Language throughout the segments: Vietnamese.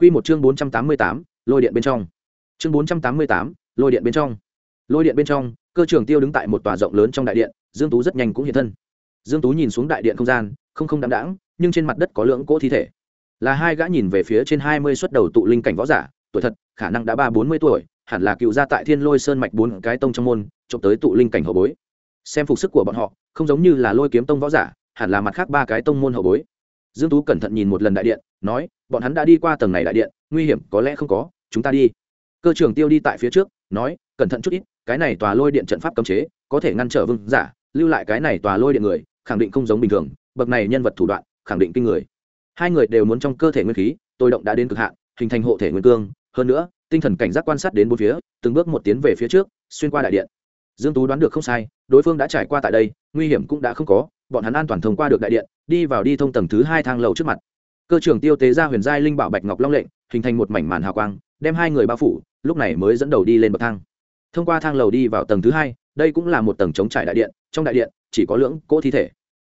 Quy một chương 488, lôi điện bên trong. Chương 488, lôi điện bên trong. Lôi điện bên trong, cơ trưởng tiêu đứng tại một tòa rộng lớn trong đại điện, Dương Tú rất nhanh cũng hiện thân. Dương Tú nhìn xuống đại điện không gian, không không đạm đãng, nhưng trên mặt đất có lượng cỗ thi thể. Là hai gã nhìn về phía trên 20 xuất đầu tụ linh cảnh võ giả, tuổi thật, khả năng đã ba bốn mươi tuổi, hẳn là cựu gia tại Thiên Lôi Sơn mạch bốn cái tông trong môn, chụp tới tụ linh cảnh hậu bối. Xem phục sức của bọn họ, không giống như là Lôi Kiếm tông võ giả, hẳn là mặt khác ba cái tông môn hậu bối. Dương Tú cẩn thận nhìn một lần đại điện, nói, bọn hắn đã đi qua tầng này đại điện, nguy hiểm có lẽ không có, chúng ta đi. Cơ trưởng Tiêu đi tại phía trước, nói, cẩn thận chút ít, cái này tòa lôi điện trận pháp cấm chế, có thể ngăn trở vương giả, lưu lại cái này tòa lôi điện người, khẳng định không giống bình thường, bậc này nhân vật thủ đoạn, khẳng định kinh người. Hai người đều muốn trong cơ thể nguyên khí, tôi động đã đến cực hạn, hình thành hộ thể nguyên cương, hơn nữa, tinh thần cảnh giác quan sát đến bốn phía, từng bước một tiến về phía trước, xuyên qua đại điện. Dương Tú đoán được không sai, đối phương đã trải qua tại đây, nguy hiểm cũng đã không có, bọn hắn an toàn thông qua được đại điện, đi vào đi thông tầng thứ hai thang lầu trước mặt. Cơ trưởng Tiêu tế ra huyền giai linh bảo bạch ngọc long lệnh, hình thành một mảnh màn hào quang, đem hai người bao phủ, lúc này mới dẫn đầu đi lên bậc thang. Thông qua thang lầu đi vào tầng thứ hai, đây cũng là một tầng chống trải đại điện, trong đại điện chỉ có lưỡng cỗ thi thể.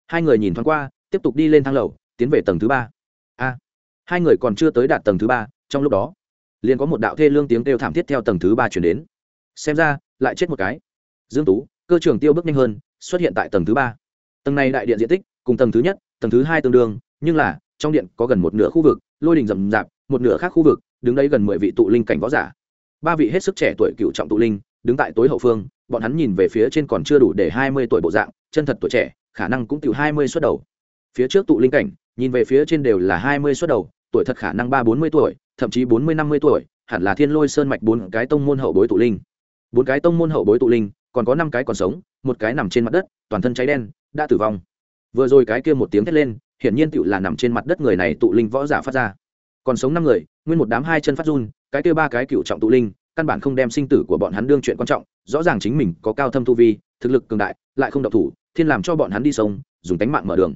Hai người nhìn thoáng qua, tiếp tục đi lên thang lầu, tiến về tầng thứ ba. A, hai người còn chưa tới đạt tầng thứ ba, trong lúc đó, liền có một đạo thê lương tiếng kêu thảm thiết theo tầng thứ ba truyền đến. Xem ra, lại chết một cái. Dương Tú, cơ trưởng Tiêu bước nhanh hơn, xuất hiện tại tầng thứ ba. Tầng này đại điện diện tích cùng tầng thứ nhất, tầng thứ hai tương đương, nhưng là trong điện có gần một nửa khu vực, lôi đình rậm rạp, một nửa khác khu vực, đứng đấy gần mười vị tụ linh cảnh võ giả. Ba vị hết sức trẻ tuổi cựu trọng tụ linh, đứng tại tối hậu phương, bọn hắn nhìn về phía trên còn chưa đủ để hai mươi tuổi bộ dạng, chân thật tuổi trẻ, khả năng cũng tiểu hai mươi xuất đầu. Phía trước tụ linh cảnh, nhìn về phía trên đều là hai mươi xuất đầu, tuổi thật khả năng ba bốn mươi tuổi, thậm chí bốn mươi năm mươi tuổi, hẳn là Thiên Lôi Sơn mạch bốn cái tông môn hậu bối tụ linh. Bốn cái tông môn hậu bối tụ linh, còn có năm cái còn sống, một cái nằm trên mặt đất, toàn thân cháy đen, đã tử vong. Vừa rồi cái kia một tiếng thét lên, hiển nhiên tựu là nằm trên mặt đất người này tụ linh võ giả phát ra. Còn sống năm người, nguyên một đám hai chân phát run, cái kia ba cái cựu trọng tụ linh, căn bản không đem sinh tử của bọn hắn đương chuyện quan trọng, rõ ràng chính mình có cao thâm tu vi, thực lực cường đại, lại không động thủ, thiên làm cho bọn hắn đi sông, dùng tánh mạng mở đường.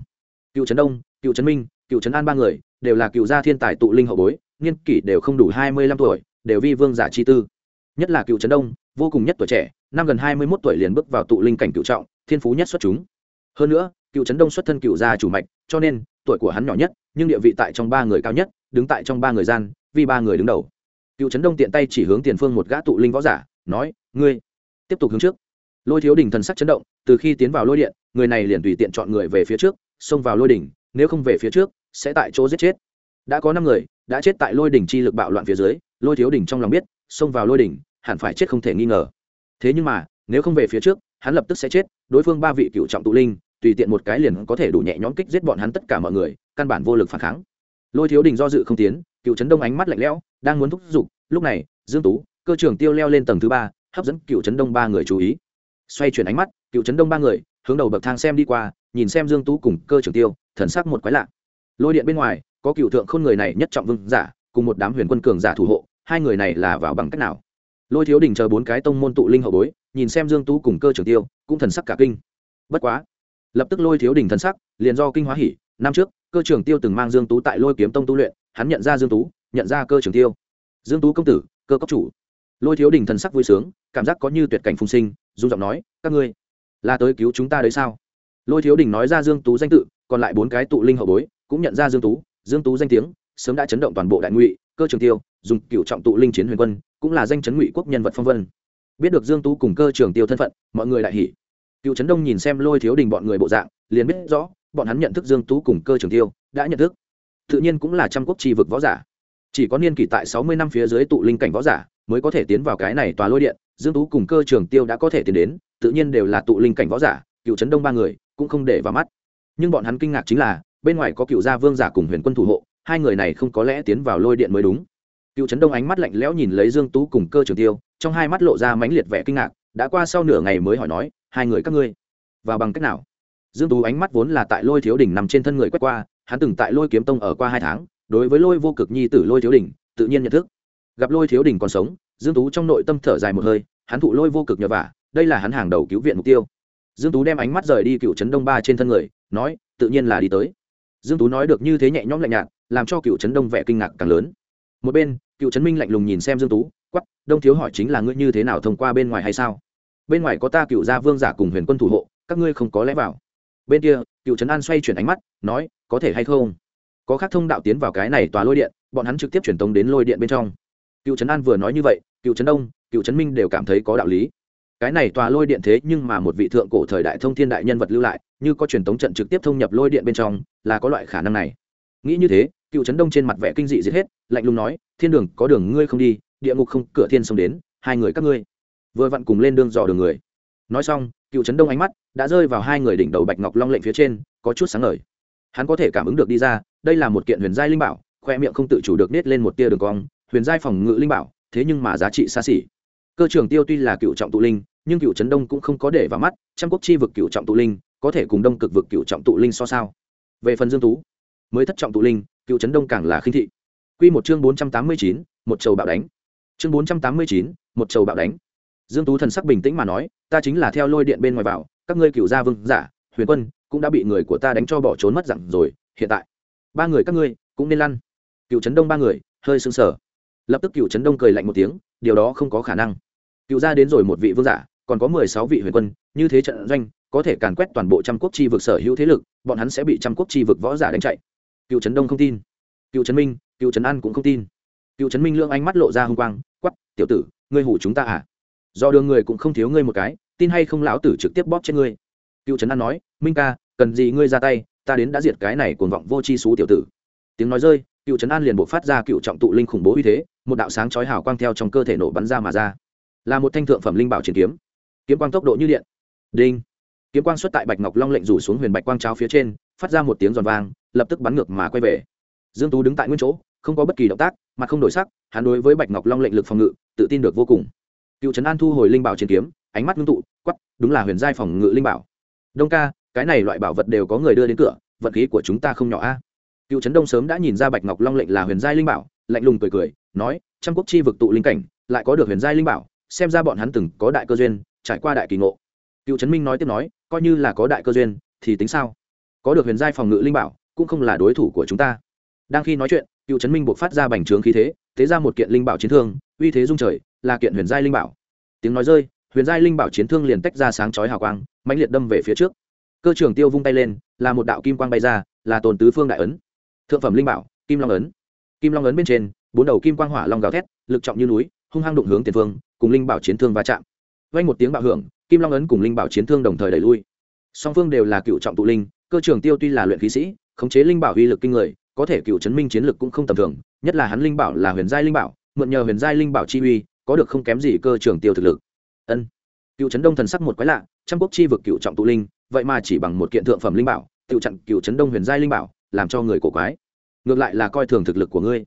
Cựu Trấn Đông, Cựu Trấn Minh, Cựu Trấn An ba người, đều là cựu gia thiên tài tụ linh hậu bối, niên kỷ đều không đủ hai mươi lăm tuổi, đều vi vương giả chi tư. Nhất là Cựu Trấn Đông, vô cùng nhất tuổi trẻ, năm gần hai mươi mốt tuổi liền bước vào tụ linh cảnh cựu trọng, thiên phú nhất xuất chúng. Hơn nữa, Cựu Trấn Đông xuất thân cựu gia chủ mạch, cho nên tuổi của hắn nhỏ nhất, nhưng địa vị tại trong ba người cao nhất, đứng tại trong ba người gian, vì ba người đứng đầu. Cựu Trấn Đông tiện tay chỉ hướng tiền phương một gã tụ linh võ giả, nói: "Ngươi tiếp tục hướng trước." Lôi Thiếu Đình thần sắc chấn động, từ khi tiến vào lôi điện, người này liền tùy tiện chọn người về phía trước, xông vào lôi đỉnh, nếu không về phía trước, sẽ tại chỗ giết chết. Đã có năm người đã chết tại lôi đỉnh chi lực bạo loạn phía dưới, Lôi Thiếu Đình trong lòng biết, xông vào lôi đỉnh, hẳn phải chết không thể nghi ngờ thế nhưng mà nếu không về phía trước hắn lập tức sẽ chết đối phương ba vị cựu trọng tụ linh tùy tiện một cái liền có thể đủ nhẹ nhõm kích giết bọn hắn tất cả mọi người, căn bản vô lực phản kháng. Lôi thiếu đình do dự không tiến, cựu trấn đông ánh mắt lạnh lẽo, đang muốn thúc giục, lúc này, dương tú, cơ trưởng tiêu leo lên tầng thứ ba, hấp dẫn cựu trấn đông ba người chú ý. Xoay chuyển ánh mắt, cựu trấn đông ba người, hướng đầu bậc thang xem đi qua, nhìn xem dương tú cùng cơ trưởng tiêu, thần sắc một quái lạ. Lôi điện bên ngoài, có cựu thượng khôn người này nhất trọng vương giả, cùng một đám huyền quân cường giả thủ hộ, hai người này là vào bằng cách nào? Lôi thiếu đình chờ bốn cái tông môn tụ linh hậu bối, nhìn xem dương tú cùng cơ trưởng tiêu, cũng thần sắc cả kinh. Bất quá lập tức lôi thiếu đình thần sắc, liền do kinh hóa hỉ, năm trước, cơ trưởng tiêu từng mang dương tú tại lôi kiếm tông tu luyện, hắn nhận ra dương tú, nhận ra cơ trưởng tiêu. Dương tú công tử, cơ cấp chủ. Lôi thiếu đình thần sắc vui sướng, cảm giác có như tuyệt cảnh phung sinh dung giọng nói, các ngươi là tới cứu chúng ta đấy sao? Lôi thiếu đình nói ra dương tú danh tự, còn lại bốn cái tụ linh hậu bối, cũng nhận ra dương tú dương tú danh tiếng, sớm đã chấn động toàn bộ đại ngụy, cơ trường tiêu, dùng cựu trọng tụ linh chiến huyền quân, cũng là danh chấn ngụy quốc nhân vật phong vân. Biết được dương tú cùng cơ trường tiêu thân phận, mọi người đại hỉ cựu trấn đông nhìn xem lôi thiếu đình bọn người bộ dạng, liền biết rõ, bọn hắn nhận thức dương tú cùng cơ trường tiêu, đã nhận thức. Tự nhiên cũng là trăm quốc tri vực võ giả. Chỉ có niên kỷ tại sáu mươi năm phía dưới tụ linh cảnh võ giả, mới có thể tiến vào cái này tòa lôi điện, dương tú cùng cơ trường tiêu đã có thể tiến đến, tự nhiên đều là tụ linh cảnh võ giả, cựu trấn đông ba người cũng không để vào mắt. Nhưng bọn hắn kinh ngạc chính là, bên ngoài có cựu gia vương giả cùng huyền quân thủ hộ, hai người này không có lẽ tiến vào lôi điện mới đúng. Cựu trấn đông ánh mắt lạnh lẽo nhìn lấy dương tú cùng cơ trường tiêu, trong hai mắt lộ ra mãnh liệt vẻ kinh ngạc, đã qua sau nửa ngày mới hỏi nói hai người các ngươi. Và bằng cách nào? Dương tú ánh mắt vốn là tại lôi thiếu đỉnh nằm trên thân người quét qua, hắn từng tại lôi kiếm tông ở qua hai tháng, đối với lôi vô cực nhi tử lôi thiếu đỉnh tự nhiên nhận thức. Gặp lôi thiếu đỉnh còn sống, dương tú trong nội tâm thở dài một hơi, hắn thụ lôi vô cực nhờ vả, đây là hắn hàng đầu cứu viện mục tiêu. Dương tú đem ánh mắt rời đi cựu trấn đông ba trên thân người, nói, tự nhiên là đi tới. Dương tú nói được như thế nhẹ nhõm lạnh nhạt, làm cho cựu trấn đông vẻ kinh ngạc càng lớn. Một bên, cựu trấn minh lạnh lùng nhìn xem dương tú quắp đông thiếu hỏi chính là ngươi như thế nào thông qua bên ngoài hay sao? Bên ngoài có ta cựu gia vương giả cùng huyền quân thủ hộ, các ngươi không có lẽ vào. Bên kia, cựu trấn an xoay chuyển ánh mắt, nói, có thể hay không? Có khác thông đạo tiến vào cái này tòa lôi điện, bọn hắn trực tiếp truyền tống đến lôi điện bên trong. Cựu trấn an vừa nói như vậy, cựu trấn đông, cựu trấn minh đều cảm thấy có đạo lý. Cái này tòa lôi điện thế nhưng mà một vị thượng cổ thời đại thông thiên đại nhân vật lưu lại, như có truyền tống trận trực tiếp thông nhập lôi điện bên trong, là có loại khả năng này. Nghĩ như thế, cựu trấn đông trên mặt vẻ kinh dị giết hết, lạnh lùng nói, thiên đường, có đường ngươi không đi, địa ngục không, cửa thiên xông đến, hai người các ngươi vừa vặn cùng lên đường dò đường người. Nói xong cựu trấn đông ánh mắt đã rơi vào hai người đỉnh đầu bạch ngọc long lệnh phía trên có chút sáng ngời. Hắn có thể cảm ứng được đi ra đây là một kiện huyền giai linh bảo khoe miệng không tự chủ được nết lên một tia đường cong huyền giai phòng ngự linh bảo thế nhưng mà giá trị xa xỉ. Cơ trường tiêu tuy là cựu trọng tụ linh nhưng cựu trấn đông cũng không có để vào mắt trăm quốc chi vực cựu trọng tụ linh có thể cùng đông cực vực cựu trọng tụ linh so sao? Về phần dương tú mới thất trọng tụ linh cựu trấn đông càng là khinh thị. Quy một chương bốn trăm tám mươi chín, một trầu bạo đánh. Chương bốn trăm tám mươi chín, một trầu bạo đánh dương tú thần sắc bình tĩnh mà nói, ta chính là theo lôi điện bên ngoài vào, các ngươi cựu gia vương giả, huyền quân cũng đã bị người của ta đánh cho bỏ trốn mất dặn rồi, hiện tại ba người các ngươi cũng nên lăn. Cựu trấn đông ba người hơi sưng sờ. Lập tức cựu trấn đông cười lạnh một tiếng, điều đó không có khả năng. Cựu gia đến rồi một vị vương giả, còn có mười sáu vị huyền quân, như thế trận doanh, có thể càn quét toàn bộ trăm quốc chi vực sở hữu thế lực, bọn hắn sẽ bị trăm quốc chi vực võ giả đánh chạy. Cựu trấn đông không tin. Cựu trấn minh, cựu trấn an cũng không tin. Cựu trấn minh lương ánh mắt lộ ra h n g quang quắp tiểu tử, ngươi hủ chúng ta à? Do đường người cũng không thiếu ngươi một cái, tin hay không lão tử trực tiếp bóp chết ngươi. Cựu trấn an nói, minh ca, cần gì ngươi ra tay, ta đến đã diệt cái này cuồng vọng vô c h i xú tiểu tử. Tiếng nói rơi, cựu trấn an liền buộc phát ra cựu trọng tụ linh khủng bố uy thế, một đạo sáng chói hào quang theo trong cơ thể nổ bắn ra mà ra. Là một thanh thượng phẩm linh bảo chiến kiếm. Kiếm quang tốc độ như điện. Đinh. Kiếm quang xuất tại bạch ngọc long lệnh rủ xuống huyền bạch quang cháo phía trên, phát ra một tiếng giòn vang, lập tức bắn ngược mà quay về. Dương tú đứng tại nguyên chỗ, không có bất kỳ động tác mà không đổi sắc, hắn đối với bạch ngọc long lệnh lực phòng ngự, tự tin được vô cùng cựu trấn an thu hồi linh bảo chiến kiếm, ánh mắt ngưng tụ quắp đúng là huyền giai phòng ngự linh bảo. Đông ca, cái này loại bảo vật đều có người đưa đến cửa vận khí của chúng ta không nhỏ a. Cựu trấn đông sớm đã nhìn ra bạch ngọc long lệnh là huyền giai linh bảo, lạnh lùng cười cười, nói, trăm quốc chi vực tụ linh cảnh, lại có được huyền giai linh bảo, xem ra bọn hắn từng có đại cơ duyên, trải qua đại kỳ ngộ. Cựu trấn minh nói tiếp nói, coi như là có đại cơ duyên, thì tính sao? Có được huyền giai phòng ngự linh bảo, cũng không là đối thủ của chúng ta. Đang khi nói chuyện, cựu trấn minh buộc phát ra bành trướng khí thế thế ra một kiện linh bảo chiến thương, uy thế dung trời là kiện huyền giai linh bảo. Tiếng nói rơi, huyền giai linh bảo chiến thương liền tách ra sáng chói hào quang, mãnh liệt đâm về phía trước. Cơ trưởng tiêu vung tay lên, là một đạo kim quang bay ra, là tồn tứ phương đại ấn. Thượng phẩm linh bảo, kim long ấn. Kim long ấn bên trên, bốn đầu kim quang hỏa long gào thét, lực trọng như núi, hung hăng đụng hướng tiền phương, cùng linh bảo chiến thương va chạm. Vang một tiếng bạo hưởng, kim long ấn cùng linh bảo chiến thương đồng thời đẩy lui. Song phương đều là cựu trọng tụ linh, cơ trưởng tiêu tuy là luyện khí sĩ, khống chế linh bảo uy lực kinh người, có thể cựu chấn minh chiến lực cũng không tầm thường, nhất là hắn linh bảo là huyền giai linh bảo, mượn nhờ huyền giai linh bảo chi uy có được không kém gì cơ trường tiêu thực lực. Ân. Cựu chấn đông thần sắc một quái lạ, trăm quốc chi vực cựu trọng tụ linh, vậy mà chỉ bằng một kiện thượng phẩm linh bảo, cựu chặn cựu chấn đông huyền giai linh bảo, làm cho người cổ quái. Ngược lại là coi thường thực lực của ngươi.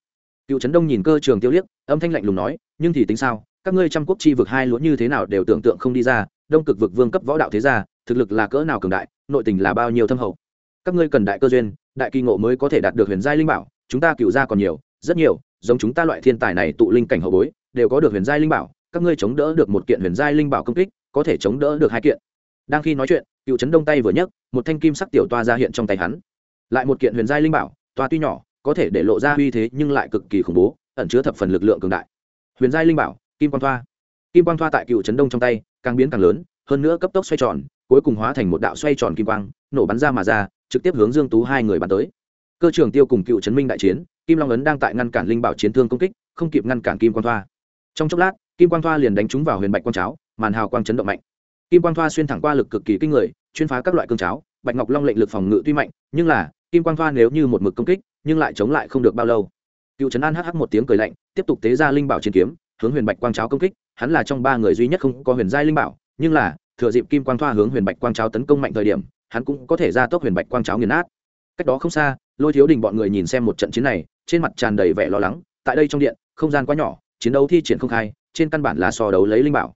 Cựu chấn đông nhìn cơ trường tiêu liếc, âm thanh lạnh lùng nói, nhưng thì tính sao, các ngươi trăm quốc chi vực hai lúa như thế nào đều tưởng tượng không đi ra, đông cực vực vương cấp võ đạo thế gia, thực lực là cỡ nào cường đại, nội tình là bao nhiêu thâm hậu. Các ngươi cần đại cơ duyên, đại kỳ ngộ mới có thể đạt được huyền giai linh bảo, chúng ta cựu ra còn nhiều, rất nhiều, giống chúng ta loại thiên tài này tụ linh cảnh hậu bối đều có được huyền giai linh bảo, các ngươi chống đỡ được một kiện huyền giai linh bảo công kích, có thể chống đỡ được hai kiện. Đang khi nói chuyện, cựu trấn đông tay vừa nhấc, một thanh kim sắc tiểu toa ra hiện trong tay hắn. Lại một kiện huyền giai linh bảo, toa tuy nhỏ, có thể để lộ ra uy thế nhưng lại cực kỳ khủng bố, ẩn chứa thập phần lực lượng cường đại. Huyền giai linh bảo, kim quang thoa kim quang thoa tại cựu trấn đông trong tay, càng biến càng lớn, hơn nữa cấp tốc xoay tròn, cuối cùng hóa thành một đạo xoay tròn kim quang, nổ bắn ra mà ra, trực tiếp hướng dương tú hai người bắn tới. Cơ trưởng tiêu cùng cựu trấn minh đại chiến, kim long ấn đang tại ngăn cản linh bảo chiến thương công kích, không kịp ngăn cản kim quang thoa trong chốc lát, kim quang thoa liền đánh trúng vào huyền bạch quang cháo, màn hào quang chấn động mạnh. Kim quang thoa xuyên thẳng qua lực cực kỳ kinh người, chuyên phá các loại cương cháo, bạch ngọc long lệnh lực phòng ngự tuy mạnh, nhưng là, kim quang thoa nếu như một mực công kích, nhưng lại chống lại không được bao lâu. Cựu trấn an hh một tiếng cười lạnh, tiếp tục tế ra linh bảo chiến kiếm, hướng huyền bạch quang cháo công kích, hắn là trong ba người duy nhất không có huyền giai linh bảo, nhưng là, thừa dịp kim quang thoa hướng huyền bạch quang cháo tấn công mạnh thời điểm, hắn cũng có thể ra tốc huyền bạch quang cháo nghiền nát. Cách đó không xa, lôi thiếu đình bọn người nhìn xem một trận chiến này, trên mặt tràn đầy vẻ lo lắng, tại đây trong điện, không gian quá nhỏ chiến đấu thi triển không khai, trên căn bản là so đấu lấy linh bảo.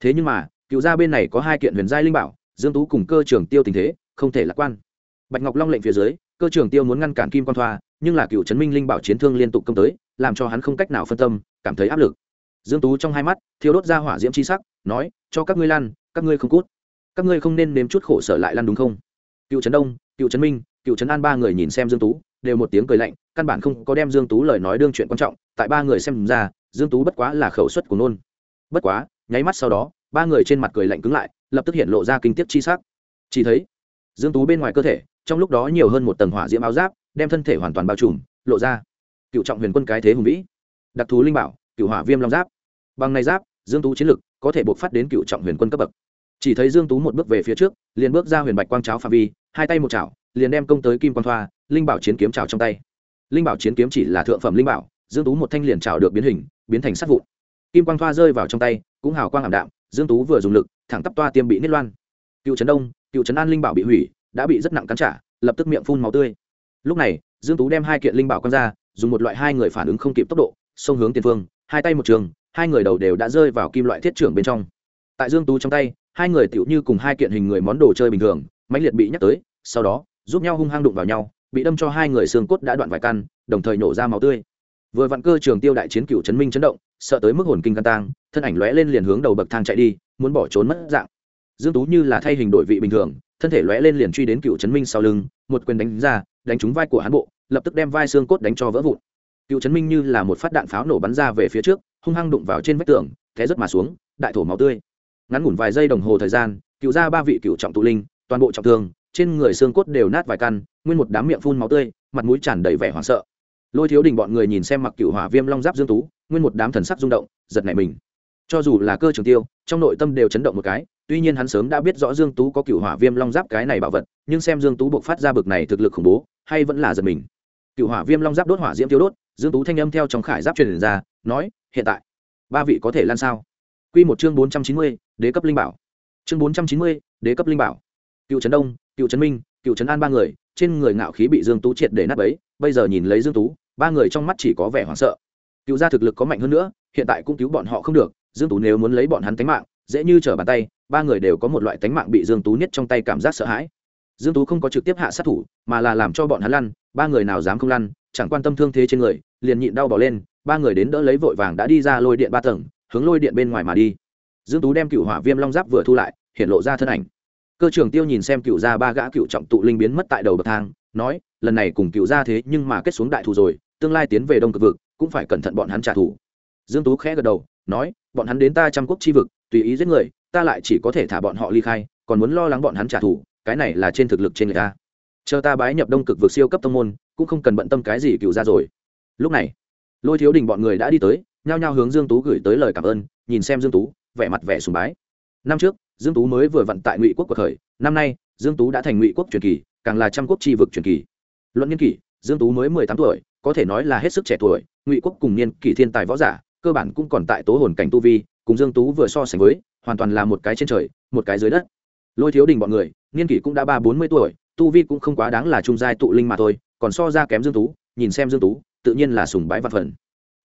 Thế nhưng mà, cựu gia bên này có hai kiện huyền giai linh bảo, dương tú cùng cơ trường tiêu tình thế, không thể lạc quan. Bạch ngọc long lệnh phía dưới, cơ trường tiêu muốn ngăn cản kim quan thoa, nhưng là cựu chấn minh linh bảo chiến thương liên tục công tới, làm cho hắn không cách nào phân tâm, cảm thấy áp lực. Dương tú trong hai mắt, thiêu đốt ra hỏa diễm chi sắc, nói, cho các ngươi lan, các ngươi không cút. Các ngươi không nên nếm chút khổ sở lại lan đúng không? Cựu trấn đông, cựu trấn minh, cựu trấn an ba người nhìn xem dương tú, đều một tiếng cười lạnh, căn bản không có đem dương tú lời nói đương chuyện quan trọng, tại ba người xem ra dương tú bất quá là khẩu suất của nôn. Bất quá, nháy mắt sau đó, ba người trên mặt cười lạnh cứng lại, lập tức hiện lộ ra kinh tiết chi sắc. Chỉ thấy, dương tú bên ngoài cơ thể, trong lúc đó nhiều hơn một tầng hỏa diễm áo giáp, đem thân thể hoàn toàn bao trùm, lộ ra. Cựu trọng huyền quân cái thế hùng vĩ. Đặc thù linh bảo, cựu hỏa viêm long giáp. Bằng này giáp, dương tú chiến lực có thể buộc phát đến cựu trọng huyền quân cấp bậc. Chỉ thấy dương tú một bước về phía trước, liền bước ra huyền bạch quang cháo phạm vi, hai tay một chảo, liền đem công tới kim quang thoa, linh bảo chiến kiếm chảo trong tay. Linh bảo chiến kiếm chỉ là thượng phẩm linh bảo, dương tú một thanh liền chảo được biến hình biến thành sát vụn. Kim quang thoa rơi vào trong tay, cũng hào quang ảm đạm, dương tú vừa dùng lực, thẳng tắp toa tiêm bị nứt loan. Cựu trấn đông, cựu trấn an linh bảo bị hủy, đã bị rất nặng cắn trả, lập tức miệng phun máu tươi. Lúc này, dương tú đem hai kiện linh bảo quăng ra, dùng một loại hai người phản ứng không kịp tốc độ, xông hướng tiền phương, hai tay một trường, hai người đầu đều đã rơi vào kim loại thiết trưởng bên trong. Tại dương tú trong tay, hai người tựu như cùng hai kiện hình người món đồ chơi bình thường, mãnh liệt bị nhắc tới, sau đó, giúp nhau hung hăng đụng vào nhau, bị đâm cho hai người xương cốt đã đoạn vài căn, đồng thời nổ ra máu tươi vừa vặn cơ trường tiêu đại chiến cựu chấn minh chấn động, sợ tới mức hồn kinh can tang, thân ảnh lóe lên liền hướng đầu bậc thang chạy đi, muốn bỏ trốn mất dạng. Dương tú như là thay hình đổi vị bình thường, thân thể lóe lên liền truy đến cựu chấn minh sau lưng, một quyền đánh ra, đánh trúng vai của hắn bộ, lập tức đem vai xương cốt đánh cho vỡ vụn. Cựu chấn minh như là một phát đạn pháo nổ bắn ra về phía trước, hung hăng đụng vào trên vách tường, té rất mà xuống, đại thổ máu tươi. Ngắn ngủn vài giây đồng hồ thời gian, cựu ra ba vị cựu trọng tụ linh, toàn bộ trọng thương, trên người xương cốt đều nát vài căn, nguyên một đám miệng phun máu tươi, mặt mũi tràn đầy vẻ hoảng sợ lôi thiếu đình bọn người nhìn xem mặc cựu hỏa viêm long giáp dương tú nguyên một đám thần sắc rung động giật nảy mình. Cho dù là cơ trường tiêu trong nội tâm đều chấn động một cái tuy nhiên hắn sớm đã biết rõ dương tú có cựu hỏa viêm long giáp cái này bảo vật nhưng xem dương tú buộc phát ra bực này thực lực khủng bố hay vẫn là giật mình. Cựu hỏa viêm long giáp đốt hỏa diễm tiêu đốt dương tú thanh âm theo trong khải giáp truyền ra nói hiện tại ba vị có thể lan sao? Quy một chương bốn trăm chín mươi, đế cấp linh bảo. Chương bốn trăm chín mươi, đế cấp linh bảo. Cựu trấn đông cựu trấn minh cựu trấn an ba người trên người ngạo khí bị dương tú triệt để nát bấy bây giờ nhìn lấy dương tú, ba người trong mắt chỉ có vẻ hoảng sợ. Cựu gia thực lực có mạnh hơn nữa, hiện tại cũng cứu bọn họ không được, dương tú nếu muốn lấy bọn hắn tánh mạng, dễ như trở bàn tay, ba người đều có một loại tánh mạng bị dương tú nhất trong tay cảm giác sợ hãi. Dương tú không có trực tiếp hạ sát thủ, mà là làm cho bọn hắn lăn, ba người nào dám không lăn, chẳng quan tâm thương thế trên người, liền nhịn đau bỏ lên, ba người đến đỡ lấy vội vàng đã đi ra lôi điện ba tầng, hướng lôi điện bên ngoài mà đi. Dương tú đem cựu hỏa viêm long giáp vừa thu lại, hiện lộ ra thân ảnh. Cơ trưởng tiêu nhìn xem cựu gia ba gã cựu trọng tụ linh biến mất tại đầu bậc thang, nói lần này cùng cựu gia thế nhưng mà kết xuống đại thù rồi, tương lai tiến về đông cực vực, cũng phải cẩn thận bọn hắn trả thù. Dương tú khẽ gật đầu, nói, bọn hắn đến ta trăm quốc chi vực, tùy ý giết người, ta lại chỉ có thể thả bọn họ ly khai, còn muốn lo lắng bọn hắn trả thù, cái này là trên thực lực trên người ta. Chờ ta bái nhập đông cực vực siêu cấp tông môn, cũng không cần bận tâm cái gì cựu ra rồi. Lúc này, lôi thiếu đình bọn người đã đi tới, nhao nhao hướng dương tú gửi tới lời cảm ơn, nhìn xem dương tú, vẻ mặt vẻ sùng bái. Năm trước, dương tú mới vừa vận tại ngụy quốc của thời, năm nay, dương tú đã thành ngụy quốc truyền kỳ, càng là trăm quốc tri vực truyền kỳ luận niên kỷ, dương tú mới mười tám tuổi, có thể nói là hết sức trẻ tuổi, ngụy quốc cùng niên kỷ thiên tài võ giả, cơ bản cũng còn tại tố hồn cảnh tu vi, cùng dương tú vừa so sánh với, hoàn toàn là một cái trên trời, một cái dưới đất. Lôi thiếu đình bọn người, niên kỷ cũng đã ba bốn mươi tuổi, tu vi cũng không quá đáng là trung giai tụ linh mà thôi, còn so ra kém dương tú, nhìn xem dương tú, tự nhiên là sùng bái văn phần.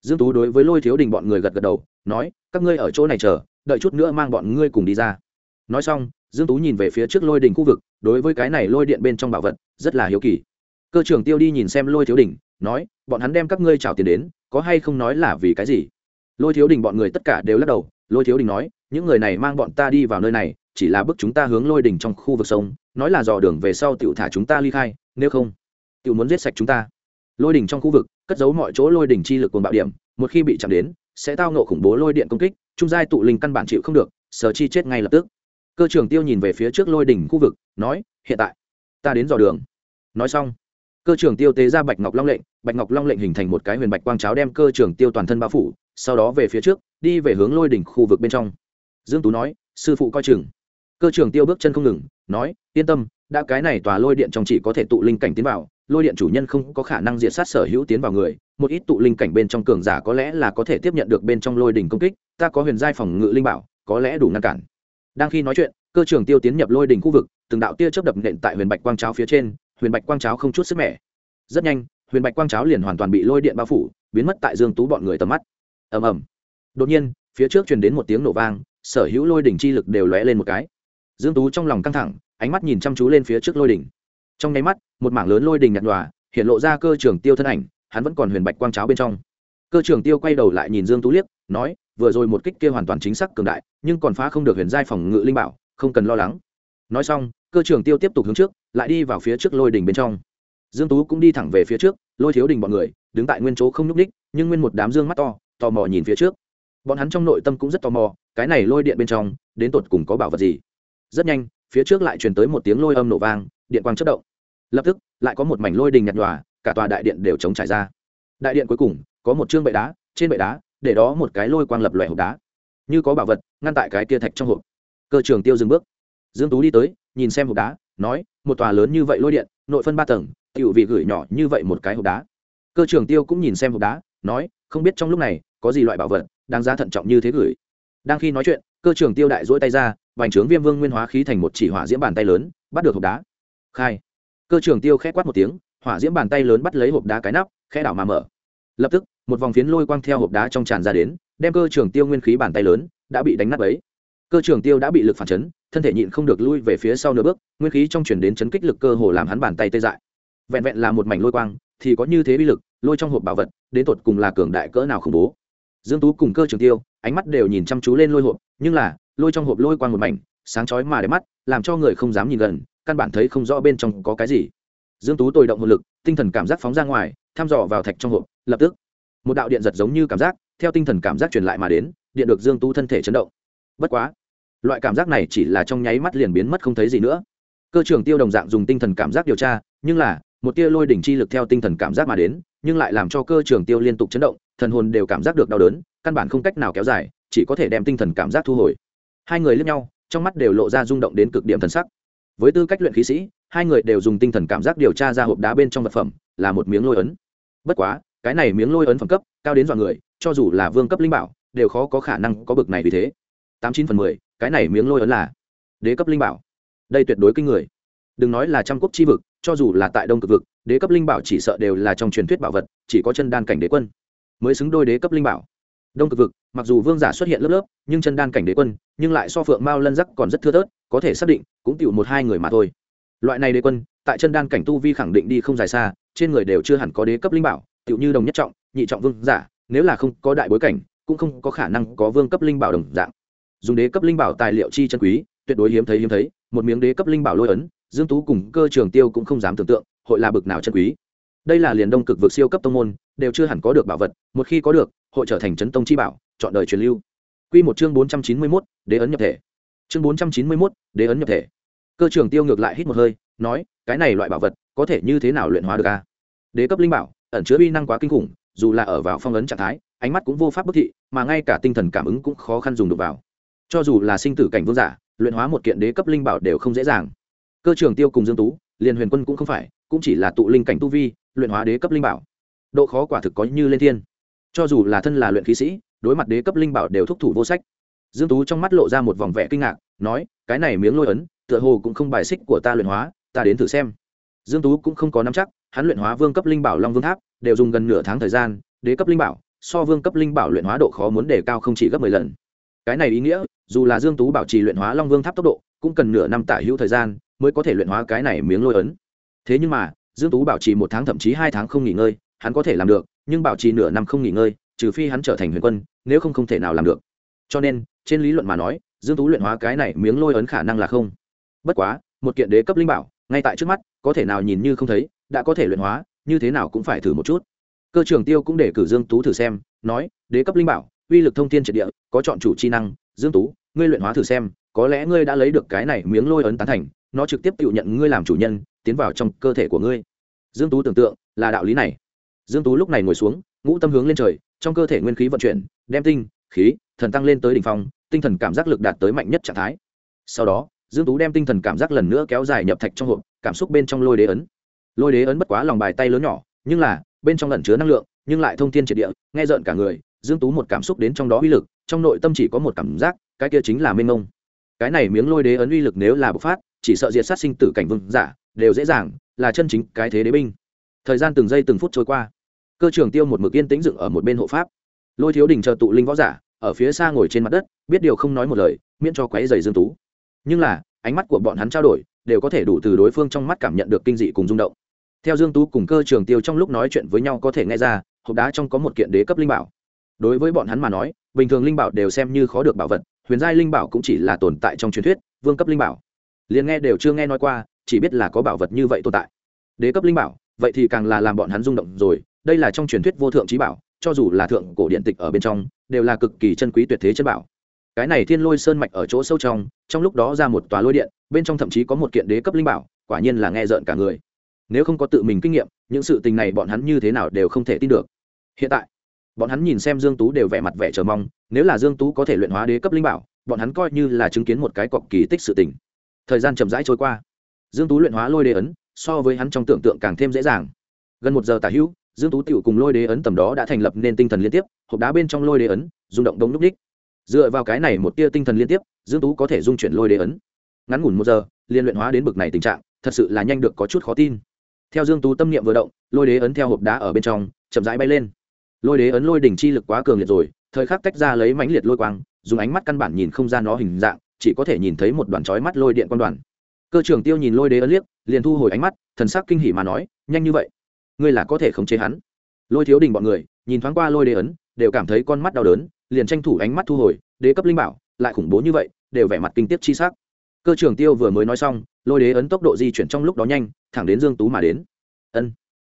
Dương tú đối với lôi thiếu đình bọn người gật gật đầu, nói, các ngươi ở chỗ này chờ, đợi chút nữa mang bọn ngươi cùng đi ra. Nói xong, dương tú nhìn về phía trước lôi đình khu vực, đối với cái này lôi điện bên trong bảo vật, rất là hiếu kỳ cơ trưởng tiêu đi nhìn xem lôi thiếu đình, nói, bọn hắn đem các ngươi trào tiền đến, có hay không nói là vì cái gì? Lôi thiếu đình bọn người tất cả đều lắc đầu. Lôi thiếu đình nói, những người này mang bọn ta đi vào nơi này, chỉ là bức chúng ta hướng lôi đình trong khu vực sông, nói là dò đường về sau tựu thả chúng ta ly khai, nếu không tựu muốn giết sạch chúng ta. Lôi đình trong khu vực, cất giấu mọi chỗ lôi đình chi lực cuồng bạo điểm, một khi bị chạm đến, sẽ tao nộ khủng bố lôi điện công kích, trung giai tụ linh căn bản chịu không được, sở chi chết ngay lập tức. Cơ trưởng tiêu nhìn về phía trước lôi đỉnh khu vực, nói, hiện tại, ta đến dò đường. Nói xong cơ trưởng tiêu tế ra bạch ngọc long lệnh, bạch ngọc long lệnh hình thành một cái huyền bạch quang cháo đem cơ trưởng tiêu toàn thân bao phủ, sau đó về phía trước, đi về hướng lôi đỉnh khu vực bên trong. Dương tú nói, sư phụ coi chừng. Cơ trưởng tiêu bước chân không ngừng, nói, yên tâm, đã cái này tòa lôi điện trong chỉ có thể tụ linh cảnh tiến vào, lôi điện chủ nhân không có khả năng diệt sát sở hữu tiến vào người, một ít tụ linh cảnh bên trong cường giả có lẽ là có thể tiếp nhận được bên trong lôi đỉnh công kích, ta có huyền giai phòng ngự linh bảo, có lẽ đủ ngăn cản. Đang khi nói chuyện, cơ trưởng tiêu tiến nhập lôi đỉnh khu vực, từng đạo tia chớp đập nện tại huyền bạch quang cháo phía trên huyền bạch quang cháo không chút sức mẻ. Rất nhanh, huyền bạch quang cháo liền hoàn toàn bị lôi điện bao phủ, biến mất tại dương tú bọn người tầm mắt. Ầm ầm. Đột nhiên, phía trước truyền đến một tiếng nổ vang, sở hữu lôi đỉnh chi lực đều lóe lên một cái. Dương tú trong lòng căng thẳng, ánh mắt nhìn chăm chú lên phía trước lôi đỉnh. Trong nháy mắt, một mảng lớn lôi đỉnh nhạt nhòa, hiện lộ ra cơ Trường tiêu thân ảnh, hắn vẫn còn huyền bạch quang cháo bên trong. Cơ Trường tiêu quay đầu lại nhìn dương tú liếc, nói, vừa rồi một kích kia hoàn toàn chính xác cường đại, nhưng còn phá không được huyền giai phòng ngự linh bảo, không cần lo lắng. Nói xong, cơ Trường tiêu tiếp tục hướng trước lại đi vào phía trước lôi đình bên trong. Dương tú cũng đi thẳng về phía trước, lôi thiếu đình bọn người, đứng tại nguyên chỗ không nhúc ních nhưng nguyên một đám dương mắt to, tò mò nhìn phía trước. Bọn hắn trong nội tâm cũng rất tò mò, cái này lôi điện bên trong, đến tột cùng có bảo vật gì? Rất nhanh, phía trước lại truyền tới một tiếng lôi âm nổ vang, điện quang chất động. Lập tức, lại có một mảnh lôi đình nhạt nhòa, cả tòa đại điện đều chống trải ra. Đại điện cuối cùng, có một chương bệ đá, trên bệ đá, để đó một cái lôi quang lập lòe hộp đá. Như có bảo vật, ngăn tại cái tia thạch trong hộp. Cơ trường tiêu dừng bước. Dương tú đi tới, nhìn xem hộp đá, nói một tòa lớn như vậy lôi điện, nội phân ba tầng, tiểu vị gửi nhỏ như vậy một cái hộp đá. Cơ trường tiêu cũng nhìn xem hộp đá, nói, không biết trong lúc này, có gì loại bảo vật đáng giá thận trọng như thế gửi. Đang khi nói chuyện, cơ trường tiêu đại dỗi tay ra, vành trướng viêm vương nguyên hóa khí thành một chỉ hỏa diễm bàn tay lớn, bắt được hộp đá. Khai. Cơ trường tiêu khẽ quát một tiếng, hỏa diễm bàn tay lớn bắt lấy hộp đá cái nắp, khẽ đảo mà mở. Lập tức, một vòng phiến lôi quang theo hộp đá trong tràn ra đến, đem cơ trường tiêu nguyên khí bàn tay lớn đã bị đánh nát ấy cơ trường tiêu đã bị lực phản chấn thân thể nhịn không được lui về phía sau nửa bước, nguyên khí trong chuyển đến chấn kích lực cơ hồ làm hắn bàn tay tê dại. Vẹn vẹn là một mảnh lôi quang, thì có như thế bi lực, lôi trong hộp bảo vật, đến tột cùng là cường đại cỡ nào khủng bố. Dương tú cùng cơ trường tiêu, ánh mắt đều nhìn chăm chú lên lôi hộp, nhưng là, lôi trong hộp lôi quang một mảnh, sáng chói mà đẹp mắt, làm cho người không dám nhìn gần, căn bản thấy không rõ bên trong có cái gì. Dương tú tồi động hồn lực, tinh thần cảm giác phóng ra ngoài, thăm dò vào thạch trong hộp, lập tức, một đạo điện giật giống như cảm giác, theo tinh thần cảm giác truyền lại mà đến, điện được dương tú thân thể chấn động. Bất quá loại cảm giác này chỉ là trong nháy mắt liền biến mất không thấy gì nữa. Cơ trưởng tiêu đồng dạng dùng tinh thần cảm giác điều tra, nhưng là, một tia lôi đỉnh chi lực theo tinh thần cảm giác mà đến, nhưng lại làm cho cơ trưởng tiêu liên tục chấn động, thần hồn đều cảm giác được đau đớn, căn bản không cách nào kéo dài, chỉ có thể đem tinh thần cảm giác thu hồi. Hai người lướt nhau, trong mắt đều lộ ra rung động đến cực điểm thần sắc. Với tư cách luyện khí sĩ, hai người đều dùng tinh thần cảm giác điều tra ra hộp đá bên trong vật phẩm, là một miếng lôi ấn. Bất quá, cái này miếng lôi ấn phẩm cấp, cao đến dọn người, cho dù là vương cấp linh bảo, đều khó có khả năng có bực này vì thế. Tám chín phần mười cái này miếng lôi ấn là đế cấp linh bảo. Đây tuyệt đối kinh người. Đừng nói là trăm quốc chi vực, cho dù là tại đông cực vực, đế cấp linh bảo chỉ sợ đều là trong truyền thuyết bảo vật, chỉ có chân đan cảnh đế quân mới xứng đôi đế cấp linh bảo. Đông cực vực, mặc dù vương giả xuất hiện lớp lớp, nhưng chân đan cảnh đế quân, nhưng lại so phượng mao lân giắc còn rất thưa thớt, có thể xác định, cũng tiểu một hai người mà thôi. Loại này đế quân, tại chân đan cảnh tu vi khẳng định đi không dài xa, trên người đều chưa hẳn có đế cấp linh bảo, tiểu như đồng nhất trọng, nhị trọng vương giả, nếu là không có đại bối cảnh, cũng không có khả năng có vương cấp linh bảo đồng dạng dùng đế cấp linh bảo tài liệu chi chân quý tuyệt đối hiếm thấy hiếm thấy. Một miếng đế cấp linh bảo lôi ấn dương tú cùng cơ trường tiêu cũng không dám tưởng tượng hội là bực nào chân quý. Đây là liền đông cực vực siêu cấp tông môn đều chưa hẳn có được bảo vật một khi có được hội trở thành chấn tông chi bảo chọn đời truyền lưu. Quy một chương 491, đế ấn nhập thể. Chương 491, đế ấn nhập thể. Cơ trường tiêu ngược lại hít một hơi nói cái này loại bảo vật có thể như thế nào luyện hóa được a? Đế cấp linh bảo ẩn chứa uy năng quá kinh khủng dù là ở vào phong ấn trạng thái ánh mắt cũng vô pháp bất thị mà ngay cả tinh thần cảm ứng cũng khó khăn dùng được vào cho dù là sinh tử cảnh vương giả, luyện hóa một kiện đế cấp linh bảo đều không dễ dàng. Cơ trường tiêu cùng dương tú liền huyền quân cũng không phải, cũng chỉ là tụ linh cảnh tu vi, luyện hóa đế cấp linh bảo. Độ khó quả thực có như lên thiên. Cho dù là thân là luyện khí sĩ, đối mặt đế cấp linh bảo đều thúc thủ vô sách. Dương tú trong mắt lộ ra một vòng vẻ kinh ngạc, nói, cái này miếng lôi ấn, tựa hồ cũng không bài xích của ta luyện hóa, ta đến thử xem. Dương tú cũng không có nắm chắc, hắn luyện hóa vương cấp linh bảo long vương tháp, đều dùng gần nửa tháng thời gian, đế cấp linh bảo, so vương cấp linh bảo luyện hóa độ khó muốn đề cao không chỉ gấp 10 lần cái này ý nghĩa, dù là dương tú bảo trì luyện hóa long vương tháp tốc độ, cũng cần nửa năm tả hữu thời gian mới có thể luyện hóa cái này miếng lôi ấn. Thế nhưng mà, dương tú bảo trì một tháng thậm chí hai tháng không nghỉ ngơi, hắn có thể làm được, nhưng bảo trì nửa năm không nghỉ ngơi, trừ phi hắn trở thành huyền quân, nếu không không thể nào làm được. Cho nên, trên lý luận mà nói, dương tú luyện hóa cái này miếng lôi ấn khả năng là không. Bất quá, một kiện đế cấp linh bảo, ngay tại trước mắt, có thể nào nhìn như không thấy, đã có thể luyện hóa, như thế nào cũng phải thử một chút. Cơ trưởng tiêu cũng để cử dương tú thử xem, nói, đế cấp linh bảo uy lực thông thiên triệt địa, có chọn chủ chi năng, dương tú, ngươi luyện hóa thử xem, có lẽ ngươi đã lấy được cái này miếng lôi ấn tán thành, nó trực tiếp tự nhận ngươi làm chủ nhân, tiến vào trong cơ thể của ngươi. Dương tú tưởng tượng, là đạo lý này. Dương tú lúc này ngồi xuống, ngũ tâm hướng lên trời, trong cơ thể nguyên khí vận chuyển, đem tinh, khí, thần tăng lên tới đỉnh phong, tinh thần cảm giác lực đạt tới mạnh nhất trạng thái. Sau đó, dương tú đem tinh thần cảm giác lần nữa kéo dài nhập thạch trong hộp, cảm xúc bên trong lôi đế ấn. Lôi đế ấn bất quá lòng bài tay lớn nhỏ, nhưng là, bên trong ẩn chứa năng lượng, nhưng lại thông thiên triệt địa, nghe rợn cả người dương tú một cảm xúc đến trong đó uy lực, trong nội tâm chỉ có một cảm giác, cái kia chính là mênh mông. Cái này miếng lôi đế ấn uy lực nếu là bộc phát, chỉ sợ diệt sát sinh tử cảnh vương giả, đều dễ dàng, là chân chính cái thế đế binh. Thời gian từng giây từng phút trôi qua. Cơ Trường tiêu một mực yên tĩnh dựng ở một bên hộ pháp. Lôi thiếu đình chờ tụ linh võ giả, ở phía xa ngồi trên mặt đất, biết điều không nói một lời, miễn cho quấy giày dương tú. Nhưng là, ánh mắt của bọn hắn trao đổi, đều có thể đủ từ đối phương trong mắt cảm nhận được kinh dị cùng rung động. Theo dương tú cùng cơ trường tiêu trong lúc nói chuyện với nhau có thể nghe ra, hộp đá trong có một kiện đế cấp linh bảo đối với bọn hắn mà nói, bình thường linh bảo đều xem như khó được bảo vật, huyền giai linh bảo cũng chỉ là tồn tại trong truyền thuyết, vương cấp linh bảo. Liền nghe đều chưa nghe nói qua, chỉ biết là có bảo vật như vậy tồn tại. Đế cấp linh bảo, vậy thì càng là làm bọn hắn rung động rồi, đây là trong truyền thuyết vô thượng trí bảo, cho dù là thượng cổ điện tịch ở bên trong, đều là cực kỳ chân quý tuyệt thế chân bảo. Cái này thiên lôi sơn mạch ở chỗ sâu trong trong lúc đó ra một tòa lôi điện, bên trong thậm chí có một kiện đế cấp linh bảo, quả nhiên là nghe rợn cả người. Nếu không có tự mình kinh nghiệm, những sự tình này bọn hắn như thế nào đều không thể tin được. Hiện tại bọn hắn nhìn xem dương tú đều vẻ mặt vẻ chờ mong, nếu là dương tú có thể luyện hóa đế cấp linh bảo, bọn hắn coi như là chứng kiến một cái cọc kỳ tích sự tình. Thời gian chậm rãi trôi qua. Dương tú luyện hóa lôi đế ấn, so với hắn trong tưởng tượng càng thêm dễ dàng. Gần một giờ tả hữu, dương tú tiểu cùng lôi đế ấn tầm đó đã thành lập nên tinh thần liên tiếp, hộp đá bên trong lôi đế ấn, rung động đống núc đích dựa vào cái này một tia tinh thần liên tiếp, dương tú có thể dung chuyển lôi đế ấn. Ngắn ngủn một giờ liên luyện hóa đến bực này tình trạng, thật sự là nhanh được có chút khó tin. Theo dương tú tâm niệm vừa động, lôi đế ấn theo hộp đá ở bên trong, chậm rãi bay lên lôi đế ấn lôi đỉnh chi lực quá cường liệt rồi, thời khắc tách ra lấy mãnh liệt lôi quang, dùng ánh mắt căn bản nhìn không ra nó hình dạng, chỉ có thể nhìn thấy một đoàn chói mắt lôi điện quan đoàn. Cơ trưởng tiêu nhìn lôi đế ấn liếc, liền thu hồi ánh mắt, thần sắc kinh hỉ mà nói, nhanh như vậy, ngươi là có thể khống chế hắn. Lôi thiếu đình bọn người, nhìn thoáng qua lôi đế ấn, đều cảm thấy con mắt đau đớn, liền tranh thủ ánh mắt thu hồi, đế cấp linh bảo, lại khủng bố như vậy, đều vẻ mặt kinh tiếp chi sắc. Cơ trưởng tiêu vừa mới nói xong, lôi đế ấn tốc độ di chuyển trong lúc đó nhanh, thẳng đến dương tú mà đến. Ân.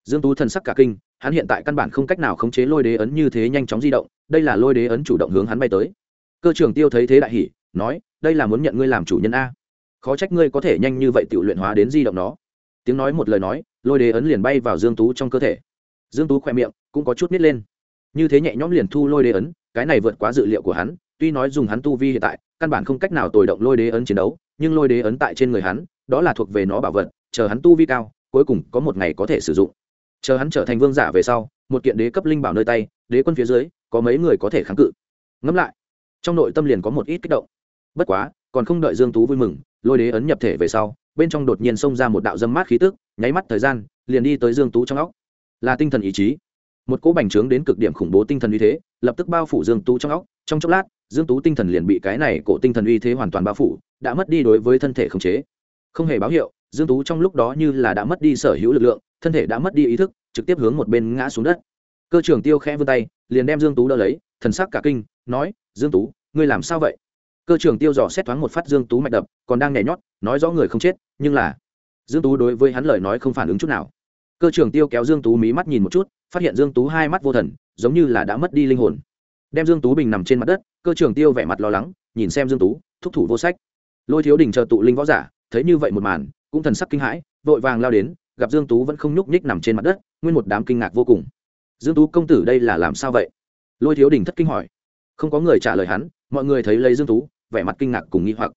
Dương tú thần sắc cả kinh hắn hiện tại căn bản không cách nào khống chế lôi đế ấn như thế nhanh chóng di động, đây là lôi đế ấn chủ động hướng hắn bay tới. Cơ trưởng tiêu thấy thế đại hỉ, nói, đây là muốn nhận ngươi làm chủ nhân a. Khó trách ngươi có thể nhanh như vậy tự luyện hóa đến di động nó. Tiếng nói một lời nói, lôi đế ấn liền bay vào dương tú trong cơ thể. Dương tú khoe miệng cũng có chút nít lên. Như thế nhẹ nhõm liền thu lôi đế ấn, cái này vượt quá dự liệu của hắn, tuy nói dùng hắn tu vi hiện tại, căn bản không cách nào tồi động lôi đế ấn chiến đấu, nhưng lôi đế ấn tại trên người hắn, đó là thuộc về nó bảo vật, chờ hắn tu vi cao, cuối cùng có một ngày có thể sử dụng chờ hắn trở thành vương giả về sau, một kiện đế cấp linh bảo nơi tay, đế quân phía dưới, có mấy người có thể kháng cự. Ngẫm lại, trong nội tâm liền có một ít kích động. Bất quá, còn không đợi dương tú vui mừng, lôi đế ấn nhập thể về sau, bên trong đột nhiên xông ra một đạo dâm mát khí tức, nháy mắt thời gian, liền đi tới dương tú trong óc. Là tinh thần ý chí. Một cỗ bành trướng đến cực điểm khủng bố tinh thần uy thế, lập tức bao phủ dương tú trong óc. Trong chốc lát, dương tú tinh thần liền bị cái này cổ tinh thần uy thế hoàn toàn bao phủ, đã mất đi đối với thân thể khống chế. Không hề báo hiệu, dương tú trong lúc đó như là đã mất đi sở hữu lực lượng thân thể đã mất đi ý thức, trực tiếp hướng một bên ngã xuống đất. Cơ trưởng tiêu khẽ vươn tay, liền đem dương tú đỡ lấy, thần sắc cả kinh, nói, dương tú, ngươi làm sao vậy? Cơ trưởng tiêu dò xét thoáng một phát dương tú mạch đập, còn đang nhảy nhót, nói rõ người không chết, nhưng là dương tú đối với hắn lời nói không phản ứng chút nào. Cơ trưởng tiêu kéo dương tú mí mắt nhìn một chút, phát hiện dương tú hai mắt vô thần, giống như là đã mất đi linh hồn. Đem dương tú bình nằm trên mặt đất, cơ trưởng tiêu vẻ mặt lo lắng, nhìn xem dương tú, thúc thủ vô sách. Lôi thiếu đình chờ tụ linh võ giả, thấy như vậy một màn, cũng thần sắc kinh hãi, vội vàng lao đến gặp dương tú vẫn không nhúc nhích nằm trên mặt đất, nguyên một đám kinh ngạc vô cùng. Dương tú công tử đây là làm sao vậy? Lôi thiếu đình thất kinh hỏi. Không có người trả lời hắn, mọi người thấy lấy dương tú, vẻ mặt kinh ngạc cùng nghi hoặc.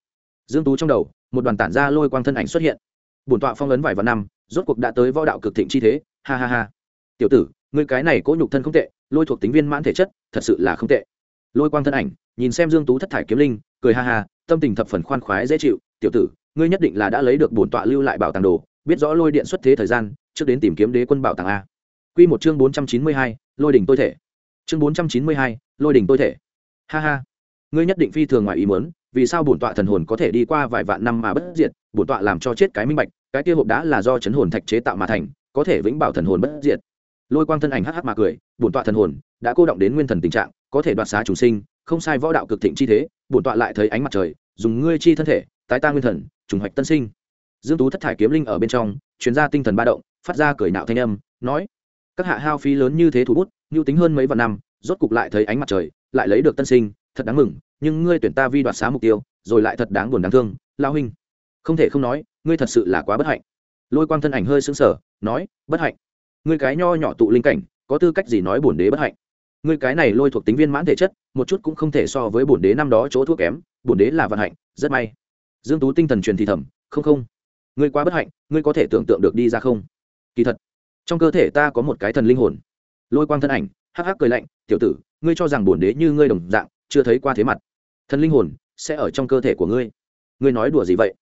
Dương tú trong đầu, một đoàn tản ra lôi quang thân ảnh xuất hiện. Bổn tọa phong ấn vài vạn năm, rốt cuộc đã tới võ đạo cực thịnh chi thế, ha ha ha. Tiểu tử, ngươi cái này cố nhục thân không tệ, lôi thuộc tính viên mãn thể chất, thật sự là không tệ. Lôi quang thân ảnh, nhìn xem dương tú thất thải kiếm linh, cười ha ha, tâm tình thập phần khoan khoái, dễ chịu. Tiểu tử, ngươi nhất định là đã lấy được bổn tọa lưu lại bảo tàng đồ biết rõ lôi điện xuất thế thời gian trước đến tìm kiếm đế quân bảo tàng a. Quy một chương bốn trăm chín mươi hai, lôi đỉnh tôi thể. Chương bốn trăm chín mươi hai, lôi đỉnh tôi thể. Ha ha. Ngươi nhất định phi thường ngoài ý muốn vì sao bổn tọa thần hồn có thể đi qua vài vạn năm mà bất diệt bổn tọa làm cho chết cái minh bạch cái kia hộp đã là do chấn hồn thạch chế tạo mà thành có thể vĩnh bảo thần hồn bất diệt. Lôi quang thân ảnh hắc hắc mà cười bổn tọa thần hồn đã cô động đến nguyên thần tình trạng có thể đoạt xá chúng sinh không sai võ đạo cực thịnh chi thế bổn tọa lại thấy ánh mặt trời dùng ngươi chi thân thể tái ta nguyên thần trùng hoạch tân sinh dương tú thất thải kiếm linh ở bên trong chuyên gia tinh thần ba động, phát ra cười nạo thanh âm, nói, các hạ hao phí lớn như thế thủ bút nhu tính hơn mấy vạn năm, rốt cục lại thấy ánh mặt trời, lại lấy được tân sinh, thật đáng mừng, nhưng ngươi tuyển ta vi đoạt xá mục tiêu, rồi lại thật đáng buồn đáng thương lao huynh. Không thể không nói, ngươi thật sự là quá bất hạnh. Lôi quang thân ảnh hơi sững sờ, nói, bất hạnh. Ngươi cái nho nhỏ tụ linh cảnh, có tư cách gì nói bổn đế bất hạnh? Ngươi cái này lôi thuộc tính viên mãn thể chất, một chút cũng không thể so với bổn đế năm đó chỗ thuốc kém, bổn đế là vận hạnh, rất may. Dương tú tinh thần truyền thì thầm, không không ngươi quá bất hạnh, ngươi có thể tưởng tượng được đi ra không? Kỳ thật, trong cơ thể ta có một cái thần linh hồn. Lôi quang thân ảnh, hắc hắc cười lạnh, tiểu tử, ngươi cho rằng bổn đế như ngươi đồng dạng, chưa thấy qua thế mặt. Thần linh hồn sẽ ở trong cơ thể của ngươi. Ngươi nói đùa gì vậy?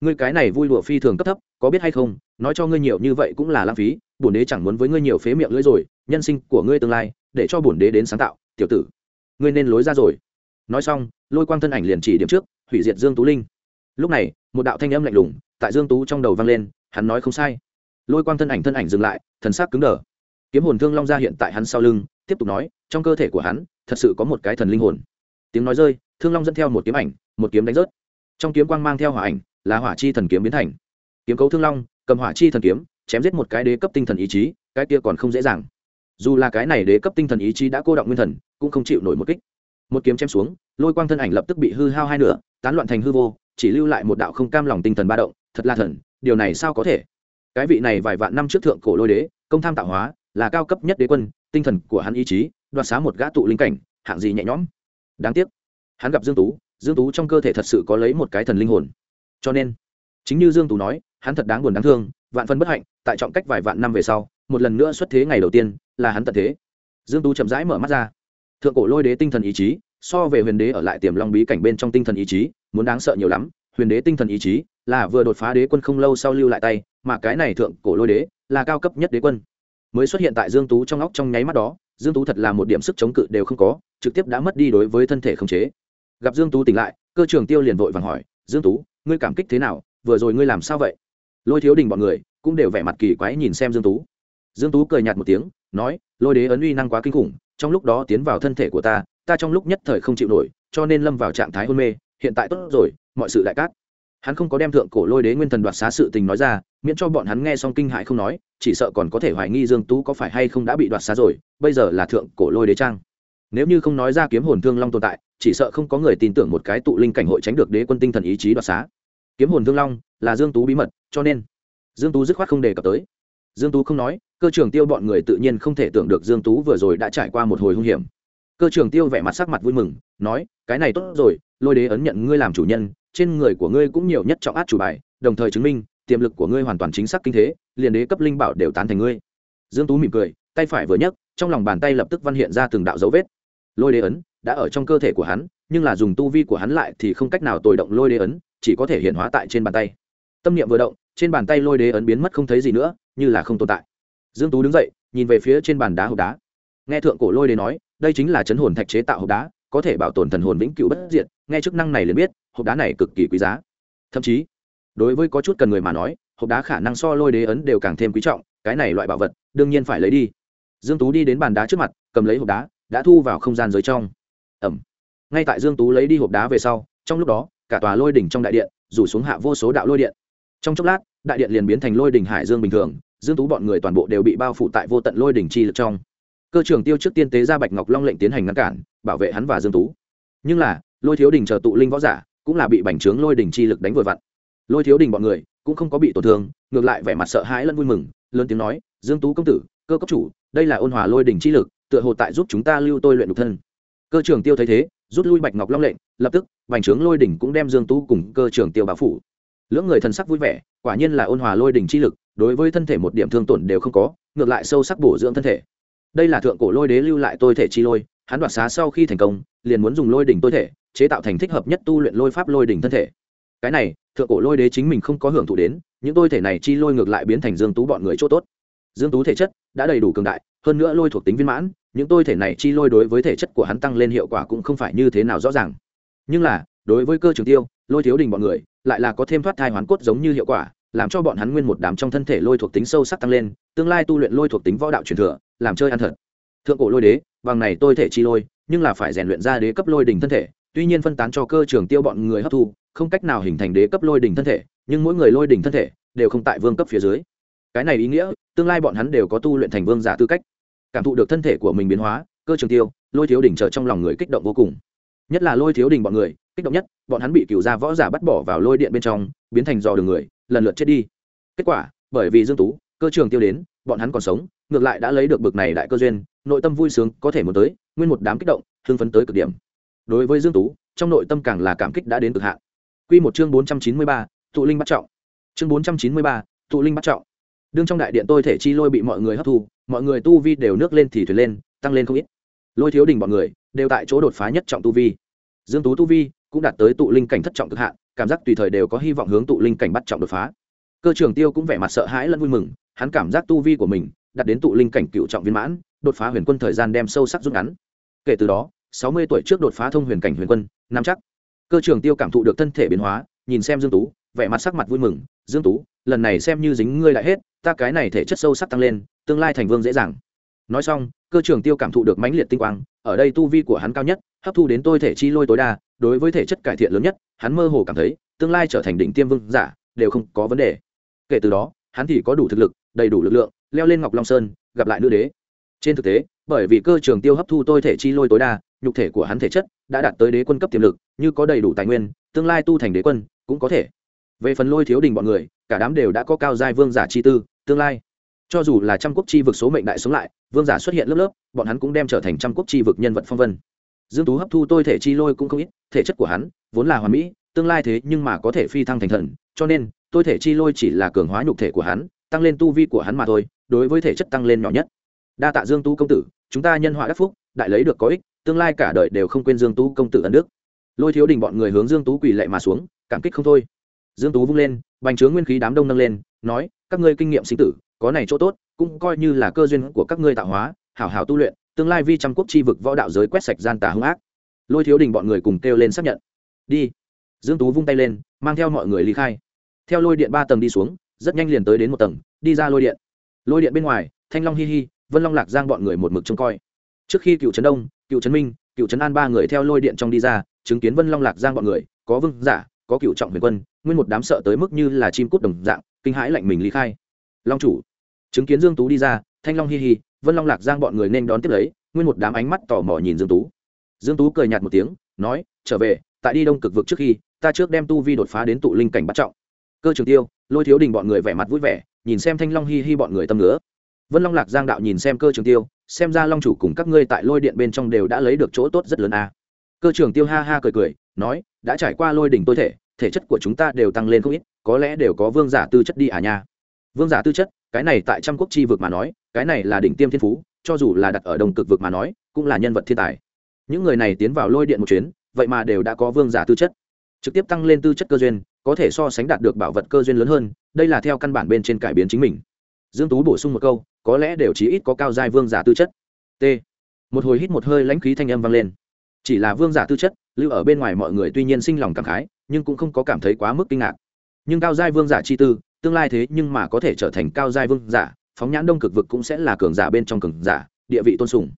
Ngươi cái này vui đùa phi thường cấp thấp, có biết hay không, nói cho ngươi nhiều như vậy cũng là lãng phí, bổn đế chẳng muốn với ngươi nhiều phế miệng lưỡi rồi, nhân sinh của ngươi tương lai, để cho bổn đế đến sáng tạo, tiểu tử, ngươi nên lối ra rồi. Nói xong, lôi quang thân ảnh liền chỉ điểm trước, hủy diệt dương tú linh lúc này, một đạo thanh âm lạnh lùng tại dương tú trong đầu vang lên, hắn nói không sai. Lôi quang thân ảnh thân ảnh dừng lại, thần sắc cứng đờ. Kiếm hồn thương long ra hiện tại hắn sau lưng, tiếp tục nói, trong cơ thể của hắn, thật sự có một cái thần linh hồn. Tiếng nói rơi, thương long dẫn theo một kiếm ảnh, một kiếm đánh rớt. Trong kiếm quang mang theo hỏa ảnh, là hỏa chi thần kiếm biến thành. Kiếm cấu thương long, cầm hỏa chi thần kiếm, chém giết một cái đế cấp tinh thần ý chí, cái kia còn không dễ dàng. Dù là cái này đế cấp tinh thần ý chí đã cô động nguyên thần, cũng không chịu nổi một kích. Một kiếm chém xuống, lôi quang thân ảnh lập tức bị hư hao hai nửa, tán loạn thành hư vô chỉ lưu lại một đạo không cam lòng tinh thần ba động, thật là thần, điều này sao có thể? Cái vị này vài vạn năm trước thượng cổ lôi đế, công tham tạo hóa, là cao cấp nhất đế quân, tinh thần của hắn ý chí, đoạt xá một gã tụ linh cảnh, hạng gì nhẹ nhõm. Đáng tiếc, hắn gặp dương tú dương tú trong cơ thể thật sự có lấy một cái thần linh hồn. Cho nên, chính như dương tú nói, hắn thật đáng buồn đáng thương, vạn phân bất hạnh, tại trọng cách vài vạn năm về sau, một lần nữa xuất thế ngày đầu tiên, là hắn tận thế. Dương tú chậm rãi mở mắt ra. Thượng cổ lôi đế tinh thần ý chí, so về huyền đế ở lại tiềm long bí cảnh bên trong tinh thần ý chí muốn đáng sợ nhiều lắm, huyền đế tinh thần ý chí là vừa đột phá đế quân không lâu sau lưu lại tay, mà cái này thượng cổ lôi đế là cao cấp nhất đế quân. Mới xuất hiện tại dương tú trong óc trong nháy mắt đó, dương tú thật là một điểm sức chống cự đều không có, trực tiếp đã mất đi đối với thân thể khống chế. Gặp dương tú tỉnh lại, cơ trưởng tiêu liền vội vàng hỏi, dương tú, ngươi cảm kích thế nào? Vừa rồi ngươi làm sao vậy? Lôi thiếu đình bọn người cũng đều vẻ mặt kỳ quái nhìn xem dương tú. Dương tú cười nhạt một tiếng, nói, lôi đế ấn uy năng quá kinh khủng, trong lúc đó tiến vào thân thể của ta ta trong lúc nhất thời không chịu nổi, cho nên lâm vào trạng thái hôn mê hiện tại tốt rồi, mọi sự đại cát. Hắn không có đem thượng cổ lôi đế nguyên thần đoạt xá sự tình nói ra, miễn cho bọn hắn nghe xong kinh hại không nói, chỉ sợ còn có thể hoài nghi dương tú có phải hay không đã bị đoạt xá rồi, bây giờ là thượng cổ lôi đế trang. Nếu như không nói ra kiếm hồn thương long tồn tại, chỉ sợ không có người tin tưởng một cái tụ linh cảnh hội tránh được đế quân tinh thần ý chí đoạt xá. Kiếm hồn thương long là dương tú bí mật, cho nên dương tú dứt khoát không đề cập tới. Dương tú không nói, cơ trưởng tiêu bọn người tự nhiên không thể tưởng được dương tú vừa rồi đã trải qua một hồi hung hiểm cơ trưởng tiêu vẻ mặt sắc mặt vui mừng, nói, cái này tốt rồi, lôi đế ấn nhận ngươi làm chủ nhân, trên người của ngươi cũng nhiều nhất trọng át chủ bài, đồng thời chứng minh, tiềm lực của ngươi hoàn toàn chính xác kinh thế, liền đế cấp linh bảo đều tán thành ngươi. Dương tú mỉm cười, tay phải vừa nhấc, trong lòng bàn tay lập tức văn hiện ra từng đạo dấu vết. Lôi đế ấn đã ở trong cơ thể của hắn, nhưng là dùng tu vi của hắn lại thì không cách nào tồi động lôi đế ấn, chỉ có thể hiện hóa tại trên bàn tay. Tâm niệm vừa động, trên bàn tay lôi đế ấn biến mất không thấy gì nữa, như là không tồn tại. Dương tú đứng dậy, nhìn về phía trên bàn đá hộp đá nghe thượng cổ lôi đế nói, đây chính là chấn hồn thạch chế tạo hộp đá, có thể bảo tồn thần hồn vĩnh cửu bất diệt, nghe chức năng này liền biết, hộp đá này cực kỳ quý giá. Thậm chí, đối với có chút cần người mà nói, hộp đá khả năng so lôi đế ấn đều càng thêm quý trọng, cái này loại bảo vật, đương nhiên phải lấy đi. Dương tú đi đến bàn đá trước mặt, cầm lấy hộp đá, đã thu vào không gian dưới trong. Ẩm. Ngay tại dương tú lấy đi hộp đá về sau, trong lúc đó, cả tòa lôi đỉnh trong đại điện, rủ xuống hạ vô số đạo lôi điện. Trong chốc lát, đại điện liền biến thành lôi đỉnh hải dương bình thường, dương tú bọn người toàn bộ đều bị bao phủ tại vô tận lôi đỉnh chi lực trong cơ trưởng tiêu trước tiên tế ra bạch ngọc long lệnh tiến hành ngăn cản, bảo vệ hắn và dương tú. Nhưng là, lôi thiếu đình chờ tụ linh võ giả, cũng là bị bành trướng lôi đỉnh chi lực đánh vội vặn. Lôi thiếu đình bọn người, cũng không có bị tổn thương, ngược lại vẻ mặt sợ hãi lẫn vui mừng, lớn tiếng nói, dương tú công tử, cơ cấp chủ, đây là ôn hòa lôi đỉnh chi lực, tựa hồ tại giúp chúng ta lưu tôi luyện độc thân. Cơ trưởng tiêu thấy thế, rút lui bạch ngọc long lệnh, lập tức, bành trướng lôi đỉnh cũng đem dương tú cùng cơ trưởng tiêu báo phủ. Lưỡng người thần sắc vui vẻ, quả nhiên là ôn hòa lôi đỉnh chi lực, đối với thân thể một điểm thương tổn đều không có, ngược lại sâu sắc bổ dưỡng thân thể đây là thượng cổ lôi đế lưu lại tôi thể chi lôi, hắn đoạt xá sau khi thành công, liền muốn dùng lôi đỉnh tôi thể, chế tạo thành thích hợp nhất tu luyện lôi pháp lôi đỉnh thân thể. Cái này, thượng cổ lôi đế chính mình không có hưởng thụ đến, những tôi thể này chi lôi ngược lại biến thành dương tú bọn người chỗ tốt. Dương tú thể chất đã đầy đủ cường đại, hơn nữa lôi thuộc tính viên mãn, những tôi thể này chi lôi đối với thể chất của hắn tăng lên hiệu quả cũng không phải như thế nào rõ ràng. Nhưng là, đối với cơ trường tiêu, lôi thiếu đình bọn người, lại là có thêm thoát thai hoán cốt giống như hiệu quả, làm cho bọn hắn nguyên một đám trong thân thể lôi thuộc tính sâu sắc tăng lên, tương lai tu luyện lôi thuộc tính võ đạo truyền thừa làm chơi ăn thật. Thượng cổ lôi đế, bằng này tôi thể chi lôi, nhưng là phải rèn luyện ra đế cấp lôi đỉnh thân thể, tuy nhiên phân tán cho cơ trường tiêu bọn người hấp thu, không cách nào hình thành đế cấp lôi đỉnh thân thể, nhưng mỗi người lôi đỉnh thân thể đều không tại vương cấp phía dưới. Cái này ý nghĩa, tương lai bọn hắn đều có tu luyện thành vương giả tư cách. Cảm thụ được thân thể của mình biến hóa, cơ trường tiêu, lôi thiếu đỉnh chờ trong lòng người kích động vô cùng. Nhất là lôi thiếu đỉnh bọn người, kích động nhất, bọn hắn bị cựu gia võ giả bắt bỏ vào lôi điện bên trong, biến thành dò đường người, lần lượt chết đi. Kết quả, bởi vì dương tú, cơ trường tiêu đến, bọn hắn còn sống ngược lại đã lấy được bực này đại cơ duyên nội tâm vui sướng có thể muốn tới nguyên một đám kích động hưng phấn tới cực điểm. Đối với dương tú trong nội tâm càng là cảm kích đã đến cực hạn. Quy một chương 493, tụ linh bắt trọng. Chương 493, tụ linh bắt trọng. Đương trong đại điện tôi thể chi lôi bị mọi người hấp thu mọi người tu vi đều nước lên thì thuyền lên tăng lên không ít. Lôi thiếu đình bọn người đều tại chỗ đột phá nhất trọng tu vi. Dương tú tu vi cũng đạt tới tụ linh cảnh thất trọng cực hạn cảm giác tùy thời đều có hy vọng hướng tụ linh cảnh bắt trọng đột phá. Cơ trưởng tiêu cũng vẻ mặt sợ hãi lẫn vui mừng hắn cảm giác tu vi của mình đạt đến tụ linh cảnh cựu trọng viên mãn, đột phá huyền quân thời gian đem sâu sắc rút ngắn. Kể từ đó, sáu mươi tuổi trước đột phá thông huyền cảnh huyền quân nam chắc. Cơ trưởng tiêu cảm thụ được thân thể biến hóa, nhìn xem dương tú, vẻ mặt sắc mặt vui mừng, dương tú, lần này xem như dính ngươi lại hết, ta cái này thể chất sâu sắc tăng lên, tương lai thành vương dễ dàng. Nói xong, cơ trưởng tiêu cảm thụ được mãnh liệt tinh quang, ở đây tu vi của hắn cao nhất, hấp thu đến tôi thể chi lôi tối đa, đối với thể chất cải thiện lớn nhất, hắn mơ hồ cảm thấy, tương lai trở thành đỉnh tiêm vương giả, đều không có vấn đề. Kể từ đó, hắn thì có đủ thực lực, đầy đủ lực lượng leo lên ngọc long sơn, gặp lại nữ đế. Trên thực tế, bởi vì cơ trường tiêu hấp thu tôi thể chi lôi tối đa, nhục thể của hắn thể chất đã đạt tới đế quân cấp tiềm lực, như có đầy đủ tài nguyên, tương lai tu thành đế quân, cũng có thể. Về phần lôi thiếu đình bọn người, cả đám đều đã có cao giai vương giả chi tư, tương lai. Cho dù là trăm quốc chi vực số mệnh đại sống lại, vương giả xuất hiện lớp lớp, bọn hắn cũng đem trở thành trăm quốc chi vực nhân vật phong vân. Dương tú hấp thu tôi thể chi lôi cũng không ít, thể chất của hắn vốn là hoàn mỹ, tương lai thế nhưng mà có thể phi thăng thành thần, cho nên, tôi thể chi lôi chỉ là cường hóa nhục thể của hắn, tăng lên tu vi của hắn mà thôi đối với thể chất tăng lên nhỏ nhất. Đa tạ dương tú công tử, chúng ta nhân họa đắc phúc, đại lấy được có ích, tương lai cả đời đều không quên dương tú công tử ân đức. Lôi thiếu đình bọn người hướng dương tú quỳ lệ mà xuống, cảm kích không thôi. Dương tú vung lên, bành trướng nguyên khí đám đông nâng lên, nói, các ngươi kinh nghiệm sinh tử, có này chỗ tốt, cũng coi như là cơ duyên của các ngươi tạo hóa, hảo hảo tu luyện, tương lai vi trăm quốc chi vực võ đạo giới quét sạch gian tà hung ác. Lôi thiếu đình bọn người cùng kêu lên xác nhận. Đi. Dương tú vung tay lên, mang theo mọi người ly khai. Theo lôi điện ba tầng đi xuống, rất nhanh liền tới đến một tầng, đi ra lôi điện lôi điện bên ngoài, thanh long hi hi, vân long lạc giang bọn người một mực trông coi. Trước khi cựu trấn đông, cựu trấn minh, cựu trấn an ba người theo lôi điện trong đi ra, chứng kiến vân long lạc giang bọn người, có vương giả, có cựu trọng huyền quân, nguyên một đám sợ tới mức như là chim cút đồng dạng, kinh hãi lạnh mình ly khai. Long chủ, chứng kiến dương tú đi ra, thanh long hi hi, vân long lạc giang bọn người nên đón tiếp lấy, nguyên một đám ánh mắt tò mò nhìn dương tú. Dương tú cười nhạt một tiếng, nói, trở về, tại đi đông cực vực trước khi, ta trước đem tu vi đột phá đến tụ linh cảnh bắt trọng. Cơ trường tiêu, lôi thiếu đình bọn người vẻ mặt vui vẻ nhìn xem thanh long hi hi bọn người tâm nữa vân long lạc giang đạo nhìn xem cơ trường tiêu, xem ra long chủ cùng các ngươi tại lôi điện bên trong đều đã lấy được chỗ tốt rất lớn a. À. cơ trường tiêu ha ha cười cười, nói, đã trải qua lôi đỉnh tôi thể thể chất của chúng ta đều tăng lên không ít, có lẽ đều có vương giả tư chất đi à nha. Vương giả tư chất, cái này tại trăm quốc chi vực mà nói, cái này là đỉnh tiêm thiên phú, cho dù là đặt ở đồng cực vực mà nói, cũng là nhân vật thiên tài. Những người này tiến vào lôi điện một chuyến, vậy mà đều đã có vương giả tư chất. Trực tiếp tăng lên tư chất cơ duyên có thể so sánh đạt được bảo vật cơ duyên lớn hơn, đây là theo căn bản bên trên cải biến chính mình. Dương tú bổ sung một câu, có lẽ đều chí ít có cao giai vương giả tư chất. T. Một hồi hít một hơi lãnh khí thanh âm vang lên. Chỉ là vương giả tư chất, lưu ở bên ngoài mọi người tuy nhiên sinh lòng cảm khái, nhưng cũng không có cảm thấy quá mức kinh ngạc. Nhưng cao giai vương giả chi tư, tương lai thế nhưng mà có thể trở thành cao giai vương giả, phóng nhãn đông cực vực cũng sẽ là cường giả bên trong cường giả, địa vị tôn sùng.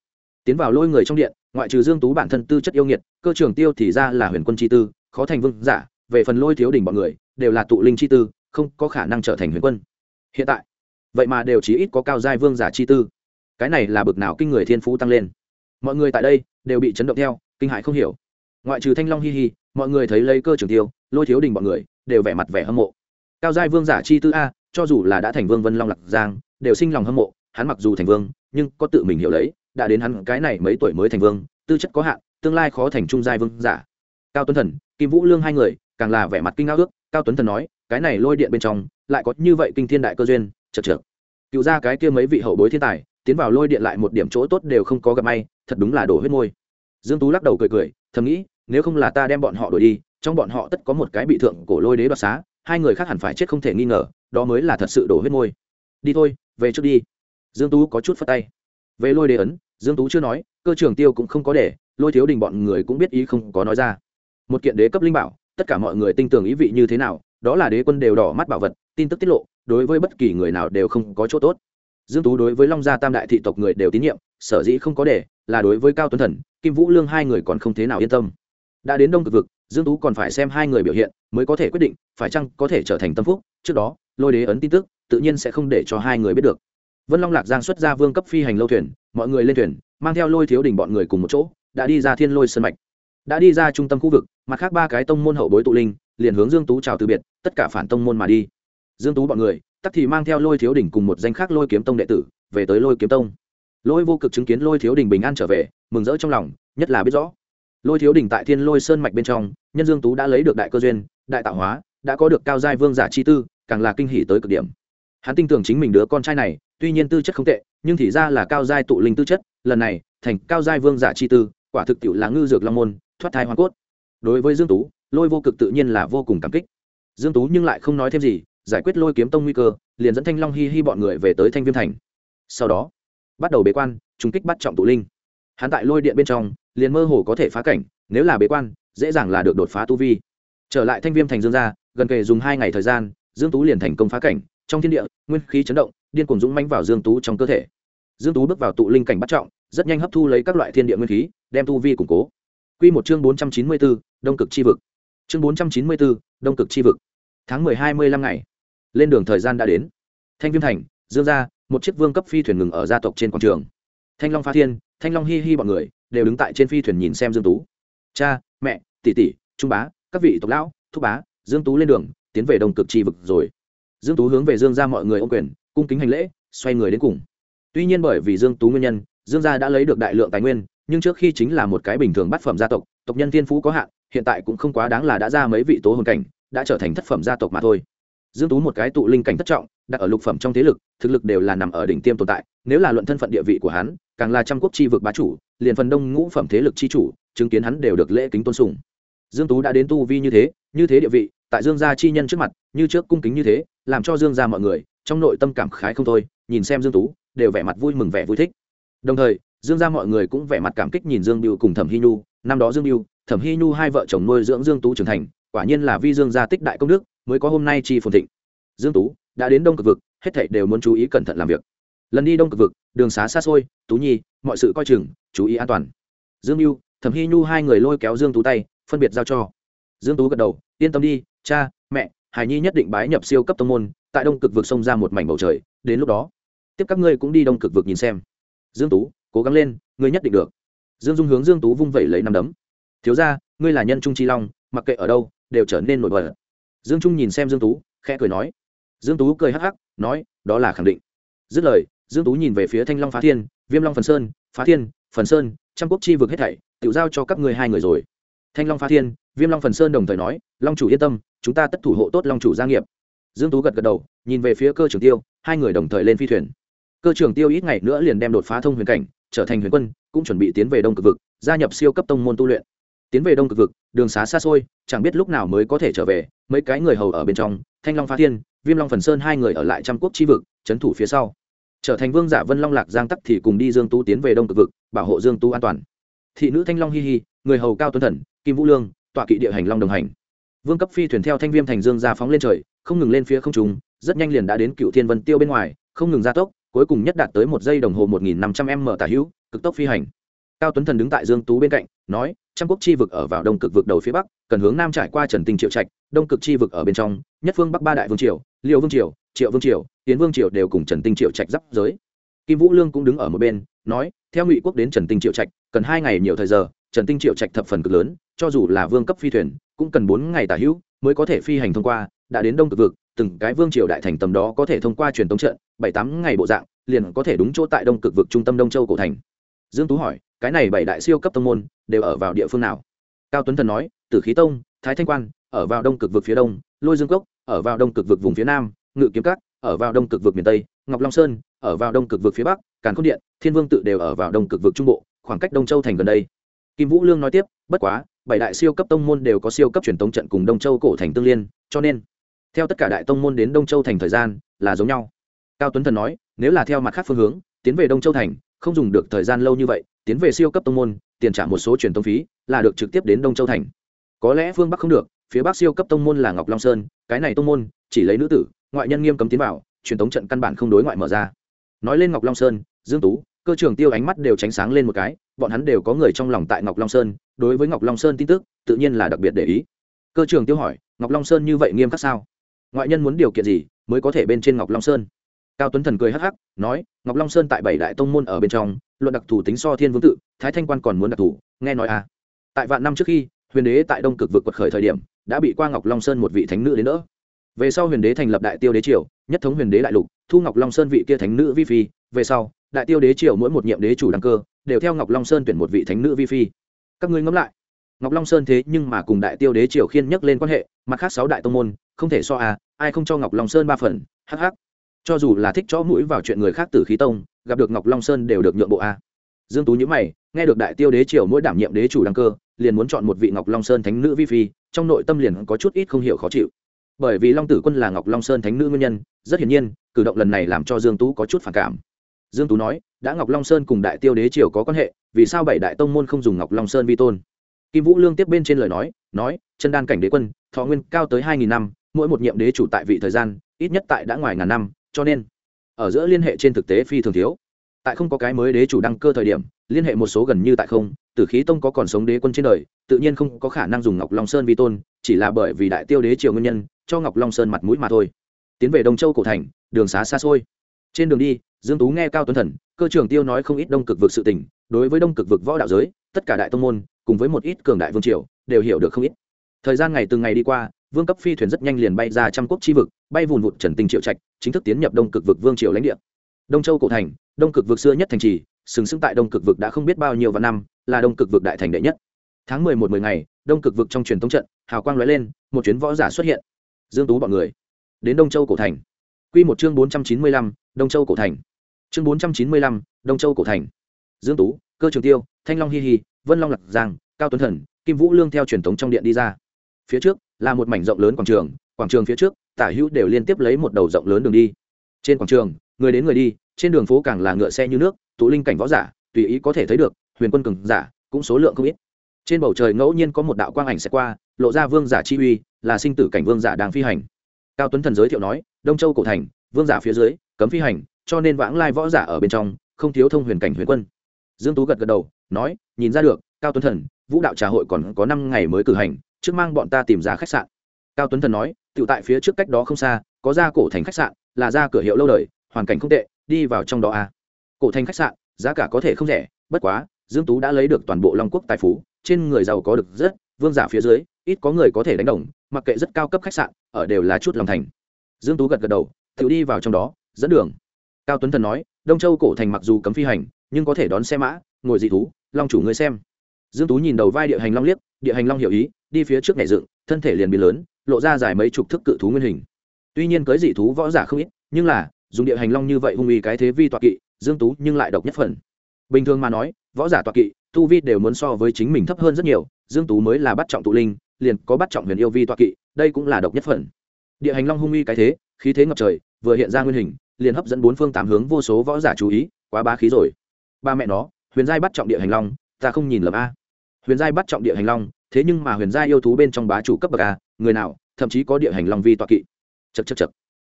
Tiến vào lôi người trong điện, ngoại trừ dương tú bản thân tư chất yêu nghiệt, cơ trưởng tiêu thì ra là huyền quân chi tư, khó thành vương giả về phần lôi thiếu đỉnh bọn người, đều là tụ linh chi tư, không có khả năng trở thành huyền quân. Hiện tại, vậy mà đều chỉ ít có cao giai vương giả chi tư. Cái này là bực nào kinh người thiên phú tăng lên. Mọi người tại đây đều bị chấn động theo, kinh hại không hiểu. Ngoại trừ thanh long hi hi, mọi người thấy lấy cơ trưởng tiêu, lôi thiếu đình bọn người đều vẻ mặt vẻ hâm mộ. Cao giai vương giả chi tư a, cho dù là đã thành vương vân long lạc giang, đều sinh lòng hâm mộ, hắn mặc dù thành vương, nhưng có tự mình hiểu lấy, đã đến hắn cái này mấy tuổi mới thành vương, tư chất có hạn, tương lai khó thành trung giai vương giả. Cao tuấn thần, kim vũ lương hai người càng là vẻ mặt kinh ngao ước, cao tuấn thần nói, cái này lôi điện bên trong, lại có như vậy kinh thiên đại cơ duyên chật chật cựu ra cái kia mấy vị hậu bối thiên tài, tiến vào lôi điện lại một điểm chỗ tốt đều không có gặp may, thật đúng là đổ huyết môi. Dương tú lắc đầu cười cười, thầm nghĩ, nếu không là ta đem bọn họ đuổi đi, trong bọn họ tất có một cái bị thượng cổ lôi đế đoạt xá, hai người khác hẳn phải chết không thể nghi ngờ, đó mới là thật sự đổ huyết môi. Đi thôi, về trước đi. Dương tú có chút phất tay. Về lôi đế ấn, dương tú chưa nói, cơ trường tiêu cũng không có để, lôi thiếu đình bọn người cũng biết ý không có nói ra. Một kiện đế cấp linh bảo tất cả mọi người tin tưởng ý vị như thế nào, đó là đế quân đều đỏ mắt bảo vật, tin tức tiết lộ, đối với bất kỳ người nào đều không có chỗ tốt. Dương tú đối với long gia tam đại thị tộc người đều tín nhiệm, sở dĩ không có để là đối với cao tuấn thần, kim vũ lương hai người còn không thế nào yên tâm. Đã đến đông cực vực, dương tú còn phải xem hai người biểu hiện, mới có thể quyết định, phải chăng có thể trở thành tâm phúc, trước đó, lôi đế ấn tin tức, tự nhiên sẽ không để cho hai người biết được. Vân long lạc giang xuất ra vương cấp phi hành lâu thuyền, mọi người lên thuyền, mang theo lôi thiếu đình bọn người cùng một chỗ, đã đi ra thiên lôi sân mạch. Đã đi ra trung tâm khu vực mặt khác ba cái tông môn hậu bối tụ linh, liền hướng dương tú chào từ biệt, tất cả phản tông môn mà đi. Dương tú bọn người, tắc thì mang theo lôi thiếu Đỉnh cùng một danh khác lôi kiếm tông đệ tử, về tới lôi kiếm tông. Lôi vô cực chứng kiến lôi thiếu Đỉnh bình an trở về, mừng rỡ trong lòng, nhất là biết rõ. Lôi thiếu Đỉnh tại thiên lôi sơn mạch bên trong, nhân dương tú đã lấy được đại cơ duyên, đại tạo hóa, đã có được cao giai vương giả chi tư, càng là kinh hỉ tới cực điểm. Hắn tin tưởng chính mình đứa con trai này, tuy nhiên tư chất không tệ, nhưng thì ra là cao giai tụ linh tư chất, lần này, thành cao giai vương giả chi tư, quả thực tiệu là ngư dược long môn, thoát thai hoa cốt đối với dương tú, lôi vô cực tự nhiên là vô cùng cảm kích. Dương tú nhưng lại không nói thêm gì, giải quyết lôi kiếm tông nguy cơ, liền dẫn thanh long hi hi bọn người về tới thanh viêm thành. Sau đó, bắt đầu bế quan, trùng kích bắt trọng tụ linh. Hắn tại lôi điện bên trong, liền mơ hồ có thể phá cảnh, nếu là bế quan, dễ dàng là được đột phá tu vi. Trở lại thanh viêm thành dương gia, gần kề dùng hai ngày thời gian, dương tú liền thành công phá cảnh, trong thiên địa, nguyên khí chấn động, điên cuồng dũng mãnh vào dương tú trong cơ thể. Dương tú bước vào tụ linh cảnh bắt trọng, rất nhanh hấp thu lấy các loại thiên địa nguyên khí, đem tu vi củng cố quy một chương 494, đông cực chi vực. Chương 494, đông cực chi vực. Tháng 12 15 ngày. Lên đường thời gian đã đến. Thanh viêm thành dương gia một chiếc vương cấp phi thuyền ngừng ở gia tộc trên quảng trường. Thanh long pha thiên thanh long hi hi bọn người đều đứng tại trên phi thuyền nhìn xem dương tú. Cha mẹ tỷ tỷ trung bá các vị tộc lão thúc bá dương tú lên đường tiến về đông cực chi vực rồi. Dương tú hướng về dương gia mọi người ôm quyền cung kính hành lễ xoay người đến cùng. Tuy nhiên bởi vì dương tú nguyên nhân dương gia đã lấy được đại lượng tài nguyên nhưng trước khi chính là một cái bình thường bát phẩm gia tộc tộc nhân thiên phú có hạn, hiện tại cũng không quá đáng là đã ra mấy vị tố hồn cảnh, đã trở thành thất phẩm gia tộc mà thôi. Dương tú một cái tụ linh cảnh thất trọng, đặt ở lục phẩm trong thế lực, thực lực đều là nằm ở đỉnh tiêm tồn tại, nếu là luận thân phận địa vị của hắn, càng là trăm quốc chi vực bá chủ, liền phần đông ngũ phẩm thế lực chi chủ, chứng kiến hắn đều được lễ kính tôn sùng. Dương tú đã đến tu vi như thế như thế địa vị, tại dương gia chi nhân trước mặt, như trước cung kính như thế, làm cho dương gia mọi người, trong nội tâm cảm khái không thôi, nhìn xem dương tú, đều vẻ mặt vui mừng vẻ vui thích. Đồng thời dương gia mọi người cũng vẻ mặt cảm kích nhìn dương biêu cùng thẩm hy nhu. Năm đó dương biêu thẩm hy nhu hai vợ chồng nuôi dưỡng dương tú trưởng thành, quả nhiên là vi dương gia tích đại công đức, mới có hôm nay chi phồn thịnh. Dương tú đã đến đông cực vực, hết thảy đều muốn chú ý cẩn thận làm việc. Lần đi đông cực vực, đường xá xa xôi, tú nhi, mọi sự coi chừng, chú ý an toàn. Dương mưu thẩm hy nhu hai người lôi kéo dương tú tay, phân biệt giao cho. Dương tú gật đầu, yên tâm đi, cha, mẹ, hải nhi nhất định bái nhập siêu cấp tông môn, tại đông cực vực xông ra một mảnh bầu trời, đến lúc đó, tiếp các ngươi cũng đi đông cực vực nhìn xem. Dương tú cố gắng lên, ngươi nhất định được. Dương dung hướng dương tú vung vẩy lấy năm đấm. Thiếu ra ngươi là nhân trung chi long, mặc kệ ở đâu, đều trở nên nổi bật. Dương trung nhìn xem dương tú, khẽ cười nói. Dương tú cười hắc hắc, nói, đó là khẳng định. Dứt lời, dương tú nhìn về phía thanh long phá thiên, viêm long phần sơn, phá thiên, phần sơn, trăm quốc chi vực hết thảy, tự giao cho các ngươi hai người rồi. Thanh long phá thiên, viêm long phần sơn đồng thời nói, long chủ yên tâm, chúng ta tất thủ hộ tốt long chủ gia nghiệp. Dương tú gật gật đầu, nhìn về phía cơ trưởng tiêu, hai người đồng thời lên phi thuyền. Cơ trưởng tiêu ít ngày nữa liền đem đột phá thông huyền cảnh trở thành huyền quân, cũng chuẩn bị tiến về đông cực vực, gia nhập siêu cấp tông môn tu luyện. Tiến về đông cực vực, đường xá xa xôi, chẳng biết lúc nào mới có thể trở về, mấy cái người hầu ở bên trong, thanh long phá thiên, viêm long phần sơn hai người ở lại trăm quốc chi vực, trấn thủ phía sau. Trở thành vương giả vân long lạc giang tắc thì cùng đi dương tú tiến về đông cực vực, bảo hộ dương tú an toàn. Thị nữ thanh long hi hi, người hầu cao tuấn thần, kim vũ lương, tọa kỵ địa hành long đồng hành. Vương cấp phi thuyền theo thanh viêm thành dương ra phóng lên trời, không ngừng lên phía không trung, rất nhanh liền đã đến cựu thiên vân tiêu bên ngoài, không ngừng gia tốc cuối cùng nhất đạt tới một giây đồng hồ một nghìn năm trăm m tả hữu, cực tốc phi hành. Cao tuấn thần đứng tại dương tú bên cạnh, nói, trăm quốc chi vực ở vào đông cực vực đầu phía bắc, cần hướng nam trải qua trần tinh triệu trạch, đông cực chi vực ở bên trong, nhất phương bắc ba đại vương triều, liêu vương triều, triệu vương triều, tiến vương triều đều cùng trần tinh triệu trạch giáp giới. Kim vũ lương cũng đứng ở một bên, nói, theo ngụy quốc đến trần tinh triệu trạch, cần hai ngày nhiều thời giờ, trần tinh triệu trạch thập phần cực lớn, cho dù là vương cấp phi thuyền, cũng cần bốn ngày tả hữu mới có thể phi hành thông qua, đã đến đông cực vực từng cái vương triều đại thành tầm đó có thể thông qua truyền tống trận, bảy tám ngày bộ dạng, liền có thể đúng chỗ tại đông cực vực trung tâm đông châu cổ thành. Dương tú hỏi, cái này bảy đại siêu cấp tông môn, đều ở vào địa phương nào? Cao tuấn thần nói, tử khí tông, thái thanh quan, ở vào đông cực vực phía đông, lôi dương cốc, ở vào đông cực vực vùng phía nam, ngự kiếm cát ở vào đông cực vực miền tây, ngọc long sơn, ở vào đông cực vực phía bắc, càn khôn điện, thiên vương tự đều ở vào đông cực vực trung bộ, khoảng cách đông châu thành gần đây. Kim vũ lương nói tiếp, bất quá, bảy đại siêu cấp tông môn đều có siêu cấp truyền tống trận cùng đông châu cổ thành tương liên, cho nên theo tất cả đại tông môn đến đông châu thành thời gian là giống nhau. Cao tuấn thần nói, nếu là theo mặt khác phương hướng, tiến về đông châu thành, không dùng được thời gian lâu như vậy, tiến về siêu cấp tông môn, tiền trả một số truyền tông phí là được trực tiếp đến đông châu thành. Có lẽ phương bắc không được, phía bắc siêu cấp tông môn là ngọc long sơn, cái này tông môn chỉ lấy nữ tử, ngoại nhân nghiêm cấm tiến vào, truyền tống trận căn bản không đối ngoại mở ra. Nói lên ngọc long sơn, dương tú, cơ trưởng tiêu ánh mắt đều tránh sáng lên một cái, bọn hắn đều có người trong lòng tại ngọc long sơn, đối với ngọc long sơn tin tức, tự nhiên là đặc biệt để ý. Cơ trưởng tiêu hỏi, ngọc long sơn như vậy nghiêm khắc sao? Ngoại nhân muốn điều kiện gì mới có thể bên trên ngọc long sơn? Cao tuấn thần cười hắc hắc, nói, ngọc long sơn tại bảy đại tông môn ở bên trong, luận đặc thù tính so thiên vương tự, thái thanh quan còn muốn đặc thù, nghe nói à. Tại vạn năm trước khi, huyền đế tại đông cực vực quật khởi thời điểm, đã bị qua ngọc long sơn một vị thánh nữ đến nữa về sau huyền đế thành lập đại tiêu đế triều, nhất thống huyền đế đại lục, thu ngọc long sơn vị kia thánh nữ vi phi. Về sau, đại tiêu đế triều mỗi một nhiệm đế chủ đăng cơ, đều theo ngọc long sơn tuyển một vị thánh nữ vi phi. Các ngươi ngẫm lại ngọc long sơn thế nhưng mà cùng đại tiêu đế triều khiên nhắc lên quan hệ, mặt khác sáu đại tông môn, không thể so à ai không cho ngọc long sơn ba phần hh cho dù là thích chó mũi vào chuyện người khác tử khí tông, gặp được ngọc long sơn đều được nhượng bộ a dương tú nhữ mày, nghe được đại tiêu đế triều mỗi đảm nhiệm đế chủ đăng cơ, liền muốn chọn một vị ngọc long sơn thánh nữ vi phi, trong nội tâm liền có chút ít không hiểu khó chịu. Bởi vì long tử quân là ngọc long sơn thánh nữ nguyên nhân, rất hiển nhiên, cử động lần này làm cho dương tú có chút phản cảm. Dương tú nói, đã ngọc long sơn cùng đại tiêu đế triều có quan hệ, vì sao bảy đại tông môn không dùng ngọc long sơn vi tôn? Kim vũ lương tiếp bên trên lời nói nói, chân đan cảnh đế quân, thọ nguyên cao tới hai nghìn năm, mỗi một nhiệm đế chủ tại vị thời gian, ít nhất tại đã ngoài ngàn năm, cho nên ở giữa liên hệ trên thực tế phi thường thiếu. Tại không có cái mới đế chủ đăng cơ thời điểm, liên hệ một số gần như tại không, tử khí tông có còn sống đế quân trên đời, tự nhiên không có khả năng dùng ngọc long sơn vi tôn, chỉ là bởi vì đại tiêu đế triều nguyên nhân, cho ngọc long sơn mặt mũi mà thôi. Tiến về đông châu cổ thành, đường xá xa xôi trên đường đi, dương tú nghe cao tuấn thần, cơ trưởng tiêu nói không ít đông cực vực sự tình, đối với đông cực vực võ đạo giới, tất cả đại tông môn, cùng với một ít cường đại vương triều, đều hiểu được không ít. Thời gian ngày từng ngày đi qua, vương cấp phi thuyền rất nhanh liền bay ra trăm quốc chi vực, bay vùn vụt trần tinh triệu trạch, chính thức tiến nhập đông cực vực vương triều lãnh địa. Đông châu cổ thành, đông cực vực xưa nhất thành trì, sừng sững tại đông cực vực đã không biết bao nhiêu vạn năm, là đông cực vực đại thành đệ nhất. Tháng mười một mười ngày, đông cực vực trong truyền thống trận, hào quang lóe lên, một chuyến võ giả xuất hiện. Dương tú bọn người, đến đông châu cổ thành. Quy một chương bốn trăm chín mươi lăm đông châu cổ thành. Chương bốn trăm chín mươi lăm, đông châu cổ thành. Dương tú, cơ trường tiêu, thanh long hi hi, vân long lạc giang, cao tuấn thần, kim vũ lương theo truyền thống trong điện đi ra. Phía trước là một mảnh rộng lớn quảng trường quảng trường phía trước, tả hữu đều liên tiếp lấy một đầu rộng lớn đường đi. Trên quảng trường, người đến người đi, trên đường phố càng là ngựa xe như nước, tụ linh cảnh võ giả, tùy ý có thể thấy được, huyền quân cường giả, cũng số lượng không ít. Trên bầu trời ngẫu nhiên có một đạo quang ảnh sẽ qua, lộ ra vương giả chi uy, là sinh tử cảnh vương giả đang phi hành. Cao tuấn thần giới thiệu nói, đông châu cổ thành, vương giả phía dưới cấm phi hành, cho nên vãng lai võ giả ở bên trong, không thiếu thông huyền cảnh huyền quân. Dương tú gật gật đầu, nói, nhìn ra được, cao tuấn thần, vũ đạo trà hội còn có năm ngày mới cử hành, trước mang bọn ta tìm ra khách sạn. Cao tuấn thần nói tự tại phía trước cách đó không xa, có ra cổ thành khách sạn, là ra cửa hiệu lâu đời, hoàn cảnh không tệ, đi vào trong đó a. À. cổ thành khách sạn, giá cả có thể không rẻ, bất quá, dương tú đã lấy được toàn bộ long quốc tài phú, trên người giàu có được rất, vương giả phía dưới, ít có người có thể đánh đồng, mặc kệ rất cao cấp khách sạn, ở đều là chút lòng thành. Dương tú gật gật đầu tự đi vào trong đó dẫn đường. Cao tuấn thần nói, đông châu cổ thành mặc dù cấm phi hành, nhưng có thể đón xe mã, ngồi dị thú, long chủ người xem. Dương tú nhìn đầu vai địa hành long liếc, địa hành long hiểu ý, đi phía trước nhảy dựng, thân thể liền biến lớn, lộ ra dài mấy chục thước cự thú nguyên hình. Tuy nhiên cưới dị thú võ giả không ít, nhưng là, dùng địa hành long như vậy hung uy cái thế vi tọa kỵ, dương tú nhưng lại độc nhất phần. Bình thường mà nói, võ giả tọa kỵ, tu vi đều muốn so với chính mình thấp hơn rất nhiều, dương tú mới là bắt trọng tụ linh, liền có bắt trọng huyền yêu vi tọa kỵ, đây cũng là độc nhất phần. Địa hành long hung uy cái thế, khí thế ngập trời, vừa hiện ra nguyên hình liền hấp dẫn bốn phương tám hướng vô số võ giả chú ý, quá ba khí rồi. Ba mẹ nó, huyền giai bắt trọng địa hành long, ta không nhìn lầm a. Huyền giai bắt trọng địa hành long, thế nhưng mà huyền giai yêu thú bên trong bá chủ cấp bậc a, người nào, thậm chí có địa hành long vi toa kỵ. Chật chật chật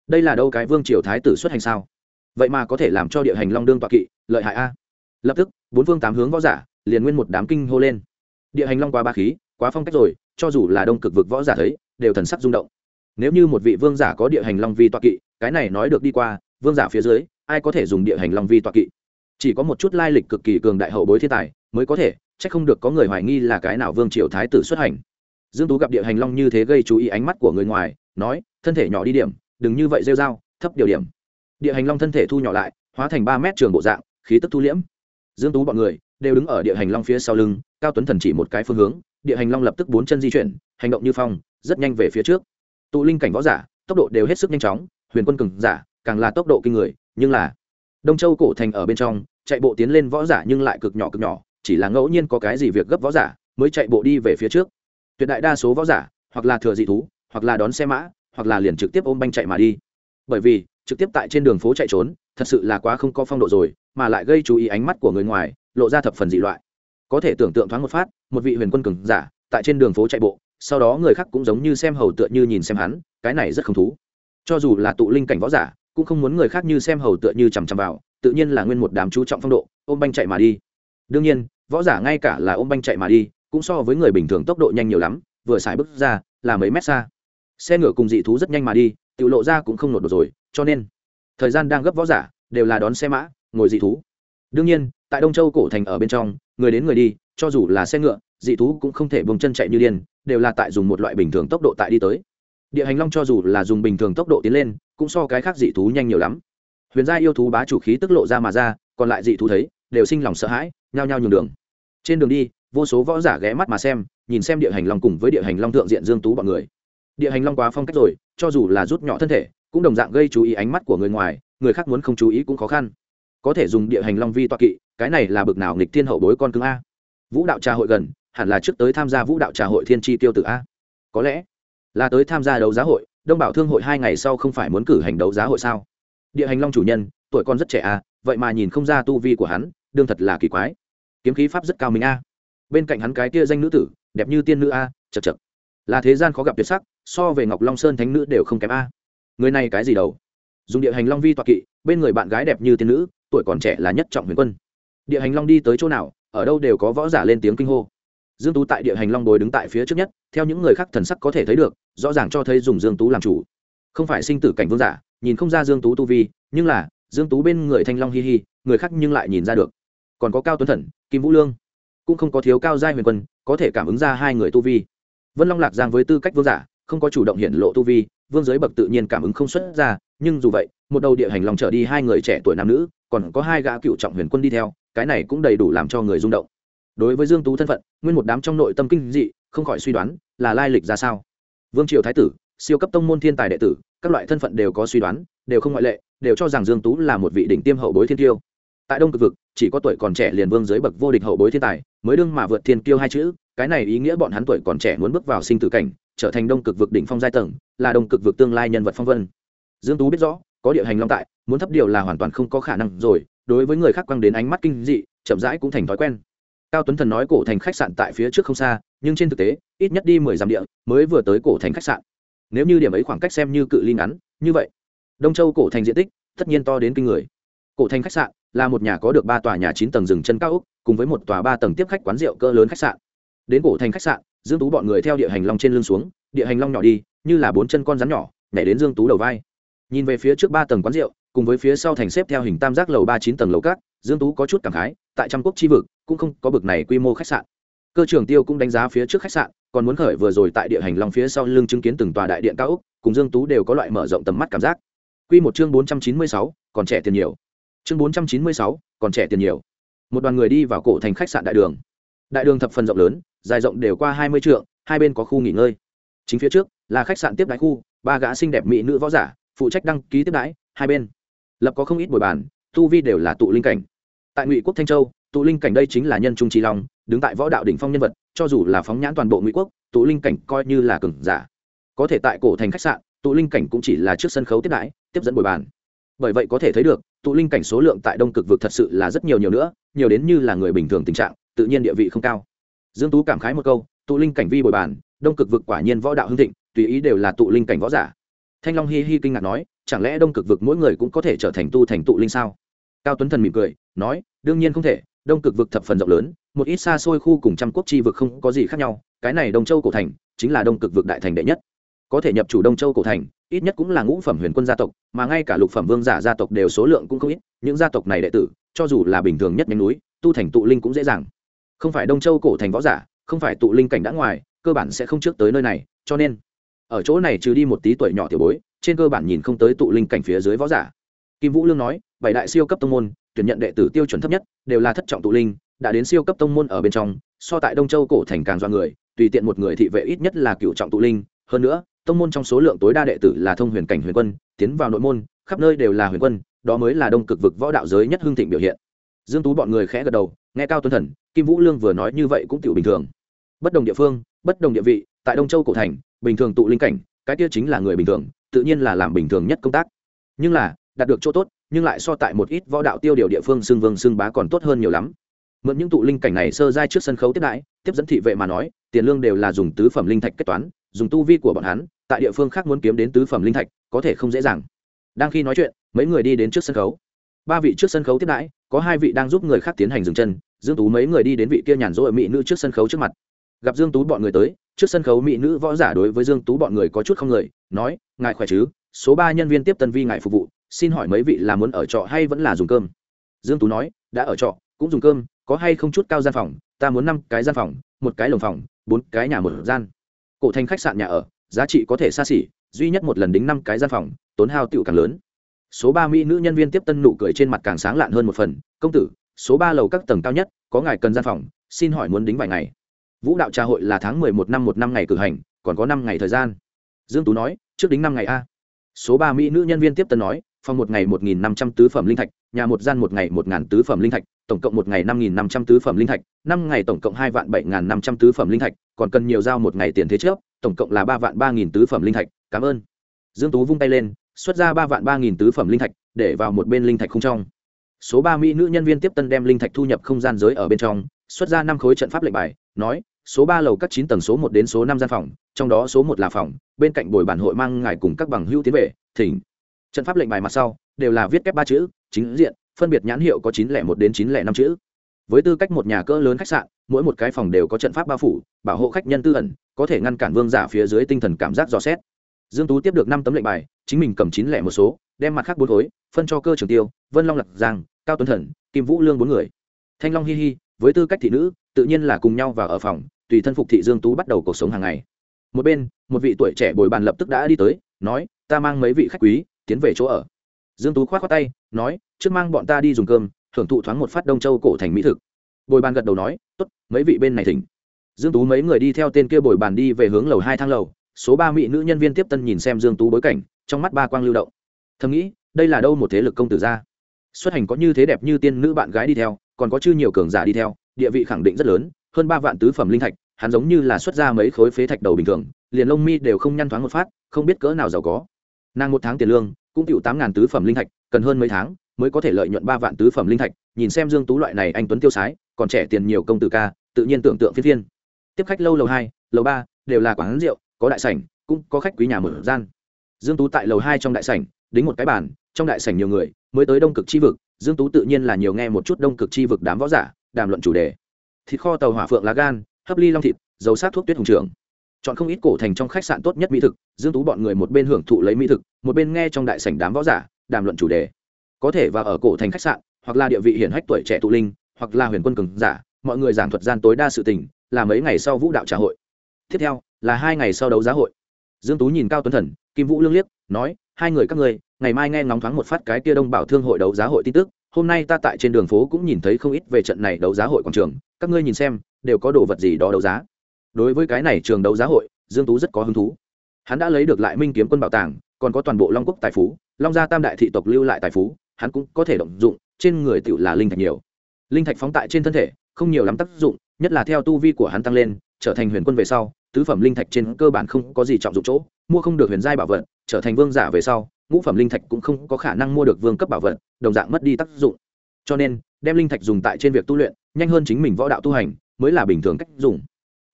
đây là đâu cái vương triều thái tử xuất hành sao? Vậy mà có thể làm cho địa hành long đương toa kỵ, lợi hại a. Lập tức, bốn phương tám hướng võ giả, liền nguyên một đám kinh hô lên. Địa hành long quá ba khí, quá phong cách rồi, cho dù là đông cực vực võ giả thấy, đều thần sắc rung động. Nếu như một vị vương giả có địa hành long vi toa kỵ, cái này nói được đi qua vương giả phía dưới, ai có thể dùng địa hành long vi tọa kỵ? Chỉ có một chút lai lịch cực kỳ cường đại hậu bối thiên tài mới có thể c h ắ c không được có người hoài nghi là cái nào vương triều thái tử xuất hành. Dương tú gặp địa hành long như thế gây chú ý ánh mắt của người ngoài, nói, thân thể nhỏ đi điểm, đừng như vậy rêu dao thấp điều điểm. Địa hành long thân thể thu nhỏ lại, hóa thành ba mét trường bộ dạng, khí tức thu liễm. Dương tú bọn người đều đứng ở địa hành long phía sau lưng, cao tuấn thần chỉ một cái phương hướng, địa hành long lập tức bốn chân di chuyển, hành động như phong, rất nhanh về phía trước. Tụ linh cảnh võ giả, tốc độ đều hết sức nhanh chóng, huyền quân cường giả càng là tốc độ kinh người, nhưng là đông châu cổ thành ở bên trong, chạy bộ tiến lên võ giả nhưng lại cực nhỏ cực nhỏ, chỉ là ngẫu nhiên có cái gì việc gấp võ giả mới chạy bộ đi về phía trước. Tuyệt đại đa số võ giả, hoặc là thừa dị thú, hoặc là đón xe mã, hoặc là liền trực tiếp ôm banh chạy mà đi. Bởi vì, trực tiếp tại trên đường phố chạy trốn, thật sự là quá không có phong độ rồi, mà lại gây chú ý ánh mắt của người ngoài, lộ ra thập phần dị loại. Có thể tưởng tượng thoáng một phát, một vị huyền quân cường giả, tại trên đường phố chạy bộ, sau đó người khác cũng giống như xem hầu tựa như nhìn xem hắn, cái này rất không thú. Cho dù là tụ linh cảnh võ giả cũng không muốn người khác như xem hầu tựa như chằm chằm vào, tự nhiên là nguyên một đám chú trọng phong độ, ôm banh chạy mà đi. Đương nhiên, võ giả ngay cả là ôm banh chạy mà đi, cũng so với người bình thường tốc độ nhanh nhiều lắm, vừa xài bước ra, là mấy mét xa. Xe ngựa cùng dị thú rất nhanh mà đi, tự lộ ra cũng không nổi được rồi, cho nên, thời gian đang gấp võ giả, đều là đón xe mã, ngồi dị thú. Đương nhiên, tại đông châu cổ thành ở bên trong, người đến người đi, cho dù là xe ngựa, dị thú cũng không thể bông chân chạy như điên, đều là tại dùng một loại bình thường tốc độ tại đi tới địa hành long cho dù là dùng bình thường tốc độ tiến lên, cũng so cái khác dị thú nhanh nhiều lắm. Huyền gia yêu thú bá chủ khí tức lộ ra mà ra, còn lại dị thú thấy, đều sinh lòng sợ hãi, nhao nhao nhường đường. Trên đường đi, vô số võ giả ghé mắt mà xem, nhìn xem địa hành long cùng với địa hành long thượng diện dương tú bọn người. Địa hành long quá phong cách rồi, cho dù là rút nhỏ thân thể, cũng đồng dạng gây chú ý ánh mắt của người ngoài, người khác muốn không chú ý cũng khó khăn. Có thể dùng địa hành long vi toa kỵ, cái này là bực nào nghịch thiên hậu bối con cưng a. Vũ đạo trà hội gần, hẳn là trước tới tham gia vũ đạo trà hội thiên tri tiêu tử a. Có lẽ là tới tham gia đấu giá hội, đông bảo thương hội hai ngày sau không phải muốn cử hành đấu giá hội sao? Địa hành long chủ nhân, tuổi con rất trẻ à vậy mà nhìn không ra tu vi của hắn, đương thật là kỳ quái. Kiếm khí pháp rất cao minh a. Bên cạnh hắn cái kia danh nữ tử, đẹp như tiên nữ a, chật chật. Là thế gian khó gặp tuyệt sắc, so về ngọc long sơn thánh nữ đều không kém a. Người này cái gì đâu dùng địa hành long vi toạc kỵ, bên người bạn gái đẹp như tiên nữ, tuổi còn trẻ là nhất trọng huyền quân. Địa hành long đi tới chỗ nào, ở đâu đều có võ giả lên tiếng kinh hô dương tú tại địa hành long bồi đứng tại phía trước nhất, theo những người khác thần sắc có thể thấy được, rõ ràng cho thấy dùng dương tú làm chủ. Không phải sinh tử cảnh vương giả, nhìn không ra dương tú tu vi, nhưng là, dương tú bên người thanh long hi hi, người khác nhưng lại nhìn ra được. Còn có cao tuấn thần, kim vũ lương, cũng không có thiếu cao giai huyền quân, có thể cảm ứng ra hai người tu vi. Vân long lạc giang với tư cách vương giả, không có chủ động hiện lộ tu vi, vương giới bậc tự nhiên cảm ứng không xuất ra, nhưng dù vậy, một đầu địa hành lòng trở đi hai người trẻ tuổi nam nữ, còn có hai gã cựu trọng huyền quân đi theo, cái này cũng đầy đủ làm cho người rung động đối với dương tú thân phận, nguyên một đám trong nội tâm kinh dị, không khỏi suy đoán, là lai lịch ra sao? Vương triều thái tử, siêu cấp tông môn thiên tài đệ tử, các loại thân phận đều có suy đoán, đều không ngoại lệ, đều cho rằng dương tú là một vị đỉnh tiêm hậu bối thiên tiêu tại đông cực vực, chỉ có tuổi còn trẻ liền vương dưới bậc vô địch hậu bối thiên tài, mới đương mà vượt thiên kiêu hai chữ, cái này ý nghĩa bọn hắn tuổi còn trẻ muốn bước vào sinh tử cảnh, trở thành đông cực vực đỉnh phong giai tầng, là đông cực vực tương lai nhân vật phong vân. Dương tú biết rõ, có địa hành long tại, muốn thấp điều là hoàn toàn không có khả năng rồi, đối với người khác quăng đến ánh mắt kinh dị, chậm rãi cũng thành thói quen cao tuấn thần nói cổ thành khách sạn tại phía trước không xa, nhưng trên thực tế, ít nhất đi mười dặm địa mới vừa tới cổ thành khách sạn. Nếu như điểm ấy khoảng cách xem như cự ly ngắn, như vậy, đông châu cổ thành diện tích tất nhiên to đến kinh người. Cổ thành khách sạn là một nhà có được ba tòa nhà chín tầng rừng chân cao úc cùng với một tòa ba tầng tiếp khách quán rượu cỡ lớn khách sạn. Đến cổ thành khách sạn, dương tú bọn người theo địa hành long trên lưng xuống, địa hành long nhỏ đi, như là bốn chân con rắn nhỏ, nhảy đến dương tú đầu vai. Nhìn về phía trước ba tầng quán rượu, cùng với phía sau thành xếp theo hình tam giác lầu ba chín tầng lầu cát dương tú có chút cảm khái tại trăm quốc chi vực cũng không có bực này quy mô khách sạn. Cơ trưởng tiêu cũng đánh giá phía trước khách sạn còn muốn khởi vừa rồi tại địa hành long phía sau lưng chứng kiến từng tòa đại điện cao úc cùng dương tú đều có loại mở rộng tầm mắt cảm giác. Quy một chương 496, còn trẻ tiền nhiều. Chương 496, còn trẻ tiền nhiều. Một đoàn người đi vào cổ thành khách sạn đại đường. Đại đường thập phần rộng lớn dài rộng đều qua hai mươi trượng hai bên có khu nghỉ ngơi. Chính phía trước là khách sạn tiếp đái khu ba gã xinh đẹp mỹ nữ võ giả phụ trách đăng ký tiếp đái hai bên lập có không ít bồi bàn tu vi đều là tụ linh cảnh. Tại ngụy quốc thanh châu, tụ linh cảnh đây chính là nhân trung trí long, đứng tại võ đạo đỉnh phong nhân vật, cho dù là phóng nhãn toàn bộ ngụy quốc, tụ linh cảnh coi như là cừng giả. Có thể tại cổ thành khách sạn, tụ linh cảnh cũng chỉ là trước sân khấu tiếp đãi, tiếp dẫn bồi bàn. Bởi vậy có thể thấy được, tụ linh cảnh số lượng tại đông cực vực thật sự là rất nhiều nhiều nữa, nhiều đến như là người bình thường tình trạng, tự nhiên địa vị không cao. Dương tú cảm khái một câu, tụ linh cảnh vi bồi bàn, đông cực vực quả nhiên võ đạo hưng thịnh, tùy ý đều là tụ linh cảnh võ giả. Thanh long hi hi kinh ngạc nói, chẳng lẽ đông cực vực mỗi người cũng có thể trở thành tu thành tụ linh sao? Cao tuấn thần mỉm cười, nói, đương nhiên không thể, đông cực vực thập phần rộng lớn, một ít xa xôi khu cùng trăm quốc chi vực không có gì khác nhau, cái này đông châu cổ thành chính là đông cực vực đại thành đệ nhất. Có thể nhập chủ đông châu cổ thành, ít nhất cũng là ngũ phẩm huyền quân gia tộc, mà ngay cả lục phẩm vương giả gia tộc đều số lượng cũng không ít, những gia tộc này đệ tử, cho dù là bình thường nhất nhánh núi, tu thành tụ linh cũng dễ dàng. Không phải đông châu cổ thành võ giả, không phải tụ linh cảnh đã ngoài, cơ bản sẽ không trước tới nơi này, cho nên, ở chỗ này trừ đi một tí tuổi nhỏ tiểu bối, trên cơ bản nhìn không tới tụ linh cảnh phía dưới võ giả kim vũ lương nói, bảy đại siêu cấp tông môn, tuyển nhận đệ tử tiêu chuẩn thấp nhất, đều là thất trọng tụ linh, đã đến siêu cấp tông môn ở bên trong, so tại đông châu cổ thành càng do người, tùy tiện một người thị vệ ít nhất là cựu trọng tụ linh. Hơn nữa, tông môn trong số lượng tối đa đệ tử là thông huyền cảnh huyền quân, tiến vào nội môn, khắp nơi đều là huyền quân, đó mới là đông cực vực võ đạo giới nhất hương thịnh biểu hiện. Dương tú bọn người khẽ gật đầu, nghe cao tuấn thần, kim vũ lương vừa nói như vậy cũng tiểu bình thường. Bất đồng địa phương, bất đồng địa vị, tại đông châu cổ thành, bình thường tụ linh cảnh, cái kia chính là người bình thường, tự nhiên là làm bình thường nhất công tác. Nhưng là đạt được chỗ tốt, nhưng lại so tại một ít võ đạo tiêu điều địa phương xưng vương xưng bá còn tốt hơn nhiều lắm. Mượn những tụ linh cảnh này sơ giai trước sân khấu tiếp đãi, tiếp dẫn thị vệ mà nói, tiền lương đều là dùng tứ phẩm linh thạch kết toán, dùng tu vi của bọn hắn, tại địa phương khác muốn kiếm đến tứ phẩm linh thạch, có thể không dễ dàng. Đang khi nói chuyện, mấy người đi đến trước sân khấu. Ba vị trước sân khấu tiếp đãi, có hai vị đang giúp người khác tiến hành dừng chân, dương tú mấy người đi đến vị kia nhàn rỗi mỹ nữ trước sân khấu trước mặt. Gặp dương tú bọn người tới, trước sân khấu mỹ nữ võ giả đối với dương tú bọn người có chút không người, nói, ngài khỏe chứ? Số ba nhân viên tiếp tân vi ngài phục vụ xin hỏi mấy vị là muốn ở trọ hay vẫn là dùng cơm? Dương tú nói, đã ở trọ, cũng dùng cơm, có hay không chút cao gian phòng, ta muốn năm cái gian phòng, một cái lồng phòng, bốn cái nhà một gian. Cổ thành khách sạn nhà ở, giá trị có thể xa xỉ, duy nhất một lần đính năm cái gian phòng, tốn hao tựu càng lớn. Số ba mỹ nữ nhân viên tiếp tân nụ cười trên mặt càng sáng lạn hơn một phần, công tử, số ba lầu các tầng cao nhất, có ngài cần gian phòng, xin hỏi muốn đính vài ngày. Vũ đạo trà hội là tháng mười một năm một năm ngày cử hành, còn có năm ngày thời gian. Dương tú nói, trước đính năm ngày a. Số ba mỹ nữ nhân viên tiếp tân nói phòng một ngày một nghìn năm trăm tứ phẩm linh thạch, nhà một gian một ngày một ngàn tứ phẩm linh thạch, tổng cộng một ngày năm nghìn năm trăm tứ phẩm linh thạch, năm ngày tổng cộng hai vạn bảy ngàn năm trăm tứ phẩm linh thạch, còn cần nhiều giao một ngày tiền thế trước, tổng cộng là ba vạn ba nghìn tứ phẩm linh thạch. Cảm ơn. Dương tú vung tay lên, xuất ra ba vạn ba nghìn tứ phẩm linh thạch, để vào một bên linh thạch không trong. Số ba mỹ nữ nhân viên tiếp tân đem linh thạch thu nhập không gian giới ở bên trong, xuất ra năm khối trận pháp lệnh bài, nói, số ba lầu các chín tầng số một đến số năm gian phòng, trong đó số một là phòng, bên cạnh bồi bản hội mang ngài cùng các bằng hữu tiến về, thỉnh trận pháp lệnh bài mặt sau, đều là viết kép ba chữ, chính diện, phân biệt nhãn hiệu có chín lẻ một đến chín lẻ năm chữ. Với tư cách một nhà cỡ lớn khách sạn, mỗi một cái phòng đều có trận pháp bao phủ, bảo hộ khách nhân tư ẩn, có thể ngăn cản vương giả phía dưới tinh thần cảm giác dò xét. Dương tú tiếp được năm tấm lệnh bài, chính mình cầm chín lẻ một số, đem mặt khác bốn khối, phân cho cơ trường tiêu, vân long lạc giang, cao tuấn thần, kim vũ lương bốn người. Thanh long hi hi, với tư cách thị nữ, tự nhiên là cùng nhau vào ở phòng, tùy thân phục thị dương tú bắt đầu cuộc sống hàng ngày. Một bên, một vị tuổi trẻ bồi bàn lập tức đã đi tới, nói, ta mang mấy vị khách quý tiến về chỗ ở. Dương tú khoát khoát tay, nói, trước mang bọn ta đi dùng cơm, thưởng thụ thoáng một phát đông châu cổ thành mỹ thực. Bồi bàn gật đầu nói, tốt, mấy vị bên này thỉnh. Dương tú mấy người đi theo tên kia bồi bàn đi về hướng lầu hai thang lầu. Số ba mỹ nữ nhân viên tiếp tân nhìn xem dương tú bối cảnh, trong mắt ba quang lưu động. Thầm nghĩ, đây là đâu một thế lực công tử gia xuất hành có như thế đẹp như tiên nữ bạn gái đi theo, còn có chư nhiều cường giả đi theo, địa vị khẳng định rất lớn, hơn ba vạn tứ phẩm linh thạch, hắn giống như là xuất ra mấy khối phế thạch đầu bình thường, liền lông mi đều không nhăn thoáng một phát, không biết cỡ nào giàu có nàng một tháng tiền lương, cũng chịu tám ngàn tứ phẩm linh thạch, cần hơn mấy tháng, mới có thể lợi nhuận ba vạn tứ phẩm linh thạch. Nhìn xem dương tú loại này anh tuấn tiêu sái, còn trẻ tiền nhiều công tử ca, tự nhiên tưởng tượng phiên phiên. Tiếp khách lâu lầu hai, lầu ba, đều là quán rượu, có đại sảnh, cũng có khách quý nhà mở gian. Dương tú tại lầu hai trong đại sảnh, đính một cái bàn, trong đại sảnh nhiều người, mới tới đông cực chi vực. Dương tú tự nhiên là nhiều nghe một chút đông cực chi vực đám võ giả, đàm luận chủ đề. Thịt kho tàu hỏa phượng lá gan, hấp ly long thịt, dầu sát thuốc tuyết hùng trưởng chọn không ít cổ thành trong khách sạn tốt nhất mỹ thực, dương tú bọn người một bên hưởng thụ lấy mỹ thực, một bên nghe trong đại sảnh đám võ giả, đàm luận chủ đề. Có thể và ở cổ thành khách sạn, hoặc là địa vị hiển hách tuổi trẻ tụ linh, hoặc là huyền quân cường giả, mọi người giảng thuật gian tối đa sự tình, là mấy ngày sau vũ đạo trà hội. Tiếp theo, là hai ngày sau đấu giá hội. Dương tú nhìn cao tuấn thần, kim vũ lương liếc, nói, hai người các ngươi, ngày mai nghe ngóng thoáng một phát cái kia đông bảo thương hội đấu giá hội tin tức, hôm nay ta tại trên đường phố cũng nhìn thấy không ít về trận này đấu giá hội quảng trường, các ngươi nhìn xem, đều có đồ vật gì đó đấu giá đối với cái này trường đấu giá hội, dương tú rất có hứng thú. Hắn đã lấy được lại minh kiếm quân bảo tàng, còn có toàn bộ long quốc tài phú, long gia tam đại thị tộc lưu lại tài phú, hắn cũng có thể động dụng, trên người tựu là linh thạch nhiều. Linh thạch phóng tại trên thân thể, không nhiều lắm tác dụng, nhất là theo tu vi của hắn tăng lên, trở thành huyền quân về sau, tứ phẩm linh thạch trên cơ bản không có gì trọng dụng chỗ, mua không được huyền giai bảo vật, trở thành vương giả về sau, ngũ phẩm linh thạch cũng không có khả năng mua được vương cấp bảo vật, đồng dạng mất đi tác dụng. Cho nên, đem linh thạch dùng tại trên việc tu luyện, nhanh hơn chính mình võ đạo tu hành, mới là bình thường cách dùng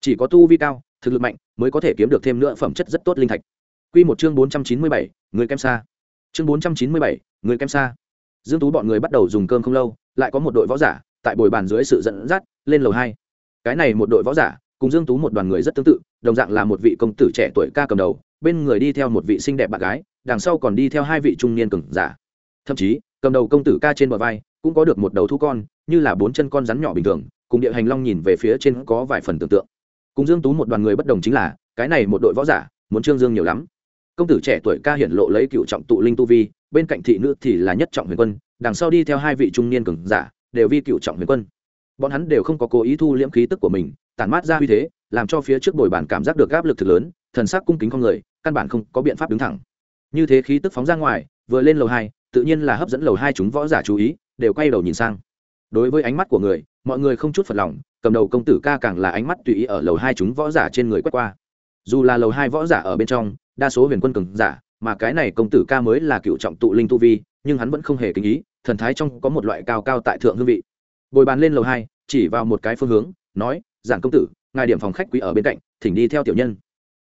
chỉ có tu vi cao thực lực mạnh mới có thể kiếm được thêm nữa phẩm chất rất tốt linh thạch Quy một chương bốn trăm chín mươi bảy, người kem xa. Chương bốn trăm chín mươi bảy, người kem xa. Dương Tú bọn người bắt đầu dùng cơm không lâu, lại có một đội võ giả tại bồi bàn dưới sự dẫn dắt, lên lầu hai. Cái này một đội võ giả, cùng Dương Tú một đoàn người rất tương tự, đồng dạng là một vị công tử trẻ tuổi ca cầm đầu, bên người đi theo một vị xinh đẹp bạn gái, đằng sau còn đi theo hai vị trung niên cường giả. Thậm chí, cầm đầu công tử ca trên bờ vai cũng có được một đầu thú con, như là bốn chân con rắn nhỏ bình thường, cùng địa hành long nhìn về phía trên có vài phần tưởng tượng cùng dương tú một đoàn người bất đồng chính là, cái này một đội võ giả, muốn trương dương nhiều lắm. Công tử trẻ tuổi ca hiển lộ lấy cựu trọng tụ linh tu vi, bên cạnh thị nữ thì là nhất trọng huyền quân, đằng sau đi theo hai vị trung niên cường giả, đều vi cựu trọng huyền quân. Bọn hắn đều không có cố ý thu liễm khí tức của mình, tản mát ra uy thế, làm cho phía trước bồi bàn cảm giác được áp lực thực lớn, thần sắc cung kính con người, căn bản không có biện pháp đứng thẳng. Như thế khí tức phóng ra ngoài, vừa lên lầu hai, tự nhiên là hấp dẫn lầu hai chúng võ giả chú ý, đều quay đầu nhìn sang. Đối với ánh mắt của người, mọi người không chút phật lòng cầm đầu công tử ca càng là ánh mắt tùy ý ở lầu hai chúng võ giả trên người quét qua. Dù là lầu hai võ giả ở bên trong, đa số huyền quân cường giả, mà cái này công tử ca mới là cựu trọng tụ linh tu vi, nhưng hắn vẫn không hề kính ý, thần thái trong có một loại cao cao tại thượng hương vị. Bồi bàn lên lầu hai, chỉ vào một cái phương hướng, nói giản công tử, ngài điểm phòng khách quý ở bên cạnh, thỉnh đi theo tiểu nhân.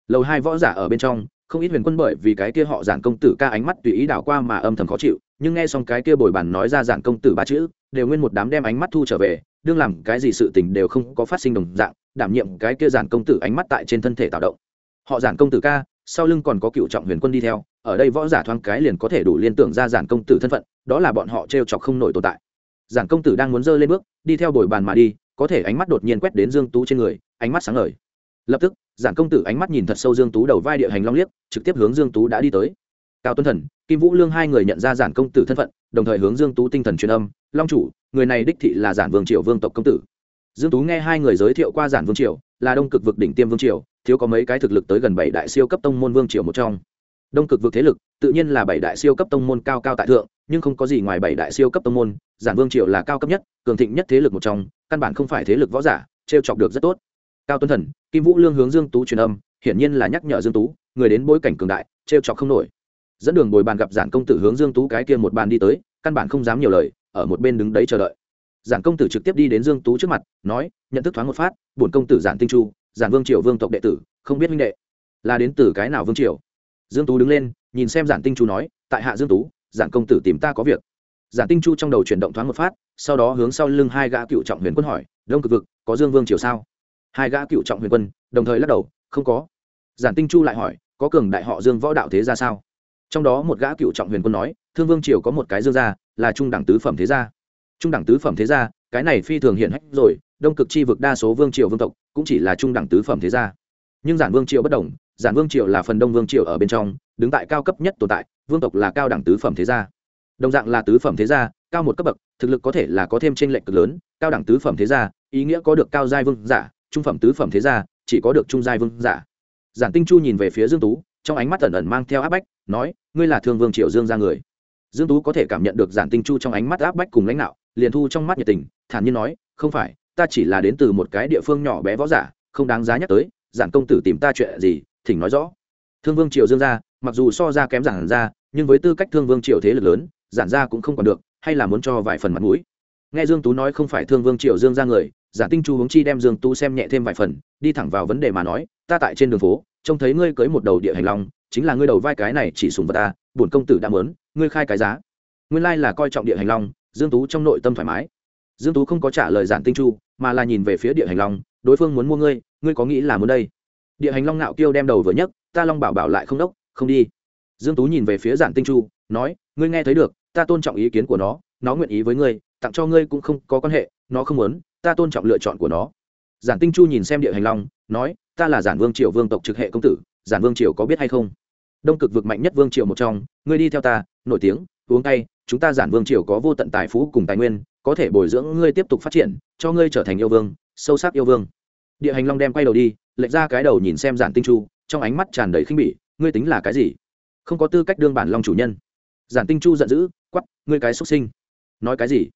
Lầu hai võ giả ở bên trong, không ít huyền quân bởi vì cái kia họ giản công tử ca ánh mắt tùy ý đảo qua mà âm thầm khó chịu, nhưng nghe xong cái kia bồi bàn nói ra giản công tử ba chữ, đều nguyên một đám đem ánh mắt thu trở về đương làm cái gì sự tình đều không có phát sinh đồng dạng, đảm nhiệm cái kia giản công tử ánh mắt tại trên thân thể tạo động. Họ giản công tử ca, sau lưng còn có cựu trọng huyền quân đi theo, ở đây võ giả thoáng cái liền có thể đủ liên tưởng ra giản công tử thân phận, đó là bọn họ t r e o chọc không nổi tồn tại. Giản công tử đang muốn dơ lên bước, đi theo bồi bàn mà đi, có thể ánh mắt đột nhiên quét đến dương tú trên người, ánh mắt sáng ngời. Lập tức, giản công tử ánh mắt nhìn thật sâu dương tú đầu vai địa hành long liếc, trực tiếp hướng dương tú đã đi tới. Cao tuấn thần kim vũ lương hai người nhận ra giản công tử thân phận, đồng thời hướng dương tú tinh thần truyền âm, long chủ, người này đích thị là giản vương triều vương tộc công tử. Dương tú nghe hai người giới thiệu qua giản vương triều, là đông cực vực đỉnh tiêm vương triều, thiếu có mấy cái thực lực tới gần bảy đại siêu cấp tông môn vương triều một trong. Đông cực vực thế lực, tự nhiên là bảy đại siêu cấp tông môn cao cao tại thượng, nhưng không có gì ngoài bảy đại siêu cấp tông môn, giản vương triều là cao cấp nhất, cường thịnh nhất thế lực một trong, căn bản không phải thế lực võ giả, trêu chọc được rất tốt. Cao tuấn thần, kim vũ lương hướng dương tú truyền âm, hiển nhiên là nhắc nhở dương tú, người đến bối cảnh cường đại, trêu chọc không nổi dẫn đường bồi bàn gặp giản công tử hướng dương tú cái kia một bàn đi tới, căn bản không dám nhiều lời, ở một bên đứng đấy chờ đợi. Giản công tử trực tiếp đi đến dương tú trước mặt, nói, nhận thức thoáng một phát, bổn công tử giản tinh chu, giản vương triều vương tộc đệ tử, không biết minh đệ là đến từ cái nào vương triều? Dương tú đứng lên, nhìn xem giản tinh chu nói, tại hạ dương tú, giản công tử tìm ta có việc. Giản tinh chu trong đầu chuyển động thoáng một phát, sau đó hướng sau lưng hai gã cựu trọng huyền quân hỏi, đông cực vực, có dương vương triều sao? Hai gã cựu trọng huyền quân đồng thời lắc đầu, không có. Giản tinh chu lại hỏi, có cường đại họ dương võ đạo thế ra sao? Trong đó một gã cựu trọng huyền quân nói, thương vương triều có một cái dương gia, là trung đẳng tứ phẩm thế gia. Trung đẳng tứ phẩm thế gia, cái này phi thường hiện hách rồi, đông cực chi vực đa số vương triều vương tộc cũng chỉ là trung đẳng tứ phẩm thế gia. Nhưng giản vương triều bất đồng, giản vương triều là phần đông vương triều ở bên trong, đứng tại cao cấp nhất tồn tại, vương tộc là cao đẳng tứ phẩm thế gia. Đồng dạng là tứ phẩm thế gia, cao một cấp bậc, thực lực có thể là có thêm trên lệnh cực lớn, cao đẳng tứ phẩm thế gia, ý nghĩa có được cao giai vương giả, trung phẩm tứ phẩm thế gia, chỉ có được trung giai vương giả. Giản tinh chu nhìn về phía dương tú trong ánh mắt ẩn ẩn mang theo áp bách, nói, ngươi là thương vương triều dương gia người. Dương tú có thể cảm nhận được giản tinh chu trong ánh mắt áp bách cùng lãnh đạo, liền thu trong mắt nhiệt tình, thản nhiên nói, không phải, ta chỉ là đến từ một cái địa phương nhỏ bé võ giả, không đáng giá nhắc tới, giản công tử tìm ta chuyện gì, thỉnh nói rõ. Thương vương triều dương gia, mặc dù so ra kém giản gia, nhưng với tư cách thương vương triều thế lực lớn, giản gia cũng không còn được, hay là muốn cho vài phần mặt mũi nghe dương tú nói không phải thương vương triều dương ra người giản tinh chu hướng chi đem dương tú xem nhẹ thêm vài phần, đi thẳng vào vấn đề mà nói, ta tại trên đường phố, trông thấy ngươi cưới một đầu địa hành long, chính là ngươi đầu vai cái này chỉ sùng vật ta, bổn công tử đã mớn ngươi khai cái giá. Nguyên lai là coi trọng địa hành long, dương tú trong nội tâm thoải mái. Dương tú không có trả lời giản tinh chu, mà là nhìn về phía địa hành long, đối phương muốn mua ngươi ngươi có nghĩ là muốn đây? Địa hành long nạo kiêu đem đầu vừa nhấc, ta long bảo bảo lại không đốc, không đi. Dương tú nhìn về phía giản tinh chu, nói, ngươi nghe thấy được, ta tôn trọng ý kiến của nó nó nguyện ý với ngươi tặng cho ngươi cũng không có quan hệ, nó không muốn, ta tôn trọng lựa chọn của nó. Giản tinh chu nhìn xem địa hành long, nói, ta là giản vương triều vương tộc trực hệ công tử, giản vương triều có biết hay không? Đông cực vực mạnh nhất vương triều một trong, ngươi đi theo ta, nổi tiếng, uống tay chúng ta giản vương triều có vô tận tài phú cùng tài nguyên, có thể bồi dưỡng ngươi tiếp tục phát triển, cho ngươi trở thành yêu vương, sâu sắc yêu vương. Địa hành long đem quay đầu đi, lệch ra cái đầu nhìn xem giản tinh chu, trong ánh mắt tràn đầy khinh bỉ, ngươi tính là cái gì? Không có tư cách đương bản long chủ nhân. Giản tinh chu giận dữ quắp ngươi cái xuất sinh. Nói cái gì?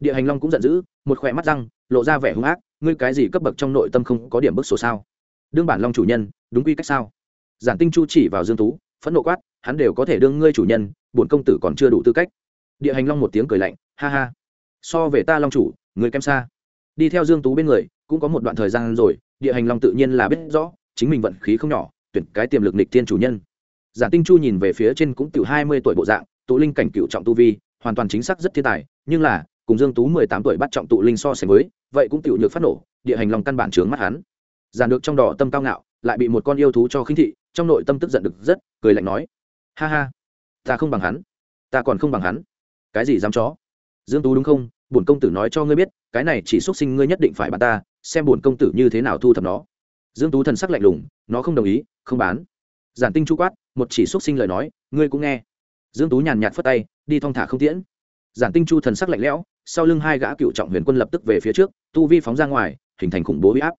Địa hành long cũng giận dữ, một khỏe mắt răng, lộ ra vẻ hung ác, ngươi cái gì cấp bậc trong nội tâm không có điểm bức sổ sao? Đương bản long chủ nhân, đúng quy cách sao? Giản tinh chu chỉ vào dương tú, phẫn nộ quát, hắn đều có thể đương ngươi chủ nhân, bổn công tử còn chưa đủ tư cách. Địa hành long một tiếng cười lạnh, ha ha. So về ta long chủ người kém xa. Đi theo dương tú bên người, cũng có một đoạn thời gian rồi, địa hành long tự nhiên là biết rõ, chính mình vận khí không nhỏ, tuyển cái tiềm lực nịch thiên chủ nhân. Giản tinh chu nhìn về phía trên cũng tiểu hai mươi tuổi bộ dạng tụ linh cảnh cựu trọng tu vi, hoàn toàn chính xác rất thiên tài, nhưng là cùng dương tú mười tám tuổi bắt trọng tụ linh so sánh với, vậy cũng tiểu nhược phát nổ, địa hành lòng căn bản trướng mắt hắn. Giàn được trong đỏ tâm cao ngạo, lại bị một con yêu thú cho khinh thị, trong nội tâm tức giận được rất, cười lạnh nói, ha ha, ta không bằng hắn, ta còn không bằng hắn. Cái gì dám chó? Dương tú đúng không? Bổn công tử nói cho ngươi biết, cái này chỉ xuất sinh ngươi nhất định phải bán ta, xem bổn công tử như thế nào thu thập nó. Dương tú thần sắc lạnh lùng, nó không đồng ý, không bán. Giản tinh chu quát, một chỉ xuất sinh lời nói, ngươi cũng nghe. Dương tú nhàn nhạt phất tay, đi thong thả không tiễn. Giản tinh chu thần sắc lạnh lẽo sau lưng hai gã cựu trọng huyền quân lập tức về phía trước tu vi phóng ra ngoài hình thành khủng bố huy áp.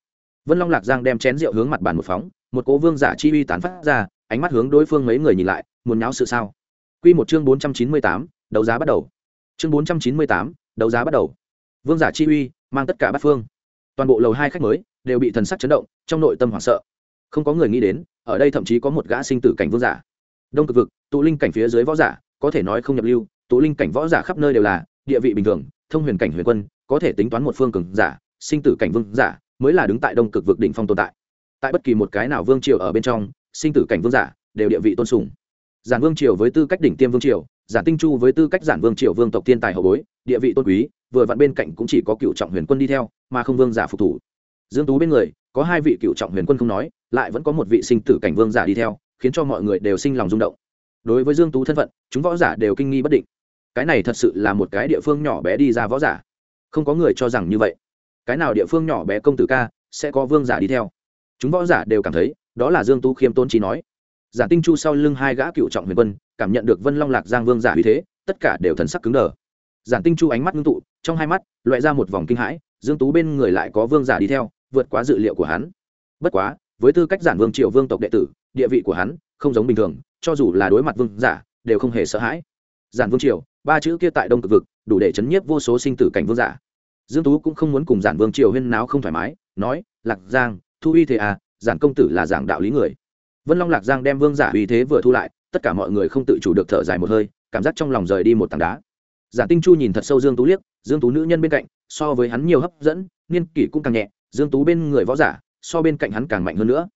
Vân long lạc giang đem chén rượu hướng mặt bàn một phóng một cố vương giả chi uy tán phát ra ánh mắt hướng đối phương mấy người nhìn lại muốn nháo sự sao? Quy một chương bốn trăm chín mươi tám, đấu giá bắt đầu. Chương bốn trăm chín mươi tám, đấu giá bắt đầu. Vương giả chi uy mang tất cả bát phương. Toàn bộ lầu hai khách mới đều bị thần sắc chấn động trong nội tâm hoảng sợ. Không có người nghĩ đến ở đây thậm chí có một gã sinh tử cảnh vương giả. Đông cực vực tụ linh cảnh phía dưới võ giả có thể nói không nhập lưu tụ linh cảnh võ giả khắp nơi đều là địa vị bình thường thông huyền cảnh huyền quân, có thể tính toán một phương cường giả, sinh tử cảnh vương giả, mới là đứng tại đông cực vực đỉnh phong tồn tại. Tại bất kỳ một cái nào vương triều ở bên trong, sinh tử cảnh vương giả đều địa vị tôn sùng. Giản vương triều với tư cách đỉnh tiêm vương triều, giản tinh chu với tư cách giản vương triều vương tộc thiên tài hậu bối, địa vị tôn quý, vừa vặn bên cạnh cũng chỉ có cựu trọng huyền quân đi theo, mà không vương giả phục thủ. Dương tú bên người, có hai vị cựu trọng huyền quân không nói, lại vẫn có một vị sinh tử cảnh vương giả đi theo, khiến cho mọi người đều sinh lòng rung động. Đối với dương tú thân phận, chúng võ giả đều kinh nghi bất định cái này thật sự là một cái địa phương nhỏ bé đi ra võ giả. Không có người cho rằng như vậy. Cái nào địa phương nhỏ bé công tử ca sẽ có vương giả đi theo? Chúng võ giả đều cảm thấy, đó là dương tú khiêm tôn trí nói. Giả tinh chu sau lưng hai gã cựu trọng huyền quân, cảm nhận được vân long lạc giang vương giả uy thế, tất cả đều thần sắc cứng đờ. Giản tinh chu ánh mắt ngưng tụ, trong hai mắt loại ra một vòng kinh hãi, dương tú bên người lại có vương giả đi theo, vượt quá dự liệu của hắn. Bất quá, với tư cách giản vương triệu vương tộc đệ tử, địa vị của hắn không giống bình thường, cho dù là đối mặt vương giả, đều không hề sợ hãi. Giản vương triều ba chữ kia tại đông cực vực, đủ để chấn nhiếp vô số sinh tử cảnh vương giả. Dương tú cũng không muốn cùng giản vương triều huyên náo không thoải mái, nói, lạc giang, thu uy thế à giản công tử là giảng đạo lý người. Vân long lạc giang đem vương giả uy thế vừa thu lại, tất cả mọi người không tự chủ được thở dài một hơi, cảm giác trong lòng rời đi một tảng đá. Giản tinh chu nhìn thật sâu dương tú liếc, dương tú nữ nhân bên cạnh, so với hắn nhiều hấp dẫn, niên kỷ cũng càng nhẹ, dương tú bên người võ giả, so bên cạnh hắn càng mạnh hơn nữa.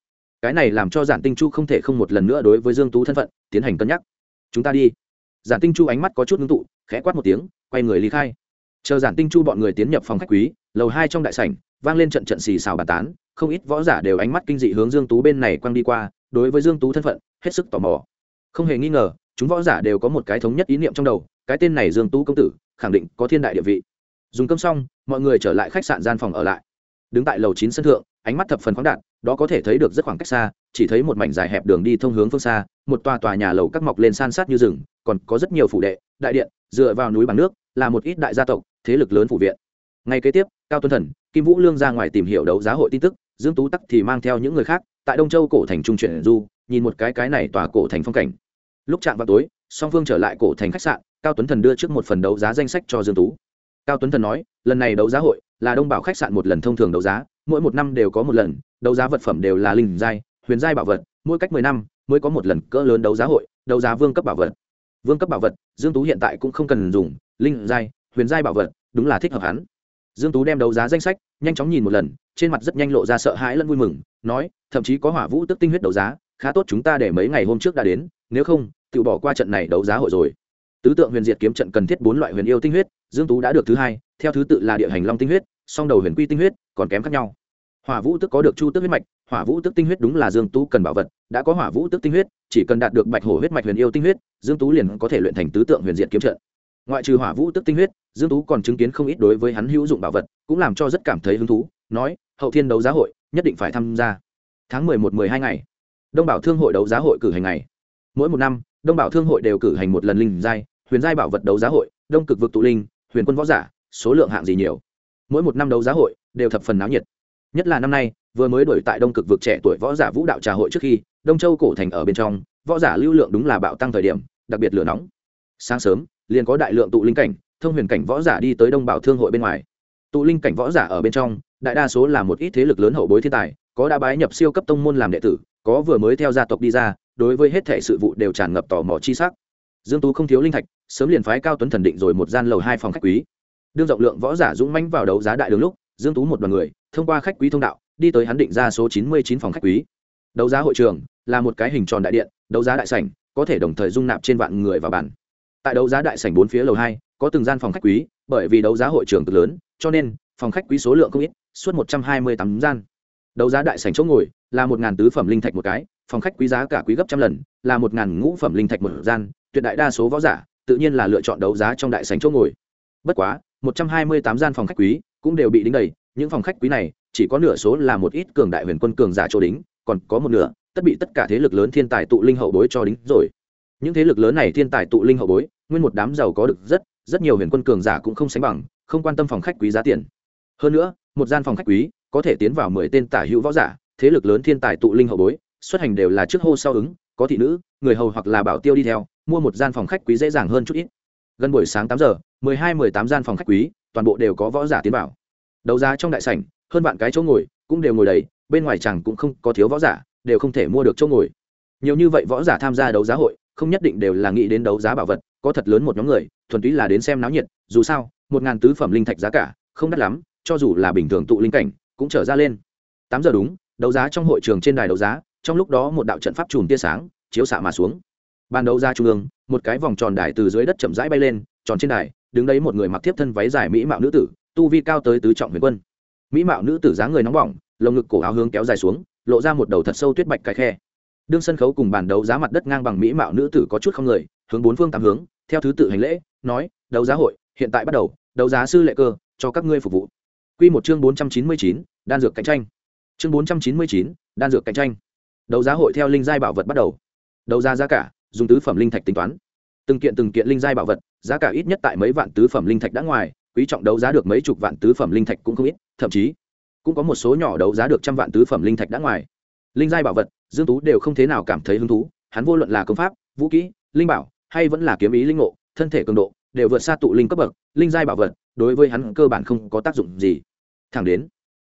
Cái này làm cho giản tinh chu không thể không một lần nữa đối với dương tú thân phận tiến hành cân nhắc. Chúng ta đi giản tinh chu ánh mắt có chút ngưng tụ, khẽ quát một tiếng, quay người lý khai. Chờ giản tinh chu bọn người tiến nhập phòng khách quý, lầu hai trong đại sảnh, vang lên trận trận xì xào bàn tán, không ít võ giả đều ánh mắt kinh dị hướng dương tú bên này quăng đi qua, đối với dương tú thân phận, hết sức tò mò. Không hề nghi ngờ, chúng võ giả đều có một cái thống nhất ý niệm trong đầu, cái tên này dương tú công tử, khẳng định có thiên đại địa vị. Dùng cơm xong, mọi người trở lại khách sạn gian phòng ở lại. Đứng tại lầu chín sân thượng, ánh mắt thập phần khoáng đạt, đó có thể thấy được rất khoảng cách xa, chỉ thấy một mảnh dài hẹp đường đi thông hướng phương xa, một tòa tòa nhà lầu các mọc lên san sát như rừng còn có rất nhiều phủ đệ, đại điện, dựa vào núi bằng nước, là một ít đại gia tộc, thế lực lớn phủ viện. Ngay kế tiếp, cao tuấn thần, kim vũ lương ra ngoài tìm hiểu đấu giá hội tin tức, dương tú tắc thì mang theo những người khác, tại đông châu cổ thành trung chuyển du, nhìn một cái cái này tòa cổ thành phong cảnh. Lúc chạm vào tối, song phương trở lại cổ thành khách sạn, cao tuấn thần đưa trước một phần đấu giá danh sách cho dương tú. Cao tuấn thần nói, lần này đấu giá hội là đông bảo khách sạn một lần thông thường đấu giá, mỗi một năm đều có một lần, đấu giá vật phẩm đều là linh giai, huyền giai bảo vật, mỗi cách mười năm mới có một lần cỡ lớn đấu giá hội, đấu giá vương cấp bảo vật vương cấp bảo vật, dương tú hiện tại cũng không cần dùng, linh giai, huyền giai bảo vật, đúng là thích hợp hắn. Dương tú đem đấu giá danh sách, nhanh chóng nhìn một lần, trên mặt rất nhanh lộ ra sợ hãi lẫn vui mừng, nói, thậm chí có hỏa vũ tức tinh huyết đấu giá, khá tốt chúng ta để mấy ngày hôm trước đã đến, nếu không, tự bỏ qua trận này đấu giá hội rồi. Tứ tượng huyền diệt kiếm trận cần thiết bốn loại huyền yêu tinh huyết, dương tú đã được thứ hai, theo thứ tự là địa hành long tinh huyết, song đầu huyền quy tinh huyết, còn kém khác nhau. Hỏa vũ tức có được chu tức huyết mạch hỏa vũ tức tinh huyết đúng là dương tú cần bảo vật, đã có hỏa vũ tức tinh huyết, chỉ cần đạt được bạch hổ huyết mạch huyền yêu tinh huyết, dương tú liền có thể luyện thành tứ tượng huyền diệt kiếm trận. Ngoại trừ hỏa vũ tức tinh huyết, dương tú còn chứng kiến không ít đối với hắn hữu dụng bảo vật, cũng làm cho rất cảm thấy hứng thú, nói, hậu thiên đấu giá hội, nhất định phải tham gia. Tháng mười một, mười hai ngày. Đông bảo thương hội đấu giá hội cử hành ngày. Mỗi một năm, đông bảo thương hội đều cử hành một lần linh giai, huyền giai bảo vật đấu giá hội, đông cực vực tụ linh, huyền quân võ giả, số lượng hạng gì nhiều. Mỗi một năm đấu giá hội đều thập phần náo nhiệt. Nhất là năm nay vừa mới đổi tại đông cực vực trẻ tuổi võ giả vũ đạo trà hội trước khi, đông châu cổ thành ở bên trong, võ giả lưu lượng đúng là bạo tăng thời điểm, đặc biệt lửa nóng. Sáng sớm, liền có đại lượng tụ linh cảnh, thông huyền cảnh võ giả đi tới đông bảo thương hội bên ngoài. Tụ linh cảnh võ giả ở bên trong, đại đa số là một ít thế lực lớn hậu bối thiên tài, có đã bái nhập siêu cấp tông môn làm đệ tử, có vừa mới theo gia tộc đi ra, đối với hết thể sự vụ đều tràn ngập tò mò chi sắc. Dương tú không thiếu linh thạch, sớm liền phái cao tuấn thần định rồi một gian lầu hai phòng khách quý. Đương rộng lượng võ giả dũng mãnh vào đấu giá đại đường lúc, dương tú một đoàn người, thông qua khách quý thông đạo đi tới hắn định ra số chín mươi chín phòng khách quý. Đấu giá hội trường là một cái hình tròn đại điện, đấu giá đại sảnh, có thể đồng thời dung nạp trên vạn người vào bàn. Tại đấu giá đại sảnh bốn phía lầu hai, có từng gian phòng khách quý, bởi vì đấu giá hội trường cực lớn, cho nên phòng khách quý số lượng không ít, suốt một trăm hai mươi tám gian. Đấu giá đại sảnh chỗ ngồi là một ngàn tứ phẩm linh thạch một cái, phòng khách quý giá cả quý gấp trăm lần, là một ngàn ngũ phẩm linh thạch một gian, tuyệt đại đa số võ giả tự nhiên là lựa chọn đấu giá trong đại sảnh chỗ ngồi. Bất quá, một trăm hai mươi tám gian phòng khách quý cũng đều bị đính đầy, những phòng khách quý này chỉ có nửa số là một ít cường đại huyền quân cường giả chỗ đính, còn có một nửa, tất bị tất cả thế lực lớn thiên tài tụ linh hậu bối cho đính rồi. Những thế lực lớn này thiên tài tụ linh hậu bối, nguyên một đám giàu có được rất rất nhiều huyền quân cường giả cũng không sánh bằng, không quan tâm phòng khách quý giá tiền. Hơn nữa, một gian phòng khách quý, có thể tiến vào mười tên tả hữu võ giả, thế lực lớn thiên tài tụ linh hậu bối, xuất hành đều là trước hô sau ứng, có thị nữ, người hầu hoặc là bảo tiêu đi theo, mua một gian phòng khách quý dễ dàng hơn chút ít. Gần buổi sáng tám giờ, mười hai, mười tám gian phòng khách quý, toàn bộ đều có võ giả tiến vào. Đấu giá trong đại sảnh hơn vạn cái chỗ ngồi cũng đều ngồi đầy, bên ngoài chẳng cũng không có thiếu võ giả, đều không thể mua được chỗ ngồi. Nhiều như vậy võ giả tham gia đấu giá hội, không nhất định đều là nghĩ đến đấu giá bảo vật, có thật lớn một nhóm người, thuần túy là đến xem náo nhiệt, dù sao, một ngàn tứ phẩm linh thạch giá cả, không đắt lắm, cho dù là bình thường tụ linh cảnh, cũng trở ra lên. Tám giờ đúng, đấu giá trong hội trường trên đài đấu giá, trong lúc đó một đạo trận pháp chùm tia sáng, chiếu xạ mà xuống. Ban đấu giá trung ương, một cái vòng tròn đài từ dưới đất chậm rãi bay lên, tròn trên đài, đứng đấy một người mặc tiếp thân váy dài mỹ mạo nữ tử, tu vi cao tới tứ trọng huyền quân mỹ mạo nữ tử dáng người nóng bỏng, lồng ngực cổ áo hướng kéo dài xuống, lộ ra một đầu thật sâu tuyết bạch cái khe. Đương sân khấu cùng bàn đấu giá mặt đất ngang bằng mỹ mạo nữ tử có chút không người, hướng bốn phương tám hướng, theo thứ tự hành lễ, nói, đấu giá hội, hiện tại bắt đầu, đấu giá sư lệ cơ, cho các ngươi phục vụ. Quy một chương bốn trăm chín mươi chín, đan dược cạnh tranh. Chương bốn trăm chín mươi chín, đan dược cạnh tranh. Đấu giá hội theo linh giai bảo vật bắt đầu. Đấu giá giá cả, dùng tứ phẩm linh thạch tính toán. Từng kiện từng kiện linh giai bảo vật, giá cả ít nhất tại mấy vạn tứ phẩm linh thạch đã ngoài quý trọng đấu giá được mấy chục vạn tứ phẩm linh thạch cũng không ít, thậm chí cũng có một số nhỏ đấu giá được trăm vạn tứ phẩm linh thạch đã ngoài. Linh giai bảo vật, dương tú đều không thế nào cảm thấy hứng thú, hắn vô luận là công pháp, vũ kỹ linh bảo, hay vẫn là kiếm ý linh ngộ, thân thể cường độ đều vượt xa tụ linh cấp bậc, linh giai bảo vật đối với hắn cơ bản không có tác dụng gì. Thẳng đến,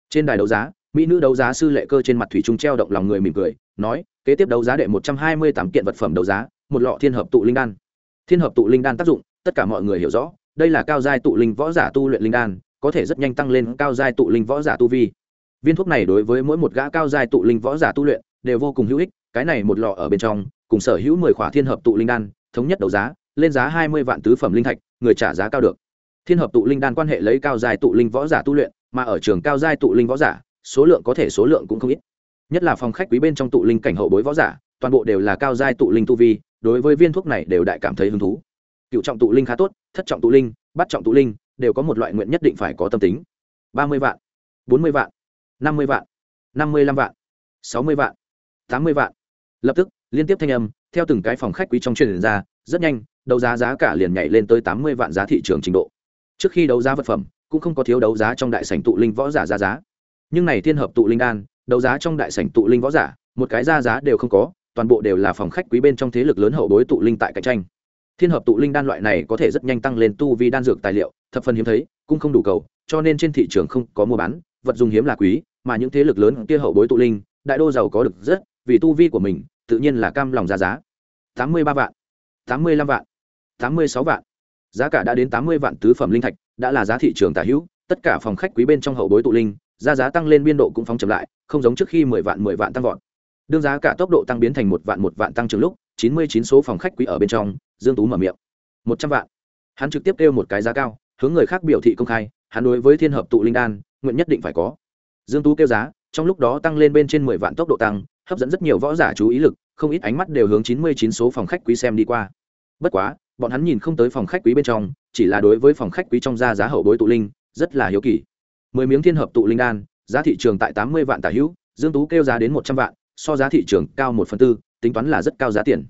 trên đài đấu giá, mỹ nữ đấu giá sư lệ cơ trên mặt thủy trung treo động lòng người mỉm cười, nói, kế tiếp đấu giá đệ một trăm hai mươi tám kiện vật phẩm đấu giá, một lọ thiên hợp tụ linh đan. Thiên hợp tụ linh đan tác dụng, tất cả mọi người hiểu rõ đây là cao giai tụ linh võ giả tu luyện linh đan có thể rất nhanh tăng lên cao giai tụ linh võ giả tu vi viên thuốc này đối với mỗi một gã cao giai tụ linh võ giả tu luyện đều vô cùng hữu ích cái này một lọ ở bên trong cùng sở hữu mười khỏa thiên hợp tụ linh đan thống nhất đấu giá lên giá hai mươi vạn tứ phẩm linh thạch người trả giá cao được thiên hợp tụ linh đan quan hệ lấy cao giai tụ linh võ giả tu luyện mà ở trường cao giai tụ linh võ giả số lượng có thể số lượng cũng không ít nhất là phòng khách quý bên trong tụ linh cảnh hậu bối võ giả toàn bộ đều là cao giai tụ linh tu vi đối với viên thuốc này đều đại cảm thấy hứng thú cựu trọng tụ linh khá tốt thất trọng tụ linh, bắt trọng tụ linh, đều có một loại nguyện nhất định phải có tâm tính. ba mươi vạn, bốn mươi vạn, năm mươi vạn, năm mươi lăm vạn, sáu mươi vạn, tám mươi vạn. Lập tức, liên tiếp thanh âm, theo từng cái phòng khách quý trong truyền ra, rất nhanh, đấu giá giá cả liền nhảy lên tới tám mươi vạn giá thị trường trình độ. Trước khi đấu giá vật phẩm, cũng không có thiếu đấu giá trong đại sảnh tụ linh võ giả ra giá. Nhưng này thiên hợp tụ linh đan, đấu giá trong đại sảnh tụ linh võ giả, một cái ra giá đều không có, toàn bộ đều là phòng khách quý bên trong thế lực lớn hậu bối tụ linh tại cạnh tranh thiên hợp tụ linh đan loại này có thể rất nhanh tăng lên tu vi đan dược tài liệu, thập phần hiếm thấy, cũng không đủ cầu, cho nên trên thị trường không có mua bán, vật dùng hiếm là quý, mà những thế lực lớn kia hậu bối tụ linh, đại đô giàu có được rất, vì tu vi của mình, tự nhiên là cam lòng ra giá. Tám mươi ba vạn, tám mươi lăm vạn, tám mươi sáu vạn. Giá cả đã đến tám mươi vạn tứ phẩm linh thạch, đã là giá thị trường tả hữu, tất cả phòng khách quý bên trong hậu bối tụ linh, giá giá tăng lên biên độ cũng phóng chậm lại, không giống trước khi mười vạn mười vạn tăng vọt. Đương giá cả tốc độ tăng biến thành một vạn một vạn tăng trưởng lúc, chín mươi chín số phòng khách quý ở bên trong dương tú mở miệng. Một trăm vạn. Hắn trực tiếp kêu một cái giá cao, hướng người khác biểu thị công khai, hắn đối với thiên hợp tụ linh đan, nguyện nhất định phải có. Dương tú kêu giá, trong lúc đó tăng lên bên trên mười vạn tốc độ tăng, hấp dẫn rất nhiều võ giả chú ý lực, không ít ánh mắt đều hướng chín mươi chín số phòng khách quý xem đi qua. Bất quá, bọn hắn nhìn không tới phòng khách quý bên trong, chỉ là đối với phòng khách quý trong ra giá hậu bối tụ linh, rất là hiếu kỳ. Mười miếng thiên hợp tụ linh đan, giá thị trường tại tám mươi vạn tả hữu, dương tú kêu giá đến một trăm vạn, so giá thị trường cao một phần tư, tính toán là rất cao giá tiền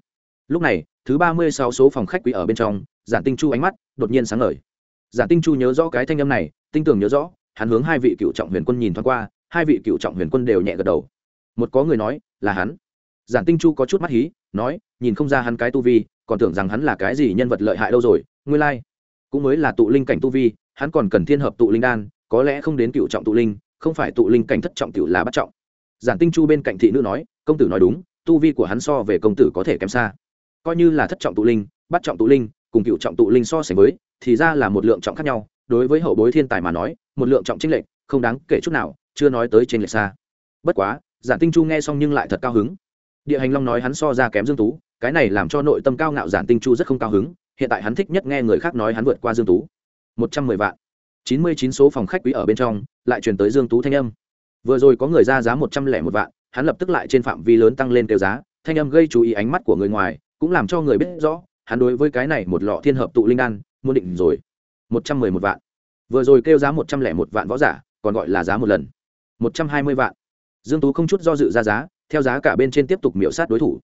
lúc này, thứ ba mươi sáu số phòng khách quý ở bên trong, giản tinh chu ánh mắt đột nhiên sáng ngời. Giản tinh chu nhớ rõ cái thanh âm này, tinh tường nhớ rõ, hắn hướng hai vị cựu trọng huyền quân nhìn thoáng qua, hai vị cựu trọng huyền quân đều nhẹ gật đầu. Một có người nói, là hắn. Giản tinh chu có chút mắt hí, nói, nhìn không ra hắn cái tu vi, còn tưởng rằng hắn là cái gì nhân vật lợi hại đâu rồi, nguyên lai、like. cũng mới là tụ linh cảnh tu vi, hắn còn cần thiên hợp tụ linh đan, có lẽ không đến cựu trọng tụ linh, không phải tụ linh cảnh thất trọng cựu là bắt trọng. Giản tinh chu bên cạnh thị nữ nói, công tử nói đúng, tu vi của hắn so về công tử có thể kém xa coi như là thất trọng tụ linh, bắt trọng tụ linh, cùng cựu trọng tụ linh so sánh với, thì ra là một lượng trọng khác nhau. Đối với hậu bối thiên tài mà nói, một lượng trọng tranh lệch, không đáng kể chút nào, chưa nói tới trên lệch xa. Bất quá, giản tinh chu nghe xong nhưng lại thật cao hứng. Địa hành long nói hắn so ra kém dương tú, cái này làm cho nội tâm cao ngạo giản tinh chu rất không cao hứng, hiện tại hắn thích nhất nghe người khác nói hắn vượt qua dương tú. Một trăm mười vạn. Chín mươi chín số phòng khách quý ở bên trong, lại truyền tới dương tú thanh âm. Vừa rồi có người ra giá một trăm lẻ một vạn, hắn lập tức lại trên phạm vi lớn tăng lên kêu giá, thanh âm gây chú ý ánh mắt của người ngoài cũng làm cho người biết rõ, hắn đối với cái này một lọ thiên hợp tụ linh đan, muốn định rồi. Một trăm mười một vạn. Vừa rồi kêu giá một trăm lẻ một vạn võ giả, còn gọi là giá một lần. Một trăm hai mươi vạn. Dương tú không chút do dự ra giá, theo giá cả bên trên tiếp tục miểu sát đối thủ.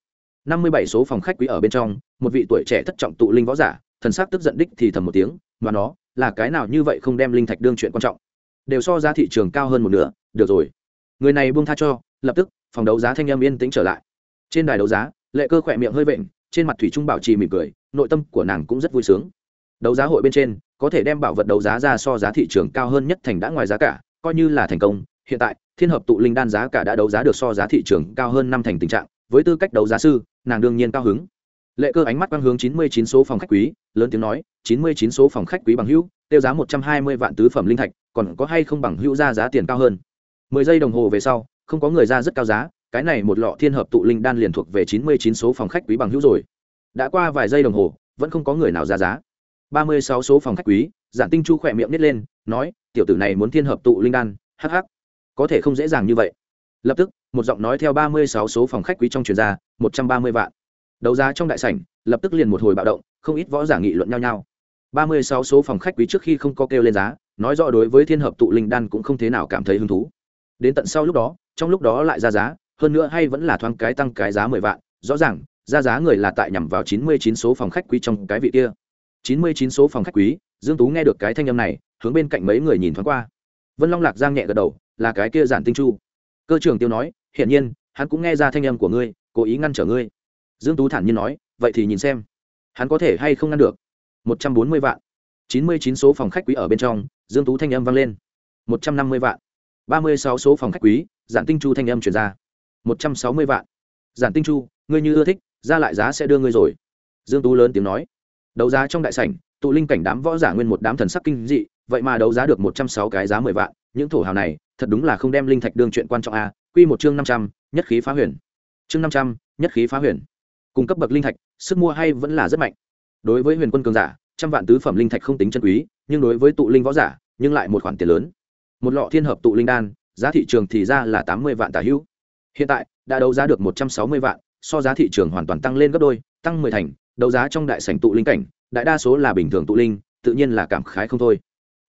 Năm mươi bảy số phòng khách quý ở bên trong, một vị tuổi trẻ thất trọng tụ linh võ giả, thần sắc tức giận đích thì thầm một tiếng, mà nó, là cái nào như vậy không đem linh thạch đương chuyện quan trọng? Đều so giá thị trường cao hơn một nửa, được rồi. Người này buông tha cho, lập tức, phòng đấu giá thanh âm yên tĩnh trở lại. Trên đài đấu giá, lệ cơ khỏe miệng hơi vện trên mặt thủy trung bảo trì mỉm cười, nội tâm của nàng cũng rất vui sướng. Đấu giá hội bên trên, có thể đem bảo vật đấu giá ra so giá thị trường cao hơn nhất thành đã ngoài giá cả, coi như là thành công. Hiện tại, thiên hợp tụ linh đan giá cả đã đấu giá được so giá thị trường cao hơn năm thành tình trạng, với tư cách đấu giá sư, nàng đương nhiên cao hứng. Lệ cơ ánh mắt quang hướng chín mươi chín số phòng khách quý, lớn tiếng nói, chín mươi chín số phòng khách quý bằng hữu, tiêu giá một trăm hai mươi vạn tứ phẩm linh thạch, còn có hay không bằng hữu ra giá tiền cao hơn? mười giây đồng hồ về sau, không có người ra rất cao giá cái này một lọ thiên hợp tụ linh đan liền thuộc về chín mươi chín số phòng khách quý bằng hữu rồi. Đã qua vài giây đồng hồ, vẫn không có người nào ra giá. ba mươi sáu số phòng khách quý, giản tinh chu khỏe miệng nít lên, nói, tiểu tử này muốn thiên hợp tụ linh đan hh có thể không dễ dàng như vậy. Lập tức, một giọng nói theo ba mươi sáu số phòng khách quý trong truyền ra, một trăm ba mươi vạn. Đấu giá trong đại sảnh, lập tức liền một hồi bạo động, không ít võ giả nghị luận nhau nhau. ba mươi sáu số phòng khách quý trước khi không có kêu lên giá, nói rõ đối với thiên hợp tụ linh đan cũng không thế nào cảm thấy hứng thú. Đến tận sau lúc đó, trong lúc đó lại ra giá hơn nữa hay vẫn là thoáng cái tăng cái giá mười vạn, rõ ràng, ra giá người là tại nhằm vào chín mươi chín số phòng khách quý trong cái vị kia. chín mươi chín số phòng khách quý, dương tú nghe được cái thanh âm này, hướng bên cạnh mấy người nhìn thoáng qua. Vân long lạc giang nhẹ gật đầu, là cái kia giản tinh chu. Cơ trưởng tiêu nói, hiển nhiên, hắn cũng nghe ra thanh âm của ngươi, cố ý ngăn trở ngươi. Dương tú thản nhiên nói, vậy thì nhìn xem, hắn có thể hay không ngăn được? Một trăm bốn mươi vạn. chín mươi chín số phòng khách quý ở bên trong, dương tú thanh âm vang lên. Một trăm năm mươi vạn. ba mươi sáu số phòng khách quý, giản tinh chu thanh âm chuyển ra một trăm sáu mươi vạn. Giản tinh chu, ngươi như ưa thích, ra lại giá sẽ đưa ngươi rồi. Dương tú lớn tiếng nói. Đấu giá trong đại sảnh, tụ linh cảnh đám võ giả nguyên một đám thần sắc kinh dị, vậy mà đấu giá được một trăm sáu cái giá mười vạn, những thổ hào này, thật đúng là không đem linh thạch đương chuyện quan trọng a, quy một chương năm trăm, nhất khí phá huyền. Chương năm trăm, nhất khí phá huyền. Cung cấp bậc linh thạch, sức mua hay vẫn là rất mạnh. Đối với huyền quân cường giả, trăm vạn tứ phẩm linh thạch không tính chân quý, nhưng đối với tụ linh võ giả, nhưng lại một khoản tiền lớn. Một lọ thiên hợp tụ linh đan, giá thị trường thì ra là tám mươi vạn tả hữu hiện tại, đã đấu giá được một trăm sáu mươi vạn, so giá thị trường hoàn toàn tăng lên gấp đôi, tăng mười thành, đấu giá trong đại sảnh tụ linh cảnh, đại đa số là bình thường tụ linh, tự nhiên là cảm khái không thôi.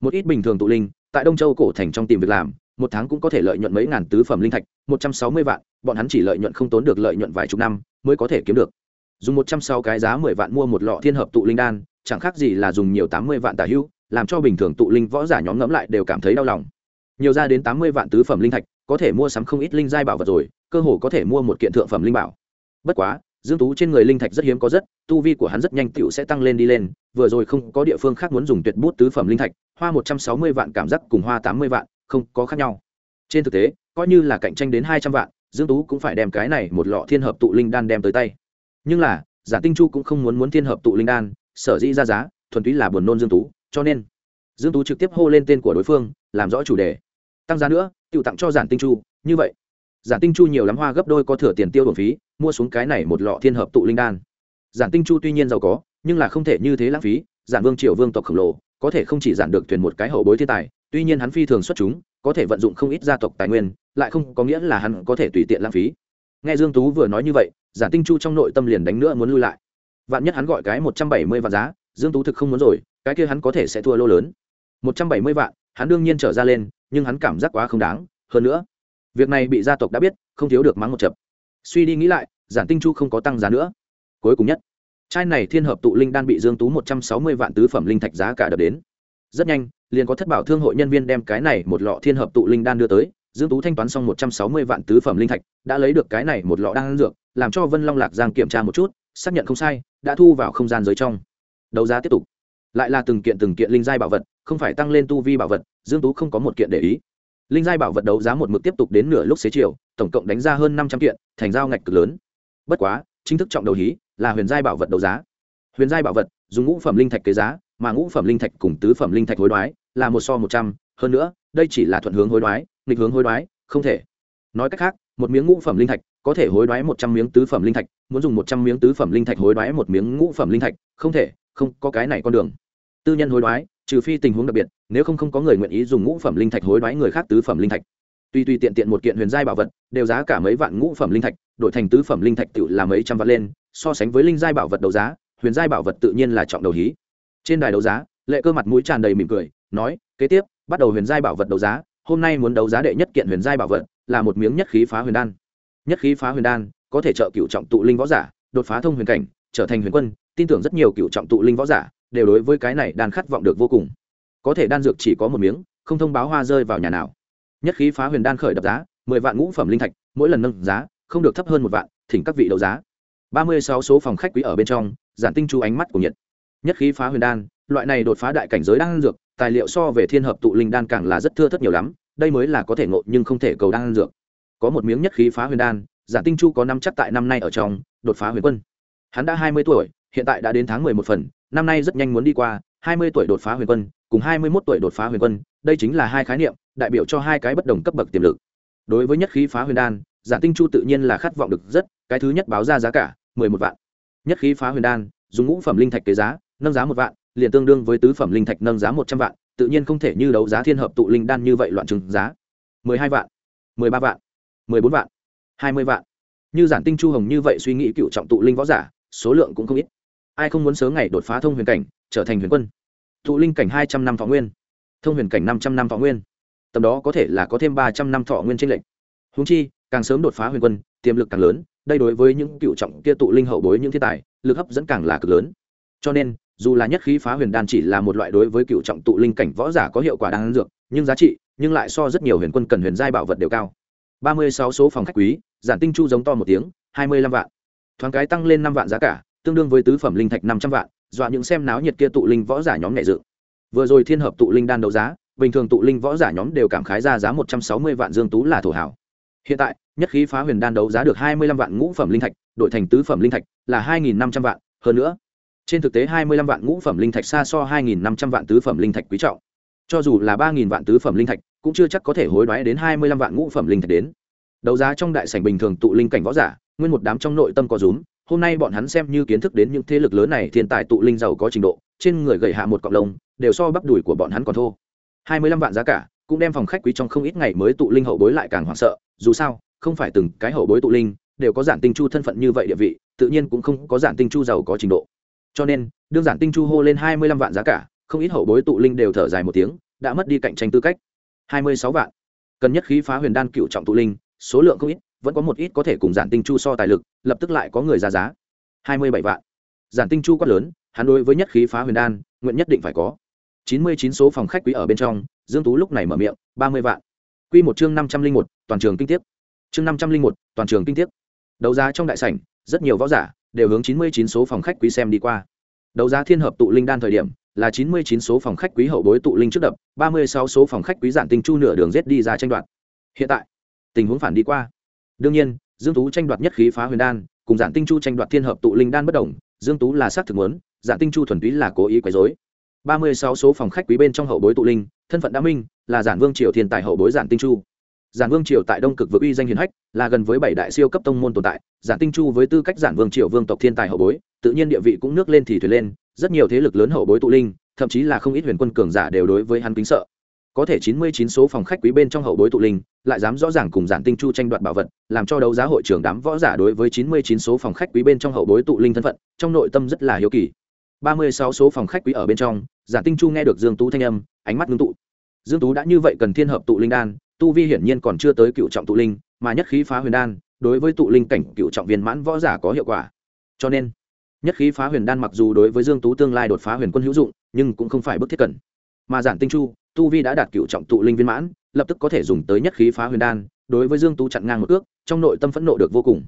Một ít bình thường tụ linh, tại đông châu cổ thành trong tìm việc làm, một tháng cũng có thể lợi nhuận mấy ngàn tứ phẩm linh thạch, một trăm sáu mươi vạn, bọn hắn chỉ lợi nhuận không tốn được lợi nhuận vài chục năm mới có thể kiếm được. Dùng một trăm sáu cái giá mười vạn mua một lọ thiên hợp tụ linh đan, chẳng khác gì là dùng nhiều tám mươi vạn tả hữu làm cho bình thường tụ linh võ giả nhóm ngẫm lại đều cảm thấy đau lòng. Nhiều ra đến tám mươi vạn tứ phẩm linh thạch có thể mua sắm không ít linh giai bảo vật rồi, cơ hồ có thể mua một kiện thượng phẩm linh bảo. Bất quá, dương tú trên người linh thạch rất hiếm có rất, tu vi của hắn rất nhanh tựu sẽ tăng lên đi lên, vừa rồi không có địa phương khác muốn dùng tuyệt bút tứ phẩm linh thạch, hoa một trăm sáu mươi vạn cảm giác cùng hoa tám mươi vạn, không có khác nhau. Trên thực tế, coi như là cạnh tranh đến hai trăm vạn, dương tú cũng phải đem cái này một lọ thiên hợp tụ linh đan đem tới tay. Nhưng là, giả tinh chu cũng không muốn muốn thiên hợp tụ linh đan, sở dĩ ra giá, thuần túy là buồn nôn dương tú, cho nên dương tú trực tiếp hô lên tên của đối phương, làm rõ chủ đề tăng giá nữa tự tặng cho giản tinh chu, như vậy. Giản tinh chu nhiều lắm hoa gấp đôi có thừa tiền tiêu bổng phí, mua xuống cái này một lọ thiên hợp tụ linh đan. Giản tinh chu tuy nhiên giàu có, nhưng là không thể như thế lãng phí, giản vương triều vương tộc khổng lồ, có thể không chỉ giản được thuyền một cái hậu bối thiên tài, tuy nhiên hắn phi thường xuất chúng, có thể vận dụng không ít gia tộc tài nguyên, lại không có nghĩa là hắn có thể tùy tiện lãng phí. Nghe dương tú vừa nói như vậy, giản tinh chu trong nội tâm liền đánh nữa muốn lui lại. Vạn nhất hắn gọi cái một trăm bảy mươi vạn giá, dương tú thực không muốn rồi, cái kia hắn có thể sẽ thua lô lớn. một trăm bảy mươi vạn, hắn đương nhiên trở ra lên nhưng hắn cảm giác quá không đáng, hơn nữa, việc này bị gia tộc đã biết, không thiếu được mắng một chập. Suy đi nghĩ lại, giản tinh chu không có tăng giá nữa. Cuối cùng nhất, chai này thiên hợp tụ linh đan bị dương tú một trăm sáu mươi vạn tứ phẩm linh thạch giá cả đập đến. Rất nhanh, liền có thất bảo thương hội nhân viên đem cái này một lọ thiên hợp tụ linh đan đưa tới, dương tú thanh toán xong một trăm sáu mươi vạn tứ phẩm linh thạch, đã lấy được cái này một lọ đan dược, làm cho vân long lạc giang kiểm tra một chút, xác nhận không sai, đã thu vào không gian giới trong. Đấu giá tiếp tục lại là từng kiện từng kiện linh giai bảo vật, không phải tăng lên tu vi bảo vật, dương tú không có một kiện để ý. Linh giai bảo vật đấu giá một mực tiếp tục đến nửa lúc xế chiều, tổng cộng đánh ra hơn năm trăm kiện, thành giao ngạch cực lớn. Bất quá, chính thức trọng đầu hí là huyền giai bảo vật đấu giá. Huyền giai bảo vật, dùng ngũ phẩm linh thạch kế giá, mà ngũ phẩm linh thạch cùng tứ phẩm linh thạch hối đoái là một so một trăm, hơn nữa, đây chỉ là thuận hướng hối đoái, nghịch hướng hối đoái, không thể. Nói cách khác, một miếng ngũ phẩm linh thạch có thể hối đoái một trăm miếng tứ phẩm linh thạch, muốn dùng một trăm miếng tứ phẩm linh thạch hối đoái một miếng ngũ phẩm linh thạch, không thể, không có cái này con đường tư nhân hối đoái, trừ phi tình huống đặc biệt, nếu không không có người nguyện ý dùng ngũ phẩm linh thạch hối đoái người khác tứ phẩm linh thạch. Tuy tuy tiện tiện một kiện huyền giai bảo vật, đều giá cả mấy vạn ngũ phẩm linh thạch, đổi thành tứ phẩm linh thạch tự là mấy trăm vạn lên, so sánh với linh giai bảo vật đấu giá, huyền giai bảo vật tự nhiên là trọng đầu hí. Trên đài đấu giá, lệ cơ mặt mũi tràn đầy mỉm cười, nói, kế tiếp, bắt đầu huyền giai bảo vật đấu giá, hôm nay muốn đấu giá đệ nhất kiện huyền giai bảo vật, là một miếng nhất khí phá huyền đan. Nhất khí phá huyền đan, có thể trợ cựu trọng tụ linh võ giả, đột phá thông huyền cảnh, trở thành huyền quân, tin tưởng rất nhiều cựu trọng tụ linh võ giả đều đối với cái này đan khát vọng được vô cùng. Có thể đan dược chỉ có một miếng, không thông báo hoa rơi vào nhà nào. Nhất khí phá huyền đan khởi đập giá, mười vạn ngũ phẩm linh thạch, mỗi lần nâng giá, không được thấp hơn một vạn, thỉnh các vị đấu giá. Ba mươi sáu số phòng khách quý ở bên trong, giản tinh chú ánh mắt của nhiệt. Nhất khí phá huyền đan, loại này đột phá đại cảnh giới đan dược, tài liệu so về thiên hợp tụ linh đan càng là rất thưa thất nhiều lắm, đây mới là có thể ngộ nhưng không thể cầu đan dược. Có một miếng nhất khí phá huyền đan, giản tinh chu có năm chắc tại năm nay ở trong, đột phá huyền quân. Hắn đã hai mươi tuổi, hiện tại đã đến tháng mười một phần năm nay rất nhanh muốn đi qua, hai mươi tuổi đột phá huyền quân, cùng hai mươi 21 tuổi đột phá huyền quân, đây chính là hai khái niệm, đại biểu cho hai cái bất đồng cấp bậc tiềm lực. Đối với nhất khí phá huyền đan, giản tinh chu tự nhiên là khát vọng được rất, cái thứ nhất báo ra giá cả, mười một vạn. Nhất khí phá huyền đan, dùng ngũ phẩm linh thạch kế giá, nâng giá một vạn, liền tương đương với tứ phẩm linh thạch nâng giá một trăm vạn, tự nhiên không thể như đấu giá thiên hợp tụ linh đan như vậy loạn trừng giá. mười hai vạn, mười ba vạn, mười bốn vạn, hai mươi vạn. Như giản tinh chu hồng như vậy suy nghĩ cựu trọng tụ linh võ giả, số lượng cũng không ít ai không muốn sớm ngày đột phá thông huyền cảnh, trở thành huyền quân? Tụ linh cảnh hai trăm năm thọ nguyên. Thông huyền cảnh năm trăm năm thọ nguyên. Tầm đó có thể là có thêm ba trăm năm thọ nguyên trên lệnh húng chi, càng sớm đột phá huyền quân, tiềm lực càng lớn, đây đối với những cựu trọng kia tụ linh hậu bối những thiên tài, lực hấp dẫn càng là cực lớn. Cho nên, dù là nhất khí phá huyền đan chỉ là một loại đối với cựu trọng tụ linh cảnh võ giả có hiệu quả đáng dược, nhưng giá trị, nhưng lại so rất nhiều huyền quân cần huyền giai bảo vật đều cao. Ba mươi sáu số phòng khách quý, giản tinh chu giống to một tiếng, hai mươi lăm vạn. Thoáng cái tăng lên năm vạn giá cả tương đương với tứ phẩm linh thạch năm trăm vạn, dọa những xem náo nhiệt kia tụ linh võ giả nhóm nhẹ dự. Vừa rồi thiên hợp tụ linh đan đấu giá, bình thường tụ linh võ giả nhóm đều cảm khái ra giá một trăm sáu mươi vạn dương tú là thổ hảo. Hiện tại, nhất khí phá huyền đan đấu giá được hai mươi lăm vạn ngũ phẩm linh thạch, đổi thành tứ phẩm linh thạch là hai nghìn năm trăm vạn, hơn nữa, trên thực tế hai mươi lăm vạn ngũ phẩm linh thạch xa so hai nghìn năm trăm vạn tứ phẩm linh thạch quý trọng. Cho dù là ba nghìn vạn tứ phẩm linh thạch, cũng chưa chắc có thể hối đoái đến hai mươi lăm vạn ngũ phẩm linh thạch đến. Đấu giá trong đại sảnh bình thường tụ linh cảnh võ giả, nguyên một đám trong nội tâm có rúm hôm nay bọn hắn xem như kiến thức đến những thế lực lớn này, thiên tài tụ linh giàu có trình độ, trên người gầy hạ một cọng lông, đều so bắp đùi của bọn hắn còn thô. Hai mươi lăm vạn giá cả, cũng đem phòng khách quý trong không ít ngày mới tụ linh hậu bối lại càng hoảng sợ. Dù sao, không phải từng cái hậu bối tụ linh đều có giản tinh chu thân phận như vậy địa vị, tự nhiên cũng không có giản tinh chu giàu có trình độ. Cho nên, đương giản tinh chu hô lên hai mươi lăm vạn giá cả, không ít hậu bối tụ linh đều thở dài một tiếng, đã mất đi cạnh tranh tư cách. Hai mươi sáu vạn. Cần nhất khí phá huyền đan cựu trọng tụ linh, số lượng không ít vẫn có một ít có thể cùng giản tinh chu so tài lực, lập tức lại có người ra giá. Hai mươi bảy vạn. Giản tinh chu quát lớn, hắn đối với nhất khí phá huyền đan, nguyện nhất định phải có. Chín mươi chín số phòng khách quý ở bên trong, dương tú lúc này mở miệng, ba mươi vạn. Quy một chương năm trăm linh một, toàn trường kinh tiếp chương năm trăm linh một, toàn trường kinh tiếp đấu giá trong đại sảnh, rất nhiều võ giả đều hướng chín mươi chín số phòng khách quý xem đi qua. Đấu giá thiên hợp tụ linh đan thời điểm, là chín mươi chín số phòng khách quý hậu bối tụ linh trước đập, ba mươi sáu số phòng khách quý giản tinh chu nửa đường rết đi ra tranh đoạt. Hiện tại, tình huống phản đi qua đương nhiên, dương tú tranh đoạt nhất khí phá huyền đan, cùng giản tinh chu tranh đoạt thiên hợp tụ linh đan bất đồng, dương tú là sát thực muốn, giản tinh chu thuần túy là cố ý quấy rối. Ba mươi sáu số phòng khách quý bên trong hậu bối tụ linh, thân phận đã minh, là giản vương triều thiên tài hậu bối giản tinh chu. Giản vương triều tại đông cực vực uy danh hiền hách, là gần với bảy đại siêu cấp tông môn tồn tại, giản tinh chu với tư cách giản vương triều vương tộc thiên tài hậu bối, tự nhiên địa vị cũng nước lên thì thuyền lên, rất nhiều thế lực lớn hậu bối tụ linh, thậm chí là không ít huyền quân cường giả đều đối với hắn kính sợ có thể chín mươi chín số phòng khách quý bên trong hậu bối tụ linh, lại dám rõ ràng cùng giản tinh chu tranh đoạt bảo vật, làm cho đấu giá hội trưởng đám võ giả đối với chín mươi chín số phòng khách quý bên trong hậu bối tụ linh thân phận, trong nội tâm rất là hiếu kỳ. ba mươi sáu số phòng khách quý ở bên trong, giản tinh chu nghe được dương tú thanh âm, ánh mắt ngưng tụ. Dương tú đã như vậy cần thiên hợp tụ linh đan, tu vi hiển nhiên còn chưa tới cựu trọng tụ linh, mà nhất khí phá huyền đan, đối với tụ linh cảnh cựu trọng viên mãn võ giả có hiệu quả. Cho nên, nhất khí phá huyền đan mặc dù đối với dương tú tương lai đột phá huyền quân hữu dụng, nhưng cũng không phải bức thiết cần. Mà giản tinh chu tu vi đã đạt cựu trọng tụ linh viên mãn, lập tức có thể dùng tới nhất khí phá huyền đan, đối với dương tú chặn ngang một ước trong nội tâm phẫn nộ được vô cùng.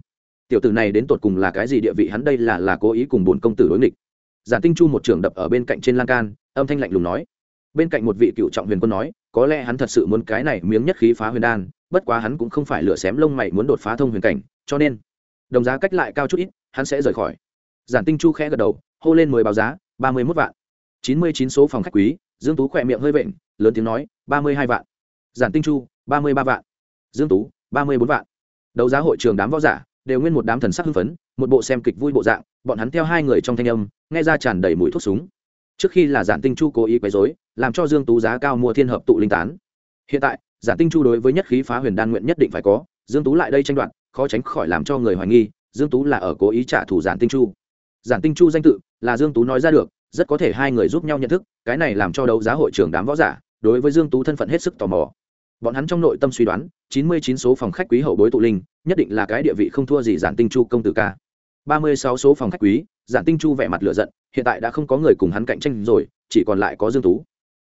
Tiểu tử này đến tột cùng là cái gì địa vị hắn đây là là cố ý cùng bổn công tử đối nghịch. Giản tinh chu một trường đập ở bên cạnh trên lan can, âm thanh lạnh lùng nói. Bên cạnh một vị cựu trọng huyền quân nói, có lẽ hắn thật sự muốn cái này miếng nhất khí phá huyền đan, bất quá hắn cũng không phải lựa xém lông mày muốn đột phá thông huyền cảnh, cho nên, đồng giá cách lại cao chút ít, hắn sẽ rời khỏi. Giản tinh chu khẽ gật đầu, hô lên mười báo giá, ba mươi mốt vạn. chín mươi chín số phòng khách quý dương tú khỏe miệng hơi vện, lớn tiếng nói, ba mươi hai vạn. Giản tinh chu, ba mươi ba vạn. Dương tú, ba mươi bốn vạn. Đấu giá hội trường đám võ giả, đều nguyên một đám thần sắc hưng phấn, một bộ xem kịch vui bộ dạng, bọn hắn theo hai người trong thanh âm, nghe ra tràn đầy mùi thuốc súng. Trước khi là giản tinh chu cố ý quấy rối, làm cho dương tú giá cao mua thiên hợp tụ linh tán. Hiện tại, giản tinh chu đối với nhất khí phá huyền đan nguyện nhất định phải có, dương tú lại đây tranh đoạt, khó tránh khỏi làm cho người hoài nghi, dương tú là ở cố ý trả thù giản tinh chu. Giản tinh chu danh tự là dương tú nói ra được rất có thể hai người giúp nhau nhận thức, cái này làm cho đấu giá hội trưởng đám võ giả, đối với dương tú thân phận hết sức tò mò. Bọn hắn trong nội tâm suy đoán, chín mươi chín số phòng khách quý hậu bối tụ linh, nhất định là cái địa vị không thua gì giản tinh chu công tử ca. ba mươi sáu số phòng khách quý, giản tinh chu vẻ mặt lửa giận, hiện tại đã không có người cùng hắn cạnh tranh rồi, chỉ còn lại có dương tú.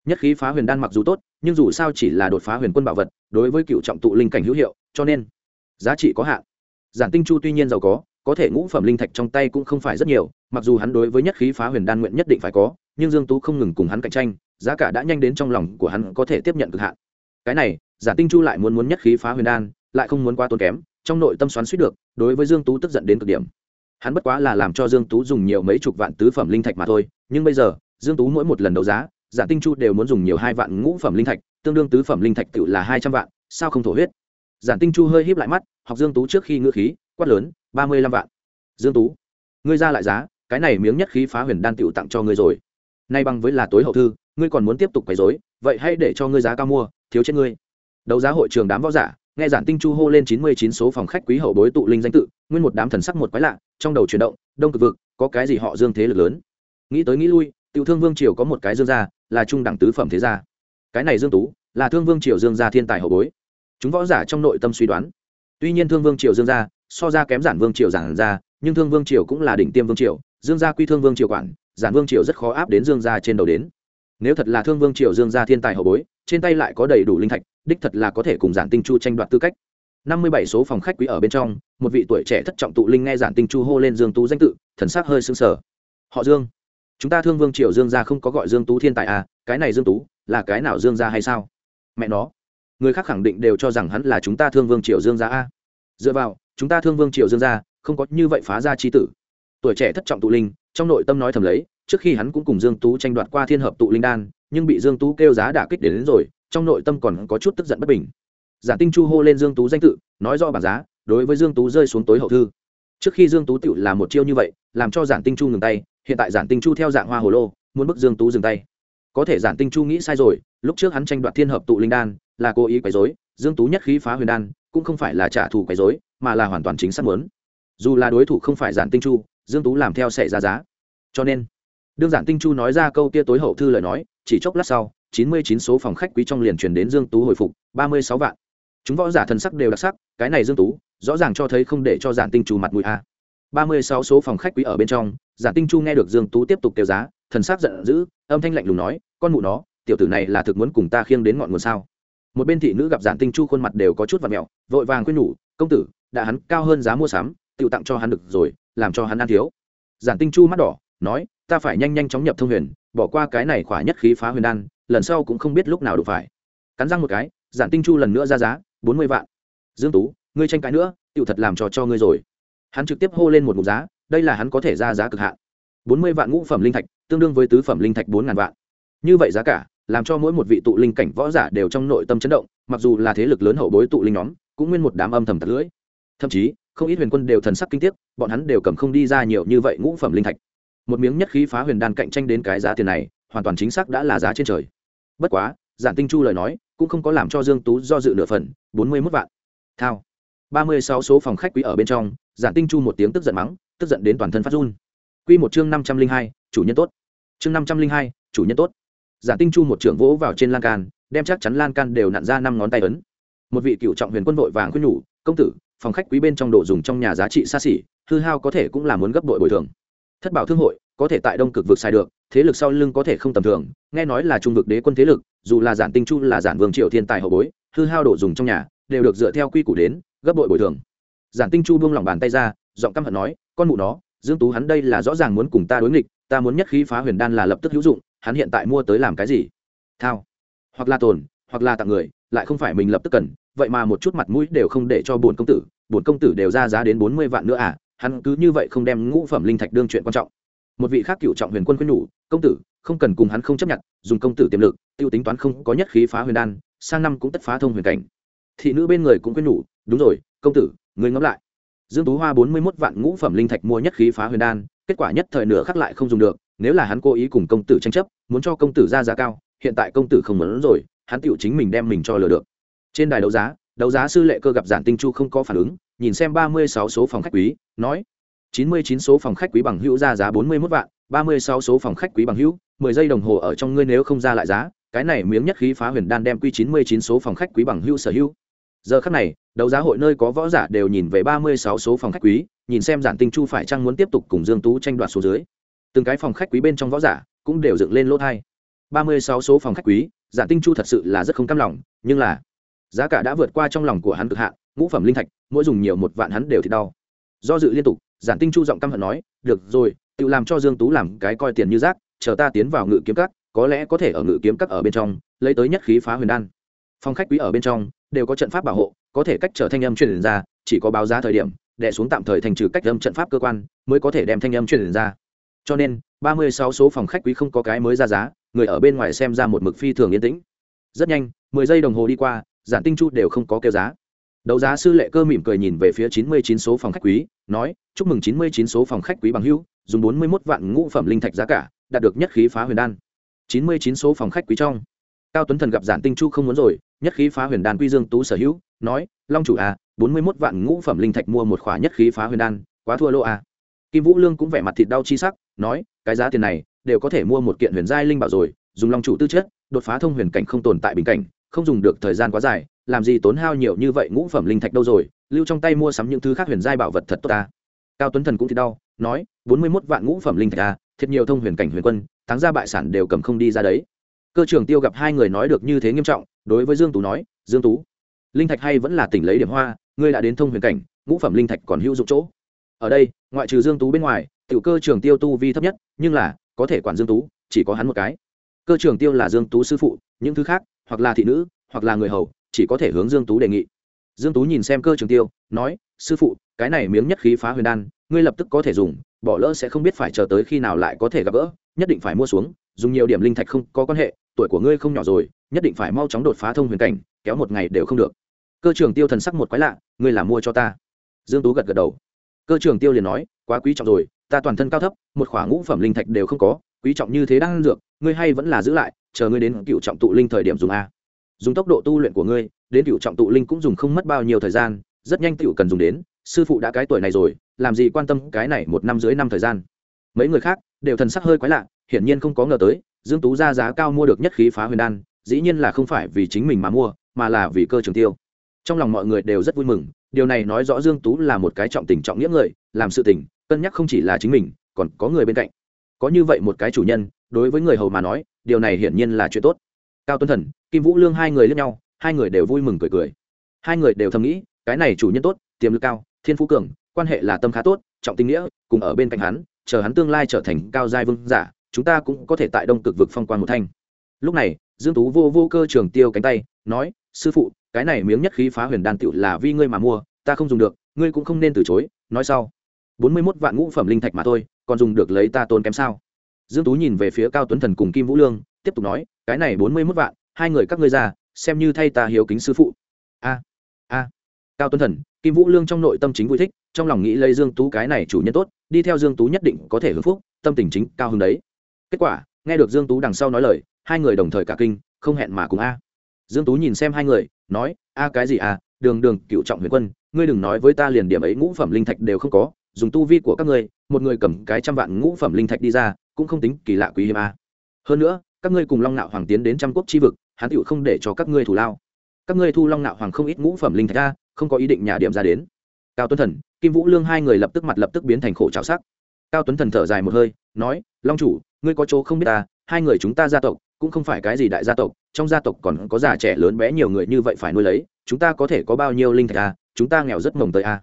Nhất khí phá huyền đan mặc dù tốt, nhưng dù sao chỉ là đột phá huyền quân bảo vật, đối với cựu trọng tụ linh cảnh hữu hiệu, cho nên giá trị có hạn. Giản tinh chu tuy nhiên giàu có có thể ngũ phẩm linh thạch trong tay cũng không phải rất nhiều, mặc dù hắn đối với nhất khí phá huyền đan nguyện nhất định phải có, nhưng dương tú không ngừng cùng hắn cạnh tranh, giá cả đã nhanh đến trong lòng của hắn có thể tiếp nhận cực hạn. Cái này giản tinh chu lại muốn muốn nhất khí phá huyền đan, lại không muốn quá tốn kém, trong nội tâm xoắn suýt được, đối với dương tú tức giận đến cực điểm. Hắn bất quá là làm cho dương tú dùng nhiều mấy chục vạn tứ phẩm linh thạch mà thôi, nhưng bây giờ, dương tú mỗi một lần đấu giá giản tinh chu đều muốn dùng nhiều hai vạn ngũ phẩm linh thạch, tương đương tứ phẩm linh thạch tự là hai trăm vạn, sao không thổ huyết? Giản tinh chu hơi híp lại mắt, học dương tú trước khi ngựa khí, quát lớn ba mươi lăm vạn. Dương tú, ngươi ra lại giá, cái này miếng nhất khí phá huyền đan tựu tặng cho ngươi rồi. Nay bằng với là tối hậu thư, ngươi còn muốn tiếp tục quấy rối, vậy hãy để cho ngươi giá cao mua, thiếu chết ngươi. Đấu giá hội trường đám võ giả, nghe giản tinh chu hô lên chín mươi chín số phòng khách quý hậu bối tụ linh danh tự, nguyên một đám thần sắc một quái lạ, trong đầu chuyển động, đông cực vực, có cái gì họ dương thế lực lớn? Nghĩ tới nghĩ lui, tiểu thương vương triều có một cái dương gia, là trung đẳng tứ phẩm thế gia. Cái này dương tú, là thương vương triều dương gia thiên tài hậu bối. Chúng võ giả trong nội tâm suy đoán tuy nhiên thương vương triều dương gia, so ra kém giản vương triều giản gia, nhưng thương vương triều cũng là đỉnh tiêm vương triều, dương gia quy thương vương triều quản, giản vương triều rất khó áp đến dương gia trên đầu đến. Nếu thật là thương vương triều dương gia thiên tài hậu bối, trên tay lại có đầy đủ linh thạch, đích thật là có thể cùng giản tinh chu tranh đoạt tư cách. Năm mươi bảy số phòng khách quý ở bên trong, một vị tuổi trẻ thất trọng tụ linh nghe giản tinh chu hô lên dương tú danh tự, thần sắc hơi sững sờ. Họ dương, chúng ta thương vương triều dương gia không có gọi dương tú thiên tài à cái này dương tú, là cái nào dương gia hay sao? Mẹ nó người khác khẳng định đều cho rằng hắn là chúng ta thương vương triều dương gia a. Dựa vào chúng ta thương vương triều dương gia không có như vậy phá ra chi tử. Tuổi trẻ thất trọng tụ linh trong nội tâm nói thầm lấy trước khi hắn cũng cùng dương tú tranh đoạt qua thiên hợp tụ linh đan nhưng bị dương tú kêu giá đả kích đến, đến rồi trong nội tâm còn có chút tức giận bất bình. Giả tinh chu hô lên dương tú danh tự nói rõ bảng giá đối với dương tú rơi xuống tối hậu thư. Trước khi dương tú tự làm một chiêu như vậy làm cho giản tinh chu ngừng tay hiện tại giản tinh chu theo dạng hoa hồ lô muốn bức dương tú dừng tay. Có thể giản tinh chu nghĩ sai rồi lúc trước hắn tranh đoạt thiên hợp tụ linh đan là cố ý quấy rối, dương tú nhất khí phá huyền đan, cũng không phải là trả thù quấy rối, mà là hoàn toàn chính xác muốn. Dù là đối thủ không phải giản tinh chu, dương tú làm theo sẽ ra giá. Cho nên, đương giản tinh chu nói ra câu kia tối hậu thư lời nói, chỉ chốc lát sau, chín mươi chín số phòng khách quý trong liền truyền đến dương tú hồi phục, ba mươi sáu vạn. Chúng võ giả thần sắc đều đặc sắc, cái này dương tú, rõ ràng cho thấy không để cho giản tinh chu mặt mũi a. ba mươi sáu số phòng khách quý ở bên trong, giản tinh chu nghe được dương tú tiếp tục kêu giá, thần sắc giận dữ, âm thanh lạnh lùng nói, con mụ nó, tiểu tử này là thực muốn cùng ta khiêng đến ngọn nguồn sao? Một bên thị nữ gặp giản tinh chu khuôn mặt đều có chút vặt mẹo, vội vàng khuyên nhủ, công tử, đã hắn cao hơn giá mua sắm tự tặng cho hắn được rồi, làm cho hắn ăn thiếu. Giản tinh chu mắt đỏ, nói, ta phải nhanh nhanh chóng nhập thông huyền, bỏ qua cái này khỏa nhất khí phá huyền đan, lần sau cũng không biết lúc nào đủ phải. Cắn răng một cái, giản tinh chu lần nữa ra giá, bốn mươi vạn. Dương tú, ngươi tranh cãi nữa tự thật làm trò cho ngươi rồi. Hắn trực tiếp hô lên một mục giá, đây là hắn có thể ra giá cực hạn. bốn mươi vạn ngũ phẩm linh thạch, tương đương với tứ phẩm linh thạch bốn ngàn vạn. Như vậy giá cả làm cho mỗi một vị tụ linh cảnh võ giả đều trong nội tâm chấn động, mặc dù là thế lực lớn hậu bối tụ linh nhóm, cũng nguyên một đám âm thầm tật lưỡi. Thậm chí, không ít huyền quân đều thần sắc kinh tiếc, bọn hắn đều cầm không đi ra nhiều như vậy ngũ phẩm linh thạch. Một miếng nhất khí phá huyền đan cạnh tranh đến cái giá tiền này, hoàn toàn chính xác đã là giá trên trời. Bất quá, giản tinh chu lời nói, cũng không có làm cho dương tú do dự nửa phần, bốn mươi 41 vạn. Thao. ba mươi sáu số phòng khách quý ở bên trong, giản tinh chu một tiếng tức giận mắng, tức giận đến toàn thân phát run. Quy một chương năm trăm linh hai, chủ nhân tốt. Chương năm trăm linh hai, chủ nhân tốt giản tinh chu một trưởng vỗ vào trên lan can, đem chắc chắn lan can đều nặn ra năm ngón tay ấn. Một vị cựu trọng huyền quân vội vàng khuyên nhủ, công tử, phòng khách quý bên trong đồ dùng trong nhà giá trị xa xỉ, hư hao có thể cũng là muốn gấp đội bồi thường. Thất bảo thương hội, có thể tại đông cực vực xài được, thế lực sau lưng có thể không tầm thường, nghe nói là trung vực đế quân thế lực, dù là giản tinh chu là giản vương triều thiên tài hậu bối, hư hao đồ dùng trong nhà, đều được dựa theo quy củ đến, gấp đội bồi thường. Giản tinh chu buông lỏng bàn tay ra, giọng căm hận nói, con mụ nó, dương tú hắn đây là rõ ràng muốn cùng ta đối nghịch, ta muốn nhất khí phá huyền đan là lập tức hữu dụng hắn hiện tại mua tới làm cái gì? Thao. Hoặc là tồn, hoặc là tặng người, lại không phải mình lập tức cần, vậy mà một chút mặt mũi đều không để cho bổn công tử, bổn công tử đều ra giá đến bốn mươi vạn nữa à hắn cứ như vậy không đem ngũ phẩm linh thạch đương chuyện quan trọng. Một vị khác cựu trọng huyền quân khuyên nhủ, công tử, không cần cùng hắn không chấp nhận, dùng công tử tiềm lực, tiêu tính toán không có nhất khí phá huyền đan, sang năm cũng tất phá thông huyền cảnh. Thị nữ bên người cũng khuyên nhủ, đúng rồi, công tử, người ngẫm lại. Dương tú hoa bốn mươi mốt vạn ngũ phẩm linh thạch mua nhất khí phá huyền đan, kết quả nhất thời nửa khắc lại không dùng được nếu là hắn cố ý cùng công tử tranh chấp, muốn cho công tử ra giá cao, hiện tại công tử không muốn rồi, hắn tựu chính mình đem mình cho lừa được. Trên đài đấu giá đấu giá sư lệ cơ gặp giản tinh chu không có phản ứng, nhìn xem ba mươi sáu số phòng khách quý, nói, chín mươi chín số phòng khách quý bằng hữu ra giá bốn mươi mốt vạn, ba mươi sáu số phòng khách quý bằng hữu, mười giây đồng hồ ở trong ngươi nếu không ra lại giá, cái này miếng nhất khí phá huyền đan đem quy chín mươi chín số phòng khách quý bằng hữu sở hữu. Giờ khắc này, đấu giá hội nơi có võ giả đều nhìn về ba mươi sáu số phòng khách quý, nhìn xem giản tinh chu phải chăng muốn tiếp tục cùng dương tú tranh đoạt số dưới từng cái phòng khách quý bên trong võ giả cũng đều dựng lên lỗ thai. Ba mươi sáu số phòng khách quý giản tinh chu thật sự là rất không cam lòng, nhưng là giá cả đã vượt qua trong lòng của hắn cực hạn, ngũ phẩm linh thạch, mỗi dùng nhiều một vạn hắn đều thì đau. Do dự liên tục giản tinh chu giọng căm hận nói, được rồi, tự làm cho dương tú làm cái coi tiền như rác, chờ ta tiến vào ngự kiếm các, có lẽ có thể ở ngự kiếm các ở bên trong, lấy tới nhất khí phá huyền đan. Phòng khách quý ở bên trong đều có trận pháp bảo hộ, có thể cách trở thanh âm truyền ra, chỉ có báo giá thời điểm, đè xuống tạm thời thành trừ cách âm trận pháp cơ quan, mới có thể đem thanh âm truyền ra cho nên, ba mươi sáu số phòng khách quý không có cái mới ra giá, người ở bên ngoài xem ra một mực phi thường yên tĩnh. Rất nhanh, mười giây đồng hồ đi qua, giản tinh chu đều không có kêu giá. Đấu giá sư lệ cơ mỉm cười nhìn về phía chín mươi chín số phòng khách quý, nói, chúc mừng chín mươi chín số phòng khách quý bằng hữu, dùng bốn mươi 41 vạn ngũ phẩm linh thạch giá cả, đạt được nhất khí phá huyền đan. chín mươi chín số phòng khách quý trong. Cao tuấn thần gặp giản tinh chu không muốn rồi, nhất khí phá huyền đan quy dương tú sở hữu, nói, long chủ à bốn mươi 41 vạn ngũ phẩm linh thạch mua một khỏa nhất khí phá huyền đan, quá thua lô à kim vũ lương cũng vẻ mặt thịt đau chi sắc, nói, cái giá tiền này đều có thể mua một kiện huyền giai linh bảo rồi, dùng long chủ tư chất, đột phá thông huyền cảnh không tồn tại bình cảnh, không dùng được thời gian quá dài, làm gì tốn hao nhiều như vậy ngũ phẩm linh thạch đâu rồi, lưu trong tay mua sắm những thứ khác huyền giai bảo vật thật tốt ta. Cao tuấn thần cũng thì đau, nói, bốn mươi mốt vạn ngũ phẩm linh thạch ta thiệt nhiều thông huyền cảnh huyền quân thắng ra bại sản đều cầm không đi ra đấy. Cơ trưởng tiêu gặp hai người nói được như thế nghiêm trọng, đối với dương tú nói, dương tú, linh thạch hay vẫn là tỉnh lấy điểm hoa, ngươi đã đến thông huyền cảnh, ngũ phẩm linh thạch còn hữu dụng chỗ ở đây, ngoại trừ dương tú bên ngoài, tiểu cơ trưởng tiêu tu vi thấp nhất, nhưng là, có thể quản dương tú, chỉ có hắn một cái. Cơ trưởng tiêu là dương tú sư phụ, những thứ khác, hoặc là thị nữ, hoặc là người hầu, chỉ có thể hướng dương tú đề nghị. Dương tú nhìn xem cơ trưởng tiêu, nói, sư phụ, cái này miếng nhất khí phá huyền đan, ngươi lập tức có thể dùng, bỏ lỡ sẽ không biết phải chờ tới khi nào lại có thể gặp gỡ, nhất định phải mua xuống, dùng nhiều điểm linh thạch không có quan hệ, tuổi của ngươi không nhỏ rồi, nhất định phải mau chóng đột phá thông huyền cảnh, kéo một ngày đều không được. Cơ trưởng tiêu thần sắc một quái lạ, ngươi là mua cho ta. Dương tú gật gật đầu cơ trưởng tiêu liền nói, quá quý trọng rồi, ta toàn thân cao thấp, một khoảng ngũ phẩm linh thạch đều không có, quý trọng như thế đang dược, ngươi hay vẫn là giữ lại, chờ ngươi đến cựu trọng tụ linh thời điểm dùng a. Dùng tốc độ tu luyện của ngươi, đến cựu trọng tụ linh cũng dùng không mất bao nhiêu thời gian, rất nhanh cựu cần dùng đến, sư phụ đã cái tuổi này rồi, làm gì quan tâm cái này một năm dưới năm thời gian. Mấy người khác đều thần sắc hơi quái lạ, hiển nhiên không có ngờ tới, dương tú ra giá cao mua được nhất khí phá huyền đan, dĩ nhiên là không phải vì chính mình mà mua, mà là vì cơ trường tiêu trong lòng mọi người đều rất vui mừng, điều này nói rõ dương tú là một cái trọng tình trọng nghĩa người, làm sự tình, cân nhắc không chỉ là chính mình, còn có người bên cạnh. Có như vậy một cái chủ nhân, đối với người hầu mà nói, điều này hiển nhiên là chuyện tốt. Cao tuấn thần, kim vũ lương hai người lẫn nhau, hai người đều vui mừng cười cười. Hai người đều thầm nghĩ, cái này chủ nhân tốt, tiềm lực cao, thiên phú cường, quan hệ là tâm khá tốt, trọng tình nghĩa, cùng ở bên cạnh hắn, chờ hắn tương lai trở thành cao giai vương giả, chúng ta cũng có thể tại đông cực vực phong quan một thanh. Lúc này, dương tú vô vô cơ trường tiêu cánh tay, nói sư phụ, cái này miếng nhất khí phá huyền đan tựu là vì ngươi mà mua, ta không dùng được, ngươi cũng không nên từ chối, nói sau. Bốn mươi mốt vạn ngũ phẩm linh thạch mà thôi, còn dùng được lấy ta tôn kém sao? Dương tú nhìn về phía cao tuấn thần cùng kim vũ lương, tiếp tục nói, cái này bốn mươi mốt vạn, hai người các ngươi ra, xem như thay ta hiếu kính sư phụ. A a. Cao tuấn thần, kim vũ lương trong nội tâm chính vui thích, trong lòng nghĩ lấy dương tú cái này chủ nhân tốt, đi theo dương tú nhất định có thể hưởng phúc, tâm tình chính cao hơn đấy. Kết quả, nghe được dương tú đằng sau nói lời, hai người đồng thời cả kinh, không hẹn mà cùng a dương tú nhìn xem hai người nói a cái gì à? đường đường cựu trọng huyền quân ngươi đừng nói với ta liền điểm ấy ngũ phẩm linh thạch đều không có dùng tu vi của các ngươi một người cầm cái trăm vạn ngũ phẩm linh thạch đi ra cũng không tính kỳ lạ quý hiếm a hơn nữa các ngươi cùng long nạo hoàng tiến đến trăm quốc chi vực hắn tựu không để cho các ngươi thủ lao. Các ngươi thu long nạo hoàng không ít ngũ phẩm linh thạch ra, không có ý định nhà điểm ra đến. Cao tuấn thần kim vũ lương hai người lập tức mặt lập tức biến thành khổ trào sắc. Cao tuấn thần thở dài một hơi nói long chủ ngươi có chỗ không biết ta hai người chúng ta gia tộc, cũng không phải cái gì đại gia tộc, trong gia tộc còn có già trẻ lớn bé nhiều người như vậy phải nuôi lấy, chúng ta có thể có bao nhiêu linh thạch à chúng ta nghèo rất mồng tới à.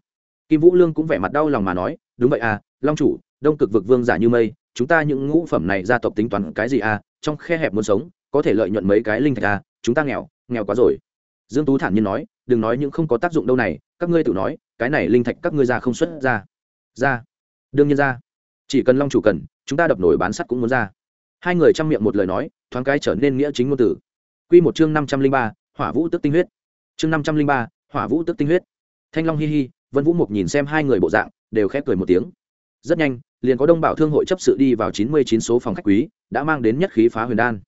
Kim vũ lương cũng vẻ mặt đau lòng mà nói, đúng vậy à long chủ, đông cực vực vương giả như mây, chúng ta những ngũ phẩm này gia tộc tính toán cái gì à trong khe hẹp muốn sống, có thể lợi nhuận mấy cái linh thạch à chúng ta nghèo nghèo quá rồi. Dương tú thản nhiên nói, đừng nói những không có tác dụng đâu này, các ngươi tự nói, cái này linh thạch các ngươi ra không xuất ra. Ra. Đương nhiên ra. Chỉ cần long chủ cần, chúng ta đập nổi bán sắt cũng muốn ra hai người chăm miệng một lời nói, thoáng cái trở nên nghĩa chính ngôn tử quy một chương năm trăm linh ba, hỏa vũ tức tinh huyết. Chương năm trăm linh ba, hỏa vũ tức tinh huyết. Thanh long hi hi, vân vũ mục nhìn xem hai người bộ dạng, đều khép cười một tiếng. Rất nhanh, liền có đông bảo thương hội chấp sự đi vào chín mươi chín số phòng khách quý, đã mang đến nhất khí phá huyền đan.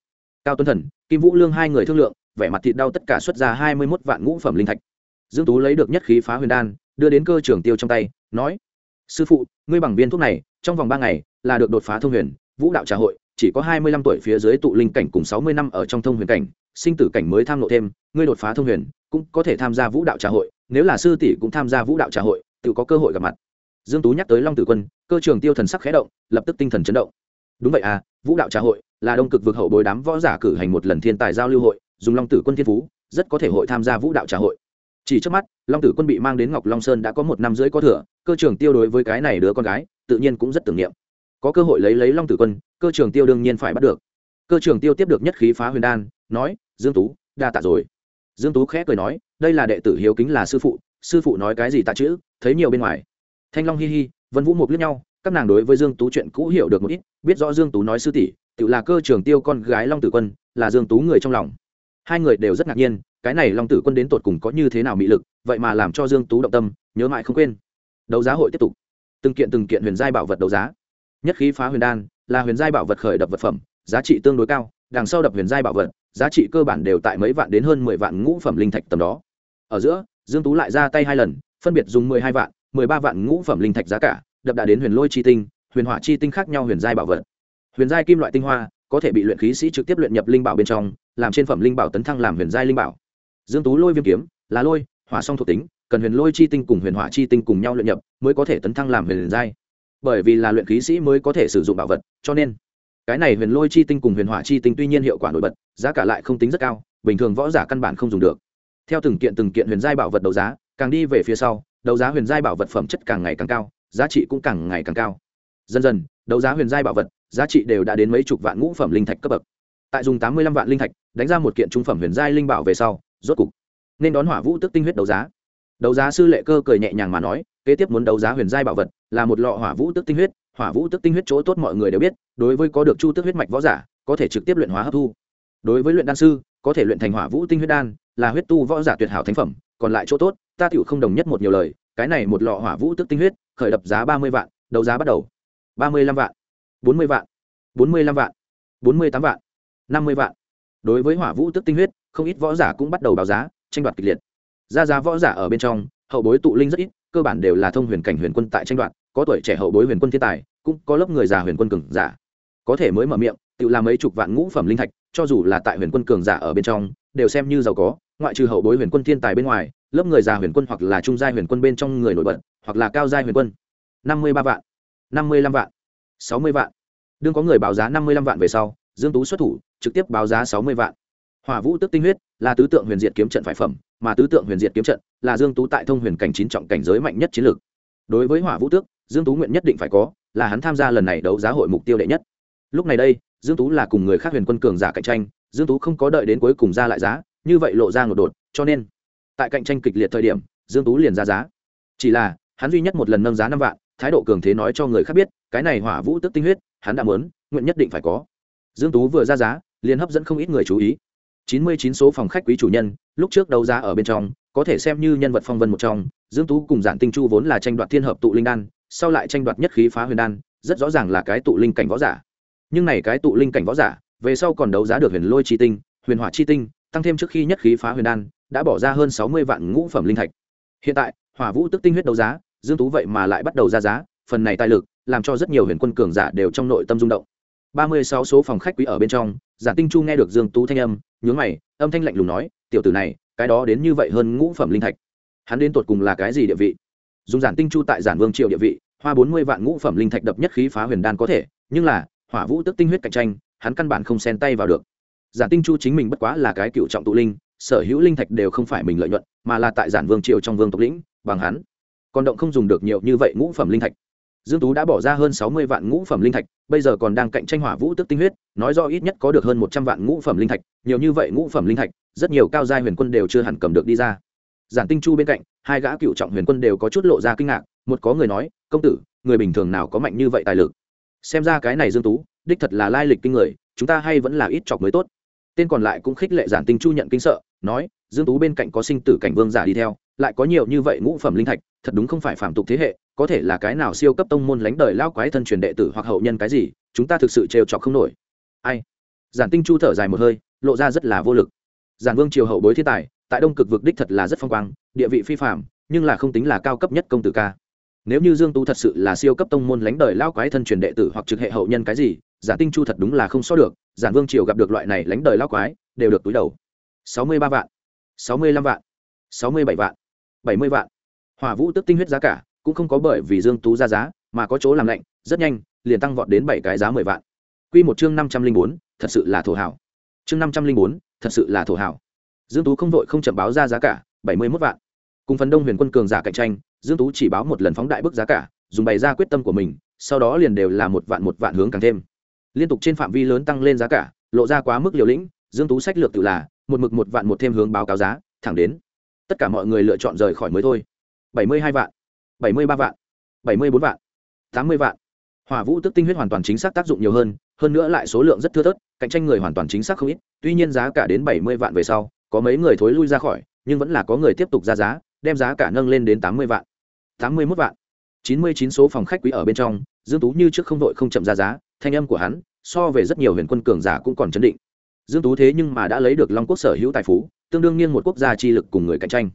Cao tuấn thần, kim vũ lương hai người thương lượng, vẻ mặt thịt đau tất cả xuất ra hai mươi mốt vạn ngũ phẩm linh thạch. Dương tú lấy được nhất khí phá huyền đan, đưa đến cơ trưởng tiêu trong tay, nói, sư phụ, ngươi bằng viên thuốc này, trong vòng ba ngày là được đột phá thông huyền, vũ đạo trà hội chỉ có hai mươi lăm tuổi phía dưới tụ linh cảnh cùng sáu mươi năm ở trong thông huyền cảnh, sinh tử cảnh mới tham lộ thêm, ngươi đột phá thông huyền, cũng có thể tham gia vũ đạo trà hội, nếu là sư tỷ cũng tham gia vũ đạo trà hội, tự có cơ hội gặp mặt. Dương tú nhắc tới long tử quân, cơ trường tiêu thần sắc khẽ động, lập tức tinh thần chấn động. Đúng vậy à vũ đạo trà hội là đông cực vực hậu bối đám võ giả cử hành một lần thiên tài giao lưu hội, dùng long tử quân thiên phú, rất có thể hội tham gia vũ đạo trà hội. Chỉ trước mắt, long tử quân bị mang đến ngọc long sơn đã có một năm rưỡi có thừa, cơ trường tiêu đối với cái này đứa con gái, tự nhiên cũng rất tưởng niệm có cơ hội lấy lấy long tử quân, cơ trường tiêu đương nhiên phải bắt được. Cơ trường tiêu tiếp được nhất khí phá huyền đan, nói, dương tú, đa tạ rồi. Dương tú khẽ cười nói, đây là đệ tử hiếu kính là sư phụ sư phụ nói cái gì tạ chữ, thấy nhiều bên ngoài. Thanh long hi hi, vân vũ một liếc nhau, các nàng đối với dương tú chuyện cũ hiểu được một ít, biết rõ dương tú nói sư tỷ, tự là cơ trường tiêu con gái long tử quân, là dương tú người trong lòng. Hai người đều rất ngạc nhiên, cái này long tử quân đến tột cùng có như thế nào mị lực, vậy mà làm cho dương tú động tâm, nhớ mãi không quên. Đấu giá hội tiếp tục. Từng kiện từng kiện huyền giai bảo vật đấu giá nhất khí phá huyền đan, là huyền giai bảo vật khởi đập vật phẩm, giá trị tương đối cao, đằng sau đập huyền giai bảo vật, giá trị cơ bản đều tại mấy vạn đến hơn mười vạn ngũ phẩm linh thạch tầm đó. Ở giữa, dương tú lại ra tay hai lần, phân biệt dùng mười hai vạn, mười ba vạn ngũ phẩm linh thạch giá cả, đập đã đến huyền lôi chi tinh, huyền hỏa chi tinh khác nhau huyền giai bảo vật. Huyền giai kim loại tinh hoa, có thể bị luyện khí sĩ trực tiếp luyện nhập linh bảo bên trong, làm trên phẩm linh bảo tấn thăng làm huyền giai linh bảo. Dương tú lôi viêm kiếm, là lôi, hỏa song thuộc tính, cần huyền lôi chi tinh cùng huyền hỏa chi tinh cùng nhau luyện nhập, mới có thể tấn thăng làm huyền giai bởi vì là luyện khí sĩ mới có thể sử dụng bảo vật, cho nên cái này huyền lôi chi tinh cùng huyền hỏa chi tinh tuy nhiên hiệu quả nổi bật, giá cả lại không tính rất cao, bình thường võ giả căn bản không dùng được. Theo từng kiện từng kiện huyền giai bảo vật đấu giá, càng đi về phía sau, đấu giá huyền giai bảo vật phẩm chất càng ngày càng cao, giá trị cũng càng ngày càng cao. Dần dần, đấu giá huyền giai bảo vật, giá trị đều đã đến mấy chục vạn ngũ phẩm linh thạch cấp bậc. Tại dùng tám mươi lăm vạn linh thạch, đánh ra một kiện trung phẩm huyền giai linh bảo về sau, rốt cục nên đón hỏa vũ tức tinh huyết đấu giá. Đấu giá sư lệ cơ cười nhẹ nhàng mà nói kế tiếp muốn đấu giá huyền giai bảo vật là một lọ hỏa vũ tức tinh huyết. Hỏa vũ tức tinh huyết chỗ tốt mọi người đều biết, đối với có được chu tức huyết mạch võ giả, có thể trực tiếp luyện hóa hấp thu. Đối với luyện đan sư, có thể luyện thành hỏa vũ tinh huyết đan, là huyết tu võ giả tuyệt hảo thánh phẩm. Còn lại chỗ tốt, ta tiểu không đồng nhất một nhiều lời, cái này một lọ hỏa vũ tức tinh huyết, khởi đập giá ba mươi vạn, đấu giá bắt đầu. Ba mươi lăm vạn, bốn mươi vạn, bốn mươi lăm vạn, bốn mươi tám vạn, năm mươi vạn. Đối với hỏa vũ tức tinh huyết, không ít võ giả cũng bắt đầu báo giá, tranh đoạt kịch liệt. Ra giá võ giả ở bên trong, hậu bối tụ linh rất ít cơ bản đều là thông huyền cảnh huyền quân tại tranh đoạt, có tuổi trẻ hậu bối huyền quân thiên tài, cũng có lớp người già huyền quân cường giả. Có thể mới mở miệng, tự làm mấy chục vạn ngũ phẩm linh thạch, cho dù là tại huyền quân cường giả ở bên trong, đều xem như giàu có, ngoại trừ hậu bối huyền quân thiên tài bên ngoài, lớp người già huyền quân hoặc là trung gia huyền quân bên trong người nổi bật, hoặc là cao gia huyền quân. Năm mươi ba vạn, năm mươi lăm vạn, sáu mươi vạn. Đương có người báo giá năm mươi lăm vạn về sau, dương tú xuất thủ, trực tiếp báo giá sáu mươi vạn. Hỏa vũ tức tinh huyết là tứ tượng huyền diệt kiếm trận phải phẩm mà tứ tượng huyền diệt kiếm trận là dương tú tại thông huyền cảnh chín trọng cảnh giới mạnh nhất chiến lược. Đối với hỏa vũ tước, dương tú nguyện nhất định phải có, là hắn tham gia lần này đấu giá hội mục tiêu đệ nhất. Lúc này đây, dương tú là cùng người khác huyền quân cường giả cạnh tranh, dương tú không có đợi đến cuối cùng ra lại giá, như vậy lộ ra ngột đột, cho nên, tại cạnh tranh kịch liệt thời điểm, dương tú liền ra giá. Chỉ là, hắn duy nhất một lần nâng giá năm vạn, thái độ cường thế nói cho người khác biết, cái này hỏa vũ tức tinh huyết, hắn đã muốn, nguyện nhất định phải có. Dương tú vừa ra giá, liền hấp dẫn không ít người chú ý. 99 số phòng khách quý chủ nhân, lúc trước đấu giá ở bên trong, có thể xem như nhân vật phong vân một trong, dương tú cùng giản tinh chu vốn là tranh đoạt thiên hợp tụ linh đan, sau lại tranh đoạt nhất khí phá huyền đan, rất rõ ràng là cái tụ linh cảnh võ giả. Nhưng này cái tụ linh cảnh võ giả, về sau còn đấu giá được huyền lôi chi tinh, huyền hỏa chi tinh, tăng thêm trước khi nhất khí phá huyền đan, đã bỏ ra hơn 60 vạn ngũ phẩm linh thạch. Hiện tại, hỏa vũ tức tinh huyết đấu giá, dương tú vậy mà lại bắt đầu ra giá, phần này tài lực, làm cho rất nhiều huyền quân cường giả đều trong nội tâm rung động. Ba mươi sáu số phòng khách quý ở bên trong Giản tinh chu nghe được dương tú thanh âm, nhướng mày, âm thanh lạnh lùng nói, tiểu tử này, cái đó đến như vậy hơn ngũ phẩm linh thạch. Hắn đến tột cùng là cái gì địa vị? Dùng giản tinh chu tại giản vương Triệu địa vị, hoa bốn mươi vạn ngũ phẩm linh thạch đập nhất khí phá huyền đan có thể, nhưng là, hỏa vũ tức tinh huyết cạnh tranh, hắn căn bản không xen tay vào được. Giản tinh chu chính mình bất quá là cái cựu trọng tụ linh, sở hữu linh thạch đều không phải mình lợi nhuận, mà là tại giản vương triều trong vương tộc lĩnh, bằng hắn. Còn động không dùng được nhiều như vậy ngũ phẩm linh thạch dương tú đã bỏ ra hơn sáu mươi vạn ngũ phẩm linh thạch, bây giờ còn đang cạnh tranh hỏa vũ tức tinh huyết, nói rõ ít nhất có được hơn một trăm vạn ngũ phẩm linh thạch, nhiều như vậy ngũ phẩm linh thạch, rất nhiều cao giai huyền quân đều chưa hẳn cầm được đi ra. Giản tinh chu bên cạnh, hai gã cựu trọng huyền quân đều có chút lộ ra kinh ngạc, một có người nói, công tử, người bình thường nào có mạnh như vậy tài lực? Xem ra cái này dương tú, đích thật là lai lịch kinh người, chúng ta hay vẫn là ít chọc mới tốt. Tên còn lại cũng khích lệ giản tinh chu nhận kinh sợ, nói, dương tú bên cạnh có sinh tử cảnh vương giả đi theo, lại có nhiều như vậy ngũ phẩm linh thạch, thật đúng không phải phạm tục thế hệ có thể là cái nào siêu cấp tông môn lánh đời lao quái thân truyền đệ tử hoặc hậu nhân cái gì, chúng ta thực sự trêu chọc không nổi. Ai? Giản tinh chu thở dài một hơi, lộ ra rất là vô lực. Giản vương triều hậu bối thiên tài, tại đông cực vực đích thật là rất phong quang, địa vị phi phạm nhưng là không tính là cao cấp nhất công tử ca. Nếu như dương tú thật sự là siêu cấp tông môn lánh đời lao quái thân truyền đệ tử hoặc trực hệ hậu nhân cái gì, giản tinh chu thật đúng là không so được, giản vương triều gặp được loại này lánh đời lao quái, đều được túi đầu. Sáu mươi ba vạn. Sáu mươi lăm vạn. Sáu mươi bảy vạn. Bảy mươi vạn. Hỏa vũ tức tinh huyết giá cả cũng không có bởi vì dương tú ra giá, mà có chỗ làm lạnh, rất nhanh, liền tăng vọt đến bảy cái giá mười vạn. Quy một chương năm trăm linh bốn, thật sự là thổ hảo. Chương năm trăm linh bốn, thật sự là thổ hảo. Dương tú không vội không chậm báo ra giá cả, bảy mươi 71 vạn. Cùng phần đông huyền quân cường giả cạnh tranh, dương tú chỉ báo một lần phóng đại bức giá cả, dùng bày ra quyết tâm của mình, sau đó liền đều là một vạn một vạn hướng càng thêm. Liên tục trên phạm vi lớn tăng lên giá cả, lộ ra quá mức liều lĩnh, dương tú sách lược tự là, một mực một vạn một thêm hướng báo cáo giá, thẳng đến, tất cả mọi người lựa chọn rời khỏi mới thôi. bảy mươi hai vạn bảy mươi ba vạn, bảy mươi bốn vạn, tám mươi vạn. Hỏa vũ tức tinh huyết hoàn toàn chính xác tác dụng nhiều hơn hơn nữa lại số lượng rất thưa thớt, cạnh tranh người hoàn toàn chính xác không ít, tuy nhiên giá cả đến bảy mươi vạn về sau, có mấy người thối lui ra khỏi, nhưng vẫn là có người tiếp tục ra giá, đem giá cả nâng lên đến tám mươi vạn. tám mươi mốt vạn. chín mươi chín số phòng khách quý ở bên trong, dương tú như trước không đội không chậm ra giá, thanh âm của hắn, so về rất nhiều huyền quân cường giả cũng còn chấn định. Dương tú thế nhưng mà đã lấy được long quốc sở hữu tài phú, tương đương nghiêng một quốc gia chi lực cùng người cạnh tranh.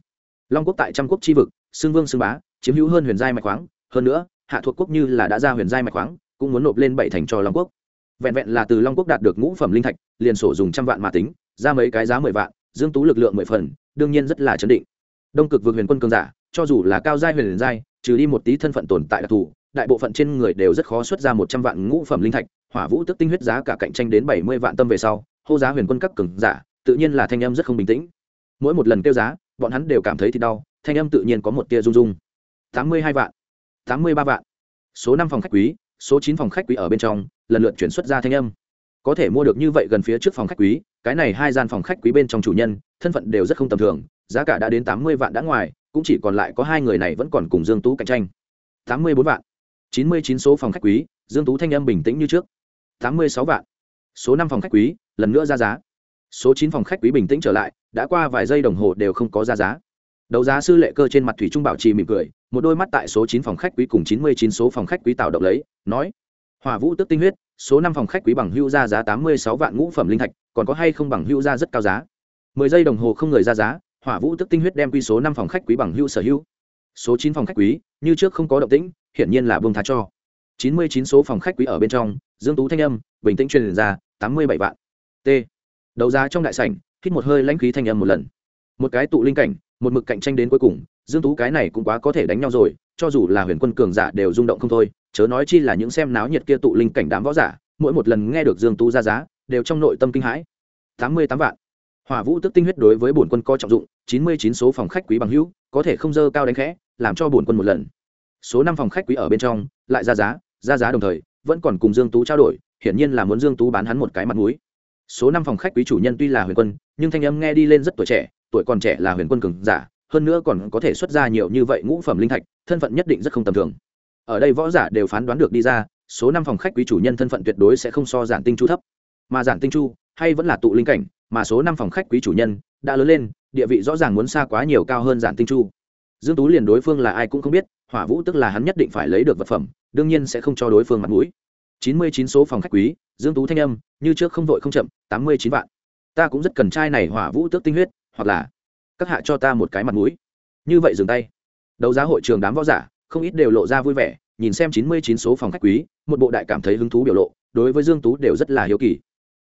Long quốc tại trăm quốc chi vực xương vương xương bá chiếm hữu hơn huyền giai mạch khoáng, hơn nữa, hạ thuộc quốc như là đã ra huyền giai mạch khoáng, cũng muốn nộp lên bảy thành cho long quốc. Vẹn vẹn là từ long quốc đạt được ngũ phẩm linh thạch, liền sổ dùng trăm vạn mà tính, ra mấy cái giá mười vạn, dương tú lực lượng mười phần, đương nhiên rất là chấn định. Đông cực vượt huyền quân cường giả, cho dù là cao giai huyền giai, trừ đi một tí thân phận tồn tại đặc thù, đại bộ phận trên người đều rất khó xuất ra một trăm vạn ngũ phẩm linh thạch, hỏa vũ tức tinh huyết giá cả cạnh tranh đến bảy mươi vạn tâm về sau, hô giá huyền quân các cường giả, tự nhiên là thanh âm rất không bình tĩnh. Mỗi một lần kêu giá, bọn hắn đều cảm thấy thì đau, thanh âm tự nhiên có một tia rung rung tám mươi hai vạn. Tám mươi ba vạn. Số năm phòng khách quý, số chín phòng khách quý ở bên trong, lần lượt chuyển xuất ra thanh âm. Có thể mua được như vậy gần phía trước phòng khách quý, cái này hai gian phòng khách quý bên trong chủ nhân, thân phận đều rất không tầm thường, giá cả đã đến tám mươi vạn đã ngoài, cũng chỉ còn lại có hai người này vẫn còn cùng dương tú cạnh tranh. Tám mươi bốn vạn. Chín mươi chín số phòng khách quý, dương tú thanh âm bình tĩnh như trước. Tám mươi sáu vạn. Số năm phòng khách quý, lần nữa ra giá. Số chín phòng khách quý bình tĩnh trở lại, đã qua vài giây đồng hồ đều không có ra giá đấu giá sư lệ cơ trên mặt thủy trung bảo trì mỉm cười, một đôi mắt tại số chín phòng khách quý cùng chín mươi chín số phòng khách quý tạo động lấy, nói hòa vũ tức tinh huyết, số năm phòng khách quý bằng hưu ra giá tám mươi sáu vạn ngũ phẩm linh thạch, còn có hay không bằng hưu ra rất cao giá? mười giây đồng hồ không người ra giá, hỏa vũ tức tinh huyết đem quy số năm phòng khách quý bằng hưu sở hữu. Số chín phòng khách quý, như trước không có động tĩnh, hiển nhiên là buông thá cho. chín mươi chín số phòng khách quý ở bên trong, dương tú thanh âm, bình tĩnh truyền ra, tám mươi bảy vạn. T. Đấu giá trong đại sảnh, hít một hơi lãnh khí thanh âm một lần. Một cái tụ linh cảnh một mực cạnh tranh đến cuối cùng, dương tú cái này cũng quá có thể đánh nhau rồi, cho dù là huyền quân cường giả đều rung động không thôi, chớ nói chi là những xem náo nhiệt kia tụ linh cảnh đám võ giả, mỗi một lần nghe được dương tú ra giá, đều trong nội tâm kinh hãi. Tám mươi tám vạn. Hỏa vũ tức tinh huyết đối với bổn quân có trọng dụng, chín mươi chín số phòng khách quý bằng hữu, có thể không dơ cao đánh khẽ, làm cho bổn quân một lần. Số năm phòng khách quý ở bên trong, lại ra giá ra giá đồng thời, vẫn còn cùng dương tú trao đổi, hiển nhiên là muốn dương tú bán hắn một cái mặt mũi. Số năm phòng khách quý chủ nhân tuy là huyền quân, nhưng thanh âm nghe đi lên rất tuổi trẻ tuổi còn trẻ là huyền quân cường giả, hơn nữa còn có thể xuất ra nhiều như vậy ngũ phẩm linh thạch, thân phận nhất định rất không tầm thường. Ở đây võ giả đều phán đoán được đi ra, số năm phòng khách quý chủ nhân thân phận tuyệt đối sẽ không so giản tinh chu thấp. Mà giản tinh chu, hay vẫn là tụ linh cảnh, mà số năm phòng khách quý chủ nhân đã lớn lên, địa vị rõ ràng muốn xa quá nhiều cao hơn giản tinh chu. Dương tú liền đối phương là ai cũng không biết, hỏa vũ tức là hắn nhất định phải lấy được vật phẩm, đương nhiên sẽ không cho đối phương mặt mũi. Chín mươi chín số phòng khách quý, dương tú thanh âm, như trước không vội không chậm, tám mươi chín vạn. Ta cũng rất cần trai này hỏa vũ tước tinh huyết hoặc là các hạ cho ta một cái mặt mũi. Như vậy dừng tay. Đấu giá hội trường đám võ giả, không ít đều lộ ra vui vẻ, nhìn xem chín mươi chín số phòng khách quý, một bộ đại cảm thấy hứng thú biểu lộ, đối với dương tú đều rất là hiếu kỳ.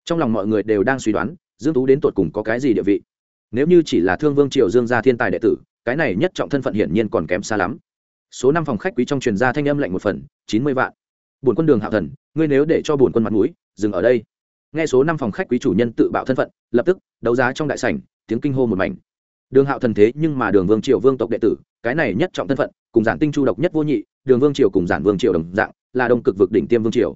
Trong lòng mọi người đều đang suy đoán, dương tú đến tột cùng có cái gì địa vị. Nếu như chỉ là thương vương triều dương gia thiên tài đệ tử, cái này nhất trọng thân phận hiển nhiên còn kém xa lắm. Số năm phòng khách quý trong truyền gia thanh âm lạnh một phần, chín mươi vạn. Bổn quân đường hạ thần, ngươi nếu để cho bổn quân mặt mũi, dừng ở đây. Nghe số năm phòng khách quý chủ nhân tự bạo thân phận, lập tức, đấu giá trong đại sảnh tiếng kinh hô một mảnh. Đường hạo thần thế nhưng mà đường vương triều vương tộc đệ tử, cái này nhất trọng thân phận, cùng giản tinh chu độc nhất vô nhị, đường vương triều cùng giản vương triều đồng dạng, là đông cực vực đỉnh tiêm vương triều.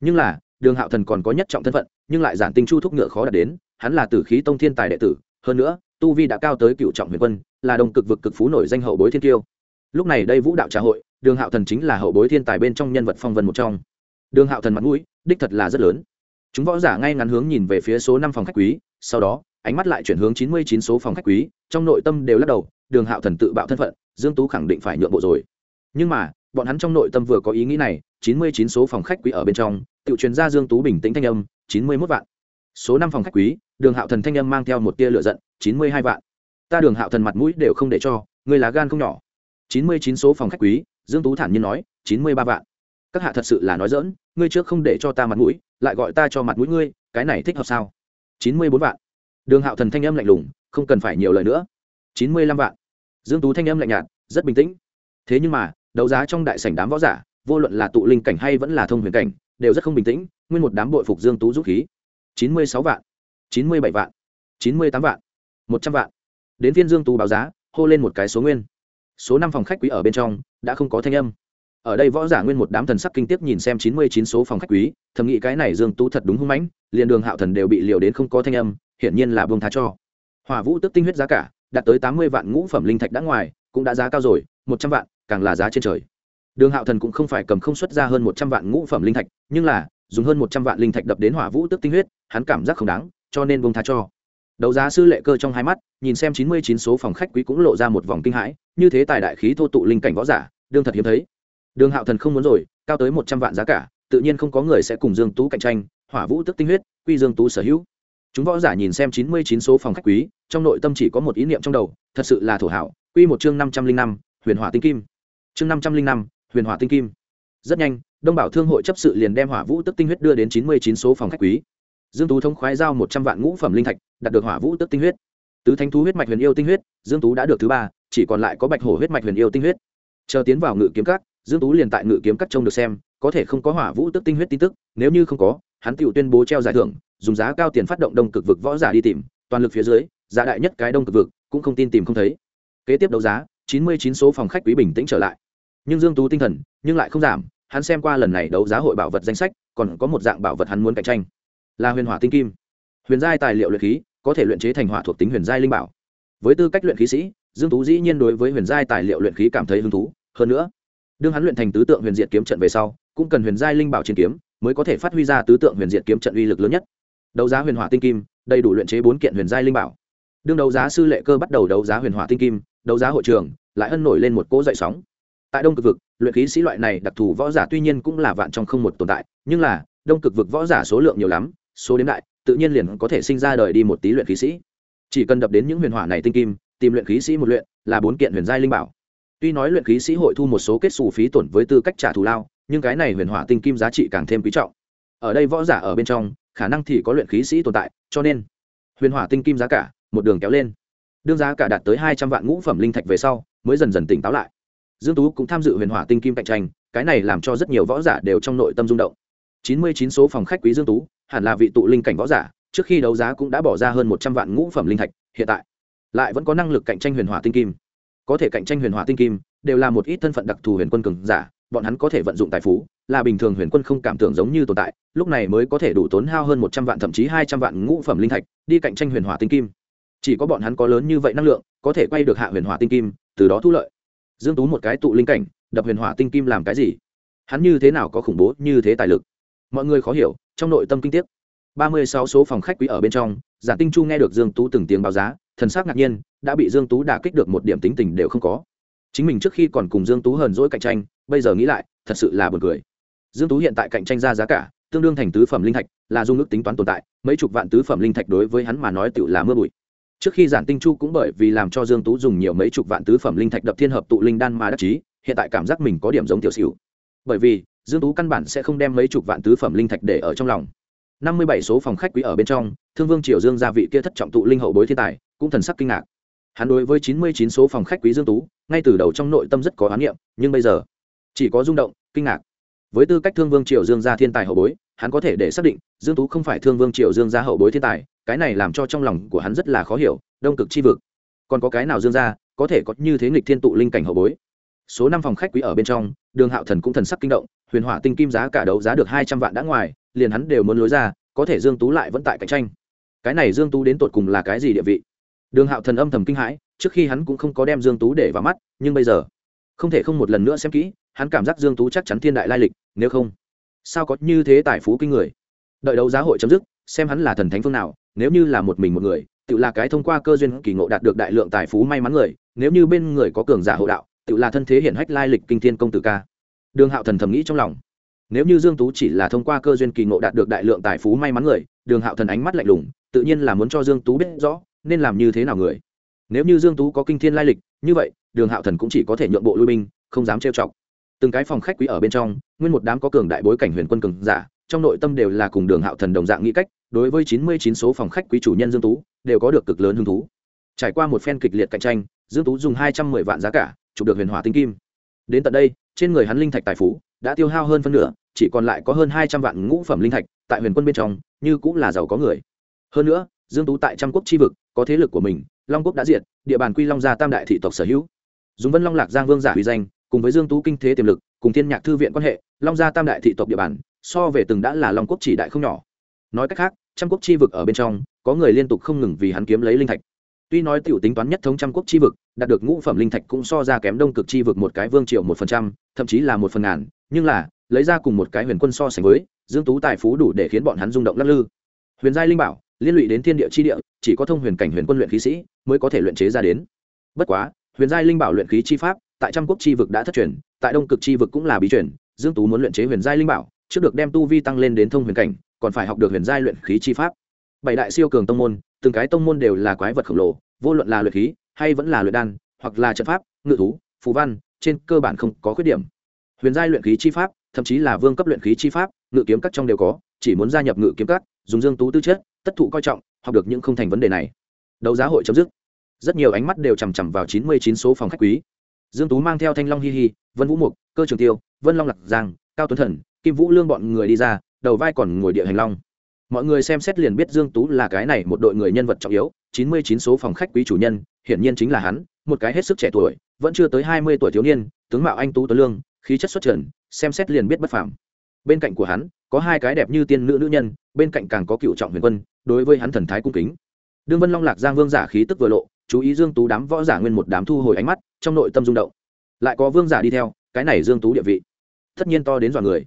Nhưng là, đường hạo thần còn có nhất trọng thân phận, nhưng lại giản tinh chu thúc ngựa khó đạt đến, hắn là tử khí tông thiên tài đệ tử, hơn nữa, tu vi đã cao tới cựu trọng huyền quân, là đồng cực vực cực phú nổi danh hậu bối thiên tiêu. Lúc này đây vũ đạo trà hội, đường hạo thần chính là hậu bối thiên tài bên trong nhân vật phong vân một trong. Đường hạo thần mặt mũi, đích thật là rất lớn. Chúng võ giả ngay ngắn hướng nhìn về phía số năm phòng khách quý, sau đó ánh mắt lại chuyển hướng chín mươi chín số phòng khách quý, trong nội tâm đều lắc đầu, đường hạo thần tự bạo thân phận, dương tú khẳng định phải nhượng bộ rồi. Nhưng mà, bọn hắn trong nội tâm vừa có ý nghĩ này, chín mươi chín số phòng khách quý ở bên trong, tự truyền ra dương tú bình tĩnh thanh âm, chín mươi 91 vạn. Số năm phòng khách quý, đường hạo thần thanh âm mang theo một tia lửa giận, chín mươi hai vạn. Ta đường hạo thần mặt mũi đều không để cho người lá gan không nhỏ. chín mươi chín số phòng khách quý, dương tú thản nhiên nói, chín mươi ba vạn. Các hạ thật sự là nói dỡn ngươi trước không để cho ta mặt mũi, lại gọi ta cho mặt mũi ngươi, cái này thích hợp sao? chín mươi bốn vạn đường hạo thần thanh âm lạnh lùng, không cần phải nhiều lời nữa. Chín mươi lăm vạn. Dương tú thanh âm lạnh nhạt, rất bình tĩnh. Thế nhưng mà, đấu giá trong đại sảnh đám võ giả, vô luận là tụ linh cảnh hay vẫn là thông huyền cảnh, đều rất không bình tĩnh, nguyên một đám bội phục dương tú dũng khí. Chín mươi sáu vạn. Chín mươi bảy vạn. Chín mươi tám vạn. Một trăm vạn. Đến viên dương tú báo giá, hô lên một cái số nguyên. Số năm phòng khách quý ở bên trong, đã không có thanh âm. Ở đây võ giả nguyên một đám thần sắc kinh tiếc nhìn xem chín mươi chín số phòng khách quý, thầm nghĩ cái này dương tú thật đúng hung mãnh, liền đường hạo thần đều bị liều đến không có thanh âm hiển nhiên là buông tha cho. Hỏa vũ tức tinh huyết giá cả, đạt tới tám mươi vạn ngũ phẩm linh thạch đã ngoài, cũng đã giá cao rồi, một trăm vạn, càng là giá trên trời. Đường hạo thần cũng không phải cầm không xuất ra hơn một trăm vạn ngũ phẩm linh thạch, nhưng là, dùng hơn một trăm vạn linh thạch đập đến hỏa vũ tức tinh huyết, hắn cảm giác không đáng, cho nên buông tha cho. Đấu giá sư lệ cơ trong hai mắt, nhìn xem chín mươi chín số phòng khách quý cũng lộ ra một vòng kinh hãi, như thế tài đại khí thô tụ linh cảnh võ giả, đương thật hiếm thấy. Đường hạo thần không muốn rồi, cao tới một trăm vạn giá cả, tự nhiên không có người sẽ cùng dương tú cạnh tranh, hỏa vũ tức tinh huyết, quy dương tú sở hữu chúng võ giả nhìn xem chín mươi chín số phòng khách quý, trong nội tâm chỉ có một ý niệm trong đầu, thật sự là thổ hảo, quy một chương năm trăm linh năm, huyền hỏa tinh kim. Chương năm trăm linh năm, huyền hỏa tinh kim. Rất nhanh, đông bảo thương hội chấp sự liền đem hỏa vũ tức tinh huyết đưa đến chín mươi chín số phòng khách quý. Dương tú thống khoái giao một trăm vạn ngũ phẩm linh thạch, đạt được hỏa vũ tức tinh huyết. Tứ thanh thú huyết mạch huyền yêu tinh huyết, dương tú đã được thứ ba, chỉ còn lại có bạch hổ huyết mạch huyền yêu tinh huyết. Chờ tiến vào ngự kiếm các, dương tú liền tại ngự kiếm các trông được xem, có thể không có hỏa vũ tức tinh huyết tin tức, nếu như không có, hắn tự tuyên bố treo giải thưởng dùng giá cao tiền phát động đông cực vực võ giả đi tìm, toàn lực phía dưới, giá đại nhất cái đông cực vực, cũng không tin tìm không thấy. Kế tiếp đấu giá, chín mươi chín số phòng khách quý bình tĩnh trở lại. Nhưng dương tú tinh thần, nhưng lại không giảm, hắn xem qua lần này đấu giá hội bảo vật danh sách, còn có một dạng bảo vật hắn muốn cạnh tranh, là huyền hỏa tinh kim. Huyền giai tài liệu luyện khí, có thể luyện chế thành hỏa thuộc tính huyền giai linh bảo. Với tư cách luyện khí sĩ, dương tú dĩ nhiên đối với huyền giai tài liệu luyện khí cảm thấy hứng thú. Hơn nữa, đương hắn luyện thành tứ tượng huyền diệt kiếm trận về sau, cũng cần huyền giai linh bảo chiến kiếm, mới có thể phát huy ra tứ tượng huyền diệt kiếm trận uy lực lớn nhất đấu giá huyền hỏa tinh kim, đầy đủ luyện chế bốn kiện huyền giai linh bảo. Đương đấu giá sư lệ cơ bắt đầu đấu giá huyền hỏa tinh kim, đấu giá hội trường, lại hân nổi lên một cỗ dậy sóng. Tại đông cực vực, luyện khí sĩ loại này đặc thù võ giả tuy nhiên cũng là vạn trong không một tồn tại, nhưng là, đông cực vực võ giả số lượng nhiều lắm, số đến đại, tự nhiên liền có thể sinh ra đời đi một tí luyện khí sĩ. Chỉ cần đập đến những huyền hỏa này tinh kim, tìm luyện khí sĩ một luyện, là bốn kiện huyền giai linh bảo. Tuy nói luyện khí sĩ hội thu một số kết xù phí tổn với tư cách trả thù lao, nhưng cái này huyền hỏa tinh kim giá trị càng thêm quý trọng. Ở đây võ giả ở bên trong khả năng thì có luyện khí sĩ tồn tại, cho nên huyền hỏa tinh kim giá cả một đường kéo lên. Đương giá cả đạt tới hai trăm vạn ngũ phẩm linh thạch về sau, mới dần dần tỉnh táo lại. Dương tú cũng tham dự huyền hỏa tinh kim cạnh tranh, cái này làm cho rất nhiều võ giả đều trong nội tâm rung động. Chín mươi chín số phòng khách quý dương tú, hẳn là vị tụ linh cảnh võ giả, trước khi đấu giá cũng đã bỏ ra hơn một trăm vạn ngũ phẩm linh thạch, hiện tại lại vẫn có năng lực cạnh tranh huyền hỏa tinh kim. Có thể cạnh tranh huyền hỏa tinh kim, đều là một ít thân phận đặc thù huyền quân cường giả bọn hắn có thể vận dụng tài phú, là bình thường huyền quân không cảm tưởng giống như tồn tại, lúc này mới có thể đủ tốn hao hơn một trăm vạn thậm chí hai trăm vạn ngũ phẩm linh thạch, đi cạnh tranh huyền hỏa tinh kim. Chỉ có bọn hắn có lớn như vậy năng lượng, có thể quay được hạ huyền hỏa tinh kim, từ đó thu lợi. Dương tú một cái tụ linh cảnh, đập huyền hỏa tinh kim làm cái gì? Hắn như thế nào có khủng bố như thế tài lực? Mọi người khó hiểu, trong nội tâm kinh tiếc. Ba mươi sáu số phòng khách quý ở bên trong, giả tinh chu nghe được dương tú từng tiếng báo giá, thần sắc ngạc nhiên, đã bị dương tú đả kích được một điểm tính tình đều không có. Chính mình trước khi còn cùng dương tú hờn dỗi cạnh tranh bây giờ nghĩ lại, thật sự là buồn cười. Dương tú hiện tại cạnh tranh ra giá cả, tương đương thành tứ phẩm linh thạch, là dung ước tính toán tồn tại, mấy chục vạn tứ phẩm linh thạch đối với hắn mà nói tự là mưa bụi. Trước khi giản tinh chu cũng bởi vì làm cho dương tú dùng nhiều mấy chục vạn tứ phẩm linh thạch đập thiên hợp tụ linh đan mà đắc chí, hiện tại cảm giác mình có điểm giống tiểu xỉu. Bởi vì, dương tú căn bản sẽ không đem mấy chục vạn tứ phẩm linh thạch để ở trong lòng. Năm mươi bảy số phòng khách quý ở bên trong, thương vương triều dương gia vị kia thất trọng tụ linh hậu bối thiên tài, cũng thần sắc kinh ngạc. Hắn đối với chín mươi chín số phòng khách quý dương tú, ngay từ đầu trong nội tâm rất có oán niệm, nhưng bây giờ chỉ có rung động, kinh ngạc. Với tư cách thương vương triều dương gia thiên tài hậu bối, hắn có thể để xác định, dương tú không phải thương vương triều dương gia hậu bối thiên tài, cái này làm cho trong lòng của hắn rất là khó hiểu, đông cực chi vực. Còn có cái nào dương gia có thể có như thế nghịch thiên tụ linh cảnh hậu bối? Số năm phòng khách quý ở bên trong, đường hạo thần cũng thần sắc kinh động, huyền hỏa tinh kim giá cả đấu giá được hai trăm vạn đã ngoài, liền hắn đều muốn lối ra, có thể dương tú lại vẫn tại cạnh tranh. Cái này dương tú đến tột cùng là cái gì địa vị? Đường hạo thần âm thầm kinh hãi, trước khi hắn cũng không có đem dương tú để vào mắt, nhưng bây giờ, không thể không một lần nữa xem kỹ hắn cảm giác dương tú chắc chắn thiên đại lai lịch, nếu không, sao có như thế tài phú kinh người? Đợi đấu giá hội chấm dứt, xem hắn là thần thánh phương nào, nếu như là một mình một người, tự là cái thông qua cơ duyên kỳ ngộ đạt được đại lượng tài phú may mắn người, nếu như bên người có cường giả hộ đạo, tự là thân thế hiển hách lai lịch kinh thiên công tử ca. Đường hạo thần thầm nghĩ trong lòng. Nếu như dương tú chỉ là thông qua cơ duyên kỳ ngộ đạt được đại lượng tài phú may mắn người, đường hạo thần ánh mắt lạnh lùng, tự nhiên là muốn cho dương tú biết rõ, nên làm như thế nào người. Nếu như dương tú có kinh thiên lai lịch, như vậy, đường hạo thần cũng chỉ có thể nhượng bộ lui binh, không dám trêu chọc từng cái phòng khách quý ở bên trong, nguyên một đám có cường đại bối cảnh huyền quân cường giả, trong nội tâm đều là cùng đường hạo thần đồng dạng nghĩ cách, đối với chín mươi chín số phòng khách quý chủ nhân dương tú, đều có được cực lớn hứng thú. Trải qua một phen kịch liệt cạnh tranh, dương tú dùng hai trăm mười vạn giá cả, chụp được huyền hỏa tinh kim. Đến tận đây, trên người hắn linh thạch tài phú đã tiêu hao hơn phân nửa, chỉ còn lại có hơn hai trăm vạn ngũ phẩm linh thạch tại huyền quân bên trong, như cũng là giàu có người. Hơn nữa, dương tú tại trăm quốc chi vực, có thế lực của mình, long quốc đã diệt, địa bàn quy long gia tam đại thị tộc sở hữu. Dùng vân long lạc giang vương giả huy danh cùng với dương tú kinh thế tiềm lực, cùng thiên nhạc thư viện quan hệ, long gia tam đại thị tộc địa bàn, so về từng đã là long quốc chỉ đại không nhỏ. Nói cách khác, trăm quốc chi vực ở bên trong, có người liên tục không ngừng vì hắn kiếm lấy linh thạch. Tuy nói tiểu tính toán nhất thống trăm quốc chi vực, đạt được ngũ phẩm linh thạch cũng so ra kém đông cực chi vực một cái vương triệu một phần trăm, thậm chí là một phần ngàn, nhưng là, lấy ra cùng một cái huyền quân so sánh với, dương tú tài phú đủ để khiến bọn hắn rung động lắc lư. Huyền giai linh bảo, liên lụy đến thiên địa chi địa, chỉ có thông huyền cảnh huyền quân luyện khí sĩ mới có thể luyện chế ra đến. Bất quá, huyền giai linh bảo luyện khí chi pháp tại trăm quốc chi vực đã thất truyền, tại đông cực chi vực cũng là bí truyền, dương tú muốn luyện chế huyền giai linh bảo, trước được đem tu vi tăng lên đến thông huyền cảnh, còn phải học được huyền giai luyện khí chi pháp. Bảy đại siêu cường tông môn, từng cái tông môn đều là quái vật khổng lồ, vô luận là luyện khí, hay vẫn là luyện đan, hoặc là trận pháp, ngự thú, phù văn, trên cơ bản không có khuyết điểm. Huyền giai luyện khí chi pháp, thậm chí là vương cấp luyện khí chi pháp, ngự kiếm các trong đều có, chỉ muốn gia nhập ngự kiếm các, dùng dương tú tư chất, tất thụ coi trọng, học được những không thành vấn đề này. Đấu giá hội chấm dứt. Rất nhiều ánh mắt đều chằm chằm vào chín mươi chín số phòng khách quý dương tú mang theo thanh long hi hi, vân vũ mục, cơ trường tiêu, vân long lạc giang, cao tuấn thần, kim vũ lương bọn người đi ra, đầu vai còn ngồi địa hành long. Mọi người xem xét liền biết dương tú là cái này một đội người nhân vật trọng yếu, chín mươi chín số phòng khách quý chủ nhân, hiển nhiên chính là hắn, một cái hết sức trẻ tuổi, vẫn chưa tới hai mươi tuổi thiếu niên, tướng mạo anh tú tuấn lương, khí chất xuất trần, xem xét liền biết bất phàm. Bên cạnh của hắn, có hai cái đẹp như tiên nữ nữ nhân, bên cạnh càng có cựu trọng huyền quân, đối với hắn thần thái cung kính. Đương vân long lạc giang vương giả khí tức vừa lộ, chú ý dương tú đám võ giả nguyên một đám thu hồi ánh mắt trong nội tâm rung động. Lại có vương giả đi theo, cái này dương tú địa vị, tất nhiên to đến dọa người.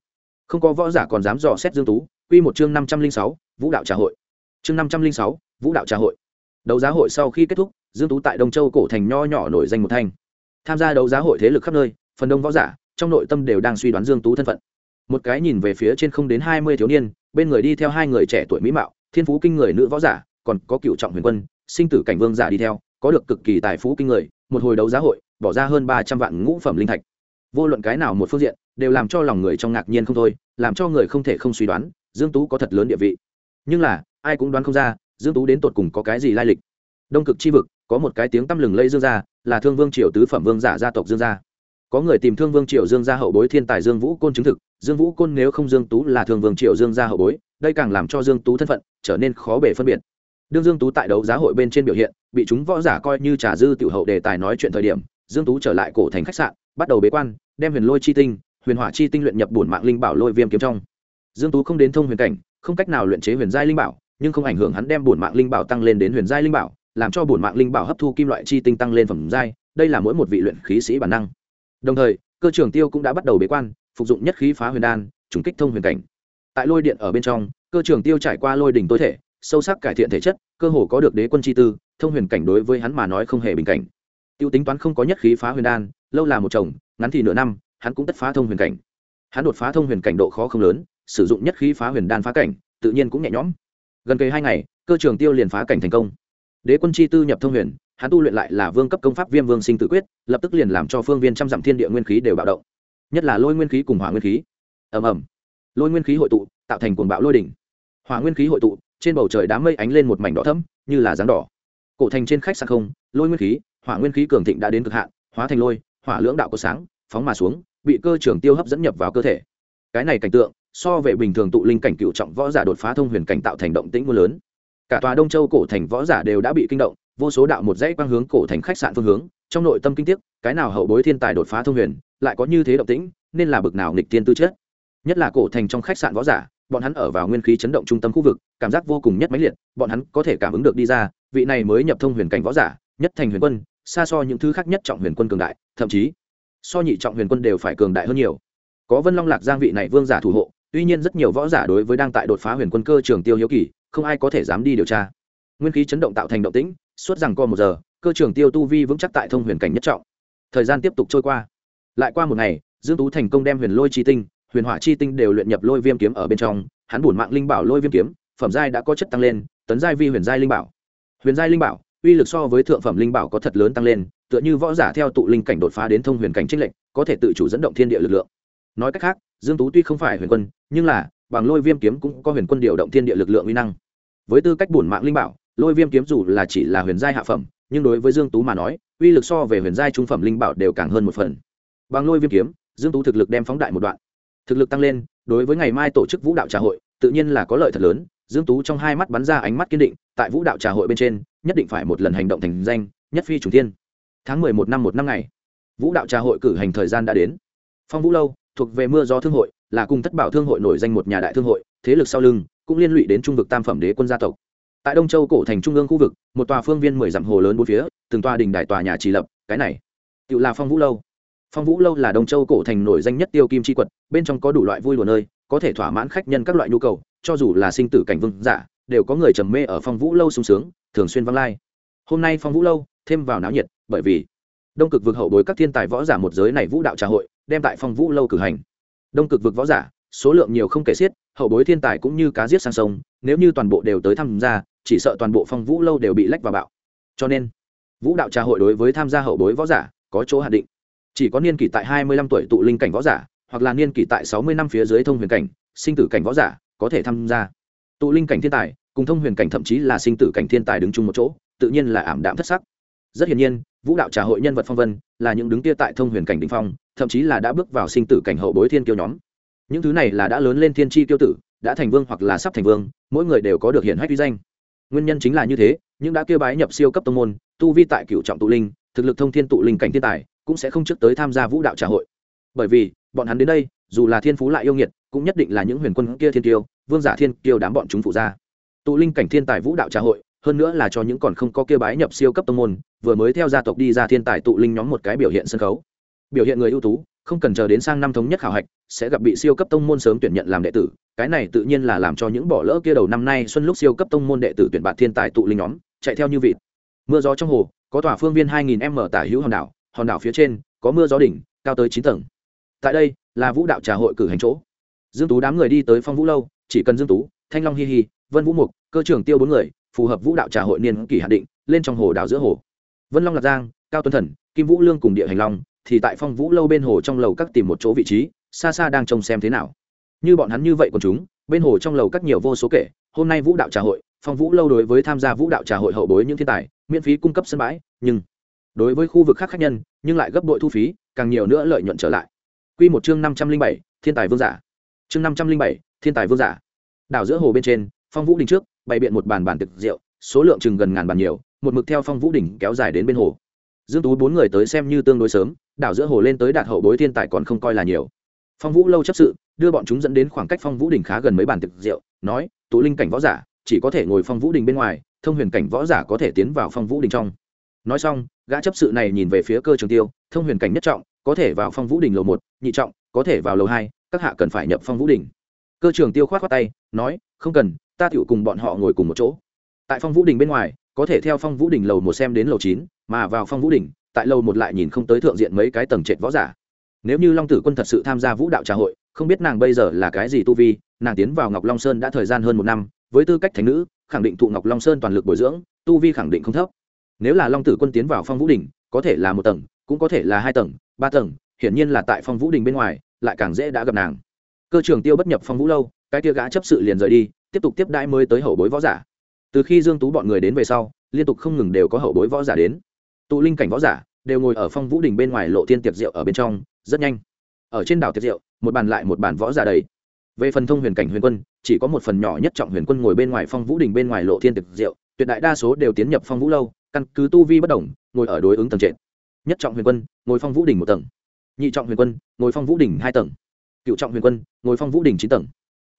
Không có võ giả còn dám dò xét dương tú, quy một chương năm trăm linh sáu, vũ đạo trà hội. Chương năm trăm linh sáu, vũ đạo trà hội. Đấu giá hội sau khi kết thúc, dương tú tại đông châu cổ thành nho nhỏ nổi danh một thanh tham gia đấu giá hội thế lực khắp nơi, phần đông võ giả, trong nội tâm đều đang suy đoán dương tú thân phận. Một cái nhìn về phía trên không đến hai mươi thiếu niên, bên người đi theo hai người trẻ tuổi mỹ mạo, thiên phú kinh người nữ võ giả, còn có cựu trọng huyền quân, sinh tử cảnh vương giả đi theo, có được cực kỳ tài phú kinh người, một hồi đấu giá hội bỏ ra hơn ba trăm vạn ngũ phẩm linh thạch. Vô luận cái nào một phương diện, đều làm cho lòng người trong ngạc nhiên không thôi, làm cho người không thể không suy đoán, dương tú có thật lớn địa vị. Nhưng là, ai cũng đoán không ra, dương tú đến tột cùng có cái gì lai lịch. Đông cực chi vực, có một cái tiếng tăm lừng lây dương gia, là thương vương triều tứ phẩm vương giả gia tộc dương gia. Có người tìm thương vương triều dương gia hậu bối thiên tài dương vũ côn chứng thực, dương vũ côn nếu không dương tú là thương vương triều dương gia hậu bối, đây càng làm cho dương tú thân phận trở nên khó bể phân biệt. Đương dương tú tại đấu giá hội bên trên biểu hiện, bị chúng võ giả coi như trà dư tiểu hậu đề tài nói chuyện thời điểm dương tú trở lại cổ thành khách sạn, bắt đầu bế quan, đem huyền lôi chi tinh, huyền hỏa chi tinh luyện nhập bổn mạng linh bảo lôi viêm kiếm trong. Dương tú không đến thông huyền cảnh, không cách nào luyện chế huyền giai linh bảo, nhưng không ảnh hưởng hắn đem bổn mạng linh bảo tăng lên đến huyền giai linh bảo, làm cho bổn mạng linh bảo hấp thu kim loại chi tinh tăng lên phẩm giai, đây là mỗi một vị luyện khí sĩ bản năng. Đồng thời, cơ trưởng tiêu cũng đã bắt đầu bế quan, phục dụng nhất khí phá huyền đan, trùng kích thông huyền cảnh. Tại lôi điện ở bên trong, cơ trưởng tiêu trải qua lôi đỉnh tối thể, sâu sắc cải thiện thể chất, cơ hồ có được đế quân chi tư, thông huyền cảnh đối với hắn mà nói không hề bình cảnh tiêu tính toán không có nhất khí phá huyền đan, lâu là một chồng, ngắn thì nửa năm, hắn cũng tất phá thông huyền cảnh. Hắn đột phá thông huyền cảnh độ khó không lớn, sử dụng nhất khí phá huyền đan phá cảnh, tự nhiên cũng nhẹ nhõm. Gần kề hai ngày, cơ trường tiêu liền phá cảnh thành công. Đế quân chi tư nhập thông huyền, hắn tu luyện lại là vương cấp công pháp viêm vương sinh tự quyết, lập tức liền làm cho phương viên trăm dặm thiên địa nguyên khí đều bạo động. Nhất là lôi nguyên khí cùng hỏa nguyên khí. Ầm ầm. Lôi nguyên khí hội tụ, tạo thành cuồng bạo lôi đỉnh. Hỏa nguyên khí hội tụ, trên bầu trời đám mây ánh lên một mảnh đỏ thẫm, như là dáng đỏ. Cổ thành trên khách sạn không, lôi nguyên khí hỏa nguyên khí cường thịnh đã đến cực hạn, hóa thành lôi, hỏa lưỡng đạo có sáng, phóng mà xuống, bị cơ trưởng tiêu hấp dẫn nhập vào cơ thể. Cái này cảnh tượng, so về bình thường tụ linh cảnh cựu trọng võ giả đột phá thông huyền cảnh tạo thành động tĩnh mưa lớn. Cả tòa đông châu cổ thành võ giả đều đã bị kinh động, vô số đạo một dãy quang hướng cổ thành khách sạn phương hướng, trong nội tâm kinh tiếc, cái nào hậu bối thiên tài đột phá thông huyền, lại có như thế động tĩnh, nên là bực nào nghịch tiên tư chất. Nhất là cổ thành trong khách sạn võ giả, bọn hắn ở vào nguyên khí chấn động trung tâm khu vực, cảm giác vô cùng nhất mãnh liệt, bọn hắn có thể cảm ứng được đi ra, vị này mới nhập thông huyền cảnh võ giả, nhất thành huyền quân xa so những thứ khác nhất trọng huyền quân cường đại, thậm chí, so nhị trọng huyền quân đều phải cường đại hơn nhiều. Có vân long lạc giang vị này vương giả thủ hộ, tuy nhiên rất nhiều võ giả đối với đang tại đột phá huyền quân cơ trường tiêu hiếu kỳ, không ai có thể dám đi điều tra. Nguyên khí chấn động tạo thành động tĩnh, suốt rằng co một giờ, cơ trường tiêu tu vi vững chắc tại thông huyền cảnh nhất trọng. Thời gian tiếp tục trôi qua. Lại qua một ngày, dương tú thành công đem huyền lôi chi tinh, huyền hỏa chi tinh đều luyện nhập lôi viêm kiếm ở bên trong, hắn bổn mạng linh bảo lôi viêm kiếm, phẩm giai đã có chất tăng lên, tấn giai vi huyền giai linh bảo. Huyền giai linh bảo uy lực so với thượng phẩm linh bảo có thật lớn tăng lên, tựa như võ giả theo tụ linh cảnh đột phá đến thông huyền cảnh trích lệnh có thể tự chủ dẫn động thiên địa lực lượng. Nói cách khác, dương tú tuy không phải huyền quân, nhưng là, bằng lôi viêm kiếm cũng có huyền quân điều động thiên địa lực lượng uy năng. Với tư cách bổn mạng linh bảo, lôi viêm kiếm dù là chỉ là huyền giai hạ phẩm, nhưng đối với dương tú mà nói, uy lực so về huyền giai trung phẩm linh bảo đều càng hơn một phần. Bằng lôi viêm kiếm, dương tú thực lực đem phóng đại một đoạn. Thực lực tăng lên, đối với ngày mai tổ chức vũ đạo trà hội, tự nhiên là có lợi thật lớn. Dương tú trong hai mắt bắn ra ánh mắt kiên định, tại vũ đạo trà hội bên trên nhất định phải một lần hành động thành danh, nhất phi trùng thiên. Tháng mười một năm một năm ngày, vũ đạo trà hội cử hành thời gian đã đến. Phong vũ lâu, thuộc về mưa gió thương hội, là cùng thất bảo thương hội nổi danh một nhà đại thương hội, thế lực sau lưng cũng liên lụy đến trung vực tam phẩm đế quân gia tộc. Tại đông châu cổ thành trung ương khu vực, một tòa phương viên mười dặm hồ lớn bốn phía, từng tòa đình đại tòa nhà trì lập, cái này tự là phong vũ lâu. Phong vũ lâu là đông châu cổ thành nổi danh nhất tiêu kim chi quật, bên trong có đủ loại vui lùa nơi, có thể thỏa mãn khách nhân các loại nhu cầu, cho dù là sinh tử cảnh vương giả đều có người trầm mê ở phong vũ lâu sung sướng, thường xuyên văng lai. Hôm nay phong vũ lâu, thêm vào náo nhiệt, bởi vì đông cực vực hậu bối các thiên tài võ giả một giới này vũ đạo trà hội, đem tại phong vũ lâu cử hành. Đông cực vực võ giả, số lượng nhiều không kể xiết, hậu bối thiên tài cũng như cá giết sang sông, nếu như toàn bộ đều tới tham gia, chỉ sợ toàn bộ phong vũ lâu đều bị lách vào bạo. Cho nên, vũ đạo trà hội đối với tham gia hậu bối võ giả có chỗ hạn định. Chỉ có niên kỷ tại hai mươi lăm tuổi tụ linh cảnh võ giả, hoặc là niên kỷ tại sáu mươi năm phía dưới thông huyền cảnh, sinh tử cảnh võ giả có thể tham gia tụ linh cảnh thiên tài, cùng thông huyền cảnh thậm chí là sinh tử cảnh thiên tài đứng chung một chỗ, tự nhiên là ảm đạm thất sắc. Rất hiển nhiên, vũ đạo trà hội nhân vật phong vân là những đứng kia tại thông huyền cảnh đ ỉ n h phong, thậm chí là đã bước vào sinh tử cảnh hậu bối thiên kiêu nhóm. Những thứ này là đã lớn lên thiên tri kiêu tử, đã thành vương hoặc là sắp thành vương, mỗi người đều có được hiển hách uy danh. Nguyên nhân chính là như thế, những đã kêu bái nhập siêu cấp tông môn, tu vi tại cựu trọng tụ linh, thực lực thông thiên tụ linh cảnh thiên tài, cũng sẽ không trước tới tham gia vũ đạo trà hội. Bởi vì, bọn hắn đến đây, dù là thiên phú lại yêu nghiệt, cũng nhất định là những huyền quân kia thiên tiêu vương giả thiên kêu đám bọn chúng phụ ra. Tụ linh cảnh thiên tài vũ đạo trà hội, hơn nữa là cho những còn không có kia bái nhập siêu cấp tông môn, vừa mới theo gia tộc đi ra thiên tài tụ linh nhóm một cái biểu hiện sân khấu. Biểu hiện người ưu tú, không cần chờ đến sang năm thống nhất khảo hạch, sẽ gặp bị siêu cấp tông môn sớm tuyển nhận làm đệ tử, cái này tự nhiên là làm cho những bỏ lỡ kia đầu năm nay xuân lúc siêu cấp tông môn đệ tử tuyển bạn thiên tài tụ linh nhóm, chạy theo như vịt. Mưa gió trong hồ, có tòa phương viên 2000 m tả hữu hòn đảo hòn đảo phía trên, có mưa gió đỉnh, cao tới chín tầng. Tại đây, là vũ đạo trà hội cử hành chỗ. Dương tú đám người đi tới phong vũ lâu chỉ cần dương tú, thanh long hi hi, vân vũ mục, cơ trưởng tiêu bốn người, phù hợp vũ đạo trà hội niên kỷ hạn định, lên trong hồ đảo giữa hồ. Vân long lạc giang, cao tuấn thần, kim vũ lương cùng địa hành long thì tại phong vũ lâu bên hồ trong lầu các tìm một chỗ vị trí, xa xa đang trông xem thế nào. Như bọn hắn như vậy còn chúng, bên hồ trong lầu các nhiều vô số kể, hôm nay vũ đạo trà hội, phong vũ lâu đối với tham gia vũ đạo trà hội hậu bối những thiên tài, miễn phí cung cấp sân bãi, nhưng đối với khu vực khác khác nhân, nhưng lại gấp bội thu phí, càng nhiều nữa lợi nhuận trở lại. Quy một chương năm trăm linh bảy, thiên tài vương giả. Chương năm trăm linh bảy thiên tài vương giả. Đảo giữa hồ bên trên, phong vũ đình trước, bày biện một bàn bàn thực rượu, số lượng chừng gần ngàn bàn nhiều, một mực theo phong vũ đỉnh kéo dài đến bên hồ. Dương tú bốn người tới xem như tương đối sớm, đảo giữa hồ lên tới đạt hậu bối thiên tài còn không coi là nhiều. Phong vũ lâu chấp sự, đưa bọn chúng dẫn đến khoảng cách phong vũ đỉnh khá gần mấy bàn thực rượu, nói, tụ linh cảnh võ giả, chỉ có thể ngồi phong vũ đỉnh bên ngoài, thông huyền cảnh võ giả có thể tiến vào phong vũ đỉnh trong. Nói xong, gã chấp sự này nhìn về phía cơ trường tiêu, thông huyền cảnh nhất trọng, có thể vào phong vũ đỉnh lầu một, nhị trọng, có thể vào lầu hai, các hạ cần phải nhập phong vũ đỉnh cơ trường tiêu khoát khoát tay, nói, không cần, ta tựu cùng bọn họ ngồi cùng một chỗ. Tại phong vũ đình bên ngoài, có thể theo phong vũ đình lầu một xem đến lầu chín, mà vào phong vũ đình, tại lầu một lại nhìn không tới thượng diện mấy cái tầng trệt võ giả. Nếu như long tử quân thật sự tham gia vũ đạo trà hội, không biết nàng bây giờ là cái gì tu vi, nàng tiến vào ngọc long sơn đã thời gian hơn một năm, với tư cách thánh nữ, khẳng định thụ ngọc long sơn toàn lực bồi dưỡng, tu vi khẳng định không thấp. Nếu là long tử quân tiến vào phong vũ đình, có thể là một tầng, cũng có thể là hai tầng, ba tầng, hiển nhiên là tại phong vũ đình bên ngoài, lại càng dễ đã gặp nàng cơ trường tiêu bất nhập phong vũ lâu, cái kia gã chấp sự liền rời đi, tiếp tục tiếp đãi mới tới hậu bối võ giả. Từ khi dương tú bọn người đến về sau, liên tục không ngừng đều có hậu bối võ giả đến. Tụ linh cảnh võ giả đều ngồi ở phong vũ đình bên ngoài lộ thiên tiệc rượu ở bên trong, rất nhanh. Ở trên đảo tiệc rượu, một bàn lại một bàn võ giả đầy. Về phần thông huyền cảnh huyền quân, chỉ có một phần nhỏ nhất trọng huyền quân ngồi bên ngoài phong vũ đình bên ngoài lộ thiên tiệc rượu, tuyệt đại đa số đều tiến nhập phong vũ lâu, căn cứ tu vi bất đồng, ngồi ở đối ứng tầng trệt. Nhất trọng huyền quân, ngồi phong vũ đình một tầng. Nhị trọng huyền quân, ngồi phong vũ đình hai tầng cựu trọng huyền quân, ngồi phong vũ đình chín tầng.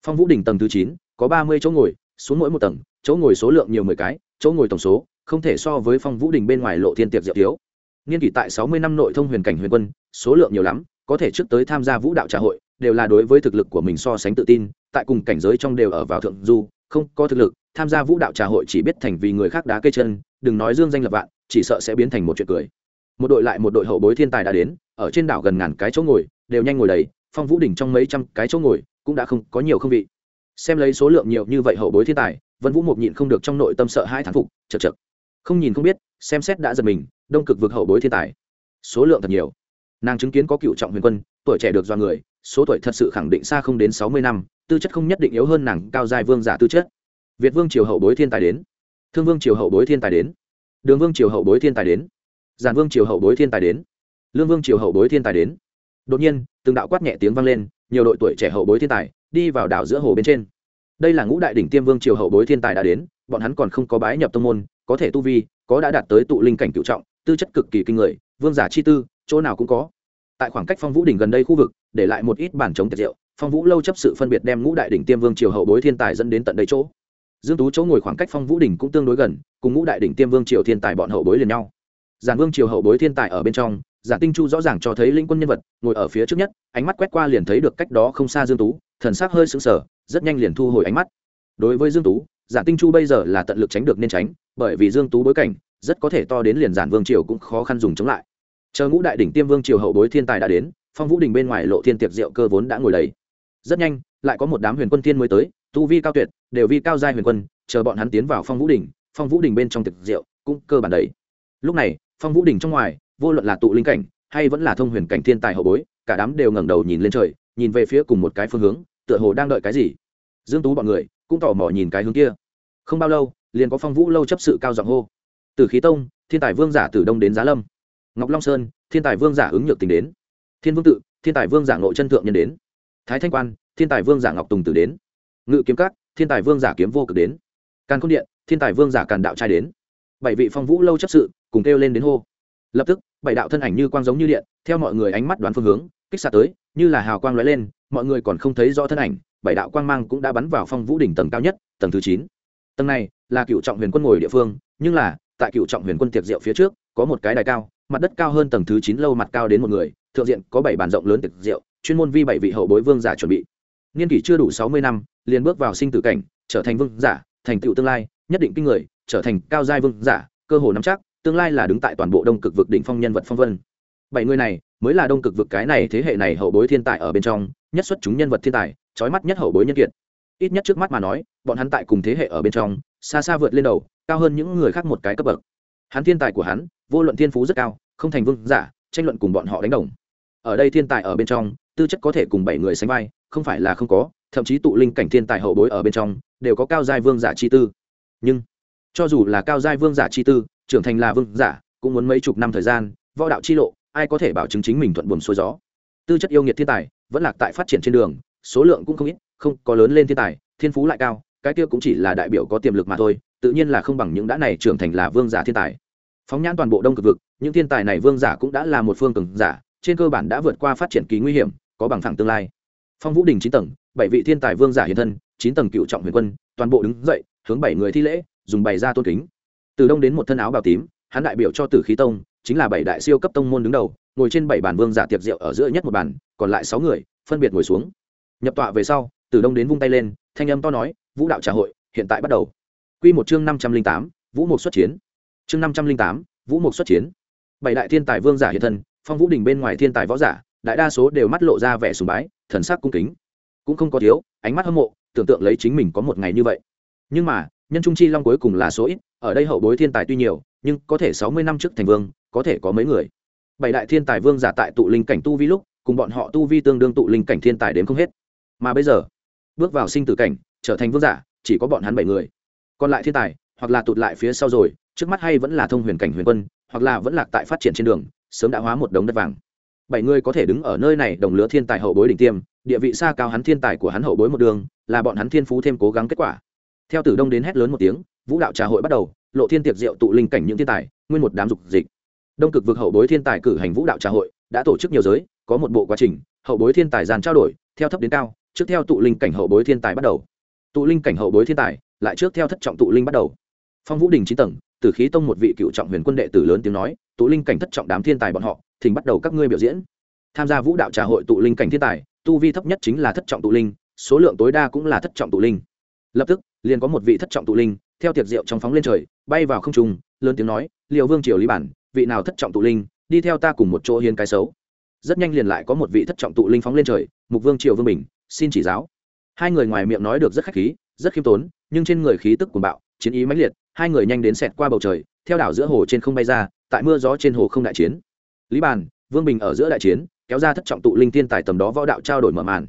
Phong vũ đình tầng thứ chín, có ba mươi chỗ ngồi, xuống mỗi một tầng, chỗ ngồi số lượng nhiều mười cái, chỗ ngồi tổng số không thể so với phong vũ đình bên ngoài lộ thiên tiệc diệu thiếu. Niên kỷ tại sáu mươi năm nội thông huyền cảnh huyền quân, số lượng nhiều lắm, có thể trước tới tham gia vũ đạo trà hội, đều là đối với thực lực của mình so sánh tự tin, tại cùng cảnh giới trong đều ở vào thượng du, không có thực lực, tham gia vũ đạo trà hội chỉ biết thành vì người khác đá cây chân, đừng nói dương danh lập vạn, chỉ sợ sẽ biến thành một chuyện cười. Một đội lại một đội hậu bối thiên tài đã đến, ở trên đảo gần ngàn cái chỗ ngồi, đều nhanh ngồi đầy phong vũ đỉnh trong mấy trăm cái chỗ ngồi cũng đã không có nhiều không vị. Xem lấy số lượng nhiều như vậy hậu bối thiên tài, vân vũ mục nhịn không được trong nội tâm sợ hai thán phục, chật chật. Không nhìn không biết, xem xét đã giật mình, đông cực vực hậu bối thiên tài. Số lượng thật nhiều. Nàng chứng kiến có cựu trọng huyền quân, tuổi trẻ được do người, số tuổi thật sự khẳng định xa không đến sáu mươi năm, tư chất không nhất định yếu hơn nàng cao giai vương giả tư chất. Việt vương triều hậu bối thiên tài đến. Thương vương triều hậu bối thiên tài đến. Đường vương triều hậu bối thiên tài đến. Giản vương triều hậu bối thiên tài đến. Lương vương triều hậu bối thiên tài đến đột nhiên, từng đạo quát nhẹ tiếng vang lên, nhiều đội tuổi trẻ hậu bối thiên tài đi vào đảo giữa hồ bên trên. Đây là ngũ đại đỉnh tiêm vương triều hậu bối thiên tài đã đến, bọn hắn còn không có bái nhập tông môn, có thể tu vi, có đã đạt tới tụ linh cảnh cựu trọng, tư chất cực kỳ kinh người, vương giả chi tư, chỗ nào cũng có. Tại khoảng cách phong vũ đỉnh gần đây khu vực, để lại một ít bản chống tiệt diệu, phong vũ lâu chấp sự phân biệt đem ngũ đại đỉnh tiêm vương triều hậu bối thiên tài dẫn đến tận đây chỗ. Dương tú chỗ ngồi khoảng cách phong vũ đỉnh cũng tương đối gần, cùng ngũ đại đỉnh tiêm vương triều thiên tài bọn hậu bối liền nhau. Giản vương triều hậu bối thiên tài ở bên trong giả tinh chu rõ ràng cho thấy linh quân nhân vật, ngồi ở phía trước nhất, ánh mắt quét qua liền thấy được cách đó không xa dương tú, thần sắc hơi sững sờ, rất nhanh liền thu hồi ánh mắt. Đối với dương tú, giả tinh chu bây giờ là tận lực tránh được nên tránh, bởi vì dương tú bối cảnh, rất có thể to đến liền giản vương triều cũng khó khăn dùng chống lại. Chờ ngũ đại đỉnh tiêm vương triều hậu bối thiên tài đã đến, phong vũ đình bên ngoài lộ thiên tiệc rượu cơ vốn đã ngồi đầy. Rất nhanh, lại có một đám huyền quân thiên mới tới, tu vi cao tuyệt, đều vi cao giai huyền quân, chờ bọn hắn tiến vào phong vũ đình, phong vũ đình bên trong tiệc rượu cũng cơ bản đầy. Lúc này, phong vũ đình trong ngoài vô luận là tụ linh cảnh, hay vẫn là thông huyền cảnh thiên tài hậu bối, cả đám đều ngẩng đầu nhìn lên trời, nhìn về phía cùng một cái phương hướng, tựa hồ đang đợi cái gì. Dương tú bọn người cũng tò mò nhìn cái hướng kia. Không bao lâu, liền có phong vũ lâu chấp sự cao giọng hô. Từ khí tông, thiên tài vương giả từ đông đến giá lâm. Ngọc long sơn, thiên tài vương giả ứng nhược tình đến. Thiên vương tự, thiên tài vương giả ngộ chân thượng nhân đến. Thái thanh quan, thiên tài vương giả ngọc tùng tử đến. Ngự kiếm các, thiên tài vương giả kiếm vô cực đến. Càn khôn điện, thiên tài vương giả càn đạo trai đến. Bảy vị phong vũ lâu chấp sự cùng kêu lên đến hô. Lập tức bảy đạo thân ảnh như quang giống như điện, theo mọi người ánh mắt đoán phương hướng, kích xạ tới, như là hào quang lóe lên, mọi người còn không thấy rõ thân ảnh, bảy đạo quang mang cũng đã bắn vào phong vũ đỉnh tầng cao nhất, tầng thứ chín. Tầng này là cựu trọng huyền quân ngồi địa phương, nhưng là, tại cựu trọng huyền quân tiệc rượu phía trước, có một cái đài cao, mặt đất cao hơn tầng thứ chín lâu mặt cao đến một người, thượng diện có bảy bàn rộng lớn tiệc rượu, chuyên môn vi bảy vị hậu bối vương giả chuẩn bị. Niên kỷ chưa đủ sáu mươi năm, liền bước vào sinh tử cảnh, trở thành vương giả, thành tựu tương lai, nhất định kinh người, trở thành cao giai vương giả, cơ hồ nắm chắc tương lai là đứng tại toàn bộ đông cực vực đỉnh phong nhân vật phong vân. Bảy người này, mới là đông cực vực cái này thế hệ này hậu bối thiên tài ở bên trong, nhất xuất chúng nhân vật thiên tài, trói mắt nhất hậu bối nhân kiệt. Ít nhất trước mắt mà nói, bọn hắn tại cùng thế hệ ở bên trong, xa xa vượt lên đầu, cao hơn những người khác một cái cấp bậc. Hắn thiên tài của hắn, vô luận thiên phú rất cao, không thành vương giả, tranh luận cùng bọn họ đánh đồng. Ở đây thiên tài ở bên trong, tư chất có thể cùng bảy người sánh vai, không phải là không có, thậm chí tụ linh cảnh thiên tài hậu bối ở bên trong, đều có cao giai vương giả chi tư. Nhưng, cho dù là cao giai vương giả chi tư trưởng thành là vương giả, cũng muốn mấy chục năm thời gian, võ đạo chi lộ, ai có thể bảo chứng chính mình thuận buồm xuôi gió. Tư chất yêu nghiệt thiên tài, vẫn lạc tại phát triển trên đường, số lượng cũng không ít, không có lớn lên thiên tài, thiên phú lại cao, cái kia cũng chỉ là đại biểu có tiềm lực mà thôi, tự nhiên là không bằng những đã này trưởng thành là vương giả thiên tài. Phóng nhãn toàn bộ đông cực vực, những thiên tài này vương giả cũng đã là một phương cường giả, trên cơ bản đã vượt qua phát triển kỳ nguy hiểm, có bằng thẳng tương lai. Phong vũ đình chín tầng, bảy vị thiên tài vương giả hiện thân, chín tầng cựu trọng huyền quân, toàn bộ đứng dậy, hướng bảy người thi lễ, dùng bày ra tôn kính từ đông đến một thân áo bào tím, hắn đại biểu cho tử khí tông, chính là bảy đại siêu cấp tông môn đứng đầu, ngồi trên bảy bàn vương giả tiệc rượu ở giữa nhất một bàn, còn lại sáu người, phân biệt ngồi xuống. Nhập tọa về sau, từ đông đến vung tay lên, thanh âm to nói, vũ đạo trà hội, hiện tại bắt đầu. Q một chương năm trăm linh tám, vũ mục xuất chiến. Chương năm trăm linh tám, vũ mục xuất chiến. Bảy đại thiên tài vương giả hiện thân, phong vũ đình bên ngoài thiên tài võ giả, đại đa số đều mắt lộ ra vẻ sùng bái, thần sắc cung kính. Cũng không có thiếu, ánh mắt hâm mộ, tưởng tượng lấy chính mình có một ngày như vậy. Nhưng mà nhân trung chi long cuối cùng là số ít, ở đây hậu bối thiên tài tuy nhiều, nhưng có thể sáu mươi năm trước thành vương, có thể có mấy người. Bảy đại thiên tài vương giả tại tụ linh cảnh tu vi lúc, cùng bọn họ tu vi tương đương tụ linh cảnh thiên tài đến không hết. Mà bây giờ, bước vào sinh tử cảnh, trở thành vương giả, chỉ có bọn hắn bảy người. Còn lại thiên tài, hoặc là tụt lại phía sau rồi, trước mắt hay vẫn là thông huyền cảnh huyền quân, hoặc là vẫn lạc tại phát triển trên đường, sớm đã hóa một đống đất vàng. Bảy người có thể đứng ở nơi này đồng lứa thiên tài hậu bối đỉnh tiêm, địa vị xa cao hắn thiên tài của hắn hậu bối một đường, là bọn hắn thiên phú thêm cố gắng kết quả theo tử đông đến hét lớn một tiếng, vũ đạo trà hội bắt đầu, lộ thiên tiệc diệu tụ linh cảnh những thiên tài, nguyên một đám dục dịch. Đông cực vực hậu bối thiên tài cử hành vũ đạo trà hội, đã tổ chức nhiều giới, có một bộ quá trình, hậu bối thiên tài dàn trao đổi, theo thấp đến cao, trước theo tụ linh cảnh hậu bối thiên tài bắt đầu. Tụ linh cảnh hậu bối thiên tài, lại trước theo thất trọng tụ linh bắt đầu. Phong vũ đình chín tầng, tử khí tông một vị cựu trọng huyền quân đệ tử lớn tiếng nói, tụ linh cảnh thất trọng đám thiên tài bọn họ, thỉnh bắt đầu các ngươi biểu diễn. Tham gia vũ đạo trà hội tụ linh cảnh thiên tài, tu vi thấp nhất chính là thất trọng tụ linh, số lượng tối đa cũng là thất trọng tụ linh. Lập tức liền có một vị thất trọng tụ linh, theo tiệc rượu trong phóng lên trời, bay vào không trung, lớn tiếng nói liệu vương triều lý bản, vị nào thất trọng tụ linh, đi theo ta cùng một chỗ hiến cái xấu. Rất nhanh liền lại có một vị thất trọng tụ linh phóng lên trời, mục vương triều vương bình, xin chỉ giáo. Hai người ngoài miệng nói được rất khách khí, rất khiêm tốn, nhưng trên người khí tức cuồng bạo, chiến ý mãnh liệt, hai người nhanh đến xẹt qua bầu trời, theo đảo giữa hồ trên không bay ra, tại mưa gió trên hồ không đại chiến. Lý bàn vương bình ở giữa đại chiến, kéo ra thất trọng tụ linh thiên tài tầm đó võ đạo trao đổi mở màn.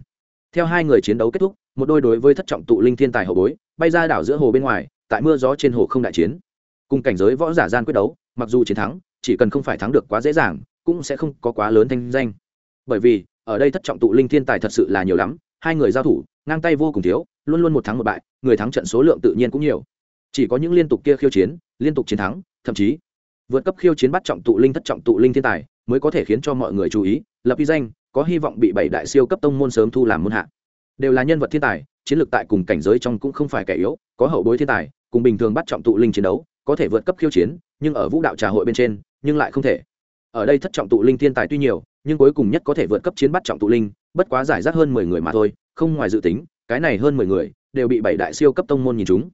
Theo hai người chiến đấu kết thúc một đôi đối với thất trọng tụ linh thiên tài hậu bối, bay ra đảo giữa hồ bên ngoài, tại mưa gió trên hồ không đại chiến. Cùng cảnh giới võ giả gian quyết đấu, mặc dù chiến thắng, chỉ cần không phải thắng được quá dễ dàng, cũng sẽ không có quá lớn thanh danh. Bởi vì, ở đây thất trọng tụ linh thiên tài thật sự là nhiều lắm, hai người giao thủ, ngang tay vô cùng thiếu, luôn luôn một thắng một bại, người thắng trận số lượng tự nhiên cũng nhiều. Chỉ có những liên tục kia khiêu chiến, liên tục chiến thắng, thậm chí, vượt cấp khiêu chiến bắt trọng tụ linh thất trọng tụ linh thiên tài, mới có thể khiến cho mọi người chú ý, lập uy danh, có hy vọng bị bảy đại siêu cấp tông môn sớm thu làm môn hạ đều là nhân vật thiên tài, chiến lược tại cùng cảnh giới trong cũng không phải kẻ yếu, có hậu bối thiên tài, cùng bình thường bắt trọng tụ linh chiến đấu, có thể vượt cấp khiêu chiến, nhưng ở vũ đạo trà hội bên trên, nhưng lại không thể. Ở đây thất trọng tụ linh thiên tài tuy nhiều, nhưng cuối cùng nhất có thể vượt cấp chiến bắt trọng tụ linh, bất quá giải rác hơn mười người mà thôi, không ngoài dự tính, cái này hơn mười người đều bị bảy đại siêu cấp tông môn nhìn chúng.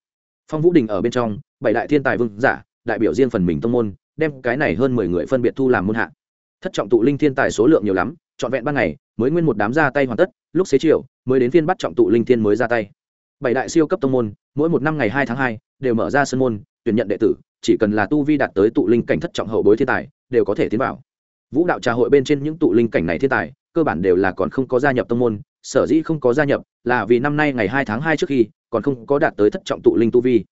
Phong vũ đình ở bên trong, bảy đại thiên tài vương giả, đại biểu riêng phần mình tông môn, đem cái này hơn mười người phân biệt thu làm môn hạ. Thất trọng tụ linh thiên tài số lượng nhiều lắm trọn vẹn ban ngày, mới nguyên một đám ra tay hoàn tất, lúc xế chiều, mới đến phiên bắt trọng tụ linh thiên mới ra tay. Bảy đại siêu cấp tông môn, mỗi một năm ngày hai tháng hai, đều mở ra sân môn, tuyển nhận đệ tử, chỉ cần là tu vi đạt tới tụ linh cảnh thất trọng hậu bối thiên tài, đều có thể tiến vào. Vũ đạo trà hội bên trên những tụ linh cảnh này thiên tài, cơ bản đều là còn không có gia nhập tông môn, sở dĩ không có gia nhập, là vì năm nay ngày hai tháng hai trước khi, còn không có đạt tới thất trọng tụ linh tu vi.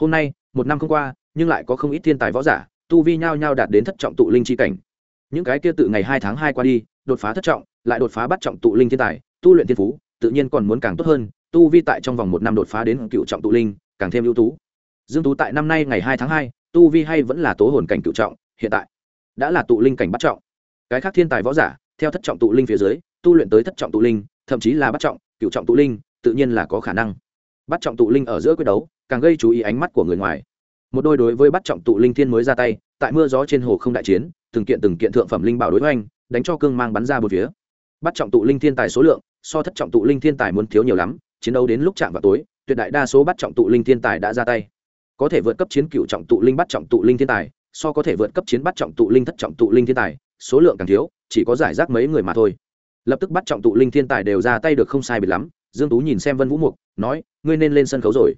Hôm nay, một năm không qua, nhưng lại có không ít thiên tài võ giả, tu vi nhao nhao đạt đến thất trọng tụ linh chi cảnh. Những cái kia tự ngày hai tháng hai qua đi đột phá thất trọng, lại đột phá bắt trọng tụ linh thiên tài, tu luyện thiên phú, tự nhiên còn muốn càng tốt hơn, tu vi tại trong vòng một năm đột phá đến cựu trọng tụ linh, càng thêm ưu tú. Dương tú tại năm nay ngày hai tháng hai, tu vi hay vẫn là tố hồn cảnh cựu trọng, hiện tại đã là tụ linh cảnh bắt trọng. Cái khác thiên tài võ giả, theo thất trọng tụ linh phía dưới, tu luyện tới thất trọng tụ linh, thậm chí là bắt trọng, cựu trọng tụ linh, tự nhiên là có khả năng. Bắt trọng tụ linh ở giữa quyết đấu, càng gây chú ý ánh mắt của người ngoài. Một đôi đối với bắt trọng tụ linh thiên mới ra tay, tại mưa gió trên hồ không đại chiến, từng kiện từng kiện thượng phẩm linh bảo đối với anh đánh cho cương mang bắn ra một phía. Bắt trọng tụ linh thiên tài số lượng, so thất trọng tụ linh thiên tài muốn thiếu nhiều lắm, chiến đấu đến lúc chạm vào tối, tuyệt đại đa số bắt trọng tụ linh thiên tài đã ra tay. Có thể vượt cấp chiến cựu trọng tụ linh bắt trọng tụ linh thiên tài, so có thể vượt cấp chiến bắt trọng tụ linh thất trọng tụ linh thiên tài, số lượng càng thiếu, chỉ có giải rác mấy người mà thôi. Lập tức bắt trọng tụ linh thiên tài đều ra tay được không sai biệt lắm, dương tú nhìn xem vân vũ mục, nói, ngươi nên lên sân khấu rồi.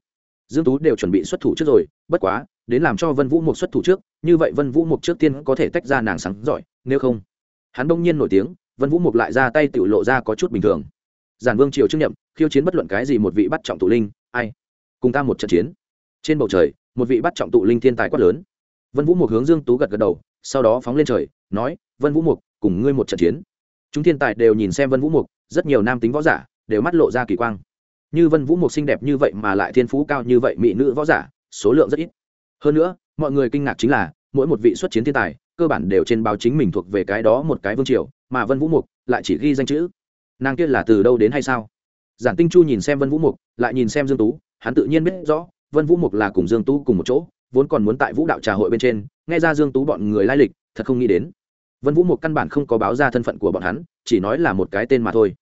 Dương tú đều chuẩn bị xuất thủ trước rồi, bất quá, đến làm cho vân vũ mục xuất thủ trước, như vậy vân vũ mục trước tiên có thể tách ra nàng sáng giỏi, nếu không hắn đông nhiên nổi tiếng, vân vũ mục lại ra tay tự lộ ra có chút bình thường. Giản vương triều chức nhậm, khiêu chiến bất luận cái gì một vị bắt trọng tụ linh, ai? Cùng ta một trận chiến. Trên bầu trời, một vị bắt trọng tụ linh thiên tài quát lớn. Vân vũ mục hướng dương tú gật gật đầu, sau đó phóng lên trời, nói, vân vũ mục, cùng ngươi một trận chiến. Chúng thiên tài đều nhìn xem vân vũ mục, rất nhiều nam tính võ giả đều mắt lộ ra kỳ quang. Như vân vũ mục xinh đẹp như vậy mà lại thiên phú cao như vậy mỹ nữ võ giả, số lượng rất ít. Hơn nữa, mọi người kinh ngạc chính là mỗi một vị xuất chiến thiên tài, cơ bản đều trên báo chính mình thuộc về cái đó một cái vương triều, mà vân vũ mục lại chỉ ghi danh chữ. Nàng kia là từ đâu đến hay sao? Giản tinh chu nhìn xem vân vũ mục, lại nhìn xem dương tú, hắn tự nhiên biết rõ, vân vũ mục là cùng dương tú cùng một chỗ, vốn còn muốn tại vũ đạo trà hội bên trên, nghe ra dương tú bọn người lai lịch, thật không nghĩ đến. Vân vũ mục căn bản không có báo ra thân phận của bọn hắn, chỉ nói là một cái tên mà thôi.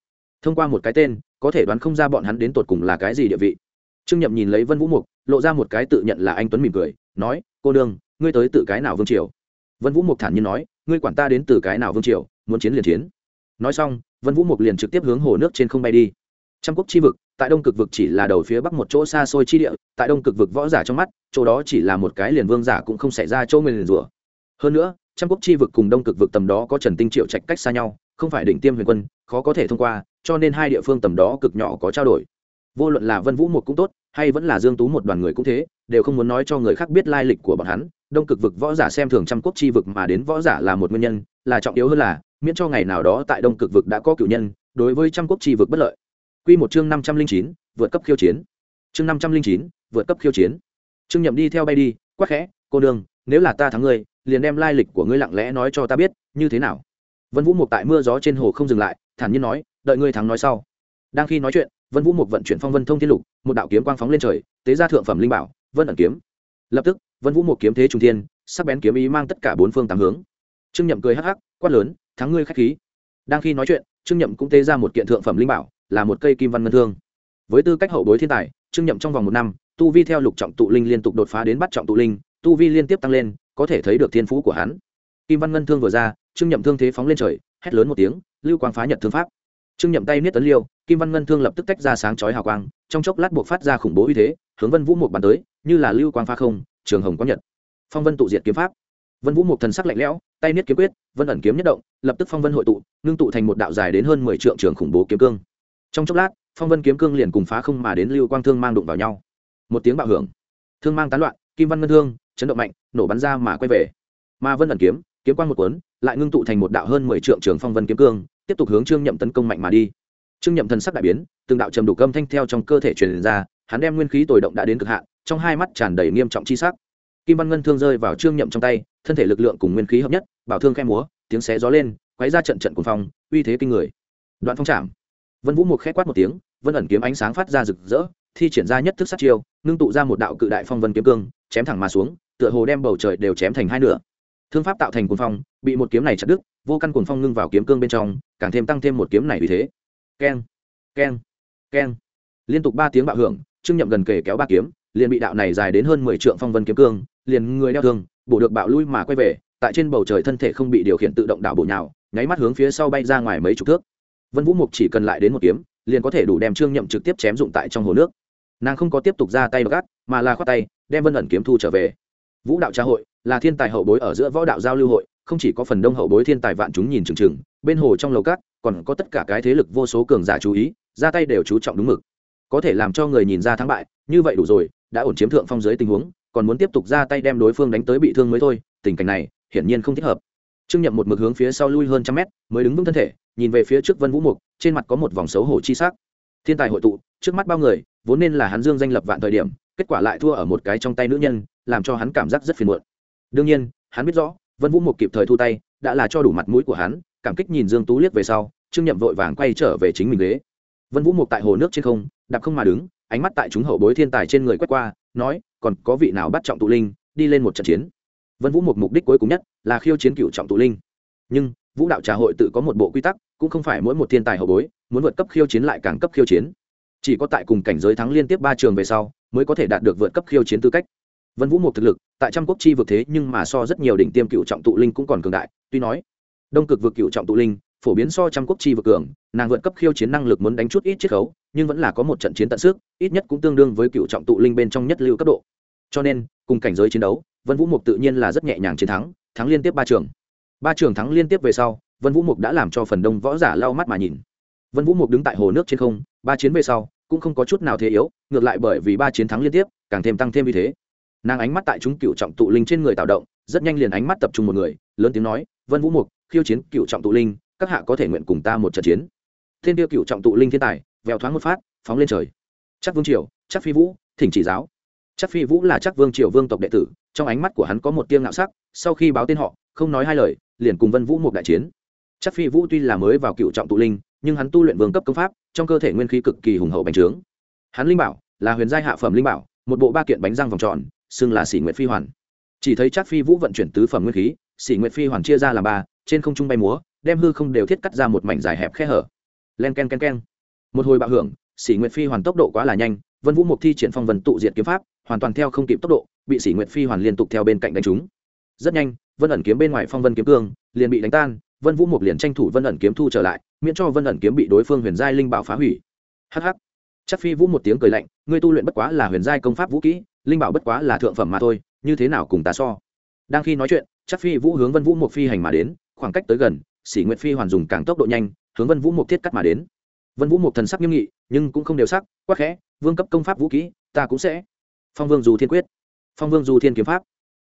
Thông qua một cái tên, có thể đoán không ra bọn hắn đến tột cùng là cái gì địa vị. Trương nhậm nhìn lấy vân vũ mục, lộ ra một cái tự nhận là anh tuấn mỉm cười, nói, cô đương ngươi tới từ cái nào vương triều? Vân vũ mục thản nhiên nói, ngươi quản ta đến từ cái nào vương triều, muốn chiến liền chiến. Nói xong, vân vũ mục liền trực tiếp hướng hồ nước trên không bay đi. Trăm quốc chi vực, tại đông cực vực chỉ là đầu phía bắc một chỗ xa xôi chi địa, tại đông cực vực võ giả trong mắt, chỗ đó chỉ là một cái liền vương giả cũng không xảy ra chỗ người liền rủa. Hơn nữa, trăm quốc chi vực cùng đông cực vực tầm đó có trần tinh triệu trạch cách xa nhau, không phải đỉnh tiêm huyền quân, khó có thể thông qua, cho nên hai địa phương tầm đó cực nhỏ có trao đổi. Vô luận là vân vũ một cũng tốt, hay vẫn là dương tú một đoàn người cũng thế, đều không muốn nói cho người khác biết lai lịch của bọn hắn đông cực vực võ giả xem thường trăm quốc chi vực mà đến võ giả là một nguyên nhân, là trọng yếu hơn là, miễn cho ngày nào đó tại đông cực vực đã có cử nhân, đối với trăm quốc chi vực bất lợi. Quy một chương năm trăm linh chín, vượt cấp khiêu chiến. Chương năm trăm linh chín, vượt cấp khiêu chiến. Trương nhậm đi theo bay đi, quắc khẽ, cô đường nếu là ta thắng ngươi, liền đem lai lịch của ngươi lặng lẽ nói cho ta biết, như thế nào? Vân vũ mục tại mưa gió trên hồ không dừng lại, thản nhiên nói, đợi ngươi thắng nói sau. Đang khi nói chuyện, vân vũ mục vận chuyển phong vân thông thiên lục, một đạo kiếm quang phóng lên trời, tế ra thượng phẩm linh bảo, vân ẩn kiếm. Lập tức vân vũ một kiếm thế trung thiên sắc bén kiếm ý mang tất cả bốn phương tám hướng trương nhậm cười hắc hắc quát lớn thắng ngươi khách khí đang khi nói chuyện trương nhậm cũng tế ra một kiện thượng phẩm linh bảo là một cây kim văn ngân thương với tư cách hậu bối thiên tài trương nhậm trong vòng một năm tu vi theo lục trọng tụ linh liên tục đột phá đến bắt trọng tụ linh tu vi liên tiếp tăng lên có thể thấy được thiên phú của hắn kim văn ngân thương vừa ra trương nhậm thương thế phóng lên trời hét lớn một tiếng lưu quang phá nhật thương pháp trương nhậm tay niết tấn liêu kim văn ngân thương lập tức tách ra sáng chói hào quang trong chốc lát buộc phát ra khủng bố uy thế hướng vân vũ một bàn tới như là lưu quang phá không trường hồng quang nhật. Phong vân tụ diệt kiếm pháp. Vân vũ một thần sắc lạnh lẽo, tay niết kiếm quyết, vân ẩn kiếm nhất động, lập tức phong vân hội tụ, ngưng tụ thành một đạo dài đến hơn mười trượng trường khủng bố kiếm cương. Trong chốc lát, phong vân kiếm cương liền cùng phá không mà đến lưu quang thương mang đụng vào nhau. Một tiếng bạo hưởng. Thương mang tán loạn, kim văn ngân thương, chấn động mạnh, nổ bắn ra mà quay về. Mà vân ẩn kiếm kiếm quang một cuốn, lại ngưng tụ thành một đạo hơn mười trượng trường phong vân kiếm cương, tiếp tục hướng trương nhậm tấn công mạnh mà đi. Trương nhậm thần sắc đại biến, từng đạo trầm đủ cơm thanh theo trong cơ thể truyền ra, hắn đem nguyên khí tồi động đã đến cực hạn trong hai mắt tràn đầy nghiêm trọng chi sắc. Kim văn ngân thương rơi vào trương nhậm trong tay, thân thể lực lượng cùng nguyên khí hợp nhất, bảo thương khẽ múa, tiếng xé gió lên, quấy ra trận trận cuồng phong, uy thế kinh người. Đoạn phong chạm. Vân vũ một khẽ quát một tiếng, vân ẩn kiếm ánh sáng phát ra rực rỡ, thi triển ra nhất thức sát chiêu, ngưng tụ ra một đạo cự đại phong vân kiếm cương, chém thẳng mà xuống, tựa hồ đem bầu trời đều chém thành hai nửa. Thương pháp tạo thành cuồng phong, bị một kiếm này chặt đứt, vô căn cuồng phong ngưng vào kiếm cương bên trong, càng thêm tăng thêm một kiếm này uy thế. Keng keng keng. Liên tục ba tiếng bạo hưởng, trương nhậm gần kề kéo ba kiếm liền bị đạo này dài đến hơn mười trượng phong vân kiếm cương, liền người đeo thương, bổ được bạo lui mà quay về, tại trên bầu trời thân thể không bị điều khiển tự động đảo bổ nhào, nháy mắt hướng phía sau bay ra ngoài mấy chục thước. Vân vũ mục chỉ cần lại đến một kiếm, liền có thể đủ đem trương nhậm trực tiếp chém dụng tại trong hồ nước. Nàng không có tiếp tục ra tay gắt, mà là khoát tay, đem vân ẩn kiếm thu trở về. Vũ đạo trà hội là thiên tài hậu bối ở giữa võ đạo giao lưu hội, không chỉ có phần đông hậu bối thiên tài vạn chúng nhìn chừng chừng, bên hồ trong lầu cát còn có tất cả cái thế lực vô số cường giả chú ý, ra tay đều chú trọng đúng mực. Có thể làm cho người nhìn ra thắng bại, như vậy đủ rồi đã ổn chiếm thượng phong dưới tình huống, còn muốn tiếp tục ra tay đem đối phương đánh tới bị thương mới thôi, tình cảnh này, hiển nhiên không thích hợp. Trương nhậm một mực hướng phía sau lui hơn trăm mét, mới đứng vững thân thể, nhìn về phía trước vân vũ mục, trên mặt có một vòng xấu hổ chi sắc. Thiên tài hội tụ, trước mắt bao người, vốn nên là hắn dương danh lập vạn thời điểm, kết quả lại thua ở một cái trong tay nữ nhân, làm cho hắn cảm giác rất phiền muộn. Đương nhiên, hắn biết rõ, vân vũ mục kịp thời thu tay, đã là cho đủ mặt mũi của hắn, cảm kích nhìn dương tú liếc về sau, trương nhậm vội vàng quay trở về chính mình ghế. Vân vũ mục tại hồ nước trên không, đạp không mà đứng ánh mắt tại chúng hậu bối thiên tài trên người quét qua, nói, còn có vị nào bắt trọng tụ linh, đi lên một trận chiến? Vân vũ mục mục đích cuối cùng nhất là khiêu chiến cựu trọng tụ linh. Nhưng, vũ đạo trà hội tự có một bộ quy tắc, cũng không phải mỗi một thiên tài hậu bối muốn vượt cấp khiêu chiến lại càng cấp khiêu chiến. Chỉ có tại cùng cảnh giới thắng liên tiếp ba trường về sau mới có thể đạt được vượt cấp khiêu chiến tư cách. Vân vũ một thực lực, tại trăm quốc chi vượt thế nhưng mà so rất nhiều đỉnh tiêm cựu trọng tụ linh cũng còn cường đại, tuy nói, đông cực vượt cựu trọng tụ linh phổ biến so trăm quốc chi vượt cường, nàng vượt cấp khiêu chiến năng lực muốn đánh chút ít chiết khấu, nhưng vẫn là có một trận chiến tận sức, ít nhất cũng tương đương với cựu trọng tụ linh bên trong nhất lưu cấp độ. Cho nên, cùng cảnh giới chiến đấu, vân vũ mục tự nhiên là rất nhẹ nhàng chiến thắng thắng liên tiếp ba trường. Ba trường thắng liên tiếp về sau, vân vũ mục đã làm cho phần đông võ giả lau mắt mà nhìn. Vân vũ mục đứng tại hồ nước trên không, ba chiến về sau, cũng không có chút nào thế yếu, ngược lại bởi vì ba chiến thắng liên tiếp, càng thêm tăng thêm vì thế. Nàng ánh mắt tại chúng cựu trọng tụ linh trên người tạo động, rất nhanh liền ánh mắt tập trung một người, lớn tiếng nói, vân vũ mục, khiêu chiến cựu trọng tụ linh các hạ có thể nguyện cùng ta một trận chiến. Thiên tiêu cựu trọng tụ linh thiên tài, vèo thoáng một phát, phóng lên trời. Chắc vương triều, chắc phi vũ, thỉnh chỉ giáo. Chắc phi vũ là chắc vương triều vương tộc đệ tử, trong ánh mắt của hắn có một tiêng ngạo sắc, sau khi báo tên họ, không nói hai lời, liền cùng vân vũ một đại chiến. Chắc phi vũ tuy là mới vào cựu trọng tụ linh, nhưng hắn tu luyện vương cấp công pháp, trong cơ thể nguyên khí cực kỳ hùng hậu bành trướng. Hắn linh bảo, là huyền giai hạ phẩm linh bảo, một bộ ba kiện bánh răng vòng tròn, xưng là xỉ nguyện phi hoàn. Chỉ thấy chắc phi vũ vận chuyển tứ phẩm nguyên khí xỉ nguyện phi hoàn chia ra làm ba, trên không trung bay múa đem hư không đều thiết cắt ra một mảnh dài hẹp khe hở. Len k e n k e n k e n một hồi bạo hưởng xỉ nguyệt phi hoàn tốc độ quá là nhanh, vân vũ mục thi triển phong vân tụ diện kiếm pháp, hoàn toàn theo không kịp tốc độ, bị xỉ nguyệt phi hoàn liên tục theo bên cạnh đánh trúng. Rất nhanh, vân ẩn kiếm bên ngoài phong vân kiếm cương liền bị đánh tan, vân vũ mục liền tranh thủ vân ẩn kiếm thu trở lại, miễn cho vân ẩn kiếm bị đối phương huyền giai linh bảo phá hủy. Hh chắc phi vũ một tiếng cười lạnh, ngươi tu luyện bất quá là huyền giai công pháp vũ kỹ, linh bảo bất quá là thượng phẩm mà thôi, như thế nào cùng ta so? Đang khi nói chuyện, chắc phi vũ hướng vân vũ mục phi hành mà đến, khoảng cách tới gần Sỉ nguyệt phi hoàn dùng càng tốc độ nhanh, hướng vân vũ mục thiết cắt mà đến. Vân vũ mục thần sắc nghiêm nghị, nhưng cũng không đều sắc, quắc khẽ, vương cấp công pháp vũ kỹ ta cũng sẽ. Phong vương dù thiên quyết. Phong vương dù thiên kiếm pháp.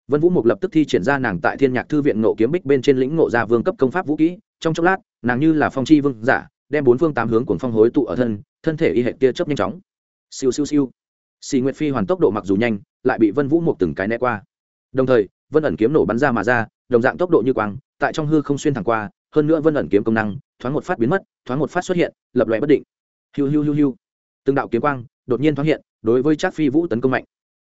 Vân vũ mục lập tức thi triển ra nàng tại thiên nhạc thư viện nộ kiếm bích bên trên lĩnh ngộ ra vương cấp công pháp vũ kỹ trong chốc lát, nàng như là phong chi vương giả, đem bốn phương tám hướng cuồng phong hối tụ ở thân thân thể y hệ tia chớp nhanh chóng. Siêu siêu siêu. Xì nguyệt phi hoàn tốc độ mặc dù nhanh, lại bị vân vũ mục từng cái né qua. Đồng thời, vân ẩn kiếm nổ bắn ra mà ra, đồng dạng tốc độ như quang, tại trong hư không xuyên thẳng qua hơn nữa vân ẩn kiếm công năng, thoáng một phát biến mất, thoáng một phát xuất hiện, lập loại bất định. Hiu hiu hiu hiu. Từng đạo kiếm quang đột nhiên thoáng hiện, đối với trác phi vũ tấn công mạnh.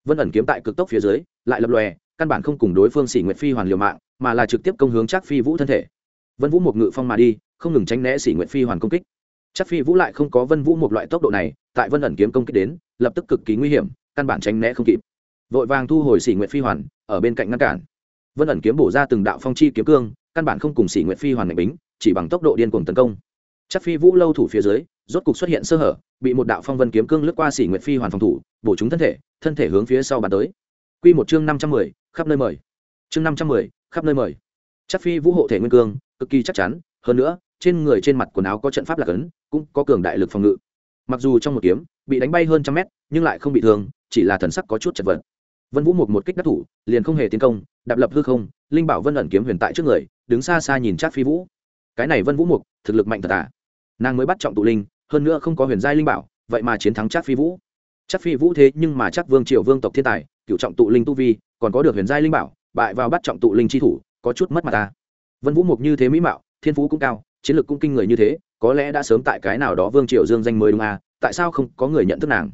Vân ẩn kiếm tại cực tốc phía dưới, lại lập lòe căn bản không cùng đối phương xỉ nguyệt phi hoàn liều mạng, mà là trực tiếp công hướng trác phi vũ thân thể. Vân vũ một ngự phong mà đi, không ngừng tránh né xỉ nguyệt phi hoàn công kích. Trác phi vũ lại không có vân vũ một loại tốc độ này, tại vân ẩn kiếm công kích đến, lập tức cực kỳ nguy hiểm, căn bản tránh né không kịp. Vội vàng thu hồi xỉ nguyệt phi hoàn, ở bên cạnh ngăn cản. Vân ẩn kiếm bổ ra từng đạo phong chi kiếm cương căn bản không cùng xỉ nguyệt phi hoàn mạnh bính, chỉ bằng tốc độ điên cuồng tấn công. Chắc phi vũ lâu thủ phía dưới, rốt cục xuất hiện sơ hở, bị một đạo phong vân kiếm cương lướt qua xỉ nguyệt phi hoàn phòng thủ, bổ chúng thân thể thân thể hướng phía sau bàn tới. Quy một chương năm trăm mười, khắp nơi mời. Chương năm trăm mười, khắp nơi mời. Chắc phi vũ hộ thể nguyên cương, cực kỳ chắc chắn, hơn nữa, trên người trên mặt quần áo có trận pháp lạc ấn cũng có cường đại lực phòng ngự. Mặc dù trong một kiếm, bị đánh bay hơn trăm mét, nhưng lại không bị thương, chỉ là thần sắc có chút chật vật. Vân vũ một một kích đắc thủ, liền không hề tiến công, đạp lập hư không, linh bảo vân ẩn kiếm huyền tại trước người đứng xa xa nhìn chắc phi vũ. Cái này vân vũ mục, thực lực mạnh thật à? Nàng mới bắt trọng tụ linh, hơn nữa không có huyền giai linh bảo, vậy mà chiến thắng chắc phi vũ. Chắc phi vũ thế nhưng mà chắc vương triều vương tộc thiên tài, cựu trọng tụ linh tu vi, còn có được huyền giai linh bảo, bại vào bắt trọng tụ linh chi thủ, có chút mất mặt ta vân vũ mục như thế mỹ mạo, thiên phú cũng cao, chiến lược cũng kinh người như thế, có lẽ đã sớm tại cái nào đó vương triều dương danh mới đúng à? Tại sao không có người nhận thức nàng?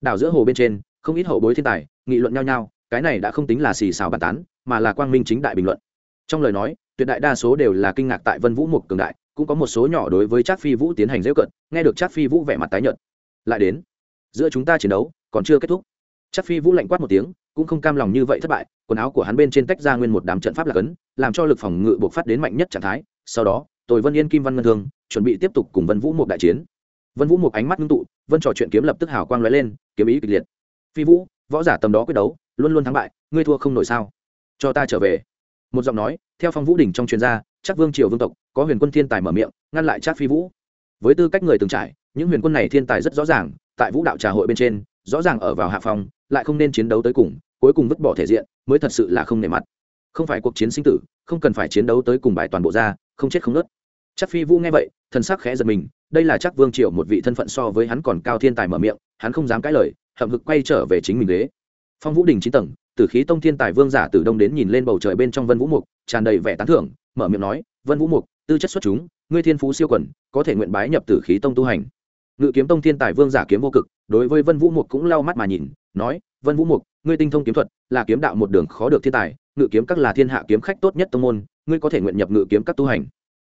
Đảo giữa hồ bên trên, không ít hậu bối thiên tài, nghị luận nhau nhau, cái này đã không tính là xì xào bàn tán, mà là quang minh chính đại bình luận. Trong lời nói tuyệt đại đa số đều là kinh ngạc tại vân vũ mục cường đại, cũng có một số nhỏ đối với trác phi vũ tiến hành dễ cận, nghe được trác phi vũ vẻ mặt tái nhợt. Lại đến, giữa chúng ta chiến đấu còn chưa kết thúc. Trác phi vũ lạnh quát một tiếng, cũng không cam lòng như vậy thất bại, quần áo của hắn bên trên tách ra nguyên một đám trận pháp lạc ấn làm cho lực phòng ngự buộc phát đến mạnh nhất trạng thái. Sau đó tôi vân yên kim văn ngân thương chuẩn bị tiếp tục cùng vân vũ mục đại chiến. Vân vũ mục ánh mắt ngưng tụ, vân trò chuyện kiếm lập tức hào quang lóe lên, kiếm ý kịch liệt. Phi vũ, võ giả tầm đó quyết đấu, luôn luôn thắng bại, ngươi thua không nổi sao? Cho ta trở về một giọng nói, theo phong vũ đình trong chuyên gia chắc vương triều vương tộc, có huyền quân thiên tài mở miệng, ngăn lại chắc phi vũ. Với tư cách người từng trải, những huyền quân này thiên tài rất rõ ràng, tại vũ đạo trà hội bên trên, rõ ràng ở vào hạ phòng lại không nên chiến đấu tới cùng, cuối cùng vứt bỏ thể diện, mới thật sự là không nề mặt. Không phải cuộc chiến sinh tử, không cần phải chiến đấu tới cùng bài toàn bộ ra, không chết không nớt. Chắc phi vũ nghe vậy thân sắc khẽ giật mình, đây là chắc vương triều một vị thân phận so với hắn còn cao thiên tài mở miệng, hắn không dám cãi lời, hậm hực quay trở về chính mình ghế. Phong vũ đình chín tầng tử khí tông thiên tài vương giả từ đông đến nhìn lên bầu trời bên trong vân vũ mục, tràn đầy vẻ tán thưởng, mở miệng nói, vân vũ mục, tư chất xuất chúng, ngươi thiên phú siêu quẩn có thể nguyện bái nhập tử khí tông tu hành. Ngự kiếm tông thiên tài vương giả kiếm vô cực, đối với vân vũ mục cũng lau mắt mà nhìn, nói, vân vũ mục, ngươi tinh thông kiếm thuật, là kiếm đạo một đường khó được thiên tài, ngự kiếm các là thiên hạ kiếm khách tốt nhất tông môn, ngươi có thể nguyện nhập ngự kiếm các tu hành.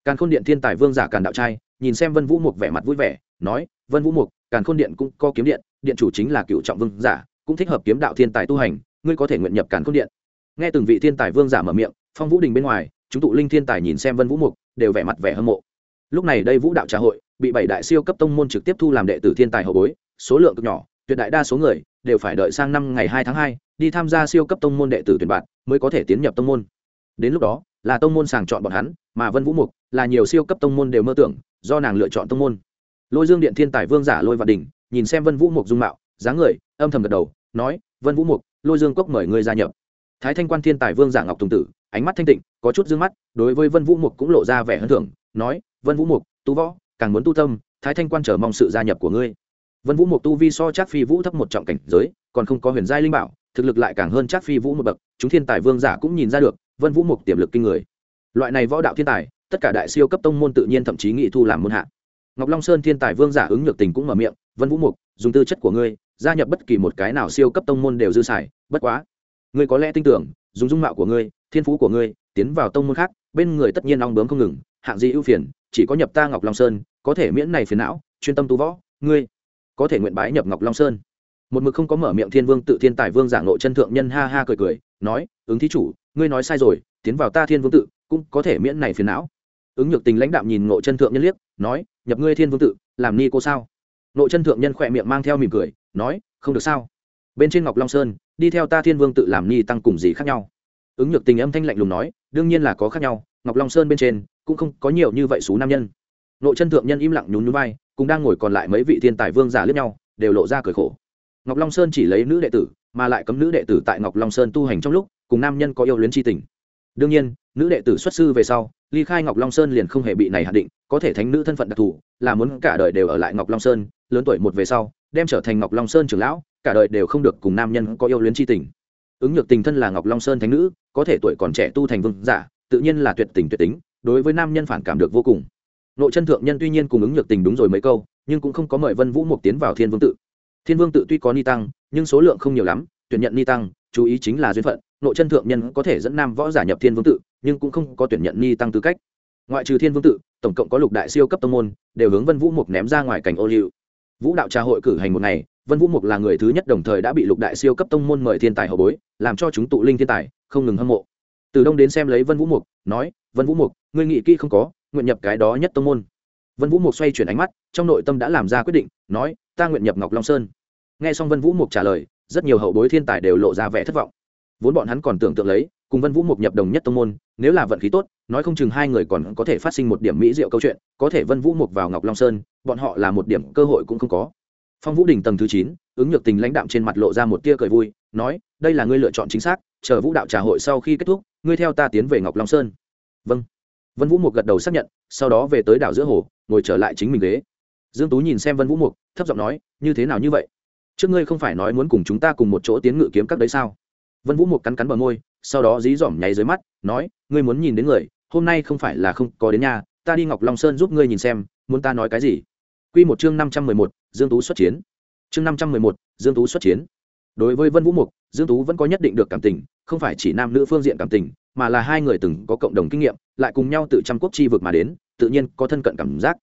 Càn khôn điện thiên tài vương giả càn đạo trai, nhìn xem vân vũ mục vẻ mặt vui vẻ, nói, vân vũ mục, càn khôn điện cũng có kiếm điện điện chủ chính là cựu trọng vương giả, cũng thích hợp kiếm đạo thiên tài tu hành ngươi có thể nguyện nhập càn khôn điện. Nghe từng vị thiên tài vương giả mở miệng, phong vũ đình bên ngoài, chúng tụ linh thiên tài nhìn xem vân vũ mục, đều vẻ mặt vẻ hâm mộ. Lúc này đây vũ đạo trà hội, bị bảy đại siêu cấp tông môn trực tiếp thu làm đệ tử thiên tài hậu bối, số lượng cực nhỏ, tuyệt đại đa số người đều phải đợi sang năm ngày hai tháng hai, đi tham gia siêu cấp tông môn đệ tử tuyển bạn mới có thể tiến nhập tông môn. Đến lúc đó, là tông môn sàng chọn bọn hắn, mà vân vũ mục là nhiều siêu cấp tông môn đều mơ tưởng, do nàng lựa chọn tông môn. Lôi dương điện thiên tài vương giả lôi vạn đình nhìn xem vân vũ mục dung mạo, dáng người, âm thầm gật đầu, nói, vân vũ mục lôi dương cốc mời ngươi gia nhập. Thái thanh quan thiên tài vương giả ngọc tùng tử, ánh mắt thanh tịnh, có chút d ư ơ n g mắt, đối với vân vũ mục cũng lộ ra vẻ hơn thưởng, nói, vân vũ mục, tu võ, càng muốn tu tâm, thái thanh quan chờ mong sự gia nhập của ngươi. Vân vũ mục tu vi so chắc phi vũ thấp một trọng cảnh giới, còn không có huyền giai linh bảo, thực lực lại càng hơn chắc phi vũ một bậc, chúng thiên tài vương giả cũng nhìn ra được, vân vũ mục tiềm lực kinh người. Loại này võ đạo thiên tài, tất cả đại siêu cấp tông môn tự nhiên thậm chí nghị thu làm môn hạ. Ngọc long sơn thiên tài vương giả ứng nhược tình cũng mở miệng, vân vũ mục, dùng tư chất của ngươi gia nhập bất kỳ một cái nào siêu cấp tông môn đều dư xài, bất quá. Ngươi có lẽ tin tưởng, dùng dung mạo của ngươi, thiên phú của ngươi, tiến vào tông môn khác, bên người tất nhiên ong bướm không ngừng, hạng gì ưu phiền, chỉ có nhập ta ngọc long sơn, có thể miễn này phiền não, chuyên tâm tu võ, ngươi có thể nguyện bái nhập ngọc long sơn. Một mực không có mở miệng thiên vương tự thiên tài vương giảng nội chân thượng nhân ha ha cười cười, nói, ứng thí chủ, ngươi nói sai rồi, tiến vào ta thiên vương tự, cũng có thể miễn này phiền não. Ứng nhược tình lãnh đạm nhìn nội chân thượng nhân liếc, nói, nhập ngươi thiên vương tự, làm ni cô sao? Nội chân thượng nhân khỏe miệng mang theo mỉm cười, nói, không được sao? Bên trên ngọc long sơn, đi theo ta thiên vương tự làm ni tăng cùng gì khác nhau? Ứng nhược tình âm thanh lạnh lùng nói, đương nhiên là có khác nhau, ngọc long sơn bên trên cũng không có nhiều như vậy số nam nhân. Nội chân thượng nhân im lặng nhún nhún vai cũng đang ngồi còn lại mấy vị thiên tài vương giả lướt nhau, đều lộ ra cười khổ. Ngọc long sơn chỉ lấy nữ đệ tử, mà lại cấm nữ đệ tử tại ngọc long sơn tu hành trong lúc, cùng nam nhân có yêu luyến tri tình. Đương nhiên, nữ đệ tử xuất sư về sau, ly khai ngọc long sơn liền không hề bị này hạn định, có thể thánh nữ thân phận đặc thù, là muốn cả đời đều ở lại ngọc long sơn lớn tuổi một về sau, đem trở thành ngọc long sơn trưởng lão, cả đời đều không được cùng nam nhân có yêu luyến tri tình. Ứng nhược tình thân là ngọc long sơn thánh nữ, có thể tuổi còn trẻ tu thành vương giả, tự nhiên là tuyệt tình tuyệt tính, đối với nam nhân phản cảm được vô cùng. Nội chân thượng nhân tuy nhiên cùng ứng nhược tình đúng rồi mấy câu, nhưng cũng không có mời vân vũ mục tiến vào thiên vương tự. Thiên vương tự tuy có ni tăng, nhưng số lượng không nhiều lắm, tuyển nhận ni tăng, chú ý chính là duyên phận, nội chân thượng nhân có thể dẫn nam võ giả nhập thiên vương tự, nhưng cũng không có tuyển nhận ni tăng tư cách. Ngoại trừ thiên vương tự, tổng cộng có lục đại siêu cấp tông môn, đều hướng vân vũ mục ném ra ngoài cảnh ô liu vũ đạo trà hội cử hành một ngày, vân vũ mục là người thứ nhất đồng thời đã bị lục đại siêu cấp tông môn mời thiên tài hậu bối, làm cho chúng tụ linh thiên tài, không ngừng hâm mộ. Từ đông đến xem lấy vân vũ mục, nói, vân vũ mục, ngươi nghĩ kỹ không có, nguyện nhập cái đó nhất tông môn. Vân vũ mục xoay chuyển ánh mắt, trong nội tâm đã làm ra quyết định, nói, ta nguyện nhập ngọc long sơn. Nghe xong vân vũ mục trả lời, rất nhiều hậu bối thiên tài đều lộ ra vẻ thất vọng. Vốn bọn hắn còn tưởng tượng lấy cùng vân vũ mục nhập đồng nhất tông môn, nếu là vận khí tốt, nói không chừng hai người còn có thể phát sinh một điểm mỹ diệu câu chuyện, có thể vân vũ mục vào ngọc long sơn, bọn họ là một điểm cơ hội cũng không có. Phong vũ đình tầng thứ chín, ứng nhược tình lãnh đạm trên mặt lộ ra một tia cười vui, nói, đây là ngươi lựa chọn chính xác, chờ vũ đạo trà hội sau khi kết thúc, ngươi theo ta tiến về ngọc long sơn. Vâng. Vân vũ mục gật đầu xác nhận, sau đó về tới đảo giữa hồ, ngồi trở lại chính mình ghế. Dương tú nhìn xem vân vũ mục thấp giọng nói, như thế nào như vậy? Trước ngươi không phải nói muốn cùng chúng ta cùng một chỗ tiến ngự kiếm các đấy sao? Vân vũ mục cắn cắn bờ môi sau đó dí dỏm nháy dưới mắt, nói, ngươi muốn nhìn đến người, hôm nay không phải là không có đến nhà, ta đi ngọc long sơn giúp ngươi nhìn xem, muốn ta nói cái gì? Quy một chương năm trăm mười một, dương tú xuất chiến. Chương năm trăm mười một, dương tú xuất chiến. Đối với vân vũ mục, dương tú vẫn có nhất định được cảm tình, không phải chỉ nam nữ phương diện cảm tình, mà là hai người từng có cộng đồng kinh nghiệm, lại cùng nhau tự chăm quốc chi vực mà đến, tự nhiên có thân cận cảm giác.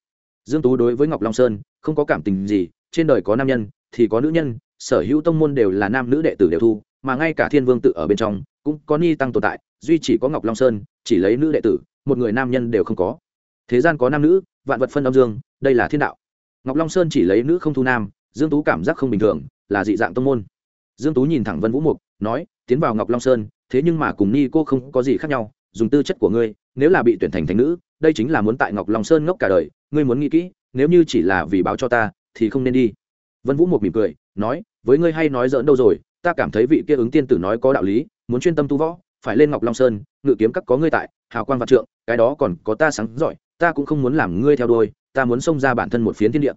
Dương tú đối với ngọc long sơn, không có cảm tình gì, trên đời có nam nhân thì có nữ nhân, sở hữu tông môn đều là nam nữ đệ tử đều thu, mà ngay cả thiên vương tự ở bên trong cũng có ni tăng tồn tại, duy chỉ có ngọc long sơn, chỉ lấy nữ đệ tử, một người nam nhân đều không có. Thế gian có nam nữ, vạn vật phân âm dương, đây là thiên đạo. Ngọc long sơn chỉ lấy nữ không thu nam, dương tú cảm giác không bình thường, là dị dạng tông môn. Dương tú nhìn thẳng vân vũ mục, nói, tiến vào ngọc long sơn, thế nhưng mà cùng ni cô không có gì khác nhau, dùng tư chất của ngươi, nếu là bị tuyển thành thành nữ, đây chính là muốn tại ngọc long sơn ngốc cả đời, ngươi muốn nghĩ kỹ, nếu như chỉ là vì báo cho ta, thì không nên đi. Vân vũ mục mỉm cười, nói, với ngươi hay nói dỡn đâu rồi, ta cảm thấy vị kia ứng tiên tử nói có đạo lý muốn chuyên tâm tu võ, phải lên ngọc long sơn, ngự kiếm các có ngươi tại, hào quang vạn trượng, cái đó còn có ta sáng giỏi, ta cũng không muốn làm ngươi theo đuôi, ta muốn xông ra bản thân một phiến thiên địa.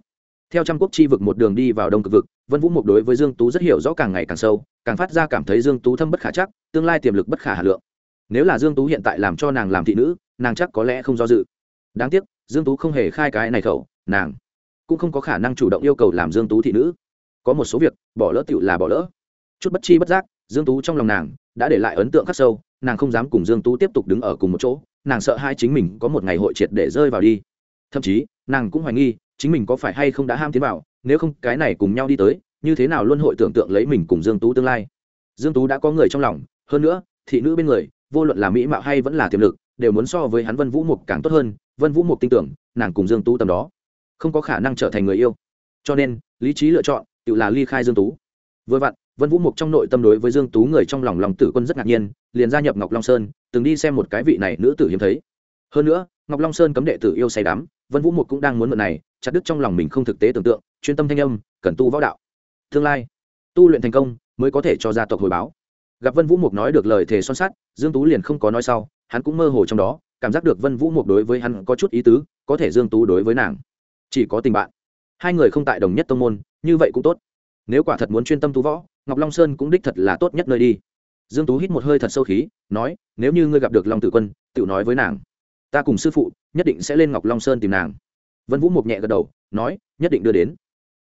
Theo trăm quốc chi vực một đường đi vào đông cực vực, vân vũ mục đối với dương tú rất hiểu rõ càng ngày càng sâu, càng phát ra cảm thấy dương tú thâm bất khả chắc, tương lai tiềm lực bất khả hà lượng. Nếu là dương tú hiện tại làm cho nàng làm thị nữ, nàng chắc có lẽ không do dự. Đáng tiếc, dương tú không hề khai cái này khẩu, nàng cũng không có khả năng chủ động yêu cầu làm dương tú thị nữ. Có một số việc, bỏ lỡ tựu là bỏ lỡ. Chút bất chi bất giác dương tú trong lòng nàng đã để lại ấn tượng khắc sâu, nàng không dám cùng dương tú tiếp tục đứng ở cùng một chỗ, nàng sợ hai chính mình có một ngày hội triệt để rơi vào đi. Thậm chí, nàng cũng hoài nghi chính mình có phải hay không đã ham tiến vào, nếu không cái này cùng nhau đi tới, như thế nào luôn hội tưởng tượng lấy mình cùng dương tú tương lai. Dương tú đã có người trong lòng, hơn nữa, thị nữ bên người, vô luận là mỹ mạo hay vẫn là tiềm lực, đều muốn so với hắn vân vũ mục càng tốt hơn, vân vũ mục tin tưởng, nàng cùng dương tú tầm đó không có khả năng trở thành người yêu. Cho nên, lý trí lựa chọn tự là ly khai dương tú. Vừa vặn vân vũ mục trong nội tâm đối với dương tú người trong lòng lòng tử quân rất ngạc nhiên, liền gia nhập ngọc long sơn, từng đi xem một cái vị này nữ tử hiếm thấy. Hơn nữa, ngọc long sơn cấm đệ tử yêu say đắm, vân vũ mục cũng đang muốn mượn này, chặt đứt trong lòng mình không thực tế tưởng tượng, chuyên tâm thanh âm, cần tu võ đạo. Tương lai, tu luyện thành công mới có thể cho gia tộc hồi báo. Gặp vân vũ mục nói được lời thề son sắt, dương tú liền không có nói sau, hắn cũng mơ hồ trong đó, cảm giác được vân vũ mục đối với hắn có chút ý tứ, có thể dương tú đối với nàng chỉ có tình bạn. Hai người không tại đồng nhất tông môn, như vậy cũng tốt. Nếu quả thật muốn chuyên tâm tu võ ngọc long sơn cũng đích thật là tốt nhất nơi đi. Dương tú hít một hơi thật sâu khí, nói, nếu như ngươi gặp được long tử quân tự nói với nàng. Ta cùng sư phụ nhất định sẽ lên ngọc long sơn tìm nàng. Vân vũ mục nhẹ gật đầu, nói, nhất định đưa đến.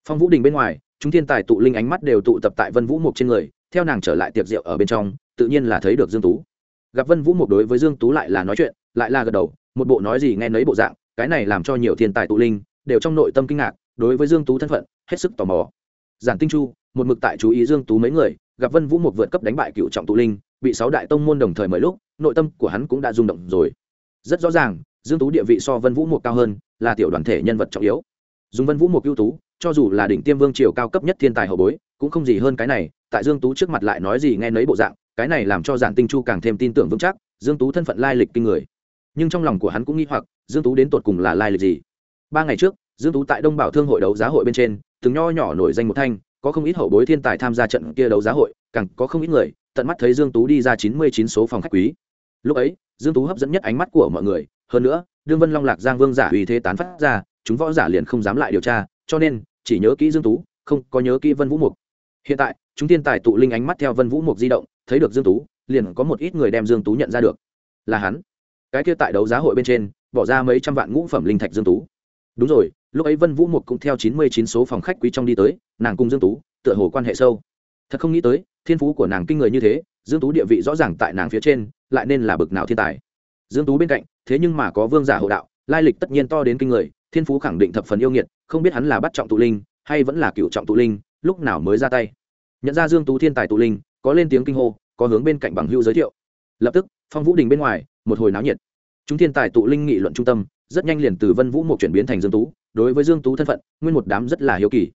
Phong vũ đình bên ngoài, chúng thiên tài tụ linh ánh mắt đều tụ tập tại vân vũ mục trên người, theo nàng trở lại tiệc rượu ở bên trong, tự nhiên là thấy được dương tú. Gặp vân vũ mục đối với dương tú lại là nói chuyện, lại là gật đầu, một bộ nói gì nghe nấy bộ dạng, cái này làm cho nhiều thiên tài tụ linh đều trong nội tâm kinh ngạc, đối với dương tú thân phận hết sức tò mò. Giản tinh chu một mực tại chú ý dương tú mấy người, gặp vân vũ mục vượt cấp đánh bại cựu trọng tụ linh, bị sáu đại tông môn đồng thời mời lúc, nội tâm của hắn cũng đã rung động rồi. Rất rõ ràng, dương tú địa vị so vân vũ mục cao hơn, là tiểu đoàn thể nhân vật trọng yếu. Dùng vân vũ mục ưu tú, cho dù là đỉnh tiêm vương triều cao cấp nhất thiên tài hậu bối, cũng không gì hơn cái này, tại dương tú trước mặt lại nói gì nghe nấy bộ dạng, cái này làm cho giản tinh chu càng thêm tin tưởng vững chắc, dương tú thân phận lai lịch kinh người. Nhưng trong lòng của hắn cũng nghi hoặc, dương tú đến tột cùng là lai lịch gì? Ba ngày trước, dương tú tại đông bảo thương hội đấu giá hội bên trên, từng nho nhỏ nổi danh một thanh có không ít hậu bối thiên tài tham gia trận kia đấu giá hội, càng có không ít người, tận mắt thấy dương tú đi ra chín mươi chín số phòng khách quý. Lúc ấy, dương tú hấp dẫn nhất ánh mắt của mọi người, hơn nữa, đương vân long lạc giang vương giả uy thế tán phát ra, chúng võ giả liền không dám lại điều tra, cho nên, chỉ nhớ kỹ dương tú, không có nhớ kỹ vân vũ mục. Hiện tại, chúng thiên tài tụ linh ánh mắt theo vân vũ mục di động, thấy được dương tú, liền có một ít người đem dương tú nhận ra được. Là hắn. Cái kia tại đấu giá hội bên trên, bỏ ra mấy trăm vạn ngũ phẩm linh thạch dương tú. Đúng rồi lúc ấy vân vũ mục cũng theo chín mươi chín số phòng khách quý trong đi tới, nàng cùng dương tú, tựa hồ quan hệ sâu. Thật không nghĩ tới, thiên phú của nàng kinh người như thế, dương tú địa vị rõ ràng tại nàng phía trên, lại nên là bực nào thiên tài. Dương tú bên cạnh, thế nhưng mà có vương giả hộ đạo, lai lịch tất nhiên to đến kinh người, thiên phú khẳng định thập phần yêu nghiệt, không biết hắn là bắt trọng tụ linh, hay vẫn là cựu trọng tụ linh, lúc nào mới ra tay. Nhận ra dương tú thiên tài tụ linh, có lên tiếng kinh hô, có hướng bên cạnh bằng hưu giới thiệu. Lập tức, phong vũ đình bên ngoài, một hồi náo nhiệt. Chúng thiên tài tụ linh nghị luận trung tâm rất nhanh liền từ vân vũ một chuyển biến thành dương tú, đối với dương tú thân phận, nguyên một đám rất là hiếu kỳ.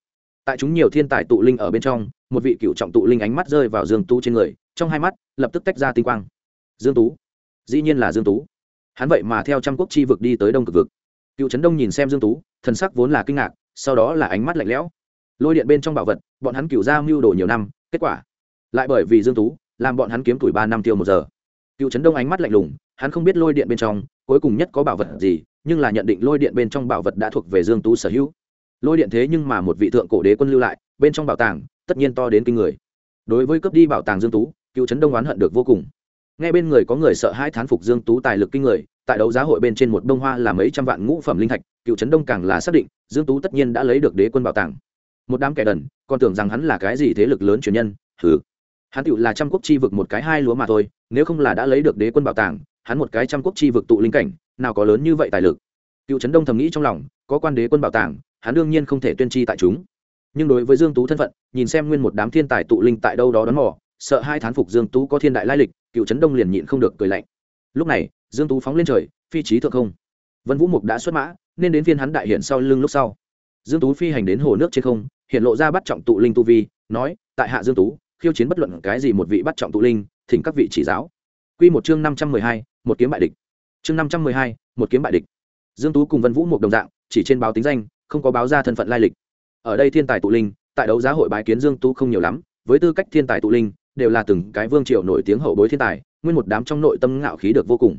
Tại chúng nhiều thiên tài tụ linh ở bên trong, một vị cựu trọng tụ linh ánh mắt rơi vào dương tú trên người, trong hai mắt, lập tức tách ra tinh quang. Dương tú. Dĩ nhiên là dương tú. Hắn vậy mà theo trăm quốc chi vực đi tới đông cực vực. Cựu trấn đông nhìn xem dương tú, thần sắc vốn là kinh ngạc, sau đó là ánh mắt lạnh lẽo. Lôi điện bên trong bảo vật, bọn hắn cựu ra mưu đồ nhiều năm, kết quả. Lại bởi vì dương tú, làm bọn hắn kiếm tuổi ba năm tiêu một giờ. Cựu trấn đông ánh mắt lạnh lùng, hắn không biết lôi điện bên trong, cuối cùng nhất có bảo vật gì nhưng là nhận định lôi điện bên trong bảo vật đã thuộc về dương tú sở hữu. Lôi điện thế nhưng mà một vị thượng cổ đế quân lưu lại, bên trong bảo tàng, tất nhiên to đến kinh người. Đối với cướp đi bảo tàng dương tú, cựu trấn đông oán hận được vô cùng. Ngay bên người có người sợ hai thán phục dương tú tài lực kinh người, tại đấu giá hội bên trên một bông hoa là mấy trăm vạn ngũ phẩm linh thạch, cựu trấn đông càng là xác định, dương tú tất nhiên đã lấy được đế quân bảo tàng. Một đám kẻ đần, còn tưởng rằng hắn là cái gì thế lực lớn truyền nhân, hừ. Hắn tựu là trăm quốc chi vực một cái hai lúa mà thôi, nếu không là đã lấy được đế quân bảo tàng, hắn một cái trăm quốc chi vực tụ linh cảnh nào có lớn như vậy tài lực. Cựu trấn đông thầm nghĩ trong lòng có quan đế quân bảo tàng hắn đương nhiên không thể tuyên chi tại chúng. Nhưng đối với dương tú thân phận nhìn xem nguyên một đám thiên tài tụ linh tại đâu đó đón mò sợ hai thán phục dương tú có thiên đại lai lịch cựu trấn đông liền nhịn không được cười lạnh. Lúc này dương tú phóng lên trời phi trí thượng không. Vân vũ mục đã xuất mã nên đến phiên hắn đại hiện sau lưng lúc sau. Dương tú phi hành đến hồ nước trên không hiện lộ ra bắt trọng tụ linh tu vi nói tại hạ dương tú khiêu chiến bất luận cái gì một vị bắt trọng tụ linh thỉnh các vị chỉ giáo. Quy một chương năm trăm mười hai, một kiếm bại địch chương năm trăm mười hai, một kiếm bại địch. Dương tú cùng vân vũ một đồng dạng chỉ trên báo tính danh không có báo ra thân phận lai lịch. Ở đây thiên tài tụ linh tại đấu giá hội bái kiến dương tú không nhiều lắm với tư cách thiên tài tụ linh đều là từng cái vương triều nổi tiếng hậu bối thiên tài nguyên một đám trong nội tâm ngạo khí được vô cùng.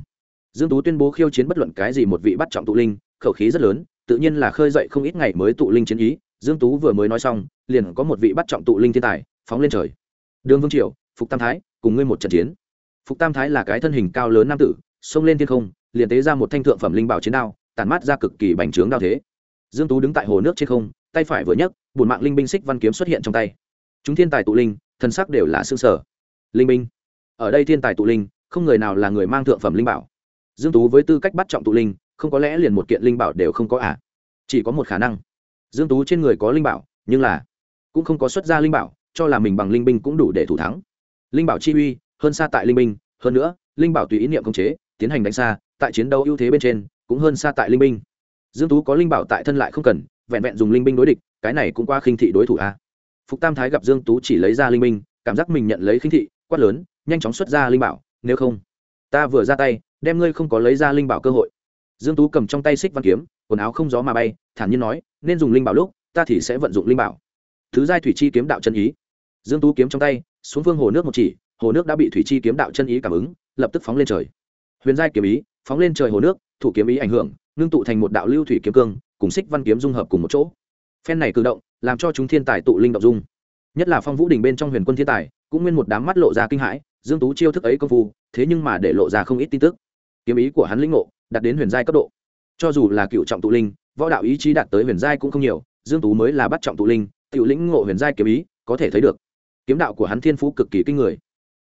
Dương tú tuyên bố khiêu chiến bất luận cái gì một vị bắt trọng tụ linh khẩu khí rất lớn tự nhiên là khơi dậy không ít ngày mới tụ linh chiến ý. Dương tú vừa mới nói xong liền có một vị bắt trọng tụ linh thiên tài phóng lên trời. Đường vương triều phục tam thái cùng ngươi một trận chiến. Phục tam thái là cái thân hình cao lớn nam tử xông lên thiên không, liền tế ra một thanh thượng phẩm linh bảo chiến đao tàn mát ra cực kỳ bành trướng đao thế. Dương tú đứng tại hồ nước trên không, tay phải vừa nhấc bùn mạng linh binh xích văn kiếm xuất hiện trong tay. Chúng thiên tài tụ linh thân sắc đều là xương sở linh binh. Ở đây thiên tài tụ linh, không người nào là người mang thượng phẩm linh bảo. Dương tú với tư cách bắt trọng tụ linh, không có lẽ liền một kiện linh bảo đều không có à. chỉ có một khả năng. Dương tú trên người có linh bảo, nhưng là cũng không có xuất ra linh bảo, cho là mình bằng linh binh cũng đủ để thủ thắng. Linh bảo chi uy, hơn xa tại linh binh, hơn nữa, linh bảo tùy ý niệm khống chế tiến hành đánh xa, tại chiến đấu ưu thế bên trên, cũng hơn xa tại linh binh. Dương tú có linh bảo tại thân lại không cần, vẹn vẹn dùng linh binh đối địch, cái này cũng qua khinh thị đối thủ a. Phục tam thái gặp dương tú chỉ lấy ra linh binh, cảm giác mình nhận lấy khinh thị, quát lớn, nhanh chóng xuất ra linh bảo, nếu không, ta vừa ra tay, đem ngươi không có lấy ra linh bảo cơ hội. Dương tú cầm trong tay xích văn kiếm, quần áo không gió mà bay, thản nhiên nói, nên dùng linh bảo lúc, ta thì sẽ vận dụng linh bảo. Thứ giai thủy chi kiếm đạo chân ý. Dương tú kiếm trong tay, xuống phương hồ nước một chỉ, hồ nước đã bị thủy chi kiếm đạo chân ý cảm ứng, lập tức phóng lên trời huyền giai kiếm ý, phóng lên trời hồ nước, thủ kiếm ý ảnh hưởng, ngưng tụ thành một đạo lưu thủy kiếm cương, cùng xích văn kiếm dung hợp cùng một chỗ. Phen này cử động, làm cho chúng thiên tài tụ linh động dung. Nhất là phong vũ đình bên trong huyền quân thiên tài, cũng nguyên một đám mắt lộ ra kinh hãi, dương tú chiêu thức ấy công phu, thế nhưng mà để lộ ra không ít tin tức. Kiếm ý của hắn linh ngộ, đạt đến huyền giai cấp độ. Cho dù là cựu trọng tụ linh, võ đạo ý chí đạt tới huyền giai cũng không nhiều, dương tú mới là bắt trọng tụ linh, tiểu lĩnh ngộ huyền giai kiếm ý, có thể thấy được. Kiếm đạo của hắn thiên phú cực kỳ kinh người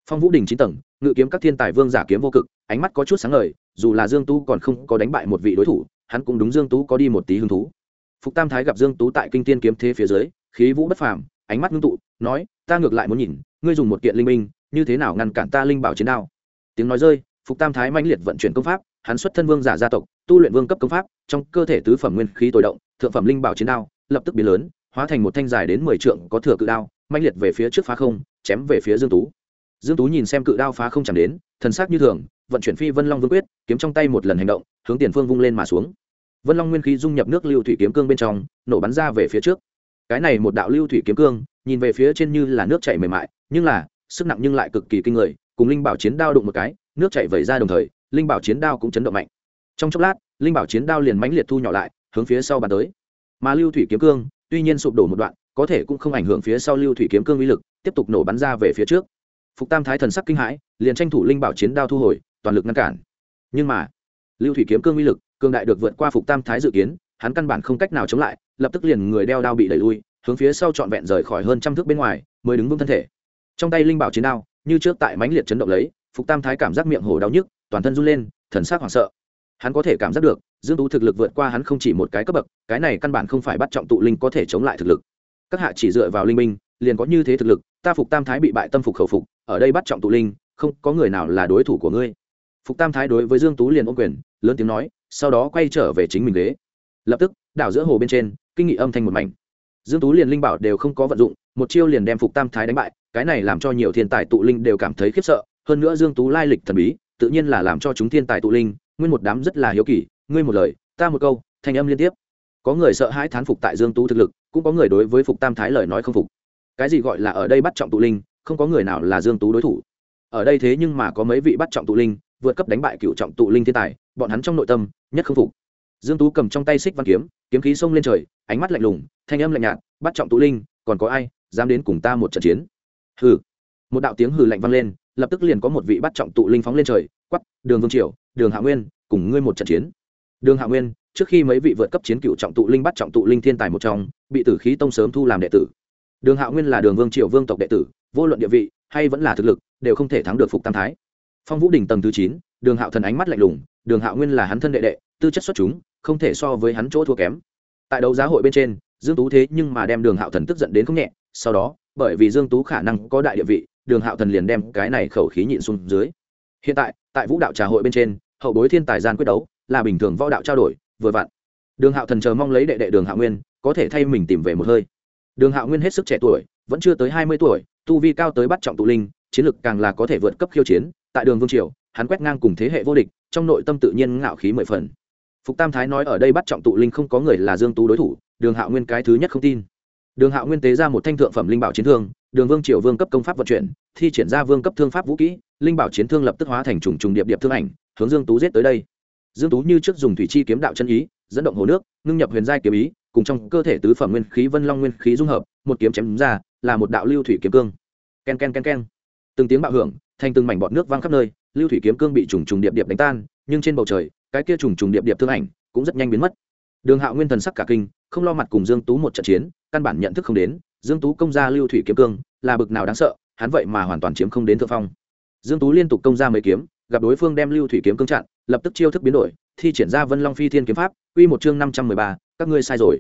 phong vũ đình chín tầng, ngự kiếm các thiên tài vương giả kiếm vô cực, ánh mắt có chút sáng ngời, dù là dương tú còn không có đánh bại một vị đối thủ, hắn cũng đúng dương tú có đi một tí hứng thú. Phục tam thái gặp dương tú tại kinh thiên kiếm thế phía dưới, khí vũ bất phàm, ánh mắt ngưng tụ, nói, ta ngược lại muốn nhìn, ngươi dùng một kiện linh minh như thế nào ngăn cản ta linh bảo chiến đao? Tiếng nói rơi, phục tam thái mãnh liệt vận chuyển công pháp, hắn xuất thân vương giả gia tộc, tu luyện vương cấp công pháp, trong cơ thể tứ phẩm nguyên khí tối động, thượng phẩm linh bảo chiến đao, lập tức biến lớn, hóa thành một thanh dài đến mười trượng có thừa cự đao, mãnh liệt về phía trước phá không, chém về phía dương tú dương tú nhìn xem cự đao phá không chẳng đến, thần sắc như thường, vận chuyển phi vân long vương quyết, kiếm trong tay một lần hành động, hướng tiền phương vung lên mà xuống. Vân long nguyên khí dung nhập nước lưu thủy kiếm cương bên trong, nổ bắn ra về phía trước. Cái này một đạo lưu thủy kiếm cương, nhìn về phía trên như là nước chảy mềm mại, nhưng là, sức nặng nhưng lại cực kỳ kinh người, cùng linh bảo chiến đao đụng một cái, nước chảy vẩy ra đồng thời, linh bảo chiến đao cũng chấn động mạnh. Trong chốc lát, linh bảo chiến đao liền mãnh liệt thu nhỏ lại, hướng phía sau bàn tới. Mà lưu thủy kiếm cương, tuy nhiên sụp đổ một đoạn, có thể cũng không ảnh hưởng phía sau lưu thủy kiếm cương uy lực, tiếp tục nổ bắn ra về phía trước phục tam thái thần sắc kinh hãi, liền tranh thủ linh bảo chiến đao thu hồi, toàn lực ngăn cản. Nhưng mà, lưu thủy kiếm cương uy lực cương đại được vượt qua phục tam thái dự kiến, hắn căn bản không cách nào chống lại, lập tức liền người đeo đao bị đẩy lui, hướng phía sau trọn vẹn rời khỏi hơn trăm thước bên ngoài, mới đứng vững thân thể. Trong tay linh bảo chiến đao, như trước tại mãnh liệt chấn động lấy, phục tam thái cảm giác miệng hổ đau nhức, toàn thân run lên, thần sắc hoảng sợ. Hắn có thể cảm giác được, dương tú thực lực vượt qua hắn không chỉ một cái cấp bậc, cái này căn bản không phải bắt trọng tụ linh có thể chống lại thực lực. Các hạ chỉ dựa vào linh minh liền có như thế thực lực, ta phục tam thái bị bại tâm phục khẩu phục, ở đây bắt trọng tụ linh, không có người nào là đối thủ của ngươi. Phục tam thái đối với dương tú liền ôm quyền, lớn tiếng nói, sau đó quay trở về chính mình ghế. Lập tức, đảo giữa hồ bên trên, kinh nghị âm thanh một mảnh. Dương tú liền linh bảo đều không có vận dụng, một chiêu liền đem phục tam thái đánh bại, cái này làm cho nhiều thiên tài tụ linh đều cảm thấy khiếp sợ, hơn nữa dương tú lai lịch thần bí, tự nhiên là làm cho chúng thiên tài tụ linh, nguyên một đám rất là hiếu kỳ, ngươi một lời, ta một câu, thanh âm liên tiếp. Có người sợ hãi thán phục tại dương tú thực lực, cũng có người đối với phục tam thái lời nói không phục cái gì gọi là ở đây bắt trọng tụ linh, không có người nào là dương tú đối thủ. Ở đây thế nhưng mà có mấy vị bắt trọng tụ linh, vượt cấp đánh bại cựu trọng tụ linh thiên tài, bọn hắn trong nội tâm nhất không phục. Dương tú cầm trong tay xích văn kiếm kiếm khí xông lên trời, ánh mắt lạnh lùng, thanh âm lạnh nhạt, bắt trọng tụ linh, còn có ai dám đến cùng ta một trận chiến? Hừ. Một đạo tiếng hừ lạnh vang lên, lập tức liền có một vị bắt trọng tụ linh phóng lên trời quắp đường vương triều, đường hạ nguyên, cùng ngươi một trận chiến. Đường hạ nguyên, trước khi mấy vị vượt cấp chiến cựu trọng tụ linh bắt trọng tụ linh thiên tài một trong, bị tử khí tông sớm thu làm đệ tử đường Hạo nguyên là đường vương triều vương tộc đệ tử, vô luận địa vị hay vẫn là thực lực, đều không thể thắng được phục tam thái. Phong vũ đình tầng thứ chín, đường hạo thần ánh mắt lạnh lùng, đường hạo nguyên là hắn thân đệ đệ, tư chất xuất chúng, không thể so với hắn chỗ thua kém. Tại đấu giá hội bên trên, dương tú thế nhưng mà đem đường hạo thần tức giận đến không nhẹ, sau đó, bởi vì dương tú khả năng có đại địa vị, đường hạo thần liền đem cái này khẩu khí nhịn xuống dưới. Hiện tại tại vũ đạo trà hội bên trên, hậu bối thiên tài gian quyết đấu, là bình thường võ đạo trao đổi, vừa vặn. Đường hạo thần chờ mong lấy đệ đệ đường hạo nguyên, có thể thay mình tìm về một hơi đường hạo nguyên hết sức trẻ tuổi, vẫn chưa tới hai mươi tuổi, tu vi cao tới bắt trọng tụ linh, chiến lực càng là có thể vượt cấp khiêu chiến. Tại đường vương triều, hắn quét ngang cùng thế hệ vô địch, trong nội tâm tự nhiên ngạo khí mười phần. Phục tam thái nói ở đây bắt trọng tụ linh không có người là dương tú đối thủ, đường hạo nguyên cái thứ nhất không tin. Đường hạo nguyên tế ra một thanh thượng phẩm linh bảo chiến thương, đường vương triều vương cấp công pháp vận chuyển, thi triển ra vương cấp thương pháp vũ kỹ, linh bảo chiến thương lập tức hóa thành trùng trùng điệp điệp thương ảnh, hướng dương tú giết tới đây. Dương tú như trước dùng thủy chi kiếm đạo chân ý, dẫn động hồ nước, ngưng nhập huyền giai kiếm ý cùng trong cơ thể tứ phẩm nguyên khí vân long nguyên khí dung hợp một kiếm chém ra là một đạo lưu thủy kiếm cương. Ken ken ken ken. Từng tiếng bạo hưởng thành từng mảnh bọt nước văng khắp nơi lưu thủy kiếm cương bị trùng trùng điệp điệp đánh tan nhưng trên bầu trời cái kia trùng trùng điệp điệp thương ảnh cũng rất nhanh biến mất. Đường hạo nguyên thần sắc cả kinh không lo mặt cùng dương tú một trận chiến căn bản nhận thức không đến dương tú công ra lưu thủy kiếm cương là bực nào đáng sợ hắn vậy mà hoàn toàn chiếm không đến thượng phong. Dương tú liên tục công ra mấy kiếm gặp đối phương đem lưu thủy kiếm cương chặn lập tức chiêu thức biến đổi thi triển ra vân long phi thiên kiếm pháp quy một chương năm trăm mười ba, các ngươi sai rồi.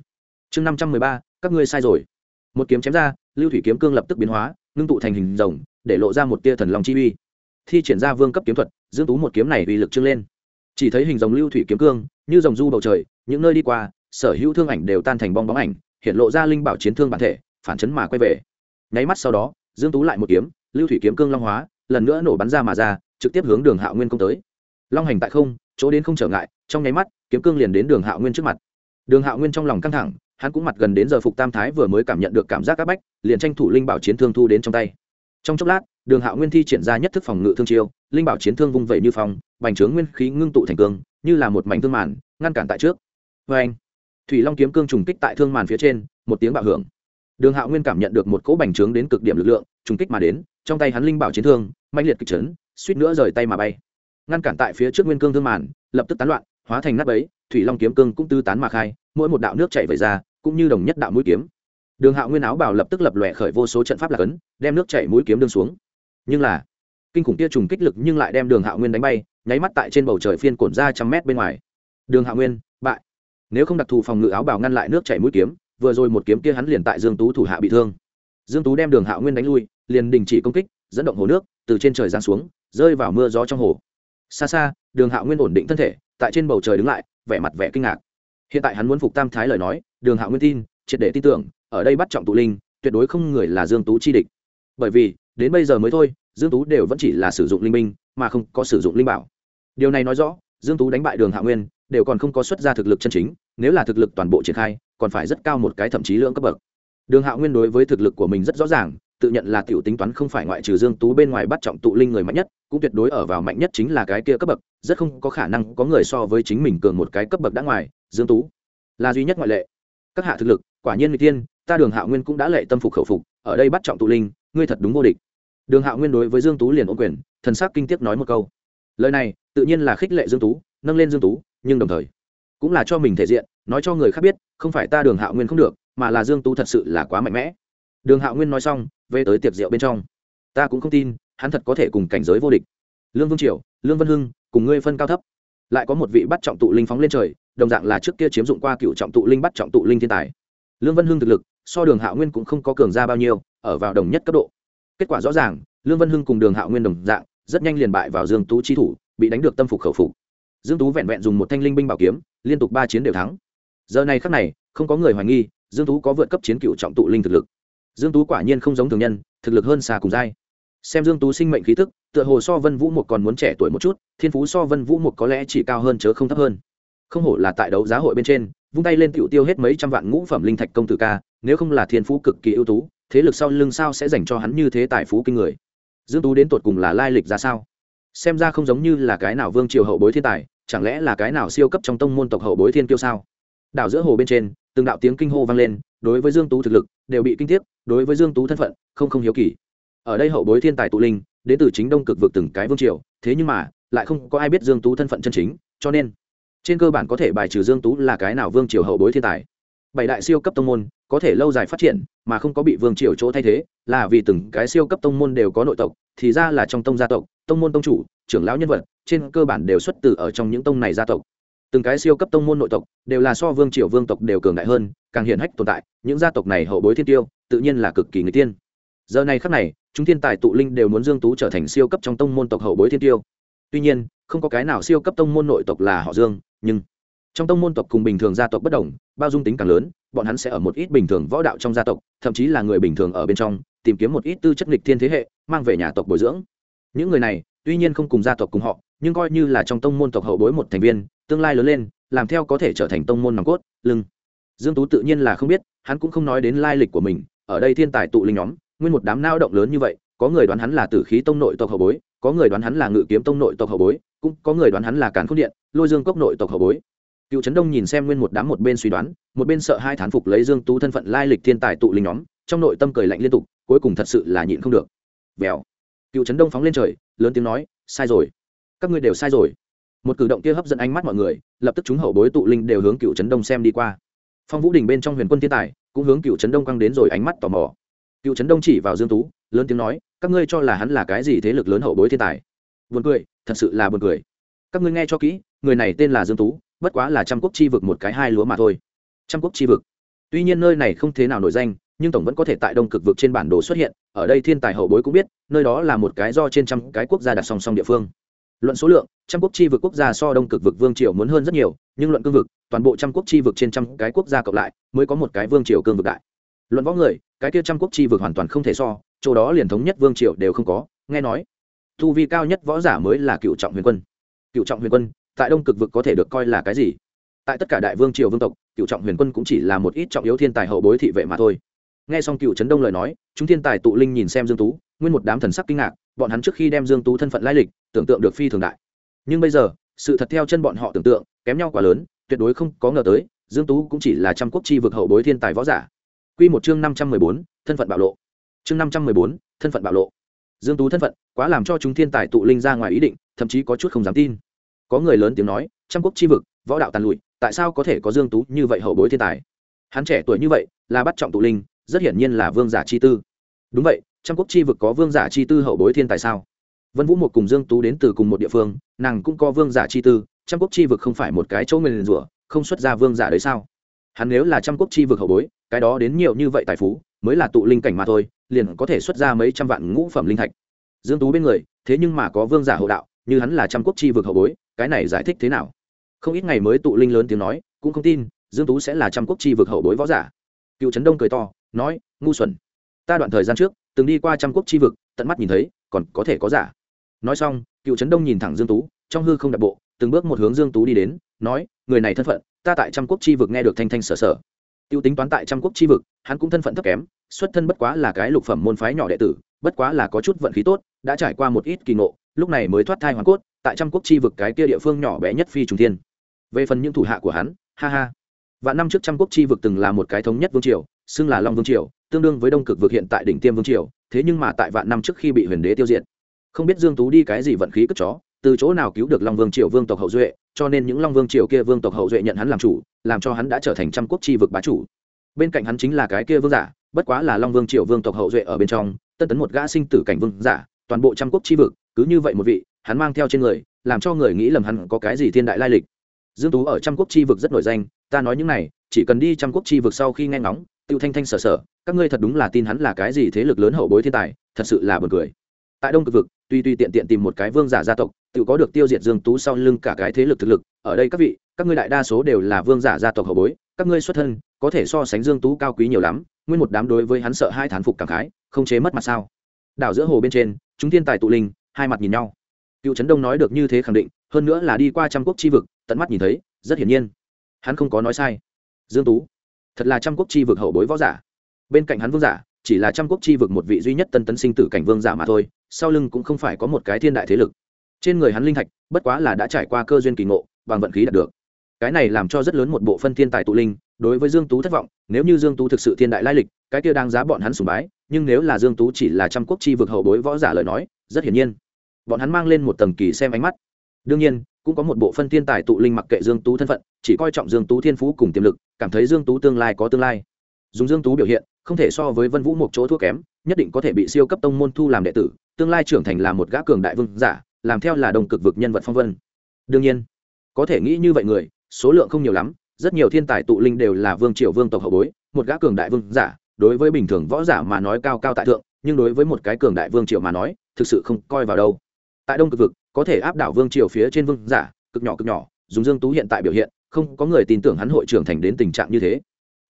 Chương năm trăm mười ba, các ngươi sai rồi. Một kiếm chém ra lưu thủy kiếm cương lập tức biến hóa ngưng tụ thành hình rồng để lộ ra một tia thần long chi uy. Thi triển ra vương cấp kiếm thuật dương tú một kiếm này uy lực trưng lên. Chỉ thấy hình rồng lưu thủy kiếm cương như rồng du bầu trời những nơi đi qua sở hữu thương ảnh đều tan thành bong bóng ảnh hiện lộ ra linh bảo chiến thương bản thể phản chấn mà quay về. Nháy mắt sau đó dương tú lại một kiếm lưu thủy kiếm cương long hóa lần nữa nổ bắn ra mà ra trực tiếp hướng đường hạo nguyên công tới. Long hành tại không chỗ đến không trở ngại trong nháy mắt kiếm cương liền đến đường hạo nguyên trước mặt đường hạo nguyên trong lòng căng thẳng, hắn cũng mặt gần đến giờ phục tam thái vừa mới cảm nhận được cảm giác áp bách, liền tranh thủ linh bảo chiến thương thu đến trong tay. Trong chốc lát, đường hạo nguyên thi triển ra nhất thức phòng ngự thương chiêu, linh bảo chiến thương vung vẩy như phong, bành trướng nguyên khí ngưng tụ thành cương, như là một mảnh thương màn, ngăn cản tại trước. Vê anh thủy long kiếm cương trùng kích tại thương màn phía trên, một tiếng bạo hưởng. Đường hạo nguyên cảm nhận được một cỗ bành trướng đến cực điểm lực lượng, trùng kích mà đến, trong tay hắn linh bảo chiến thương mạnh liệt kịch trấn suýt nữa rời tay mà bay. Ngăn cản tại phía trước nguyên cương thương màn, lập tức tán loạn, hóa thành nắp ấy thủy long kiếm cương cũng tư tán mà khai, mỗi một đạo nước chảy về ra, cũng như đồng nhất đạo mũi kiếm. Đường hạo nguyên áo bảo lập tức lập lòe khởi vô số trận pháp lạc ấn đem nước chảy mũi kiếm đương xuống. Nhưng là, kinh khủng kia trùng kích lực nhưng lại đem đường hạo nguyên đánh bay, nháy mắt tại trên bầu trời phiên cổn ra trăm mét bên ngoài. Đường hạo nguyên, bại. Nếu không đặc thù phòng ngự áo bảo ngăn lại nước chảy mũi kiếm, vừa rồi một kiếm kia hắn liền tại dương tú thủ hạ bị thương. Dương tú đem đường hạo nguyên đánh lui, liền đình chỉ công kích, dẫn động hồ nước, từ trên trời giáng xuống, rơi vào mưa gió trong hồ. Xa xa, đường hạo nguyên ổn định thân thể, tại trên bầu trời đứng lại vẻ mặt vẻ kinh ngạc. Hiện tại hắn muốn phục tam thái lời nói, đường hạo nguyên tin, triệt để tin tưởng, ở đây bắt trọng tụ linh, tuyệt đối không người là dương tú chi địch. Bởi vì, đến bây giờ mới thôi, dương tú đều vẫn chỉ là sử dụng linh minh mà không có sử dụng linh bảo. Điều này nói rõ, dương tú đánh bại đường hạ nguyên, đều còn không có xuất ra thực lực chân chính, nếu là thực lực toàn bộ triển khai, còn phải rất cao một cái thậm chí lượng cấp bậc. Đường hạ nguyên đối với thực lực của mình rất rõ ràng tự nhận là tiểu tính toán không phải ngoại trừ dương tú bên ngoài bắt trọng tụ linh người mạnh nhất, cũng tuyệt đối ở vào mạnh nhất chính là cái kia cấp bậc, rất không có khả năng có người so với chính mình cường một cái cấp bậc đã ngoài, dương tú là duy nhất ngoại lệ. Các hạ thực lực, quả nhiên mỹ tiên ta đường hạo nguyên cũng đã lệ tâm phục khẩu phục, ở đây bắt trọng tụ linh, ngươi thật đúng vô địch. Đường hạo nguyên đối với dương tú liền ổn quyền, thần sắc kinh tiếc nói một câu. Lời này, tự nhiên là khích lệ dương tú, nâng lên dương tú, nhưng đồng thời, cũng là cho mình thể diện, nói cho người khác biết, không phải ta đường hạo nguyên không được, mà là dương tú thật sự là quá mạnh mẽ. Đường hạo nguyên nói xong về tới tiệc rượu bên trong. Ta cũng không tin, hắn thật có thể cùng cảnh giới vô địch. Lương vương triều, lương vân hưng, cùng ngươi phân cao thấp. Lại có một vị bắt trọng tụ linh phóng lên trời, đồng dạng là trước kia chiếm dụng qua cựu trọng tụ linh bắt trọng tụ linh thiên tài. Lương vân hưng thực lực, so đường hạo nguyên cũng không có cường ra bao nhiêu, ở vào đồng nhất cấp độ. Kết quả rõ ràng, lương vân hưng cùng đường hạo nguyên đồng dạng, rất nhanh liền bại vào dương tú chi thủ, bị đánh được tâm phục khẩu phục. Dương tú vẹn vẹn dùng một thanh linh binh bảo kiếm, liên tục ba chiến đều thắng. Giờ này khắc này, không có người hoài nghi, dương tú có vượt cấp chiến cựu trọng tụ linh thực lực dương tú quả nhiên không giống thường nhân, thực lực hơn xa cùng giai. Xem dương tú sinh mệnh khí thức tựa hồ so vân vũ một còn muốn trẻ tuổi một chút, thiên phú so vân vũ một có lẽ chỉ cao hơn chớ không thấp hơn. Không hổ là tại đấu giá hội bên trên, vung tay lên tiểu tiêu hết mấy trăm vạn ngũ phẩm linh thạch công tử ca, nếu không là thiên phú cực kỳ ưu tú, thế lực sau lưng sao sẽ dành cho hắn như thế tài phú kinh người? Dương tú đến tột cùng là lai lịch ra sao? Xem ra không giống như là cái nào vương triều hậu bối thiên tài, chẳng lẽ là cái nào siêu cấp trong tông môn tộc hậu bối thiên kiêu sao? Đảo giữa hồ bên trên từng đạo tiếng kinh hô vang lên, đối với dương tú thực lực, đều bị kinh tiếp đối với dương tú thân phận, không không hiếu kỳ. Ở đây hậu bối thiên tài tụ linh, đến từ chính đông cực vực từng cái vương triều, thế nhưng mà, lại không có ai biết dương tú thân phận chân chính, cho nên, trên cơ bản có thể bài trừ dương tú là cái nào vương triều hậu bối thiên tài. Bảy đại siêu cấp tông môn, có thể lâu dài phát triển, mà không có bị vương triều chỗ thay thế, là vì từng cái siêu cấp tông môn đều có nội tộc, thì ra là trong tông gia tộc, tông môn tông chủ, trưởng lão nhân vật, trên cơ bản đều xuất từ ở trong những tông này gia tộc từng cái siêu cấp tông môn nội tộc, đều là so vương triều vương tộc đều cường đại hơn, càng hiển hách tồn tại, những gia tộc này hậu bối thiên tiêu, tự nhiên là cực kỳ người tiên giờ này khắc này, chúng thiên tài tụ linh đều muốn dương tú trở thành siêu cấp trong tông môn tộc hậu bối thiên tiêu. Tuy nhiên, không có cái nào siêu cấp tông môn nội tộc là họ dương, nhưng trong tông môn tộc cùng bình thường gia tộc bất đồng, bao dung tính càng lớn, bọn hắn sẽ ở một ít bình thường võ đạo trong gia tộc, thậm chí là người bình thường ở bên trong, tìm kiếm một ít tư chất nghịch thiên thế hệ, mang về nhà tộc bồi dưỡng. Những người này tuy nhiên không cùng gia tộc cùng họ, nhưng coi như là trong tông môn tộc hậu bối một thành viên, tương lai lớn lên, làm theo có thể trở thành tông môn nòng cốt, lưng. Dương tú tự nhiên là không biết, hắn cũng không nói đến lai lịch của mình, ở đây thiên tài tụ linh nhóm, nguyên một đám nao động lớn như vậy, có người đoán hắn là tử khí tông nội tộc hậu bối, có người đoán hắn là ngự kiếm tông nội tộc hậu bối, cũng có người đoán hắn là càn khôn điện, lôi dương cốc nội tộc hậu bối. Cựu trấn đông nhìn xem nguyên một đám một bên suy đoán, một bên sợ hai thán phục lấy dương tú thân phận lai lịch thiên tài tụ linh nhóm, trong nội tâm cười lạnh liên tục, cuối cùng thật sự là nhịn không được. Vèo cựu trấn đông phóng lên trời, lớn tiếng nói, sai rồi. Các ngươi đều sai rồi. Một cử động kia hấp dẫn ánh mắt mọi người, lập tức chúng hậu bối tụ linh đều hướng cựu trấn đông xem đi qua. Phong vũ đình bên trong huyền quân thiên tài, cũng hướng cựu trấn đông quăng đến rồi ánh mắt tò mò. Cựu trấn đông chỉ vào dương tú, lớn tiếng nói, các ngươi cho là hắn là cái gì thế lực lớn hậu bối thiên tài? Buồn cười, thật sự là buồn cười. Các ngươi nghe cho kỹ, người này tên là dương tú, bất quá là trăm quốc chi vực một cái hai lúa mà thôi. Trăm quốc chi vực. Tuy nhiên nơi này không thế nào nổi danh nhưng tổng vẫn có thể tại đông cực vực trên bản đồ xuất hiện, ở đây thiên tài hậu bối cũng biết, nơi đó là một cái do trên trăm cái quốc gia đặt song song địa phương. Luận số lượng, trăm quốc chi vực quốc gia so đông cực vực vương triều muốn hơn rất nhiều, nhưng luận cương vực, toàn bộ trăm quốc chi vực trên trăm cái quốc gia cộng lại, mới có một cái vương triều cương vực đại. Luận võ người, cái kia trăm quốc chi vực hoàn toàn không thể so, chỗ đó liền thống nhất vương triều đều không có, nghe nói. Thu vi cao nhất võ giả mới là cựu trọng huyền quân. Cựu trọng huyền quân, tại đông cực vực có thể được coi là cái gì? Tại tất cả đại vương triều vương tộc, cựu trọng huyền quân cũng chỉ là một ít trọng yếu thiên tài hậu bối thị vệ mà thôi nghe xong cựu trấn đông lời nói chúng thiên tài tụ linh nhìn xem dương tú nguyên một đám thần sắc kinh ngạc bọn hắn trước khi đem dương tú thân phận lai lịch tưởng tượng được phi thường đại. Nhưng bây giờ sự thật theo chân bọn họ tưởng tượng kém nhau quá lớn tuyệt đối không có ngờ tới dương tú cũng chỉ là trăm quốc chi vực hậu bối thiên tài võ giả. Quy một chương năm trăm mười bốn, thân phận bạo lộ. Chương năm trăm mười bốn, thân phận bạo lộ. Dương tú thân phận quá làm cho chúng thiên tài tụ linh ra ngoài ý định thậm chí có chút không dám tin. Có người lớn tiếng nói trăm quốc chi vực võ đạo tàn lụi tại sao có thể có dương tú như vậy hậu bối thiên tài? Hắn trẻ tuổi như vậy là bắt trọng tụ linh rất hiển nhiên là vương giả chi tư. Đúng vậy, trăm quốc chi vực có vương giả chi tư hậu bối thiên tài sao? Vân vũ một cùng dương tú đến từ cùng một địa phương, nàng cũng có vương giả chi tư, trăm quốc chi vực không phải một cái chỗ nguyền rủa, không xuất ra vương giả đấy sao? Hắn nếu là trăm quốc chi vực hậu bối, cái đó đến nhiều như vậy tài phú, mới là tụ linh cảnh mà thôi, liền có thể xuất ra mấy trăm vạn ngũ phẩm linh thạch. Dương tú bên người, thế nhưng mà có vương giả hậu đạo, như hắn là trăm quốc chi vực hậu bối, cái này giải thích thế nào? Không ít ngày mới tụ linh lớn tiếng nói, cũng không tin, dương tú sẽ là trăm quốc chi vực hậu bối võ giả. Cựu trấn đông cười to nói, ngu xuẩn, ta đoạn thời gian trước từng đi qua trăm quốc chi vực, tận mắt nhìn thấy, còn có thể có giả. Nói xong, cựu trấn đông nhìn thẳng dương tú, trong hư không đặt bộ, từng bước một hướng dương tú đi đến, nói, người này thân phận, ta tại trăm quốc chi vực nghe được thanh thanh sở sở. Tiêu tính toán tại trăm quốc chi vực, hắn cũng thân phận thấp kém, xuất thân bất quá là cái lục phẩm môn phái nhỏ đệ tử, bất quá là có chút vận khí tốt, đã trải qua một ít kỳ ngộ, lúc này mới thoát thai hoàn cốt, tại trăm quốc chi vực cái kia địa phương nhỏ bé nhất phi trùng thiên. Về phần những thủ hạ của hắn, ha ha. Và năm trước trăm quốc chi vực từng là một cái thống nhất vương triều xưng là long vương triều, tương đương với đông cực vực hiện tại đỉnh tiêm vương triều, thế nhưng mà tại vạn năm trước khi bị huyền đế tiêu diệt. Không biết dương tú đi cái gì vận khí cất chó, từ chỗ nào cứu được long vương triều vương tộc hậu duệ, cho nên những long vương triều kia vương tộc hậu duệ nhận hắn làm chủ, làm cho hắn đã trở thành trăm quốc chi vực bá chủ. Bên cạnh hắn chính là cái kia vương giả, bất quá là long vương triều vương tộc hậu duệ ở bên trong tân tấn một gã sinh tử cảnh vương giả, toàn bộ trăm quốc chi vực, cứ như vậy một vị, hắn mang theo trên người, làm cho người nghĩ lầm hắn có cái gì thiên đại lai lịch. Dương tú ở trăm quốc chi vực rất nổi danh, ta nói những này, chỉ cần đi trăm quốc chi vực sau khi nghe ngóng tiêu thanh thanh sở sở các ngươi thật đúng là tin hắn là cái gì thế lực lớn hậu bối thiên tài, thật sự là buồn cười. Tại đông cực vực tuy tuy tiện tiện tìm một cái vương giả gia tộc, tự có được tiêu diệt dương tú sau lưng cả cái thế lực thực lực. Ở đây các vị, các ngươi đại đa số đều là vương giả gia tộc hậu bối, các ngươi xuất thân, có thể so sánh dương tú cao quý nhiều lắm, nguyên một đám đối với hắn sợ hai thán phục cảm khái, không chế mất mặt sao? Đảo giữa hồ bên trên, chúng thiên tài tụ linh, hai mặt nhìn nhau. Cựu trấn đông nói được như thế khẳng định, hơn nữa là đi qua trăm quốc chi vực, tận mắt nhìn thấy, rất hiển nhiên. Hắn không có nói sai. Dương tú thật là trăm quốc chi vực hậu bối võ giả. Bên cạnh hắn vương giả, chỉ là trăm quốc chi vực một vị duy nhất tân tấn sinh tử cảnh vương giả mà thôi, sau lưng cũng không phải có một cái thiên đại thế lực. Trên người hắn linh thạch, bất quá là đã trải qua cơ duyên kỳ ngộ, bằng vận khí đạt được. Cái này làm cho rất lớn một bộ phân thiên tài tụ linh, đối với dương tú thất vọng, nếu như dương tú thực sự thiên đại lai lịch, cái kia đang giá bọn hắn sùng bái, nhưng nếu là dương tú chỉ là trăm quốc chi vực hậu bối võ giả lời nói, rất hiển nhiên. Bọn hắn mang lên một tầng kỳ xem ánh mắt. Đương nhiên cũng có một bộ phân thiên tài tụ linh mặc kệ dương tú thân phận, chỉ coi trọng dương tú thiên phú cùng tiềm lực, cảm thấy dương tú tương lai có tương lai. Dùng dương tú biểu hiện, không thể so với vân vũ một chỗ thua kém, nhất định có thể bị siêu cấp tông môn thu làm đệ tử, tương lai trưởng thành là một gã cường đại vương giả, làm theo là đồng cực vực nhân vật phong vân. Đương nhiên, có thể nghĩ như vậy người, số lượng không nhiều lắm, rất nhiều thiên tài tụ linh đều là vương triều vương tộc hậu bối, một gã cường đại vương giả, đối với bình thường võ giả mà nói cao cao tại thượng, nhưng đối với một cái cường đại vương triều mà nói, thực sự không coi vào đâu tại đông cực vực, có thể áp đảo vương triều phía trên vương giả, cực nhỏ cực nhỏ, dùng dương tú hiện tại biểu hiện, không có người tin tưởng hắn hội trưởng thành đến tình trạng như thế.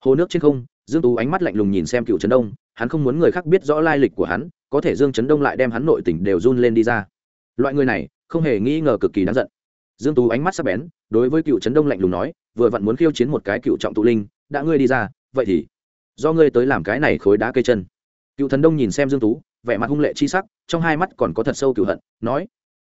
Hồ nước trên không, dương tú ánh mắt lạnh lùng nhìn xem cựu trấn đông, hắn không muốn người khác biết rõ lai lịch của hắn, có thể dương trấn đông lại đem hắn nội tình đều run lên đi ra. Loại người này, không hề nghi ngờ cực kỳ đáng giận. Dương tú ánh mắt sắc bén, đối với cựu trấn đông lạnh lùng nói, vừa vặn muốn khiêu chiến một cái cựu trọng tụ linh, đã ngươi đi ra, vậy thì do ngươi tới làm cái này khối đá cây chân. Cựu thần đông nhìn xem dương tú vẻ mặt hung lệ chi sắc, trong hai mắt còn có thật sâu cựu hận, nói,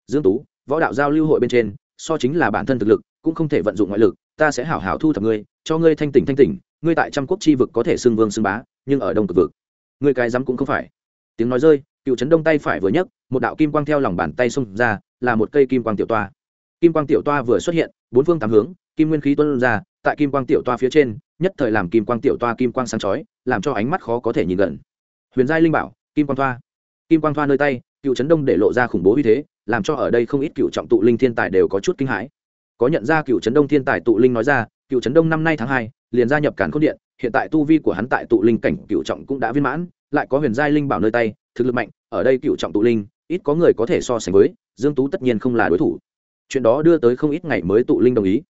dương tú, võ đạo giao lưu hội bên trên, so chính là bản thân thực lực, cũng không thể vận dụng ngoại lực, ta sẽ hảo hảo thu thập ngươi, cho ngươi thanh tỉnh thanh tỉnh, ngươi tại trăm quốc chi vực có thể xưng vương xưng bá, nhưng ở đông cực vực, ngươi cái dám cũng không phải. Tiếng nói rơi, cựu trấn đông tay phải vừa nhấc, một đạo kim quang theo lòng bàn tay xông ra, là một cây kim quang tiểu toa. Kim quang tiểu toa vừa xuất hiện, bốn phương tám hướng, kim nguyên khí tuân ra, tại kim quang tiểu toa phía trên, nhất thời làm kim quang tiểu toa kim quang sáng chói, làm cho ánh mắt khó có thể nhìn gần. Huyền giai linh bảo, kim quang toa kim quang thoa nơi tay, cựu trấn đông để lộ ra khủng bố uy thế, làm cho ở đây không ít cựu trọng tụ linh thiên tài đều có chút kinh hãi. Có nhận ra cựu trấn đông thiên tài tụ linh nói ra, cựu trấn đông năm nay tháng hai, liền gia nhập cản cốt điện, hiện tại tu vi của hắn tại tụ linh cảnh cựu trọng cũng đã viên mãn, lại có huyền giai linh bảo nơi tay, thực lực mạnh, ở đây cựu trọng tụ linh, ít có người có thể so sánh với, dương tú tất nhiên không là đối thủ. Chuyện đó đưa tới không ít ngày mới tụ linh đồng ý.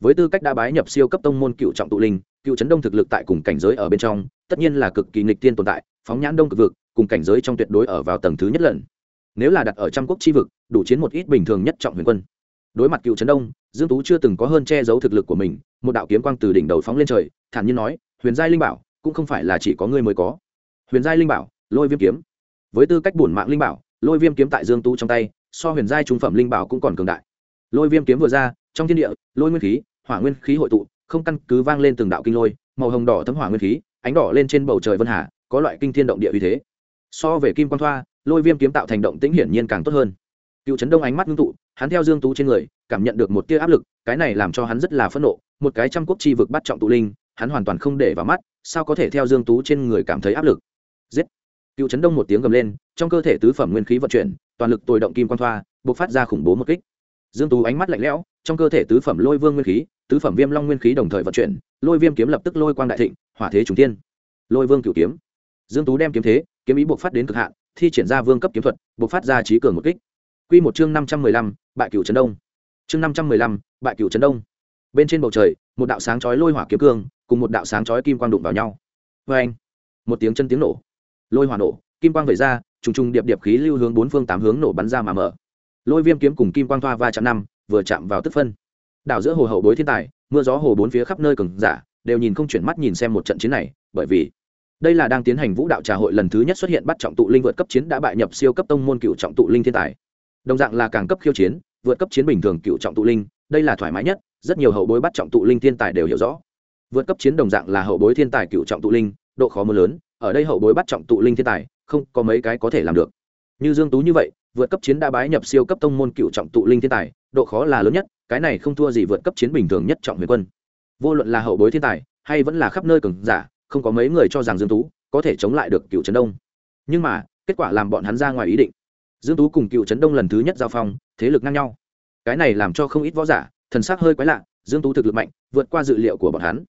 Với tư cách đã bái nhập siêu cấp tông môn cựu trọng tụ linh, cựu trấn đông thực lực tại cùng cảnh giới ở bên trong, tất nhiên là cực kỳ nghịch tiên tồn tại, phóng nhãn đông cực vực cùng cảnh giới trong tuyệt đối ở vào tầng thứ nhất lần. Nếu là đặt ở trăm quốc chi vực, đủ chiến một ít bình thường nhất trọng huyền quân. Đối mặt cựu trấn đông, dương tú chưa từng có hơn che giấu thực lực của mình, một đạo kiếm quang từ đỉnh đầu phóng lên trời, thản nhiên nói, huyền giai linh bảo, cũng không phải là chỉ có ngươi mới có. Huyền giai linh bảo, lôi viêm kiếm. Với tư cách bổn mạng linh bảo, lôi viêm kiếm tại dương tú trong tay, so huyền giai trung phẩm linh bảo cũng còn cường đại. Lôi viêm kiếm vừa ra, trong thiên địa, lôi nguyên khí, hỏa nguyên khí hội tụ, không căn cứ vang lên từng đạo kinh lôi, màu hồng đỏ thấm hỏa nguyên khí, ánh đỏ lên trên bầu trời vân hà, có loại kinh thiên động địa uy thế so về kim quan thoa, lôi viêm kiếm tạo thành động tĩnh hiển nhiên càng tốt hơn. Cựu trấn đông ánh mắt ngưng tụ, hắn theo dương tú trên người, cảm nhận được một tia áp lực, cái này làm cho hắn rất là phẫn nộ, một cái trăm quốc chi vực bắt trọng tụ linh, hắn hoàn toàn không để vào mắt, sao có thể theo dương tú trên người cảm thấy áp lực? Giết! Cựu trấn đông một tiếng gầm lên, trong cơ thể tứ phẩm nguyên khí vận chuyển, toàn lực tồi động kim quan thoa, bộc phát ra khủng bố một kích. Dương tú ánh mắt lạnh lẽo, trong cơ thể tứ phẩm lôi vương nguyên khí, tứ phẩm viêm long nguyên khí đồng thời vận chuyển, lôi viêm kiếm lập tức lôi quang đại thịnh, hỏa thế trùng tiên lôi vương cửu kiếm dương tú đem kiếm thế kiếm ý bộc phát đến cực hạn thi triển ra vương cấp kiếm thuật bộc phát ra trí cường một kích. Quy một chương năm trăm mười lăm, bại cửu trấn đông. Chương năm trăm mười lăm, bại cửu trấn đông. Bên trên bầu trời một đạo sáng chói lôi hỏa kiếm cương cùng một đạo sáng chói kim quang đụng vào nhau. Vê anh một tiếng chân tiếng nổ. Lôi hỏa nổ kim quang vẩy ra trùng trùng điệp điệp khí lưu hướng bốn phương tám hướng nổ bắn ra mà mở. Lôi viêm kiếm cùng kim quang thoa va chạm năm vừa chạm vào tức phân. Đảo giữa hồ hậu bối thiên tài mưa gió hồ bốn phía khắp nơi cường giả đều nhìn không chuyển mắt nhìn xem một trận chiến này bởi vì đây là đang tiến hành vũ đạo trà hội lần thứ nhất xuất hiện bắt trọng tụ linh vượt cấp chiến đã bại nhập siêu cấp tông môn cựu trọng tụ linh thiên tài. Đồng dạng là càng cấp khiêu chiến, vượt cấp chiến bình thường cựu trọng tụ linh, đây là thoải mái nhất, rất nhiều hậu bối bắt trọng tụ linh thiên tài đều hiểu rõ. Vượt cấp chiến đồng dạng là hậu bối thiên tài cựu trọng tụ linh, độ khó mưa lớn, ở đây hậu bối bắt trọng tụ linh thiên tài, không có mấy cái có thể làm được. Như dương tú như vậy, vượt cấp chiến đã bái nhập siêu cấp tông môn cựu trọng tụ linh thiên tài, độ khó là lớn nhất, cái này không thua gì vượt cấp chiến bình thường nhất trọng huyền quân. Vô luận là hậu bối thiên tài, hay vẫn là khắp nơi cường giả không có mấy người cho rằng dương tú có thể chống lại được cựu trấn đông. Nhưng mà, kết quả làm bọn hắn ra ngoài ý định. Dương tú cùng cựu trấn đông lần thứ nhất giao phong, thế lực ngang nhau. Cái này làm cho không ít võ giả, thần sắc hơi quái lạ, dương tú thực lực mạnh, vượt qua dự liệu của bọn hắn.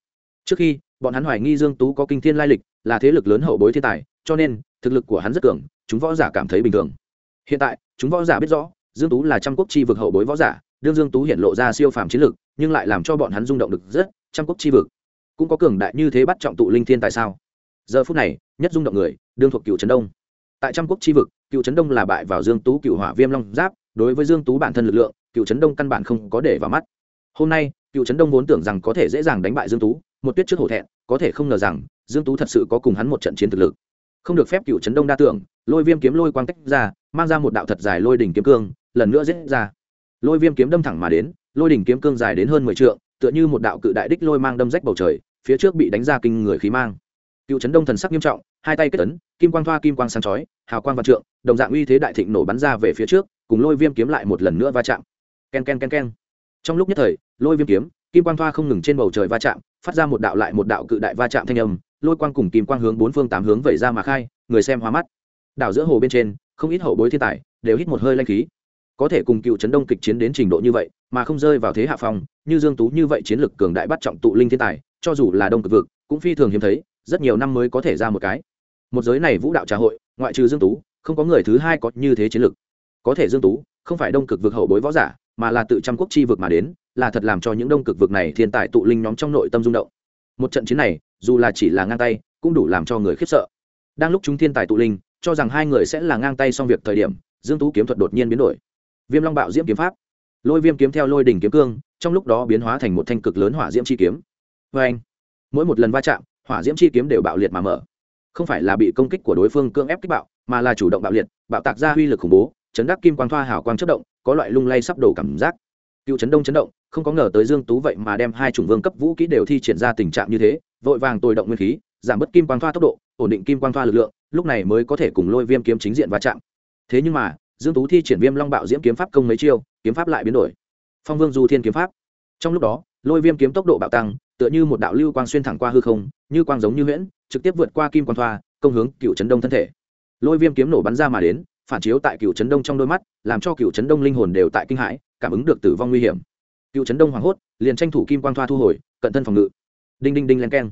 Trước khi, bọn hắn hoài nghi dương tú có kinh thiên lai lịch, là thế lực lớn hậu bối thiên tài, cho nên, thực lực của hắn rất cường, chúng võ giả cảm thấy bình thường. Hiện tại, chúng võ giả biết rõ, dương tú là trăm quốc chi vực hậu bối võ giả, đương dương tú hiện lộ ra siêu phàm chiến lực, nhưng lại làm cho bọn hắn rung động được rất, trăm quốc chi vực cũng có cường đại như thế bắt trọng tụ linh thiên tại sao? Giờ phút này, nhất dung động người, đương thuộc cựu trấn đông. Tại trăm quốc chi vực, cựu trấn đông là bại vào dương tú cựu hỏa viêm long giáp, đối với dương tú bản thân lực lượng, cựu trấn đông căn bản không có để vào mắt. Hôm nay, cựu trấn đông vốn tưởng rằng có thể dễ dàng đánh bại dương tú, một tuyết trước hổ thẹn, có thể không ngờ rằng, dương tú thật sự có cùng hắn một trận chiến thực lực. Không được phép cựu trấn đông đa tưởng, lôi viêm kiếm lôi quang tách ra, mang ra một đạo thật dài lôi đỉnh kiếm cương, lần nữa giết ra. Lôi viêm kiếm đâm thẳng mà đến, lôi đỉnh kiếm cương dài đến hơn mười trượng tựa như một đạo cự đại đích lôi mang đâm rách bầu trời, phía trước bị đánh ra kinh người khí mang. Cựu trấn đông thần sắc nghiêm trọng, hai tay kết tấn kim quang thoa kim quang sáng chói, hào quang văn trượng, đồng dạng uy thế đại thịnh nổ bắn ra về phía trước, cùng lôi viêm kiếm lại một lần nữa va chạm. Ken ken ken ken. Trong lúc nhất thời, lôi viêm kiếm, kim quang thoa không ngừng trên bầu trời va chạm, phát ra một đạo lại một đạo cự đại va chạm thanh âm, lôi quang cùng kim quang hướng bốn phương tám hướng vẩy ra mà khai, người xem hóa mắt. Đảo giữa hồ bên trên, không ít hậu bối thiên tài, đều hít một hơi lanh khí có thể cùng cựu trấn đông kịch chiến đến trình độ như vậy, mà không rơi vào thế hạ phong, như dương tú như vậy chiến lực cường đại bắt trọng tụ linh thiên tài, cho dù là đông cực vực, cũng phi thường hiếm thấy, rất nhiều năm mới có thể ra một cái. Một giới này vũ đạo trà hội, ngoại trừ dương tú, không có người thứ hai có như thế chiến lực có thể dương tú, không phải đông cực vực hậu bối võ giả, mà là tự trăm quốc chi vực mà đến, là thật làm cho những đông cực vực này thiên tài tụ linh nhóm trong nội tâm rung động. Một trận chiến này, dù là chỉ là ngang tay, cũng đủ làm cho người khiếp sợ. Đang lúc chúng thiên tài tụ linh, cho rằng hai người sẽ là ngang tay xong việc thời điểm, dương tú kiếm thuật đột nhiên biến đổi viêm long bạo diễm kiếm pháp. Lôi viêm kiếm theo lôi đỉnh kiếm cương, trong lúc đó biến hóa thành một thanh cực lớn hỏa diễm chi kiếm. Vê anh mỗi một lần va chạm, hỏa diễm chi kiếm đều bạo liệt mà mở. Không phải là bị công kích của đối phương cưỡng ép kích bạo, mà là chủ động bạo liệt, bạo tạc ra uy lực khủng bố, chấn đắc kim quang thoa hào quang chất động, có loại lung lay sắp đổ cảm giác. Cựu chấn đông chấn động, không có ngờ tới dương tú vậy mà đem hai chủng vương cấp vũ kỹ đều thi triển ra tình trạng như thế, vội vàng tồi động nguyên khí, giảm bớt kim quang thoa tốc độ, ổn định kim quang thoa lực lượng, lúc này mới có thể cùng lôi viêm kiếm chính diện va chạm. Thế nhưng mà dương tú thi triển viêm long bạo diễm kiếm pháp công mấy chiêu, kiếm pháp lại biến đổi. Phong vương du thiên kiếm pháp. Trong lúc đó, lôi viêm kiếm tốc độ bạo tăng, tựa như một đạo lưu quang xuyên thẳng qua hư không, như quang giống như huyễn, trực tiếp vượt qua kim quan thoa, công hướng cựu chấn đông thân thể. Lôi viêm kiếm nổ bắn ra mà đến, phản chiếu tại cựu chấn đông trong đôi mắt, làm cho cựu chấn đông linh hồn đều tại kinh hãi, cảm ứng được tử vong nguy hiểm. Cựu chấn đông hoảng hốt, liền tranh thủ kim quan thoa thu hồi, cận thân phòng ngự. Đinh đinh đinh len keng.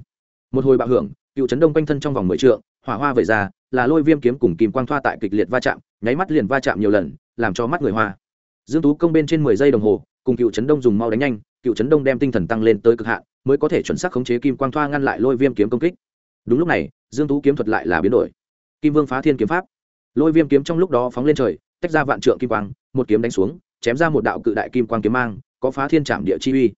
Một hồi bạo hưởng cựu chấn đông quanh thân trong vòng mười trượng, hỏa hoa vẩy ra, là lôi viêm kiếm cùng kim quan thoa tại kịch liệt va chạm nháy mắt liền va chạm nhiều lần, làm cho mắt người hoa. Dương tú công bên trên mười giây đồng hồ, cùng cựu chấn đông dùng mau đánh nhanh, cựu chấn đông đem tinh thần tăng lên tới cực hạn, mới có thể chuẩn xác khống chế kim quang thoa ngăn lại lôi viêm kiếm công kích. Đúng lúc này, dương tú kiếm thuật lại là biến đổi. Kim vương phá thiên kiếm pháp. Lôi viêm kiếm trong lúc đó phóng lên trời, tách ra vạn trượng kim quang, một kiếm đánh xuống, chém ra một đạo cự đại kim quang kiếm mang, có phá thiên trảm địa chi uy.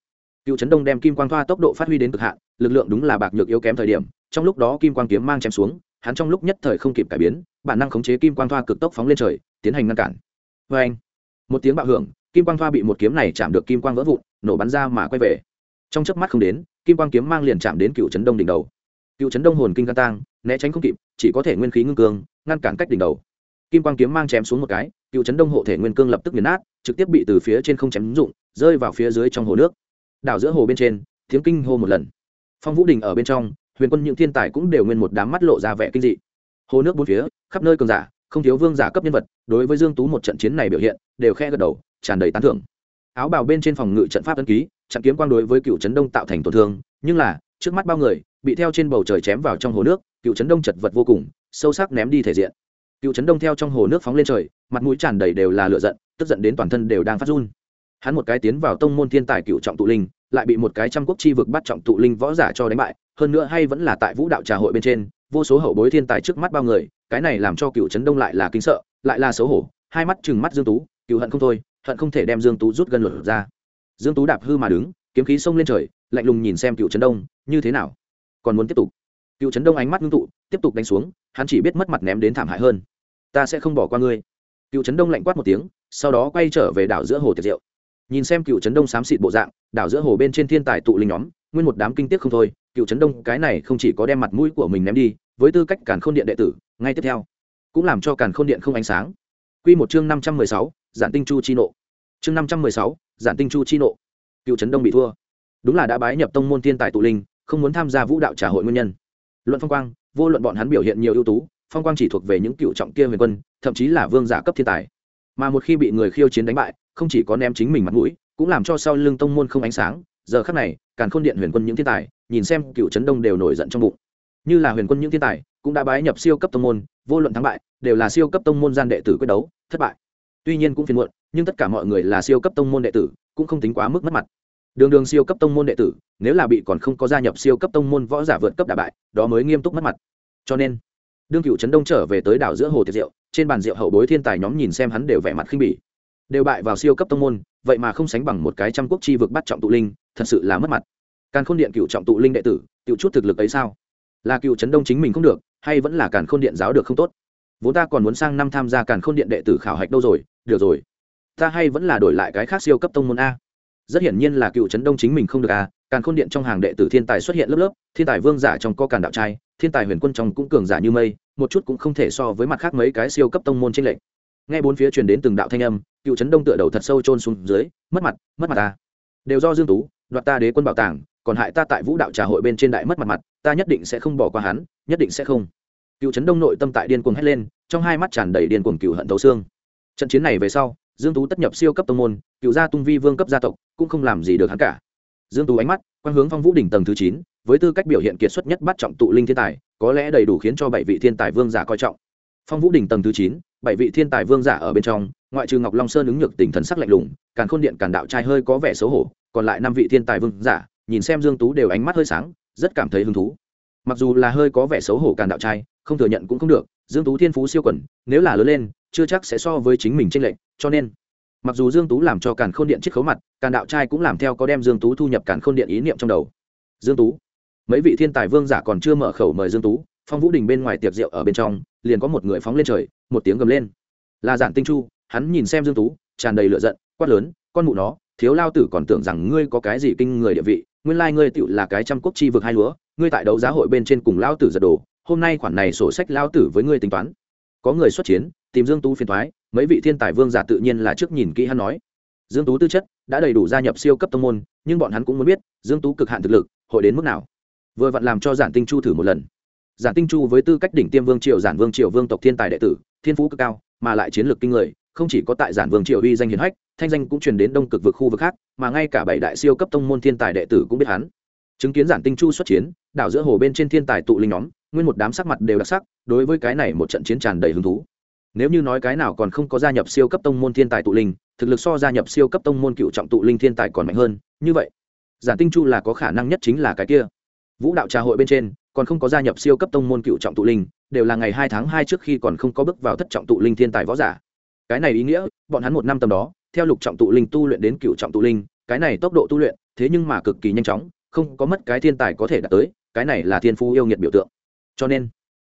Cựu trấn đông đem kim quang thoa tốc độ phát huy đến cực hạn, lực lượng đúng là bạc nhược yếu kém thời điểm, trong lúc đó kim quang kiếm mang chém xuống hắn trong lúc nhất thời không kịp cải biến, bản năng khống chế kim quang thoa cực tốc phóng lên trời, tiến hành ngăn cản. Vê anh, một tiếng bạo hưởng, kim quang thoa bị một kiếm này chạm được kim quang vỡ vụn, nổ bắn ra mà quay về. Trong chớp mắt không đến, kim quang kiếm mang liền chạm đến cựu trấn đông đỉnh đầu. Cựu trấn đông hồn kinh gan tang, né tránh không kịp, chỉ có thể nguyên khí ngưng cương, ngăn cản cách đỉnh đầu. Kim quang kiếm mang chém xuống một cái, cựu trấn đông hộ thể nguyên cương lập tức nghiền nát, trực tiếp bị từ phía trên không chém dụng, rơi vào phía dưới trong hồ nước. Đảo giữa hồ bên trên, tiếng kinh hô một lần. Phong vũ đình ở bên trong huyền quân những thiên tài cũng đều nguyên một đám mắt lộ ra vẻ kinh dị. Hồ nước bốn phía, khắp nơi cường giả, không thiếu vương giả cấp nhân vật, đối với dương tú một trận chiến này biểu hiện, đều khe gật đầu, tràn đầy tán thưởng. Áo bào bên trên phòng ngự trận pháp ấn ký, trận kiếm quang đối với cựu trấn đông tạo thành tổn thương, nhưng là, trước mắt bao người, bị theo trên bầu trời chém vào trong hồ nước, cựu trấn đông chật vật vô cùng, sâu sắc ném đi thể diện. Cựu trấn đông theo trong hồ nước phóng lên trời, mặt mũi tràn đầy đều là lửa giận, tức giận đến toàn thân đều đang phát run. Hắn một cái tiến vào tông môn thiên tài cựu trọng tụ linh, lại bị một cái trăm quốc chi vực bắt trọng tụ linh võ giả cho đánh bại hơn nữa hay vẫn là tại vũ đạo trà hội bên trên, vô số hậu bối thiên tài trước mắt bao người, cái này làm cho cựu trấn đông lại là kính sợ, lại là xấu hổ, hai mắt chừng mắt dương tú, cựu hận không thôi, hận không thể đem dương tú rút gần luật ra. Dương tú đạp hư mà đứng, kiếm khí xông lên trời, lạnh lùng nhìn xem cựu trấn đông, như thế nào? Còn muốn tiếp tục? Cựu trấn đông ánh mắt ngưng tụ, tiếp tục đánh xuống, hắn chỉ biết mất mặt ném đến thảm hại hơn. Ta sẽ không bỏ qua ngươi. Cựu trấn đông lạnh quát một tiếng, sau đó quay trở về đảo giữa hồ tiệc rượu nhìn xem cựu trấn đông xám xịt bộ dạng, đảo giữa hồ bên trên thiên tài tụ linh nhóm, nguyên một đám kinh tiếc không thôi cựu trấn đông, cái này không chỉ có đem mặt mũi của mình ném đi, với tư cách càn khôn điện đệ tử, ngay tiếp theo, cũng làm cho càn khôn điện không ánh sáng. Q một chương năm trăm mười sáu, giản tinh chu chi nộ. Chương năm trăm mười sáu, giản tinh chu chi nộ. Cựu trấn đông bị thua. Đúng là đã bái nhập tông môn thiên tài tụ linh, không muốn tham gia vũ đạo trả hội nguyên nhân. Luận phong quang, vô luận bọn hắn biểu hiện nhiều ưu tú, phong quang chỉ thuộc về những cựu trọng kia huyền quân, thậm chí là vương giả cấp thiên tài. Mà một khi bị người khiêu chiến đánh bại, không chỉ có ném chính mình mặt mũi, cũng làm cho sau lưng tông môn không ánh sáng giờ khắc này, càn khôn điện huyền quân những thiên tài, nhìn xem cựu trấn đông đều nổi giận trong bụng. Như là huyền quân những thiên tài, cũng đã bái nhập siêu cấp tông môn, vô luận thắng bại, đều là siêu cấp tông môn gian đệ tử quyết đấu, thất bại. Tuy nhiên cũng phiền muộn, nhưng tất cả mọi người là siêu cấp tông môn đệ tử, cũng không tính quá mức mất mặt. Đường đường siêu cấp tông môn đệ tử, nếu là bị còn không có gia nhập siêu cấp tông môn võ giả vượt cấp đả bại, đó mới nghiêm túc mất mặt. Cho nên, đương cựu trấn đông trở về tới đảo giữa hồ tiệt diệu, trên bàn rượu hậu bối thiên tài nhóm nhìn xem hắn đều vẻ mặt khinh bỉ đều bại vào siêu cấp tông môn, vậy mà không sánh bằng một cái trăm quốc chi vực bắt trọng tụ linh, thật sự là mất mặt. Càn khôn điện cựu trọng tụ linh đệ tử cựu chút thực lực ấy sao? Là cựu trấn đông chính mình không được, hay vẫn là càn khôn điện giáo được không tốt? Vốn ta còn muốn sang năm tham gia càn khôn điện đệ tử khảo hạch đâu rồi, được rồi. Ta hay vẫn là đổi lại cái khác siêu cấp tông môn a. Rất hiển nhiên là cựu trấn đông chính mình không được a, càn khôn điện trong hàng đệ tử thiên tài xuất hiện lớp lớp, thiên tài vương giả trong có càn đạo trai, thiên tài huyền quân trong cũng cường giả như mây, một chút cũng không thể so với mặt khác mấy cái siêu cấp tông môn tranh lệch. Nghe bốn phía truyền đến từng đạo thanh âm cựu trấn đông tựa đầu thật sâu trôn xuống dưới, mất mặt mất mặt ta. Đều do dương tú, đoạt ta đế quân bảo tàng, còn hại ta tại vũ đạo trà hội bên trên đại mất mặt mặt, ta nhất định sẽ không bỏ qua hắn, nhất định sẽ không. Cựu trấn đông nội tâm tại điên cuồng hét lên, trong hai mắt tràn đầy điên cuồng cựu hận thấu xương. Trận chiến này về sau, dương tú tất nhập siêu cấp tông môn, cựu gia tung vi vương cấp gia tộc, cũng không làm gì được hắn cả. Dương tú ánh mắt quan hướng phong vũ đỉnh tầng thứ chín, với tư cách biểu hiện kiệt xuất nhất bắt trọng tụ linh thiên tài, có lẽ đầy đủ khiến cho bảy vị thiên tài vương giả coi trọng. Phong vũ đỉnh tầng thứ chín, bảy vị thiên tài vương giả ở bên trong ngoại trừ ngọc long sơn ứng nhược tình thần sắc lạnh lùng, càn khôn điện càn đạo trai hơi có vẻ xấu hổ, còn lại năm vị thiên tài vương giả, nhìn xem dương tú đều ánh mắt hơi sáng, rất cảm thấy hứng thú. Mặc dù là hơi có vẻ xấu hổ càn đạo trai, không thừa nhận cũng không được, dương tú thiên phú siêu quẩn, nếu là lớn lên, chưa chắc sẽ so với chính mình tranh lệch, cho nên, mặc dù dương tú làm cho càn khôn điện chiếc khấu mặt, càn đạo trai cũng làm theo có đem dương tú thu nhập càn khôn điện ý niệm trong đầu. Dương tú, mấy vị thiên tài vương giả còn chưa mở khẩu mời dương tú, phong vũ đình bên ngoài tiệc rượu ở bên trong, liền có một người phóng lên trời, một tiếng gầm lên. Là giản tinh chu hắn nhìn xem dương tú, tràn đầy lửa giận, quát lớn, con mụ nó, thiếu lao tử còn tưởng rằng ngươi có cái gì kinh người địa vị, nguyên lai ngươi tựu là cái trăm quốc chi vực hai lúa, ngươi tại đấu giá hội bên trên cùng lao tử giật đồ, hôm nay khoản này sổ sách lao tử với ngươi tính toán. Có người xuất chiến, tìm dương tú phiền thoái mấy vị thiên tài vương giả tự nhiên là trước nhìn kỹ hắn nói. Dương tú tư chất đã đầy đủ gia nhập siêu cấp tông môn, nhưng bọn hắn cũng muốn biết, dương tú cực hạn thực lực, hội đến mức nào. Vừa vặn làm cho giản tinh chu thử một lần. Giản tinh chu với tư cách đỉnh tiêm vương triều, giản vương triều vương tộc thiên tài đệ tử, thiên phú cực cao, mà lại chiến lược kinh người không chỉ có tại giản vương triều uy danh hiển hách, thanh danh cũng truyền đến đông cực vực khu vực khác, mà ngay cả bảy đại siêu cấp tông môn thiên tài đệ tử cũng biết hắn. Chứng kiến giản tinh chu xuất chiến, đảo giữa hồ bên trên thiên tài tụ linh nhóm, nguyên một đám sắc mặt đều đặc sắc, đối với cái này một trận chiến tràn đầy hứng thú. Nếu như nói cái nào còn không có gia nhập siêu cấp tông môn thiên tài tụ linh, thực lực so gia nhập siêu cấp tông môn cựu trọng tụ linh thiên tài còn mạnh hơn, như vậy, giản tinh chu là có khả năng nhất chính là cái kia. Vũ đạo trà hội bên trên, còn không có gia nhập siêu cấp tông môn cựu trọng tụ linh, đều là ngày hai tháng hai trước khi còn không có bước vào thất trọng tụ linh thiên tài võ giả cái này ý nghĩa, bọn hắn một năm tầm đó, theo lục trọng tụ linh tu luyện đến cựu trọng tụ linh, cái này tốc độ tu luyện, thế nhưng mà cực kỳ nhanh chóng, không có mất cái thiên tài có thể đạt tới, cái này là thiên phú yêu nghiệt biểu tượng. Cho nên,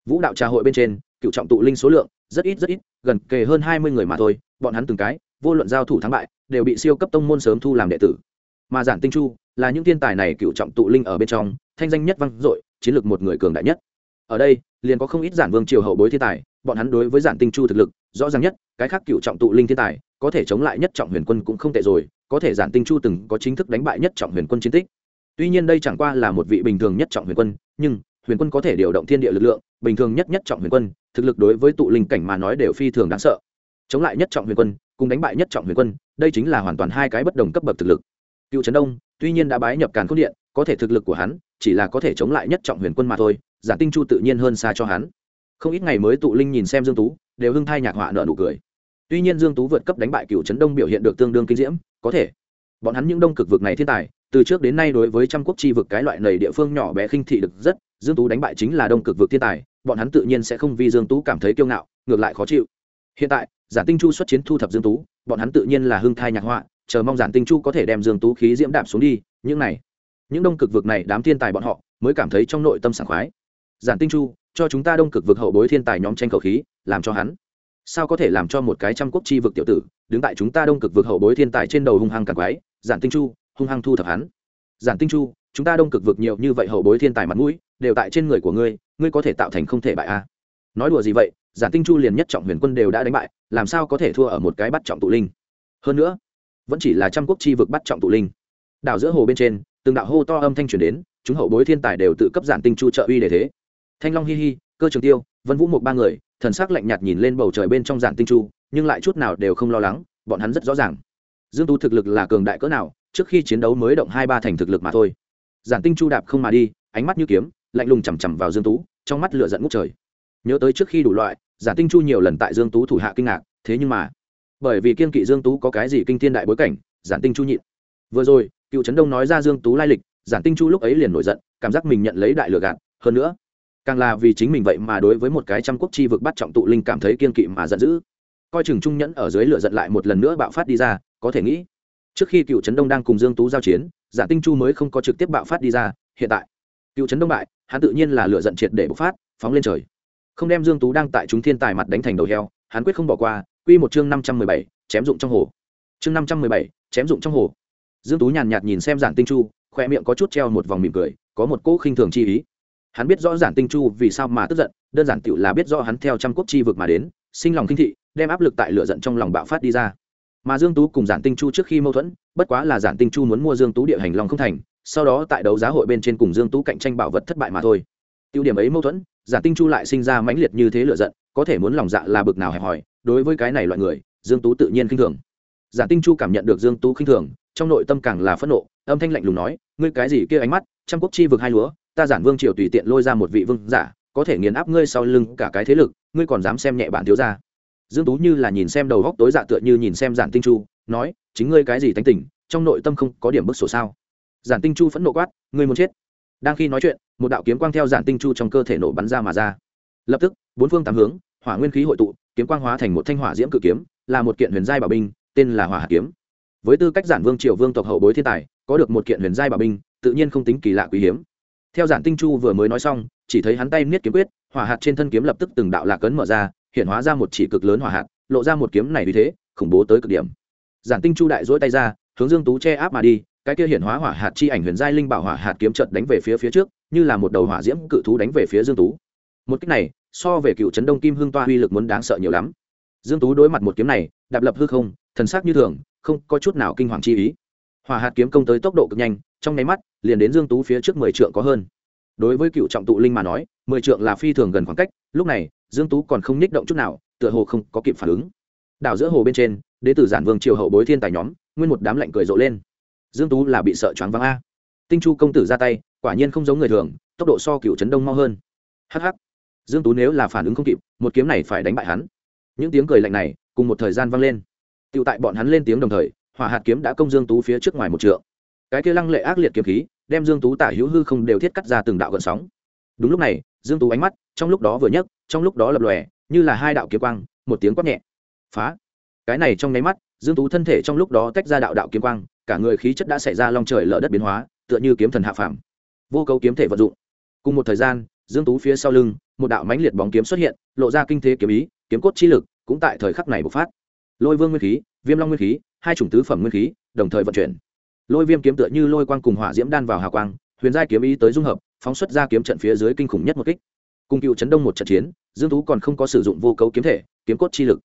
vũ đạo trà hội bên trên, cựu trọng tụ linh số lượng, rất ít rất ít, gần kề hơn hai mươi người mà thôi, bọn hắn từng cái, vô luận giao thủ thắng bại, đều bị siêu cấp tông môn sớm thu làm đệ tử. Mà giản tinh chu là những thiên tài này cựu trọng tụ linh ở bên trong, thanh danh nhất vang dội, chiến lược một người cường đại nhất. Ở đây, liền có không ít giản vương triều hậu bối thiên tài bọn hắn đối với giản tinh chu thực lực, rõ ràng nhất, cái khác cựu trọng tụ linh thiên tài, có thể chống lại nhất trọng huyền quân cũng không tệ rồi, có thể giản tinh chu từng có chính thức đánh bại nhất trọng huyền quân chiến tích. Tuy nhiên đây chẳng qua là một vị bình thường nhất trọng huyền quân, nhưng huyền quân có thể điều động thiên địa lực lượng, bình thường nhất nhất trọng huyền quân, thực lực đối với tụ linh cảnh mà nói đều phi thường đáng sợ. Chống lại nhất trọng huyền quân, cùng đánh bại nhất trọng huyền quân, đây chính là hoàn toàn hai cái bất đồng cấp bậc thực lực. Cựu trấn đông, tuy nhiên đã bái nhập càn k điện, có thể thực lực của hắn chỉ là có thể chống lại nhất trọng huyền quân mà thôi giả tinh chu tự nhiên hơn xa cho hắn không ít ngày mới tụ linh nhìn xem dương tú, đều hưng thai nhạc họa nợ nụ cười. Tuy nhiên dương tú vượt cấp đánh bại cựu trấn đông biểu hiện được tương đương kinh diễm, có thể. Bọn hắn những đông cực vực này thiên tài, từ trước đến nay đối với trăm quốc chi vực cái loại nầy địa phương nhỏ bé khinh thị được rất, dương tú đánh bại chính là đông cực vực thiên tài, bọn hắn tự nhiên sẽ không vì dương tú cảm thấy kiêu ngạo, ngược lại khó chịu. Hiện tại, giản tinh chu xuất chiến thu thập dương tú, bọn hắn tự nhiên là hưng thai nhạc họa, chờ mong giản tinh chu có thể đem dương tú khí diễm đạp xuống đi, những này. Những đông cực vực này đám thiên tài bọn họ mới cảm thấy trong nội tâm sảng khoái. Giản tinh chu cho chúng ta đông cực vực hậu bối thiên tài nhóm tranh khẩu khí, làm cho hắn. Sao có thể làm cho một cái trăm quốc chi vực tiểu tử, đứng tại chúng ta đông cực vực hậu bối thiên tài trên đầu hung hăng càng quái giản tinh chu, hung hăng thu thập hắn. Giản tinh chu, chúng ta đông cực vực nhiều như vậy hậu bối thiên tài mặt mũi, đều tại trên người của ngươi ngươi có thể tạo thành không thể bại a. Nói đùa gì vậy, giản tinh chu liền nhất trọng huyền quân đều đã đánh bại, làm sao có thể thua ở một cái bắt trọng tụ linh? Hơn nữa, vẫn chỉ là trăm quốc chi vực bắt trọng tụ linh. Đảo giữa hồ bên trên, từng đạo hô to âm thanh truyền đến, chúng hậu bối thiên tài đều tự cấp giản tinh chu trợ uy để thế thanh long hi hi, cơ trường tiêu, vân vũ một ba người, thần sắc lạnh nhạt nhìn lên bầu trời bên trong giản tinh chu, nhưng lại chút nào đều không lo lắng, bọn hắn rất rõ ràng. Dương tú thực lực là cường đại cỡ nào, trước khi chiến đấu mới động hai ba thành thực lực mà thôi. Giản tinh chu đạp không mà đi, ánh mắt như kiếm, lạnh lùng chằm chằm vào dương tú, trong mắt lửa giận ngút trời. Nhớ tới trước khi đủ loại, giản tinh chu nhiều lần tại dương tú thủ hạ kinh ngạc, thế nhưng mà, bởi vì kiên kỵ dương tú có cái gì kinh thiên đại bối cảnh, giản tinh chu nhịn. Vừa rồi, cựu trấn đông nói ra dương tú lai lịch, giản tinh chu lúc ấy liền nổi giận, cảm giác mình nhận lấy đại lừa gạt, hơn nữa càng là vì chính mình vậy mà đối với một cái trăm quốc chi vực bắt trọng tụ linh cảm thấy kiên kỵ mà giận dữ. Coi chừng trung nhẫn ở dưới lửa giận lại một lần nữa bạo phát đi ra có thể nghĩ trước khi cựu trấn đông đang cùng dương tú giao chiến giả tinh chu mới không có trực tiếp bạo phát đi ra hiện tại cựu trấn đông bại hắn tự nhiên là lửa giận triệt để bộc phát phóng lên trời. Không đem dương tú đang tại chúng thiên tài mặt đánh thành đầu heo hắn quyết không bỏ qua quy một chương năm trăm mười bảy, chém dụng trong hồ. Chương năm trăm mười bảy, chém dụng trong hồ. Dương tú nhàn nhạt nhìn xem giản tinh chu khoe miệng có chút treo một vòng mỉm cười có một cỗ khinh thường chi ý hắn biết rõ giản tinh chu vì sao mà tức giận, đơn giản tựu là biết rõ hắn theo trăm quốc chi vực mà đến, sinh lòng kinh thị, đem áp lực tại lửa giận trong lòng bạo phát đi ra. Mà dương tú cùng giản tinh chu trước khi mâu thuẫn, bất quá là giản tinh chu muốn mua dương tú địa hành long không thành, sau đó tại đấu giá hội bên trên cùng dương tú cạnh tranh bảo vật thất bại mà thôi. Tiêu điểm ấy mâu thuẫn, giản tinh chu lại sinh ra mãnh liệt như thế lửa giận, có thể muốn lòng dạ là bực nào hẹp hòi, đối với cái này loại người, dương tú tự nhiên khinh thường. Giản tinh chu cảm nhận được dương tú khinh thường, trong nội tâm càng là phẫn nộ, âm thanh lạnh lùng nói, ngươi cái gì kia ánh mắt, trăm quốc chi vực hai lúa ta giản vương triều tùy tiện lôi ra một vị vương giả, có thể nghiền áp ngươi sau lưng cả cái thế lực, ngươi còn dám xem nhẹ bản thiếu gia. Dương tú như là nhìn xem đầu góc tối dạ tựa như nhìn xem giản tinh chu, nói, chính ngươi cái gì tánh tỉnh trong nội tâm không có điểm bức sổ sao? Giản tinh chu phẫn nộ quát, ngươi muốn chết. Đang khi nói chuyện, một đạo kiếm quang theo giản tinh chu trong cơ thể nổ bắn ra mà ra. Lập tức, bốn phương tám hướng, hỏa nguyên khí hội tụ, kiếm quang hóa thành một thanh hỏa diễm cự kiếm, là một kiện huyền giai bảo binh, tên là hỏa hạt kiếm. Với tư cách giản vương triều vương tộc hậu bối thiên tài, có được một kiện huyền giai bảo binh, tự nhiên không tính kỳ lạ quý hiếm theo giản tinh chu vừa mới nói xong, chỉ thấy hắn tay niết kiếm quyết, hỏa hạt trên thân kiếm lập tức từng đạo lạc cấn mở ra, hiện hóa ra một chỉ cực lớn hỏa hạt, lộ ra một kiếm này vì thế, khủng bố tới cực điểm. Giản tinh chu đại dỗi tay ra, hướng dương tú che áp mà đi, cái kia hiện hóa hỏa hạt chi ảnh huyền giai linh bảo hỏa hạt kiếm trận đánh về phía phía trước, như là một đầu hỏa diễm cự thú đánh về phía dương tú. Một cách này, so về cựu trấn đông kim hương toa uy lực muốn đáng sợ nhiều lắm. Dương tú đối mặt một kiếm này, đạp lập hư không, thần sắc như thường, không có chút nào kinh hoàng chi ý hỏa hạt kiếm công tới tốc độ cực nhanh, trong nháy mắt, liền đến dương tú phía trước mười trượng có hơn. Đối với cựu trọng tụ linh mà nói, mười trượng là phi thường gần khoảng cách, lúc này, dương tú còn không nhích động chút nào, tựa hồ không có kịp phản ứng. Đảo giữa hồ bên trên, đế tử giản vương triều hậu bối thiên tài nhóm, nguyên một đám lạnh cười rộ lên. Dương tú là bị sợ choáng váng a. Tinh chu công tử ra tay, quả nhiên không giống người thường, tốc độ so cựu trấn đông mau hơn. Hh dương tú nếu là phản ứng không kịp, một kiếm này phải đánh bại hắn. Những tiếng cười lạnh này, cùng một thời gian vang lên. Tựu tại bọn hắn lên tiếng đồng thời hỏa hạt kiếm đã công dương tú phía trước ngoài một trượng. Cái kia lăng lệ ác liệt kiếm khí, đem dương tú tả hữu hư không đều thiết cắt ra từng đạo gợn sóng. Đúng lúc này, dương tú ánh mắt, trong lúc đó vừa nhấc, trong lúc đó lập lòe, như là hai đạo kiếm quang, một tiếng quát nhẹ. Phá! Cái này trong nháy mắt, dương tú thân thể trong lúc đó tách ra đạo đạo kiếm quang, cả người khí chất đã xảy ra long trời lở đất biến hóa, tựa như kiếm thần hạ phàm. Vô cấu kiếm thể vận dụng. Cùng một thời gian, dương tú phía sau lưng, một đạo mãnh liệt bóng kiếm xuất hiện, lộ ra kinh thế kiếm ý, kiếm cốt chi lực cũng tại thời khắc này bộc phát. Lôi vương nguyên khí, viêm long nguyên khí hai chủng tứ phẩm nguyên khí, đồng thời vận chuyển. Lôi viêm kiếm tựa như lôi quang cùng hỏa diễm đan vào hào quang, huyền giai kiếm ý tới dung hợp, phóng xuất ra kiếm trận phía dưới kinh khủng nhất một kích. Cùng cựu chấn đông một trận chiến, dương tú còn không có sử dụng vô cấu kiếm thể, kiếm cốt chi lực.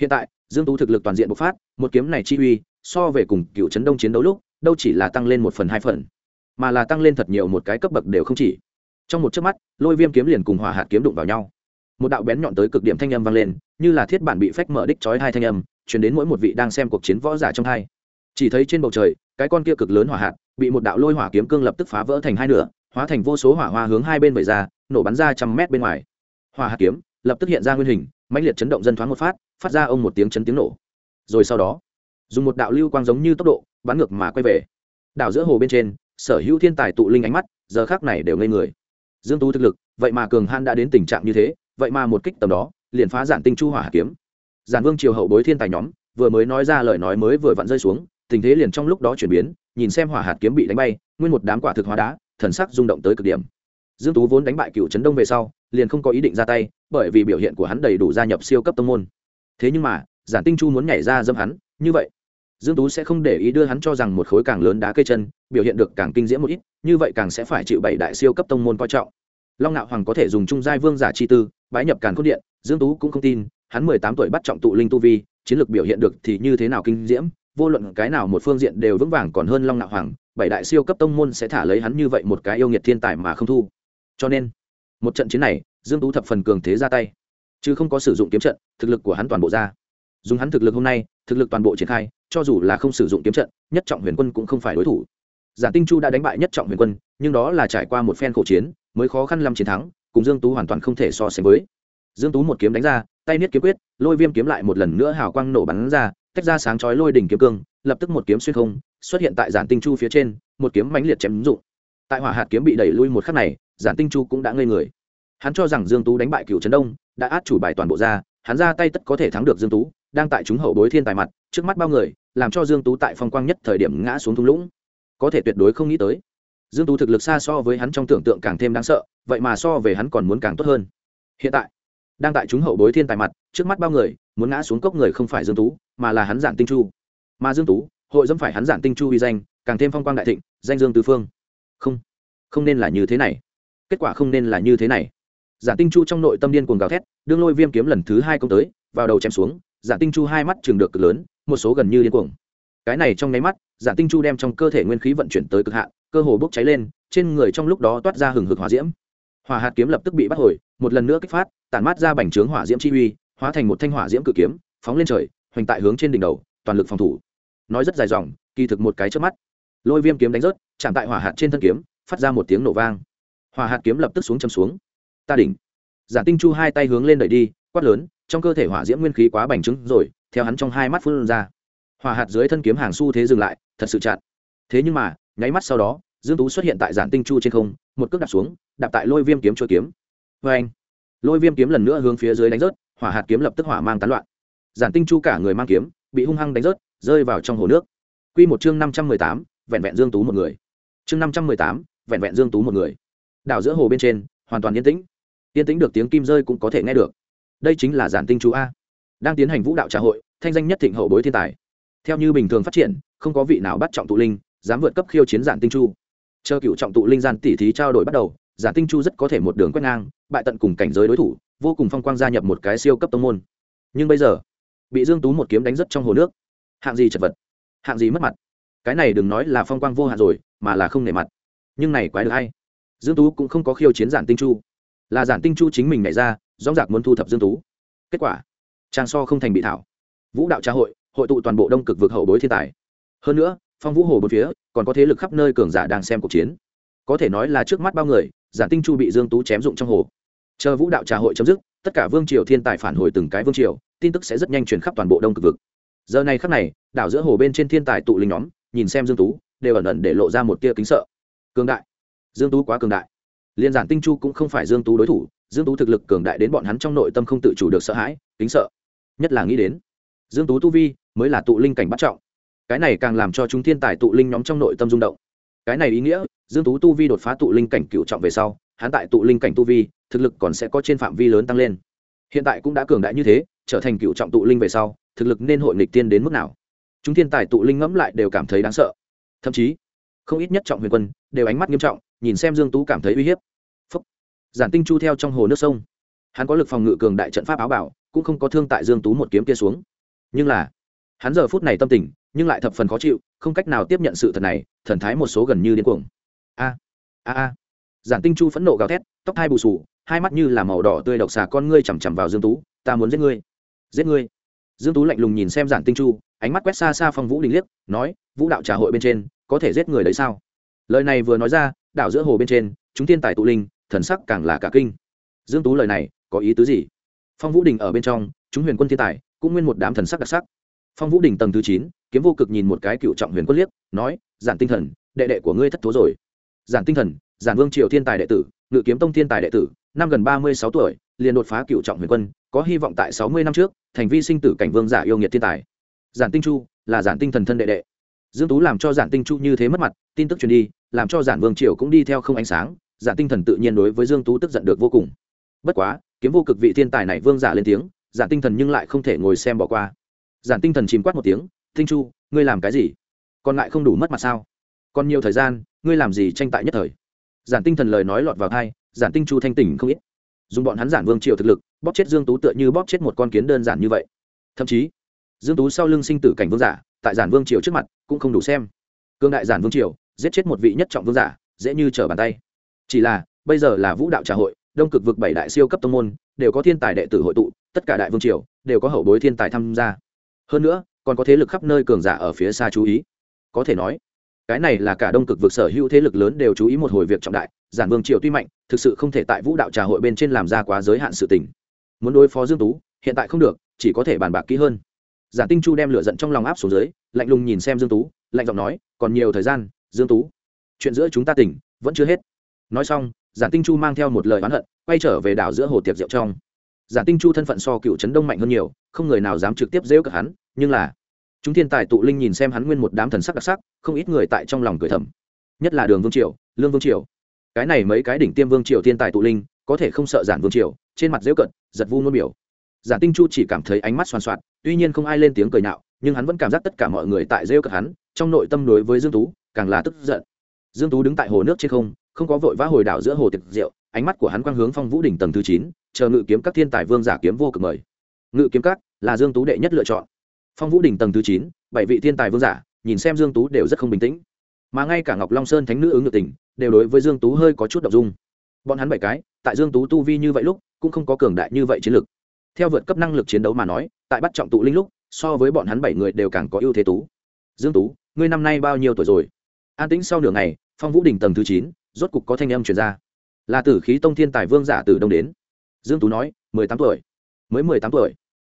Hiện tại, dương tú thực lực toàn diện bộc phát, một kiếm này chi uy, so về cùng cựu chấn đông chiến đấu lúc, đâu chỉ là tăng lên một phần hai phần, mà là tăng lên thật nhiều một cái cấp bậc đều không chỉ. Trong một chớp mắt, lôi viêm kiếm liền cùng hỏa hạt kiếm đụng vào nhau. Một đạo bén nhọn tới cực điểm thanh âm vang lên, như là thiết bản bị phách mở đích chói hai thanh âm truyền đến mỗi một vị đang xem cuộc chiến võ giả trong hai. Chỉ thấy trên bầu trời, cái con kia cực lớn hỏa hạt, bị một đạo lôi hỏa kiếm cương lập tức phá vỡ thành hai nửa, hóa thành vô số hỏa hoa hướng hai bên vẩy ra, nổ bắn ra trăm mét bên ngoài. Hỏa hạt kiếm, lập tức hiện ra nguyên hình, mãnh liệt chấn động dân thoáng một phát phát ra ông một tiếng chấn tiếng nổ. Rồi sau đó, dùng một đạo lưu quang giống như tốc độ, bắn ngược mà quay về. Đảo giữa hồ bên trên, sở hữu thiên tài tụ linh ánh mắt, giờ khác này đều ngây người. Dương tú thực lực, vậy mà cường han đã đến tình trạng như thế, vậy mà một kích tầm đó, liền phá giản tinh chu hỏa kiếm giản vương triều hậu bối thiên tài nhóm, vừa mới nói ra lời nói mới vừa vặn rơi xuống, tình thế liền trong lúc đó chuyển biến, nhìn xem hỏa hạt kiếm bị đánh bay, nguyên một đám quả thực hóa đá, thần sắc rung động tới cực điểm. Dương tú vốn đánh bại cựu trấn đông về sau, liền không có ý định ra tay, bởi vì biểu hiện của hắn đầy đủ gia nhập siêu cấp tông môn. Thế nhưng mà, giản tinh chu muốn nhảy ra dâm hắn, như vậy, dương tú sẽ không để ý đưa hắn cho rằng một khối càng lớn đá cây chân, biểu hiện được càng kinh diễm một ít, như vậy càng sẽ phải chịu bảy đại siêu cấp tông môn coi trọng. Long nạo hoàng có thể dùng trung giai vương giả chi tư, bái nhập càn cốt điện, dương tú cũng không tin hắn mười tám tuổi bắt trọng tụ linh tu vi, chiến lược biểu hiện được thì như thế nào kinh diễm, vô luận cái nào một phương diện đều vững vàng còn hơn long nạo hoàng, bảy đại siêu cấp tông môn sẽ thả lấy hắn như vậy một cái yêu nghiệt thiên tài mà không thu. Cho nên, một trận chiến này, dương tú thập phần cường thế ra tay. Chứ không có sử dụng kiếm trận, thực lực của hắn toàn bộ ra. Dùng hắn thực lực hôm nay, thực lực toàn bộ triển khai, cho dù là không sử dụng kiếm trận, nhất trọng huyền quân cũng không phải đối thủ. Giả tinh chu đã đánh bại nhất trọng huyền quân, nhưng đó là trải qua một phen khổ chiến, mới khó khăn lắm chiến thắng, cùng dương tú hoàn toàn không thể so sánh với. Dương tú một kiếm đánh ra tay niết kiếm quyết, lôi viêm kiếm lại một lần nữa hào quang nổ bắn ra, tách ra sáng chói lôi đỉnh kiếm cương, lập tức một kiếm xuyên không, xuất hiện tại giản tinh chu phía trên, một kiếm mãnh liệt chém dụng. Tại hỏa hạt kiếm bị đẩy lui một khắc này, giản tinh chu cũng đã ngây người. Hắn cho rằng dương tú đánh bại cựu trấn đông, đã át chủ bài toàn bộ ra, hắn ra tay tất có thể thắng được dương tú, đang tại chúng hậu bối thiên tài mặt, trước mắt bao người, làm cho dương tú tại phong quang nhất thời điểm ngã xuống thung lũng. Có thể tuyệt đối không nghĩ tới. Dương tú thực lực xa so với hắn trong tưởng tượng càng thêm đáng sợ, vậy mà so về hắn còn muốn càng tốt hơn. Hiện tại đang tại chúng hậu bối thiên tài mặt, trước mắt bao người, muốn ngã xuống cốc người không phải dương tú, mà là hắn giản tinh chu. Mà dương tú, hội dâm phải hắn giản tinh chu uy danh, càng thêm phong quang đại thịnh, danh dương tứ phương. Không không nên là như thế này. Kết quả không nên là như thế này. Giản tinh chu trong nội tâm điên cuồng gào thét, đương lôi viêm kiếm lần thứ hai công tới, vào đầu chém xuống, giản tinh chu hai mắt trường được cực lớn, một số gần như điên cuồng. Cái này trong nháy mắt, giản tinh chu đem trong cơ thể nguyên khí vận chuyển tới cực hạn, cơ hồ bốc cháy lên, trên người trong lúc đó toát ra hừng hực hỏa diễm. Hỏa hạt kiếm lập tức bị bắt hồi, một lần nữa kích phát tản mát ra bành trướng hỏa diễm chi uy, hóa thành một thanh hỏa diễm cự kiếm, phóng lên trời, hoành tại hướng trên đỉnh đầu, toàn lực phòng thủ. Nói rất dài dòng, kỳ thực một cái trước mắt. Lôi viêm kiếm đánh rớt, chạm tại hỏa hạt trên thân kiếm, phát ra một tiếng nổ vang. Hỏa hạt kiếm lập tức xuống châm xuống. Ta đỉnh. Giả tinh chu hai tay hướng lên đẩy đi, quát lớn, trong cơ thể hỏa diễm nguyên khí quá bành trướng rồi, theo hắn trong hai mắt phun ra. Hỏa hạt dưới thân kiếm hàng xu thế dừng lại, thật sự chặn. Thế nhưng mà, nháy mắt sau đó, dương tú xuất hiện tại giản tinh chu trên không, một cước đạp xuống, đạp tại lôi viêm kiếm chua kiếm. Vê anh lôi viêm kiếm lần nữa hướng phía dưới đánh rớt hỏa hạt kiếm lập tức hỏa mang tán loạn. Giản tinh chu cả người mang kiếm bị hung hăng đánh rớt rơi vào trong hồ nước. Quy một chương năm trăm mười tám, vẹn vẹn dương tú một người. Chương năm trăm mười tám, vẹn vẹn dương tú một người. Đảo giữa hồ bên trên hoàn toàn yên tĩnh. Yên tĩnh được tiếng kim rơi cũng có thể nghe được. Đây chính là giản tinh chú a. Đang tiến hành vũ đạo trà hội thanh danh nhất thịnh hậu bối thiên tài. Theo như bình thường phát triển không có vị nào bắt trọng tụ linh dám vượt cấp khiêu chiến giản tinh chu. Chờ cựu trọng tụ linh gian tỉ thí trao đổi bắt đầu giản tinh chu rất có thể một đường quét ngang, bại tận cùng cảnh giới đối thủ, vô cùng phong quang gia nhập một cái siêu cấp tông môn. Nhưng bây giờ, bị dương tú một kiếm đánh rất trong hồ nước. Hạng gì chật vật, hạng gì mất mặt. Cái này đừng nói là phong quang vô hạn rồi, mà là không nể mặt. Nhưng này quái được hay. Dương tú cũng không có khiêu chiến giản tinh chu. Là giản tinh chu chính mình nhảy ra rõ rạc muốn thu thập dương tú. Kết quả, trang so không thành bị thảo. Vũ đạo trà hội hội tụ toàn bộ đông cực vực hậu bối thiên tài. Hơn nữa, phong vũ hồ bốn phía, còn có thế lực khắp nơi cường giả đang xem cuộc chiến. Có thể nói là trước mắt bao người giản tinh chu bị dương tú chém dụng trong hồ. Chờ vũ đạo trà hội chấm dứt, tất cả vương triều thiên tài phản hồi từng cái vương triều, tin tức sẽ rất nhanh truyền khắp toàn bộ đông cực vực. Giờ này khắc này, đảo giữa hồ bên trên thiên tài tụ linh nhóm, nhìn xem dương tú, đều ẩn ẩn để lộ ra một tia kính sợ. Cường đại. Dương tú quá cường đại. Liên giản tinh chu cũng không phải dương tú đối thủ, dương tú thực lực cường đại đến bọn hắn trong nội tâm không tự chủ được sợ hãi, kính sợ. Nhất là nghĩ đến, dương tú tu vi mới là tụ linh cảnh bắt trọng. Cái này càng làm cho chúng thiên tài tụ linh nhóm trong nội tâm rung động cái này ý nghĩa, dương tú tu vi đột phá tụ linh cảnh cựu trọng về sau, hắn tại tụ linh cảnh tu vi, thực lực còn sẽ có trên phạm vi lớn tăng lên. Hiện tại cũng đã cường đại như thế, trở thành cựu trọng tụ linh về sau, thực lực nên hội nghịch tiên đến mức nào? Chúng thiên tài tụ linh ngẫm lại đều cảm thấy đáng sợ. Thậm chí, không ít nhất trọng huyền quân đều ánh mắt nghiêm trọng, nhìn xem dương tú cảm thấy uy hiếp. Phúc. giản tinh chu theo trong hồ nước sông. Hắn có lực phòng ngự cường đại trận pháp áo bảo, cũng không có thương tại dương tú một kiếm kia xuống. Nhưng là, hắn giờ phút này tâm tình, nhưng lại thập phần khó chịu không cách nào tiếp nhận sự thật này, thần thái một số gần như điên cuồng. A a a. Giản tinh chu phẫn nộ gào thét, tóc hai bù sù hai mắt như là màu đỏ tươi độc xà con ngươi chằm chằm vào dương tú, ta muốn giết ngươi giết ngươi. Dương tú lạnh lùng nhìn xem giản tinh chu, ánh mắt quét xa xa phong vũ đình liếc, nói, vũ đạo trà hội bên trên, có thể giết người đấy sao? Lời này vừa nói ra, đảo giữa hồ bên trên, chúng tiên tài tụ linh, thần sắc càng là cả kinh. Dương tú lời này, có ý tứ gì? Phong vũ đình ở bên trong, chúng huyền quân thiên tài, cũng nguyên một đám thần sắc đặc sắc. Phong vũ đình tầng thứ chín kiếm vô cực nhìn một cái cựu trọng huyền quân liếc, nói, giản tinh thần, đệ đệ của ngươi thất thố rồi. Giản tinh thần, giản vương triều thiên tài đệ tử, ngự kiếm tông thiên tài đệ tử, năm gần ba mươi sáu tuổi, liền đột phá cựu trọng huyền quân, có hy vọng tại sáu mươi năm trước, thành vi sinh tử cảnh vương giả yêu nghiệt thiên tài. Giản tinh chu, là giản tinh thần thân đệ đệ. Dương tú làm cho giản tinh chu như thế mất mặt, tin tức truyền đi, làm cho giản vương triều cũng đi theo không ánh sáng, giản tinh thần tự nhiên đối với dương tú tức giận được vô cùng. Bất quá, kiếm vô cực vị thiên tài này vương giả lên tiếng, giản tinh thần nhưng lại không thể ngồi xem bỏ qua. Giản tinh thần chìm quát một tiếng tinh chu, ngươi làm cái gì? Còn lại không đủ mất mặt sao? Còn nhiều thời gian, ngươi làm gì tranh tại nhất thời? Giản tinh thần lời nói lọt vào thai, giản tinh chu thanh tỉnh không ít. Dùng bọn hắn giản vương triều thực lực, bóp chết dương tú tựa như bóp chết một con kiến đơn giản như vậy. Thậm chí, dương tú sau lưng sinh tử cảnh vương giả, tại giản vương triều trước mặt, cũng không đủ xem. Cương đại giản vương triều, giết chết một vị nhất trọng vương giả, dễ như trở bàn tay. Chỉ là, bây giờ là vũ đạo trà hội, đông cực vực bảy đại siêu cấp tông môn, đều có thiên tài đệ tử hội tụ, tất cả đại vương triều, đều có hậu bối thiên tài tham gia. Hơn nữa còn có thế lực khắp nơi cường giả ở phía xa chú ý. Có thể nói, cái này là cả đông cực vực sở hữu thế lực lớn đều chú ý một hồi việc trọng đại, giản vương triều tuy mạnh, thực sự không thể tại vũ đạo trà hội bên trên làm ra quá giới hạn sự tình. Muốn đối phó dương tú, hiện tại không được, chỉ có thể bàn bạc kỹ hơn. Giản tinh chu đem lửa giận trong lòng áp xuống dưới, lạnh lùng nhìn xem dương tú, lạnh giọng nói, còn nhiều thời gian, dương tú, chuyện giữa chúng ta tỉnh vẫn chưa hết. Nói xong, giản tinh chu mang theo một lời oán hận, quay trở về đảo giữa hồ tiệc rượu trong. Giản tinh chu thân phận so cựu trấn đông mạnh hơn nhiều, không người nào dám trực tiếp dễu cả hắn nhưng là chúng thiên tài tụ linh nhìn xem hắn nguyên một đám thần sắc đặc sắc, không ít người tại trong lòng cười thầm. Nhất là đường vương triều, lương vương triều. Cái này mấy cái đỉnh tiêm vương triều thiên tài tụ linh, có thể không sợ giản vương triều, trên mặt dễu cận, giật vu nôn biểu. Giản tinh chu chỉ cảm thấy ánh mắt xoan xoạt, tuy nhiên không ai lên tiếng cười nhạo, nhưng hắn vẫn cảm giác tất cả mọi người tại rêu cợt hắn, trong nội tâm đối với dương tú, càng là tức giận. Dương tú đứng tại hồ nước trên không không có vội vã hồi đảo giữa hồ tiệc rượu, ánh mắt của hắn quang hướng phong vũ đỉnh tầng thứ chín, chờ ngự kiếm các thiên tài vương giả kiếm vô cực mời. Ngự kiếm các là dương tú đệ nhất lựa chọn phong vũ đỉnh tầng thứ chín, bảy vị thiên tài vương giả, nhìn xem dương tú đều rất không bình tĩnh. Mà ngay cả ngọc long sơn thánh nữ ứng ngự tình, đều đối với dương tú hơi có chút đ dung. Bọn hắn bảy cái, tại dương tú tu vi như vậy lúc, cũng không có cường đại như vậy chiến lực. Theo vượt cấp năng lực chiến đấu mà nói, tại bắt trọng tụ linh lúc, so với bọn hắn bảy người đều càng có ưu thế tú. Dương tú, ngươi năm nay bao nhiêu tuổi rồi? An tĩnh sau nửa ngày, phong vũ đỉnh tầng thứ chín, rốt cục có thanh âm truyền ra. Là tử khí tông thiên tài vương giả từ đông đến. Dương tú nói, mười tám tuổi. Mới mười tám tuổi.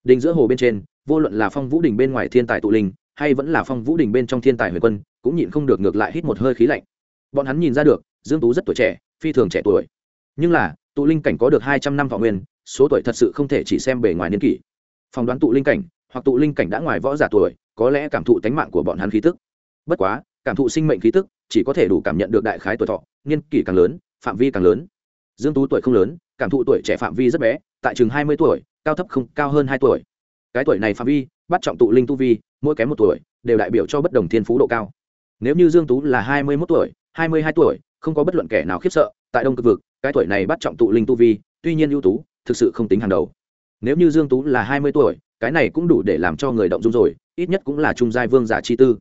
Đình giữa hồ bên trên vô luận là phong vũ đình bên ngoài thiên tài tụ linh, hay vẫn là phong vũ đình bên trong thiên tài huyền quân, cũng nhịn không được ngược lại hít một hơi khí lạnh. Bọn hắn nhìn ra được, dương tú rất tuổi trẻ, phi thường trẻ tuổi. Nhưng là, tụ linh cảnh có được hai trăm năm thọ nguyên, số tuổi thật sự không thể chỉ xem bề ngoài niên kỷ. Phỏng đoán tụ linh cảnh, hoặc tụ linh cảnh đã ngoài võ giả tuổi, có lẽ cảm thụ tánh mạng của bọn hắn khí tức. Bất quá, cảm thụ sinh mệnh khí tức, chỉ có thể đủ cảm nhận được đại khái tuổi thọ, niên kỷ càng lớn, phạm vi càng lớn. Dương tú tuổi không lớn, cảm thụ tuổi trẻ phạm vi rất bé, tại chừng hai mươi tuổi, cao thấp không, cao hơn hai tuổi cái tuổi này phạm vi, bắt trọng tụ linh tu vi, mỗi kém một tuổi, đều đại biểu cho bất đồng thiên phú độ cao. Nếu như dương tú là hai mươi 21 tuổi, hai mươi hai tuổi, không có bất luận kẻ nào khiếp sợ, tại đông cực vực, cái tuổi này bắt trọng tụ linh tu vi, tuy nhiên ưu tú, thực sự không tính hàng đầu. Nếu như dương tú là hai mươi tuổi, cái này cũng đủ để làm cho người động dung rồi, ít nhất cũng là trung giai vương giả chi tư.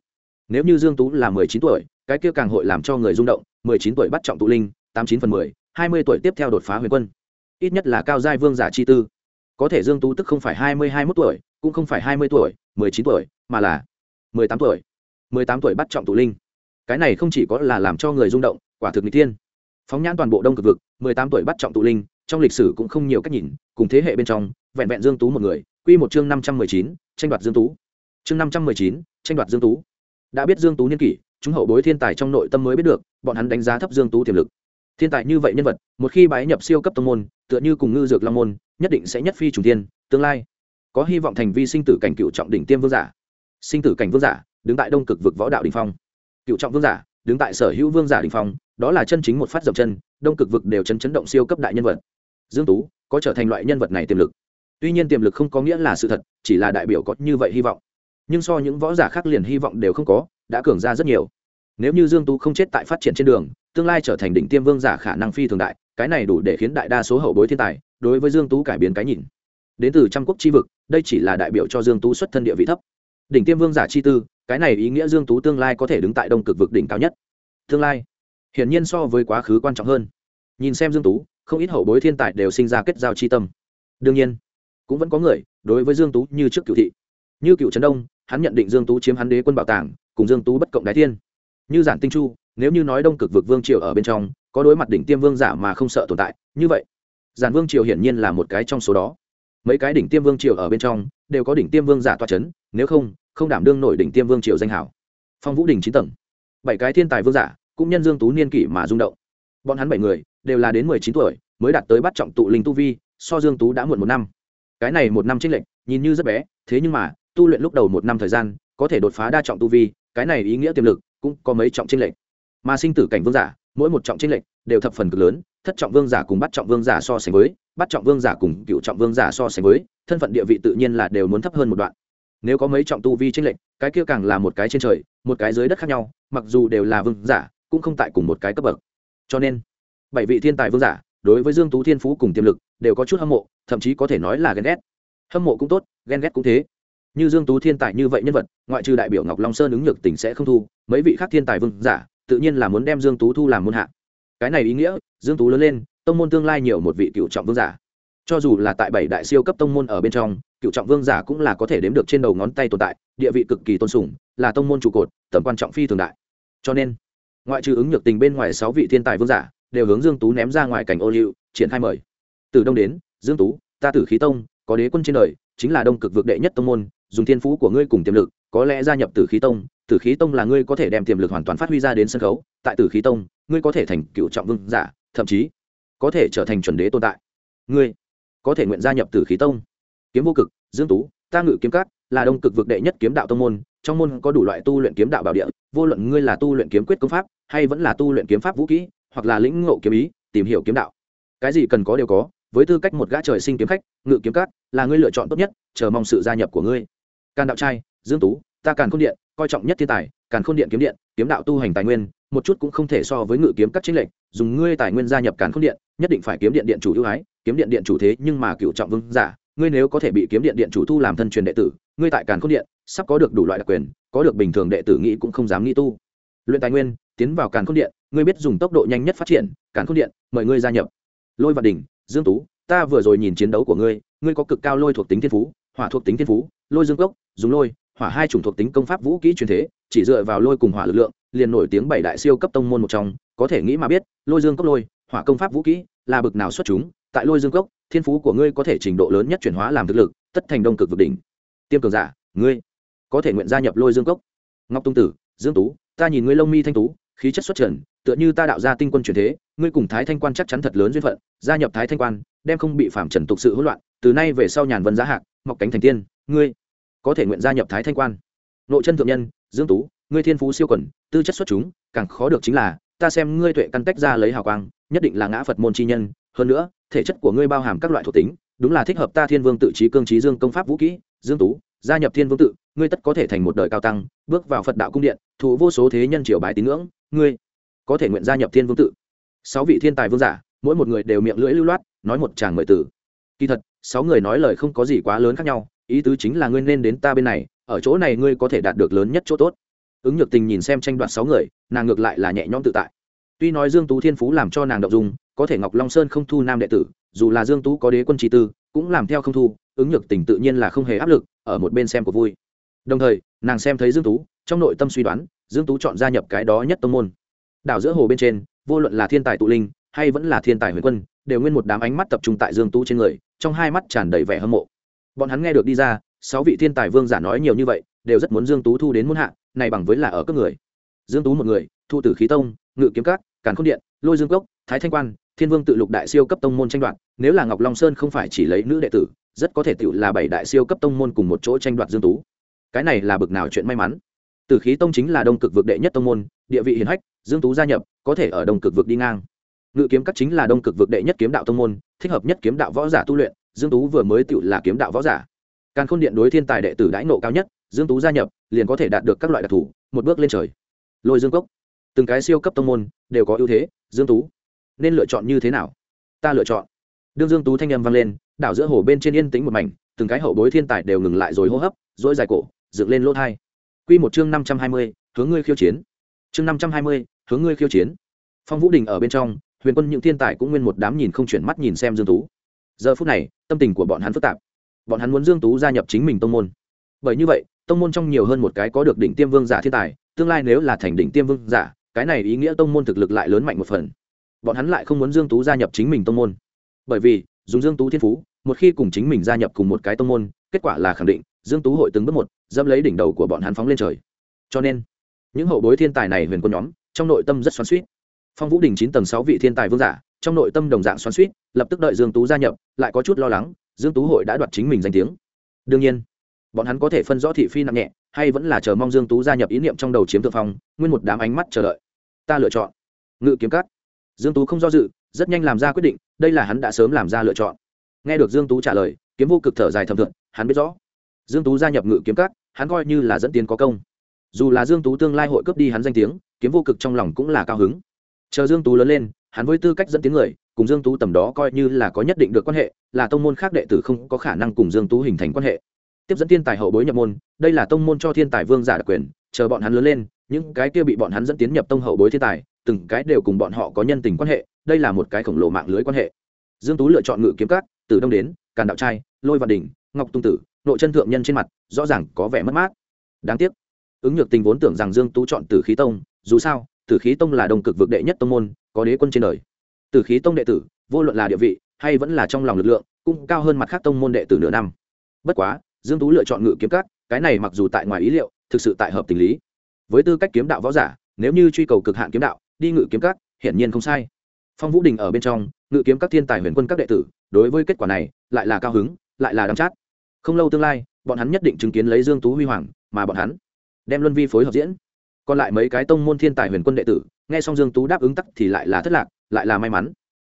Nếu như dương tú là mười chín tuổi, cái kia càng hội làm cho người rung động, mười chín tuổi bắt trọng tụ linh, tám chín phần mười, hai mươi tuổi tiếp theo đột phá huyền quân. Ít nhất là cao giai vương giả chi tư có thể dương tú tức không phải hai mươi hai mốt tuổi, cũng không phải hai mươi tuổi, mười chín tuổi, mà là mười tám tuổi. mười tám tuổi bắt trọng tụ linh. Cái này không chỉ có là làm cho người rung động, quả thực n tiên phóng nhãn toàn bộ đông cực vực, mười tám tuổi bắt trọng tụ linh, trong lịch sử cũng không nhiều cách nhìn, cùng thế hệ bên trong, vẹn vẹn dương tú một người. Quy một chương năm trăm mười chín, tranh đoạt dương tú. Chương năm trăm mười chín, tranh đoạt dương tú. Đã biết dương tú niên kỷ, chúng hậu bối thiên tài trong nội tâm mới biết được, bọn hắn đánh giá thấp dương tú tiềm lực. Thiên tài như vậy nhân vật, một khi bái nhập siêu cấp tông môn, tựa như cùng ngư dược long môn nhất định sẽ nhất phi trùng tiên tương lai. Có hy vọng thành vi sinh tử cảnh cựu trọng đỉnh tiêm vương giả. Sinh tử cảnh vương giả, đứng tại đông cực vực võ đạo đình phong. Cựu trọng vương giả, đứng tại sở hữu vương giả đình phong, đó là chân chính một phát dậm chân, đông cực vực đều chấn chấn động siêu cấp đại nhân vật. Dương tú, có trở thành loại nhân vật này tiềm lực. Tuy nhiên tiềm lực không có nghĩa là sự thật, chỉ là đại biểu có như vậy hy vọng. Nhưng so những võ giả khác liền hy vọng đều không có, đã cường ra rất nhiều. Nếu như dương tú không chết tại phát triển trên đường, tương lai trở thành đỉnh tiêm vương giả khả năng phi thường đại, cái này đủ để khiến đại đa số hậu bối thiên tài đối với dương tú cải biến cái nhìn. Đến từ trăm quốc chi vực, đây chỉ là đại biểu cho dương tú xuất thân địa vị thấp. Đỉnh tiêm vương giả chi tư, cái này ý nghĩa dương tú tương lai có thể đứng tại đông cực vực đỉnh cao nhất. Tương lai, hiển nhiên so với quá khứ quan trọng hơn. Nhìn xem dương tú, không ít hậu bối thiên tài đều sinh ra kết giao chi tâm. Đương nhiên, cũng vẫn có người đối với dương tú như trước cựu thị. Như cựu trấn đông, hắn nhận định dương tú chiếm hắn đế quân bảo tàng, cùng dương tú bất cộng đái thiên. Như giản tinh chu, nếu như nói đông cực vực vương triều ở bên trong, có đối mặt đỉnh tiêm vương giả mà không sợ tồn tại, như vậy giản vương triều hiển nhiên là một cái trong số đó. Mấy cái đỉnh tiêm vương triều ở bên trong, đều có đỉnh tiêm vương giả toa chấn, nếu không không đảm đương nổi đỉnh tiêm vương triều danh hảo. Phong vũ đỉnh chín tầng. Bảy cái thiên tài vương giả, cũng nhân dương tú niên kỷ mà rung động. Bọn hắn bảy người, đều là đến mười chín tuổi, mới đạt tới bắt trọng tụ linh tu vi, so dương tú đã muộn một năm. Cái này một năm trích lệnh nhìn như rất bé, thế nhưng mà, tu luyện lúc đầu một năm thời gian, có thể đột phá đa trọng tu vi, cái này ý nghĩa tiềm lực, cũng có mấy trọng trích lệnh mà sinh tử cảnh vương giả, mỗi một trọng trích lệnh đều thập phần cực lớn thất trọng vương giả cùng bắt trọng vương giả so sánh với, bắt trọng vương giả cùng cựu trọng vương giả so sánh với, thân phận địa vị tự nhiên là đều muốn thấp hơn một đoạn. Nếu có mấy trọng tu vi tranh lệch, cái kia càng là một cái trên trời, một cái dưới đất khác nhau, mặc dù đều là vương giả, cũng không tại cùng một cái cấp bậc. Cho nên, bảy vị thiên tài vương giả, đối với dương tú thiên phú cùng tiềm lực, đều có chút hâm mộ, thậm chí có thể nói là ghen ghét. Hâm mộ cũng tốt, ghen ghét cũng thế. Như dương tú thiên tài như vậy nhân vật, ngoại trừ đại biểu ngọc long sơn ứng nhược tỉnh sẽ không thu, mấy vị khác thiên tài vương giả, tự nhiên là muốn đem dương tú thu làm môn hạ cái này ý nghĩa, dương tú lớn lên, tông môn tương lai nhiều một vị cựu trọng vương giả. Cho dù là tại bảy đại siêu cấp tông môn ở bên trong, cựu trọng vương giả cũng là có thể đếm được trên đầu ngón tay tồn tại, địa vị cực kỳ tôn sùng, là tông môn trụ cột, tầm quan trọng phi thường đại. Cho nên, ngoại trừ ứng nhược tình bên ngoài sáu vị thiên tài vương giả, đều hướng dương tú ném ra ngoài cảnh ô liu, triển khai mời. Từ đông đến, dương tú, ta tử khí tông, có đế quân trên đời, chính là đông cực vực đệ nhất tông môn, dùng thiên phú của ngươi cùng tiềm lực, có lẽ gia nhập tử khí tông tử khí tông là ngươi có thể đem tiềm lực hoàn toàn phát huy ra đến sân khấu, tại tử khí tông, ngươi có thể thành cựu trọng vương giả, thậm chí có thể trở thành chuẩn đế tồn tại. Ngươi có thể nguyện gia nhập tử khí tông. Kiếm vô cực, dương tú, ta ngự kiếm cát là đông cực vực đệ nhất kiếm đạo tông môn, trong môn có đủ loại tu luyện kiếm đạo bảo địa, vô luận ngươi là tu luyện kiếm quyết công pháp, hay vẫn là tu luyện kiếm pháp vũ kỹ, hoặc là lĩnh ngộ kiếm ý, tìm hiểu kiếm đạo. Cái gì cần có đều có, với tư cách một gã trời sinh kiếm khách, ngự kiếm cát là ngươi lựa chọn tốt nhất, chờ mong sự gia nhập của ngươi. Càn đạo trai, dương tú, ta càn khôn điện coi trọng nhất thiên tài, càn khôn điện kiếm điện, kiếm đạo tu hành tài nguyên, một chút cũng không thể so với ngự kiếm các chính lệnh dùng ngươi tài nguyên gia nhập càn khôn điện, nhất định phải kiếm điện điện chủ ưu ái, kiếm điện điện chủ thế nhưng mà cựu trọng vương giả, ngươi nếu có thể bị kiếm điện điện chủ thu làm thân truyền đệ tử, ngươi tại càn khôn điện, sắp có được đủ loại đặc quyền, có được bình thường đệ tử nghĩ cũng không dám nghĩ tu. Luyện tài nguyên, tiến vào càn khôn điện, ngươi biết dùng tốc độ nhanh nhất phát triển, càn khôn điện, mời ngươi gia nhập. Lôi và đỉnh, dương tú, ta vừa rồi nhìn chiến đấu của ngươi ngươi có cực cao lôi thuộc tính thiên phú, hỏa thuộc tính thiên phú, lôi dương cốc, dùng lôi hỏa hai chủng thuộc tính công pháp vũ kỹ truyền thế, chỉ dựa vào lôi cùng hỏa lực lượng, liền nổi tiếng bảy đại siêu cấp tông môn một trong, có thể nghĩ mà biết, lôi dương cốc lôi, hỏa công pháp vũ kỹ, là bực nào xuất chúng, tại lôi dương cốc, thiên phú của ngươi có thể trình độ lớn nhất chuyển hóa làm thực lực, tất thành đông cực vực đỉnh. Tiêm cường giả, ngươi có thể nguyện gia nhập lôi dương cốc. Ngọc tung tử, dương tú, ta nhìn ngươi lông mi thanh tú, khí chất xuất trần, tựa như ta đạo gia tinh quân truyền thế, ngươi cùng thái thanh quan chắc chắn thật lớn duyên phận, gia nhập thái thanh quan, đem không bị phạm trần tục sự hỗn loạn, từ nay về sau nhàn vân giá hạc, mọc cánh thành tiên, ngươi có thể nguyện gia nhập thái thanh quan. Nội chân thượng nhân, dương tú, ngươi thiên phú siêu quẩn, tư chất xuất chúng, càng khó được chính là, ta xem ngươi tuệ căn tách ra lấy hào quang, nhất định là ngã phật môn chi nhân. Hơn nữa, thể chất của ngươi bao hàm các loại thuộc tính, đúng là thích hợp ta thiên vương tự trí cương trí dương công pháp vũ kỹ. Dương tú, gia nhập thiên vương tự, ngươi tất có thể thành một đời cao tăng, bước vào phật đạo cung điện thủ vô số thế nhân triều bài tín ngưỡng. Ngươi có thể nguyện gia nhập thiên vương tự. Sáu vị thiên tài vương giả, mỗi một người đều miệng lưỡi lưu loát, nói một tràng mời tử kỳ thật, sáu người nói lời không có gì quá lớn khác nhau ý tứ chính là ngươi nên đến ta bên này, ở chỗ này ngươi có thể đạt được lớn nhất chỗ tốt. Ứng nhược tình nhìn xem tranh đoạt sáu người, nàng ngược lại là nhẹ nhõm tự tại. Tuy nói dương tú thiên phú làm cho nàng động dung, có thể ngọc long sơn không thu nam đệ tử, dù là dương tú có đế quân trí tư, cũng làm theo không thu, ứng nhược tình tự nhiên là không hề áp lực, ở một bên xem của vui. Đồng thời, nàng xem thấy dương tú, trong nội tâm suy đoán, dương tú chọn gia nhập cái đó nhất tông môn. Đảo giữa hồ bên trên, vô luận là thiên tài tụ linh, hay vẫn là thiên tài huyền quân, đều nguyên một đám ánh mắt tập trung tại dương tú trên người, trong hai mắt tràn đầy vẻ hâm mộ bọn hắn nghe được đi ra, sáu vị thiên tài vương giả nói nhiều như vậy, đều rất muốn dương tú thu đến muôn hạ, này bằng với là ở các người. Dương tú một người, thu tử khí tông, ngự kiếm cát càn khôn điện, lôi dương cốc, thái thanh quan, thiên vương tự lục đại siêu cấp tông môn tranh đoạt, nếu là ngọc long sơn không phải chỉ lấy nữ đệ tử, rất có thể tự là bảy đại siêu cấp tông môn cùng một chỗ tranh đoạt dương tú. Cái này là bực nào chuyện may mắn. Tử khí tông chính là đông cực vực đệ nhất tông môn, địa vị hiển hách, dương tú gia nhập, có thể ở đông cực vực đi ngang. Ngự kiếm các chính là đông cực vực đệ nhất kiếm đạo tông môn, thích hợp nhất kiếm đạo võ giả tu luyện dương tú vừa mới tựu là kiếm đạo võ giả. Càng khôn điện đối thiên tài đệ tử đãi nộ cao nhất dương tú gia nhập liền có thể đạt được các loại đặc thù một bước lên trời. Lôi dương cốc. Từng cái siêu cấp tông môn đều có ưu thế dương tú. Nên lựa chọn như thế nào? Ta lựa chọn. Đương dương tú thanh âm vang lên đảo giữa hồ bên trên yên tĩnh một mảnh từng cái hậu bối thiên tài đều ngừng lại rồi hô hấp dỗi dài cổ dựng lên lỗ thai. Quy một chương năm trăm hai mươi, hướng ngươi khiêu chiến. Chương năm trăm hai mươi, hướng ngươi khiêu chiến. Phong vũ đình ở bên trong huyền quân những thiên tài cũng nguyên một đám nhìn không chuyển mắt nhìn xem dương tú giờ phút này, tâm tình của bọn hắn phức tạp. Bọn hắn muốn dương tú gia nhập chính mình tông môn. Bởi như vậy, tông môn trong nhiều hơn một cái có được đỉnh tiêm vương giả thiên tài, tương lai nếu là thành đỉnh tiêm vương giả, cái này ý nghĩa tông môn thực lực lại lớn mạnh một phần. Bọn hắn lại không muốn dương tú gia nhập chính mình tông môn. Bởi vì, dùng dương tú thiên phú, một khi cùng chính mình gia nhập cùng một cái tông môn, kết quả là khẳng định, dương tú hội từng bước một, dẫm lấy đỉnh đầu của bọn hắn phóng lên trời. Cho nên, những hậu bối thiên tài này huyền quân nhóm, trong nội tâm rất xoắn suýt phong vũ đình chín tầng sáu vị thiên tài vương giả trong nội tâm đồng dạng xoắn suýt, lập tức đợi dương tú gia nhập, lại có chút lo lắng, dương tú hội đã đoạt chính mình danh tiếng. Đương nhiên, bọn hắn có thể phân rõ thị phi nặng nhẹ, hay vẫn là chờ mong dương tú gia nhập ý niệm trong đầu chiếm thượng phong, nguyên một đám ánh mắt chờ đợi. Ta lựa chọn. Ngự kiếm cắt dương tú không do dự, rất nhanh làm ra quyết định, đây là hắn đã sớm làm ra lựa chọn. Nghe được dương tú trả lời, kiếm vô cực thở dài thầm thượng hắn biết rõ. Dương tú gia nhập ngự kiếm cắt hắn coi như là dẫn tiến có công. Dù là dương tú tương lai hội cướp đi hắn danh tiếng, kiếm vô cực trong lòng cũng là cao hứng. Chờ dương tú lớn lên hắn với tư cách dẫn tiếng người, cùng dương tú tầm đó coi như là có nhất định được quan hệ, là tông môn khác đệ tử không có khả năng cùng dương tú hình thành quan hệ. Tiếp dẫn thiên tài hậu bối nhập môn, đây là tông môn cho thiên tài vương giả đặc quyền, chờ bọn hắn lớn lên, những cái kia bị bọn hắn dẫn tiến nhập tông hậu bối thiên tài, từng cái đều cùng bọn họ có nhân tình quan hệ, đây là một cái khổng lồ mạng lưới quan hệ. Dương tú lựa chọn ngự kiếm cát từ đông đến, càn đạo trai, lôi văn đình ngọc tung tử, nội chân thượng nhân trên mặt, rõ ràng có vẻ mất mát. Đáng tiếc, ứng nhược tình vốn tưởng rằng dương tú chọn tử khí tông, dù sao, tử khí tông là đồng cực vực đệ nhất tông môn có đế quân trên đời. Từ khí tông đệ tử, vô luận là địa vị, hay vẫn là trong lòng lực lượng, cũng cao hơn mặt khác tông môn đệ tử nửa năm. Bất quá, dương tú lựa chọn ngự kiếm cát cái này mặc dù tại ngoài ý liệu, thực sự tại hợp tình lý. Với tư cách kiếm đạo võ giả, nếu như truy cầu cực hạn kiếm đạo, đi ngự kiếm cát hiển nhiên không sai. Phong vũ đình ở bên trong, ngự kiếm các thiên tài huyền quân các đệ tử, đối với kết quả này, lại là cao hứng, lại là đắm chát. Không lâu tương lai, bọn hắn nhất định chứng kiến lấy dương tú huy hoàng, mà bọn hắn đem luân vi phối hợp diễn. Còn lại mấy cái tông môn thiên tài huyền quân đệ tử nghe xong dương tú đáp ứng tắc thì lại là thất lạc, lại là may mắn.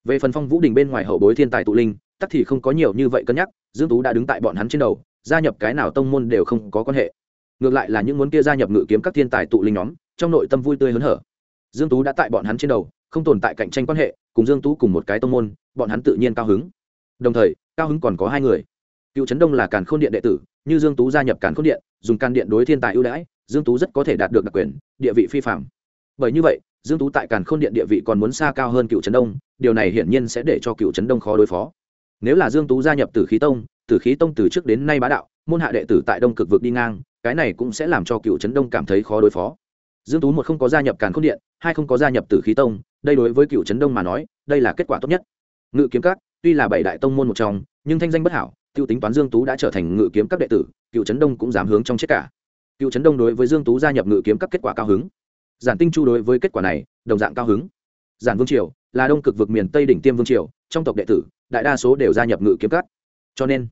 Về phần phong vũ đình bên ngoài hậu bối thiên tài tụ linh, tắc thì không có nhiều như vậy cân nhắc, dương tú đã đứng tại bọn hắn trên đầu, gia nhập cái nào tông môn đều không có quan hệ. Ngược lại là những muốn kia gia nhập ngự kiếm các thiên tài tụ linh nhóm, trong nội tâm vui tươi hớn hở. Dương tú đã tại bọn hắn trên đầu, không tồn tại cạnh tranh quan hệ, cùng dương tú cùng một cái tông môn, bọn hắn tự nhiên cao hứng. Đồng thời, cao hứng còn có hai người. Cựu trấn đông là càn khôn điện đệ tử, như dương tú gia nhập càn khôn điện, dùng can điện đối thiên tài ưu đãi, dương tú rất có thể đạt được đặc quyền, địa vị phi phạm bởi như vậy, dương tú tại càn khôn điện địa vị còn muốn xa cao hơn cựu trấn đông, điều này hiển nhiên sẽ để cho cựu trấn đông khó đối phó. Nếu là dương tú gia nhập tử khí tông, tử khí tông từ trước đến nay bá đạo, môn hạ đệ tử tại đông cực vực đi ngang, cái này cũng sẽ làm cho cựu trấn đông cảm thấy khó đối phó. Dương tú một không có gia nhập càn khôn điện, hai không có gia nhập tử khí tông, đây đối với cựu trấn đông mà nói, đây là kết quả tốt nhất. Ngự kiếm các, tuy là bảy đại tông môn một trong, nhưng thanh danh bất hảo, tiêu tính toán dương tú đã trở thành ngự kiếm các đệ tử, cựu trấn đông cũng dám hướng trong chết cả. Cựu trấn đông đối với dương tú gia nhập ngự kiếm các kết quả cao hứng giản tinh chu đối với kết quả này, đồng dạng cao hứng. Giản vương triều là đông cực vực miền tây đỉnh tiêm vương triều, trong tộc đệ tử, đại đa số đều gia nhập ngự kiếm cắt cho nên,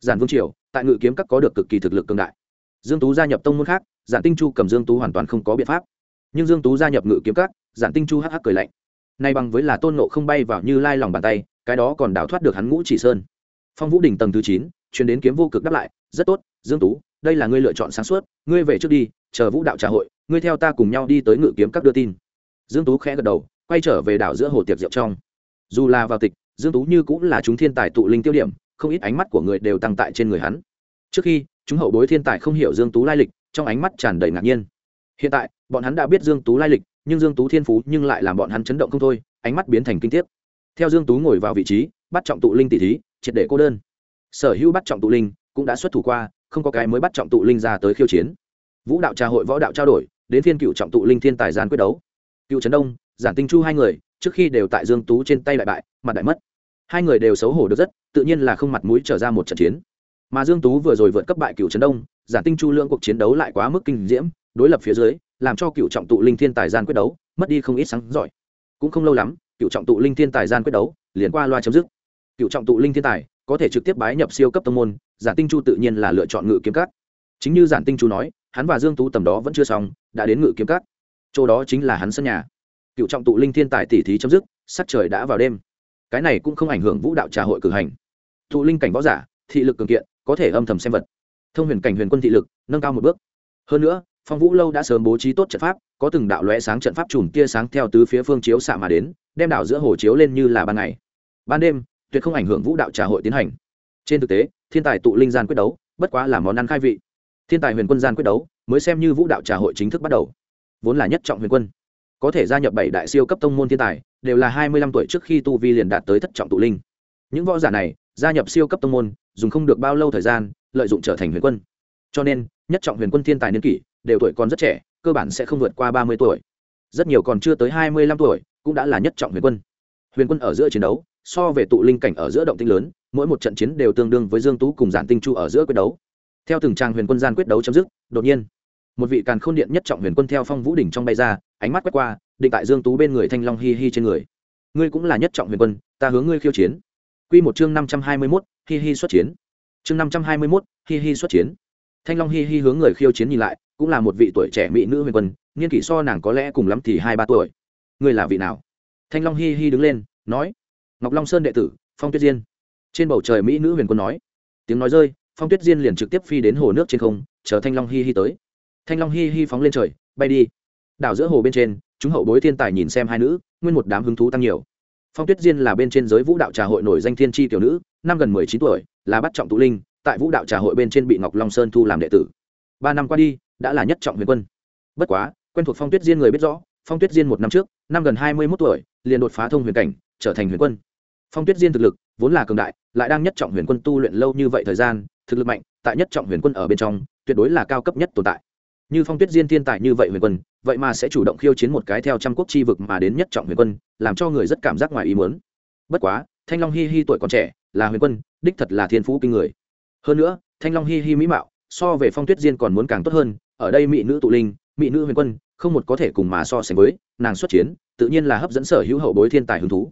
giản vương triều tại ngự kiếm cắt có được cực kỳ thực lực cường đại. Dương tú gia nhập tông môn khác, giản tinh chu cầm dương tú hoàn toàn không có biện pháp. Nhưng dương tú gia nhập ngự kiếm cắt giản tinh chu hắc hắc cười lạnh. Nay bằng với là tôn nộ không bay vào như lai lòng bàn tay, cái đó còn đào thoát được hắn ngũ chỉ sơn. Phong vũ đỉnh tầng thứ chín chuyển đến kiếm vô cực đáp lại, rất tốt, dương tú, đây là ngươi lựa chọn sáng suốt, ngươi về trước đi, chờ vũ đạo trà hội ngươi theo ta cùng nhau đi tới ngự kiếm các đưa tin. Dương tú khẽ gật đầu, quay trở về đảo giữa hồ tiệc rượu trong. Dù là vào tịch, dương tú như cũng là chúng thiên tài tụ linh tiêu điểm, không ít ánh mắt của người đều tăng tại trên người hắn. Trước khi, chúng hậu bối thiên tài không hiểu dương tú lai lịch, trong ánh mắt tràn đầy ngạc nhiên. Hiện tại, bọn hắn đã biết dương tú lai lịch, nhưng dương tú thiên phú nhưng lại làm bọn hắn chấn động không thôi, ánh mắt biến thành kinh tiếc. Theo dương tú ngồi vào vị trí, bắt trọng tụ linh tỷ thí, triệt để cô đơn. Sở hữu bắt trọng tụ linh cũng đã xuất thủ qua, không có cái mới bắt trọng tụ linh ra tới khiêu chiến. Vũ đạo trà hội võ đạo trao đổi đến phiên cựu trọng tụ linh thiên tài gián quyết đấu. Cựu trấn đông, giản tinh chu hai người, trước khi đều tại dương tú trên tay đại bại, mặt đại mất. Hai người đều xấu hổ được rất, tự nhiên là không mặt mũi trở ra một trận chiến. Mà dương tú vừa rồi vượt cấp bại cựu trấn đông, giản tinh chu lượng cuộc chiến đấu lại quá mức kinh diễm, đối lập phía dưới, làm cho cựu trọng tụ linh thiên tài gian quyết đấu, mất đi không ít sáng giỏi. Cũng không lâu lắm, cựu trọng tụ linh thiên tài gian quyết đấu, liền qua loa chấm dứt. Cựu trọng tụ linh thiên tài, có thể trực tiếp bái nhập siêu cấp tông môn, giản tinh chu tự nhiên là lựa chọn ngự kiếm cát chính như giản tinh chu nói hắn và dương tú tầm đó vẫn chưa xong, đã đến ngự kiếm cát chỗ đó chính là hắn sân nhà. Cựu trọng tụ linh thiên tài tỷ thí chấm dứt, sắc trời đã vào đêm. Cái này cũng không ảnh hưởng vũ đạo trà hội cử hành. Tụ linh cảnh võ giả, thị lực cường kiện, có thể âm thầm xem vật. Thông huyền cảnh huyền quân thị lực, nâng cao một bước. Hơn nữa, phong vũ lâu đã sớm bố trí tốt trận pháp, có từng đạo lóe sáng trận pháp chùm tia sáng theo tứ phía phương chiếu xạ mà đến, đem đảo giữa hồ chiếu lên như là ban ngày. Ban đêm, tuyệt không ảnh hưởng vũ đạo trà hội tiến hành. Trên thực tế, thiên tài tụ linh gian quyết đấu, bất quá là món ăn khai vị thiên tài huyền quân gian quyết đấu, mới xem như vũ đạo trà hội chính thức bắt đầu. Vốn là nhất trọng huyền quân. Có thể gia nhập bảy đại siêu cấp tông môn thiên tài, đều là hai mươi lăm tuổi trước khi tu vi liền đạt tới thất trọng tụ linh. Những võ giả này, gia nhập siêu cấp tông môn, dùng không được bao lâu thời gian, lợi dụng trở thành huyền quân. Cho nên, nhất trọng huyền quân thiên tài niên kỷ, đều tuổi còn rất trẻ, cơ bản sẽ không vượt qua ba mươi tuổi. Rất nhiều còn chưa tới hai mươi lăm tuổi, cũng đã là nhất trọng huyền quân. Huyền quân ở giữa chiến đấu, so về tụ linh cảnh ở giữa động tinh lớn, mỗi một trận chiến đều tương đương với dương tú cùng giản tinh chu ở giữa quyết đấu theo từng trang huyền quân gian quyết đấu chấm dứt, đột nhiên, một vị càn khôn điện nhất trọng huyền quân theo phong vũ đỉnh trong bay ra, ánh mắt quét qua, định tại dương tú bên người thanh long hi hi trên người. Ngươi cũng là nhất trọng huyền quân, ta hướng ngươi khiêu chiến. Quy một chương năm trăm hai mươi mốt, hi hi xuất chiến. Chương năm trăm hai mươi mốt, hi hi xuất chiến. Thanh long hi hi hướng người khiêu chiến nhìn lại, cũng là một vị tuổi trẻ mỹ nữ huyền quân, niên kỷ so nàng có lẽ cùng lắm thì hai ba tuổi. Ngươi là vị nào? Thanh long hi hi đứng lên, nói, ngọc long sơn đệ tử, phong tuyết diên. Trên bầu trời mỹ nữ huyền quân nói, tiếng nói rơi phong tuyết diên liền trực tiếp phi đến hồ nước trên không, chờ thanh long hi hi tới. Thanh long hi hi phóng lên trời, bay đi. Đảo giữa hồ bên trên, chúng hậu bối thiên tài nhìn xem hai nữ, nguyên một đám hứng thú tăng nhiều. Phong tuyết diên là bên trên giới vũ đạo trà hội nổi danh thiên tri tiểu nữ, năm gần mười chín tuổi, là bắt trọng tụ linh, tại vũ đạo trà hội bên trên bị ngọc long sơn thu làm đệ tử. Ba năm qua đi, đã là nhất trọng huyền quân. Bất quá, quen thuộc phong tuyết diên người biết rõ, phong tuyết diên một năm trước, năm gần hai mươi mốt tuổi, liền đột phá thông huyền cảnh, trở thành huyền quân. Phong tuyết diên thực lực, vốn là cường đại, lại đang nhất trọng huyền quân tu luyện lâu như vậy thời gian thực lực mạnh, tại nhất trọng huyền quân ở bên trong, tuyệt đối là cao cấp nhất tồn tại. Như phong tuyết diên thiên tài như vậy huyền quân, vậy mà sẽ chủ động khiêu chiến một cái theo trăm quốc chi vực mà đến nhất trọng huyền quân, làm cho người rất cảm giác ngoài ý muốn. Bất quá, thanh long hi hi tuổi còn trẻ, là huyền quân, đích thật là thiên phú kinh người. Hơn nữa, thanh long hi hi mỹ mạo, so về phong tuyết diên còn muốn càng tốt hơn, ở đây mỹ nữ tụ linh, mỹ nữ huyền quân, không một có thể cùng mà so sánh với, nàng xuất chiến, tự nhiên là hấp dẫn sở hữu hậu bối thiên tài hứng thú.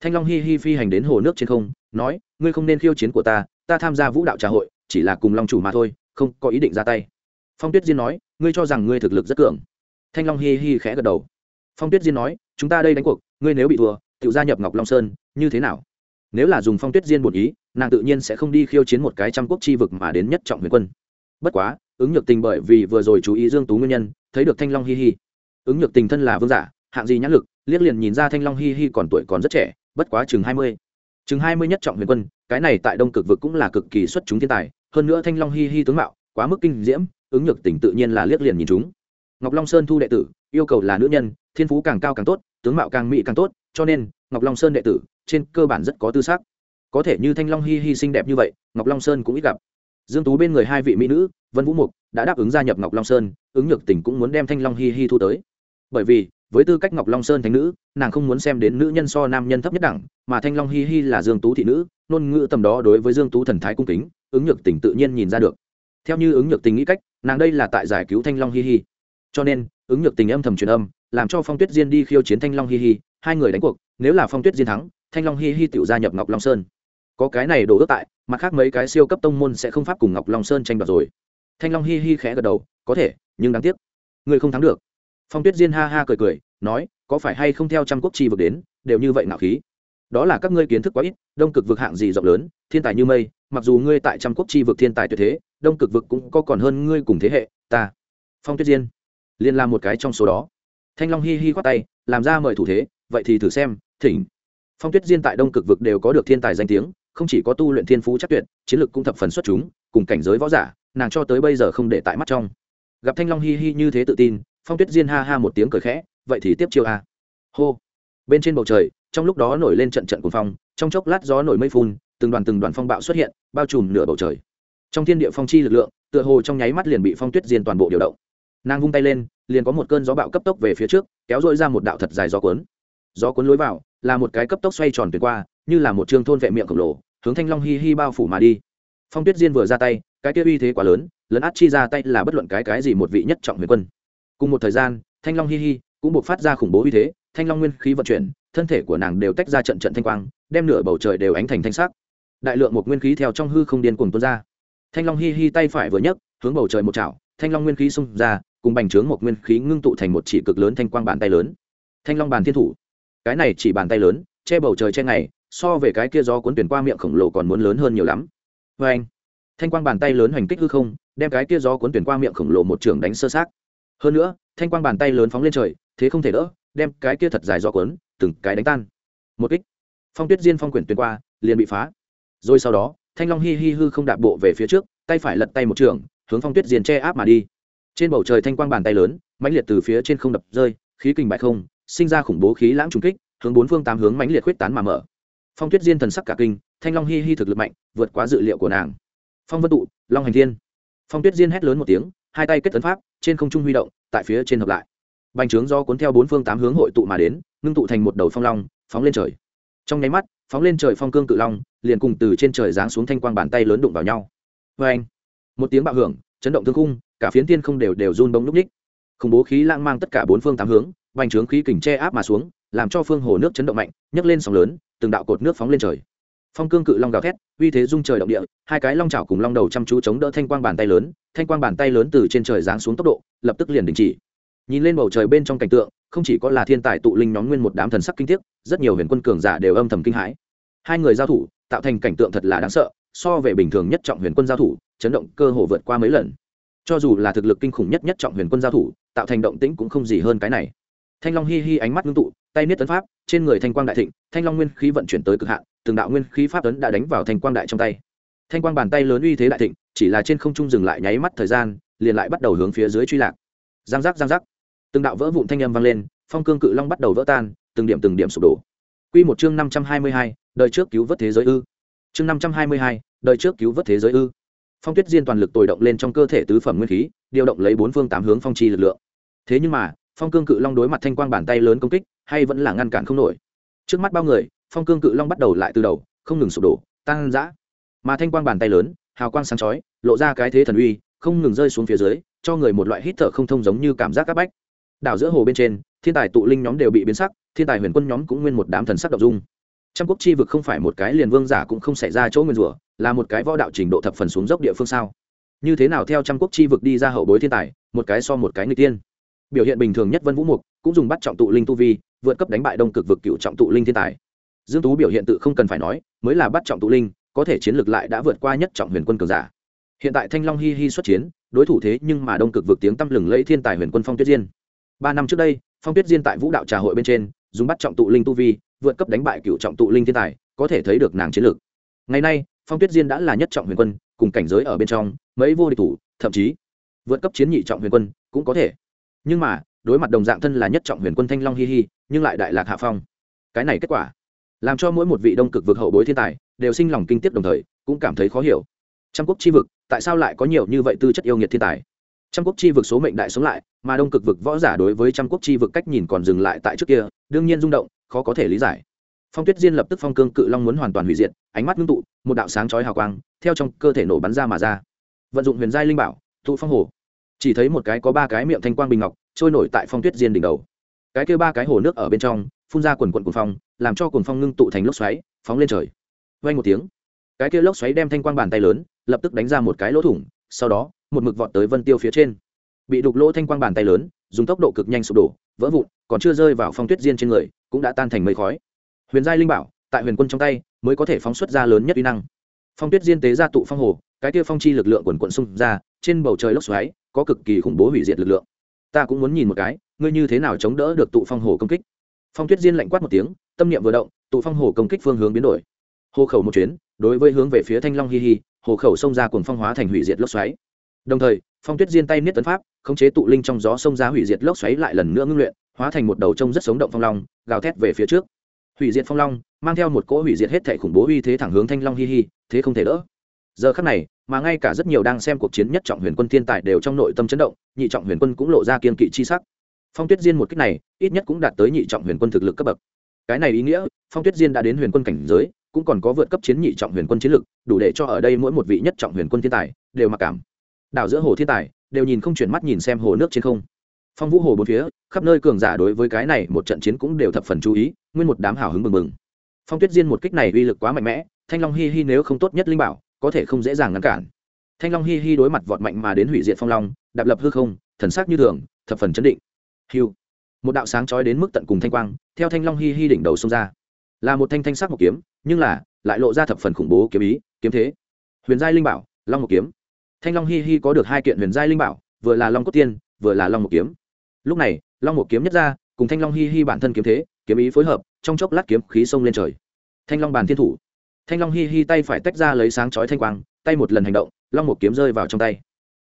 Thanh long hi hi phi hành đến hồ nước trên không, nói, ngươi không nên khiêu chiến của ta ta tham gia vũ đạo trà hội chỉ là cùng long chủ mà thôi, không có ý định ra tay. Phong tuyết diên nói, ngươi cho rằng ngươi thực lực rất cường. Thanh long hi hi khẽ gật đầu. Phong tuyết diên nói, chúng ta đây đánh cuộc, ngươi nếu bị thua, tự gia nhập ngọc long sơn, như thế nào? Nếu là dùng phong tuyết diên bổn ý, nàng tự nhiên sẽ không đi khiêu chiến một cái trăm quốc chi vực mà đến nhất trọng huyền quân. Bất quá, ứng nhược tình bởi vì vừa rồi chú ý dương tú nguyên nhân, thấy được thanh long hi hi. Ứng nhược tình thân là vương giả, hạng gì nhãn lực, liếc liền nhìn ra thanh long hi hi còn tuổi còn rất trẻ, bất quá chừng hai mươi chừng hai mươi nhất trọng huyền quân, cái này tại đông cực vực cũng là cực kỳ xuất chúng thiên tài, hơn nữa thanh long hi hi tướng mạo, quá mức kinh diễm, ứng nhược tình tự nhiên là liếc liền nhìn chúng. Ngọc long sơn thu đệ tử, yêu cầu là nữ nhân, thiên phú càng cao càng tốt, tướng mạo càng mỹ càng tốt, cho nên, ngọc long sơn đệ tử, trên cơ bản rất có tư xác có thể như thanh long hi hi xinh đẹp như vậy, ngọc long sơn cũng ít gặp. Dương tú bên người hai vị mỹ nữ, vân vũ mục, đã đáp ứng gia nhập ngọc long sơn, ứng nhược tình cũng muốn đem thanh long hi hi thu tới. Bởi vì với tư cách ngọc long sơn thánh nữ, nàng không muốn xem đến nữ nhân so nam nhân thấp nhất đẳng, mà thanh long hi hi là dương tú thị nữ nôn ngữ tầm đó đối với dương tú thần thái cung kính, ứng nhược tình tự nhiên nhìn ra được. Theo như ứng nhược tình nghĩ cách, nàng đây là tại giải cứu thanh long hi hi. Cho nên, ứng nhược tình âm thầm truyền âm, làm cho phong tuyết diên đi khiêu chiến thanh long hi hi, hai người đánh cuộc, nếu là phong tuyết diên thắng, thanh long hi hi tự gia nhập ngọc long sơn. Có cái này đổ ước tại, mặt khác mấy cái siêu cấp tông môn sẽ không pháp cùng ngọc long sơn tranh đoạt rồi. Thanh long hi hi khẽ gật đầu, có thể, nhưng đáng tiếc người không thắng được phong tuyết diên ha ha cười cười, nói, có phải hay không theo trăm quốc chi vực đến, đều như vậy nạo khí? Đó là các ngươi kiến thức quá ít, đông cực vực hạng gì rộng lớn, thiên tài như mây, mặc dù ngươi tại trăm quốc chi vực thiên tài tuyệt thế, đông cực vực cũng có còn hơn ngươi cùng thế hệ, ta. Phong tuyết diên liên làm một cái trong số đó. Thanh long hi hi khoát tay, làm ra mời thủ thế, vậy thì thử xem, thỉnh. Phong tuyết diên tại đông cực vực đều có được thiên tài danh tiếng, không chỉ có tu luyện thiên phú chắc tuyệt, chiến lược cũng thập phần xuất chúng, cùng cảnh giới võ giả, nàng cho tới bây giờ không để tại mắt trong. Gặp thanh long hi hi như thế tự tin phong tuyết diên ha ha một tiếng cười khẽ, vậy thì tiếp chiêu a. Hô. Bên trên bầu trời, trong lúc đó nổi lên trận trận cuồng phong, trong chốc lát gió nổi mây phun, từng đoàn từng đoàn phong bạo xuất hiện, bao trùm nửa bầu trời. Trong thiên địa phong chi lực lượng, tựa hồ trong nháy mắt liền bị phong tuyết diên toàn bộ điều động. Nàng vung tay lên, liền có một cơn gió bạo cấp tốc về phía trước, kéo dội ra một đạo thật dài gió cuốn. Gió cuốn lối vào, là một cái cấp tốc xoay tròn tuyệt qua, như là một trương thôn vệ miệng khổng lồ, hướng thanh long hi hi bao phủ mà đi. Phong tuyết diên vừa ra tay, cái kia uy thế quá lớn, lấn át chi ra tay là bất luận cái cái gì một vị nhất trọng huyền quân cùng một thời gian, thanh long hi hi cũng buộc phát ra khủng bố uy thế, thanh long nguyên khí vận chuyển, thân thể của nàng đều tách ra trận trận thanh quang, đem nửa bầu trời đều ánh thành thanh sắc. Đại lượng một nguyên khí theo trong hư không điên cuồng tuôn ra. Thanh long hi hi tay phải vừa nhấc, hướng bầu trời một chảo, thanh long nguyên khí xung ra, cùng bành trướng một nguyên khí ngưng tụ thành một chỉ cực lớn thanh quang bàn tay lớn. Thanh long bàn thiên thủ. Cái này chỉ bàn tay lớn, che bầu trời che ngày, so về cái kia do cuốn tuyển qua miệng khổng lồ còn muốn lớn hơn nhiều lắm. Vê anh thanh quang bàn tay lớn hoành kích hư không, đem cái kia gió cuốn tuyển qua miệng khổng lồ một trường đánh sơ sát hơn nữa, thanh quang bàn tay lớn phóng lên trời, thế không thể đỡ, đem cái kia thật dài do cuốn, từng cái đánh tan. Một kích. Phong tuyết diên phong quyển tuyên qua, liền bị phá. Rồi sau đó, thanh long hi hi hư không đạp bộ về phía trước, tay phải lật tay một trường, hướng phong tuyết diên che áp mà đi. Trên bầu trời thanh quang bàn tay lớn, mãnh liệt từ phía trên không đập rơi, khí kình bại không, sinh ra khủng bố khí lãng trùng kích, hướng bốn phương tám hướng mãnh liệt khuyết tán mà mở. Phong tuyết diên thần sắc cả kinh, thanh long hi hi thực lực mạnh, vượt quá dự liệu của nàng. Phong vân tụ, long hành thiên. Phong tuyết diên hét lớn một tiếng hai tay kết tấn pháp, trên không trung huy động, tại phía trên hợp lại. Bành trướng do cuốn theo bốn phương tám hướng hội tụ mà đến, ngưng tụ thành một đầu phong long, phóng lên trời. Trong nháy mắt, phóng lên trời phong cương cự long, liền cùng từ trên trời giáng xuống thanh quang bàn tay lớn đụng vào nhau. Vê anh, một tiếng bạo hưởng, chấn động thương khung, cả phiến tiên không đều đều run bông núp ních. Khủng bố khí lãng mang tất cả bốn phương tám hướng, bành trướng khí kình che áp mà xuống, làm cho phương hồ nước chấn động mạnh, nhấc lên sóng lớn, từng đạo cột nước phóng lên trời phong cương cự long gào thét, uy thế dung trời động địa, hai cái long chảo cùng long đầu chăm chú chống đỡ thanh quang bàn tay lớn, thanh quang bàn tay lớn từ trên trời giáng xuống tốc độ, lập tức liền đình chỉ. Nhìn lên bầu trời bên trong cảnh tượng, không chỉ có là thiên tài tụ linh nhóm nguyên một đám thần sắc kinh tiếc rất nhiều huyền quân cường giả đều âm thầm kinh hãi. Hai người giao thủ, tạo thành cảnh tượng thật là đáng sợ, so về bình thường nhất trọng huyền quân giao thủ, chấn động cơ hồ vượt qua mấy lần. Cho dù là thực lực kinh khủng nhất nhất trọng huyền quân giao thủ, tạo thành động tĩnh cũng không gì hơn cái này thanh long hi hi ánh mắt ngưng tụ tay niết tấn pháp trên người thanh quang đại thịnh thanh long nguyên khí vận chuyển tới cực hạn từng đạo nguyên khí pháp tấn đã đánh vào thanh quang đại trong tay thanh quang bàn tay lớn uy thế đại thịnh chỉ là trên không trung dừng lại nháy mắt thời gian liền lại bắt đầu hướng phía dưới truy lạc giang giác giang giác từng đạo vỡ vụn thanh âm vang lên phong cương cự long bắt đầu vỡ tan từng điểm từng điểm sụp đổ Quy một chương năm trăm hai mươi hai, đời trước cứu vớt thế giới ư? Chương năm trăm hai mươi hai, đời trước cứu vớt thế giới ư? Phong Tuyết Diên toàn lực tồi động lên trong cơ thể tứ phẩm nguyên khí, điều động lấy bốn phương tám hướng phong chi lực lượng. Thế nhưng mà, Phong Cương Cự Long đối mặt thanh quang bàn tay lớn công kích, hay vẫn là ngăn cản không nổi. Trước mắt bao người, Phong Cương Cự Long bắt đầu lại từ đầu, không ngừng sụp đổ, tan dã. Mà thanh quang bàn tay lớn, hào quang sáng chói, lộ ra cái thế thần uy, không ngừng rơi xuống phía dưới, cho người một loại hít thở không thông giống như cảm giác các bách. Đảo giữa hồ bên trên, thiên tài tụ linh nhóm đều bị biến sắc, thiên tài huyền quân nhóm cũng nguyên một đám thần sắc động dung trăm quốc chi vực không phải một cái liền vương giả cũng không xảy ra chỗ nguyên rủa là một cái võ đạo trình độ thập phần xuống dốc địa phương sao như thế nào theo trăm quốc chi vực đi ra hậu bối thiên tài một cái so một cái người tiên biểu hiện bình thường nhất vân vũ mục, cũng dùng bắt trọng tụ linh tu vi, vượt cấp đánh bại đông cực vực cựu trọng tụ linh thiên tài. Dương tú biểu hiện tự không cần phải nói, mới là bắt trọng tụ linh, có thể chiến lược lại đã vượt qua nhất trọng huyền quân cường giả. Hiện tại thanh long hi hi xuất chiến, đối thủ thế nhưng mà đông cực vực tiếng tăm lừng lẫy thiên tài huyền quân phong tuyết diên. Ba năm trước đây, phong tuyết diên tại vũ đạo trà hội bên trên, dùng bắt trọng tụ linh tu vi, vượt cấp đánh bại cựu trọng tụ linh thiên tài, có thể thấy được nàng chiến lược. Ngày nay, phong tuyết diên đã là nhất trọng huyền quân, cùng cảnh giới ở bên trong, mấy vô địch thủ, thậm chí vượt cấp chiến nhị trọng huyền quân cũng có thể nhưng mà, đối mặt đồng dạng thân là nhất trọng huyền quân thanh long hi hi, nhưng lại đại lạc hạ phong. Cái này kết quả, làm cho mỗi một vị đông cực vực hậu bối thiên tài đều sinh lòng kinh tiếp đồng thời, cũng cảm thấy khó hiểu. Trăm quốc chi vực, tại sao lại có nhiều như vậy tư chất yêu nghiệt thiên tài? Trăm quốc chi vực số mệnh đại sống lại, mà đông cực vực võ giả đối với trăm quốc chi vực cách nhìn còn dừng lại tại trước kia, đương nhiên rung động, khó có thể lý giải. Phong tuyết diên lập tức phong cương cự long muốn hoàn toàn hủy diệt, ánh mắt ngưng tụ, một đạo sáng chói hào quang, theo trong cơ thể nổ bắn ra mà ra. Vận dụng huyền giai linh bảo tụ phong hồ chỉ thấy một cái có ba cái miệng thanh quang bình ngọc, trôi nổi tại phong tuyết diên đỉnh đầu. Cái kêu ba cái hồ nước ở bên trong, phun ra quần quận cuồng phong, làm cho cuồng phong ngưng tụ thành lốc xoáy, phóng lên trời. Vang một tiếng, cái kia lốc xoáy đem thanh quang bàn tay lớn, lập tức đánh ra một cái lỗ thủng, sau đó, một mực vọt tới vân tiêu phía trên. Bị đục lỗ thanh quang bàn tay lớn, dùng tốc độ cực nhanh sụp đổ, vỡ vụn, còn chưa rơi vào phong tuyết diên trên người, cũng đã tan thành mây khói. Huyền giai linh bảo, tại huyền quân trong tay, mới có thể phóng xuất ra lớn nhất uy năng. Phong tuyết diên tế ra tụ phong hồ, cái kia phong chi lực lượng quần quận xung ra, trên bầu trời lốc xoáy có cực kỳ khủng bố hủy diệt lực lượng. Ta cũng muốn nhìn một cái, ngươi như thế nào chống đỡ được tụ phong hồ công kích? Phong tuyết diên lạnh quát một tiếng, tâm niệm vừa động, tụ phong hồ công kích phương hướng biến đổi. Hồ khẩu một chuyến, đối với hướng về phía thanh long hi hi, hồ khẩu xông ra cùng phong hóa thành hủy diệt lốc xoáy. Đồng thời, phong tuyết diên tay niết tấn pháp, khống chế tụ linh trong gió xông ra hủy diệt lốc xoáy lại lần nữa ngưng luyện, hóa thành một đầu trông rất sống động phong long, gào thét về phía trước. Hủy diệt phong long, mang theo một cỗ hủy diệt hết thể khủng bố uy thế thẳng hướng thanh long hi hi, thế không thể đỡ. Giờ khắc này mà ngay cả rất nhiều đang xem cuộc chiến nhất trọng huyền quân thiên tài đều trong nội tâm chấn động, nhị trọng huyền quân cũng lộ ra kiên kỵ chi sắc. Phong tuyết diên một cách này, ít nhất cũng đạt tới nhị trọng huyền quân thực lực cấp bậc. Cái này ý nghĩa, phong tuyết diên đã đến huyền quân cảnh giới, cũng còn có vượt cấp chiến nhị trọng huyền quân chiến lực, đủ để cho ở đây mỗi một vị nhất trọng huyền quân thiên tài đều mặc cảm. Đảo giữa hồ thiên tài, đều nhìn không chuyển mắt nhìn xem hồ nước trên không. Phong vũ hồ bốn phía, khắp nơi cường giả đối với cái này một trận chiến cũng đều thập phần chú ý, nguyên một đám hào hứng mừng mừng phong tuyết diên một kích này uy lực quá mạnh mẽ, thanh long hi hi nếu không tốt nhất linh bảo có thể không dễ dàng ngăn cản. Thanh long hi hi đối mặt vọt mạnh mà đến hủy diệt phong long, đạp lập hư không, thần sắc như thường, thập phần chấn định. Hiu một đạo sáng chói đến mức tận cùng thanh quang, theo thanh long hi hi đỉnh đầu xông ra. Là một thanh thanh sắc một kiếm, nhưng là, lại lộ ra thập phần khủng bố kiếm ý, kiếm thế. Huyền giai linh bảo, long một kiếm. Thanh long hi hi có được hai kiện huyền giai linh bảo, vừa là long cốt tiên, vừa là long một kiếm. Lúc này, long một kiếm nhất ra, cùng thanh long hi hi bản thân kiếm thế, kiếm ý phối hợp, trong chốc lát kiếm khí xông lên trời. Thanh long bàn thiên thủ thanh long hi hi tay phải tách ra lấy sáng chói thanh quang, tay một lần hành động, long một kiếm rơi vào trong tay.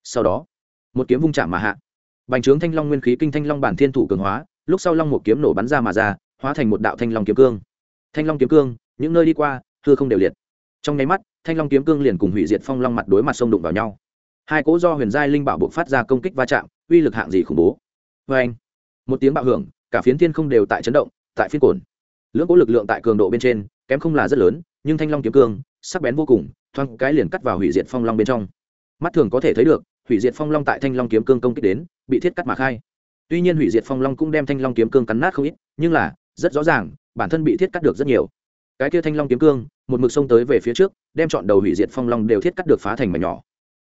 Sau đó, một kiếm vung chạm mà hạ. Bành trướng thanh long nguyên khí kinh thanh long bản thiên thủ cường hóa, lúc sau long một kiếm nổ bắn ra mà ra, hóa thành một đạo thanh long kiếm cương. Thanh long kiếm cương, những nơi đi qua thưa không đều liệt. Trong nháy mắt, thanh long kiếm cương liền cùng hủy diệt phong long mặt đối mặt sông đụng vào nhau. Hai cỗ do huyền giai linh bảo buộc phát ra công kích va chạm, uy lực hạng gì khủng bố. Vê anh một tiếng bạo hưởng, cả phiến thiên không đều tại chấn động, tại phiên cồn lưỡng cố lực lượng tại cường độ bên trên, kém không là rất lớn, nhưng thanh long kiếm cương, sắc bén vô cùng, thoáng cái liền cắt vào hủy diệt phong long bên trong. Mắt thường có thể thấy được, hủy diệt phong long tại thanh long kiếm cương công kích đến, bị thiết cắt mà khai. Tuy nhiên hủy diệt phong long cũng đem thanh long kiếm cương cắn nát không ít, nhưng là, rất rõ ràng, bản thân bị thiết cắt được rất nhiều. Cái kia thanh long kiếm cương, một mực sông tới về phía trước, đem chọn đầu hủy diệt phong long đều thiết cắt được phá thành mảnh nhỏ.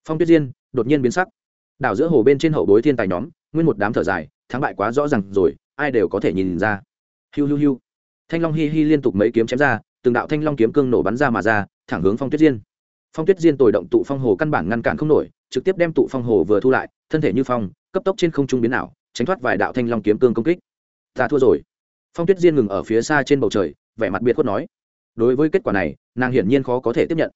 Phong tuyết diên, đột nhiên biến sắc. Đảo giữa hồ bên trên hậu bối thiên tài nhóm, nguyên một đám thở dài, thắng bại quá rõ ràng rồi, ai đều có thể nhìn ra. Hiu hiu hiu thanh long hi hi liên tục mấy kiếm chém ra, từng đạo thanh long kiếm cương nổ bắn ra mà ra, thẳng hướng phong tuyết diên. Phong tuyết diên tồi động tụ phong hồ căn bản ngăn cản không nổi, trực tiếp đem tụ phong hồ vừa thu lại, thân thể như phong, cấp tốc trên không trung biến ảo, tránh thoát vài đạo thanh long kiếm cương công kích. Ta thua rồi. Phong tuyết diên ngừng ở phía xa trên bầu trời, vẻ mặt biệt khuất nói. Đối với kết quả này, nàng hiển nhiên khó có thể tiếp nhận.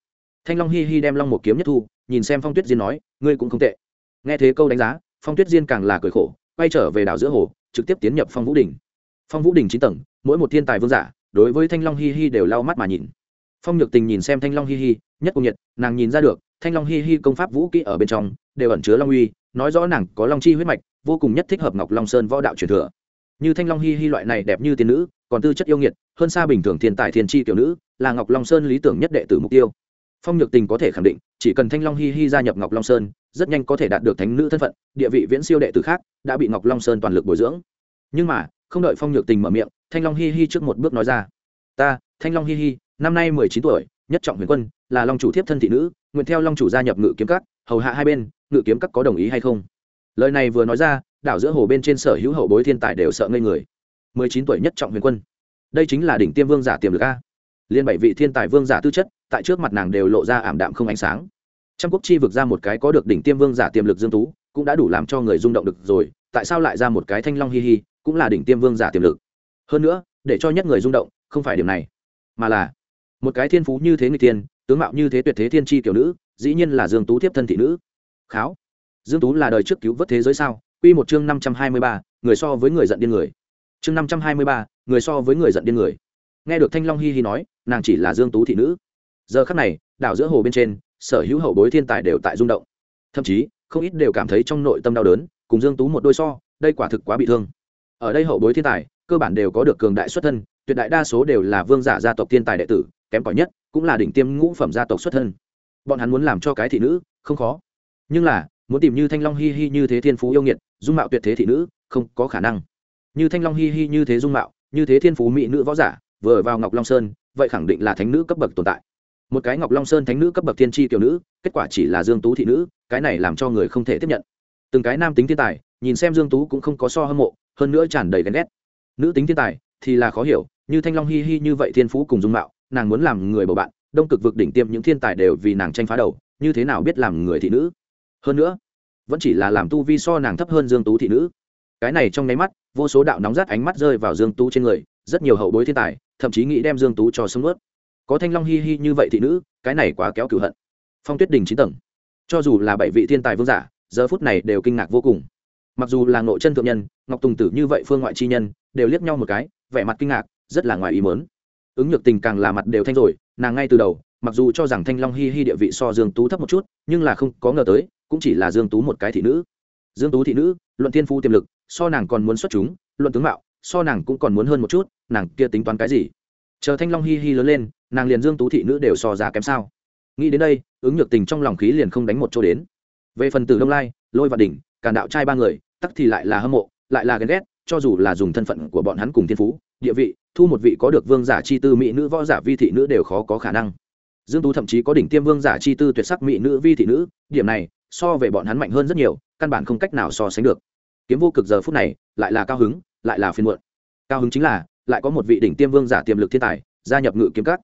Thanh long hi hi đem long một kiếm nhất thu, nhìn xem phong tuyết diên nói, ngươi cũng không tệ. Nghe thế câu đánh giá, phong tuyết diên càng là cười khổ, quay trở về đảo giữa hồ, trực tiếp tiến nhập phong vũ đình phong vũ đình chín tầng, mỗi một thiên tài vương giả, đối với thanh long hi hi đều lau mắt mà nhìn. Phong nhược tình nhìn xem thanh long hi hi, nhất cung nhiệt, nàng nhìn ra được, thanh long hi hi công pháp vũ kỹ ở bên trong, đều ẩn chứa long uy, nói rõ nàng có long chi huyết mạch, vô cùng nhất thích hợp ngọc long sơn võ đạo truyền thừa. Như thanh long hi hi loại này đẹp như tiên nữ, còn tư chất yêu nghiệt, hơn xa bình thường thiên tài thiên tri tiểu nữ, là ngọc long sơn lý tưởng nhất đệ tử mục tiêu. Phong nhược tình có thể khẳng định, chỉ cần thanh long hi hi gia nhập ngọc long sơn, rất nhanh có thể đạt được thánh nữ thân phận, địa vị viễn siêu đệ tử khác, đã bị ngọc long sơn toàn lực bồi dưỡng. Nhưng mà không đợi phong nhược tình mở miệng, thanh long hi hi trước một bước nói ra. Ta, thanh long hi hi, năm nay mười chín tuổi, nhất trọng huyền quân, là long chủ thiếp thân thị nữ, nguyện theo long chủ gia nhập ngự kiếm các, hầu hạ hai bên, ngự kiếm các có đồng ý hay không? Lời này vừa nói ra, đảo giữa hồ bên trên sở hữu hậu bối thiên tài đều sợ ngây người. Mười chín tuổi nhất trọng huyền quân, đây chính là đỉnh tiêm vương giả tiềm lực a. Liên bảy vị thiên tài vương giả tư chất, tại trước mặt nàng đều lộ ra ảm đạm không ánh sáng. Trăm quốc chi vực ra một cái có được đỉnh tiêm vương giả tiềm lực dương tú, cũng đã đủ làm cho người rung động được rồi, tại sao lại ra một cái thanh long hi hi cũng là đỉnh tiêm vương giả tiềm lực. Hơn nữa để cho nhất người rung động không phải điểm này mà là một cái thiên phú như thế người tiên tướng mạo như thế tuyệt thế thiên tri kiểu nữ dĩ nhiên là dương tú tiếp thân thị nữ. Kháo dương tú là đời trước cứu vớt thế giới sao? Quy một chương năm trăm hai mươi ba, người so với người giận điên người. Chương năm trăm hai mươi ba, người so với người giận điên người. Nghe được thanh long hi hi nói nàng chỉ là dương tú thị nữ. Giờ khắc này đảo giữa hồ bên trên sở hữu hậu bối thiên tài đều tại rung động. Thậm chí không ít đều cảm thấy trong nội tâm đau đớn cùng dương tú một đôi so đây quả thực quá bị thương ở đây hậu bối thiên tài, cơ bản đều có được cường đại xuất thân, tuyệt đại đa số đều là vương giả gia tộc thiên tài đệ tử, kém cỏi nhất cũng là đỉnh tiêm ngũ phẩm gia tộc xuất thân. Bọn hắn muốn làm cho cái thị nữ, không khó. Nhưng là, muốn tìm như thanh long hi hi như thế thiên phú yêu nghiệt, dung mạo tuyệt thế thị nữ, không có khả năng. Như thanh long hi hi như thế dung mạo, như thế thiên phú mỹ nữ võ giả, vừa vào ngọc long sơn, vậy khẳng định là thánh nữ cấp bậc tồn tại. Một cái ngọc long sơn thánh nữ cấp bậc thiên tri kiểu nữ, kết quả chỉ là dương tú thị nữ, cái này làm cho người không thể tiếp nhận. Từng cái nam tính thiên tài, nhìn xem dương tú cũng không có so hâm mộ hơn nữa tràn đầy ghen ghét. Nữ tính thiên tài thì là khó hiểu, như thanh long hi hi như vậy thiên phú cùng dung mạo, nàng muốn làm người bầu bạn, đông cực vực đỉnh tiêm những thiên tài đều vì nàng tranh phá đầu, như thế nào biết làm người thị nữ? Hơn nữa, vẫn chỉ là làm tu vi so nàng thấp hơn dương tú thị nữ. Cái này trong nháy mắt, vô số đạo nóng rát ánh mắt rơi vào dương tú trên người, rất nhiều hậu bối thiên tài, thậm chí nghĩ đem dương tú cho sông ướt có thanh long hi hi như vậy thị nữ, cái này quá kéo cửu hận. Phong tuyết đình chín tầng. Cho dù là bảy vị thiên tài vương giả, giờ phút này đều kinh ngạc vô cùng mặc dù là ngộ chân thượng nhân, ngọc tùng tử như vậy phương ngoại chi nhân, đều liếc nhau một cái, vẻ mặt kinh ngạc, rất là ngoài ý mớn ứng nhược tình càng là mặt đều thanh rồi, nàng ngay từ đầu, mặc dù cho rằng thanh long hi hi địa vị so dương tú thấp một chút, nhưng là không có ngờ tới, cũng chỉ là dương tú một cái thị nữ. Dương tú thị nữ, luận thiên phu tiềm lực, so nàng còn muốn xuất chúng, luận tướng mạo, so nàng cũng còn muốn hơn một chút, nàng kia tính toán cái gì? Chờ thanh long hi hi lớn lên, nàng liền dương tú thị nữ đều so ra kém sao? Nghĩ đến đây, ứng nhược tình trong lòng khí liền không đánh một chỗ đến. Về phần tử đông lai, lôi và đỉnh, càn đạo trai ba người tắc thì lại là hâm mộ, lại là ghen ghét, cho dù là dùng thân phận của bọn hắn cùng thiên phú, địa vị, thu một vị có được vương giả chi tư mỹ nữ, võ giả vi thị nữ đều khó có khả năng. Dương tú thậm chí có đỉnh tiêm vương giả chi tư tuyệt sắc mỹ nữ, vi thị nữ, điểm này, so về bọn hắn mạnh hơn rất nhiều, căn bản không cách nào so sánh được. Kiếm vô cực giờ phút này, lại là cao hứng, lại là phiên muộn. Cao hứng chính là, lại có một vị đỉnh tiêm vương giả tiềm lực thiên tài, gia nhập ngự kiếm các.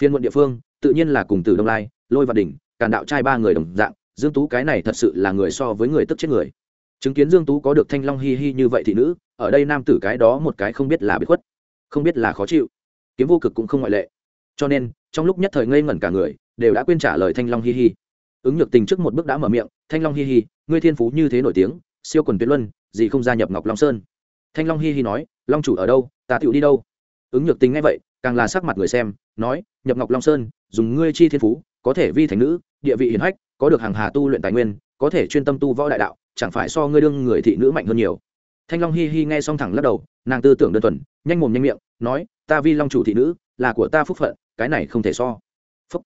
Phiên muộn địa phương, tự nhiên là cùng từ đông lai, lôi và đỉnh, càn đạo trai ba người đồng dạng, dương tú cái này thật sự là người so với người tức chết người chứng kiến dương tú có được thanh long hi hi như vậy thị nữ, ở đây nam tử cái đó một cái không biết là bị khuất, không biết là khó chịu. Kiếm vô cực cũng không ngoại lệ. Cho nên, trong lúc nhất thời ngây ngẩn cả người, đều đã quên trả lời thanh long hi hi. Ứng nhược tình trước một bước đã mở miệng, thanh long hi hi, ngươi thiên phú như thế nổi tiếng, siêu quần tuyệt luân, gì không gia nhập ngọc long sơn? Thanh long hi hi nói, long chủ ở đâu, ta tựu đi đâu? Ứng nhược tình ngay vậy, càng là sắc mặt người xem, nói, nhập ngọc long sơn, dùng ngươi chi thiên phú, có thể vi thành nữ, địa vị hiển hách, có được hàng hà tu luyện tài nguyên, có thể chuyên tâm tu võ đại đạo chẳng phải so ngươi đương người thị nữ mạnh hơn nhiều. Thanh long hi hi nghe xong thẳng lắc đầu, nàng tư tưởng đơn thuần, nhanh mồm nhanh miệng, nói, ta vi long chủ thị nữ, là của ta phúc phận, cái này không thể so. Phúc.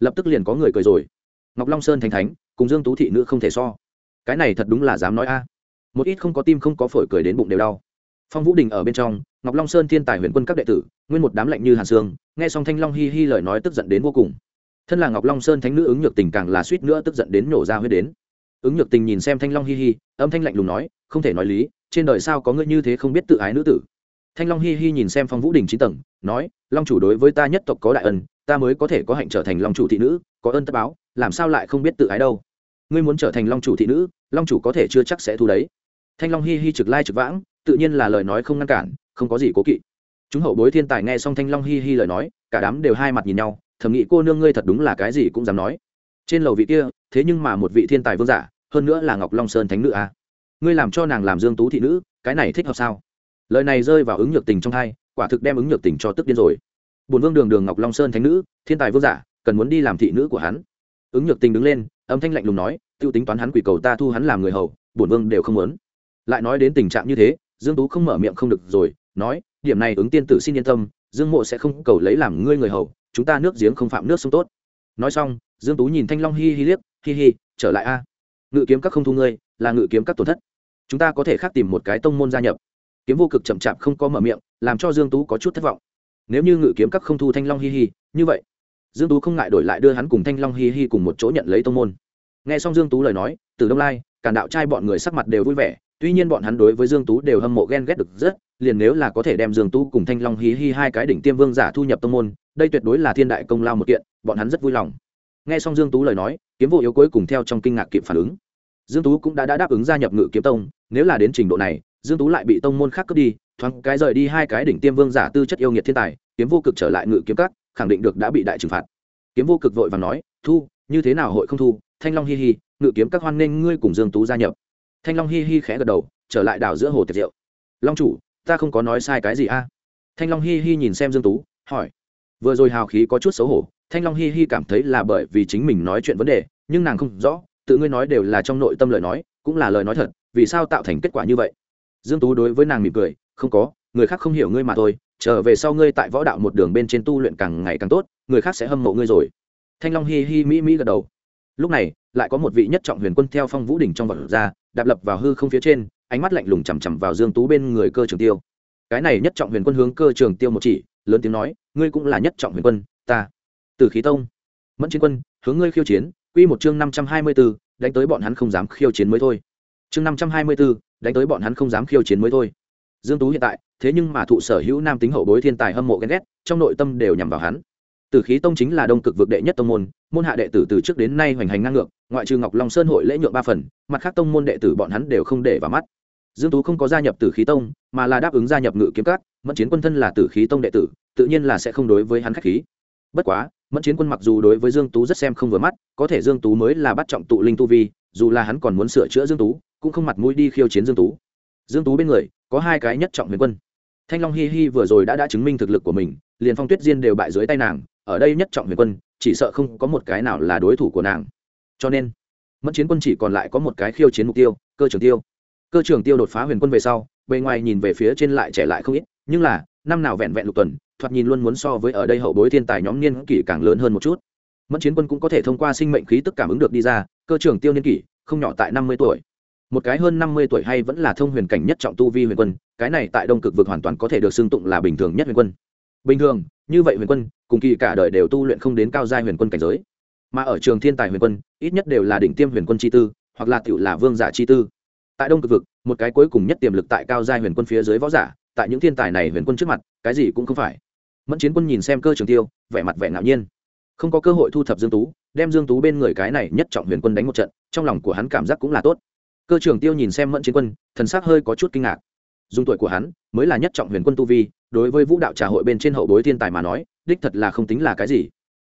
Lập tức liền có người cười rồi. Ngọc long sơn thành thánh, cùng dương tú thị nữ không thể so. Cái này thật đúng là dám nói a. Một ít không có tim không có phổi cười đến bụng đều đau. Phong vũ đình ở bên trong, ngọc long sơn thiên tài huyền quân các đệ tử, nguyên một đám lạnh như hàn sương nghe xong thanh long hi hi lời nói tức giận đến vô cùng. Thân là ngọc long sơn thánh nữ ứng nhược tình càng là suýt nữa tức giận đến nổ ra huyết đến ứng nhược tình nhìn xem thanh long hi hi, âm thanh lạnh lùng nói, không thể nói lý, trên đời sao có ngươi như thế không biết tự ái nữ tử? Thanh long hi hi nhìn xem phong vũ đình chín tầng, nói, long chủ đối với ta nhất tộc có đại ân, ta mới có thể có hạnh trở thành long chủ thị nữ, có ơn tất báo, làm sao lại không biết tự ái đâu? Ngươi muốn trở thành long chủ thị nữ, long chủ có thể chưa chắc sẽ thu đấy. Thanh long hi hi trực lai trực vãng, tự nhiên là lời nói không ngăn cản, không có gì cố kỵ. Chúng hậu bối thiên tài nghe xong thanh long hi hi lời nói, cả đám đều hai mặt nhìn nhau, thầm nghĩ cô nương ngươi thật đúng là cái gì cũng dám nói trên lầu vị kia, thế nhưng mà một vị thiên tài vương giả, hơn nữa là ngọc long sơn thánh nữ à. ngươi làm cho nàng làm dương tú thị nữ, cái này thích hợp sao? Lời này rơi vào ứng nhược tình trong hai, quả thực đem ứng nhược tình cho tức điên rồi. Bùn vương đường đường ngọc long sơn thánh nữ, thiên tài vương giả, cần muốn đi làm thị nữ của hắn. Ứng nhược tình đứng lên, âm thanh lạnh lùng nói, tiêu tính toán hắn quỷ cầu ta thu hắn làm người hầu bùn vương đều không muốn. Lại nói đến tình trạng như thế, dương tú không mở miệng không được rồi, nói, điểm này ứng tiên tử xin yên tâm, dương mộ sẽ không cầu lấy làm ngươi người hầu, chúng ta nước giếng không phạm nước sông tốt nói xong, dương tú nhìn thanh long hi hi liếc, hi hi, trở lại a. Ngự kiếm các không thu ngươi, là ngự kiếm các tổn thất. Chúng ta có thể khác tìm một cái tông môn gia nhập. Kiếm vô cực chậm chạp không có mở miệng, làm cho dương tú có chút thất vọng. Nếu như ngự kiếm các không thu thanh long hi hi, như vậy. Dương tú không ngại đổi lại đưa hắn cùng thanh long hi hi cùng một chỗ nhận lấy tông môn. Nghe xong dương tú lời nói, từ đông lai, càn đạo trai bọn người sắc mặt đều vui vẻ, tuy nhiên bọn hắn đối với dương tú đều hâm mộ ghen ghét được rất, liền nếu là có thể đem dương tú cùng thanh long hi hi hai cái đỉnh tiêm vương giả thu nhập tông môn, đây tuyệt đối là thiên đại công lao một kiện bọn hắn rất vui lòng. Nghe xong dương tú lời nói kiếm vô yếu cuối cùng theo trong kinh ngạc kịp phản ứng. Dương tú cũng đã, đã đáp ứng gia nhập ngự kiếm tông nếu là đến trình độ này dương tú lại bị tông môn khác cướp đi thoáng cái rời đi hai cái đỉnh tiêm vương giả tư chất yêu nghiệt thiên tài kiếm vô cực trở lại ngự kiếm các khẳng định được đã bị đại trừng phạt. Kiếm vô cực vội và nói thu như thế nào hội không thu? Thanh long hi hi ngự kiếm các hoan nghênh ngươi cùng dương tú gia nhập. Thanh long hi hi khẽ gật đầu trở lại đảo giữa hồ tiệc rượu long chủ ta không có nói sai cái gì a? Thanh long hi hi nhìn xem dương tú hỏi vừa rồi hào khí có chút xấu hổ thanh long hi hi cảm thấy là bởi vì chính mình nói chuyện vấn đề, nhưng nàng không rõ, tự ngươi nói đều là trong nội tâm lời nói, cũng là lời nói thật, vì sao tạo thành kết quả như vậy? Dương tú đối với nàng mỉm cười, không có, người khác không hiểu ngươi mà thôi, trở về sau ngươi tại võ đạo một đường bên trên tu luyện càng ngày càng tốt, người khác sẽ hâm mộ ngươi rồi. Thanh long hi hi mỹ mỹ gật đầu. Lúc này, lại có một vị nhất trọng huyền quân theo phong vũ đỉnh trong vật ra, đạp lập vào hư không phía trên, ánh mắt lạnh lùng chằm chằm vào dương tú bên người cơ trường tiêu. Cái này nhất trọng huyền quân hướng cơ trường tiêu một chỉ, lớn tiếng nói, ngươi cũng là nhất trọng huyền quân, ta từ khí tông mẫn chiến quân hướng ngươi khiêu chiến quy một chương năm trăm hai mươi 524, đánh tới bọn hắn không dám khiêu chiến mới thôi chương năm trăm hai mươi 524, đánh tới bọn hắn không dám khiêu chiến mới thôi dương tú hiện tại thế nhưng mà thụ sở hữu nam tính hậu bối thiên tài hâm mộ ghen ghét trong nội tâm đều nhằm vào hắn Tử khí tông chính là đông cực vực đệ nhất tông môn, môn hạ đệ tử từ trước đến nay hoành hành ngang ngược, ngoại trừ Ngọc Long Sơn hội lễ nhượng ba phần, mặt khác tông môn đệ tử bọn hắn đều không để vào mắt. Dương Tú không có gia nhập Tử khí tông, mà là đáp ứng gia nhập Ngự kiếm các, Mẫn Chiến Quân thân là Tử khí tông đệ tử, tự nhiên là sẽ không đối với hắn khách khí. Bất quá, Mẫn Chiến Quân mặc dù đối với Dương Tú rất xem không vừa mắt, có thể Dương Tú mới là bắt trọng tụ linh tu vi, dù là hắn còn muốn sửa chữa Dương Tú, cũng không mặt mũi đi khiêu chiến Dương Tú. Dương Tú bên người có hai cái nhất trọng huyền quân. Thanh Long Hi Hi vừa rồi đã đã chứng minh thực lực của mình, liền Phong Tuyết Diên đều bại dưới tay nàng, ở đây nhất trọng huyền quân chỉ sợ không có một cái nào là đối thủ của nàng cho nên mất chiến quân chỉ còn lại có một cái khiêu chiến mục tiêu cơ trường tiêu cơ trường tiêu đột phá huyền quân về sau bề ngoài nhìn về phía trên lại trẻ lại không ít nhưng là năm nào vẹn vẹn lục tuần thoạt nhìn luôn muốn so với ở đây hậu bối thiên tài nhóm niên kỷ càng lớn hơn một chút. Mẫn chiến quân cũng có thể thông qua sinh mệnh khí tức cảm ứng được đi ra, cơ trưởng tiêu niên kỷ, không nhỏ tại năm mươi tuổi. Một cái hơn năm mươi tuổi hay vẫn là thông huyền cảnh nhất trọng tu vi huyền quân, cái này tại đông cực vực hoàn toàn có thể được xưng tụng là bình thường nhất huyền quân. Bình thường, như vậy huyền quân, cùng kỳ cả đời đều tu luyện không đến cao giai huyền quân cảnh giới. Mà ở trường thiên tài huyền quân, ít nhất đều là đỉnh tiêm huyền quân chi tư, hoặc là tiểu là vương giả chi tư. Tại đông cực vực, một cái cuối cùng nhất tiềm lực tại cao giai huyền quân phía dưới võ giả, tại những thiên tài này huyền quân trước mặt, cái gì cũng không phải mẫn chiến quân nhìn xem cơ trường tiêu, vẻ mặt vẻ ngạo nhiên. Không có cơ hội thu thập dương tú, đem dương tú bên người cái này nhất trọng huyền quân đánh một trận, trong lòng của hắn cảm giác cũng là tốt. Cơ trường tiêu nhìn xem mẫn chiến quân, thần sắc hơi có chút kinh ngạc. Dùng tuổi của hắn, mới là nhất trọng huyền quân tu vi, đối với vũ đạo trà hội bên trên hậu bối thiên tài mà nói, đích thật là không tính là cái gì.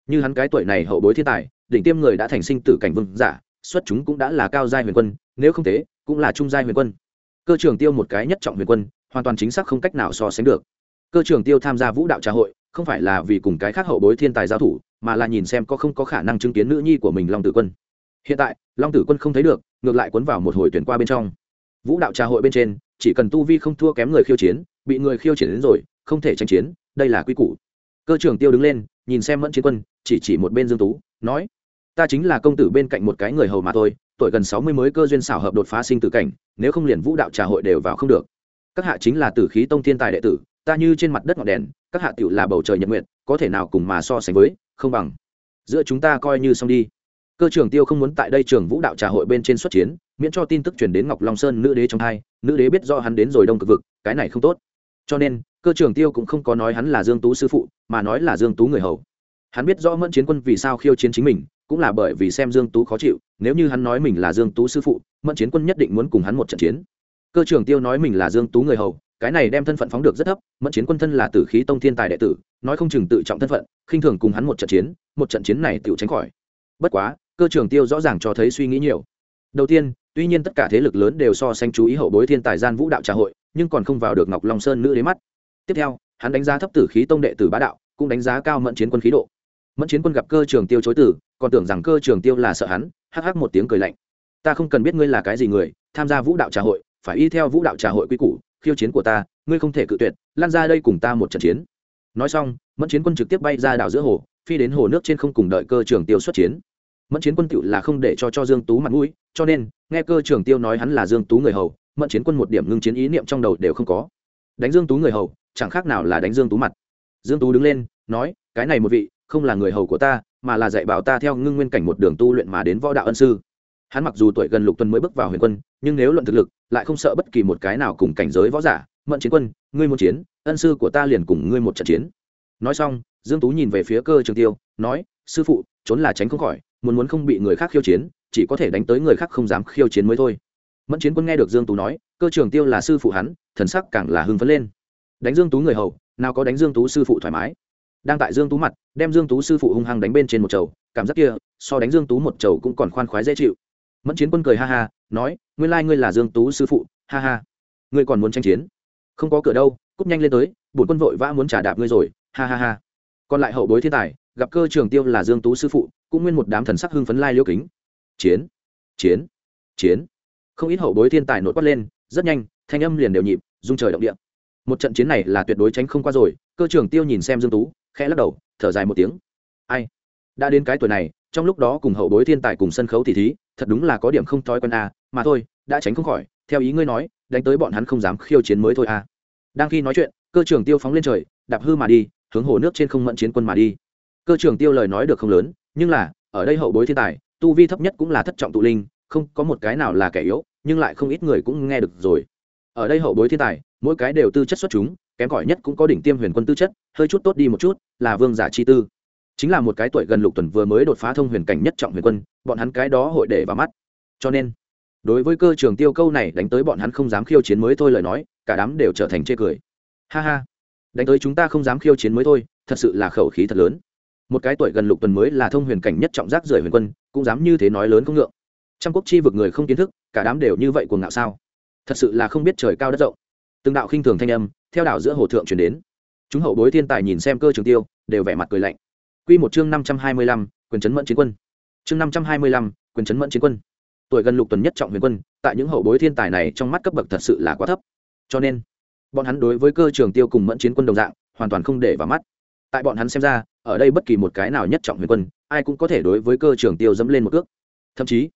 Như hắn cái tuổi này hậu bối thiên tài, đỉnh tiêm người đã thành sinh tử cảnh vương giả, xuất chúng cũng đã là cao giai huyền quân, nếu không thế, cũng là trung giai huyền quân. Cơ trường tiêu một cái nhất trọng huyền quân, hoàn toàn chính xác không cách nào so sánh được cơ trường tiêu tham gia vũ đạo trà hội, không phải là vì cùng cái khác hậu bối thiên tài giao thủ, mà là nhìn xem có không có khả năng chứng kiến nữ nhi của mình long tử quân. Hiện tại, long tử quân không thấy được, ngược lại cuốn vào một hồi tuyển qua bên trong. Vũ đạo trà hội bên trên, chỉ cần tu vi không thua kém người khiêu chiến, bị người khiêu chiến đến rồi, không thể tranh chiến, đây là quy củ. Cơ trưởng tiêu đứng lên, nhìn xem mẫn chiến quân, chỉ chỉ một bên dương tú, nói, ta chính là công tử bên cạnh một cái người hầu mà thôi, tuổi gần sáu mươi mới cơ duyên xảo hợp đột phá sinh tử cảnh, nếu không liền vũ đạo trà hội đều vào không được. Các hạ chính là tử khí tông thiên tài đệ tử ta như trên mặt đất ngọn đèn, các hạ tiểu là bầu trời nhật nguyện có thể nào cùng mà so sánh với, không bằng. Giữa chúng ta coi như xong đi. Cơ trưởng tiêu không muốn tại đây trường vũ đạo trà hội bên trên xuất chiến, miễn cho tin tức truyền đến ngọc long sơn nữ đế trong hai, nữ đế biết do hắn đến rồi đông cực vực, cái này không tốt. Cho nên, cơ trưởng tiêu cũng không có nói hắn là dương tú sư phụ, mà nói là dương tú người hầu. Hắn biết rõ mẫn chiến quân vì sao khiêu chiến chính mình, cũng là bởi vì xem dương tú khó chịu, nếu như hắn nói mình là dương tú sư phụ, mẫn chiến quân nhất định muốn cùng hắn một trận chiến. Cơ trưởng tiêu nói mình là dương tú người hầu cái này đem thân phận phóng được rất thấp, mẫn chiến quân thân là tử khí tông thiên tài đệ tử, nói không chừng tự trọng thân phận, khinh thường cùng hắn một trận chiến, một trận chiến này tự tránh khỏi. Bất quá, cơ trường tiêu rõ ràng cho thấy suy nghĩ nhiều. Đầu tiên, tuy nhiên tất cả thế lực lớn đều so sánh chú ý hậu bối thiên tài gian vũ đạo trà hội, nhưng còn không vào được ngọc long sơn nữ đế mắt. Tiếp theo, hắn đánh giá thấp tử khí tông đệ tử bá đạo, cũng đánh giá cao mẫn chiến quân khí độ. Mẫn chiến quân gặp cơ trường tiêu chối tử còn tưởng rằng cơ trường tiêu là sợ hắn, hắc hắc một tiếng cười lạnh. Ta không cần biết ngươi là cái gì người, tham gia vũ đạo trà hội, phải y theo vũ đạo trà hội quy củ khiêu chiến của ta, ngươi không thể cự tuyệt lan ra đây cùng ta một trận chiến. Nói xong, mẫn chiến quân trực tiếp bay ra đảo giữa hồ, phi đến hồ nước trên không cùng đợi cơ trường tiêu xuất chiến. Mẫn chiến quân tựu là không để cho cho dương tú mặt mũi, cho nên, nghe cơ trường tiêu nói hắn là dương tú người hầu, mẫn chiến quân một điểm ngưng chiến ý niệm trong đầu đều không có. Đánh dương tú người hầu, chẳng khác nào là đánh dương tú mặt. Dương tú đứng lên, nói, cái này một vị, không là người hầu của ta, mà là dạy bảo ta theo ngưng nguyên cảnh một đường tu luyện mà đến võ đạo ân sư. Hắn mặc dù tuổi gần lục tuần mới bước vào huyền quân, nhưng nếu luận thực lực lại không sợ bất kỳ một cái nào cùng cảnh giới võ giả, mẫn chiến quân, ngươi muốn chiến, ân sư của ta liền cùng ngươi một trận chiến. Nói xong, dương tú nhìn về phía cơ trường tiêu, nói, sư phụ, trốn là tránh không khỏi, muốn muốn không bị người khác khiêu chiến, chỉ có thể đánh tới người khác không dám khiêu chiến mới thôi. Mẫn chiến quân nghe được dương tú nói, cơ trường tiêu là sư phụ hắn, thần sắc càng là hưng phấn lên. Đánh dương tú người hầu, nào có đánh dương tú sư phụ thoải mái. Đang tại dương tú mặt, đem dương tú sư phụ hung hăng đánh bên trên một chầu, cảm giác kia, so đánh dương tú một chầu cũng còn khoan khoái dễ chịu mẫn chiến quân cười ha ha, nói, nguyên lai ngươi là dương tú sư phụ, ha ha. Ngươi còn muốn tranh chiến? Không có cửa đâu cúp nhanh lên tới, bổn quân vội vã muốn trả đạp ngươi rồi, ha ha ha. Còn lại hậu bối thiên tài, gặp cơ trường tiêu là dương tú sư phụ, cũng nguyên một đám thần sắc hưng phấn lai liêu kính. Chiến chiến chiến. Không ít hậu bối thiên tài nổi quát lên, rất nhanh, thanh âm liền đều nhịp dung trời động địa. Một trận chiến này là tuyệt đối tránh không qua rồi, cơ trưởng tiêu nhìn xem dương tú, khẽ lắc đầu, thở dài một tiếng. Ai, đã đến cái tuổi này, trong lúc đó cùng hậu bối thiên tài cùng sân khấu thì thí thật đúng là có điểm không thói quen à, mà thôi đã tránh không khỏi theo ý ngươi nói đánh tới bọn hắn không dám khiêu chiến mới thôi à. đang khi nói chuyện cơ trưởng tiêu phóng lên trời đạp hư mà đi hướng hồ nước trên không mẫn chiến quân mà đi. Cơ trưởng tiêu lời nói được không lớn nhưng là ở đây hậu bối thiên tài tu vi thấp nhất cũng là thất trọng tụ linh không có một cái nào là kẻ yếu nhưng lại không ít người cũng nghe được rồi. Ở đây hậu bối thiên tài mỗi cái đều tư chất xuất chúng kém cỏi nhất cũng có đỉnh tiêm huyền quân tư chất hơi chút tốt đi một chút là vương giả chi tư chính là một cái tuổi gần lục tuần vừa mới đột phá thông huyền cảnh nhất trọng huyền quân, bọn hắn cái đó hội để vào mắt. Cho nên, đối với cơ trường tiêu câu này đánh tới bọn hắn không dám khiêu chiến mới thôi lời nói, cả đám đều trở thành chê cười. Ha ha, đánh tới chúng ta không dám khiêu chiến mới thôi, thật sự là khẩu khí thật lớn. Một cái tuổi gần lục tuần mới là thông huyền cảnh nhất trọng giác rời huyền quân, cũng dám như thế nói lớn không ngượng. Trăm quốc chi vực người không kiến thức, cả đám đều như vậy cuồng ngạo sao? Thật sự là không biết trời cao đất rộng. Từng đạo khinh thường thanh âm, theo đảo giữa hồ thượng chuyển đến. Chúng hậu bối thiên tài nhìn xem cơ trường tiêu, đều vẻ mặt cười lạnh. Quy một chương năm trăm hai mươi lăm, quyền chấn mẫn chiến quân. Chương năm trăm hai mươi lăm, quyền chấn mẫn chiến quân. Tuổi gần lục tuần nhất trọng huyền quân, tại những hậu bối thiên tài này trong mắt cấp bậc thật sự là quá thấp. Cho nên, bọn hắn đối với cơ trường tiêu cùng mẫn chiến quân đồng dạng, hoàn toàn không để vào mắt. Tại bọn hắn xem ra, ở đây bất kỳ một cái nào nhất trọng huyền quân, ai cũng có thể đối với cơ trường tiêu dẫm lên một cước. Thậm chí,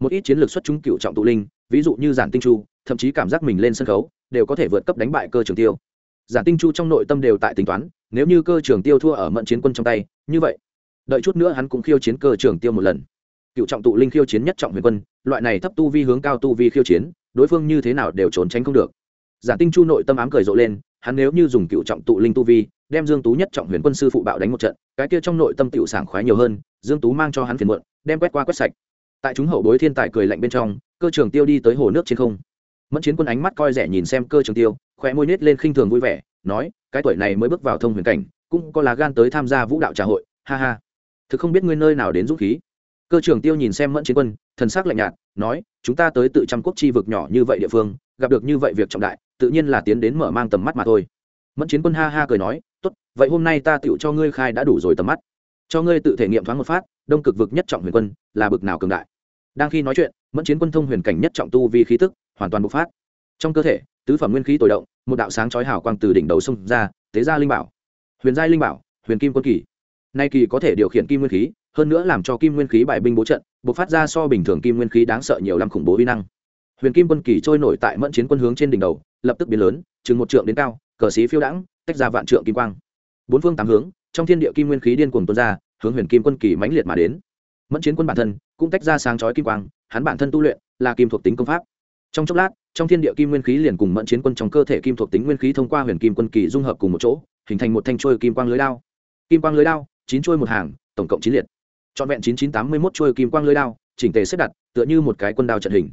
một ít chiến lược xuất chúng cựu trọng tụ linh, ví dụ như giản tinh chu, thậm chí cảm giác mình lên sân khấu, đều có thể vượt cấp đánh bại cơ trường tiêu. Giản tinh chu trong nội tâm đều tại tính toán, nếu như cơ trường tiêu thua ở mẫn chiến quân trong tay như vậy, đợi chút nữa hắn cũng khiêu chiến cơ trường tiêu một lần. Cựu trọng tụ linh khiêu chiến nhất trọng huyền quân, loại này thấp tu vi hướng cao tu vi khiêu chiến, đối phương như thế nào đều trốn tránh không được. Giả tinh chu nội tâm ám cười rộ lên, hắn nếu như dùng cựu trọng tụ linh tu vi, đem dương tú nhất trọng huyền quân sư phụ bạo đánh một trận, cái kia trong nội tâm tiểu sảng khoái nhiều hơn, dương tú mang cho hắn phiền muộn, đem quét qua quét sạch. Tại chúng hậu bối thiên tài cười lạnh bên trong, cơ trường tiêu đi tới hồ nước trên không. Mẫn chiến quân ánh mắt coi rẻ nhìn xem cơ trường tiêu khỏe môi nết lên khinh thường vui vẻ, nói, cái tuổi này mới bước vào thông huyền cảnh cũng có lá gan tới tham gia vũ đạo trà hội, ha ha. Thực không biết ngươi nơi nào đến dũng khí. Cơ trưởng tiêu nhìn xem mẫn chiến quân, thần sắc lạnh nhạt, nói, chúng ta tới tự trăm quốc chi vực nhỏ như vậy địa phương, gặp được như vậy việc trọng đại, tự nhiên là tiến đến mở mang tầm mắt mà thôi. Mẫn chiến quân ha ha cười nói, tốt, vậy hôm nay ta tựu cho ngươi khai đã đủ rồi tầm mắt. Cho ngươi tự thể nghiệm thoáng một phát, đông cực vực nhất trọng huyền quân, là bực nào cường đại. Đang khi nói chuyện, mẫn chiến quân thông huyền cảnh nhất trọng tu vi khí tức, hoàn toàn bộc phát. Trong cơ thể, tứ phẩm nguyên khí tồi động, một đạo sáng chói hào quang từ đỉnh đầu sông ra, tế ra linh bảo huyền giai linh bảo, huyền kim quân kỳ. Nay kỳ có thể điều khiển kim nguyên khí, hơn nữa làm cho kim nguyên khí bài binh bố trận, bộc phát ra so bình thường kim nguyên khí đáng sợ nhiều lắm khủng bố uy năng. Huyền kim quân kỳ trôi nổi tại mẫn chiến quân hướng trên đỉnh đầu, lập tức biến lớn, chừng một trượng đến cao, cờ xí phiêu đãng, tách ra vạn trượng kim quang. Bốn phương tám hướng, trong thiên địa kim nguyên khí điên cuồng tuôn ra, hướng huyền kim quân kỳ mãnh liệt mà đến. Mẫn chiến quân bản thân cũng tách ra sáng chói kim quang, hắn bản thân tu luyện là kim thuộc tính công pháp. Trong chốc lát, trong thiên địa kim nguyên khí liền cùng mẫn chiến quân trong cơ thể kim thuộc tính nguyên khí thông qua huyền kim quân kỳ dung hợp cùng một chỗ hình thành một thanh trôi kim quang lưới đao. Kim quang lưới đao, chín trôi một hàng, tổng cộng chín liệt. Trọn vẹn chín chín tám mươi mốt trôi kim quang lưới đao, chỉnh tề xếp đặt, tựa như một cái quân đao trận hình.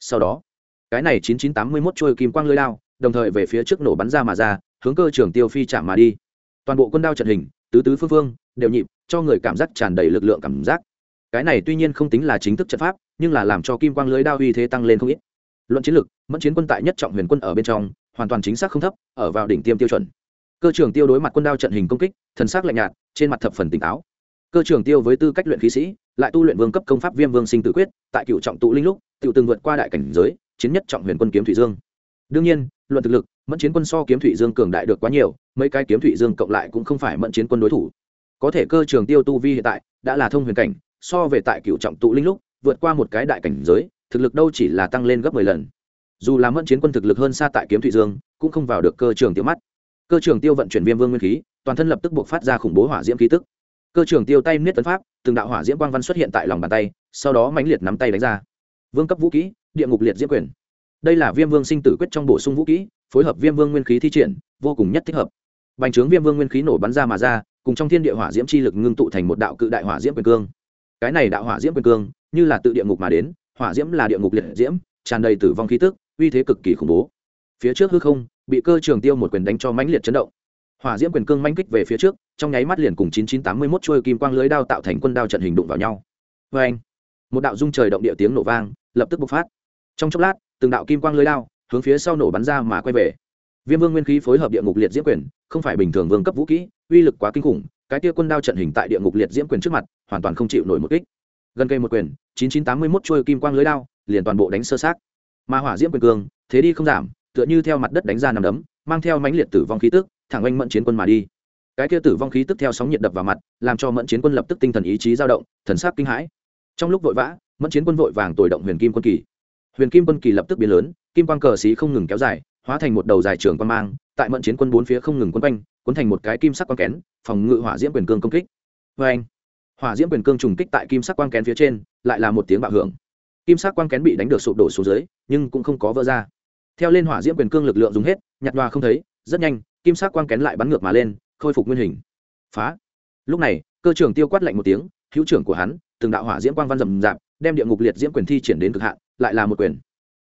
Sau đó, cái này chín chín tám mươi mốt trôi kim quang lưới đao, đồng thời về phía trước nổ bắn ra mà ra, hướng cơ trưởng tiêu phi chạm mà đi. Toàn bộ quân đao trận hình, tứ tứ phương phương, đều nhịp, cho người cảm giác tràn đầy lực lượng cảm giác. Cái này tuy nhiên không tính là chính thức trận pháp, nhưng là làm cho kim quang lưới đao uy thế tăng lên không ít. Luận chiến lược mẫn chiến quân tại nhất trọng huyền quân ở bên trong, hoàn toàn chính xác không thấp, ở vào đỉnh tiêm tiêu chuẩn cơ trưởng tiêu đối mặt quân đao trận hình công kích, thần sắc lạnh nhạt, trên mặt thập phần tỉnh táo. Cơ trưởng tiêu với tư cách luyện khí sĩ, lại tu luyện vương cấp công pháp viêm vương sinh tử quyết, tại cựu trọng tụ linh lúc tự từng vượt qua đại cảnh giới, chiến nhất trọng huyền quân kiếm thủy dương. Đương nhiên, luận thực lực, mẫn chiến quân so kiếm thủy dương cường đại được quá nhiều, mấy cái kiếm thủy dương cộng lại cũng không phải mẫn chiến quân đối thủ. Có thể cơ trường tiêu tu vi hiện tại, đã là thông huyền cảnh, so về tại cựu trọng tụ linh lúc, vượt qua một cái đại cảnh giới, thực lực đâu chỉ là tăng lên gấp mười lần. Dù là mẫn chiến quân thực lực hơn xa tại kiếm thủy dương, cũng không vào được cơ trường tiêu mắt cơ trường tiêu vận chuyển viêm vương nguyên khí, toàn thân lập tức buộc phát ra khủng bố hỏa diễm khí tức. Cơ trường tiêu tay niết tấn pháp, từng đạo hỏa diễm quang văn xuất hiện tại lòng bàn tay, sau đó mãnh liệt nắm tay đánh ra. Vương cấp vũ kỹ địa ngục liệt diễm quyền. Đây là viêm vương sinh tử quyết trong bổ sung vũ kỹ phối hợp viêm vương nguyên khí thi triển, vô cùng nhất thích hợp. Bành trướng viêm vương nguyên khí nổ bắn ra mà ra, cùng trong thiên địa hỏa diễm chi lực ngưng tụ thành một đạo cự đại hỏa diễm quyền cương. Cái này đạo hỏa diễm quyền cương, như là tự địa ngục mà đến, hỏa diễm là địa ngục liệt diễm, tràn đầy tử vong khí tức, uy thế cực kỳ khủng bố phía trước hư không, bị cơ trường tiêu một quyền đánh cho mãnh liệt chấn động. Hỏa diễm quyền cương manh kích về phía trước, trong nháy mắt liền cùng 9981 chuôi kim quang lưới đao tạo thành quân đao trận hình đụng vào nhau. Vê anh một đạo dung trời động địa tiếng nổ vang, lập tức bộc phát. Trong chốc lát, từng đạo kim quang lưới đao hướng phía sau nổ bắn ra mà quay về. Viêm vương nguyên khí phối hợp địa ngục liệt diễm quyền, không phải bình thường vương cấp vũ kỹ, uy lực quá kinh khủng, cái tia quân đao trận hình tại địa ngục liệt diễm quyền trước mặt, hoàn toàn không chịu nổi một kích. Gần cây một quyền, chín chuôi kim quang lưới đao liền toàn bộ đánh sơ sát mà hỏa diễm quyền cương, thế đi không giảm tựa như theo mặt đất đánh ra nằm đấm, mang theo mãnh liệt tử vong khí tức, thẳng oanh mẫn chiến quân mà đi. Cái kia tử vong khí tức theo sóng nhiệt đập vào mặt, làm cho mẫn chiến quân lập tức tinh thần ý chí dao động, thần sắc kinh hãi. Trong lúc vội vã, mẫn chiến quân vội vàng tồi động huyền kim quân kỳ. Huyền kim quân kỳ lập tức biến lớn, kim quang cờ xí không ngừng kéo dài, hóa thành một đầu dài trường quan mang, tại mẫn chiến quân bốn phía không ngừng quân quanh, cuốn thành một cái kim sắc quang kén, phòng ngự hỏa diễm quyền cương công kích. Vê anh, hỏa diễm quyền cương trùng kích tại kim sắc quang kén phía trên, lại là một tiếng bạo hưởng. Kim sắc quang kén bị đánh được sụp đổ xuống dưới, nhưng cũng không có vỡ ra theo lên hỏa diễm quyền cương lực lượng dùng hết, nhặt đoa không thấy, rất nhanh, kim sắc quang kén lại bắn ngược mà lên, khôi phục nguyên hình. Phá. Lúc này, cơ trưởng tiêu quát lạnh một tiếng, hữu trưởng của hắn, từng đạo hỏa diễm quang văn rầm rạp, đem địa ngục liệt diễm quyền thi triển đến cực hạn, lại là một quyền.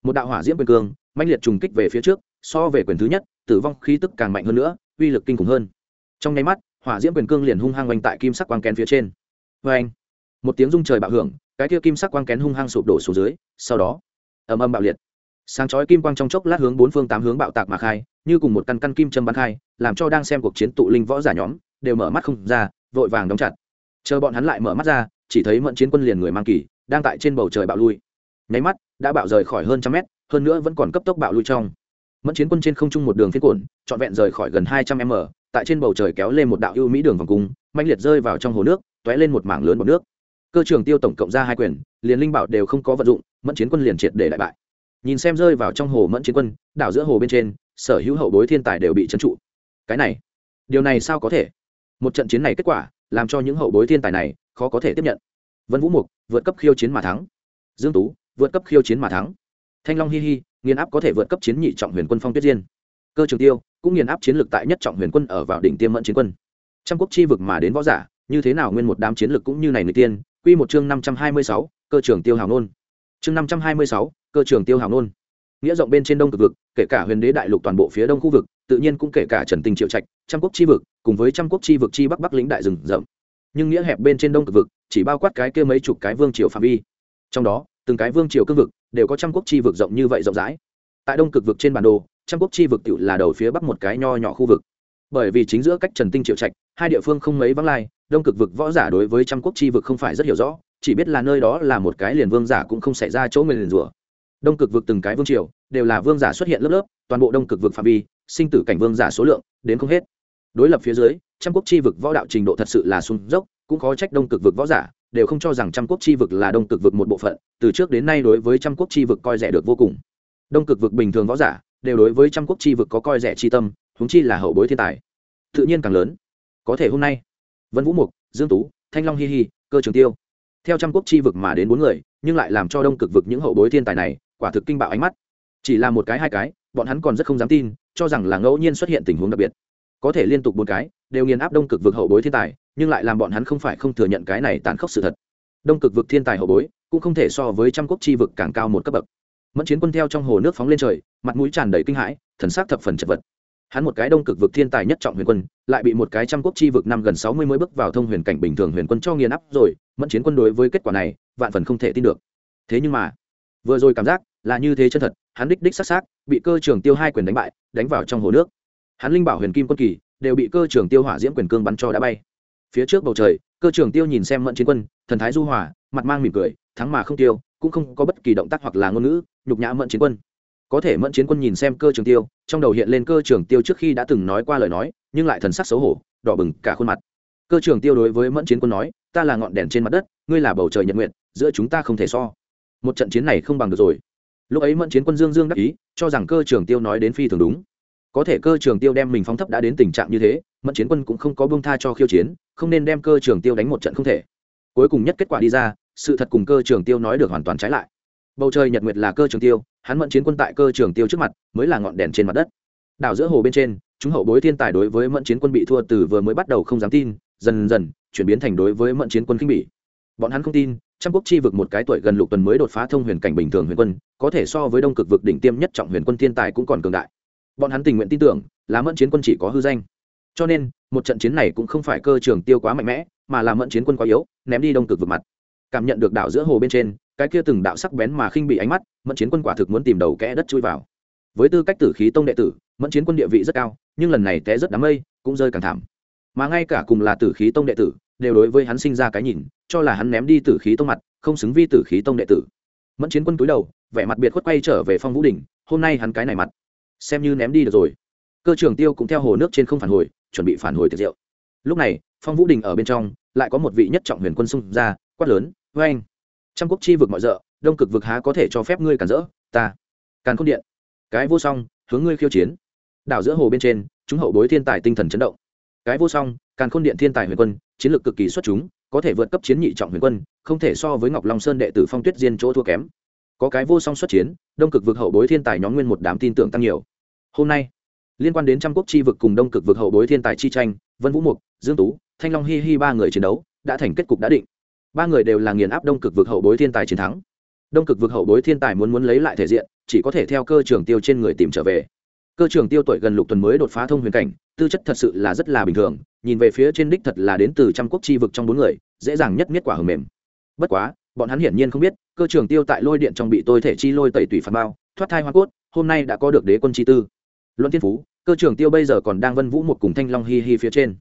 Một đạo hỏa diễm quyền cương mạnh liệt trùng kích về phía trước, so về quyền thứ nhất, tử vong khí tức càng mạnh hơn nữa, uy lực kinh khủng hơn. Trong nháy mắt, hỏa diễm quyền cương liền hung hăng oanh tại kim sắc quang kén phía trên. Vê anh một tiếng rung trời bạo hưởng, cái kia kim sắc quang kén hung hăng sụp đổ xuống dưới, sau đó, ầm ầm bạo liệt sáng chói kim quang trong chốc lát hướng bốn phương tám hướng bạo tạc mà khai, như cùng một căn căn kim châm bắn khai, làm cho đang xem cuộc chiến tụ linh võ giả nhóm, đều mở mắt không ra, vội vàng đóng chặt. Chờ bọn hắn lại mở mắt ra, chỉ thấy mẫn chiến quân liền người mang kỳ, đang tại trên bầu trời bạo lui. Nháy mắt, đã bạo rời khỏi hơn trăm mét, hơn nữa vẫn còn cấp tốc bạo lui trong. Mẫn chiến quân trên không trung một đường phiên cuộn, trọn vẹn rời khỏi gần hai trăm m, tại trên bầu trời kéo lên một đạo ưu mỹ đường vòng cung mạnh liệt rơi vào trong hồ nước t ó é lên một mảng lớn bọc nước. Cơ trường tiêu tổng cộng ra hai quyền, liền linh bảo đều không có vận dụng, mẫn chiến quân liền triệt để đại bại nhìn xem rơi vào trong hồ mẫn chiến quân đảo giữa hồ bên trên sở hữu hậu bối thiên tài đều bị trấn trụ. Cái này điều này sao có thể? Một trận chiến này kết quả làm cho những hậu bối thiên tài này khó có thể tiếp nhận. Vân vũ mục vượt cấp khiêu chiến mà thắng. Dương tú vượt cấp khiêu chiến mà thắng. Thanh long hi hi nghiền áp có thể vượt cấp chiến nhị trọng huyền quân phong tuyết diên. Cơ trường tiêu cũng nghiền áp chiến lược tại nhất trọng huyền quân ở vào đỉnh tiêm mẫn chiến quân. Trăm quốc chi vực mà đến võ giả như thế nào nguyên một đám chiến lược cũng như này người tiên? Quy một chương năm trăm hai mươi sáu, cơ trường tiêu hào nôn. Chương năm trăm hai mươi sáu, cơ trường tiêu hào nôn. Nghĩa rộng bên trên đông cực vực, kể cả huyền đế đại lục toàn bộ phía đông khu vực, tự nhiên cũng kể cả trần tinh triệu trạch, trăm quốc chi vực, cùng với trăm quốc chi vực chi bắc bắc lĩnh đại rừng rậm. Nhưng nghĩa hẹp bên trên đông cực vực, chỉ bao quát cái kia mấy chục cái vương triều phạm vi. Trong đó, từng cái vương triều cương vực đều có trăm quốc chi vực rộng như vậy rộng rãi. Tại đông cực vực trên bản đồ, trăm quốc chi vực tự là đầu phía bắc một cái nho nhỏ khu vực. Bởi vì chính giữa cách trần tinh triệu trạch, hai địa phương không mấy vắng lai, đông cực vực võ giả đối với trăm quốc chi vực không phải rất hiểu rõ, chỉ biết là nơi đó là một cái liền vương giả cũng không xảy ra chỗ người liền rủa đông cực vực từng cái vương triều, đều là vương giả xuất hiện lớp lớp, toàn bộ đông cực vực phạm vi, sinh tử cảnh vương giả số lượng, đến không hết. Đối lập phía dưới, trăm quốc chi vực võ đạo trình độ thật sự là sung dốc, cũng khó trách đông cực vực võ giả đều không cho rằng trăm quốc chi vực là đông cực vực một bộ phận, từ trước đến nay đối với trăm quốc chi vực coi rẻ được vô cùng. Đông cực vực bình thường võ giả đều đối với trăm quốc chi vực có coi rẻ chi tâm húng chi là hậu bối thiên tài. Tự nhiên càng lớn. Có thể hôm nay, vân vũ mục, dương tú, thanh long hi hi, cơ trường tiêu, theo trăm quốc chi vực mà đến bốn người, nhưng lại làm cho đông cực vực những hậu bối thiên tài này quả thực kinh bạo ánh mắt. Chỉ là một cái hai cái, bọn hắn còn rất không dám tin, cho rằng là ngẫu nhiên xuất hiện tình huống đặc biệt. Có thể liên tục bốn cái, đều nghiền áp đông cực vực hậu bối thiên tài, nhưng lại làm bọn hắn không phải không thừa nhận cái này tàn khốc sự thật. Đông cực vực thiên tài hậu bối, cũng không thể so với trăm quốc chi vực càng cao một cấp bậc. Mẫn chiến quân theo trong hồ nước phóng lên trời, mặt mũi tràn đầy kinh hãi, thần sắc thập phần chật vật. Hắn một cái đông cực vực thiên tài nhất trọng huyền quân, lại bị một cái trăm quốc chi vực năm gần sáu mươi mới bước vào thông huyền cảnh bình thường huyền quân cho nghiền áp rồi, mẫn chiến quân đối với kết quả này, vạn phần không thể tin được. Thế nhưng mà vừa rồi cảm giác là như thế chân thật, hắn đích đích s á bị cơ trường tiêu hai quyền đánh bại, đánh vào trong hồ nước. Hắn linh bảo huyền kim quân kỳ đều bị cơ trường tiêu hỏa diễm quyền cương bắn cho đã bay. Phía trước bầu trời, cơ trường tiêu nhìn xem mẫn chiến quân, thần thái du hòa, mặt mang mỉm cười, thắng mà không tiêu, cũng không có bất kỳ động tác hoặc là ngôn ngữ, nhục nhã mẫn chiến quân. Có thể mẫn chiến quân nhìn xem cơ trường tiêu, trong đầu hiện lên cơ trường tiêu trước khi đã từng nói qua lời nói, nhưng lại thần sắc xấu hổ, đỏ bừng cả khuôn mặt. Cơ trường tiêu đối với mẫn chiến quân nói, ta là ngọn đèn trên mặt đất, ngươi là bầu trời nhật nguyện giữa chúng ta không thể so một trận chiến này không bằng được rồi. Lúc ấy mẫn chiến quân dương dương đắc ý, cho rằng cơ trường tiêu nói đến phi thường đúng. Có thể cơ trường tiêu đem mình phóng thấp đã đến tình trạng như thế, mẫn chiến quân cũng không có bông tha cho khiêu chiến, không nên đem cơ trường tiêu đánh một trận không thể. Cuối cùng nhất kết quả đi ra, sự thật cùng cơ trường tiêu nói được hoàn toàn trái lại. Bầu trời nhật nguyệt là cơ trường tiêu, hắn mẫn chiến quân tại cơ trường tiêu trước mặt, mới là ngọn đèn trên mặt đất. Đảo giữa hồ bên trên, chúng hậu bối thiên tài đối với mẫn chiến quân bị thua từ vừa mới bắt đầu không dám tin, dần dần, chuyển biến thành đối với mẫn chiến quân khinh bỉ. Bọn hắn không tin trăm quốc chi vực một cái tuổi gần lục tuần mới đột phá thông huyền cảnh bình thường huyền quân, có thể so với đông cực vực đỉnh tiêm nhất trọng huyền quân thiên tài cũng còn cường đại. Bọn hắn tình nguyện tin tưởng, là mẫn chiến quân chỉ có hư danh. Cho nên, một trận chiến này cũng không phải cơ trường tiêu quá mạnh mẽ, mà là mẫn chiến quân quá yếu, ném đi đông cực vực mặt. Cảm nhận được đạo giữa hồ bên trên, cái kia từng đạo sắc bén mà khinh bị ánh mắt, mẫn chiến quân quả thực muốn tìm đầu kẽ đất chui vào. Với tư cách tử khí tông đệ tử, mẫn chiến quân địa vị rất cao, nhưng lần này té rất đám mây, cũng rơi càng thảm. Mà ngay cả cùng là tử khí tông đệ tử đều đối với hắn sinh ra cái nhìn, cho là hắn ném đi tử khí tông mặt, không xứng vi tử khí tông đệ tử. Mẫn chiến quân túi đầu, vẻ mặt biệt khuất quay trở về phong vũ đình, hôm nay hắn cái này mặt, xem như ném đi được rồi. Cơ trưởng tiêu cũng theo hồ nước trên không phản hồi, chuẩn bị phản hồi tiệc rượu. Lúc này, phong vũ đình ở bên trong, lại có một vị nhất trọng huyền quân xung ra, quát lớn vê anh trăm quốc chi vực mọi rợ, đông cực vực há có thể cho phép ngươi cản rỡ? Ta, càn khôn điện. Cái vô song, hướng ngươi khiêu chiến. Đảo giữa hồ bên trên, chúng hậu bối thiên tài tinh thần chấn động. Cái vô song, càn khôn điện thiên tài huyền quân chiến lược cực kỳ xuất chúng, có thể vượt cấp chiến nhị trọng huyền quân, không thể so với ngọc long sơn đệ tử phong tuyết diên chỗ thua kém. Có cái vô song xuất chiến, đông cực vực hậu bối thiên tài nhóm nguyên một đám tin tưởng tăng nhiều. Hôm nay, liên quan đến trăm quốc chi vực cùng đông cực vực hậu bối thiên tài chi tranh, vân vũ mục, dương tú, thanh long hi hi ba người chiến đấu, đã thành kết cục đã định. Ba người đều là nghiền áp đông cực vực hậu bối thiên tài chiến thắng. Đông cực vực hậu bối thiên tài muốn muốn lấy lại thể diện, chỉ có thể theo cơ trường tiêu trên người tìm trở về. Cơ trường tiêu tuổi gần lục tuần mới đột phá thông huyền cảnh tư chất thật sự là rất là bình thường, nhìn về phía trên đích thật là đến từ trăm quốc chi vực trong bốn người, dễ dàng nhất miết quả hầm mềm. Bất quá, bọn hắn hiển nhiên không biết, cơ trường tiêu tại lôi điện trong bị tôi thể chi lôi tẩy tủy phạt bao, thoát thai hoa cốt, hôm nay đã có được đế quân chi tư. Luận thiên phú, cơ trường tiêu bây giờ còn đang vân vũ một cùng thanh long hi hi phía trên.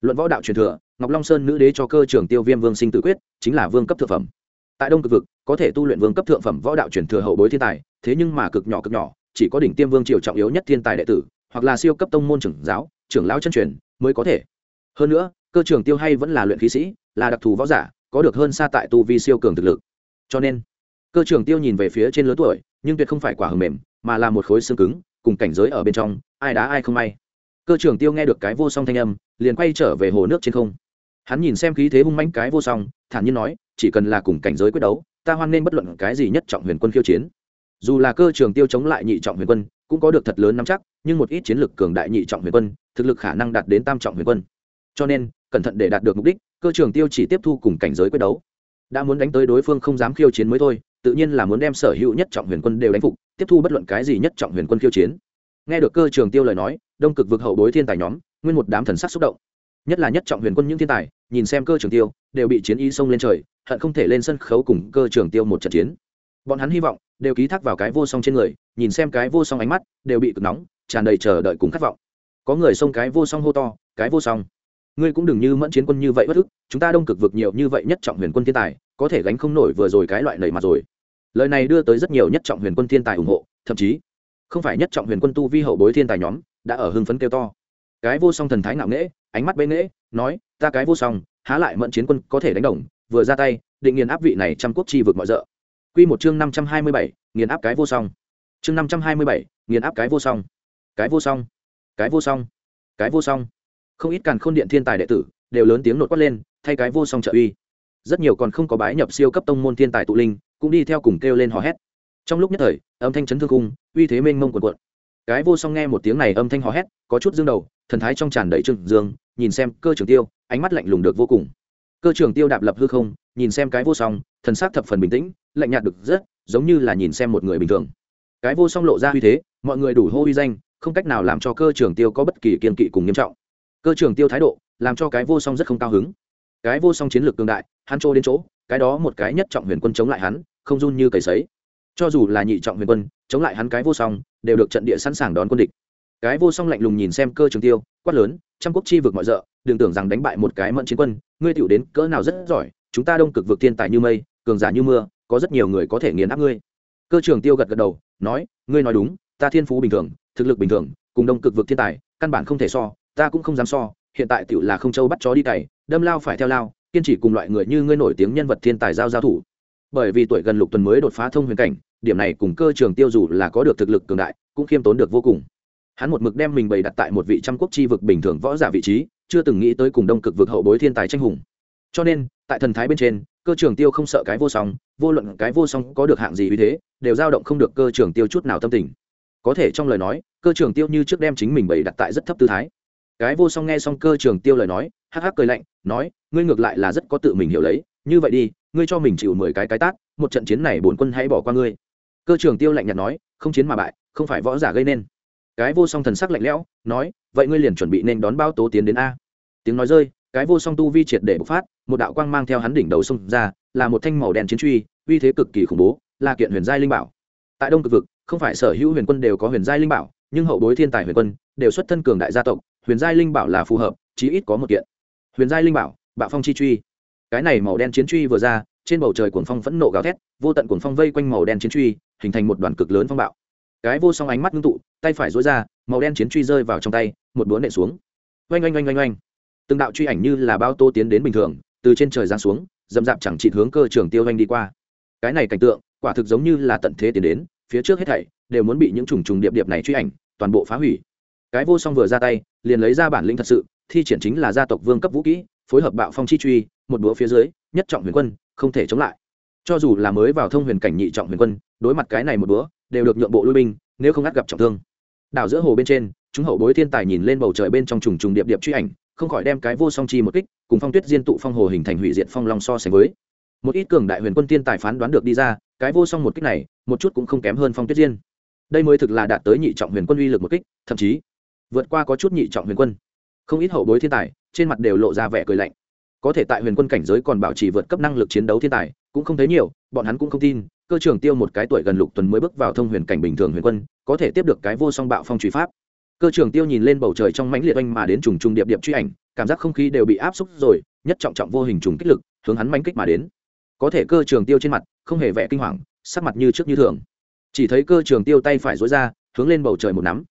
Luận võ đạo truyền thừa, ngọc long sơn nữ đế cho cơ trường tiêu viêm vương sinh tự quyết, chính là vương cấp thượng phẩm. Tại đông cực vực, có thể tu luyện vương cấp thượng phẩm võ đạo truyền thừa hậu bối thiên tài, thế nhưng mà cực nhỏ cực nhỏ, chỉ có đỉnh tiêm vương triều trọng yếu nhất thiên tài đệ tử, hoặc là siêu cấp tông môn trưởng giáo trưởng lão chân truyền mới có thể. Hơn nữa, cơ trường tiêu hay vẫn là luyện khí sĩ, là đặc thù võ giả, có được hơn xa tại tu vi siêu cường thực lực. Cho nên, cơ trường tiêu nhìn về phía trên lứa tuổi, nhưng tuyệt không phải quả hầm mềm, mà là một khối xương cứng, cùng cảnh giới ở bên trong, ai đá ai không may. Cơ trường tiêu nghe được cái vô song thanh âm, liền quay trở về hồ nước trên không. Hắn nhìn xem khí thế hung mãnh cái vô song, thản nhiên nói, chỉ cần là cùng cảnh giới quyết đấu, ta hoan nên bất luận cái gì nhất trọng huyền quân khiêu chiến. Dù là cơ trường tiêu chống lại nhị trọng huyền quân, cũng có được thật lớn nắm chắc nhưng một ít chiến lược cường đại nhị trọng huyền quân, thực lực khả năng đạt đến tam trọng huyền quân. Cho nên, cẩn thận để đạt được mục đích, cơ trường tiêu chỉ tiếp thu cùng cảnh giới quyết đấu. Đã muốn đánh tới đối phương không dám khiêu chiến mới thôi, tự nhiên là muốn đem sở hữu nhất trọng huyền quân đều đánh phục, tiếp thu bất luận cái gì nhất trọng huyền quân khiêu chiến. Nghe được cơ trường tiêu lời nói, đông cực vực hậu bối thiên tài nhóm, nguyên một đám thần sắc xúc động. Nhất là nhất trọng huyền quân những thiên tài, nhìn xem cơ trường tiêu, đều bị chiến ý xông lên trời, hận không thể lên sân khấu cùng cơ trường tiêu một trận chiến. Bọn hắn hy vọng, đều ký thác vào cái vô song trên người, nhìn xem cái vô song ánh mắt, đều bị cực nóng tràn đầy chờ đợi cùng khát vọng. Có người xông cái vô song hô to, cái vô song. Ngươi cũng đừng như mẫn chiến quân như vậy bất ức, chúng ta đông cực vực nhiều như vậy nhất trọng huyền quân thiên tài, có thể gánh không nổi vừa rồi cái loại nầy mặt rồi. Lời này đưa tới rất nhiều nhất trọng huyền quân thiên tài ủng hộ, thậm chí, không phải nhất trọng huyền quân tu vi hậu bối thiên tài nhóm, đã ở hưng phấn kêu to. Cái vô song thần thái ngạo nghễ, ánh mắt bế nghễ, nói, ta cái vô song, há lại mẫn chiến quân có thể đánh đồng, vừa ra tay, định nghiền áp vị này trăm quốc chi vực mọi rợ. Quy một chương năm trăm hai mươi bảy, nghiền áp cái vô song. Chương năm trăm hai mươi bảy, nghiền áp cái vô song cái vô song. Cái vô song. Cái vô song. Không ít càn khôn điện thiên tài đệ tử đều lớn tiếng nột quát lên, thay cái vô song trợ uy. Rất nhiều còn không có bái nhập siêu cấp tông môn thiên tài tụ linh, cũng đi theo cùng kêu lên hò hét. Trong lúc nhất thời, âm thanh chấn thương cung uy thế mênh mông quần quận cái vô song nghe một tiếng này âm thanh hò hét, có chút dương đầu, thần thái trong tràn đầy trừng dương, nhìn xem cơ trường tiêu, ánh mắt lạnh lùng được vô cùng. Cơ trường tiêu đạp lập hư không, nhìn xem cái vô song, thần sắc thập phần bình tĩnh, lạnh nhạt được rất, giống như là nhìn xem một người bình thường. Cái vô song lộ ra uy thế, mọi người đủ hô uy danh không cách nào làm cho cơ trường tiêu có bất kỳ kiên kỵ cùng nghiêm trọng. Cơ trường tiêu thái độ làm cho cái vô song rất không cao hứng. Cái vô song chiến lược cường đại, hắn trô đến chỗ, cái đó một cái nhất trọng huyền quân chống lại hắn, không run như cầy sấy. Cho dù là nhị trọng huyền quân, chống lại hắn cái vô song, đều được trận địa sẵn sàng đón quân địch. Cái vô song lạnh lùng nhìn xem cơ trường tiêu, quát lớn, trăm quốc chi vực mọi rợ, đừng tưởng rằng đánh bại một cái mẫn chiến quân, ngươi tiểu đến cỡ nào rất giỏi, chúng ta đông cực vực thiên tài như mây, cường giả như mưa, có rất nhiều người có thể nghiền áp ngươi. Cơ trường tiêu gật gật đầu, nói, ngươi nói đúng, ta thiên phú bình thường thực lực bình thường, cùng đông cực vực thiên tài, căn bản không thể so, ta cũng không dám so, hiện tại tựu là không châu bắt chó đi cày, đâm lao phải theo lao, kiên trì cùng loại người như ngươi nổi tiếng nhân vật thiên tài giao giao thủ. Bởi vì tuổi gần lục tuần mới đột phá thông huyền cảnh, điểm này cùng cơ trường tiêu dù là có được thực lực cường đại, cũng khiêm tốn được vô cùng. Hắn một mực đem mình bày đặt tại một vị trăm quốc chi vực bình thường võ giả vị trí, chưa từng nghĩ tới cùng đông cực vực hậu bối thiên tài tranh hùng. Cho nên, tại thần thái bên trên, cơ trường tiêu không sợ cái vô song, vô luận cái vô song có được hạng gì vì thế, đều dao động không được cơ trường tiêu chút nào tâm tình. Có thể trong lời nói cơ trường tiêu như trước đem chính mình bày đặt tại rất thấp tư thái. Cái vô song nghe xong cơ trường tiêu lời nói, hắc hắc cười lạnh, nói, ngươi ngược lại là rất có tự mình hiểu lấy, như vậy đi, ngươi cho mình chịu mười cái cái tát, một trận chiến này bổn quân hãy bỏ qua ngươi. Cơ trường tiêu lạnh nhạt nói, không chiến mà bại, không phải võ giả gây nên. Cái vô song thần sắc lạnh lẽo, nói, vậy ngươi liền chuẩn bị nên đón bao tố tiến đến a. Tiếng nói rơi, cái vô song tu vi triệt để bộc phát, một đạo quang mang theo hắn đỉnh đầu sông ra, là một thanh màu đen chiến truy, uy thế cực kỳ khủng bố, là kiện huyền giai linh bảo. Tại đông cực vực, không phải sở hữu huyền quân đều có huyền giai linh bảo nhưng hậu bối thiên tài huyền quân đều xuất thân cường đại gia tộc, huyền giai linh bảo là phù hợp, chí ít có một kiện. Huyền giai linh bảo, bạo phong chi truy. Cái này màu đen chiến truy vừa ra, trên bầu trời cuồng phong phẫn nộ gào thét, vô tận cuồng phong vây quanh màu đen chiến truy, hình thành một đoàn cực lớn phong bạo. Cái vô song ánh mắt ngưng tụ, tay phải dối ra, màu đen chiến truy rơi vào trong tay, một búa nện xuống. Oanh oanh oanh oanh oanh. Từng đạo truy ảnh như là bao tô tiến đến bình thường, từ trên trời giáng xuống dầm dạp chẳng trị hướng cơ trường tiêu oanh đi qua. Cái này cảnh tượng, quả thực giống như là tận thế tiến đến, phía trước hết thảy đều muốn bị những trùng trùng điệp điệp này truy ảnh, toàn bộ phá hủy. Cái vô song vừa ra tay, liền lấy ra bản lĩnh thật sự, thi triển chính là gia tộc vương cấp vũ kỹ, phối hợp bạo phong chi truy, một búa phía dưới, nhất trọng huyền quân, không thể chống lại. Cho dù là mới vào thông huyền cảnh nhị trọng huyền quân, đối mặt cái này một búa, đều được nhượng bộ lui binh, nếu không ngắt gặp trọng thương. Đảo giữa hồ bên trên, chúng hậu bối thiên tài nhìn lên bầu trời bên trong trùng trùng điệp điệp truy ảnh, không khỏi đem cái vô song chi một kích, cùng phong tuyết diên tụ phong hồ hình thành hủy diệt phong long so sánh với. Một ít cường đại huyền quân tiên tài phán đoán được đi ra, cái vô song một kích này, một chút cũng không kém hơn phong tuyết diên đây mới thực là đạt tới nhị trọng huyền quân uy lực một kích, thậm chí vượt qua có chút nhị trọng huyền quân. Không ít hậu bối thiên tài, trên mặt đều lộ ra vẻ cười lạnh. Có thể tại huyền quân cảnh giới còn bảo trì vượt cấp năng lực chiến đấu thiên tài, cũng không thấy nhiều, bọn hắn cũng không tin, cơ trưởng tiêu một cái tuổi gần lục tuần mới bước vào thông huyền cảnh bình thường huyền quân, có thể tiếp được cái vô song bạo phong truy pháp. Cơ trưởng tiêu nhìn lên bầu trời trong mãnh liệt oanh mà đến trùng trùng điệp điệp truy ảnh, cảm giác không khí đều bị áp xúc rồi, nhất trọng trọng vô hình trùng kích lực, hướng hắn mãnh kích mà đến. Có thể cơ trường tiêu trên mặt không hề vẻ kinh hoàng, sắc mặt như trước như thường chỉ thấy cơ trường tiêu tay phải dối ra, hướng lên bầu trời một nắm.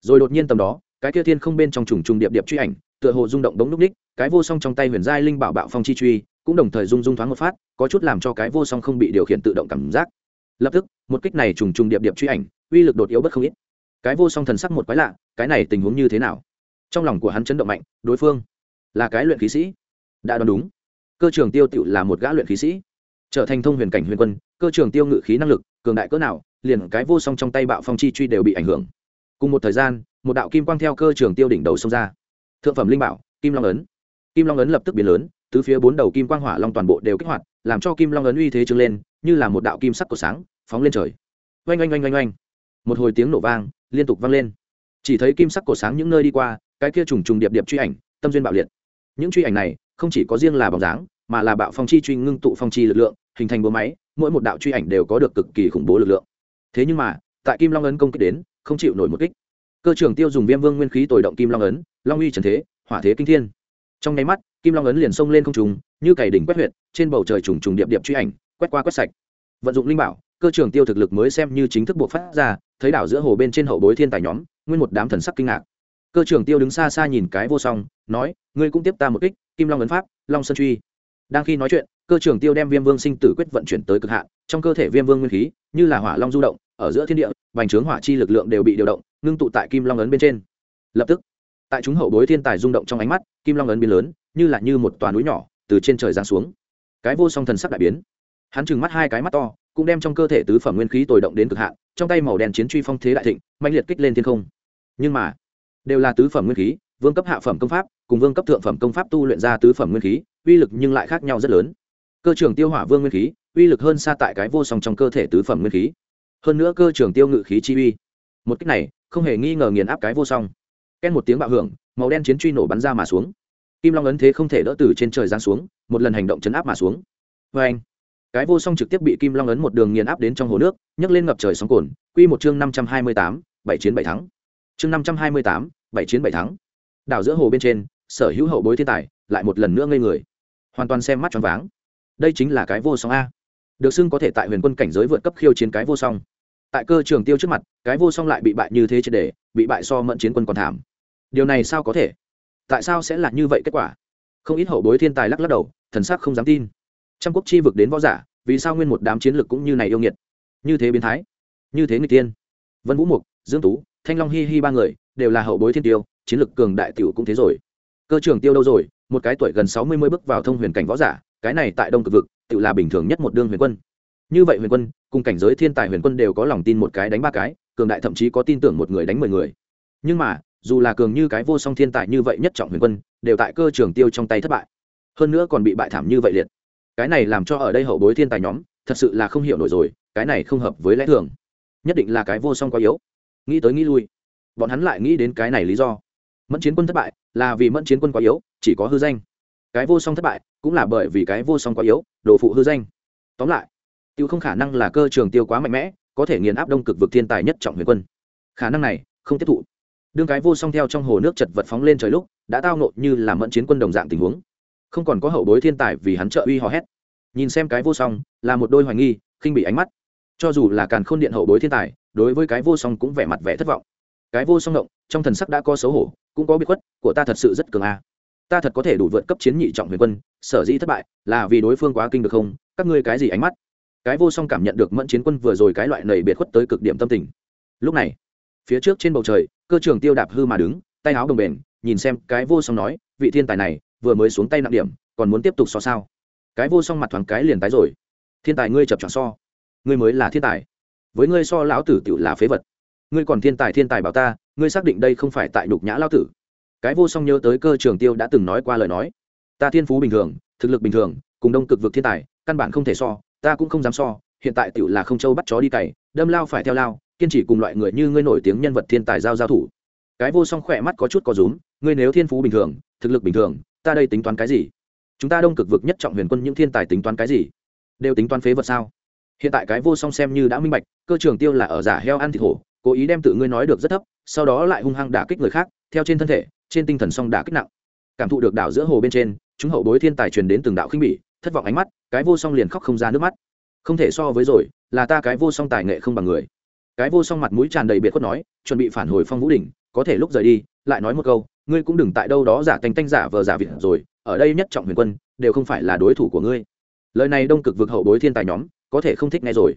Rồi đột nhiên tầm đó, cái kia thiên không bên trong trùng trùng điệp điệp truy ảnh, tựa hồ rung động đống núc ních, cái vô song trong tay huyền giai linh bảo bạo phong chi truy, cũng đồng thời rung rung thoáng một phát, có chút làm cho cái vô song không bị điều khiển tự động cảm giác. Lập tức, một kích này trùng trùng điệp điệp truy ảnh, uy lực đột yếu bất không ít. Cái vô song thần sắc một quái lạ, cái này tình huống như thế nào? Trong lòng của hắn chấn động mạnh, đối phương là cái luyện khí sĩ. Đã đoán đúng, cơ trường tiêu tự là một gã luyện khí sĩ. Trở thành thông huyền cảnh huyền quân, cơ trường tiêu ngự khí năng lực cường đại cỡ nào, liền cái vô song trong tay bạo phong chi truy đều bị ảnh hưởng. Cùng một thời gian, một đạo kim quang theo cơ trường tiêu đỉnh đầu xông ra. Thượng phẩm linh bảo, kim long ấn. Kim long ấn lập tức biến lớn, tứ phía bốn đầu kim quang hỏa long toàn bộ đều kích hoạt, làm cho kim long ấn uy thế trưng lên, như là một đạo kim sắc của sáng, phóng lên trời. Oanh oanh oanh oanh oanh. Một hồi tiếng nổ vang, liên tục vang lên. Chỉ thấy kim sắc cổ sáng những nơi đi qua, cái kia trùng trùng điệp điệp truy ảnh, tâm duyên bạo liệt. Những truy ảnh này, không chỉ có riêng là bóng dáng, mà là bạo phong chi truy ngưng tụ phong chi lực lượng, hình thành búa máy mỗi một đạo truy ảnh đều có được cực kỳ khủng bố lực lượng. Thế nhưng mà, tại kim long ấn công kích đến, không chịu nổi một kích. Cơ trưởng tiêu dùng viêm vương nguyên khí tồi động kim long ấn, long uy trần thế, hỏa thế kinh thiên. Trong nháy mắt, kim long ấn liền xông lên không trùng như cày đỉnh quét huyệt, trên bầu trời trùng trùng điệp điệp truy ảnh, quét qua quét sạch. Vận dụng linh bảo, cơ trưởng tiêu thực lực mới xem như chính thức buộc phát ra, thấy đảo giữa hồ bên trên hậu bối thiên tài nhóm, nguyên một đám thần sắc kinh ngạc. Cơ trưởng tiêu đứng xa xa nhìn cái vô song, nói, ngươi cũng tiếp ta một kích, kim long ấn pháp, long sơn truy. Đang khi nói chuyện cơ trưởng tiêu đem viêm vương sinh tử quyết vận chuyển tới cực hạn, trong cơ thể viêm vương nguyên khí, như là hỏa long du động, ở giữa thiên địa, vành trướng hỏa chi lực lượng đều bị điều động, ngưng tụ tại kim long ấn bên trên. Lập tức, tại chúng hậu bối thiên tài rung động trong ánh mắt, kim long ấn biến lớn, như là như một toàn núi nhỏ, từ trên trời giáng xuống. Cái vô song thần sắc đại biến. Hắn trừng mắt hai cái mắt to, cũng đem trong cơ thể tứ phẩm nguyên khí tồi động đến cực hạn, trong tay màu đen chiến truy phong thế đại thịnh mạnh liệt kích lên thiên không. Nhưng mà, đều là tứ phẩm nguyên khí, vương cấp hạ phẩm công pháp, cùng vương cấp thượng phẩm công pháp tu luyện ra tứ phẩm nguyên khí, uy lực nhưng lại khác nhau rất lớn cơ trường tiêu hỏa vương nguyên khí, uy lực hơn xa tại cái vô song trong cơ thể tứ phẩm nguyên khí. Hơn nữa cơ trường tiêu ngự khí chi uy. Một cách này, không hề nghi ngờ nghiền áp cái vô song. Ken một tiếng bạo hưởng, màu đen chiến truy nổ bắn ra mà xuống. Kim long ấn thế không thể đỡ từ trên trời giáng xuống, một lần hành động chấn áp mà xuống. Vê anh cái vô song trực tiếp bị kim long ấn một đường nghiền áp đến trong hồ nước, nhấc lên ngập trời sóng cồn. Quy một chương năm trăm hai mươi tám, bảy chiến bảy thắng. Chương năm trăm hai mươi tám, bảy chiến bảy thắng. Đảo giữa hồ bên trên, sở hữu hậu bối thiên tài lại một lần nữa ngây người. Hoàn toàn xem mắt choáng váng đây chính là cái vô song a. Được xưng có thể tại huyền quân cảnh giới vượt cấp khiêu chiến cái vô song. Tại cơ trường tiêu trước mặt, cái vô song lại bị bại như thế triệt đề bị bại so mẫn chiến quân còn thảm. Điều này sao có thể? Tại sao sẽ là như vậy kết quả? Không ít hậu bối thiên tài lắc lắc đầu, thần sắc không dám tin. Trăm quốc chi vực đến võ giả, vì sao nguyên một đám chiến lược cũng như này yêu nghiệt? Như thế biến thái, như thế người tiên vân vũ mục, dương tú, thanh long hi hi ba người, đều là hậu bối thiên tiêu, chiến lược cường đại tiểu cũng thế rồi. Cơ trường tiêu đâu rồi? Một cái tuổi gần sáu mươi mới bước vào thông huyền cảnh võ giả cái này tại đông cực vực, tự là bình thường nhất một đương huyền quân. Như vậy huyền quân, cùng cảnh giới thiên tài huyền quân đều có lòng tin một cái đánh ba cái, cường đại thậm chí có tin tưởng một người đánh mười người. Nhưng mà, dù là cường như cái vô song thiên tài như vậy nhất trọng huyền quân, đều tại cơ trường tiêu trong tay thất bại. Hơn nữa còn bị bại thảm như vậy liệt. Cái này làm cho ở đây hậu bối thiên tài nhóm, thật sự là không hiểu nổi rồi, cái này không hợp với lẽ thường. Nhất định là cái vô song quá yếu. Nghĩ tới nghĩ lui. Bọn hắn lại nghĩ đến cái này lý do. Mẫn chiến quân thất bại, là vì mẫn chiến quân quá yếu, chỉ có hư danh cái vô song thất bại cũng là bởi vì cái vô song quá yếu, đồ phụ hư danh. Tóm lại tiêu không khả năng là cơ trường tiêu quá mạnh mẽ, có thể nghiền áp đông cực vực thiên tài nhất trọng huyền quân. Khả năng này, không tiếp thụ. Đương cái vô song theo trong hồ nước chật vật phóng lên trời lúc, đã tao nộ như là mẫn chiến quân đồng dạng tình huống. Không còn có hậu bối thiên tài vì hắn trợ uy hò hét. Nhìn xem cái vô song, là một đôi hoài nghi, khinh bị ánh mắt. Cho dù là càn khôn điện hậu bối thiên tài, đối với cái vô song cũng vẻ mặt vẻ thất vọng. Cái vô song động, trong thần sắc đã có xấu hổ, cũng có biệt khuất, của ta thật sự rất cường a ta thật có thể đủ vượt cấp chiến nhị trọng huyền quân, sở dĩ thất bại, là vì đối phương quá kinh được không? Các ngươi cái gì ánh mắt? Cái vô song cảm nhận được mẫn chiến quân vừa rồi cái loại nầy biệt khuất tới cực điểm tâm tình. Lúc này, phía trước trên bầu trời, cơ trường tiêu đạp hư mà đứng, tay áo đồng bền, nhìn xem cái vô song nói, vị thiên tài này, vừa mới xuống tay nặng điểm, còn muốn tiếp tục so sao? Cái vô song mặt thoáng cái liền tái rồi. Thiên tài ngươi chập chọn so. Ngươi mới là thiên tài. Với ngươi so lão tử tự là phế vật. Ngươi còn thiên tài thiên tài bảo ta, ngươi xác định đây không phải tại đục nhã lão tử cái vô song nhớ tới cơ trường tiêu đã từng nói qua lời nói. Ta thiên phú bình thường, thực lực bình thường, cùng đông cực vực thiên tài, căn bản không thể so, ta cũng không dám so, hiện tại tiểu là không châu bắt chó đi cày, đâm lao phải theo lao, kiên trì cùng loại người như ngươi nổi tiếng nhân vật thiên tài giao giao thủ. Cái vô song khỏe mắt có chút có rúm, ngươi nếu thiên phú bình thường, thực lực bình thường, ta đây tính toán cái gì? Chúng ta đông cực vực nhất trọng huyền quân những thiên tài tính toán cái gì? Đều tính toán phế vật sao? Hiện tại cái vô song xem như đã minh bạch, cơ trường tiêu là ở giả heo ăn thịt hổ, cố ý đem tự ngươi nói được rất thấp, sau đó lại hung hăng đả kích người khác, theo trên thân thể trên tinh thần song đã kích nặng. Cảm thụ được đảo giữa hồ bên trên, chúng hậu bối thiên tài truyền đến từng đạo khinh bỉ, thất vọng ánh mắt, cái vô song liền khóc không ra nước mắt. Không thể so với rồi, là ta cái vô song tài nghệ không bằng người. Cái vô song mặt mũi tràn đầy biệt khuất nói, chuẩn bị phản hồi phong vũ đỉnh, có thể lúc rời đi, lại nói một câu, ngươi cũng đừng tại đâu đó giả tanh tanh giả vờ giả vịt rồi, ở đây nhất trọng huyền quân, đều không phải là đối thủ của ngươi. Lời này đông cực vực hậu bối thiên tài nhóm, có thể không thích nghe rồi.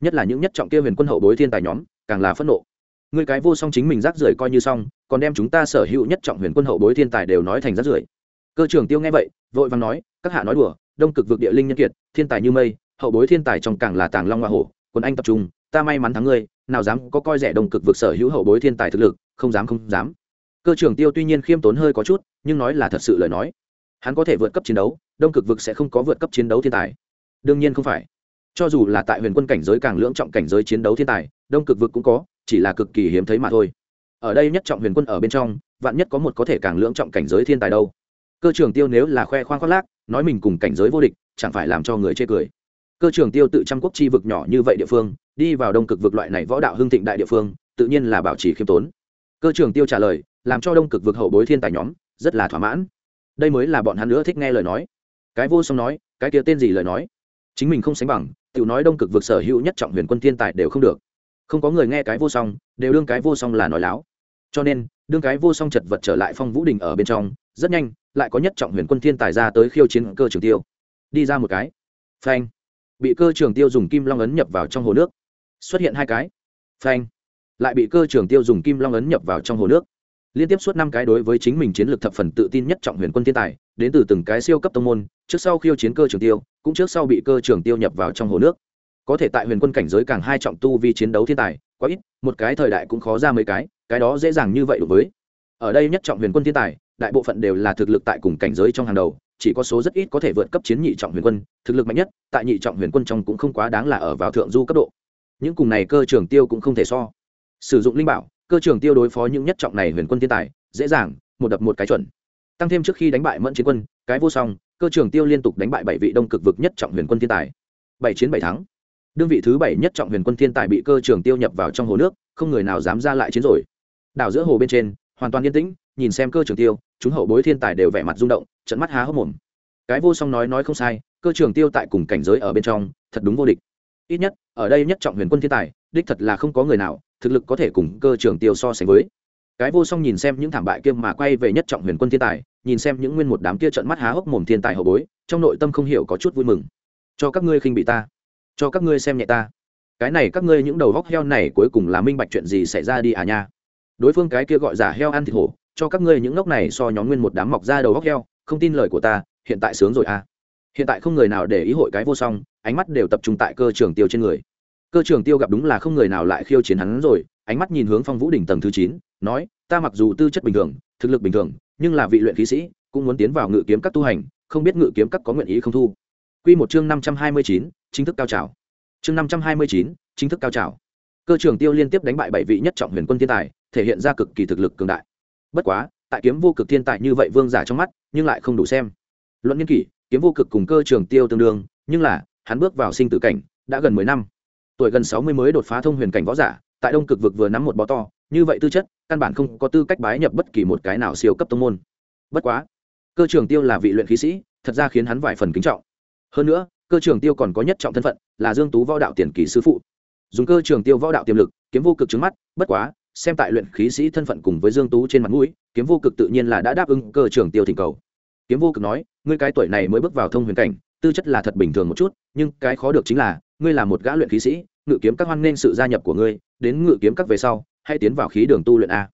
Nhất là những nhất trọng kia huyền quân hậu bối thiên tài nhóm, càng là phẫn nộ ngươi cái vô song chính mình rác rưởi coi như xong, còn đem chúng ta sở hữu nhất trọng huyền quân hậu bối thiên tài đều nói thành rác rưởi. Cơ trưởng tiêu nghe vậy, vội vàng nói, các hạ nói đùa, đông cực vực địa linh nhân kiệt, thiên tài như mây, hậu bối thiên tài trong càng là tàng long hoa hổ quân anh tập trung, ta may mắn thắng ngươi, nào dám có coi rẻ đông cực vực sở hữu hậu bối thiên tài thực lực, không dám không dám. Cơ trưởng tiêu tuy nhiên khiêm tốn hơi có chút, nhưng nói là thật sự lời nói. Hắn có thể vượt cấp chiến đấu, đông cực vực sẽ không có vượt cấp chiến đấu thiên tài. Đương nhiên không phải. Cho dù là tại huyền quân cảnh giới càng lưỡng trọng cảnh giới chiến đấu thiên tài, đông cực vực cũng có chỉ là cực kỳ hiếm thấy mà thôi. Ở đây nhất trọng huyền quân ở bên trong, vạn nhất có một có thể càng lưỡng trọng cảnh giới thiên tài đâu. Cơ trường tiêu nếu là khoe khoang khoác lác, nói mình cùng cảnh giới vô địch, chẳng phải làm cho người chê cười. Cơ trường tiêu tự trăm quốc chi vực nhỏ như vậy địa phương, đi vào đông cực vực loại này võ đạo hưng thịnh đại địa phương, tự nhiên là bảo trì khiêm tốn. Cơ trường tiêu trả lời, làm cho đông cực vực hậu bối thiên tài nhóm, rất là thỏa mãn. Đây mới là bọn hắn nữa thích nghe lời nói. Cái vô song nói, cái kia tên gì lời nói? Chính mình không sánh bằng tự nói đông cực vực sở hữu nhất trọng huyền quân thiên tài đều không được không có người nghe cái vô song, đều đương cái vô song là nói láo. Cho nên, đương cái vô song chật vật trở lại phong vũ đình ở bên trong, rất nhanh, lại có nhất trọng huyền quân thiên tài ra tới khiêu chiến cơ trường tiêu. Đi ra một cái. Phanh. Bị cơ trường tiêu dùng kim long ấn nhập vào trong hồ nước. Xuất hiện hai cái. Phanh. Lại bị cơ trường tiêu dùng kim long ấn nhập vào trong hồ nước. Liên tiếp suốt năm cái đối với chính mình chiến lược thập phần tự tin nhất trọng huyền quân thiên tài, đến từ từng cái siêu cấp tông môn, trước sau khiêu chiến cơ trường tiêu, cũng trước sau bị cơ trường tiêu nhập vào trong hồ nước có thể tại huyền quân cảnh giới càng hai trọng tu vi chiến đấu thiên tài, quá ít, một cái thời đại cũng khó ra mấy cái cái đó dễ dàng như vậy đối với. Ở đây nhất trọng huyền quân thiên tài, đại bộ phận đều là thực lực tại cùng cảnh giới trong hàng đầu, chỉ có số rất ít có thể vượt cấp chiến nhị trọng huyền quân, thực lực mạnh nhất, tại nhị trọng huyền quân trong cũng không quá đáng là ở vào thượng du cấp độ. Những cùng này cơ trường tiêu cũng không thể so. Sử dụng linh bảo, cơ trường tiêu đối phó những nhất trọng này huyền quân thiên tài, dễ dàng, một đập một cái chuẩn. Tăng thêm trước khi đánh bại mẫn chiến quân, cái vô song, cơ trường tiêu liên tục đánh bại bảy vị đông cực vực nhất trọng huyền quân thiên tài. Bảy chiến bảy thắng đương vị thứ bảy nhất trọng huyền quân thiên tài bị cơ trường tiêu nhập vào trong hồ nước, không người nào dám ra lại chiến rồi. Đảo giữa hồ bên trên, hoàn toàn yên tĩnh, nhìn xem cơ trường tiêu, chúng hậu bối thiên tài đều vẻ mặt rung động, trận mắt há hốc mồm. Cái vô song nói nói không sai, cơ trường tiêu tại cùng cảnh giới ở bên trong, thật đúng vô địch. Ít nhất, ở đây nhất trọng huyền quân thiên tài, đích thật là không có người nào, thực lực có thể cùng cơ trường tiêu so sánh với. Cái vô song nhìn xem những thảm bại kia mà quay về nhất trọng huyền quân thiên tài, nhìn xem những nguyên một đám kia trận mắt há hốc mồm thiên tài hậu bối, trong nội tâm không hiểu có chút vui mừng. Cho các ngươi khinh bị ta cho các ngươi xem nhẹ ta. Cái này các ngươi những đầu góc heo này cuối cùng là minh bạch chuyện gì xảy ra đi à nha. Đối phương cái kia gọi giả heo ăn thịt hổ, cho các ngươi những ngốc này so nhóm nguyên một đám mọc ra đầu góc heo, không tin lời của ta, hiện tại sướng rồi à. Hiện tại không người nào để ý hội cái vô song, ánh mắt đều tập trung tại cơ trường tiêu trên người. Cơ trường tiêu gặp đúng là không người nào lại khiêu chiến hắn rồi, ánh mắt nhìn hướng phong vũ đỉnh tầng thứ chín, nói, ta mặc dù tư chất bình thường, thực lực bình thường, nhưng là vị luyện khí sĩ, cũng muốn tiến vào ngự kiếm các tu hành, không biết ngự kiếm các có nguyện ý không thu. Quy một chương năm trăm hai mươi chín chính thức cao trào. Chương năm trăm hai mươi chín, chính thức cao trào. Cơ trường tiêu liên tiếp đánh bại bảy vị nhất trọng huyền quân thiên tài, thể hiện ra cực kỳ thực lực cường đại. Bất quá, tại kiếm vô cực thiên tài như vậy vương giả trong mắt, nhưng lại không đủ xem. Luận nghiên kỷ, kiếm vô cực cùng cơ trường tiêu tương đương, nhưng là, hắn bước vào sinh tử cảnh, đã gần mười năm. Tuổi gần sáu mươi mới đột phá thông huyền cảnh võ giả, tại đông cực vực vừa nắm một bó to, như vậy tư chất, căn bản không có tư cách bái nhập bất kỳ một cái nào siêu cấp tông môn. Bất quá, cơ trường tiêu là vị luyện khí sĩ, thật ra khiến hắn vài phần kính trọng. Hơn nữa cơ trường tiêu còn có nhất trọng thân phận, là dương tú võ đạo tiền kỳ sư phụ. Dùng cơ trường tiêu võ đạo tiềm lực, kiếm vô cực trứng mắt, bất quá, xem tại luyện khí sĩ thân phận cùng với dương tú trên mặt mũi, kiếm vô cực tự nhiên là đã đáp ứng cơ trường tiêu thỉnh cầu. Kiếm vô cực nói, ngươi cái tuổi này mới bước vào thông huyền cảnh, tư chất là thật bình thường một chút, nhưng cái khó được chính là, ngươi là một gã luyện khí sĩ, ngự kiếm các hoan nên sự gia nhập của ngươi, đến ngự kiếm các về sau, hãy tiến vào khí đường tu luyện a.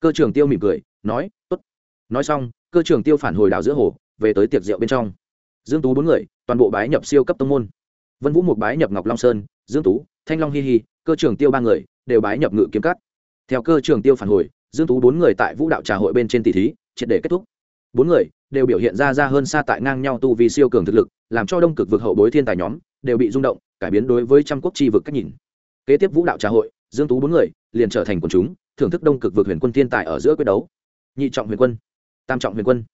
Cơ trường tiêu mỉm cười, nói, tốt. Nói xong, cơ trường tiêu phản hồi đảo giữa hồ, về tới tiệc rượu bên trong. Dương tú bốn người toàn bộ bái nhập siêu cấp tông môn. Vân vũ một bái nhập ngọc long sơn, dương tú, thanh long hi hi, cơ trưởng tiêu ba người đều bái nhập ngự kiếm cắt theo cơ trưởng tiêu phản hồi, dương tú bốn người tại vũ đạo trà hội bên trên tỷ thí, triệt để kết thúc. Bốn người đều biểu hiện ra ra hơn xa tại ngang nhau tu vì siêu cường thực lực, làm cho đông cực vực hậu bối thiên tài nhóm đều bị rung động, cải biến đối với trăm quốc chi vực cách nhìn. Kế tiếp vũ đạo trà hội, dương tú bốn người liền trở thành quần chúng, thưởng thức đông cực vực huyền quân thiên tài ở giữa quyết đấu. Nhị trọng huyền quân, tam trọng huyền quân.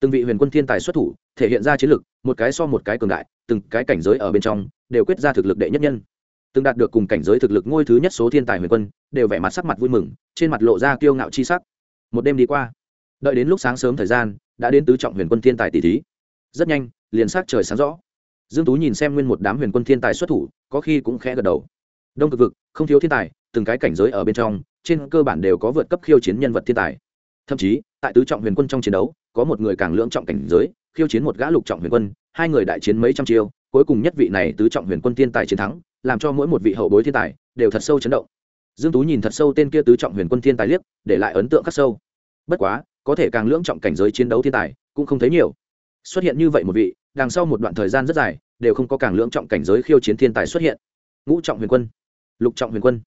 Từng vị huyền quân thiên tài xuất thủ thể hiện ra chiến lực, một cái so một cái cường đại, từng cái cảnh giới ở bên trong, đều quyết ra thực lực đệ nhất nhân. Từng đạt được cùng cảnh giới thực lực ngôi thứ nhất số thiên tài huyền quân, đều vẻ mặt sắc mặt vui mừng, trên mặt lộ ra kiêu ngạo chi sắc. Một đêm đi qua, đợi đến lúc sáng sớm thời gian, đã đến tứ trọng huyền quân thiên tài tỷ thí. Rất nhanh, liền sắc trời sáng rõ. Dương tú nhìn xem nguyên một đám huyền quân thiên tài xuất thủ, có khi cũng khẽ gật đầu. Đông cực vực, không thiếu thiên tài, từng cái cảnh giới ở bên trong, trên cơ bản đều có vượt cấp khiêu chiến nhân vật thiên tài. Thậm chí, tại tứ trọng huyền quân trong chiến đấu có một người càng lưỡng trọng cảnh giới, khiêu chiến một gã lục trọng huyền quân, hai người đại chiến mấy trăm chiêu, cuối cùng nhất vị này tứ trọng huyền quân thiên tài chiến thắng, làm cho mỗi một vị hậu bối thiên tài đều thật sâu chấn động. Dương tú nhìn thật sâu tên kia tứ trọng huyền quân thiên tài liếc, để lại ấn tượng khắc sâu. Bất quá, có thể càng lưỡng trọng cảnh giới chiến đấu thiên tài cũng không thấy nhiều. Xuất hiện như vậy một vị, đằng sau một đoạn thời gian rất dài, đều không có càng lưỡng trọng cảnh giới khiêu chiến thiên tài xuất hiện. Ngũ trọng huyền quân, lục trọng huyền quân.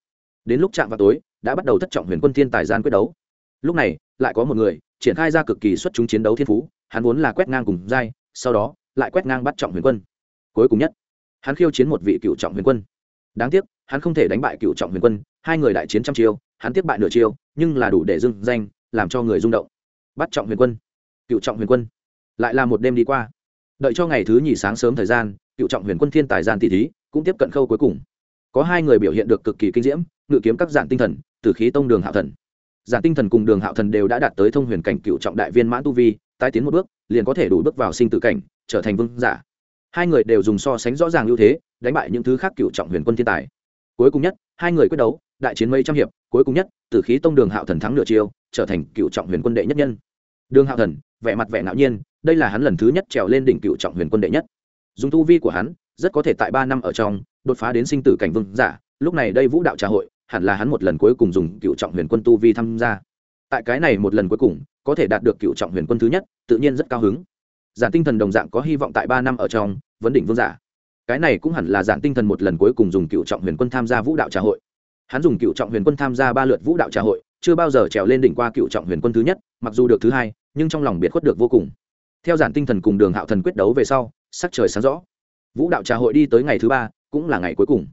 Đến lúc chạm vào tối, đã bắt đầu thất trọng huyền quân thiên tài gian quyết đấu. Lúc này lại có một người, triển khai ra cực kỳ xuất chúng chiến đấu thiên phú, hắn vốn là quét ngang cùng giai, sau đó, lại quét ngang bắt trọng huyền quân. Cuối cùng nhất, hắn khiêu chiến một vị cựu trọng huyền quân. Đáng tiếc, hắn không thể đánh bại cựu trọng huyền quân, hai người đại chiến trăm chiêu, hắn tiếp bại nửa chiêu, nhưng là đủ để dưng danh, làm cho người rung động. Bắt trọng huyền quân, cựu trọng huyền quân, lại là một đêm đi qua. Đợi cho ngày thứ nhì sáng sớm thời gian, cựu trọng huyền quân thiên tài gian tỷ thí, cũng tiếp cận khâu cuối cùng. Có hai người biểu hiện được cực kỳ kinh diễm, ngự kiếm các dạng tinh thần, từ khí tông đường hạ thần giản tinh thần cùng đường hạo thần đều đã đạt tới thông huyền cảnh cựu trọng đại viên mãn tu vi, tái tiến một bước, liền có thể đủ bước vào sinh tử cảnh, trở thành vương giả. Hai người đều dùng so sánh rõ ràng ưu thế, đánh bại những thứ khác cựu trọng huyền quân thiên tài. Cuối cùng nhất, hai người quyết đấu, đại chiến mấy trăm hiệp, cuối cùng nhất từ khí tông đường hạo thần thắng nửa chiêu, trở thành cựu trọng huyền quân đệ nhất nhân. Đường hạo thần, vẻ mặt vẻ ngạo nhiên, đây là hắn lần thứ nhất trèo lên đỉnh cựu trọng huyền quân đệ nhất. Dùng tu vi của hắn, rất có thể tại ba năm ở trong, đột phá đến sinh tử cảnh vương giả, lúc này đây vũ đạo trà hội hẳn là hắn một lần cuối cùng dùng cựu trọng huyền quân tu vi tham gia. Tại cái này một lần cuối cùng, có thể đạt được cựu trọng huyền quân thứ nhất, tự nhiên rất cao hứng. Giản tinh thần đồng dạng có hy vọng tại ba năm ở trong, vấn đỉnh vương giả. Cái này cũng hẳn là giản tinh thần một lần cuối cùng dùng cựu trọng huyền quân tham gia vũ đạo trà hội. Hắn dùng cựu trọng huyền quân tham gia ba lượt vũ đạo trà hội, chưa bao giờ trèo lên đỉnh qua cựu trọng huyền quân thứ nhất, mặc dù được thứ hai, nhưng trong lòng biệt khuất được vô cùng. Theo giản tinh thần cùng đường hạo thần quyết đấu về sau, sắc trời sáng rõ. Vũ đạo trà hội đi tới ngày thứ ba, cũng là ngày cuối cùng.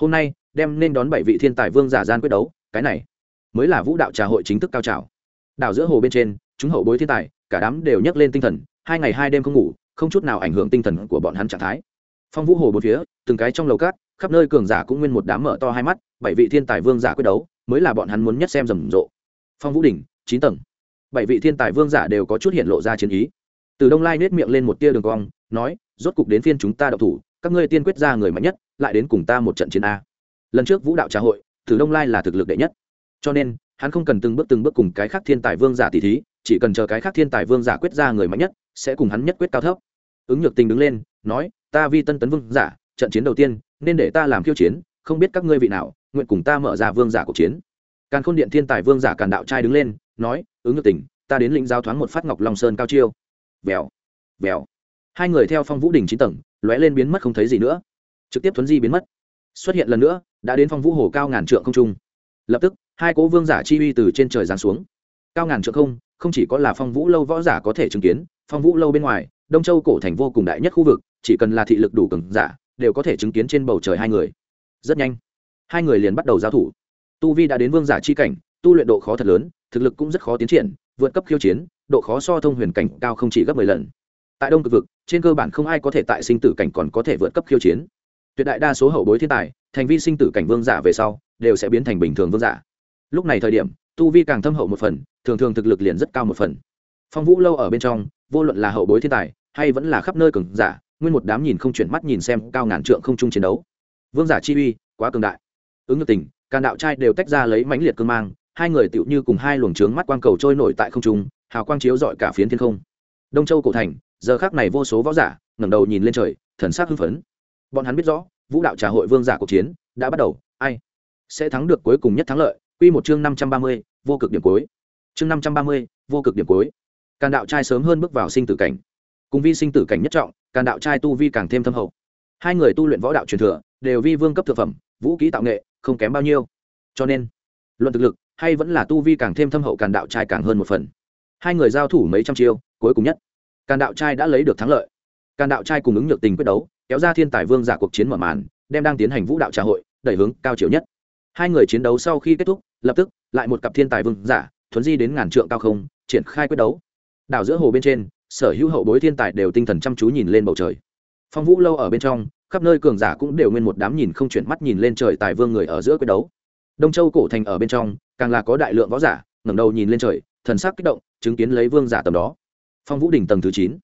Hôm nay đem nên đón bảy vị thiên tài vương giả gian quyết đấu, cái này mới là vũ đạo trà hội chính thức cao trào. Đảo giữa hồ bên trên, chúng hậu bối thiên tài, cả đám đều nhấc lên tinh thần, hai ngày hai đêm không ngủ, không chút nào ảnh hưởng tinh thần của bọn hắn trạng thái. Phong vũ hồ bốn phía, từng cái trong lầu cát, khắp nơi cường giả cũng nguyên một đám mở to hai mắt, bảy vị thiên tài vương giả quyết đấu, mới là bọn hắn muốn nhất xem rầm rộ. Phong vũ đỉnh chín tầng. Bảy vị thiên tài vương giả đều có chút hiện lộ ra chiến ý. Từ đông lai nết miệng lên một tia đường cong, nói, rốt cục đến phiên chúng ta đậu thủ, các ngươi tiên quyết ra người mạnh nhất, lại đến cùng ta một trận chiến a lần trước vũ đạo trà hội từ đông lai là thực lực đệ nhất. Cho nên, hắn không cần từng bước từng bước cùng cái khác thiên tài vương giả tỷ thí, chỉ cần chờ cái khác thiên tài vương giả quyết ra người mạnh nhất, sẽ cùng hắn nhất quyết cao thấp. Ứng nhược tình đứng lên, nói, ta vi tân tấn vương giả, trận chiến đầu tiên, nên để ta làm khiêu chiến, không biết các ngươi vị nào, nguyện cùng ta mở ra vương giả cuộc chiến. Càn khôn điện thiên tài vương giả càn đạo trai đứng lên, nói, ứng nhược tình, ta đến lĩnh giao thoáng một phát ngọc long sơn cao chiêu. Vèo vèo. Hai người theo phong vũ đình chín tầng, lóe lên biến mất không thấy gì nữa. Trực tiếp thuấn di biến mất xuất hiện lần nữa, đã đến phong vũ hồ cao ngàn trượng không trung. Lập tức, hai cố vương giả chi uy từ trên trời giáng xuống. Cao ngàn trượng không không chỉ có là phong vũ lâu võ giả có thể chứng kiến, phong vũ lâu bên ngoài, đông châu cổ thành vô cùng đại nhất khu vực, chỉ cần là thị lực đủ cường giả, đều có thể chứng kiến trên bầu trời hai người. Rất nhanh, hai người liền bắt đầu giao thủ. Tu vi đã đến vương giả chi cảnh, tu luyện độ khó thật lớn, thực lực cũng rất khó tiến triển, vượt cấp khiêu chiến, độ khó so thông huyền cảnh cao không chỉ gấp mười lần. Tại đông cực vực, trên cơ bản không ai có thể tại sinh tử cảnh còn có thể vượt cấp khiêu chiến tuyệt đại đa số hậu bối thiên tài, thành vi sinh tử cảnh vương giả về sau, đều sẽ biến thành bình thường vương giả. Lúc này thời điểm, tu vi càng thâm hậu một phần, thường thường thực lực liền rất cao một phần. Phong vũ lâu ở bên trong, vô luận là hậu bối thiên tài, hay vẫn là khắp nơi cường giả, nguyên một đám nhìn không chuyển mắt nhìn xem cao ngàn trượng không chung chiến đấu. Vương giả chi uy, quá cường đại. Ứng ngược tình, càn đạo trai đều tách ra lấy mãnh liệt cương mang, hai người tựu như cùng hai luồng trướng mắt quang cầu trôi nổi tại không trung, hào quang chiếu dọi cả phiến thiên không. Đông châu cổ thành, giờ khác này vô số võ giả, ngẩng đầu nhìn lên trời, thần sắc hưng phấn bọn hắn biết rõ, vũ đạo trà hội vương giả cuộc chiến đã bắt đầu, ai sẽ thắng được cuối cùng nhất thắng lợi? Quy một chương năm trăm ba mươi, vô cực điểm cuối. Chương năm trăm ba mươi, vô cực điểm cuối. Càn đạo trai sớm hơn bước vào sinh tử cảnh. Cùng vi sinh tử cảnh nhất trọng, càn đạo trai tu vi càng thêm thâm hậu. Hai người tu luyện võ đạo truyền thừa, đều vi vương cấp thực phẩm, vũ kỹ tạo nghệ, không kém bao nhiêu. Cho nên, luận thực lực, hay vẫn là tu vi càng thêm thâm hậu càn đạo trai càng hơn một phần. Hai người giao thủ mấy trăm chiêu, cuối cùng nhất, càn đạo trai đã lấy được thắng lợi. Càn đạo trai cùng ứng nhược tình quyết đấu kéo ra thiên tài vương giả cuộc chiến mở màn, đem đang tiến hành vũ đạo trà hội đẩy hướng cao chiều nhất. Hai người chiến đấu sau khi kết thúc, lập tức lại một cặp thiên tài vương giả, thuấn di đến ngàn trượng cao không, triển khai quyết đấu. Đảo giữa hồ bên trên, sở hữu hậu bối thiên tài đều tinh thần chăm chú nhìn lên bầu trời. Phong vũ lâu ở bên trong, khắp nơi cường giả cũng đều nguyên một đám nhìn không chuyển mắt nhìn lên trời tài vương người ở giữa quyết đấu. Đông châu cổ thành ở bên trong, càng là có đại lượng võ giả ngẩng đầu nhìn lên trời, thần sắc kích động, chứng kiến lấy vương giả tầm đó. Phong vũ đỉnh tầng thứ chín.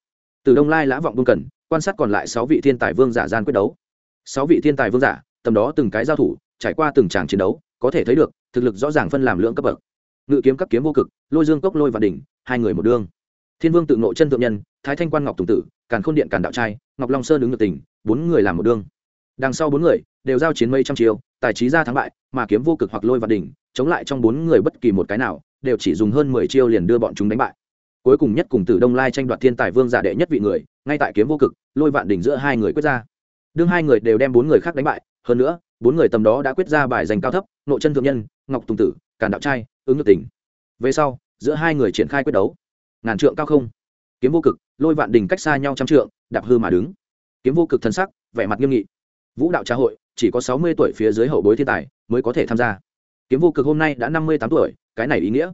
Từ đông lai lã vọng vương cần quan sát còn lại sáu vị thiên tài vương giả gian quyết đấu. Sáu vị thiên tài vương giả, tầm đó từng cái giao thủ, trải qua từng tràng chiến đấu, có thể thấy được, thực lực rõ ràng phân làm lượng cấp bậc. Ngự kiếm các kiếm vô cực, lôi dương cốc lôi và đỉnh, hai người một đương thiên vương tự nội chân thượng nhân, thái thanh quan ngọc tùng tử, càn khôn điện càn đạo trai, ngọc long sơn đứng ngược tình, bốn người làm một đương đằng sau bốn người, đều giao chiến mây trăm chiều tài trí ra thắng bại, mà kiếm vô cực hoặc lôi và đỉnh, chống lại trong bốn người bất kỳ một cái nào, đều chỉ dùng hơn mười chiêu liền đưa bọn chúng đánh bại cuối cùng nhất cùng từ đông lai tranh đoạt thiên tài vương giả đệ nhất vị người, ngay tại kiếm vô cực, lôi vạn đỉnh giữa hai người quyết ra. Đương hai người đều đem bốn người khác đánh bại, hơn nữa, bốn người tầm đó đã quyết ra bài giành cao thấp nội chân thượng nhân, ngọc tùng tử, càn đạo trai, ứng nhược tỉnh về sau, giữa hai người triển khai quyết đấu. Ngàn trượng cao không. Kiếm vô cực, lôi vạn đình cách xa nhau trăm trượng, đạp hư mà đứng. Kiếm vô cực thân sắc, vẻ mặt nghiêm nghị. Vũ đạo trà hội, chỉ có sáu mươi tuổi phía dưới hậu bối thiên tài mới có thể tham gia. Kiếm vô cực hôm nay đã năm mươi tám tuổi, cái này ý nghĩa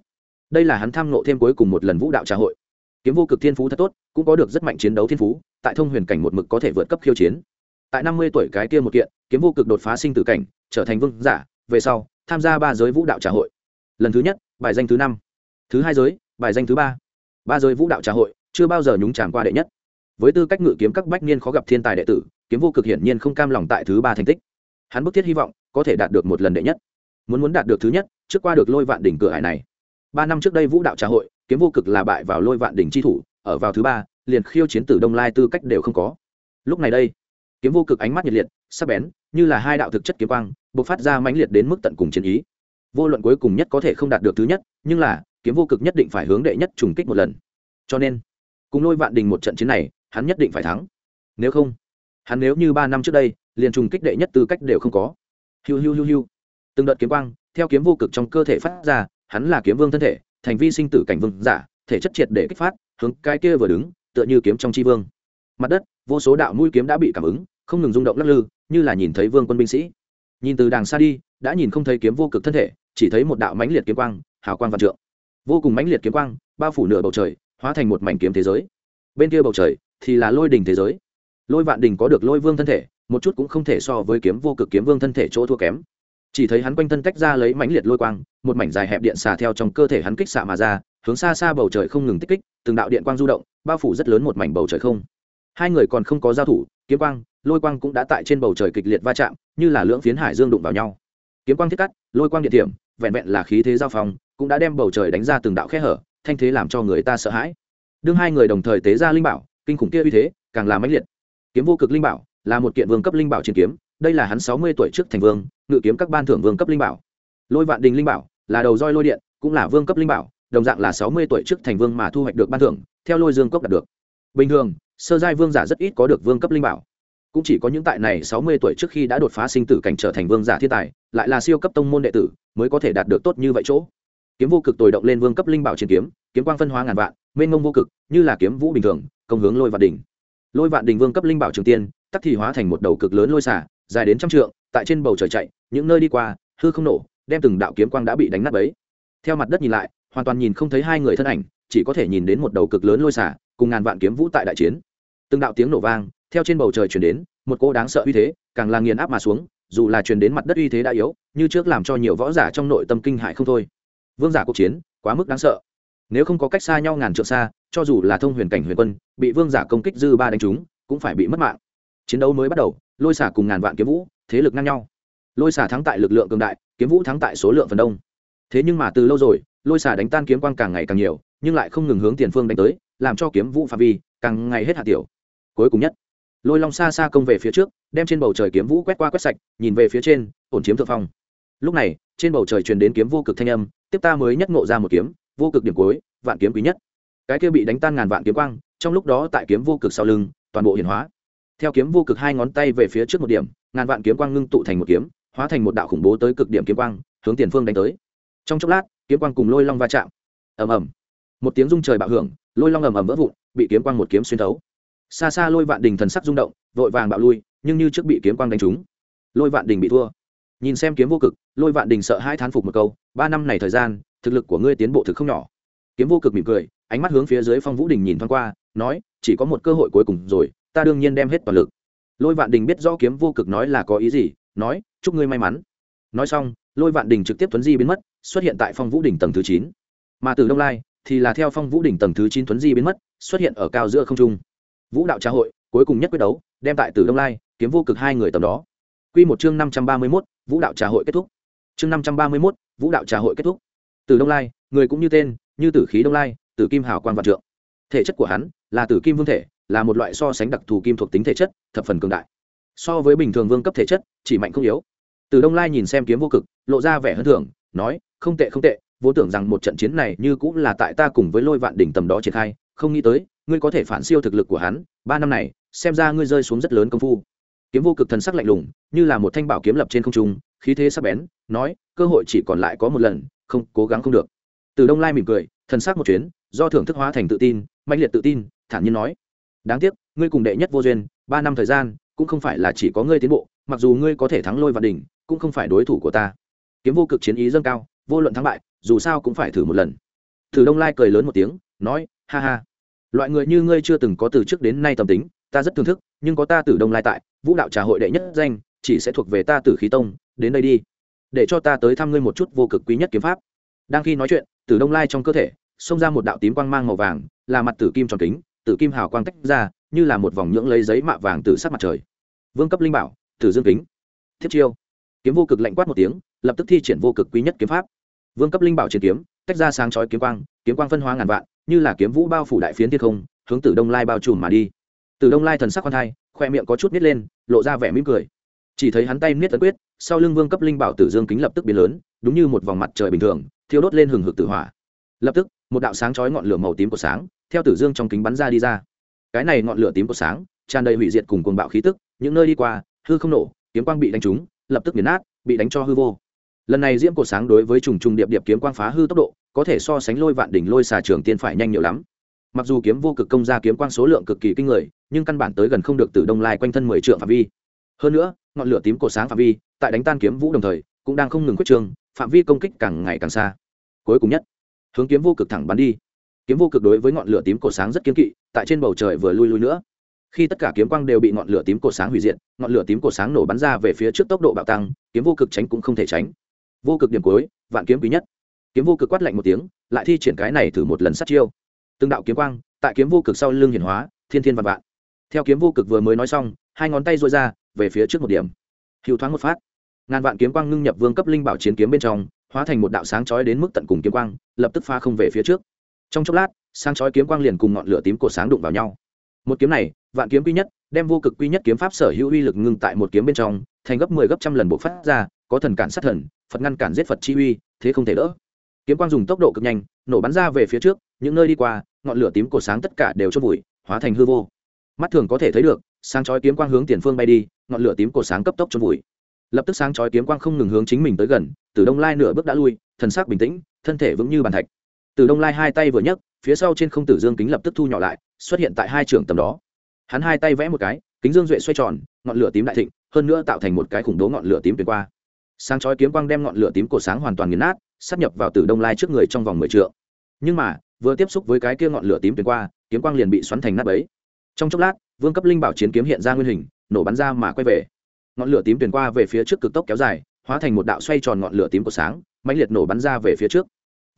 đây là hắn tham nộ thêm cuối cùng một lần vũ đạo trà hội. Kiếm vô cực thiên phú thật tốt, cũng có được rất mạnh chiến đấu thiên phú, tại thông huyền cảnh một mực có thể vượt cấp khiêu chiến. Tại năm mươi tuổi cái kia một kiện, kiếm vô cực đột phá sinh tử cảnh, trở thành vương giả, về sau, tham gia ba giới vũ đạo trà hội. Lần thứ nhất, bài danh thứ năm. Thứ hai giới, bài danh thứ ba. Ba giới vũ đạo trà hội, chưa bao giờ nhúng tràn qua đệ nhất. Với tư cách ngự kiếm các bách niên khó gặp thiên tài đệ tử, kiếm vô cực hiển nhiên không cam lòng tại thứ ba thành tích. Hắn bức thiết hy vọng, có thể đạt được một lần đệ nhất. Muốn muốn đạt được thứ nhất, trước qua được lôi vạn đỉnh cửa hải này ba năm trước đây vũ đạo trà hội, kiếm vô cực là bại vào lôi vạn đỉnh chi thủ, ở vào thứ ba, liền khiêu chiến tử đông lai tư cách đều không có. Lúc này đây, kiếm vô cực ánh mắt nhiệt liệt, sắc bén, như là hai đạo thực chất kiếm quang, bộc phát ra mãnh liệt đến mức tận cùng chiến ý. Vô luận cuối cùng nhất có thể không đạt được thứ nhất, nhưng là, kiếm vô cực nhất định phải hướng đệ nhất trùng kích một lần. Cho nên, cùng lôi vạn đình một trận chiến này, hắn nhất định phải thắng. Nếu không, hắn nếu như ba năm trước đây, liền trùng kích đệ nhất tư cách đều không có. Hiu hiu hiu hiu. Từng đợt kiếm quang, theo kiếm vô cực trong cơ thể phát ra hắn là kiếm vương thân thể, thành vi sinh tử cảnh vương giả, thể chất triệt để kích phát, hướng cái kia vừa đứng, tựa như kiếm trong tri vương. Mặt đất, vô số đạo mũi kiếm đã bị cảm ứng, không ngừng rung động lắc lư, như là nhìn thấy vương quân binh sĩ. Nhìn từ đàng xa đi, đã nhìn không thấy kiếm vô cực thân thể, chỉ thấy một đạo mãnh liệt kiếm quang, hào quang vạn trượng. Vô cùng mãnh liệt kiếm quang, bao phủ nửa bầu trời, hóa thành một mảnh kiếm thế giới. Bên kia bầu trời thì là lôi đình thế giới. Lôi vạn đình có được lôi vương thân thể, một chút cũng không thể so với kiếm vô cực kiếm vương thân thể chỗ thua kém chỉ thấy hắn quanh thân tách ra lấy mãnh liệt lôi quang, một mảnh dài hẹp điện xà theo trong cơ thể hắn kích xạ mà ra, hướng xa xa bầu trời không ngừng tích kích, từng đạo điện quang du động, bao phủ rất lớn một mảnh bầu trời không. Hai người còn không có giao thủ, kiếm quang, lôi quang cũng đã tại trên bầu trời kịch liệt va chạm, như là lưỡng phiến hải dương đụng vào nhau. Kiếm quang thiết cắt, lôi quang điện thiểm vẹn vẹn là khí thế giao phong, cũng đã đem bầu trời đánh ra từng đạo khe hở, thanh thế làm cho người ta sợ hãi. Đương hai người đồng thời tế ra linh bảo, kinh khủng kia uy thế, càng là mãnh liệt. Kiếm vô cực linh bảo, là một kiện vương cấp linh bảo chiến kiếm, đây là hắn sáu mươi tuổi trước thành vương ngự kiếm các ban thưởng vương cấp linh bảo. Lôi vạn đình linh bảo là đầu roi lôi điện, cũng là vương cấp linh bảo, đồng dạng là sáu mươi tuổi trước thành vương mà thu hoạch được ban thưởng, theo lôi dương cốc đạt được. Bình thường, sơ giai vương giả rất ít có được vương cấp linh bảo. Cũng chỉ có những tại này sáu mươi tuổi trước khi đã đột phá sinh tử cảnh trở thành vương giả thiên tài, lại là siêu cấp tông môn đệ tử, mới có thể đạt được tốt như vậy chỗ. Kiếm vô cực tồi động lên vương cấp linh bảo trên kiếm kiếm quang phân hóa ngàn vạn, mênh mông vô cực, như là kiếm vũ bình thường, công hướng lôi vạn đỉnh lôi vạn đỉnh vương cấp linh bảo trường tiên, tắc thì hóa thành một đầu cực lớn lôi xả dài đến trăm trượng tại trên bầu trời chạy, những nơi đi qua, hư không nổ, đem từng đạo kiếm quang đã bị đánh nát bấy. Theo mặt đất nhìn lại, hoàn toàn nhìn không thấy hai người thân ảnh, chỉ có thể nhìn đến một đầu cực lớn lôi xả cùng ngàn vạn kiếm vũ tại đại chiến. Từng đạo tiếng nổ vang, theo trên bầu trời chuyển đến, một cô đáng sợ uy thế, càng là nghiền áp mà xuống, dù là truyền đến mặt đất uy thế đã yếu, như trước làm cho nhiều võ giả trong nội tâm kinh hại không thôi. Vương giả cuộc chiến, quá mức đáng sợ. Nếu không có cách xa nhau ngàn trượng xa, cho dù là thông huyền cảnh huyền quân, bị vương giả công kích dư ba đánh trúng, cũng phải bị mất mạng. Chiến đấu mới bắt đầu lôi xả cùng ngàn vạn kiếm vũ, thế lực ngang nhau. Lôi xả thắng tại lực lượng cường đại, kiếm vũ thắng tại số lượng phần đông. Thế nhưng mà từ lâu rồi, lôi xả đánh tan kiếm quang càng ngày càng nhiều, nhưng lại không ngừng hướng tiền phương đánh tới, làm cho kiếm vũ phạm vi càng ngày hết hạ tiểu. Cuối cùng nhất, lôi long xa xa công về phía trước, đem trên bầu trời kiếm vũ quét qua quét sạch, nhìn về phía trên, ổn chiếm thượng phong. Lúc này, trên bầu trời truyền đến kiếm vô cực thanh âm, tiếp ta mới nhất ngộ ra một kiếm, vô cực điểm cuối, vạn kiếm quý nhất. Cái kia bị đánh tan ngàn vạn kiếm quang, trong lúc đó tại kiếm vô cực sau lưng, toàn bộ hiển hóa theo kiếm vô cực hai ngón tay về phía trước một điểm, ngàn vạn kiếm quang ngưng tụ thành một kiếm, hóa thành một đạo khủng bố tới cực điểm kiếm quang, hướng tiền phương đánh tới. Trong chốc lát, kiếm quang cùng lôi long va chạm. Ầm ầm. Một tiếng rung trời bạo hưởng, lôi long ầm ầm vỡ vụn, bị kiếm quang một kiếm xuyên thấu. Xa xa lôi vạn đình thần sắc rung động, vội vàng bạo lui, nhưng như trước bị kiếm quang đánh trúng. Lôi vạn đình bị thua. Nhìn xem kiếm vô cực, lôi vạn đình sợ hai thán phục một câu, ba năm này thời gian, thực lực của ngươi tiến bộ thực không nhỏ. Kiếm vô cực mỉm cười, ánh mắt hướng phía dưới phong vũ đình nhìn thoáng qua, nói, chỉ có một cơ hội cuối cùng rồi ta đương nhiên đem hết toàn lực lôi vạn đình biết rõ kiếm vô cực nói là có ý gì nói chúc ngươi may mắn nói xong lôi vạn đình trực tiếp tuấn di biến mất xuất hiện tại phong vũ đỉnh tầng thứ chín mà từ đông lai thì là theo phong vũ đỉnh tầng thứ chín tuấn di biến mất xuất hiện ở cao giữa không trung vũ đạo trà hội cuối cùng nhất quyết đấu đem tại từ đông lai kiếm vô cực hai người tầm đó Quy một chương năm trăm ba mươi 531, Vũ đạo trà hội kết thúc. Chương năm trăm ba mươi 531, Vũ đạo trà hội kết thúc. Từ Đông Lai, người cũng như tên, như Tử khí Đông Lai, Tử Kim Hào Quang vạn trượng. Thể chất của hắn là Tử Kim Vương thể, là một loại so sánh đặc thù kim thuộc tính thể chất, thập phần cường đại. So với bình thường vương cấp thể chất, chỉ mạnh không yếu. Từ Đông Lai nhìn xem kiếm vô cực, lộ ra vẻ hơn thường, nói, không tệ không tệ, Vô tưởng rằng một trận chiến này như cũng là tại ta cùng với lôi vạn đỉnh tầm đó triển khai không nghĩ tới ngươi có thể phản siêu thực lực của hắn ba năm này xem ra ngươi rơi xuống rất lớn công phu kiếm vô cực thần sắc lạnh lùng như là một thanh bảo kiếm lập trên không trung khí thế sắc bén nói cơ hội chỉ còn lại có một lần không cố gắng không được từ đông lai mỉm cười thần sắc một chuyến do thưởng thức hóa thành tự tin mạnh liệt tự tin thản nhiên nói đáng tiếc, ngươi cùng đệ nhất vô duyên, ba năm thời gian, cũng không phải là chỉ có ngươi tiến bộ, mặc dù ngươi có thể thắng lôi vạn đỉnh, cũng không phải đối thủ của ta. Kiếm vô cực chiến ý dâng cao, vô luận thắng bại, dù sao cũng phải thử một lần. Thử đông lai cười lớn một tiếng, nói, ha ha. Loại người như ngươi chưa từng có từ trước đến nay tâm tính, ta rất thưởng thức, nhưng có ta tử đông lai tại, vũ đạo trà hội đệ nhất danh, chỉ sẽ thuộc về ta tử khí tông, đến đây đi. Để cho ta tới thăm ngươi một chút vô cực quý nhất kiếm pháp. Đang khi nói chuyện, tử đông lai trong cơ thể, xông ra một đạo tím quang mang màu vàng, là mặt tử kim tròn kính tử kim hào quang tách ra, như là một vòng nhưỡng lấy giấy mạ vàng từ sắc mặt trời. Vương cấp linh bảo, tử dương kính. Thiết chiêu. Kiếm vô cực lạnh quát một tiếng, lập tức thi triển vô cực quý nhất kiếm pháp. Vương cấp linh bảo triển kiếm, tách ra sáng chói kiếm quang kiếm quang phân hóa ngàn vạn, như là kiếm vũ bao phủ đại phiến thiên không, hướng từ đông lai bao trùm mà đi. Từ đông lai thần sắc khoan thai, khoe miệng có chút nít lên, lộ ra vẻ mỉm cười. Chỉ thấy hắn tay niết tấn quyết, sau lưng vương cấp linh bảo tử dương kính lập tức biến lớn, đúng như một vòng mặt trời bình thường, thiêu đốt lên hừng hực tử hỏa. Lập tức, một đạo sáng chói ngọn lửa màu tím của sáng theo tử dương trong kính bắn ra đi ra. Cái này ngọn lửa tím của sáng, tràn đầy hủy diệt cùng cuồng bạo khí tức, những nơi đi qua, hư không nổ, kiếm quang bị đánh trúng, lập tức biến nát, bị đánh cho hư vô. Lần này diễm cột sáng đối với trùng trùng điệp điệp kiếm quang phá hư tốc độ, có thể so sánh lôi vạn đỉnh lôi xà trường tiên phải nhanh nhiều lắm. Mặc dù kiếm vô cực công ra kiếm quang số lượng cực kỳ kinh người, nhưng căn bản tới gần không được từ đông lai quanh thân mười trượng phạm vi. Hơn nữa, ngọn lửa tím cột sáng phạm vi, tại đánh tan kiếm vũ đồng thời, cũng đang không ngừng quyết trường phạm vi công kích càng ngày càng xa. Cuối cùng nhất, hướng kiếm vô cực thẳng bắn đi kiếm vô cực đối với ngọn lửa tím cổ sáng rất kiếm kỵ, tại trên bầu trời vừa lui lui nữa. Khi tất cả kiếm quang đều bị ngọn lửa tím cổ sáng hủy diệt, ngọn lửa tím cổ sáng nổ bắn ra về phía trước tốc độ bạo tăng, kiếm vô cực tránh cũng không thể tránh. Vô cực điểm cuối, vạn kiếm quý nhất. Kiếm vô cực quát lạnh một tiếng, lại thi triển cái này thử một lần sát chiêu. Từng đạo kiếm quang, tại kiếm vô cực sau lưng hiển hóa, thiên thiên vạn vạn. Theo kiếm vô cực vừa mới nói xong, hai ngón tay dội ra, về phía trước một điểm. Hữu thoáng một phát. Ngàn vạn kiếm quang ngưng nhập vương cấp linh bảo chiến kiếm bên trong, hóa thành một đạo sáng chói đến mức tận cùng kiếm quang, lập tức pha không về phía trước trong chốc lát, sáng chói kiếm quang liền cùng ngọn lửa tím cổ sáng đụng vào nhau. Một kiếm này, vạn kiếm quy nhất, đem vô cực quy nhất kiếm pháp sở hữu uy lực ngưng tại một kiếm bên trong, thành gấp mười 10 gấp trăm lần bộ phát ra, có thần cản sát thần, phật ngăn cản giết phật chi uy, thế không thể đỡ. Kiếm quang dùng tốc độ cực nhanh, nổ bắn ra về phía trước, những nơi đi qua, ngọn lửa tím cổ sáng tất cả đều chôn bụi hóa thành hư vô. Mắt thường có thể thấy được, sáng chói kiếm quang hướng tiền phương bay đi, ngọn lửa tím cổ sáng cấp tốc chôn bụi lập tức sáng chói kiếm quang không ngừng hướng chính mình tới gần, từ đông lai nửa bước đã lui, thần sắc bình tĩnh, thân thể vững như bàn thạch từ đông lai hai tay vừa nhấc, phía sau trên không tử dương kính lập tức thu nhỏ lại, xuất hiện tại hai trường tầm đó. Hắn hai tay vẽ một cái, kính dương duệ xoay tròn, ngọn lửa tím đại thịnh, hơn nữa tạo thành một cái khủng bố ngọn lửa tím tuyệt qua. Sáng chói kiếm quang đem ngọn lửa tím cổ sáng hoàn toàn nghiền nát, sắp nhập vào từ đông lai trước người trong vòng mười trượng. Nhưng mà, vừa tiếp xúc với cái kia ngọn lửa tím tuyệt qua, kiếm quang liền bị xoắn thành nát bấy. Trong chốc lát, vương cấp linh bảo chiến kiếm hiện ra nguyên hình, nổ bắn ra mà quay về. Ngọn lửa tím tuyển qua về phía trước cực tốc kéo dài, hóa thành một đạo xoay tròn ngọn lửa tím của sáng, mãnh liệt nổ bắn ra về phía trước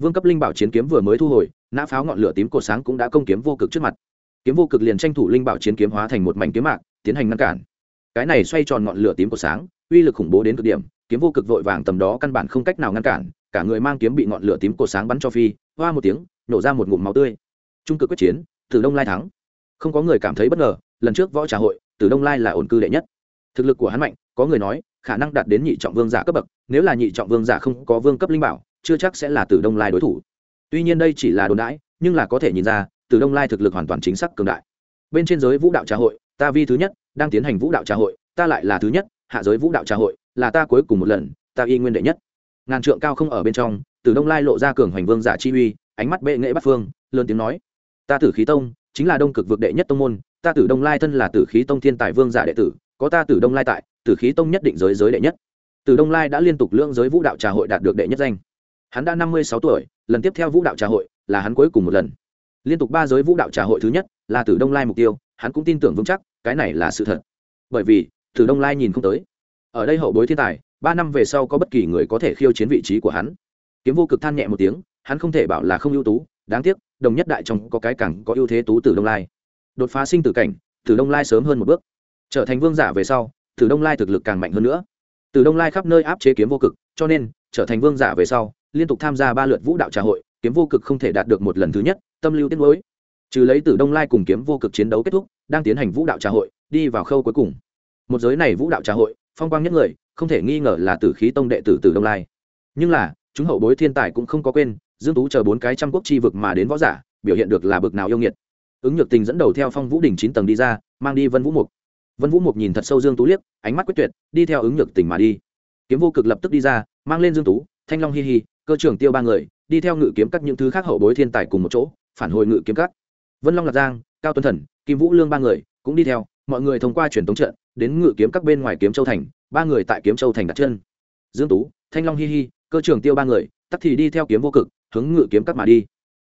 vương cấp linh bảo chiến kiếm vừa mới thu hồi, nã pháo ngọn lửa tím cột sáng cũng đã công kiếm vô cực trước mặt. Kiếm vô cực liền tranh thủ linh bảo chiến kiếm hóa thành một mảnh kiếm mạc, tiến hành ngăn cản. Cái này xoay tròn ngọn lửa tím cột sáng, uy lực khủng bố đến cực điểm, kiếm vô cực vội vàng tầm đó căn bản không cách nào ngăn cản, cả người mang kiếm bị ngọn lửa tím cột sáng bắn cho phi, hoa một tiếng, nổ ra một ngụm máu tươi. Trung cực quyết chiến từ đông lai thắng. Không có người cảm thấy bất ngờ, lần trước võ trà hội từ đông lai là ổn cư đệ nhất. Thực lực của hắn mạnh, có người nói, khả năng đạt đến nhị trọng vương giả cấp bậc, nếu là nhị trọng vương giả không có vương cấp linh bảo chưa chắc sẽ là từ đông lai đối thủ. Tuy nhiên đây chỉ là đồn đãi, nhưng là có thể nhìn ra, từ đông lai thực lực hoàn toàn chính xác cường đại. Bên trên giới vũ đạo trà hội, ta vi thứ nhất, đang tiến hành vũ đạo trà hội, ta lại là thứ nhất, hạ giới vũ đạo trà hội, là ta cuối cùng một lần, ta y nguyên đệ nhất. Ngàn trượng cao không ở bên trong, từ đông lai lộ ra cường hoành vương giả chi uy, ánh mắt bệ nghệ bắt phương, lớn tiếng nói, ta tử khí tông, chính là đông cực vực đệ nhất tông môn, ta tử đông lai thân là tử khí tông thiên tài vương giả đệ tử, có ta tử đông lai tại, tử khí tông nhất định giới giới đệ nhất. Tử đông lai đã liên tục lưỡng giới vũ đạo trà hội đạt được đệ nhất danh hắn đã năm mươi sáu tuổi, lần tiếp theo vũ đạo trà hội là hắn cuối cùng một lần. Liên tục ba giới vũ đạo trà hội thứ nhất là tử đông lai mục tiêu, hắn cũng tin tưởng vững chắc, cái này là sự thật. Bởi vì, tử đông lai nhìn không tới. Ở đây hậu bối thiên tài, ba năm về sau có bất kỳ người có thể khiêu chiến vị trí của hắn. Kiếm vô cực than nhẹ một tiếng, hắn không thể bảo là không ưu tú, đáng tiếc, đồng nhất đại trong có cái cẳng có ưu thế tú tử đông lai. Đột phá sinh tử cảnh, tử đông lai sớm hơn một bước. Trở thành vương giả về sau, tử đông lai thực lực càng mạnh hơn nữa. Tử đông lai khắp nơi áp chế kiếm vô cực, cho nên trở thành vương giả về sau, liên tục tham gia ba lượt vũ đạo trà hội, kiếm vô cực không thể đạt được một lần thứ nhất, tâm lưu tiết mới trừ lấy tử đông lai cùng kiếm vô cực chiến đấu kết thúc, đang tiến hành vũ đạo trà hội, đi vào khâu cuối cùng. Một giới này vũ đạo trà hội, phong quang nhất người, không thể nghi ngờ là tử khí tông đệ tử tử đông lai. Nhưng là, chúng hậu bối thiên tài cũng không có quên, dương tú chờ bốn cái trăm quốc chi vực mà đến võ giả, biểu hiện được là bực nào yêu nghiệt. Ứng nhược tình dẫn đầu theo phong vũ đỉnh chín tầng đi ra, mang đi vân vũ mục. Vân vũ mục nhìn thật sâu dương tú liếc, ánh mắt quyết tuyệt, đi theo ứng nhược tình mà đi. Kiếm vô cực lập tức đi ra mang lên dương tú thanh long hi hi cơ trưởng tiêu ba người đi theo ngự kiếm các những thứ khác hậu bối thiên tài cùng một chỗ phản hồi ngự kiếm các. Vân long lạc giang cao tuấn thần kim vũ lương ba người cũng đi theo mọi người thông qua truyền thống trận đến ngự kiếm các bên ngoài kiếm châu thành ba người tại kiếm châu thành đặt chân. Dương tú thanh long hi hi cơ trưởng tiêu ba người tắc thì đi theo kiếm vô cực hướng ngự kiếm các mà đi.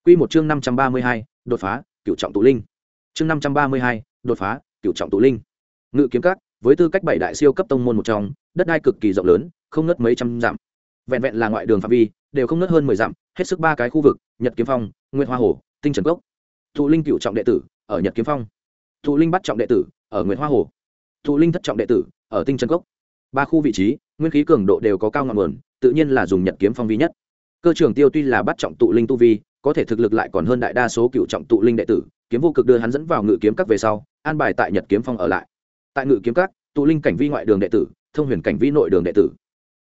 Quy một chương năm trăm ba mươi hai, đột phá cựu trọng tụ linh. Chương năm trăm ba mươi hai, đột phá cựu trọng tụ linh. Ngự kiếm các với tư cách bảy đại siêu cấp tông môn một trong đất đai cực kỳ rộng lớn, không ngất mấy trăm dặm. Vẹn vẹn là ngoại đường phạm vi, đều không ngất hơn mười dặm, hết sức ba cái khu vực, nhật kiếm phong nguyên hoa hồ, tinh trần cốc. Thụ linh cựu trọng đệ tử ở nhật kiếm phong. Thụ linh bắt trọng đệ tử ở nguyễn hoa hồ. Thụ linh thất trọng đệ tử ở tinh trần cốc. Ba khu vị trí, nguyên khí cường độ đều có cao ngọn nguồn, tự nhiên là dùng nhật kiếm phong vi nhất. Cơ trưởng tiêu tuy là bắt trọng tụ linh tu vi, có thể thực lực lại còn hơn đại đa số cựu trọng tụ linh đệ tử, kiếm vô cực đưa hắn dẫn vào ngự kiếm các về sau, an bài tại nhật kiếm phong ở lại. Tại ngự kiếm các, tụ linh cảnh vi ngoại đường đệ tử thông huyền cảnh vi nội đường đệ tử.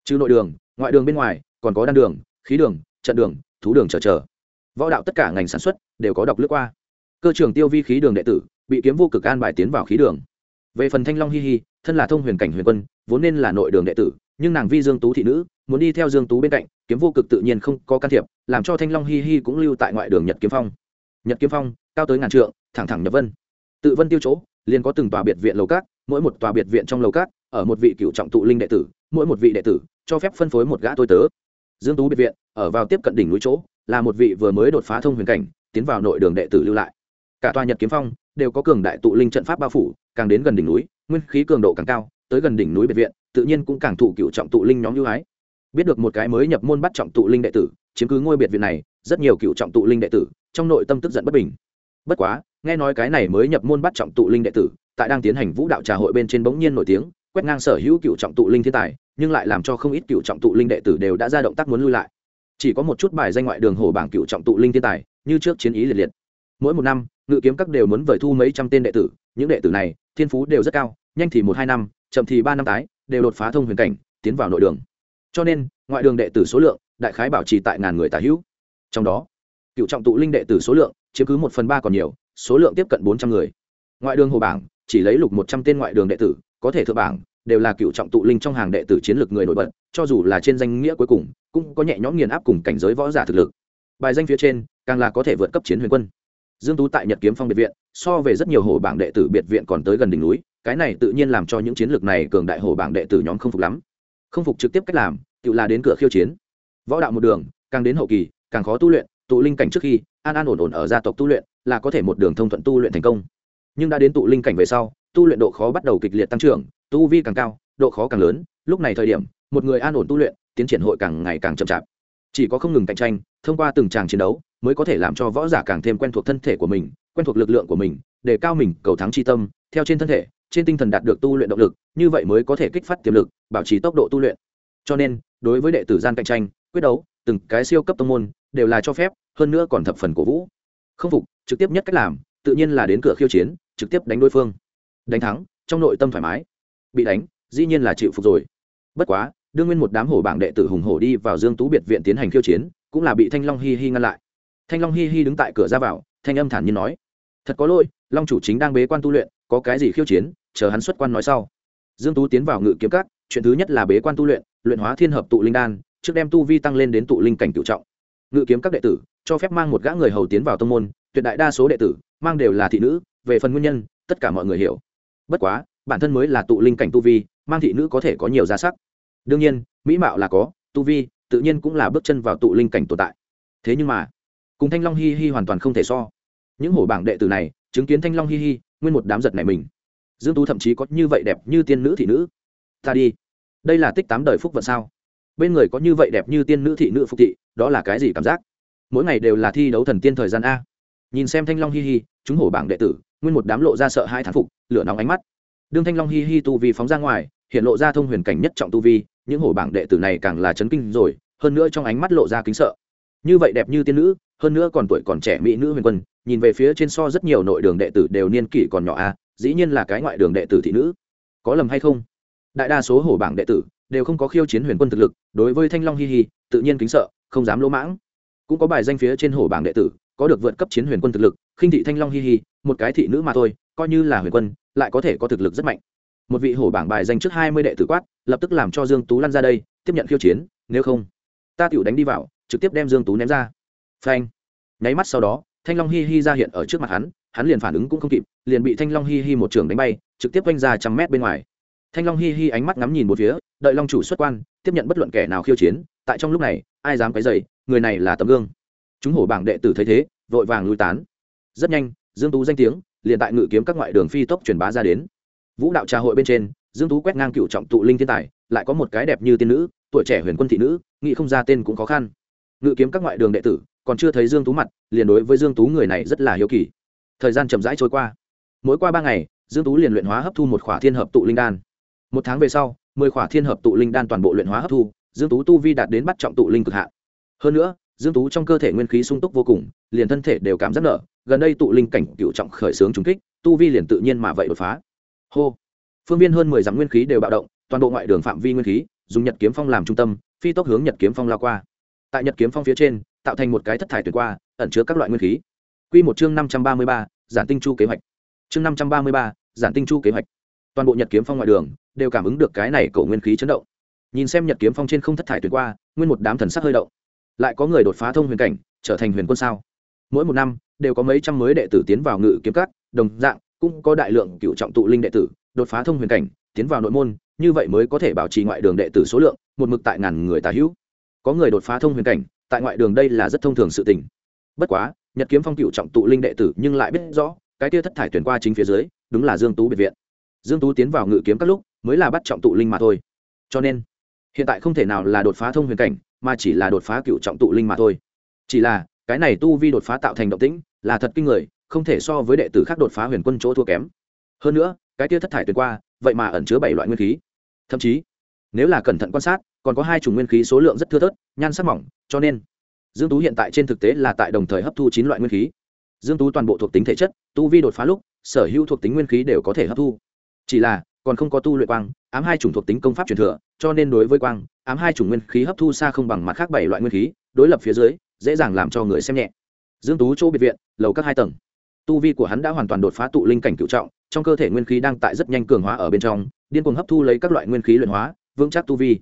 Trừ nội đường, ngoại đường bên ngoài, còn có đan đường, khí đường, trận đường, thú đường chờ chờ. Võ đạo tất cả ngành sản xuất đều có đọc lướt qua. Cơ trưởng tiêu vi khí đường đệ tử bị kiếm vô cực an bài tiến vào khí đường. Về phần thanh long hi hi, thân là thông huyền cảnh huyền quân, vốn nên là nội đường đệ tử, nhưng nàng vi dương tú thị nữ, muốn đi theo dương tú bên cạnh, kiếm vô cực tự nhiên không có can thiệp, làm cho thanh long hi hi cũng lưu tại ngoại đường nhật kiếm phong. Nhật kiếm phong, cao tới ngàn trượng, thẳng thẳng nhập vân. Tự vân tiêu chỗ, liền có từng tòa biệt viện lầu cát mỗi một tòa biệt viện trong lầu cát ở một vị cựu trọng tụ linh đệ tử, mỗi một vị đệ tử cho phép phân phối một gã tôi tớ. Dương tú biệt viện, ở vào tiếp cận đỉnh núi chỗ, là một vị vừa mới đột phá thông huyền cảnh, tiến vào nội đường đệ tử lưu lại. Cả tòa nhật kiếm phong đều có cường đại tụ linh trận pháp bao phủ, càng đến gần đỉnh núi, nguyên khí cường độ càng cao, tới gần đỉnh núi biệt viện, tự nhiên cũng càng thụ cựu trọng tụ linh nhóm ưu ái. Biết được một cái mới nhập môn bắt trọng tụ linh đệ tử, chiếm cứ ngôi biệt viện này, rất nhiều cựu trọng tụ linh đệ tử trong nội tâm tức giận bất bình. Bất quá, nghe nói cái này mới nhập môn bắt trọng tụ linh đệ tử, tại đang tiến hành vũ đạo trà hội bên trên bỗng nhiên nổi tiếng quét ngang sở hữu cựu trọng tụ linh thiên tài, nhưng lại làm cho không ít cựu trọng tụ linh đệ tử đều đã ra động tác muốn lui lại. Chỉ có một chút bài danh ngoại đường hồ bảng cựu trọng tụ linh thiên tài, như trước chiến ý liệt liệt. Mỗi một năm, ngự kiếm các đều muốn vời thu mấy trăm tên đệ tử, những đệ tử này, thiên phú đều rất cao, nhanh thì một hai năm, chậm thì ba năm tái, đều đột phá thông huyền cảnh, tiến vào nội đường. Cho nên, ngoại đường đệ tử số lượng, đại khái bảo trì tại ngàn người tả hữu. Trong đó, cựu trọng tụ linh đệ tử số lượng, chiếm cứ một phần ba còn nhiều, số lượng tiếp cận bốn trăm người. Ngoại đường hồ bảng, chỉ lấy lục một trăm tên ngoại đường đệ tử có thể thượng bảng, đều là cựu trọng tụ linh trong hàng đệ tử chiến lược người nổi bật, cho dù là trên danh nghĩa cuối cùng, cũng có nhẹ nhõm nghiền áp cùng cảnh giới võ giả thực lực. Bài danh phía trên, càng là có thể vượt cấp chiến huyền quân. Dương tú tại nhật kiếm phong biệt viện, so về rất nhiều hồ bảng đệ tử biệt viện còn tới gần đỉnh núi, cái này tự nhiên làm cho những chiến lược này cường đại hồ bảng đệ tử nhóm không phục lắm. Không phục trực tiếp cách làm, tự là đến cửa khiêu chiến. Võ đạo một đường, càng đến hậu kỳ, càng khó tu luyện, tụ linh cảnh trước khi, an an ổn ổn ở gia tộc tu luyện, là có thể một đường thông thuận tu luyện thành công nhưng đã đến tụ linh cảnh về sau, tu luyện độ khó bắt đầu kịch liệt tăng trưởng, tu vi càng cao, độ khó càng lớn. Lúc này thời điểm, một người an ổn tu luyện, tiến triển hội càng ngày càng chậm chạp. Chỉ có không ngừng cạnh tranh, thông qua từng tràng chiến đấu, mới có thể làm cho võ giả càng thêm quen thuộc thân thể của mình, quen thuộc lực lượng của mình, để cao mình, cầu thắng chi tâm, theo trên thân thể, trên tinh thần đạt được tu luyện động lực, như vậy mới có thể kích phát tiềm lực, bảo trì tốc độ tu luyện. Cho nên, đối với đệ tử gian cạnh tranh, quyết đấu, từng cái siêu cấp tông môn, đều là cho phép, hơn nữa còn thập phần cổ vũ. Không phục, trực tiếp nhất cách làm tự nhiên là đến cửa khiêu chiến, trực tiếp đánh đối phương. Đánh thắng, trong nội tâm thoải mái. Bị đánh, dĩ nhiên là chịu phục rồi. Bất quá, đương nguyên một đám hổ bảng đệ tử hùng hổ đi vào dương tú biệt viện tiến hành khiêu chiến, cũng là bị thanh long hi hi ngăn lại. Thanh long hi hi đứng tại cửa ra vào, thanh âm thản nhiên nói, thật có lỗi, long chủ chính đang bế quan tu luyện, có cái gì khiêu chiến, chờ hắn xuất quan nói sau. Dương tú tiến vào ngự kiếm cát chuyện thứ nhất là bế quan tu luyện luyện hóa thiên hợp tụ linh đan, trước đem tu vi tăng lên đến tụ linh cảnh cửu trọng. Ngự kiếm các đệ tử, cho phép mang một gã người hầu tiến vào tông môn, tuyệt đại đa số đệ tử mang đều là thị nữ, về phần nguyên nhân, tất cả mọi người hiểu. Bất quá, bản thân mới là tụ linh cảnh tu vi, mang thị nữ có thể có nhiều gia sắc. Đương nhiên, mỹ mạo là có, tu vi, tự nhiên cũng là bước chân vào tụ linh cảnh tồn tại. Thế nhưng mà, cùng thanh long hi hi hoàn toàn không thể so. Những hổ bảng đệ tử này, chứng kiến thanh long hi hi, nguyên một đám giật này mình. Dương tú thậm chí có như vậy đẹp như tiên nữ thị nữ. Ta đi. Đây là tích tám đời phúc vận sao? Bên người có như vậy đẹp như tiên nữ thị nữ phục thị, đó là cái gì cảm giác? Mỗi ngày đều là thi đấu thần tiên thời gian a nhìn xem thanh long hi hi, chúng hổ bảng đệ tử, nguyên một đám lộ ra sợ hai thán phục, lửa nóng ánh mắt. Đương thanh long hi hi tu vi phóng ra ngoài, hiện lộ ra thông huyền cảnh nhất trọng tu vi, những hổ bảng đệ tử này càng là chấn kinh rồi, hơn nữa trong ánh mắt lộ ra kính sợ. Như vậy đẹp như tiên nữ, hơn nữa còn tuổi còn trẻ mỹ nữ huyền quân, nhìn về phía trên so rất nhiều nội đường đệ tử đều niên kỷ còn nhỏ a, dĩ nhiên là cái ngoại đường đệ tử thị nữ. Có lầm hay không? Đại đa số hổ bảng đệ tử đều không có khiêu chiến huyền quân thực lực, đối với thanh long hi hi, tự nhiên kính sợ, không dám lỗ mãng. Cũng có bài danh phía trên hổ bảng đệ tử có được vượt cấp chiến huyền quân thực lực, khinh thị thanh long hi hi, một cái thị nữ mà thôi, coi như là huyền quân, lại có thể có thực lực rất mạnh. Một vị hổ bảng bài danh trước hai mươi đệ tử quát, lập tức làm cho dương tú lăn ra đây, tiếp nhận khiêu chiến, nếu không, ta tiểu đánh đi vào, trực tiếp đem dương tú ném ra. Phanh. Nháy mắt sau đó, thanh long hi hi ra hiện ở trước mặt hắn hắn liền phản ứng cũng không kịp, liền bị thanh long hi hi một trường đánh bay, trực tiếp quanh ra trăm mét bên ngoài. Thanh long hi hi ánh mắt ngắm nhìn một phía, đợi long chủ xuất quan, tiếp nhận bất luận kẻ nào khiêu chiến, tại trong lúc này, ai dám cái dày người này là tấm gương chúng hổ bảng đệ tử thấy thế, vội vàng lui tán. Rất nhanh, dương tú danh tiếng, liền tại ngự kiếm các ngoại đường phi tốc truyền bá ra đến. Vũ đạo trà hội bên trên, dương tú quét ngang cựu trọng tụ linh thiên tài, lại có một cái đẹp như tiên nữ, tuổi trẻ huyền quân thị nữ, nghĩ không ra tên cũng khó khăn. Ngự kiếm các ngoại đường đệ tử, còn chưa thấy dương tú mặt, liền đối với dương tú người này rất là hiếu kỳ. Thời gian chậm rãi trôi qua. Mỗi qua ba ngày, dương tú liền luyện hóa hấp thu một khỏa thiên hợp tụ linh đan. Một tháng về sau, mười khỏa thiên hợp tụ linh đan toàn bộ luyện hóa hấp thu, dương tú tu vi đạt đến bắt trọng tụ linh cực hạ. hơn nữa dương tú trong cơ thể nguyên khí sung túc vô cùng, liền thân thể đều cảm giác nở, gần đây tụ linh cảnh cựu trọng khởi sướng trúng kích, tu vi liền tự nhiên mà vậy đột phá. Hô! Phương viên hơn mười dặm nguyên khí đều bạo động, toàn bộ ngoại đường phạm vi nguyên khí, dùng nhật kiếm phong làm trung tâm, phi tốc hướng nhật kiếm phong lao qua. Tại nhật kiếm phong phía trên, tạo thành một cái thất thải tuyệt qua, ẩn chứa các loại nguyên khí. Quy một chương năm trăm ba mươi ba, giản tinh chu kế hoạch. Chương năm trăm ba mươi ba, giản tinh chu kế hoạch. Toàn bộ nhật kiếm phong ngoại đường đều cảm ứng được cái này cổ nguyên khí chấn động. Nhìn xem nhật kiếm phong trên không thất thải tuyệt qua, nguyên một đám thần sắc hơi động lại có người đột phá thông huyền cảnh, trở thành huyền quân sao? Mỗi một năm, đều có mấy trăm mới đệ tử tiến vào ngự kiếm cát đồng dạng, cũng có đại lượng cựu trọng tụ linh đệ tử, đột phá thông huyền cảnh, tiến vào nội môn, như vậy mới có thể bảo trì ngoại đường đệ tử số lượng, một mực tại ngàn người tà hữu. Có người đột phá thông huyền cảnh, tại ngoại đường đây là rất thông thường sự tình. Bất quá, nhật kiếm phong cựu trọng tụ linh đệ tử nhưng lại biết rõ, cái tia thất thải tuyển qua chính phía dưới, đúng là dương tú biệt viện. Dương tú tiến vào ngự kiếm các lúc, mới là bắt trọng tụ linh mà thôi. Cho nên, hiện tại không thể nào là đột phá thông huyền cảnh mà chỉ là đột phá cựu trọng tụ linh mà thôi. Chỉ là, cái này tu vi đột phá tạo thành động tĩnh, là thật kinh người, không thể so với đệ tử khác đột phá huyền quân chỗ thua kém. Hơn nữa, cái tia thất thải tuyệt qua, vậy mà ẩn chứa bảy loại nguyên khí. Thậm chí, nếu là cẩn thận quan sát, còn có hai chủng nguyên khí số lượng rất thưa thớt, nhan sắc mỏng, cho nên, dương tú hiện tại trên thực tế là tại đồng thời hấp thu chín loại nguyên khí. Dương tú toàn bộ thuộc tính thể chất, tu vi đột phá lúc, sở hữu thuộc tính nguyên khí đều có thể hấp thu. Chỉ là còn không có tu luyện quang, ám hai chủng thuộc tính công pháp truyền thừa, cho nên đối với quang, ám hai chủng nguyên khí hấp thu xa không bằng mặt khác bảy loại nguyên khí, đối lập phía dưới, dễ dàng làm cho người xem nhẹ. Dương tú chỗ biệt viện, lầu các hai tầng. Tu vi của hắn đã hoàn toàn đột phá tụ linh cảnh cựu trọng, trong cơ thể nguyên khí đang tại rất nhanh cường hóa ở bên trong, điên cuồng hấp thu lấy các loại nguyên khí luyện hóa, vững chắc tu vi.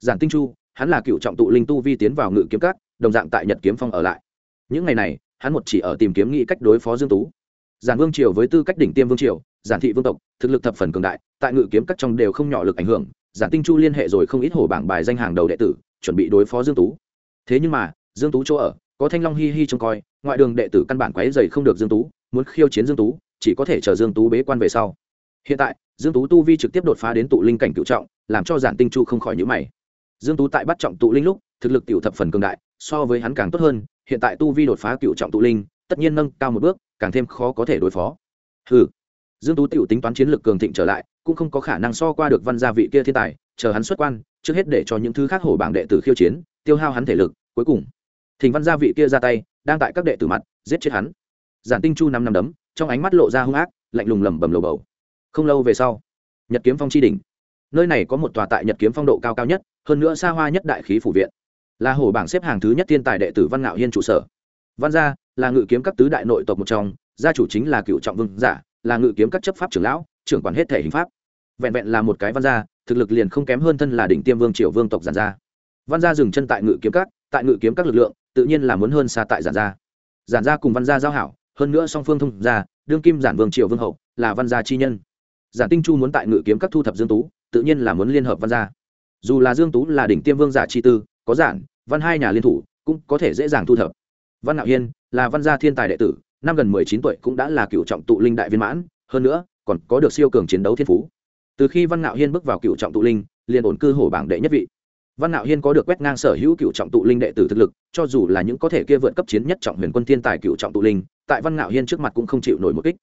Giản tinh chu, hắn là cựu trọng tụ linh tu vi tiến vào ngự kiếm cát đồng dạng tại nhật kiếm phong ở lại. Những ngày này, hắn một chỉ ở tìm kiếm nghĩ cách đối phó dương tú. Giản vương triều với tư cách đỉnh tiêm vương triều, giản thị vương tộc, thực lực thập phần cường đại tại ngự kiếm các trong đều không nhỏ lực ảnh hưởng, giản tinh chu liên hệ rồi không ít hổ bảng bài danh hàng đầu đệ tử, chuẩn bị đối phó dương tú. Thế nhưng mà, dương tú chỗ ở, có thanh long hi hi trông coi, ngoại đường đệ tử căn bản quấy dày không được dương tú, muốn khiêu chiến dương tú, chỉ có thể chờ dương tú bế quan về sau. Hiện tại, dương tú tu vi trực tiếp đột phá đến tụ linh cảnh cựu trọng, làm cho giản tinh chu không khỏi nhíu mày. Dương tú tại bắt trọng tụ linh lúc, thực lực tiểu thập phần cường đại, so với hắn càng tốt hơn, hiện tại tu vi đột phá cựu trọng tụ linh, tất nhiên nâng cao một bước, càng thêm khó có thể đối phó. Hừ dương tú tiểu tính toán chiến lược cường thịnh trở lại, cũng không có khả năng so qua được văn gia vị kia thiên tài, chờ hắn xuất quan, trước hết để cho những thứ khác hổ bảng đệ tử khiêu chiến, tiêu hao hắn thể lực, cuối cùng, thỉnh văn gia vị kia ra tay, đang tại các đệ tử mặt, giết chết hắn. Giản tinh chu năm năm đấm, trong ánh mắt lộ ra hung ác, lạnh lùng lẩm bẩm lầu bầu. Không lâu về sau, nhật kiếm phong chi đỉnh. Nơi này có một tòa tại nhật kiếm phong độ cao cao nhất, hơn nữa xa hoa nhất đại khí phủ viện. Là hổ bảng xếp hàng thứ nhất thiên tài đệ tử văn ngạo hiên trụ sở. Văn gia là ngự kiếm các tứ đại nội tộc một trong, gia chủ chính là cựu trọng vương giả là ngự kiếm các chấp pháp trưởng lão, trưởng quản hết thể hình pháp. Vẹn vẹn là một cái văn gia, thực lực liền không kém hơn thân là đỉnh tiêm vương triều vương tộc giản gia. Văn gia dừng chân tại ngự kiếm các, tại ngự kiếm các lực lượng, tự nhiên là muốn hơn xa tại giản gia. Giản gia cùng văn gia giao hảo, hơn nữa song phương thông gia, đương kim giản vương triều vương hậu, là văn gia chi nhân. Giản tinh chu muốn tại ngự kiếm các thu thập dương tú, tự nhiên là muốn liên hợp văn gia. Dù là dương tú là đỉnh tiêm vương giả chi tư, có giản, văn hai nhà liên thủ, cũng có thể dễ dàng thu thập. Văn ngạo hiên là văn gia thiên tài đệ tử năm gần mười chín tuổi cũng đã là cựu trọng tụ linh đại viên mãn, hơn nữa, còn có được siêu cường chiến đấu thiên phú. Từ khi văn ngạo hiên bước vào cựu trọng tụ linh, liền ổn cư hổ bảng đệ nhất vị. Văn ngạo hiên có được quét ngang sở hữu cựu trọng tụ linh đệ tử thực lực, cho dù là những có thể kia vượt cấp chiến nhất trọng huyền quân thiên tài cựu trọng tụ linh, tại văn ngạo hiên trước mặt cũng không chịu nổi một kích.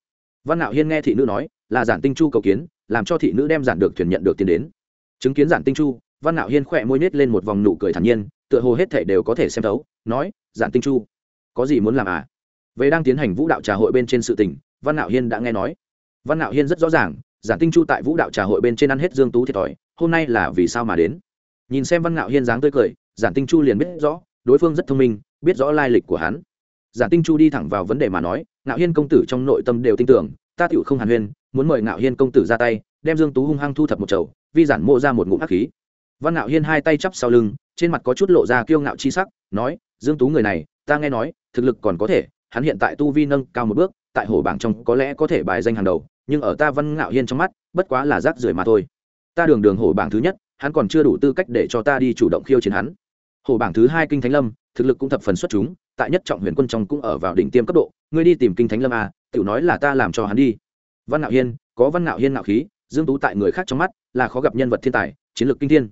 Văn ngạo hiên nghe thị nữ nói, là giản tinh chu cầu kiến, làm cho thị nữ đem giản được thuyền nhận được tiền đến. Chứng kiến giản tinh chu, văn ngạo hiên khỏe môi nết lên một vòng nụ cười thản nhiên, tựa hồ hết thể đều có thể xem thấu, nói, giản tinh chu, có gì muốn làm à? Về đang tiến hành vũ đạo trà hội bên trên sự tình, văn nạo hiên đã nghe nói. Văn nạo hiên rất rõ ràng, giản tinh chu tại vũ đạo trà hội bên trên ăn hết dương tú thiệt thòi, hôm nay là vì sao mà đến? Nhìn xem văn nạo hiên dáng tươi cười, giản tinh chu liền biết rõ, đối phương rất thông minh, biết rõ lai lịch của hắn. Giản tinh chu đi thẳng vào vấn đề mà nói, nạo hiên công tử trong nội tâm đều tin tưởng, ta tựu không hàn huyên, muốn mời nạo hiên công tử ra tay, đem dương tú hung hăng thu thập một chầu, vi giản mộ ra một ngụm ác khí. Văn nạo hiên hai tay chắp sau lưng, trên mặt có chút lộ ra kiêu ngạo chi sắc, nói, dương tú người này, ta nghe nói, thực lực còn có thể hắn hiện tại tu vi nâng cao một bước, tại hồ bảng trong có lẽ có thể bài danh hàng đầu, nhưng ở ta văn ngạo hiên trong mắt, bất quá là rác rưởi mà thôi. Ta đường đường hồ bảng thứ nhất, hắn còn chưa đủ tư cách để cho ta đi chủ động khiêu chiến hắn. Hồ bảng thứ hai kinh thánh lâm, thực lực cũng thập phần xuất chúng, tại nhất trọng huyền quân trong cũng ở vào đỉnh tiêm cấp độ, ngươi đi tìm kinh thánh lâm à? tiểu nói là ta làm cho hắn đi. Văn ngạo hiên, có văn ngạo hiên ngạo khí, dương tú tại người khác trong mắt là khó gặp nhân vật thiên tài, chiến lược kinh thiên.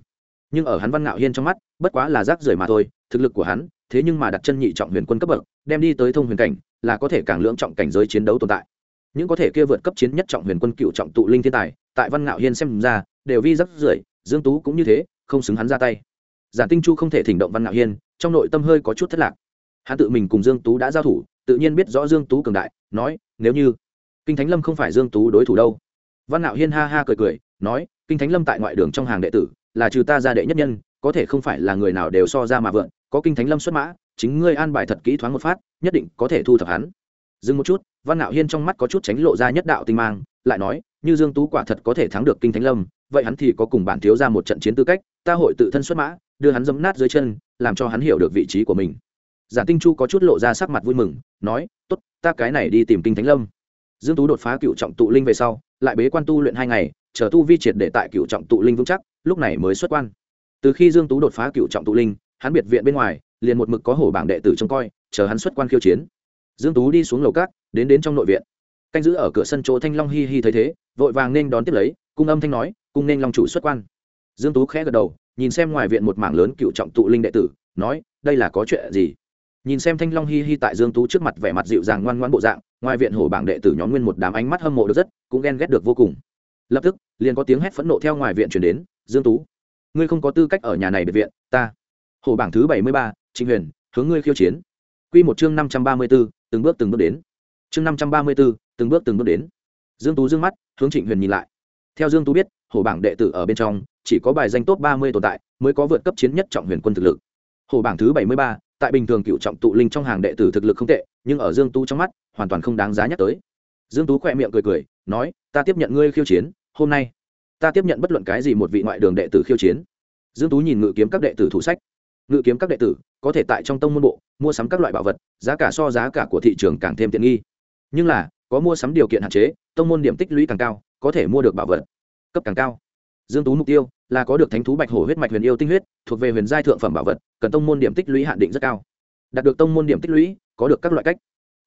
Nhưng ở hắn văn ngạo hiên trong mắt, bất quá là rác rưởi mà thôi, thực lực của hắn, thế nhưng mà đặt chân nhị trọng huyền quân cấp bậc đem đi tới thông huyền cảnh, là có thể càng lưỡng trọng cảnh giới chiến đấu tồn tại. Những có thể kia vượt cấp chiến nhất trọng huyền quân cựu trọng tụ linh thiên tài, tại văn ngạo hiên xem ra, đều vi rất rưởi, dương tú cũng như thế, không xứng hắn ra tay. Giản tinh chu không thể thỉnh động văn ngạo hiên, trong nội tâm hơi có chút thất lạc. Hắn tự mình cùng dương tú đã giao thủ, tự nhiên biết rõ dương tú cường đại, nói, nếu như kinh thánh lâm không phải dương tú đối thủ đâu. Văn ngạo hiên ha ha cười cười, nói, kinh thánh lâm tại ngoại đường trong hàng đệ tử, là trừ ta ra đệ nhất nhân, có thể không phải là người nào đều so ra mà vượn, có kinh thánh lâm xuất mã chính ngươi an bài thật kỹ thoáng một phát, nhất định có thể thu thập hắn. Dừng một chút, văn ngạo hiên trong mắt có chút tránh lộ ra nhất đạo tinh mang, lại nói, như dương tú quả thật có thể thắng được kinh thánh lâm, vậy hắn thì có cùng bản thiếu ra một trận chiến tư cách, ta hội tự thân xuất mã, đưa hắn dẫm nát dưới chân, làm cho hắn hiểu được vị trí của mình. Giả tinh chu có chút lộ ra sắc mặt vui mừng, nói, tốt, ta cái này đi tìm kinh thánh lâm. Dương tú đột phá cựu trọng tụ linh về sau, lại bế quan tu luyện hai ngày, chờ tu vi triệt để tại cựu trọng tụ linh vững chắc, lúc này mới xuất quan. Từ khi dương tú đột phá cựu trọng tụ linh, hắn biệt viện bên ngoài liền một mực có hổ bảng đệ tử trông coi, chờ hắn xuất quan khiêu chiến. Dương tú đi xuống lầu cát, đến đến trong nội viện. Canh giữ ở cửa sân chỗ thanh long hi hi thấy thế, vội vàng nên đón tiếp lấy, cung âm thanh nói, cung nên long chủ xuất quan. Dương tú khẽ gật đầu, nhìn xem ngoài viện một mảng lớn cựu trọng tụ linh đệ tử, nói, đây là có chuyện gì? Nhìn xem thanh long hi hi tại dương tú trước mặt vẻ mặt dịu dàng ngoan ngoãn bộ dạng, ngoài viện hổ bảng đệ tử nhóm nguyên một đám ánh mắt hâm mộ được rất, cũng ghen ghét được vô cùng. Lập tức, liền có tiếng hét phẫn nộ theo ngoài viện chuyển đến, dương tú, ngươi không có tư cách ở nhà này biệt viện, ta. Hổ bảng thứ bảy mươi ba trịnh huyền hướng ngươi khiêu chiến. Quy một chương năm trăm ba mươi 534, từng bước từng bước đến. Chương năm trăm ba mươi 534, từng bước từng bước đến. Dương tú dương mắt hướng trịnh huyền nhìn lại. Theo dương tú biết hổ bảng đệ tử ở bên trong chỉ có bài danh top ba mươi tồn tại mới có vượt cấp chiến nhất trọng huyền quân thực lực. Hổ bảng thứ bảy mươi ba tại bình thường cựu trọng tụ linh trong hàng đệ tử thực lực không tệ nhưng ở dương tú trong mắt hoàn toàn không đáng giá nhắc tới. Dương tú khỏe miệng cười cười nói ta tiếp nhận ngươi khiêu chiến hôm nay ta tiếp nhận bất luận cái gì một vị ngoại đường đệ tử khiêu chiến. Dương tú nhìn ngự kiếm các đệ tử thủ sách. Ngự kiếm các đệ tử có thể tại trong tông môn bộ, mua sắm các loại bảo vật, giá cả so giá cả của thị trường càng thêm tiện nghi. Nhưng là, có mua sắm điều kiện hạn chế, tông môn điểm tích lũy càng cao, có thể mua được bảo vật cấp càng cao. Dương tú mục tiêu là có được thánh thú bạch hổ huyết mạch huyền yêu tinh huyết, thuộc về huyền giai thượng phẩm bảo vật, cần tông môn điểm tích lũy hạn định rất cao. Đạt được tông môn điểm tích lũy, có được các loại cách.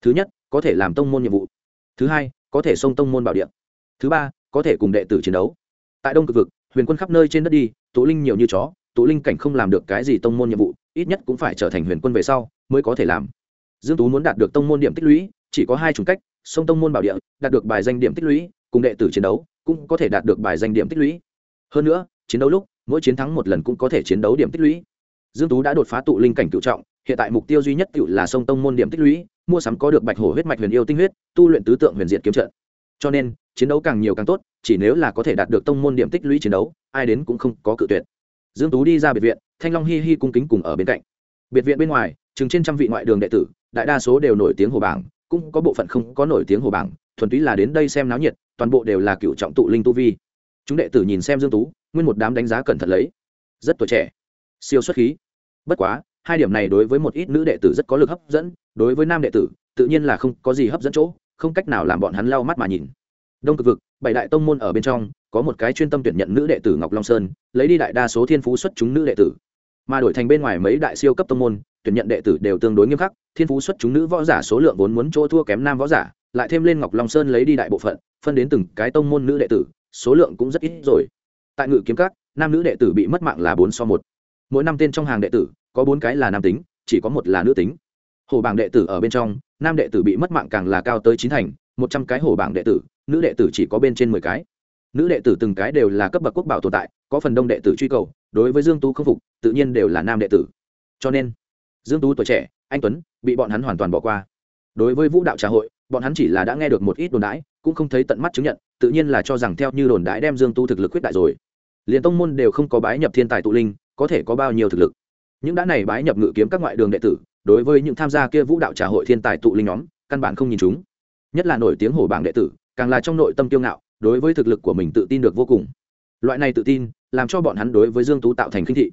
Thứ nhất, có thể làm tông môn nhiệm vụ. Thứ hai, có thể xông tông môn bảo điện thứ ba, có thể cùng đệ tử chiến đấu. Tại đông cực vực, huyền quân khắp nơi trên đất đi tố linh nhiều như chó tụ linh cảnh không làm được cái gì tông môn nhiệm vụ, ít nhất cũng phải trở thành huyền quân về sau mới có thể làm. Dương tú muốn đạt được tông môn điểm tích lũy, chỉ có hai chủng cách, sông tông môn bảo địa, đạt được bài danh điểm tích lũy, cùng đệ tử chiến đấu, cũng có thể đạt được bài danh điểm tích lũy. Hơn nữa, chiến đấu lúc, mỗi chiến thắng một lần cũng có thể chiến đấu điểm tích lũy. Dương tú đã đột phá tụ linh cảnh cựu trọng, hiện tại mục tiêu duy nhất cựu là sông tông môn điểm tích lũy, mua sắm có được bạch hổ huyết mạch huyền yêu tinh huyết, tu luyện tứ tượng huyền diệt kiếm trận. Cho nên, chiến đấu càng nhiều càng tốt, chỉ nếu là có thể đạt được tông môn điểm tích lũy chiến đấu, ai đến cũng không có cự tuyệt dương tú đi ra biệt viện, thanh long hi hi cung kính cùng ở bên cạnh. Biệt viện bên ngoài, chừng trên trăm vị ngoại đường đệ tử, đại đa số đều nổi tiếng hồ bảng, cũng có bộ phận không có nổi tiếng hồ bảng, thuần túy là đến đây xem náo nhiệt, toàn bộ đều là cựu trọng tụ linh tu vi. Chúng đệ tử nhìn xem dương tú, nguyên một đám đánh giá cẩn thận lấy. Rất tuổi trẻ, siêu xuất khí. Bất quá, hai điểm này đối với một ít nữ đệ tử rất có lực hấp dẫn, đối với nam đệ tử, tự nhiên là không có gì hấp dẫn chỗ, không cách nào làm bọn hắn lau mắt mà nhìn. Đông cực vực, bảy đại tông môn ở bên trong có một cái chuyên tâm tuyển nhận nữ đệ tử ngọc long sơn, lấy đi đại đa số thiên phú xuất chúng nữ đệ tử. Mà đổi thành bên ngoài mấy đại siêu cấp tông môn, tuyển nhận đệ tử đều tương đối nghiêm khắc, thiên phú xuất chúng nữ võ giả số lượng vốn muốn chỗ thua kém nam võ giả, lại thêm lên ngọc long sơn lấy đi đại bộ phận, phân đến từng cái tông môn nữ đệ tử, số lượng cũng rất ít rồi. Tại ngự kiếm các, nam nữ đệ tử bị mất mạng là bốn so một. Mỗi năm tên trong hàng đệ tử, có bốn cái là nam tính, chỉ có một là nữ tính. Hồ bảng đệ tử ở bên trong, nam đệ tử bị mất mạng càng là cao tới chín thành, một trăm cái hồ bảng đệ tử, nữ đệ tử chỉ có bên trên mười cái nữ đệ tử từng cái đều là cấp bậc quốc bảo tồn tại, có phần đông đệ tử truy cầu, đối với dương tú không phục, tự nhiên đều là nam đệ tử. Cho nên, dương tú tuổi trẻ, anh tuấn, bị bọn hắn hoàn toàn bỏ qua. Đối với vũ đạo trà hội, bọn hắn chỉ là đã nghe được một ít đồn đãi, cũng không thấy tận mắt chứng nhận, tự nhiên là cho rằng theo như đồn đãi đem dương tu thực lực quyết đại rồi. Liền tông môn đều không có bái nhập thiên tài tụ linh, có thể có bao nhiêu thực lực. Những đã này bái nhập ngự kiếm các ngoại đường đệ tử, đối với những tham gia kia vũ đạo trà hội thiên tài tụ linh nhóm, căn bản không nhìn chúng. Nhất là nổi tiếng hổ bảng đệ tử, càng là trong nội tâm kiêu ngạo đối với thực lực của mình tự tin được vô cùng. Loại này tự tin làm cho bọn hắn đối với dương tú tạo thành khinh thị.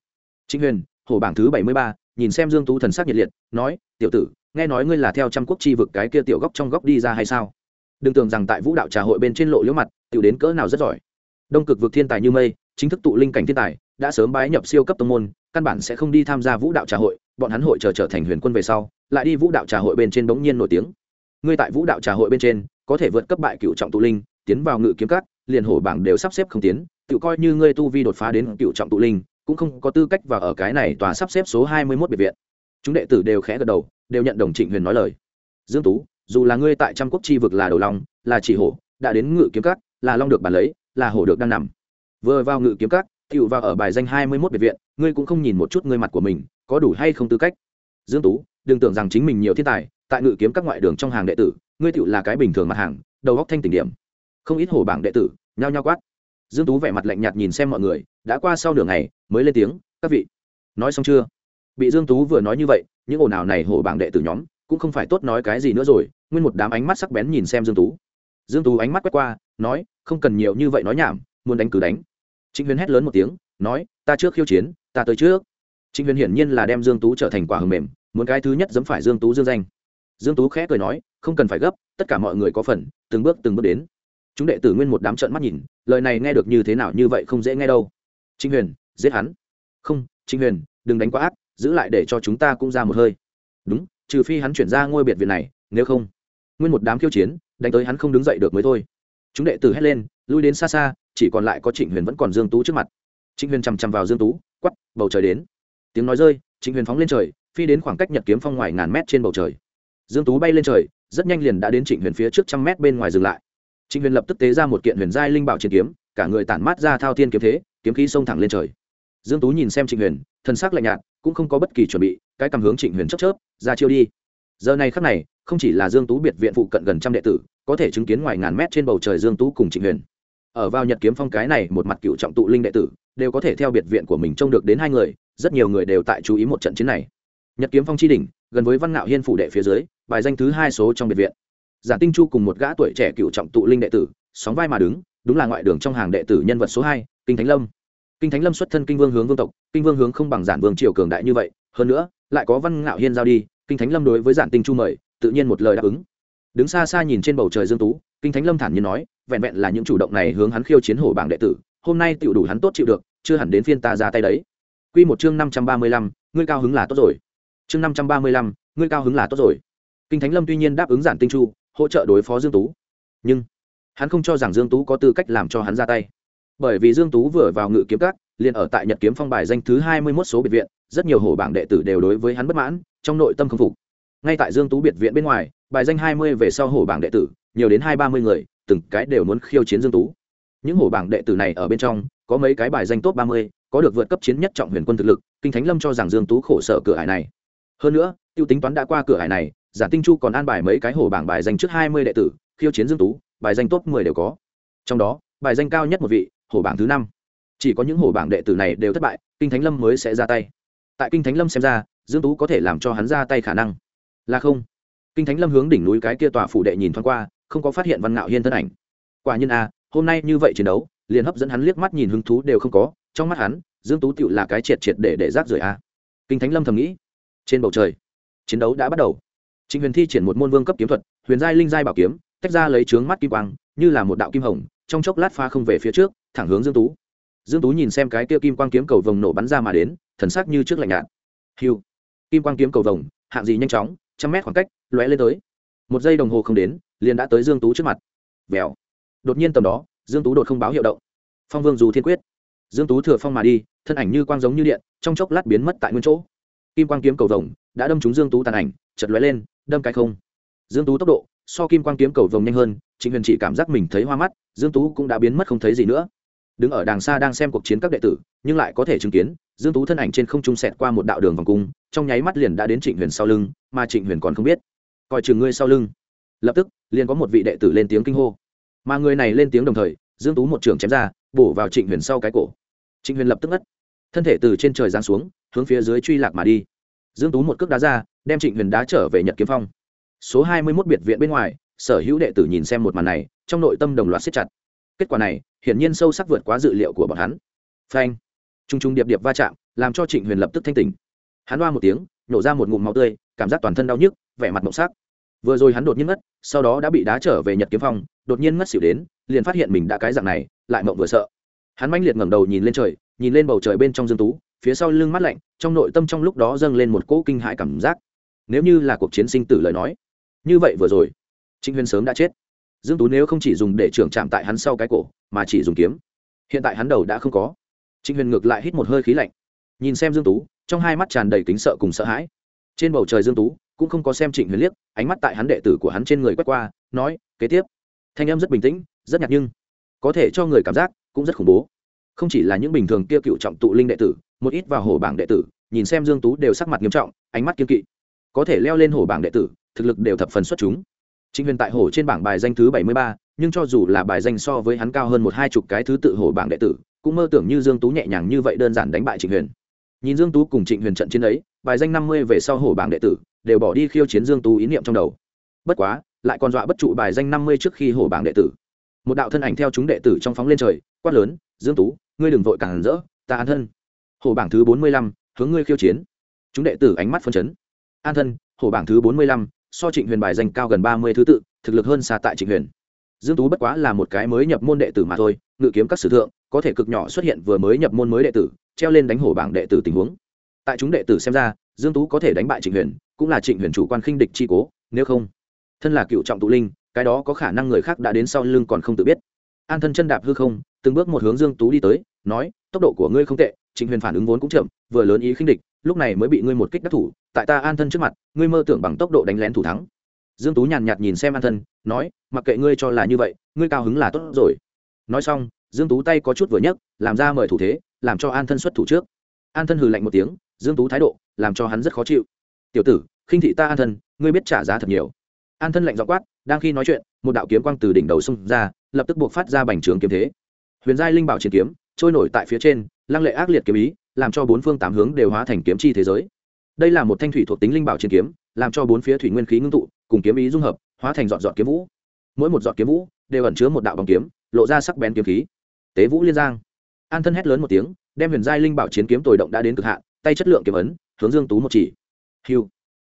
Chính huyền, hổ bảng thứ bảy mươi ba, nhìn xem dương tú thần sắc nhiệt liệt, nói, tiểu tử, nghe nói ngươi là theo trăm quốc chi vực cái kia tiểu góc trong góc đi ra hay sao? Đừng tưởng rằng tại vũ đạo trà hội bên trên lộ liễu mặt, tiểu đến cỡ nào rất giỏi. Đông cực vực thiên tài như mây, chính thức tụ linh cảnh thiên tài, đã sớm bái nhập siêu cấp tông môn, căn bản sẽ không đi tham gia vũ đạo trà hội, bọn hắn hội chờ trở thành huyền quân về sau, lại đi vũ đạo trà hội bên trên bỗng nhiên nổi tiếng. Ngươi tại vũ đạo trà hội bên trên, có thể vượt cấp bại cựu trọng tụ linh tiến vào ngự kiếm cát liền hổ bảng đều sắp xếp không tiến, tự coi như ngươi tu vi đột phá đến cựu trọng tụ linh, cũng không có tư cách vào ở cái này tòa sắp xếp số hai mươi 21 biệt viện. Chúng đệ tử đều khẽ gật đầu, đều nhận đồng trịnh huyền nói lời. Dương tú, dù là ngươi tại trăm quốc chi vực là đầu long là chỉ hổ, đã đến ngự kiếm cát là long được bàn lấy, là hổ được đang nằm. Vừa vào ngự kiếm cát tựu vào ở bài danh hai mươi 21 biệt viện, ngươi cũng không nhìn một chút ngươi mặt của mình, có đủ hay không tư cách? Dương tú, đừng tưởng rằng chính mình nhiều thiên tài, tại ngự kiếm các ngoại đường trong hàng đệ tử, ngươi tựu là cái bình thường mặt hàng, đầu góc thanh tỉnh điểm không ít hổ bảng đệ tử, nhao nhao quát. Dương tú vẻ mặt lạnh nhạt nhìn xem mọi người, đã qua sau nửa ngày, mới lên tiếng, các vị, nói xong chưa? Bị dương tú vừa nói như vậy, những ồn ào này hổ bảng đệ tử nhóm cũng không phải tốt nói cái gì nữa rồi, nguyên một đám ánh mắt sắc bén nhìn xem dương tú. Dương tú ánh mắt quét qua, nói, không cần nhiều như vậy nói nhảm, muốn đánh cứ đánh. Trịnh huyền hét lớn một tiếng, nói, ta trước khiêu chiến, ta tới trước. Trịnh huyền hiển nhiên là đem dương tú trở thành quả hầm mềm, muốn cái thứ nhất dẫm phải dương tú dương danh. Dương tú khẽ cười nói, không cần phải gấp, tất cả mọi người có phần, từng bước từng bước đến chúng đệ tử nguyên một đám trợn mắt nhìn, lời này nghe được như thế nào như vậy không dễ nghe đâu. Trịnh huyền, giết hắn. Không, trịnh huyền, đừng đánh quá ác, giữ lại để cho chúng ta cũng ra một hơi. Đúng, trừ phi hắn chuyển ra ngôi biệt viện này, nếu không. Nguyên một đám khiêu chiến, đánh tới hắn không đứng dậy được mới thôi. Chúng đệ tử hét lên, lui đến xa xa, chỉ còn lại có trịnh huyền vẫn còn dương tú trước mặt. Trịnh huyền chằm chằm vào dương tú quắp bầu trời đến. Tiếng nói rơi, trịnh huyền phóng lên trời, phi đến khoảng cách nhật kiếm phong ngoài ngàn mét trên bầu trời. Dương tú bay lên trời, rất nhanh liền đã đến trịnh huyền phía trước trăm mét bên ngoài dừng lại trịnh huyền lập tức tế ra một kiện huyền giai linh bảo chiến kiếm, cả người tản mát ra thao thiên kiếm thế, kiếm khí xông thẳng lên trời. Dương tú nhìn xem trịnh huyền, thân sắc lạnh nhạt, cũng không có bất kỳ chuẩn bị, cái cầm hướng trịnh huyền chớp chớp, ra chiêu đi. Giờ này khắc này, không chỉ là dương tú biệt viện phụ cận gần trăm đệ tử, có thể chứng kiến ngoài ngàn mét trên bầu trời dương tú cùng trịnh huyền. Ở vào nhật kiếm phong cái này một mặt cựu trọng tụ linh đệ tử, đều có thể theo biệt viện của mình trông được đến hai người, rất nhiều người đều tại chú ý một trận chiến này. Nhật kiếm phong chi đỉnh, gần với văn ngạo hiên phủ đệ phía dưới, bài danh thứ hai số trong biệt viện giản tinh chu cùng một gã tuổi trẻ cựu trọng tụ linh đệ tử sóng vai mà đứng đúng là ngoại đường trong hàng đệ tử nhân vật số hai kinh thánh lâm. Kinh thánh lâm xuất thân kinh vương hướng vương tộc kinh vương hướng không bằng giản vương triều cường đại như vậy hơn nữa lại có văn ngạo hiên giao đi kinh thánh lâm đối với giản tinh chu mời tự nhiên một lời đáp ứng. Đứng xa xa nhìn trên bầu trời dương tú kinh thánh lâm thản nhiên nói vẹn vẹn là những chủ động này hướng hắn khiêu chiến hổ bảng đệ tử hôm nay tựu đủ hắn tốt chịu được chưa hẳn đến phiên ta ra tay đấy. Quy một chương năm trăm ba mươi lăm, ngươi cao hứng là tốt rồi. Chương năm trăm ba mươi lăm, ngươi cao hứng là tốt rồi. Kinh thánh lâm tuy nhiên đáp ứng giản tinh chu hỗ trợ đối phó dương tú. Nhưng, hắn không cho rằng dương tú có tư cách làm cho hắn ra tay. Bởi vì dương tú vừa vào ngự kiếm các, liền ở tại nhật kiếm phong bài danh thứ hai mươi 21 số biệt viện, rất nhiều hổ bảng đệ tử đều đối với hắn bất mãn, trong nội tâm không phục. Ngay tại dương tú biệt viện bên ngoài, bài danh hai mươi về sau hổ bảng đệ tử, nhiều đến hai ba mươi người, từng cái đều muốn khiêu chiến dương tú. Những hổ bảng đệ tử này ở bên trong, có mấy cái bài danh top ba mươi, có được vượt cấp chiến nhất trọng huyền quân thực lực, kinh thánh lâm cho rằng dương tú khổ sở cửa hải này. Hơn nữa, tiêu tính toán đã qua cửa hải này giả tinh chu còn an bài mấy cái hổ bảng bài danh trước hai mươi đệ tử, khiêu chiến dương tú, bài danh top mười đều có. Trong đó, bài danh cao nhất một vị hổ bảng thứ năm. Chỉ có những hổ bảng đệ tử này đều thất bại, kinh thánh lâm mới sẽ ra tay. Tại kinh thánh lâm xem ra, dương tú có thể làm cho hắn ra tay khả năng là không. Kinh thánh lâm hướng đỉnh núi cái kia tòa phủ đệ nhìn thoáng qua, không có phát hiện văn ngạo hiên thân ảnh. Quả nhiên a, hôm nay như vậy chiến đấu, liền hấp dẫn hắn liếc mắt nhìn hứng thú đều không có, trong mắt hắn, dương tú tựu là cái triệt triệt để để rác rưởi a. Kinh thánh lâm thầm nghĩ, trên bầu trời, chiến đấu đã bắt đầu trịnh huyền thi triển một môn vương cấp kiếm thuật, huyền giai linh giai bảo kiếm, tách ra lấy trướng mắt kim quang, như là một đạo kim hồng, trong chốc lát pha không về phía trước, thẳng hướng dương tú. Dương tú nhìn xem cái kia kim quang kiếm cầu vồng nổ bắn ra mà đến, thần sắc như trước lạnh nhạt. Hiu kim quang kiếm cầu vồng, hạng gì nhanh chóng, trăm mét khoảng cách, lóe lên tới. Một giây đồng hồ không đến, liền đã tới dương tú trước mặt. Vèo. Đột nhiên tầm đó, dương tú đột không báo hiệu động. Phong vương dù thiên quyết. Dương tú thừa phong mà đi, thân ảnh như quang giống như điện, trong chốc lát biến mất tại nguyên chỗ. Kim quang kiếm cầu vồng, đã đâm trúng dương tú tàn ảnh, chợt lóe lên đâm cái không. Dương tú tốc độ, so kim quang kiếm cầu vồng nhanh hơn chính huyền chỉ cảm giác mình thấy hoa mắt, dương tú cũng đã biến mất không thấy gì nữa. Đứng ở đàng xa đang xem cuộc chiến các đệ tử, nhưng lại có thể chứng kiến, dương tú thân ảnh trên không trung sẹt qua một đạo đường vòng cung, trong nháy mắt liền đã đến trịnh huyền sau lưng, mà trịnh huyền còn không biết. Coi chừng ngươi sau lưng. Lập tức, liền có một vị đệ tử lên tiếng kinh hô. Mà người này lên tiếng đồng thời, dương tú một trường chém ra, bổ vào trịnh huyền sau cái cổ. Trịnh huyền lập tức ngất. Thân thể từ trên trời giáng xuống, hướng phía dưới truy lạc mà đi dương tú một cước đá ra, đem trịnh huyền đá trở về nhật kiếm phong. Số hai mươi 21 biệt viện bên ngoài, sở hữu đệ tử nhìn xem một màn này, trong nội tâm đồng loạt siết chặt. Kết quả này, hiển nhiên sâu sắc vượt quá dự liệu của bọn hắn. Phanh! Trung trung điệp điệp va chạm, làm cho trịnh huyền lập tức thanh tỉnh. Hắn đoa một tiếng nhổ ra một ngụm máu tươi, cảm giác toàn thân đau nhức, vẻ mặt mộng sắc. Vừa rồi hắn đột nhiên ngất, sau đó đã bị đá trở về nhật kiếm phong, đột nhiên ngất xỉu đến, liền phát hiện mình đã cái dạng này, lại mộng vừa sợ. Hắn manh liệt ngẩng đầu nhìn lên trời, nhìn lên bầu trời bên trong dương tú phía sau lưng mắt lạnh, trong nội tâm trong lúc đó dâng lên một cỗ kinh hãi cảm giác. Nếu như là cuộc chiến sinh tử lời nói, như vậy vừa rồi, trịnh huyền sớm đã chết. Dương tú nếu không chỉ dùng để trưởng chạm tại hắn sau cái cổ, mà chỉ dùng kiếm, hiện tại hắn đầu đã không có. Trịnh huyền ngược lại hít một hơi khí lạnh. Nhìn xem dương tú, trong hai mắt tràn đầy kính sợ cùng sợ hãi. Trên bầu trời dương tú cũng không có xem trịnh huyền liếc, ánh mắt tại hắn đệ tử của hắn trên người quét qua, nói, kế tiếp. Thanh âm rất bình tĩnh, rất nhạt nhưng có thể cho người cảm giác cũng rất khủng bố. Không chỉ là những bình thường kia cựu trọng tụ linh đệ tử một ít vào hổ bảng đệ tử nhìn xem dương tú đều sắc mặt nghiêm trọng ánh mắt kiên kỵ có thể leo lên hổ bảng đệ tử thực lực đều thập phần xuất chúng Trịnh Huyền tại hổ trên bảng bài danh thứ bảy mươi ba, nhưng cho dù là bài danh so với hắn cao hơn một hai chục cái thứ tự hổ bảng đệ tử, cũng mơ tưởng như Dương Tú nhẹ nhàng như vậy đơn giản đánh bại Trịnh Huyền. Nhìn Dương Tú cùng Trịnh Huyền trận chiến ấy, bài danh năm mươi về sau hổ bảng đệ tử, đều bỏ đi khiêu chiến Dương Tú ý niệm trong đầu. Bất quá, lại còn dọa bất trụ bài danh năm mươi trước khi hổ bảng đệ tử. Một đạo thân ảnh theo chúng đệ tử trong phóng lên trời, quát lớn, "Dương Tú, ngươi đừng vội càng rỡ, ta an thân." Hổ bảng thứ bốn mươi lăm, hướng ngươi khiêu chiến. Chúng đệ tử ánh mắt phân chấn. An thân, hổ bảng thứ bốn mươi lăm, so Trịnh Huyền bài danh cao gần ba mươi thứ tự, thực lực hơn xa tại Trịnh Huyền. Dương Tú bất quá là một cái mới nhập môn đệ tử mà thôi, ngự kiếm các sử thượng, có thể cực nhỏ xuất hiện vừa mới nhập môn mới đệ tử, treo lên đánh hổ bảng đệ tử tình huống. Tại chúng đệ tử xem ra, Dương Tú có thể đánh bại Trịnh Huyền, cũng là Trịnh Huyền chủ quan khinh địch chi cố, nếu không, thân là cựu trọng tụ linh, cái đó có khả năng người khác đã đến sau lưng còn không tự biết. An thân chân đạp hư không, từng bước một hướng Dương Tú đi tới, nói, tốc độ của ngươi không tệ, Trịnh Huyền phản ứng vốn cũng chậm, vừa lớn ý khinh địch, lúc này mới bị ngươi một kích đắc thủ, tại ta an thân trước mặt, ngươi mơ tưởng bằng tốc độ đánh lén thủ thắng. Dương tú nhàn nhạt nhìn xem an thân nói mặc kệ ngươi cho là như vậy ngươi cao hứng là tốt rồi. Nói xong dương tú tay có chút vừa nhấc làm ra mời thủ thế làm cho an thân xuất thủ trước. An thân hừ lạnh một tiếng dương tú thái độ làm cho hắn rất khó chịu. Tiểu tử khinh thị ta an thân ngươi biết trả giá thật nhiều. An thân lạnh giọng quát đang khi nói chuyện một đạo kiếm quang từ đỉnh đầu xung ra lập tức buộc phát ra bành trướng kiếm thế. Huyền giai linh bảo chiến kiếm trôi nổi tại phía trên lăng lệ ác liệt kiếm ý, làm cho bốn phương tám hướng đều hóa thành kiếm chi thế giới. Đây là một thanh thủy thuộc tính linh bảo chiến kiếm, làm cho bốn phía thủy nguyên khí ngưng tụ, cùng kiếm ý dung hợp, hóa thành dọn dọn kiếm vũ. Mỗi một dọn kiếm vũ đều ẩn chứa một đạo bóng kiếm, lộ ra sắc bén kiếm khí. Tế vũ liên giang. An thân hét lớn một tiếng, đem huyền giai linh bảo chiến kiếm tồi động đã đến cực hạn, tay chất lượng kiếm ấn, hướng dương tú một chỉ. Hiu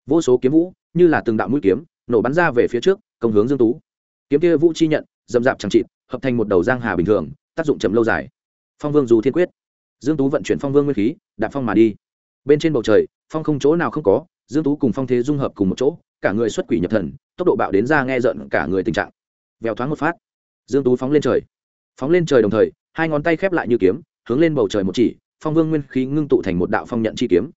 vô số kiếm vũ, như là từng đạo mũi kiếm, nổ bắn ra về phía trước, công hướng dương tú. Kiếm kia vũ chi nhận dầm dạp chẳng trị hợp thành một đầu giang hà bình thường, tác dụng chậm lâu dài. Phong vương dù thiên quyết dương tú vận chuyển phong vương nguyên khí, đạp phong mà đi. Bên trên bầu trời, phong không chỗ nào không có, dương tú cùng phong thế dung hợp cùng một chỗ, cả người xuất quỷ nhập thần, tốc độ bạo đến ra nghe giận cả người tình trạng. Vèo thoáng một phát, dương tú phóng lên trời. Phóng lên trời đồng thời, hai ngón tay khép lại như kiếm, hướng lên bầu trời một chỉ, phong vương nguyên khí ngưng tụ thành một đạo phong nhận chi kiếm.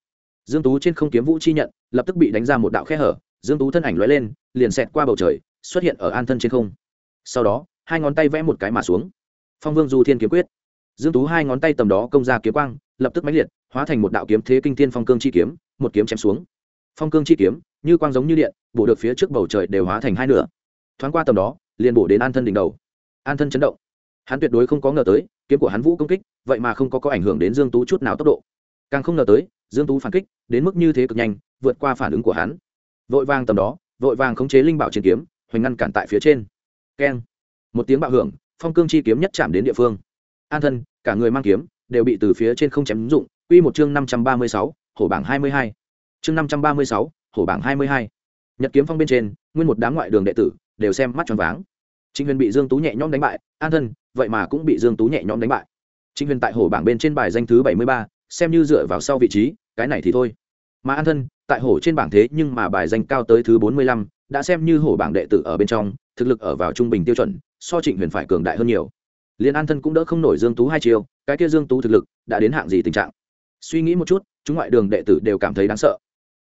Dương tú trên không kiếm vũ chi nhận, lập tức bị đánh ra một đạo khe hở, dương tú thân ảnh lóe lên, liền xẹt qua bầu trời, xuất hiện ở an thân trên không. Sau đó, hai ngón tay vẽ một cái mà xuống. Phong vương du thiên kiếm quyết dương tú hai ngón tay tầm đó công ra kiếm quang, lập tức mãnh liệt, hóa thành một đạo kiếm thế kinh thiên phong cương chi kiếm, một kiếm chém xuống. Phong cương chi kiếm, như quang giống như điện, bổ được phía trước bầu trời đều hóa thành hai nửa. Thoáng qua tầm đó, liền bổ đến an thân đỉnh đầu. An thân chấn động. Hắn tuyệt đối không có ngờ tới, kiếm của hắn vũ công kích, vậy mà không có có ảnh hưởng đến dương tú chút nào tốc độ. Càng không ngờ tới, dương tú phản kích, đến mức như thế cực nhanh, vượt qua phản ứng của hắn. Vội vàng tầm đó, vội vàng khống chế linh bảo chiến kiếm, hoành ngăn cản tại phía trên. Keng. Một tiếng bạo hưởng, phong cương chi kiếm nhất chạm đến địa phương an thân cả người mang kiếm đều bị từ phía trên không chém dụng. Quy một chương năm trăm ba mươi sáu, hổ bảng hai mươi hai. Chương năm trăm ba mươi sáu hổ bảng hai mươi hai. Nhật kiếm phong bên trên nguyên một đám ngoại đường đệ tử đều xem mắt tròn váng. Trịnh huyền bị dương tú nhẹ nhõm đánh bại an thân vậy mà cũng bị dương tú nhẹ nhõm đánh bại. Trịnh huyền tại hổ bảng bên trên bài danh thứ bảy mươi ba xem như dựa vào sau vị trí cái này thì thôi. Mà an thân tại hổ trên bảng thế nhưng mà bài danh cao tới thứ bốn mươi lăm đã xem như hổ bảng đệ tử ở bên trong thực lực ở vào trung bình tiêu chuẩn so trịnh huyền phải cường đại hơn nhiều liên an thân cũng đỡ không nổi dương tú hai chiều cái kia dương tú thực lực đã đến hạng gì tình trạng? Suy nghĩ một chút, chúng ngoại đường đệ tử đều cảm thấy đáng sợ.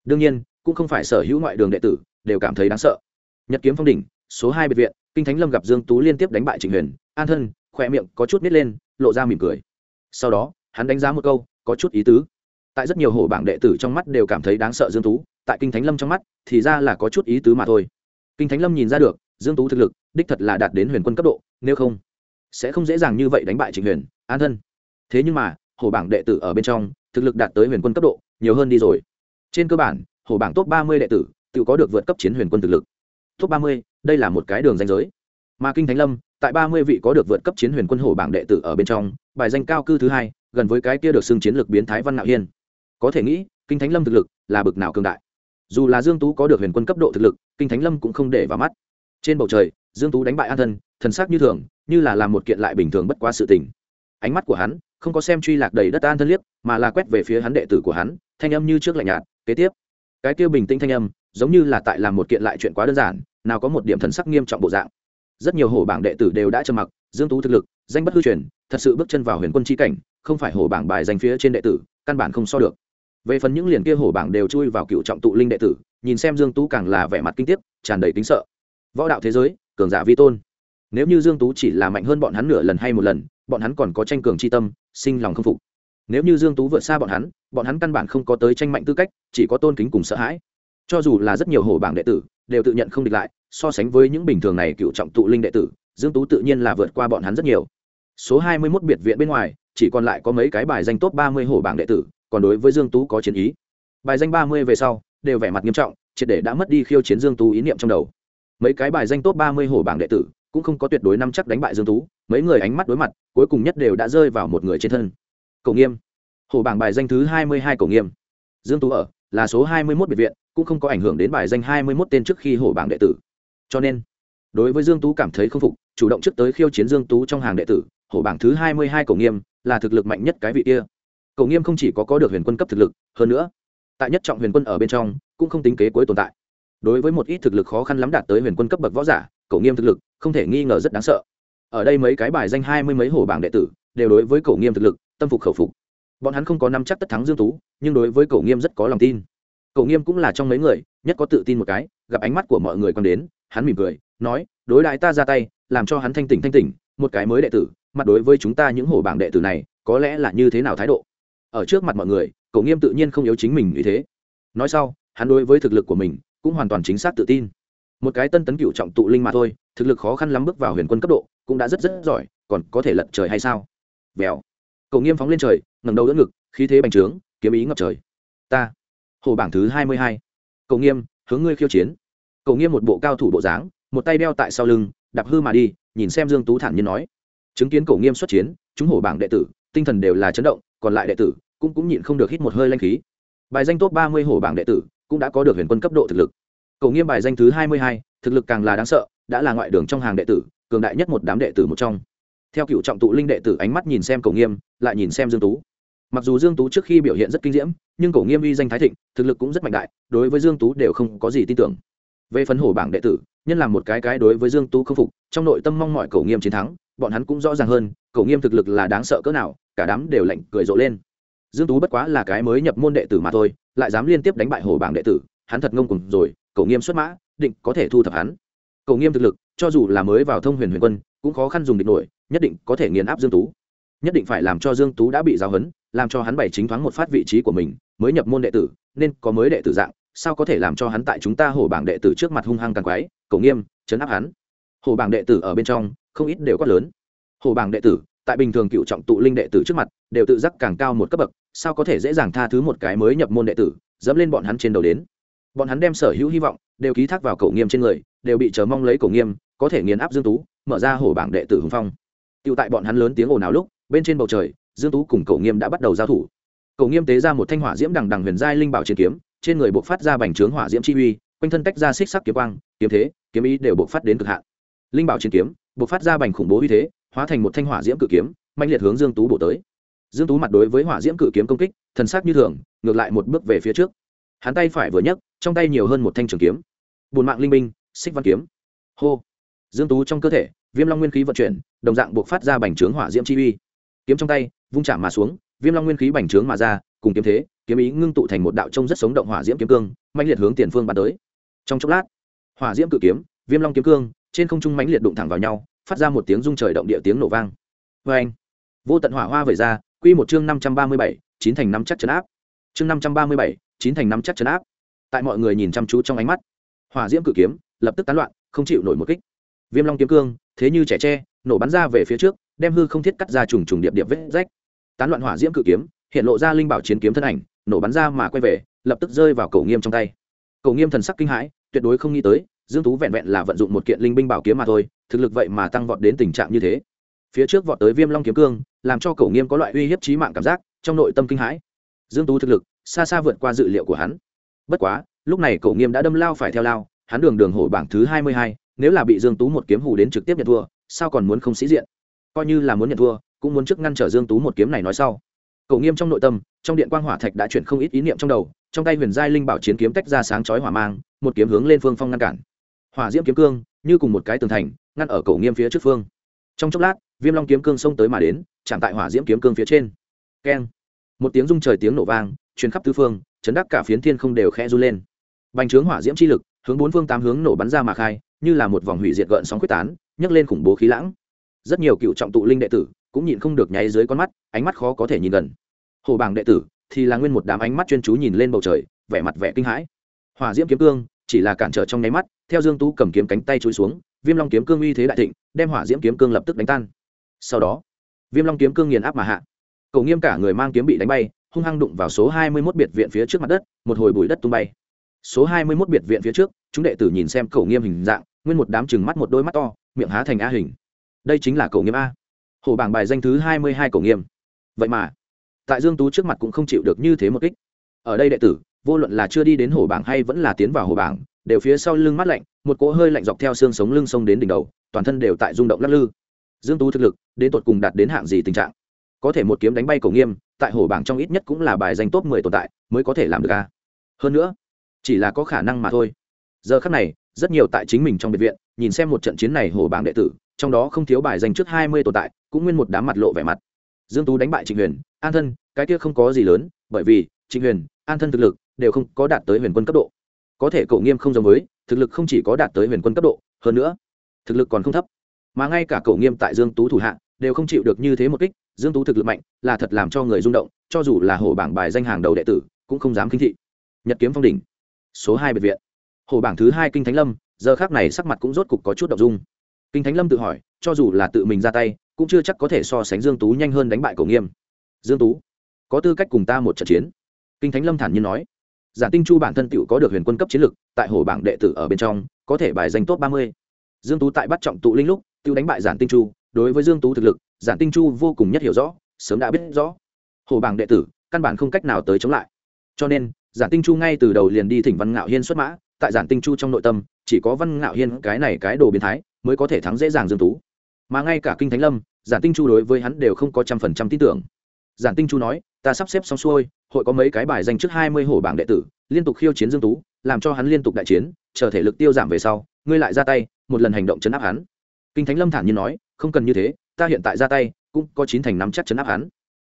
Đương nhiên, cũng không phải sở hữu ngoại đường đệ tử đều cảm thấy đáng sợ. Nhật kiếm phong đỉnh, số hai biệt viện, kinh thánh lâm gặp dương tú liên tiếp đánh bại trịnh huyền, an thân, khỏe miệng có chút nít lên, lộ ra mỉm cười. Sau đó, hắn đánh giá một câu, có chút ý tứ. Tại rất nhiều hổ bảng đệ tử trong mắt đều cảm thấy đáng sợ dương tú, tại kinh thánh lâm trong mắt thì ra là có chút ý tứ mà thôi. Kinh thánh lâm nhìn ra được, dương tú thực lực đích thật là đạt đến huyền quân cấp độ, nếu không sẽ không dễ dàng như vậy đánh bại trịnh huyền, an thân. Thế nhưng mà, hổ bảng đệ tử ở bên trong, thực lực đạt tới huyền quân cấp độ, nhiều hơn đi rồi. Trên cơ bản, hổ bảng top ba mươi đệ tử, tự có được vượt cấp chiến huyền quân thực lực. Top ba mươi, đây là một cái đường danh giới. Mà kinh thánh lâm, tại ba mươi vị có được vượt cấp chiến huyền quân hổ bảng đệ tử ở bên trong, bài danh cao cư thứ hai, gần với cái kia được xưng chiến lược biến thái văn nạo hiên. Có thể nghĩ, kinh thánh lâm thực lực là bực nào cường đại. Dù là dương tú có được huyền quân cấp độ thực lực, kinh thánh lâm cũng không để vào mắt. Trên bầu trời, dương tú đánh bại an thân, thần sắc như thường như là làm một kiện lại bình thường bất quá sự tình. Ánh mắt của hắn không có xem truy lạc đầy đất an thân liếc, mà là quét về phía hắn đệ tử của hắn, thanh âm như trước lạnh nhạt, kế tiếp. Cái kia bình tĩnh thanh âm, giống như là tại làm một kiện lại chuyện quá đơn giản, nào có một điểm thần sắc nghiêm trọng bộ dạng. Rất nhiều hổ bảng đệ tử đều đã trầm mặc, dương tú thực lực, danh bất hư truyền, thật sự bước chân vào huyền quân chi cảnh, không phải hổ bảng bài danh phía trên đệ tử, căn bản không so được. Về phần những liền kia hổ bảng đều chui vào cựu trọng tụ linh đệ tử, nhìn xem dương tú càng là vẻ mặt kinh tiếc, tràn đầy kính sợ. Võ đạo thế giới, cường giả vi tôn nếu như dương tú chỉ là mạnh hơn bọn hắn nửa lần hay một lần, bọn hắn còn có tranh cường chi tâm, sinh lòng không phục. Nếu như dương tú vượt xa bọn hắn bọn hắn căn bản không có tới tranh mạnh tư cách, chỉ có tôn kính cùng sợ hãi. Cho dù là rất nhiều hổ bảng đệ tử, đều tự nhận không địch lại, so sánh với những bình thường này cựu trọng tụ linh đệ tử, dương tú tự nhiên là vượt qua bọn hắn rất nhiều. Số 21 biệt viện bên ngoài, chỉ còn lại có mấy cái bài danh top 30 hổ bảng đệ tử, còn đối với dương tú có chiến ý. Bài danh 30 về sau, đều vẻ mặt nghiêm trọng, triệt để đã mất đi khiêu chiến dương tú ý niệm trong đầu. Mấy cái bài danh top 30 hổ bảng đệ tử cũng không có tuyệt đối năm chắc đánh bại dương tú, mấy người ánh mắt đối mặt, cuối cùng nhất đều đã rơi vào một người trên thân. Cổ nghiêm. Hồ bảng bài danh thứ 22 cổ nghiêm. Dương tú ở, là số 21 biệt viện, cũng không có ảnh hưởng đến bài danh 21 tên trước khi hổ bảng đệ tử. Cho nên, đối với dương tú cảm thấy không phục, chủ động trước tới khiêu chiến dương tú trong hàng đệ tử hổ bảng thứ 22 cổ nghiêm là thực lực mạnh nhất cái vị kia. Cổ nghiêm không chỉ có có được huyền quân cấp thực lực, hơn nữa, tại nhất trọng huyền quân ở bên trong, cũng không tính kế cuối tồn tại. Đối với một ít thực lực khó khăn lắm đạt tới huyền quân cấp bậc võ giả cổ nghiêm thực lực, không thể nghi ngờ rất đáng sợ. Ở đây mấy cái bài danh hai mươi mấy hổ bảng đệ tử đều đối với cổ nghiêm thực lực, tâm phục khẩu phục. Bọn hắn không có năm chắc tất thắng dương tú, nhưng đối với cổ nghiêm rất có lòng tin. Cổ nghiêm cũng là trong mấy người, nhất có tự tin một cái, gặp ánh mắt của mọi người còn đến, hắn mỉm cười, nói, đối đại ta ra tay, làm cho hắn thanh tỉnh thanh tỉnh, một cái mới đệ tử, mặt đối với chúng ta những hổ bảng đệ tử này, có lẽ là như thế nào thái độ? Ở trước mặt mọi người, cổ nghiêm tự nhiên không yếu chính mình như thế. Nói sau, hắn đối với thực lực của mình cũng hoàn toàn chính xác tự tin một cái tân tấn cựu trọng tụ linh mà thôi, thực lực khó khăn lắm bước vào huyền quân cấp độ, cũng đã rất rất giỏi, còn có thể lật trời hay sao? Vèo. Cầu nghiêm phóng lên trời ngầm đầu đỡ ngực, khí thế bành trướng, kiếm ý ngập trời. Ta. Hồ bảng thứ hai mươi hai. Cầu nghiêm, hướng ngươi khiêu chiến. Cầu nghiêm một bộ cao thủ bộ dáng, một tay đeo tại sau lưng, đạp hư mà đi, nhìn xem dương tú thản nhiên nói. Chứng kiến cầu nghiêm xuất chiến, chúng hổ bảng đệ tử, tinh thần đều là chấn động, còn lại đệ tử cũng cũng nhịn không được hít một hơi lanh khí. Bài danh top ba mươi hổ bảng đệ tử cũng đã có được huyền quân cấp độ thực lực cổ nghiêm bài danh thứ hai mươi hai, thực lực càng là đáng sợ, đã là ngoại đường trong hàng đệ tử, cường đại nhất một đám đệ tử một trong. Theo cựu trọng tụ linh đệ tử ánh mắt nhìn xem cổ nghiêm, lại nhìn xem dương tú. Mặc dù dương tú trước khi biểu hiện rất kinh diễm, nhưng cổ nghiêm uy danh thái thịnh, thực lực cũng rất mạnh đại, đối với dương tú đều không có gì tin tưởng. Về phần hổ bảng đệ tử, nhân làm một cái cái đối với dương tú không phục, trong nội tâm mong mọi cổ nghiêm chiến thắng, bọn hắn cũng rõ ràng hơn cổ nghiêm thực lực là đáng sợ cỡ nào, cả đám đều lạnh cười rộ lên. Dương tú bất quá là cái mới nhập môn đệ tử mà thôi, lại dám liên tiếp đánh bại hổ bảng đệ tử, hắn thật ngông cuồng rồi cậu nghiêm xuất mã, định có thể thu thập hắn. Cậu nghiêm thực lực, cho dù là mới vào thông huyền huyền quân, cũng khó khăn dùng địch nổi, nhất định có thể nghiền áp dương tú. Nhất định phải làm cho dương tú đã bị giáo huấn, làm cho hắn bày chính thoáng một phát vị trí của mình, mới nhập môn đệ tử, nên có mới đệ tử dạng, sao có thể làm cho hắn tại chúng ta hổ bảng đệ tử trước mặt hung hăng càng quái? Cậu nghiêm, chấn áp hắn. Hổ bảng đệ tử ở bên trong, không ít đều quát lớn. Hổ bảng đệ tử, tại bình thường cựu trọng tụ linh đệ tử trước mặt, đều tự giác càng cao một cấp bậc, sao có thể dễ dàng tha thứ một cái mới nhập môn đệ tử, dẫm lên bọn hắn trên đầu đến? Bọn hắn đem sở hữu hy vọng đều ký thác vào cổ nghiêm trên người, đều bị chờ mong lấy cổ nghiêm, có thể nghiền áp dương tú, mở ra hổ bảng đệ tử hùng phong. Tựu tại bọn hắn lớn tiếng ồn ào lúc, bên trên bầu trời, dương tú cùng cổ nghiêm đã bắt đầu giao thủ. Cổ nghiêm tế ra một thanh hỏa diễm đằng đằng huyền giai linh bảo chiến kiếm, trên người buộc phát ra bành trướng hỏa diễm chi uy, quanh thân tách ra xích sắc kiếm quang, kiếm thế, kiếm ý đều buộc phát đến cực hạn. Linh bảo chiến kiếm buộc phát ra bành khủng bố uy thế, hóa thành một thanh hỏa diễm cự kiếm mạnh liệt hướng dương tú bổ tới. Dương tú mặt đối với hỏa diễm cự kiếm công kích, thần sắc như thường, ngược lại một bước về phía trước. Hắn tay phải vừa nhấc trong tay nhiều hơn một thanh trường kiếm. Bùn mạng linh minh, xích văn kiếm. Hô. Dương tú trong cơ thể, viêm long nguyên khí vận chuyển, đồng dạng buộc phát ra bành trướng hỏa diễm chi uy. Kiếm trong tay, vung chạm mà xuống, viêm long nguyên khí bành trướng mà ra, cùng kiếm thế, kiếm ý ngưng tụ thành một đạo trông rất sống động hỏa diễm kiếm cương mạnh liệt hướng tiền phương bắn tới. Trong chốc lát, hỏa diễm cự kiếm, viêm long kiếm cương, trên không trung mãnh liệt đụng thẳng vào nhau, phát ra một tiếng rung trời động địa tiếng nổ vang. Vê anh vô tận hỏa hoa vẩy ra, quy một chương năm trăm ba mươi bảy, chín thành năm chắc chấn áp. Chương năm trăm ba mươi bảy, chín thành năm chắc chấn áp tại mọi người nhìn chăm chú trong ánh mắt. Hỏa diễm cự kiếm lập tức tán loạn, không chịu nổi một kích. Viêm long kiếm cương, thế như trẻ tre, nổ bắn ra về phía trước, đem hư không thiết cắt ra trùng trùng điệp điệp vết rách. Tán loạn hỏa diễm cự kiếm, hiện lộ ra linh bảo chiến kiếm thân ảnh, nổ bắn ra mà quay về, lập tức rơi vào cầu nghiêm trong tay. Cầu nghiêm thần sắc kinh hãi, tuyệt đối không nghĩ tới, dương tú vẹn vẹn là vận dụng một kiện linh binh bảo kiếm mà thôi, thực lực vậy mà tăng vọt đến tình trạng như thế. Phía trước vọt tới viêm long kiếm cương, làm cho cầu nghiêm có loại uy hiếp trí mạng cảm giác, trong nội tâm kinh hãi. Dương tú thực lực xa xa vượt qua dự liệu của hắn bất quá lúc này cổ nghiêm đã đâm lao phải theo lao hắn đường đường hổ bảng thứ hai mươi hai, nếu là bị dương tú một kiếm hù đến trực tiếp nhận thua sao còn muốn không sĩ diện? Coi như là muốn nhận thua cũng muốn trước ngăn trở dương tú một kiếm này nói sau. Cổ nghiêm trong nội tâm trong điện quang hỏa thạch đã chuyển không ít ý niệm trong đầu trong tay huyền giai linh bảo chiến kiếm tách ra sáng chói hỏa mang một kiếm hướng lên phương phong ngăn cản. Hỏa diễm kiếm cương như cùng một cái tường thành ngăn ở cổ nghiêm phía trước phương. Trong chốc lát viêm long kiếm cương xông tới mà đến chạm tại hỏa diễm kiếm cương phía trên. Keng. Một tiếng rung trời tiếng nổ vang truyền khắp tứ phương chấn đắc cả phiến thiên không đều khẽ run lên. Bành trướng hỏa diễm chi lực, hướng bốn phương tám hướng nổ bắn ra mà khai, như là một vòng hủy diệt gợn sóng quyết tán, nhấc lên khủng bố khí lãng. Rất nhiều cựu trọng tụ linh đệ tử cũng nhịn không được nháy dưới con mắt, ánh mắt khó có thể nhìn gần. Hồ bảng đệ tử thì là nguyên một đám ánh mắt chuyên chú nhìn lên bầu trời, vẻ mặt vẻ kinh hãi. Hỏa diễm kiếm cương chỉ là cản trở trong nháy mắt, theo dương tú cầm kiếm cánh tay chui xuống, viêm long kiếm cương uy thế đại thịnh, đem hỏa diễm kiếm cương lập tức đánh tan. Sau đó, viêm long kiếm cương nghiền áp mà hạ. Cầu nghiêm cả người mang kiếm bị đánh bay hung hăng đụng vào số hai mươi 21 biệt viện phía trước mặt đất, một hồi bụi đất tung bay. Số hai mươi 21 biệt viện phía trước, chúng đệ tử nhìn xem cổ nghiêm hình dạng, nguyên một đám chừng mắt một đôi mắt to, miệng há thành a hình. Đây chính là cổ nghiêm a. Hồ bảng bài danh thứ hai mươi hai nghiêm. Vậy mà, tại dương tú trước mặt cũng không chịu được như thế một kích. Ở đây đệ tử, vô luận là chưa đi đến hồ bảng hay vẫn là tiến vào hồ bảng, đều phía sau lưng mát lạnh, một cỗ hơi lạnh dọc theo xương sống lưng sông đến đỉnh đầu, toàn thân đều tại rung động lắc lư. Dương tú thực lực, đến tột cùng đạt đến hạng gì tình trạng? Có thể một kiếm đánh bay cổ nghiêm tại hổ bảng trong ít nhất cũng là bài danh top 10 tồn tại mới có thể làm được a. Hơn nữa, chỉ là có khả năng mà thôi. Giờ khắc này, rất nhiều tại chính mình trong biệt viện, nhìn xem một trận chiến này hổ bảng đệ tử, trong đó không thiếu bài danh trước 20 tồn tại, cũng nguyên một đám mặt lộ vẻ mặt. Dương tú đánh bại trịnh huyền, an thân, cái kia không có gì lớn, bởi vì trịnh huyền, an thân thực lực đều không có đạt tới huyền quân cấp độ. Có thể cậu nghiêm không giống với, thực lực không chỉ có đạt tới huyền quân cấp độ, hơn nữa, thực lực còn không thấp. Mà ngay cả cậu nghiêm tại dương tú thủ hạ đều không chịu được như thế một kích, dương tú thực lực mạnh, là thật làm cho người rung động, cho dù là hổ bảng bài danh hàng đầu đệ tử, cũng không dám kinh thị. Nhật kiếm phong đỉnh, số hai biệt viện. Hổ bảng thứ hai kinh thánh lâm, giờ khác này sắc mặt cũng rốt cục có chút đ ộ n g dung. Kinh thánh lâm tự hỏi, cho dù là tự mình ra tay, cũng chưa chắc có thể so sánh dương tú nhanh hơn đánh bại cổ nghiêm. Dương tú, có tư cách cùng ta một trận chiến? Kinh thánh lâm thản nhiên nói. Giả tinh chu bản thân tựu có được huyền quân cấp chiến lực, tại hồ bảng đệ tử ở bên trong, có thể bài danh top ba mươi. Dương tú tại bắt trọng tụ linh lúc tiêu đánh bại giản tinh chu đối với dương tú thực lực, giản tinh chu vô cùng nhất hiểu rõ, sớm đã biết rõ. Hồ bảng đệ tử, căn bản không cách nào tới chống lại. Cho nên, giản tinh chu ngay từ đầu liền đi thỉnh văn ngạo hiên xuất mã, tại giản tinh chu trong nội tâm, chỉ có văn ngạo hiên cái này cái đồ biến thái mới có thể thắng dễ dàng dương tú. Mà ngay cả kinh thánh lâm, giản tinh chu đối với hắn đều không có trăm phần trăm tin tưởng. Giản tinh chu nói, ta sắp xếp xong xuôi, hội có mấy cái bài danh trước hai mươi hổ bảng đệ tử, liên tục khiêu chiến dương tú, làm cho hắn liên tục đại chiến, chờ thể lực tiêu giảm về sau, ngươi lại ra tay, một lần hành động chấn áp hắn. Kinh thánh lâm thản nhiên nói không cần như thế, ta hiện tại ra tay, cũng có chín thành nắm chắc chấn áp hắn.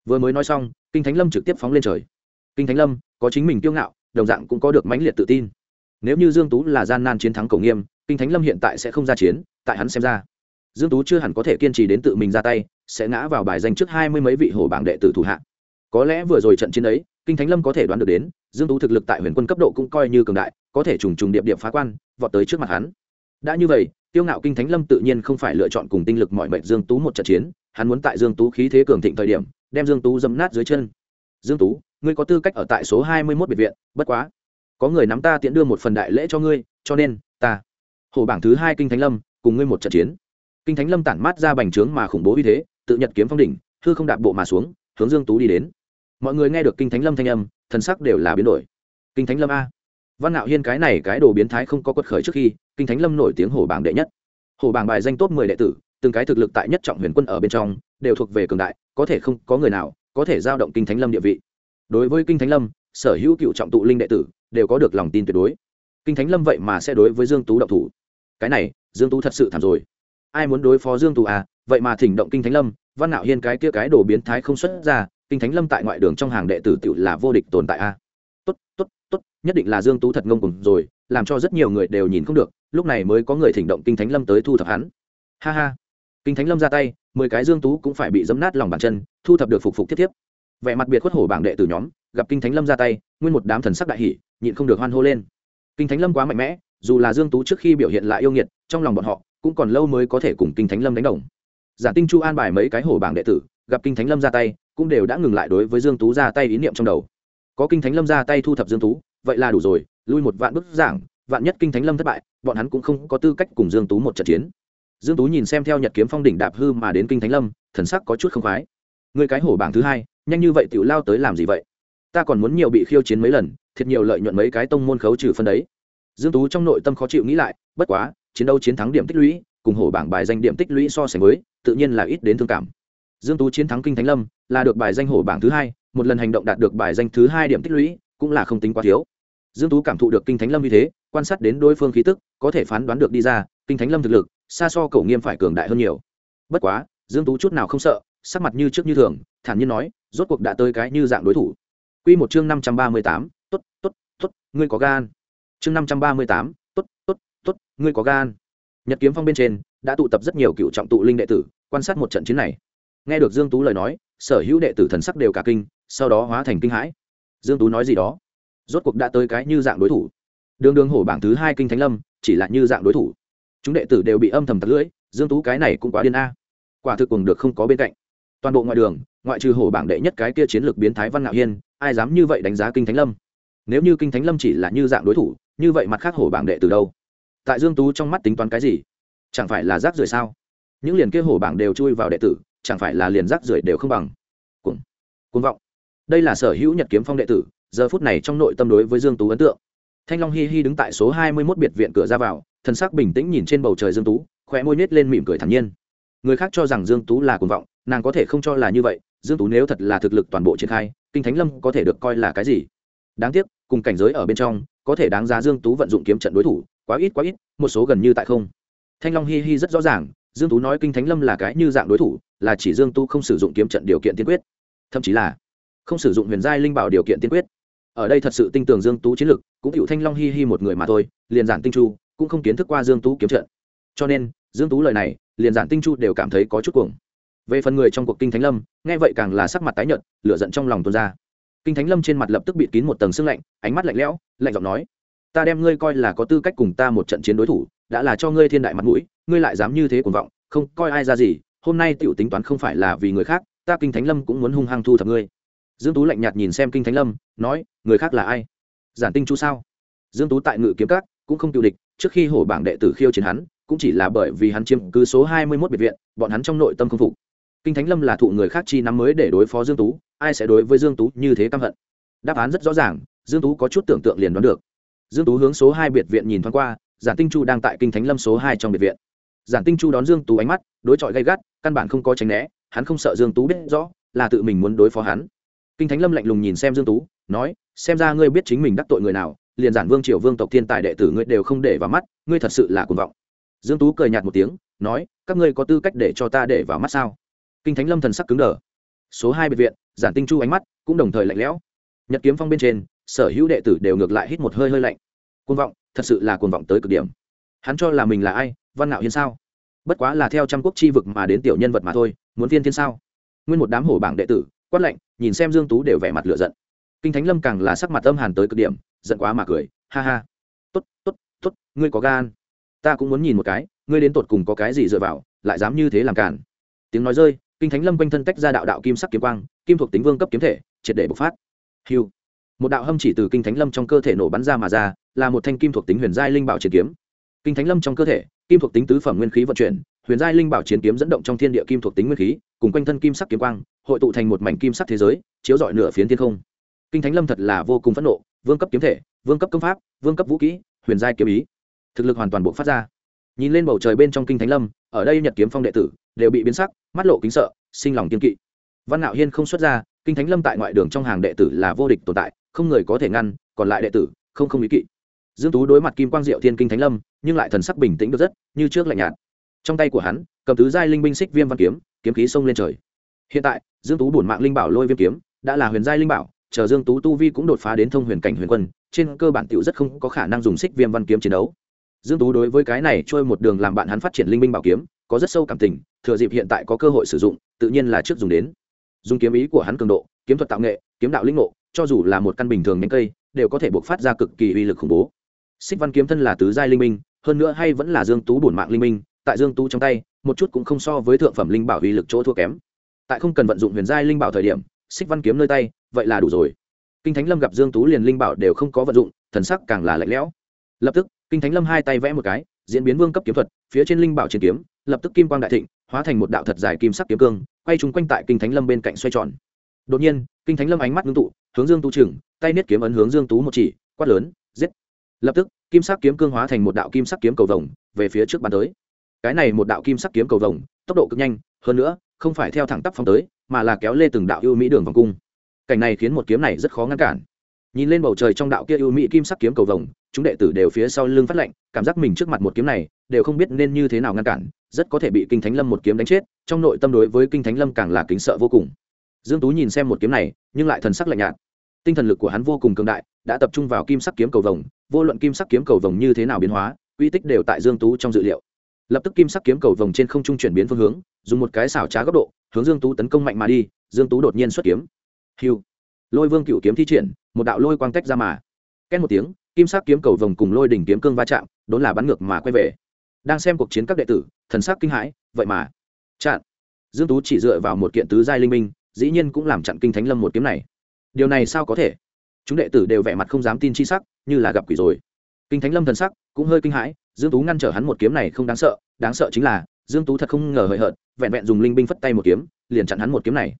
Vừa mới nói xong, kinh thánh lâm trực tiếp phóng lên trời. Kinh thánh lâm có chính mình kiêu ngạo, đồng dạng cũng có được mãnh liệt tự tin. Nếu như dương tú là gian nan chiến thắng cầu nghiêm, kinh thánh lâm hiện tại sẽ không ra chiến, tại hắn xem ra, dương tú chưa hẳn có thể kiên trì đến tự mình ra tay, sẽ ngã vào bài danh trước hai mươi mấy vị hổ bảng đệ tử thủ hạ. Có lẽ vừa rồi trận chiến ấy, kinh thánh lâm có thể đoán được đến, dương tú thực lực tại huyền quân cấp độ cũng coi như cường đại, có thể trùng trùng điệp điệp phá quan, vọt tới trước mặt hắn. Đã như vậy tiêu ngạo kinh thánh lâm tự nhiên không phải lựa chọn cùng tinh lực mọi mệnh dương tú một trận chiến, hắn muốn tại dương tú khí thế cường thịnh thời điểm, đem dương tú dâm nát dưới chân. Dương tú, ngươi có tư cách ở tại số hai mươi 21 biệt viện, bất quá, có người nắm ta tiễn đưa một phần đại lễ cho ngươi, cho nên ta, hồ bảng thứ hai kinh thánh lâm, cùng ngươi một trận chiến. Kinh thánh lâm tản mát ra bành trướng mà khủng bố uy thế, tự nhật kiếm phong đỉnh, hư không đạp bộ mà xuống, hướng dương tú đi đến. Mọi người nghe được kinh thánh lâm thanh âm, thần sắc đều là biến đổi. Kinh thánh lâm a, văn nạo hiên cái này cái đồ biến thái không có quật khởi trước khi kinh thánh lâm nổi tiếng hồ bảng đệ nhất. Hồ bảng bài danh top mười đệ tử, từng cái thực lực tại nhất trọng huyền quân ở bên trong, đều thuộc về cường đại, có thể không có người nào có thể giao động kinh thánh lâm địa vị. Đối với kinh thánh lâm, sở hữu cựu trọng tụ linh đệ tử đều có được lòng tin tuyệt đối. Kinh thánh lâm vậy mà sẽ đối với dương tú động thủ. Cái này, dương tú thật sự thảm rồi. Ai muốn đối phó dương tú à? Vậy mà thỉnh động kinh thánh lâm, văn nạo hiên cái kia cái đồ biến thái không xuất ra, kinh thánh lâm tại ngoại đường trong hàng đệ tử tự là vô địch tồn tại a à? tốt tốt tốt, nhất định là dương tú thật ngông cùng rồi, làm cho rất nhiều người đều nhìn không được lúc này mới có người thỉnh động kinh thánh lâm tới thu thập hắn. Ha ha. Kinh thánh lâm ra tay, mười cái dương tú cũng phải bị dấm nát lòng bàn chân, thu thập được phục phục tiếp tiếp vẻ mặt biệt khuất hổ bảng đệ tử nhóm, gặp kinh thánh lâm ra tay, nguyên một đám thần sắc đại hỷ nhịn không được hoan hô lên. Kinh thánh lâm quá mạnh mẽ, dù là dương tú trước khi biểu hiện lại yêu nghiệt, trong lòng bọn họ cũng còn lâu mới có thể cùng kinh thánh lâm đánh đồng. Giả tinh chu an bài mấy cái hổ bảng đệ tử, gặp kinh thánh lâm ra tay, cũng đều đã ngừng lại đối với dương tú ra tay ý niệm trong đầu. Có kinh thánh lâm ra tay thu thập dương tú, vậy là đủ rồi, lui một vạn bức giảng vạn nhất kinh thánh lâm thất bại, bọn hắn cũng không có tư cách cùng dương tú một trận chiến. Dương tú nhìn xem theo nhật kiếm phong đỉnh đạp hư mà đến kinh thánh lâm, thần sắc có chút không khoái. Người cái hổ bảng thứ hai, nhanh như vậy tiểu lao tới làm gì vậy? Ta còn muốn nhiều bị khiêu chiến mấy lần, thiệt nhiều lợi nhuận mấy cái tông môn khấu trừ phân đấy. Dương tú trong nội tâm khó chịu nghĩ lại, bất quá, chiến đấu chiến thắng điểm tích lũy, cùng hổ bảng bài danh điểm tích lũy so sánh với, tự nhiên là ít đến thương cảm. Dương tú chiến thắng kinh thánh lâm, là được bài danh hổ bảng thứ hai, một lần hành động đạt được bài danh thứ hai điểm tích lũy, cũng là không tính quá thiếu. Dương tú cảm thụ được kinh thánh lâm như thế quan sát đến đối phương khí tức có thể phán đoán được đi ra kinh thánh lâm thực lực xa so cổ nghiêm phải cường đại hơn nhiều. Bất quá dương tú chút nào không sợ sắc mặt như trước như thường thản nhiên nói rốt cuộc đã tới cái như dạng đối thủ. Quy một chương năm trăm ba mươi tám, tốt tốt tốt ngươi có gan. Chương năm trăm ba mươi tám, tốt tốt tốt ngươi có gan. Nhật kiếm phong bên trên đã tụ tập rất nhiều cựu trọng tụ linh đệ tử quan sát một trận chiến này. Nghe được dương tú lời nói sở hữu đệ tử thần sắc đều cả kinh sau đó hóa thành kinh hãi. Dương tú nói gì đó? Rốt cuộc đã tới cái như dạng đối thủ đường đường hổ bảng thứ hai kinh thánh lâm, chỉ là như dạng đối thủ. Chúng đệ tử đều bị âm thầm tật lưỡi, dương tú cái này cũng quá điên a. Quả thực cùng được không có bên cạnh. Toàn bộ ngoại đường, ngoại trừ hổ bảng đệ nhất cái kia chiến lược biến thái văn ngạo hiên, ai dám như vậy đánh giá kinh thánh lâm? Nếu như kinh thánh lâm chỉ là như dạng đối thủ, như vậy mặt khác hổ bảng đệ từ đâu? Tại dương tú trong mắt tính toán cái gì? Chẳng phải là rác rưởi sao? Những liền kia hổ bảng đều chui vào đệ tử, chẳng phải là liền rác rưởi đều không bằng? Cuồng. Cuồng vọng. Đây là sở hữu nhật kiếm phong đệ tử, giờ phút này trong nội tâm đối với dương tú ấn tượng thanh long hi hi đứng tại số hai mươi 21 biệt viện cửa ra vào thân sắc bình tĩnh nhìn trên bầu trời dương tú khỏe môi nhếch lên mỉm cười thản nhiên. Người khác cho rằng dương tú là cuồng vọng, nàng có thể không cho là như vậy, dương tú nếu thật là thực lực toàn bộ triển khai, kinh thánh lâm có thể được coi là cái gì? Đáng tiếc, cùng cảnh giới ở bên trong, có thể đáng giá dương tú vận dụng kiếm trận đối thủ, quá ít quá ít, một số gần như tại không. Thanh long hi hi rất rõ ràng, dương tú nói kinh thánh lâm là cái như dạng đối thủ, là chỉ dương tú không sử dụng kiếm trận điều kiện tiên quyết. Thậm chí là không sử dụng huyền giai linh bảo điều kiện tiên quyết ở đây thật sự tin tưởng dương tú chiến lực, cũng hữu thanh long hi hi một người mà thôi, liền giản tinh chu cũng không kiến thức qua dương tú kiếm trận. Cho nên, dương tú lời này, liền giản tinh chu đều cảm thấy có chút cuồng. Về phần người trong cuộc kinh thánh lâm, nghe vậy càng là sắc mặt tái nhợt, lửa giận trong lòng tuôn ra. Kinh thánh lâm trên mặt lập tức bịt kín một tầng sương lạnh, ánh mắt lạnh lẽo, lạnh giọng nói, ta đem ngươi coi là có tư cách cùng ta một trận chiến đối thủ, đã là cho ngươi thiên đại mặt mũi, ngươi lại dám như thế cuồng vọng, không coi ai ra gì, hôm nay tiểu tính toán không phải là vì người khác, ta kinh thánh lâm cũng muốn hung hăng thu thập ngươi dương tú lạnh nhạt nhìn xem kinh thánh lâm, nói, người khác là ai? Giản tinh chu sao? Dương tú tại ngự kiếm các cũng không tiêu địch, trước khi hổ bảng đệ tử khiêu chiến hắn, cũng chỉ là bởi vì hắn chiếm cứ số 21 biệt viện, bọn hắn trong nội tâm không phục. Kinh thánh lâm là thụ người khác chi nắm mới để đối phó dương tú, ai sẽ đối với dương tú như thế căm hận? Đáp án rất rõ ràng, dương tú có chút tưởng tượng liền đoán được. Dương tú hướng số hai biệt viện nhìn thoáng qua, giản tinh chu đang tại kinh thánh lâm số hai trong biệt viện. Giản tinh chu đón dương tú ánh mắt, đối chọi gay gắt, căn bản không có tránh né, hắn không sợ dương tú biết rõ, là tự mình muốn đối phó hắn kinh thánh lâm lạnh lùng nhìn xem dương tú, nói, xem ra ngươi biết chính mình đắc tội người nào, liền giản vương triều vương tộc thiên tài đệ tử ngươi đều không để vào mắt, ngươi thật sự là cuồng vọng. Dương tú cười nhạt một tiếng, nói, các ngươi có tư cách để cho ta để vào mắt sao? Kinh thánh lâm thần sắc cứng đờ. Số hai biệt viện, giản tinh chu ánh mắt cũng đồng thời lạnh lẽo. Nhật kiếm phong bên trên, sở hữu đệ tử đều ngược lại hít một hơi hơi lạnh. Cuồng vọng, thật sự là cuồng vọng tới cực điểm. Hắn cho là mình là ai, văn nạo hiên sao? Bất quá là theo trăm quốc chi vực mà đến tiểu nhân vật mà thôi, muốn viên thiên sao? Nguyên một đám hổ bảng đệ tử quát lạnh, nhìn xem dương tú đều vẻ mặt lửa giận. Kinh thánh lâm càng là sắc mặt âm hàn tới cực điểm, giận quá mà cười, ha ha. Tốt tốt tốt, ngươi có gan. Ta cũng muốn nhìn một cái, ngươi đến tột cùng có cái gì dựa vào, lại dám như thế làm cản. Tiếng nói rơi, kinh thánh lâm quanh thân tách ra đạo đạo kim sắc kiếm quang, kim thuộc tính vương cấp kiếm thể, triệt để bộc phát. Hiu một đạo hâm chỉ từ kinh thánh lâm trong cơ thể nổ bắn ra mà ra, là một thanh kim thuộc tính huyền giai linh bảo chiến kiếm. Kinh thánh lâm trong cơ thể, kim thuộc tính tứ phẩm nguyên khí vận chuyển huyền giai linh bảo chiến kiếm dẫn động trong thiên địa kim thuộc tính nguyên khí, cùng quanh thân kim sắc kiếm quang, hội tụ thành một mảnh kim sắc thế giới, chiếu rọi nửa phiến thiên không. Kinh thánh lâm thật là vô cùng phẫn nộ, vương cấp kiếm thể, vương cấp công pháp, vương cấp vũ kỹ, huyền giai kiếm ý. Thực lực hoàn toàn bộ phát ra. Nhìn lên bầu trời bên trong kinh thánh lâm, ở đây nhật kiếm phong đệ tử đều bị biến sắc, mắt lộ kính sợ, sinh lòng kiên kỵ. Văn Nạo hiên không xuất ra, kinh thánh lâm tại ngoại đường trong hàng đệ tử là vô địch tồn tại, không người có thể ngăn, còn lại đệ tử không không ý kỵ. Dương tú đối mặt kim quang diệu thiên kinh thánh lâm, nhưng lại thần sắc bình tĩnh được rất, như trước lạnh nhạt trong tay của hắn, cầm tứ giai linh binh xích viêm văn kiếm kiếm khí sông lên trời. Hiện tại, dương tú bổn mạng linh bảo lôi viêm kiếm, đã là huyền giai linh bảo, chờ dương tú tu vi cũng đột phá đến thông huyền cảnh huyền quân, trên cơ bản tiểu rất không có khả năng dùng xích viêm văn kiếm chiến đấu. Dương tú đối với cái này trôi một đường làm bạn hắn phát triển linh binh bảo kiếm, có rất sâu cảm tình, thừa dịp hiện tại có cơ hội sử dụng, tự nhiên là trước dùng đến. Dùng kiếm ý của hắn cường độ, kiếm thuật tạo nghệ, kiếm đạo linh ngộ, cho dù là một căn bình thường nhánh cây, đều có thể buộc phát ra cực kỳ uy lực khủng bố. Xích văn kiếm thân là tứ giai linh minh hơn nữa hay vẫn là dương tú bổn mạng linh minh tại dương tú trong tay, một chút cũng không so với thượng phẩm linh bảo uy lực chỗ thua kém. Tại không cần vận dụng huyền giai linh bảo thời điểm, xích văn kiếm nơi tay, vậy là đủ rồi. Kinh thánh lâm gặp dương tú liền linh bảo đều không có vận dụng, thần sắc càng là lạnh lẽo. Lập tức, kinh thánh lâm hai tay vẽ một cái, diễn biến vương cấp kiếm thuật, phía trên linh bảo chiến kiếm, lập tức kim quang đại thịnh, hóa thành một đạo thật dài kim sắc kiếm cương, quay trúng quanh tại kinh thánh lâm bên cạnh xoay tròn. Đột nhiên, kinh thánh lâm ánh mắt ngưng tụ, hướng dương tú chừng, tay niết kiếm ấn hướng dương tú một chỉ, quát lớn, giết. Lập tức, kim sắc kiếm cương hóa thành một đạo kim sắc kiếm cầu vồng, về phía trước bàn tới cái này một đạo kim sắc kiếm cầu vồng, tốc độ cực nhanh, hơn nữa, không phải theo thẳng tắp phong tới, mà là kéo lê từng đạo ưu mỹ đường vòng cung. Cảnh này khiến một kiếm này rất khó ngăn cản. Nhìn lên bầu trời trong đạo kia ưu mỹ kim sắc kiếm cầu vồng, chúng đệ tử đều phía sau lưng phát lệnh, cảm giác mình trước mặt một kiếm này, đều không biết nên như thế nào ngăn cản, rất có thể bị kinh thánh lâm một kiếm đánh chết, trong nội tâm đối với kinh thánh lâm càng là kính sợ vô cùng. Dương tú nhìn xem một kiếm này, nhưng lại thần sắc lạnh nhạt. Tinh thần lực của hắn vô cùng cường đại, đã tập trung vào kim sắc kiếm cầu vồng, vô luận kim sắc kiếm cầu vồng như thế nào biến hóa uy tích đều tại dương tú trong dự liệu lập tức kim sắc kiếm cầu vồng trên không trung chuyển biến phương hướng, dùng một cái xảo trá góc độ, hướng dương tú tấn công mạnh mà đi, dương tú đột nhiên xuất kiếm. Hiu. Lôi vương cựu kiếm thi triển, một đạo lôi quang tách ra mà. Két một tiếng, kim sắc kiếm cầu vồng cùng lôi đỉnh kiếm cương va chạm, đốn là bắn ngược mà quay về. Đang xem cuộc chiến các đệ tử, thần sắc kinh hãi, vậy mà. Chặn. Dương tú chỉ dựa vào một kiện tứ giai linh minh, dĩ nhiên cũng làm chặn kinh thánh lâm một kiếm này. Điều này sao có thể? Chúng đệ tử đều vẻ mặt không dám tin chi sắc, như là gặp quỷ rồi. Kinh thánh lâm thần sắc cũng hơi kinh hãi dương tú ngăn trở hắn một kiếm này không đáng sợ đáng sợ chính là dương tú thật không ngờ hời hợt vẹn vẹn dùng linh binh phất tay một kiếm liền chặn hắn một kiếm này.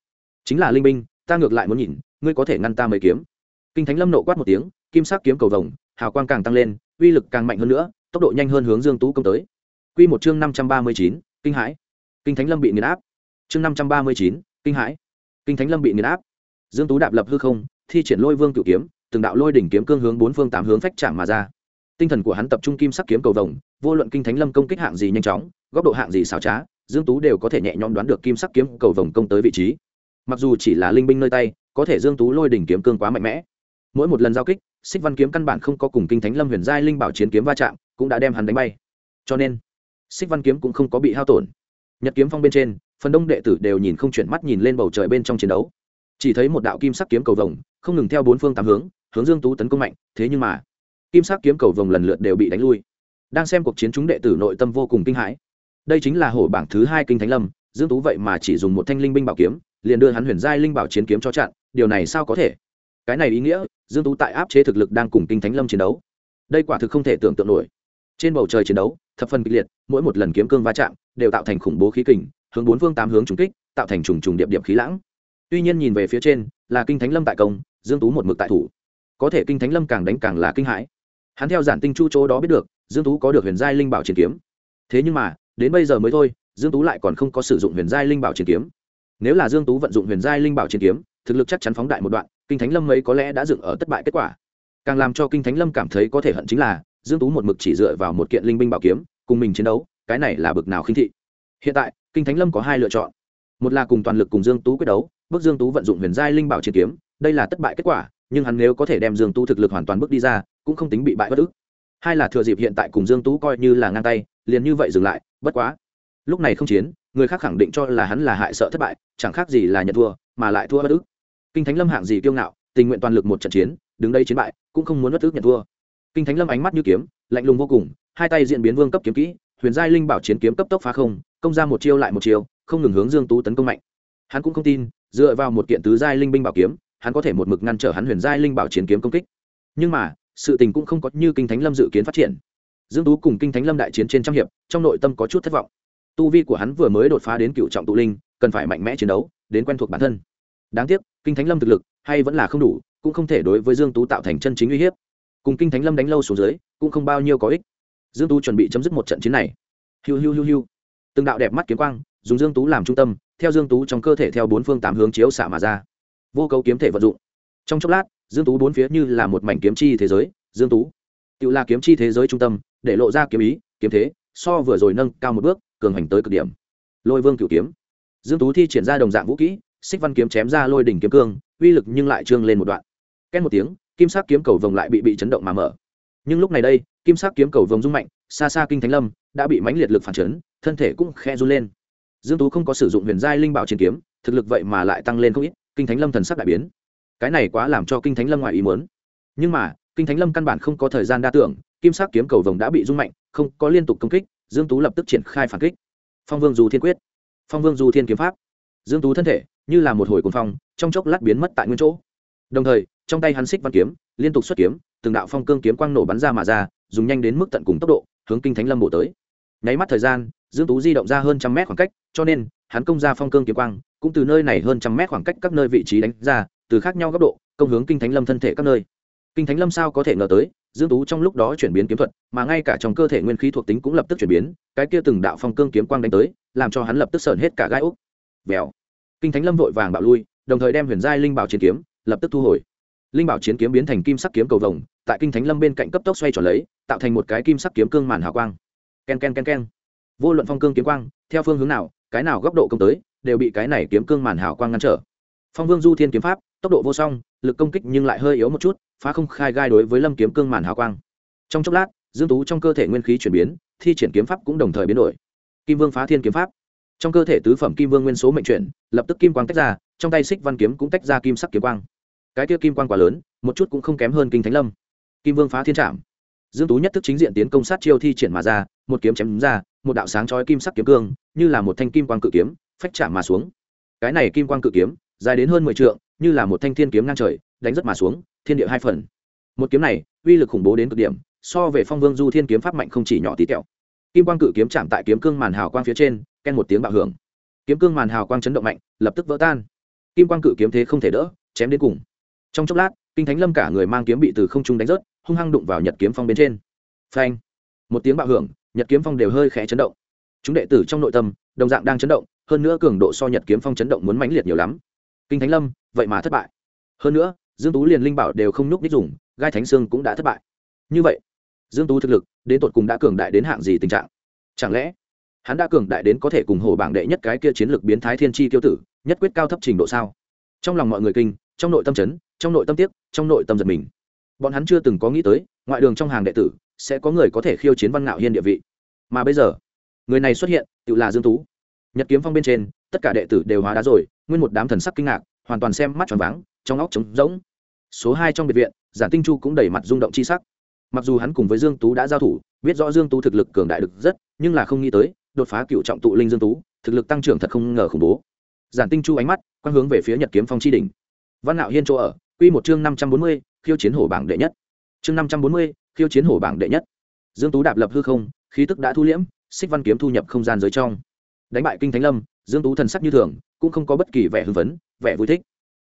Chính là linh binh ta ngược lại muốn nhìn ngươi có thể ngăn ta mấy kiếm. Kinh thánh lâm nộ quát một tiếng kim sắc kiếm cầu vồng hào quang càng tăng lên uy lực càng mạnh hơn nữa tốc độ nhanh hơn hướng dương tú công tới. Quy một chương năm trăm ba mươi chín, kinh hãi. Kinh thánh lâm bị nghiền áp. Chương năm trăm ba mươi chín, kinh hãi. Kinh thánh lâm bị nghiền áp. Dương tú đạp lập hư không thi triển lôi vương cửu kiếm từng đạo lôi đỉnh kiếm cương hướng bốn phương tám hướng phách chạm mà ra tinh thần của hắn tập trung kim sắc kiếm cầu vồng, vô luận kinh thánh lâm công kích hạng gì nhanh chóng, góc độ hạng gì xảo trá, dương tú đều có thể nhẹ nhõm đoán được kim sắc kiếm cầu vồng công tới vị trí. Mặc dù chỉ là linh binh nơi tay, có thể dương tú lôi đỉnh kiếm cương quá mạnh mẽ. Mỗi một lần giao kích, xích văn kiếm căn bản không có cùng kinh thánh lâm huyền giai linh bảo chiến kiếm va chạm, cũng đã đem hắn đánh bay. Cho nên, xích văn kiếm cũng không có bị hao tổn. Nhật kiếm phong bên trên, phần đông đệ tử đều nhìn không chuyển mắt nhìn lên bầu trời bên trong chiến đấu. Chỉ thấy một đạo kim sắc kiếm cầu vồng, không ngừng theo bốn phương tám hướng hướng dương tú tấn công mạnh, thế nhưng mà kim sắc kiếm cầu vồng lần lượt đều bị đánh lui. Đang xem cuộc chiến chúng đệ tử nội tâm vô cùng kinh hãi. Đây chính là hổ bảng thứ hai kinh thánh lâm, dương tú vậy mà chỉ dùng một thanh linh binh bảo kiếm, liền đưa hắn huyền giai linh bảo chiến kiếm cho chặn, điều này sao có thể? Cái này ý nghĩa, dương tú tại áp chế thực lực đang cùng kinh thánh lâm chiến đấu. Đây quả thực không thể tưởng tượng nổi. Trên bầu trời chiến đấu, thập phần kịch liệt, mỗi một lần kiếm cương va chạm đều tạo thành khủng bố khí kình, hướng bốn phương tám hướng trùng kích, tạo thành trùng trùng điệp điệp khí lãng. Tuy nhiên nhìn về phía trên, là kinh thánh lâm tại công, dương tú một mực tại thủ. Có thể kinh thánh lâm càng đánh càng là kinh hãi hắn theo giản tinh chu chỗ đó biết được, dương tú có được huyền giai linh bảo chiến kiếm. Thế nhưng mà, đến bây giờ mới thôi, dương tú lại còn không có sử dụng huyền giai linh bảo chiến kiếm. Nếu là dương tú vận dụng huyền giai linh bảo chiến kiếm, thực lực chắc chắn phóng đại một đoạn, kinh thánh lâm ấy có lẽ đã dựng ở thất bại kết quả. Càng làm cho kinh thánh lâm cảm thấy có thể hận chính là, dương tú một mực chỉ dựa vào một kiện linh binh bảo kiếm, cùng mình chiến đấu, cái này là bực nào khinh thị. Hiện tại, kinh thánh lâm có hai lựa chọn. Một là cùng toàn lực cùng dương tú quyết đấu, bước dương tú vận dụng huyền giai linh bảo chiến kiếm, đây là thất bại kết quả, nhưng hắn nếu có thể đem dương tú thực lực hoàn toàn bước đi ra cũng không tính bị bại bất ức. Hai là thừa dịp hiện tại cùng dương tú coi như là ngang tay, liền như vậy dừng lại, bất quá. Lúc này không chiến, người khác khẳng định cho là hắn là hại sợ thất bại, chẳng khác gì là nhận thua, mà lại thua bất ức. Kinh thánh lâm hạng gì kiêu ngạo, tình nguyện toàn lực một trận chiến, đứng đây chiến bại, cũng không muốn bất ức nhận thua. Kinh thánh lâm ánh mắt như kiếm, lạnh lùng vô cùng, hai tay diễn biến vương cấp kiếm kỹ, huyền giai linh bảo chiến kiếm cấp tốc phá không, công ra một chiêu lại một chiêu, không ngừng hướng dương tú tấn công mạnh. Hắn cũng không tin, dựa vào một kiện tứ giai linh binh bảo kiếm, hắn có thể một mực ngăn trở hắn huyền giai linh bảo chiến kiếm công kích. Nhưng mà sự tình cũng không có như kinh thánh lâm dự kiến phát triển. Dương tú cùng kinh thánh lâm đại chiến trên trăm hiệp, trong nội tâm có chút thất vọng. Tu vi của hắn vừa mới đột phá đến cựu trọng tụ linh, cần phải mạnh mẽ chiến đấu, đến quen thuộc bản thân. Đáng tiếc, kinh thánh lâm thực lực, hay vẫn là không đủ, cũng không thể đối với dương tú tạo thành chân chính uy hiếp. Cùng kinh thánh lâm đánh lâu xuống dưới, cũng không bao nhiêu có ích. Dương tú chuẩn bị chấm dứt một trận chiến này. Hiu hiu hiu hiu. Từng đạo đẹp mắt kiếm quang, dùng dương tú làm trung tâm, theo dương tú trong cơ thể theo bốn phương tám hướng chiếu xạ mà ra. Vô cấu kiếm thể vận dụng. Trong chốc lát dương tú bốn phía như là một mảnh kiếm chi thế giới, dương tú. Tự là kiếm chi thế giới trung tâm, để lộ ra kiếm ý, kiếm thế, so vừa rồi nâng cao một bước, cường hành tới cực điểm. Lôi vương cửu kiếm. Dương tú thi triển ra đồng dạng vũ kỹ, xích văn kiếm chém ra lôi đỉnh kiếm cương, uy lực nhưng lại trương lên một đoạn. Két một tiếng, kim sắc kiếm cầu vồng lại bị bị chấn động mà mở. Nhưng lúc này đây, kim sắc kiếm cầu vồng rung mạnh, xa xa kinh thánh lâm đã bị mãnh liệt lực phản chấn, thân thể cũng khe run lên. Dương tú không có sử dụng huyền giai linh bảo chiến kiếm, thực lực vậy mà lại tăng lên không ít, kinh thánh lâm thần sắc đại biến cái này quá làm cho kinh thánh lâm ngoài ý muốn. Nhưng mà, kinh thánh lâm căn bản không có thời gian đa tưởng, kim sắc kiếm cầu vồng đã bị rung mạnh, không có liên tục công kích, dương tú lập tức triển khai phản kích. Phong vương du thiên quyết. Phong vương du thiên kiếm pháp. Dương tú thân thể, như là một hồi cuồng phong, trong chốc lát biến mất tại nguyên chỗ. Đồng thời, trong tay hắn xích văn kiếm, liên tục xuất kiếm, từng đạo phong cương kiếm quang nổ bắn ra mà ra, dùng nhanh đến mức tận cùng tốc độ, hướng kinh thánh lâm bổ tới. Nháy mắt thời gian, dương tú di động ra hơn trăm mét khoảng cách, cho nên, hắn công ra phong cương kiếm quang, cũng từ nơi này hơn trăm mét khoảng cách các nơi vị trí đánh ra từ khác nhau góc độ, công hướng kinh thánh lâm thân thể các nơi. Kinh thánh lâm sao có thể ngờ tới, dương tú trong lúc đó chuyển biến kiếm thuật, mà ngay cả trong cơ thể nguyên khí thuộc tính cũng lập tức chuyển biến, cái kia từng đạo phong cương kiếm quang đánh tới, làm cho hắn lập tức sởn hết cả gai úc. Vèo. Kinh thánh lâm vội vàng bạo lui, đồng thời đem huyền giai linh bảo chiến kiếm, lập tức thu hồi. Linh bảo chiến kiếm biến thành kim sắc kiếm cầu vồng, tại kinh thánh lâm bên cạnh cấp tốc xoay tròn lấy, tạo thành một cái kim sắc kiếm cương màn hào quang. Ken ken ken ken. Vô luận phong cương kiếm quang, theo phương hướng nào, cái nào góc độ công tới, đều bị cái này kiếm cương màn hào quang ngăn trở. Phong vương du thiên kiếm pháp tốc độ vô song, lực công kích nhưng lại hơi yếu một chút, phá không khai gai đối với lâm kiếm cương màn hào quang. Trong chốc lát, dương tú trong cơ thể nguyên khí chuyển biến, thi triển kiếm pháp cũng đồng thời biến đổi. Kim vương phá thiên kiếm pháp. Trong cơ thể tứ phẩm kim vương nguyên số mệnh chuyển, lập tức kim quang tách ra, trong tay xích văn kiếm cũng tách ra kim sắc kiếm quang. Cái kia kim quang quá lớn, một chút cũng không kém hơn kinh thánh lâm. Kim vương phá thiên trạm dương tú nhất thức chính diện tiến công sát chiêu thi triển mà ra, một kiếm chém ra, một đạo sáng chói kim sắc kiếm cương, như là một thanh kim quang cự kiếm, phách chạm mà xuống. Cái này kim quang cự kiếm dài đến hơn mười trượng, như là một thanh thiên kiếm ngang trời, đánh rất mà xuống, thiên địa hai phần. Một kiếm này, uy lực khủng bố đến cực điểm, so về phong vương du thiên kiếm pháp mạnh không chỉ nhỏ tí tẹo. Kim quang cự kiếm chạm tại kiếm cương màn hào quang phía trên, ken một tiếng bạo hưởng. Kiếm cương màn hào quang chấn động mạnh, lập tức vỡ tan. Kim quang cự kiếm thế không thể đỡ, chém đến cùng. Trong chốc lát, kinh thánh lâm cả người mang kiếm bị từ không trung đánh rớt, hung hăng đụng vào nhật kiếm phong bên trên. Phanh! Một tiếng bạo hưởng, nhật kiếm phong đều hơi khẽ chấn động. Chúng đệ tử trong nội tâm, đồng dạng đang chấn động, hơn nữa cường độ so nhật kiếm phong chấn động muốn mãnh liệt nhiều lắm kinh thánh lâm, vậy mà thất bại. Hơn nữa, dương tú liền linh bảo đều không núp đích dùng, gai thánh xương cũng đã thất bại. Như vậy, dương tú thực lực, đến tột cùng đã cường đại đến hạng gì tình trạng? Chẳng lẽ, hắn đã cường đại đến có thể cùng Hổ bảng đệ nhất cái kia chiến lược biến thái thiên chi tiêu tử, nhất quyết cao thấp trình độ sao? Trong lòng mọi người kinh, trong nội tâm chấn, trong nội tâm tiếc, trong nội tâm giật mình. Bọn hắn chưa từng có nghĩ tới, ngoại đường trong hàng đệ tử, sẽ có người có thể khiêu chiến văn ngạo hiên địa vị. Mà bây giờ, người này xuất hiện, tự là dương tú nhật kiếm phong bên trên, tất cả đệ tử đều hóa đá rồi, nguyên một đám thần sắc kinh ngạc, hoàn toàn xem mắt tròn váng, trong óc trống rỗng. Số hai trong biệt viện, giản tinh chu cũng đầy mặt rung động chi sắc. Mặc dù hắn cùng với dương tú đã giao thủ, biết rõ dương tú thực lực cường đại được rất, nhưng là không nghĩ tới, đột phá cựu trọng tụ linh dương tú, thực lực tăng trưởng thật không ngờ khủng bố. Giản tinh chu ánh mắt quang hướng về phía nhật kiếm phong chi đỉnh. Văn nạo hiên chỗ ở, quy một chương năm trăm bốn mươi, khiêu chiến hổ bảng đệ nhất. Chương năm trăm bốn mươi, khiêu chiến hổ bảng đệ nhất. Dương tú đạp lập hư không, khí tức đã thu liễm, xích văn kiếm thu nhập không gian giới trong đánh bại kinh thánh lâm, dương tú thần sắc như thường, cũng không có bất kỳ vẻ hưng phấn, vẻ vui thích.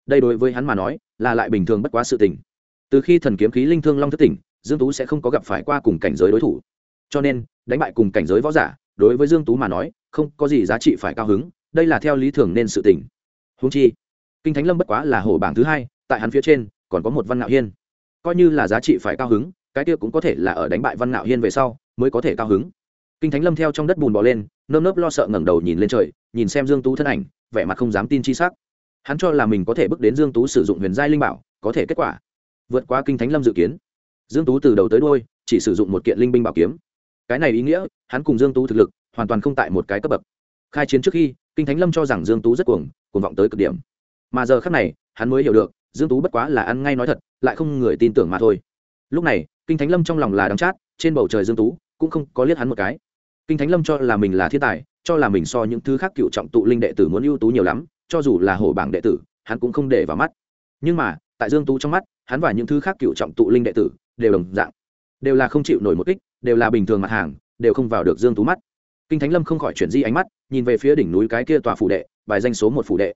Đây đối với hắn mà nói, là lại bình thường bất quá sự tình. Từ khi thần kiếm khí linh thương long thất tỉnh, dương tú sẽ không có gặp phải qua cùng cảnh giới đối thủ. Cho nên, đánh bại cùng cảnh giới võ giả, đối với dương tú mà nói, không có gì giá trị phải cao hứng, đây là theo lý thường nên sự tình. Huống chi, kinh thánh lâm bất quá là hổ bảng thứ hai, tại hắn phía trên, còn có một văn ngạo hiên. Coi như là giá trị phải cao hứng, cái kia cũng có thể là ở đánh bại văn ngạo hiên về sau, mới có thể cao hứng. Kinh thánh lâm theo trong đất bùn bò lên nơm nớp lo sợ ngẩng đầu nhìn lên trời, nhìn xem dương tú thân ảnh, vẻ mặt không dám tin chi sắc. Hắn cho là mình có thể bước đến dương tú sử dụng huyền giai linh bảo, có thể kết quả vượt qua kinh thánh lâm dự kiến. Dương tú từ đầu tới đuôi, chỉ sử dụng một kiện linh binh bảo kiếm. Cái này ý nghĩa, hắn cùng dương tú thực lực hoàn toàn không tại một cái cấp bậc. Khai chiến trước khi, kinh thánh lâm cho rằng dương tú rất cuồng cuồng vọng tới cực điểm. Mà giờ khắc này, hắn mới hiểu được, dương tú bất quá là ăn ngay nói thật, lại không người tin tưởng mà thôi. Lúc này, kinh thánh lâm trong lòng là đắng chát, trên bầu trời dương tú cũng không có liếc hắn một cái kinh thánh lâm cho là mình là thiên tài, cho là mình so những thứ khác cựu trọng tụ linh đệ tử muốn ưu tú nhiều lắm, cho dù là hổ bảng đệ tử, hắn cũng không để vào mắt. Nhưng mà, tại dương tú trong mắt, hắn và những thứ khác cựu trọng tụ linh đệ tử đều đồng dạng, đều là không chịu nổi một kích, đều là bình thường mặt hàng, đều không vào được dương tú mắt. Kinh thánh lâm không khỏi chuyển di ánh mắt, nhìn về phía đỉnh núi cái kia tòa phủ đệ, bài danh số một phủ đệ.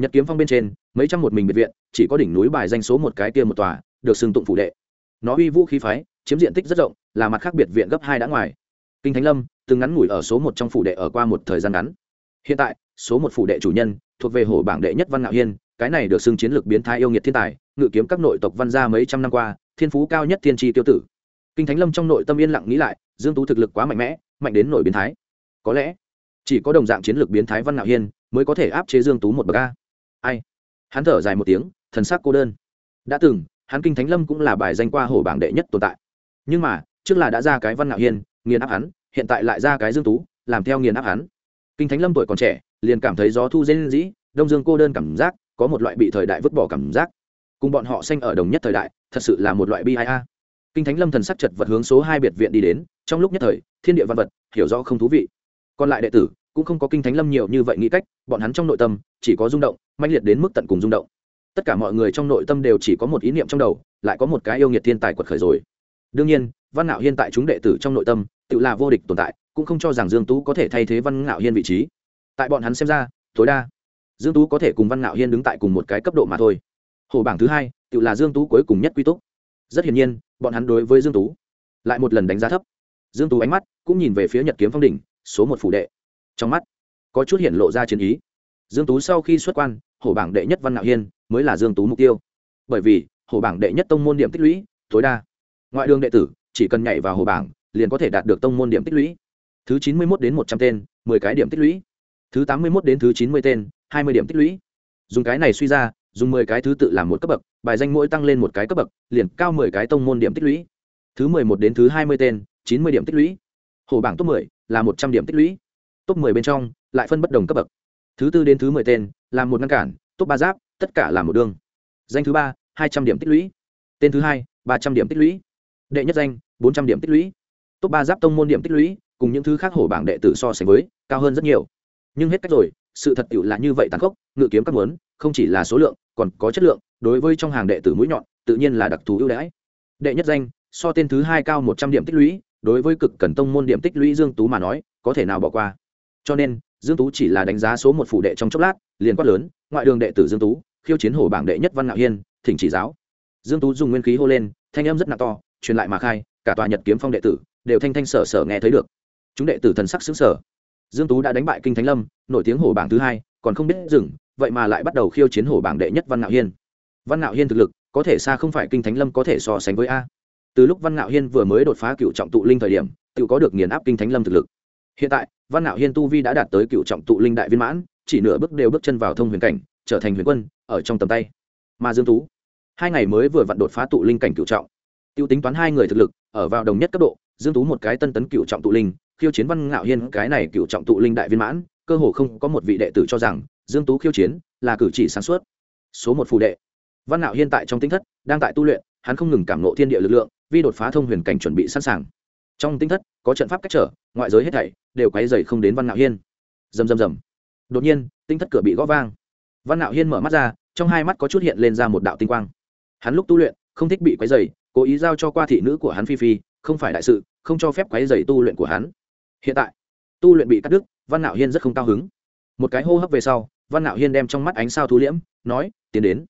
Nhật kiếm phong bên trên, mấy trăm một mình biệt viện, chỉ có đỉnh núi bài danh số một cái kia một tòa, được xưng tụng phủ đệ. Nó uy vũ khí phái, chiếm diện tích rất rộng, là mặt khác biệt viện gấp hai đã ngoài kinh thánh lâm từng ngắn ngủi ở số một trong phủ đệ ở qua một thời gian ngắn. Hiện tại, số một phủ đệ chủ nhân thuộc về hổ bảng đệ nhất văn ngạo hiên, cái này được xưng chiến lược biến thái yêu nghiệt thiên tài, ngự kiếm các nội tộc văn gia mấy trăm năm qua, thiên phú cao nhất thiên tri tiêu tử. Kinh thánh lâm trong nội tâm yên lặng nghĩ lại, dương tú thực lực quá mạnh mẽ, mạnh đến nội biến thái. Có lẽ chỉ có đồng dạng chiến lược biến thái văn ngạo hiên mới có thể áp chế dương tú một bậc a. Ai? Hắn thở dài một tiếng, thần sắc cô đơn. Đã từng, hắn kinh thánh lâm cũng là bài danh qua hổ bảng đệ nhất tồn tại. Nhưng mà, trước là đã ra cái văn ngạo hiên nghiền áp hắn, hiện tại lại ra cái dương tú, làm theo nghiền áp hắn. Kinh thánh lâm tuổi còn trẻ, liền cảm thấy gió thu dên dĩ đông dương cô đơn cảm giác, có một loại bị thời đại vứt bỏ cảm giác. Cùng bọn họ sanh ở đồng nhất thời đại, thật sự là một loại bi ai a. Kinh thánh lâm thần sắc chật vật hướng số hai biệt viện đi đến, trong lúc nhất thời, thiên địa văn vật, hiểu rõ không thú vị. Còn lại đệ tử, cũng không có kinh thánh lâm nhiều như vậy nghĩ cách, bọn hắn trong nội tâm, chỉ có rung động, mãnh liệt đến mức tận cùng rung động. Tất cả mọi người trong nội tâm đều chỉ có một ý niệm trong đầu, lại có một cái yêu nghiệt thiên tài quật khởi rồi đương nhiên, văn ngạo hiên tại chúng đệ tử trong nội tâm, tự là vô địch tồn tại, cũng không cho rằng dương tú có thể thay thế văn ngạo hiên vị trí. Tại bọn hắn xem ra, tối đa, dương tú có thể cùng văn ngạo hiên đứng tại cùng một cái cấp độ mà thôi. Hồ bảng thứ hai, tự là dương tú cuối cùng nhất quy túc. Rất hiển nhiên, bọn hắn đối với dương tú lại một lần đánh giá thấp. Dương tú ánh mắt cũng nhìn về phía nhật kiếm phong đỉnh, số một phủ đệ. Trong mắt, có chút hiện lộ ra chiến ý. Dương tú sau khi xuất quan hổ bảng đệ nhất văn ngạo hiên mới là dương tú mục tiêu. Bởi vì hổ bảng đệ nhất tông môn điểm tích lũy, tối đa ngoại đường đệ tử, chỉ cần nhảy vào hồ bảng, liền có thể đạt được tông môn điểm tích lũy. Thứ chín mươi một đến một trăm tên, mười cái điểm tích lũy. Thứ tám mươi một đến thứ chín mươi tên, hai mươi điểm tích lũy. Dùng cái này suy ra, dùng mười cái thứ tự làm một cấp bậc, bài danh mỗi tăng lên một cái cấp bậc, liền cao mười cái tông môn điểm tích lũy. Thứ mười một đến thứ hai mươi tên, chín mươi điểm tích lũy. Hồ bảng top mười là một trăm điểm tích lũy. Top mười bên trong, lại phân bất đồng cấp bậc. Thứ tư đến thứ mười tên, là một ngăn cản, top ba giáp, tất cả là một đương danh thứ ba, hai trăm điểm tích lũy. Tên thứ hai, ba trăm điểm tích lũy đệ nhất danh, bốn trăm điểm tích lũy. Top ba giáp tông môn điểm tích lũy, cùng những thứ khác hổ bảng đệ tử so sánh với, cao hơn rất nhiều. Nhưng hết cách rồi, sự thật tiệu là như vậy tàn khốc, ngự kiếm các muốn, không chỉ là số lượng, còn có chất lượng, đối với trong hàng đệ tử mũi nhọn, tự nhiên là đặc thù ưu đãi. Đệ nhất danh, so tên thứ hai cao một trăm điểm tích lũy, đối với cực cần tông môn điểm tích lũy dương tú mà nói, có thể nào bỏ qua. Cho nên, dương tú chỉ là đánh giá số một phụ đệ trong chốc lát, liền quát lớn, ngoại đường đệ tử dương tú, khiêu chiến hổ bảng đệ nhất văn ngạo hiên, thỉnh chỉ giáo. Dương tú dùng nguyên khí hô lên, thanh âm rất nặng to truyền lại mà khai, cả tòa nhật kiếm phong đệ tử đều thanh thanh sở sở nghe thấy được. Chúng đệ tử thần sắc xứng sở dương tú đã đánh bại kinh thánh lâm, nổi tiếng hổ bảng thứ hai, còn không biết dừng, vậy mà lại bắt đầu khiêu chiến hổ bảng đệ nhất văn ngạo hiên. Văn ngạo hiên thực lực có thể xa không phải kinh thánh lâm có thể so sánh với a. Từ lúc văn ngạo hiên vừa mới đột phá cựu trọng tụ linh thời điểm, tự có được nghiền áp kinh thánh lâm thực lực. Hiện tại, văn ngạo hiên tu vi đã đạt tới cựu trọng tụ linh đại viên mãn, chỉ nửa bước đều bước chân vào thông huyền cảnh, trở thành huyền quân, ở trong tầm tay. Mà dương tú, hai ngày mới vừa vặn đột phá tụ linh cảnh cựu trọng tiêu tính toán hai người thực lực, ở vào đồng nhất cấp độ, dương tú một cái tân tấn cựu trọng tụ linh, khiêu chiến văn ngạo hiên cái này cựu trọng tụ linh đại viên mãn, cơ hồ không có một vị đệ tử cho rằng, dương tú khiêu chiến là cử chỉ sáng suốt. Số một phù đệ. Văn ngạo hiên tại trong tinh thất, đang tại tu luyện, hắn không ngừng cảm nộ thiên địa lực lượng vì đột phá thông huyền cảnh chuẩn bị sẵn sàng. Trong tinh thất, có trận pháp cách trở, ngoại giới hết thảy đều quấy dày không đến văn ngạo hiên. Rầm rầm rầm. Đột nhiên, tinh thất cửa bị gõ vang. Văn ngạo hiên mở mắt ra, trong hai mắt có chút hiện lên ra một đạo tinh quang. Hắn lúc tu luyện, không thích bị quấy dày cố ý giao cho qua thị nữ của hắn phi phi, không phải đại sự, không cho phép quấy dày tu luyện của hắn. Hiện tại, tu luyện bị cắt đứt, văn nạo hiên rất không cao hứng. Một cái hô hấp về sau, văn nạo hiên đem trong mắt ánh sao thu liễm, nói, tiến đến.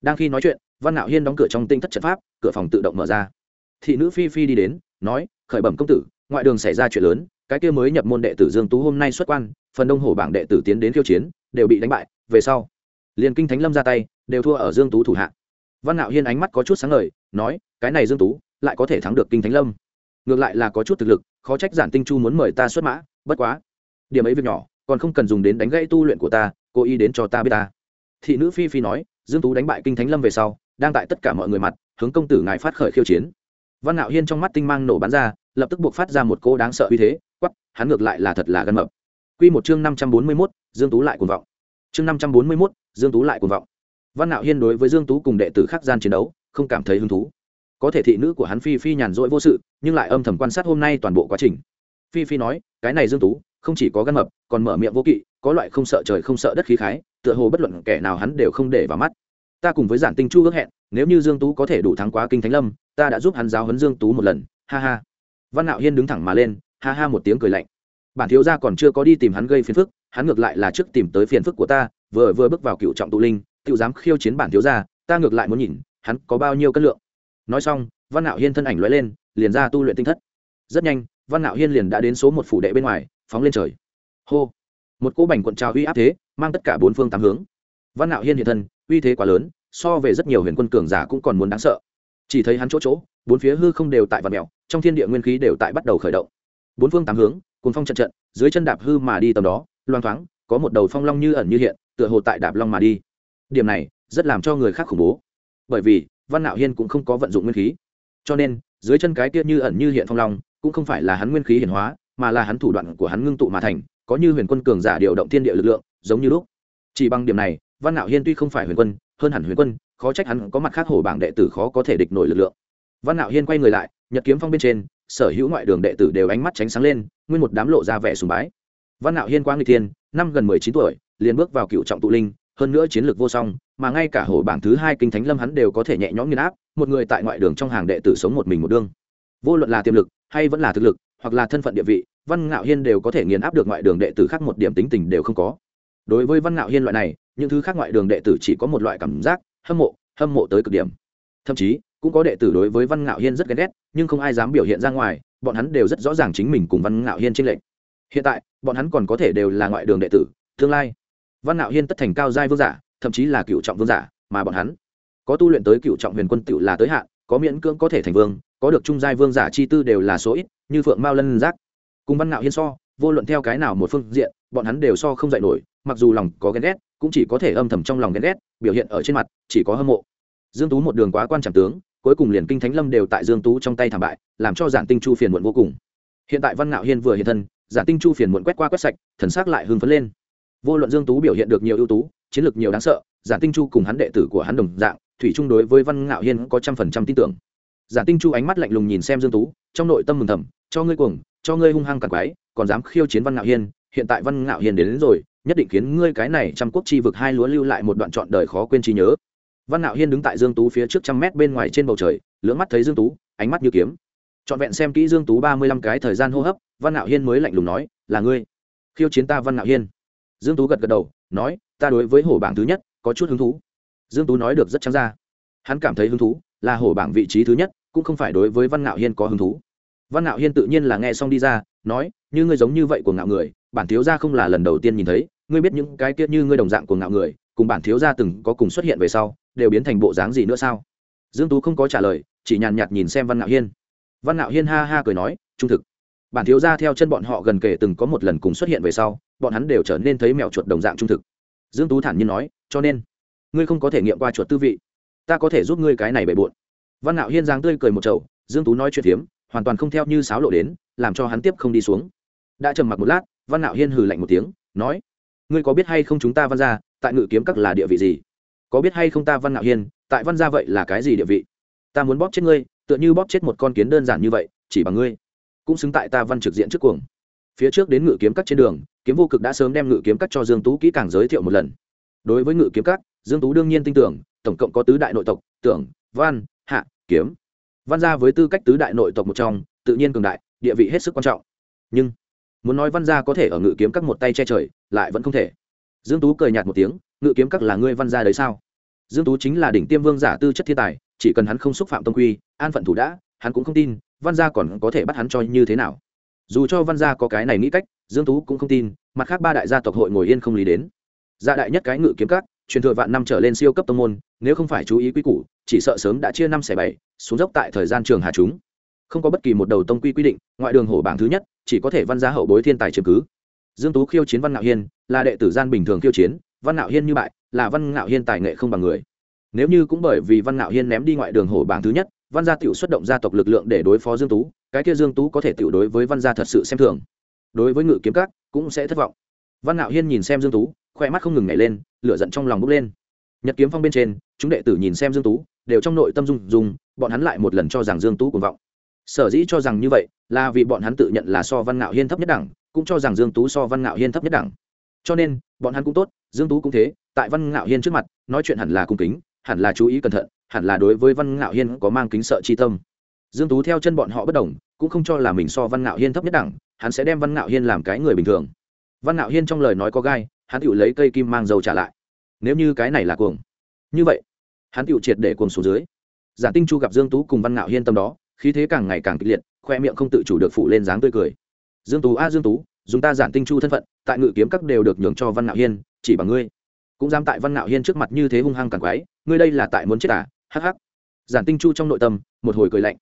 Đang khi nói chuyện, văn nạo hiên đóng cửa trong tinh thất trận pháp, cửa phòng tự động mở ra. Thị nữ phi phi đi đến, nói, khởi bẩm công tử, ngoại đường xảy ra chuyện lớn, cái kia mới nhập môn đệ tử dương tú hôm nay xuất quan, phần đông hổ bảng đệ tử tiến đến khiêu chiến, đều bị đánh bại, về sau, liền kinh thánh lâm ra tay, đều thua ở dương tú thủ hạ. Văn nạo hiên ánh mắt có chút sáng ngời nói cái này dương tú lại có thể thắng được kinh thánh lâm. Ngược lại là có chút thực lực khó trách giản tinh chu muốn mời ta xuất mã bất quá điểm ấy việc nhỏ còn không cần dùng đến đánh gãy tu luyện của ta cố ý đến cho ta biết ta. Thị nữ phi phi nói dương tú đánh bại kinh thánh lâm về sau đang tại tất cả mọi người mặt hướng công tử ngài phát khởi khiêu chiến. Văn ngạo hiên trong mắt tinh mang nổ bắn ra lập tức buộc phát ra một cô đáng sợ uy thế quắp hắn ngược lại là thật là gân mập. Quy một chương năm trăm bốn mươi 541, dương tú lại cuồng vọng. Chương năm trăm bốn mươi 541, dương tú lại cuồng vọng. Văn ngạo hiên đối với dương tú cùng đệ tử khác gian chiến đấu không cảm thấy hứng thú. Có thể thị nữ của hắn phi phi nhàn rỗi vô sự, nhưng lại âm thầm quan sát hôm nay toàn bộ quá trình. Phi phi nói, cái này dương tú, không chỉ có gan mập, còn mở miệng vô kỵ, có loại không sợ trời không sợ đất khí khái, tựa hồ bất luận kẻ nào hắn đều không để vào mắt. Ta cùng với giản tinh chu ước hẹn, nếu như dương tú có thể đủ thắng quá kinh thánh lâm, ta đã giúp hắn giáo huấn dương tú một lần. Ha ha. Văn nạo hiên đứng thẳng mà lên, ha ha một tiếng cười lạnh. Bản thiếu gia còn chưa có đi tìm hắn gây phiền phức, hắn ngược lại là trước tìm tới phiền phức của ta, vừa vừa bước vào cựu trọng tụ linh tự dám khiêu chiến bản thiếu gia, ta ngược lại muốn nhìn hắn có bao nhiêu cân lượng. Nói xong, văn nạo hiên thân ảnh lóe lên, liền ra tu luyện tinh thất. Rất nhanh, văn nạo hiên liền đã đến số một phủ đệ bên ngoài, phóng lên trời. Hô! Một cỗ bành cuộn trào uy áp thế, mang tất cả bốn phương tám hướng. Văn nạo hiên hiện thân, uy thế quá lớn, so về rất nhiều huyền quân cường giả cũng còn muốn đáng sợ. Chỉ thấy hắn chỗ chỗ, bốn phía hư không đều tại vật mèo, trong thiên địa nguyên khí đều tại bắt đầu khởi động. Bốn phương tám hướng cùng phong trận trận, dưới chân đạp hư mà đi tầm đó, loang thoáng, có một đầu phong long như ẩn như hiện, tựa hồ tại đạp long mà đi. Điểm này, rất làm cho người khác khủng bố bởi vì văn nạo hiên cũng không có vận dụng nguyên khí. Cho nên, dưới chân cái kia như ẩn như hiện phong long cũng không phải là hắn nguyên khí hiển hóa, mà là hắn thủ đoạn của hắn ngưng tụ mà thành, có như huyền quân cường giả điều động thiên địa lực lượng, giống như lúc. Chỉ bằng điểm này, văn nạo hiên tuy không phải huyền quân, hơn hẳn huyền quân, khó trách hắn có mặt khác hổ bảng đệ tử khó có thể địch nổi lực lượng. Văn nạo hiên quay người lại, nhật kiếm phong bên trên, sở hữu ngoại đường đệ tử đều ánh mắt tránh sáng lên, nguyên một đám lộ ra vẻ sùng bái. Văn nạo hiên quá người thiên, năm gần mười chín tuổi, liền bước vào cựu trọng tụ linh hơn nữa chiến lược vô song, mà ngay cả hổ bảng thứ hai kinh thánh lâm hắn đều có thể nhẹ nhõm nghiền áp, một người tại ngoại đường trong hàng đệ tử sống một mình một đương. Vô luận là tiềm lực, hay vẫn là thực lực, hoặc là thân phận địa vị, văn ngạo hiên đều có thể nghiền áp được ngoại đường đệ tử khác một điểm tính tình đều không có. Đối với văn ngạo hiên loại này, những thứ khác ngoại đường đệ tử chỉ có một loại cảm giác, hâm mộ hâm mộ tới cực điểm. Thậm chí, cũng có đệ tử đối với văn ngạo hiên rất ghét ghét, nhưng không ai dám biểu hiện ra ngoài, bọn hắn đều rất rõ ràng chính mình cùng văn ngạo hiên trên lệnh hiện tại, bọn hắn còn có thể đều là ngoại đường đệ tử, tương lai văn Nạo hiên tất thành cao giai vương giả, thậm chí là cựu trọng vương giả, mà bọn hắn có tu luyện tới cựu trọng huyền quân tựu là tới hạn, có miễn cưỡng có thể thành vương, có được trung giai vương giả chi tư đều là số ít, như phượng mao lân giác. Cùng văn Nạo hiên so, vô luận theo cái nào một phương diện, bọn hắn đều so không dạy nổi, mặc dù lòng có ghen ghét, cũng chỉ có thể âm thầm trong lòng ghen ghét, biểu hiện ở trên mặt, chỉ có hâm mộ. Dương tú một đường quá quan trọng tướng, cuối cùng liền kinh thánh lâm đều tại dương tú trong tay thảm bại, làm cho giản tinh chu phiền muộn vô cùng. Hiện tại văn ngạo hiên vừa hiện thân, giản tinh chu phiền muộn quét qua quét sạch, thần sắc lại hưng phấn lên vô luận dương tú biểu hiện được nhiều ưu tú chiến lược nhiều đáng sợ giản tinh chu cùng hắn đệ tử của hắn đồng dạng thủy chung đối với văn ngạo hiên có trăm phần trăm tin tưởng. Giản tinh chu ánh mắt lạnh lùng nhìn xem dương tú trong nội tâm mừng thầm cho ngươi cuồng cho ngươi hung hăng cặn quái còn dám khiêu chiến văn ngạo hiên hiện tại văn ngạo hiên đến, đến rồi nhất định khiến ngươi cái này trăm quốc chi vực hai lúa lưu lại một đoạn trọn đời khó quên trí nhớ. Văn ngạo hiên đứng tại dương tú phía trước trăm mét bên ngoài trên bầu trời lưỡng mắt thấy dương tú ánh mắt như kiếm. Trọn vẹn xem kỹ dương tú ba mươi lăm cái thời gian hô hấp văn ngạo hiên mới lạnh lùng nói là ngươi khiêu chiến ta văn ngạo hiên dương tú gật gật đầu, nói, ta đối với hổ bảng thứ nhất có chút hứng thú. Dương tú nói được rất trắng ra. Hắn cảm thấy hứng thú là hổ bảng vị trí thứ nhất, cũng không phải đối với văn ngạo hiên có hứng thú. Văn ngạo hiên tự nhiên là nghe xong đi ra, nói, như ngươi giống như vậy của ngạo người, bản thiếu gia không là lần đầu tiên nhìn thấy, ngươi biết những cái kia như ngươi đồng dạng của ngạo người, cùng bản thiếu gia từng có cùng xuất hiện về sau, đều biến thành bộ dáng gì nữa sao? Dương tú không có trả lời, chỉ nhàn nhạt nhìn xem văn ngạo hiên. Văn ngạo hiên ha ha cười nói, trung thực bản thiếu gia theo chân bọn họ gần kể từng có một lần cùng xuất hiện về sau, bọn hắn đều trở nên thấy mèo chuột đồng dạng trung thực. Dương tú thản nhiên nói, cho nên, ngươi không có thể nghiệm qua chuột tư vị. Ta có thể giúp ngươi cái này bề bộn. Văn ngạo hiên giang tươi cười một chậu dương tú nói chuyện phiếm, hoàn toàn không theo như sáo lộ đến, làm cho hắn tiếp không đi xuống. Đã trầm mặc một lát, văn ngạo hiên hừ lạnh một tiếng, nói, ngươi có biết hay không chúng ta văn gia, tại ngự kiếm các là địa vị gì? Có biết hay không ta văn ngạo hiên, tại văn gia vậy là cái gì địa vị? Ta muốn bóp chết ngươi, tựa như bóp chết một con kiến đơn giản như vậy, chỉ bằng ngươi cũng xứng tại ta văn trực diện trước cuồng. Phía trước đến ngự kiếm cắt trên đường, kiếm vô cực đã sớm đem ngự kiếm cắt cho dương tú kỹ càng giới thiệu một lần. Đối với ngự kiếm cắt dương tú đương nhiên tin tưởng, tổng cộng có tứ đại nội tộc, tưởng, văn, hạ, kiếm. Văn gia với tư cách tứ đại nội tộc một trong, tự nhiên cường đại, địa vị hết sức quan trọng. Nhưng, muốn nói văn gia có thể ở ngự kiếm các một tay che trời, lại vẫn không thể. Dương tú cười nhạt một tiếng, ngự kiếm các là ngươi văn gia đấy sao? Dương tú chính là đỉnh tiêm vương giả tư chất thiên tài, chỉ cần hắn không xúc phạm tông quy, an phận thủ đã, hắn cũng không tin văn gia còn có thể bắt hắn cho như thế nào? Dù cho văn gia có cái này nghĩ cách, dương tú cũng không tin, mặt khác ba đại gia tộc hội ngồi yên không lý đến. Gia đại nhất cái ngự kiếm các, truyền thừa vạn năm trở lên siêu cấp tông môn, nếu không phải chú ý quy củ, chỉ sợ sớm đã chia năm xẻ bảy, xuống dốc tại thời gian trường hà chúng. Không có bất kỳ một đầu tông quy quy định, ngoại đường hổ bảng thứ nhất, chỉ có thể văn gia hậu bối thiên tài chứng cứ. Dương tú khiêu chiến văn ngạo hiên, là đệ tử gian bình thường khiêu chiến, văn ngạo hiên như bại, là văn ngạo hiên tài nghệ không bằng người. Nếu như cũng bởi vì văn ngạo hiên ném đi ngoại đường hổ bảng thứ nhất văn gia tiểu xuất động gia tộc lực lượng để đối phó dương tú, cái kia dương tú có thể tiểu đối với văn gia thật sự xem thường. Đối với ngự kiếm các cũng sẽ thất vọng. Văn ngạo hiên nhìn xem dương tú khoe mắt không ngừng nhảy lên, lửa giận trong lòng bốc lên. Nhật kiếm phong bên trên, chúng đệ tử nhìn xem dương tú, đều trong nội tâm dung dung bọn hắn lại một lần cho rằng dương tú cuồng vọng. Sở dĩ cho rằng như vậy, là vì bọn hắn tự nhận là so văn ngạo hiên thấp nhất đẳng, cũng cho rằng dương tú so văn ngạo hiên thấp nhất đẳng. Cho nên, bọn hắn cũng tốt, dương tú cũng thế, tại văn ngạo hiên trước mặt, nói chuyện hẳn là cung kính, hẳn là chú ý cẩn thận hẳn là đối với văn ngạo hiên có mang kính sợ chi tâm. Dương tú theo chân bọn họ bất đồng, cũng không cho là mình so văn ngạo hiên thấp nhất đẳng, hắn sẽ đem văn ngạo hiên làm cái người bình thường. Văn ngạo hiên trong lời nói có gai, hắn tự lấy cây kim mang dầu trả lại. Nếu như cái này là cuồng. Như vậy, hắn tự triệt để cuồng xuống dưới. Giả tinh chu gặp dương tú cùng văn ngạo hiên tâm đó, khí thế càng ngày càng kịch liệt, khoe miệng không tự chủ được phụ lên dáng tươi cười. Dương tú, a dương tú, dùng ta giản tinh chu thân phận, tại ngự kiếm các đều được nhường cho văn ngạo hiên, chỉ bằng ngươi. Cũng dám tại văn ngạo hiên trước mặt như thế hung hăng càng quái, ngươi đây là tại muốn chết à? Hắc hắc. Giản tinh chu trong nội tâm một hồi cười lạnh.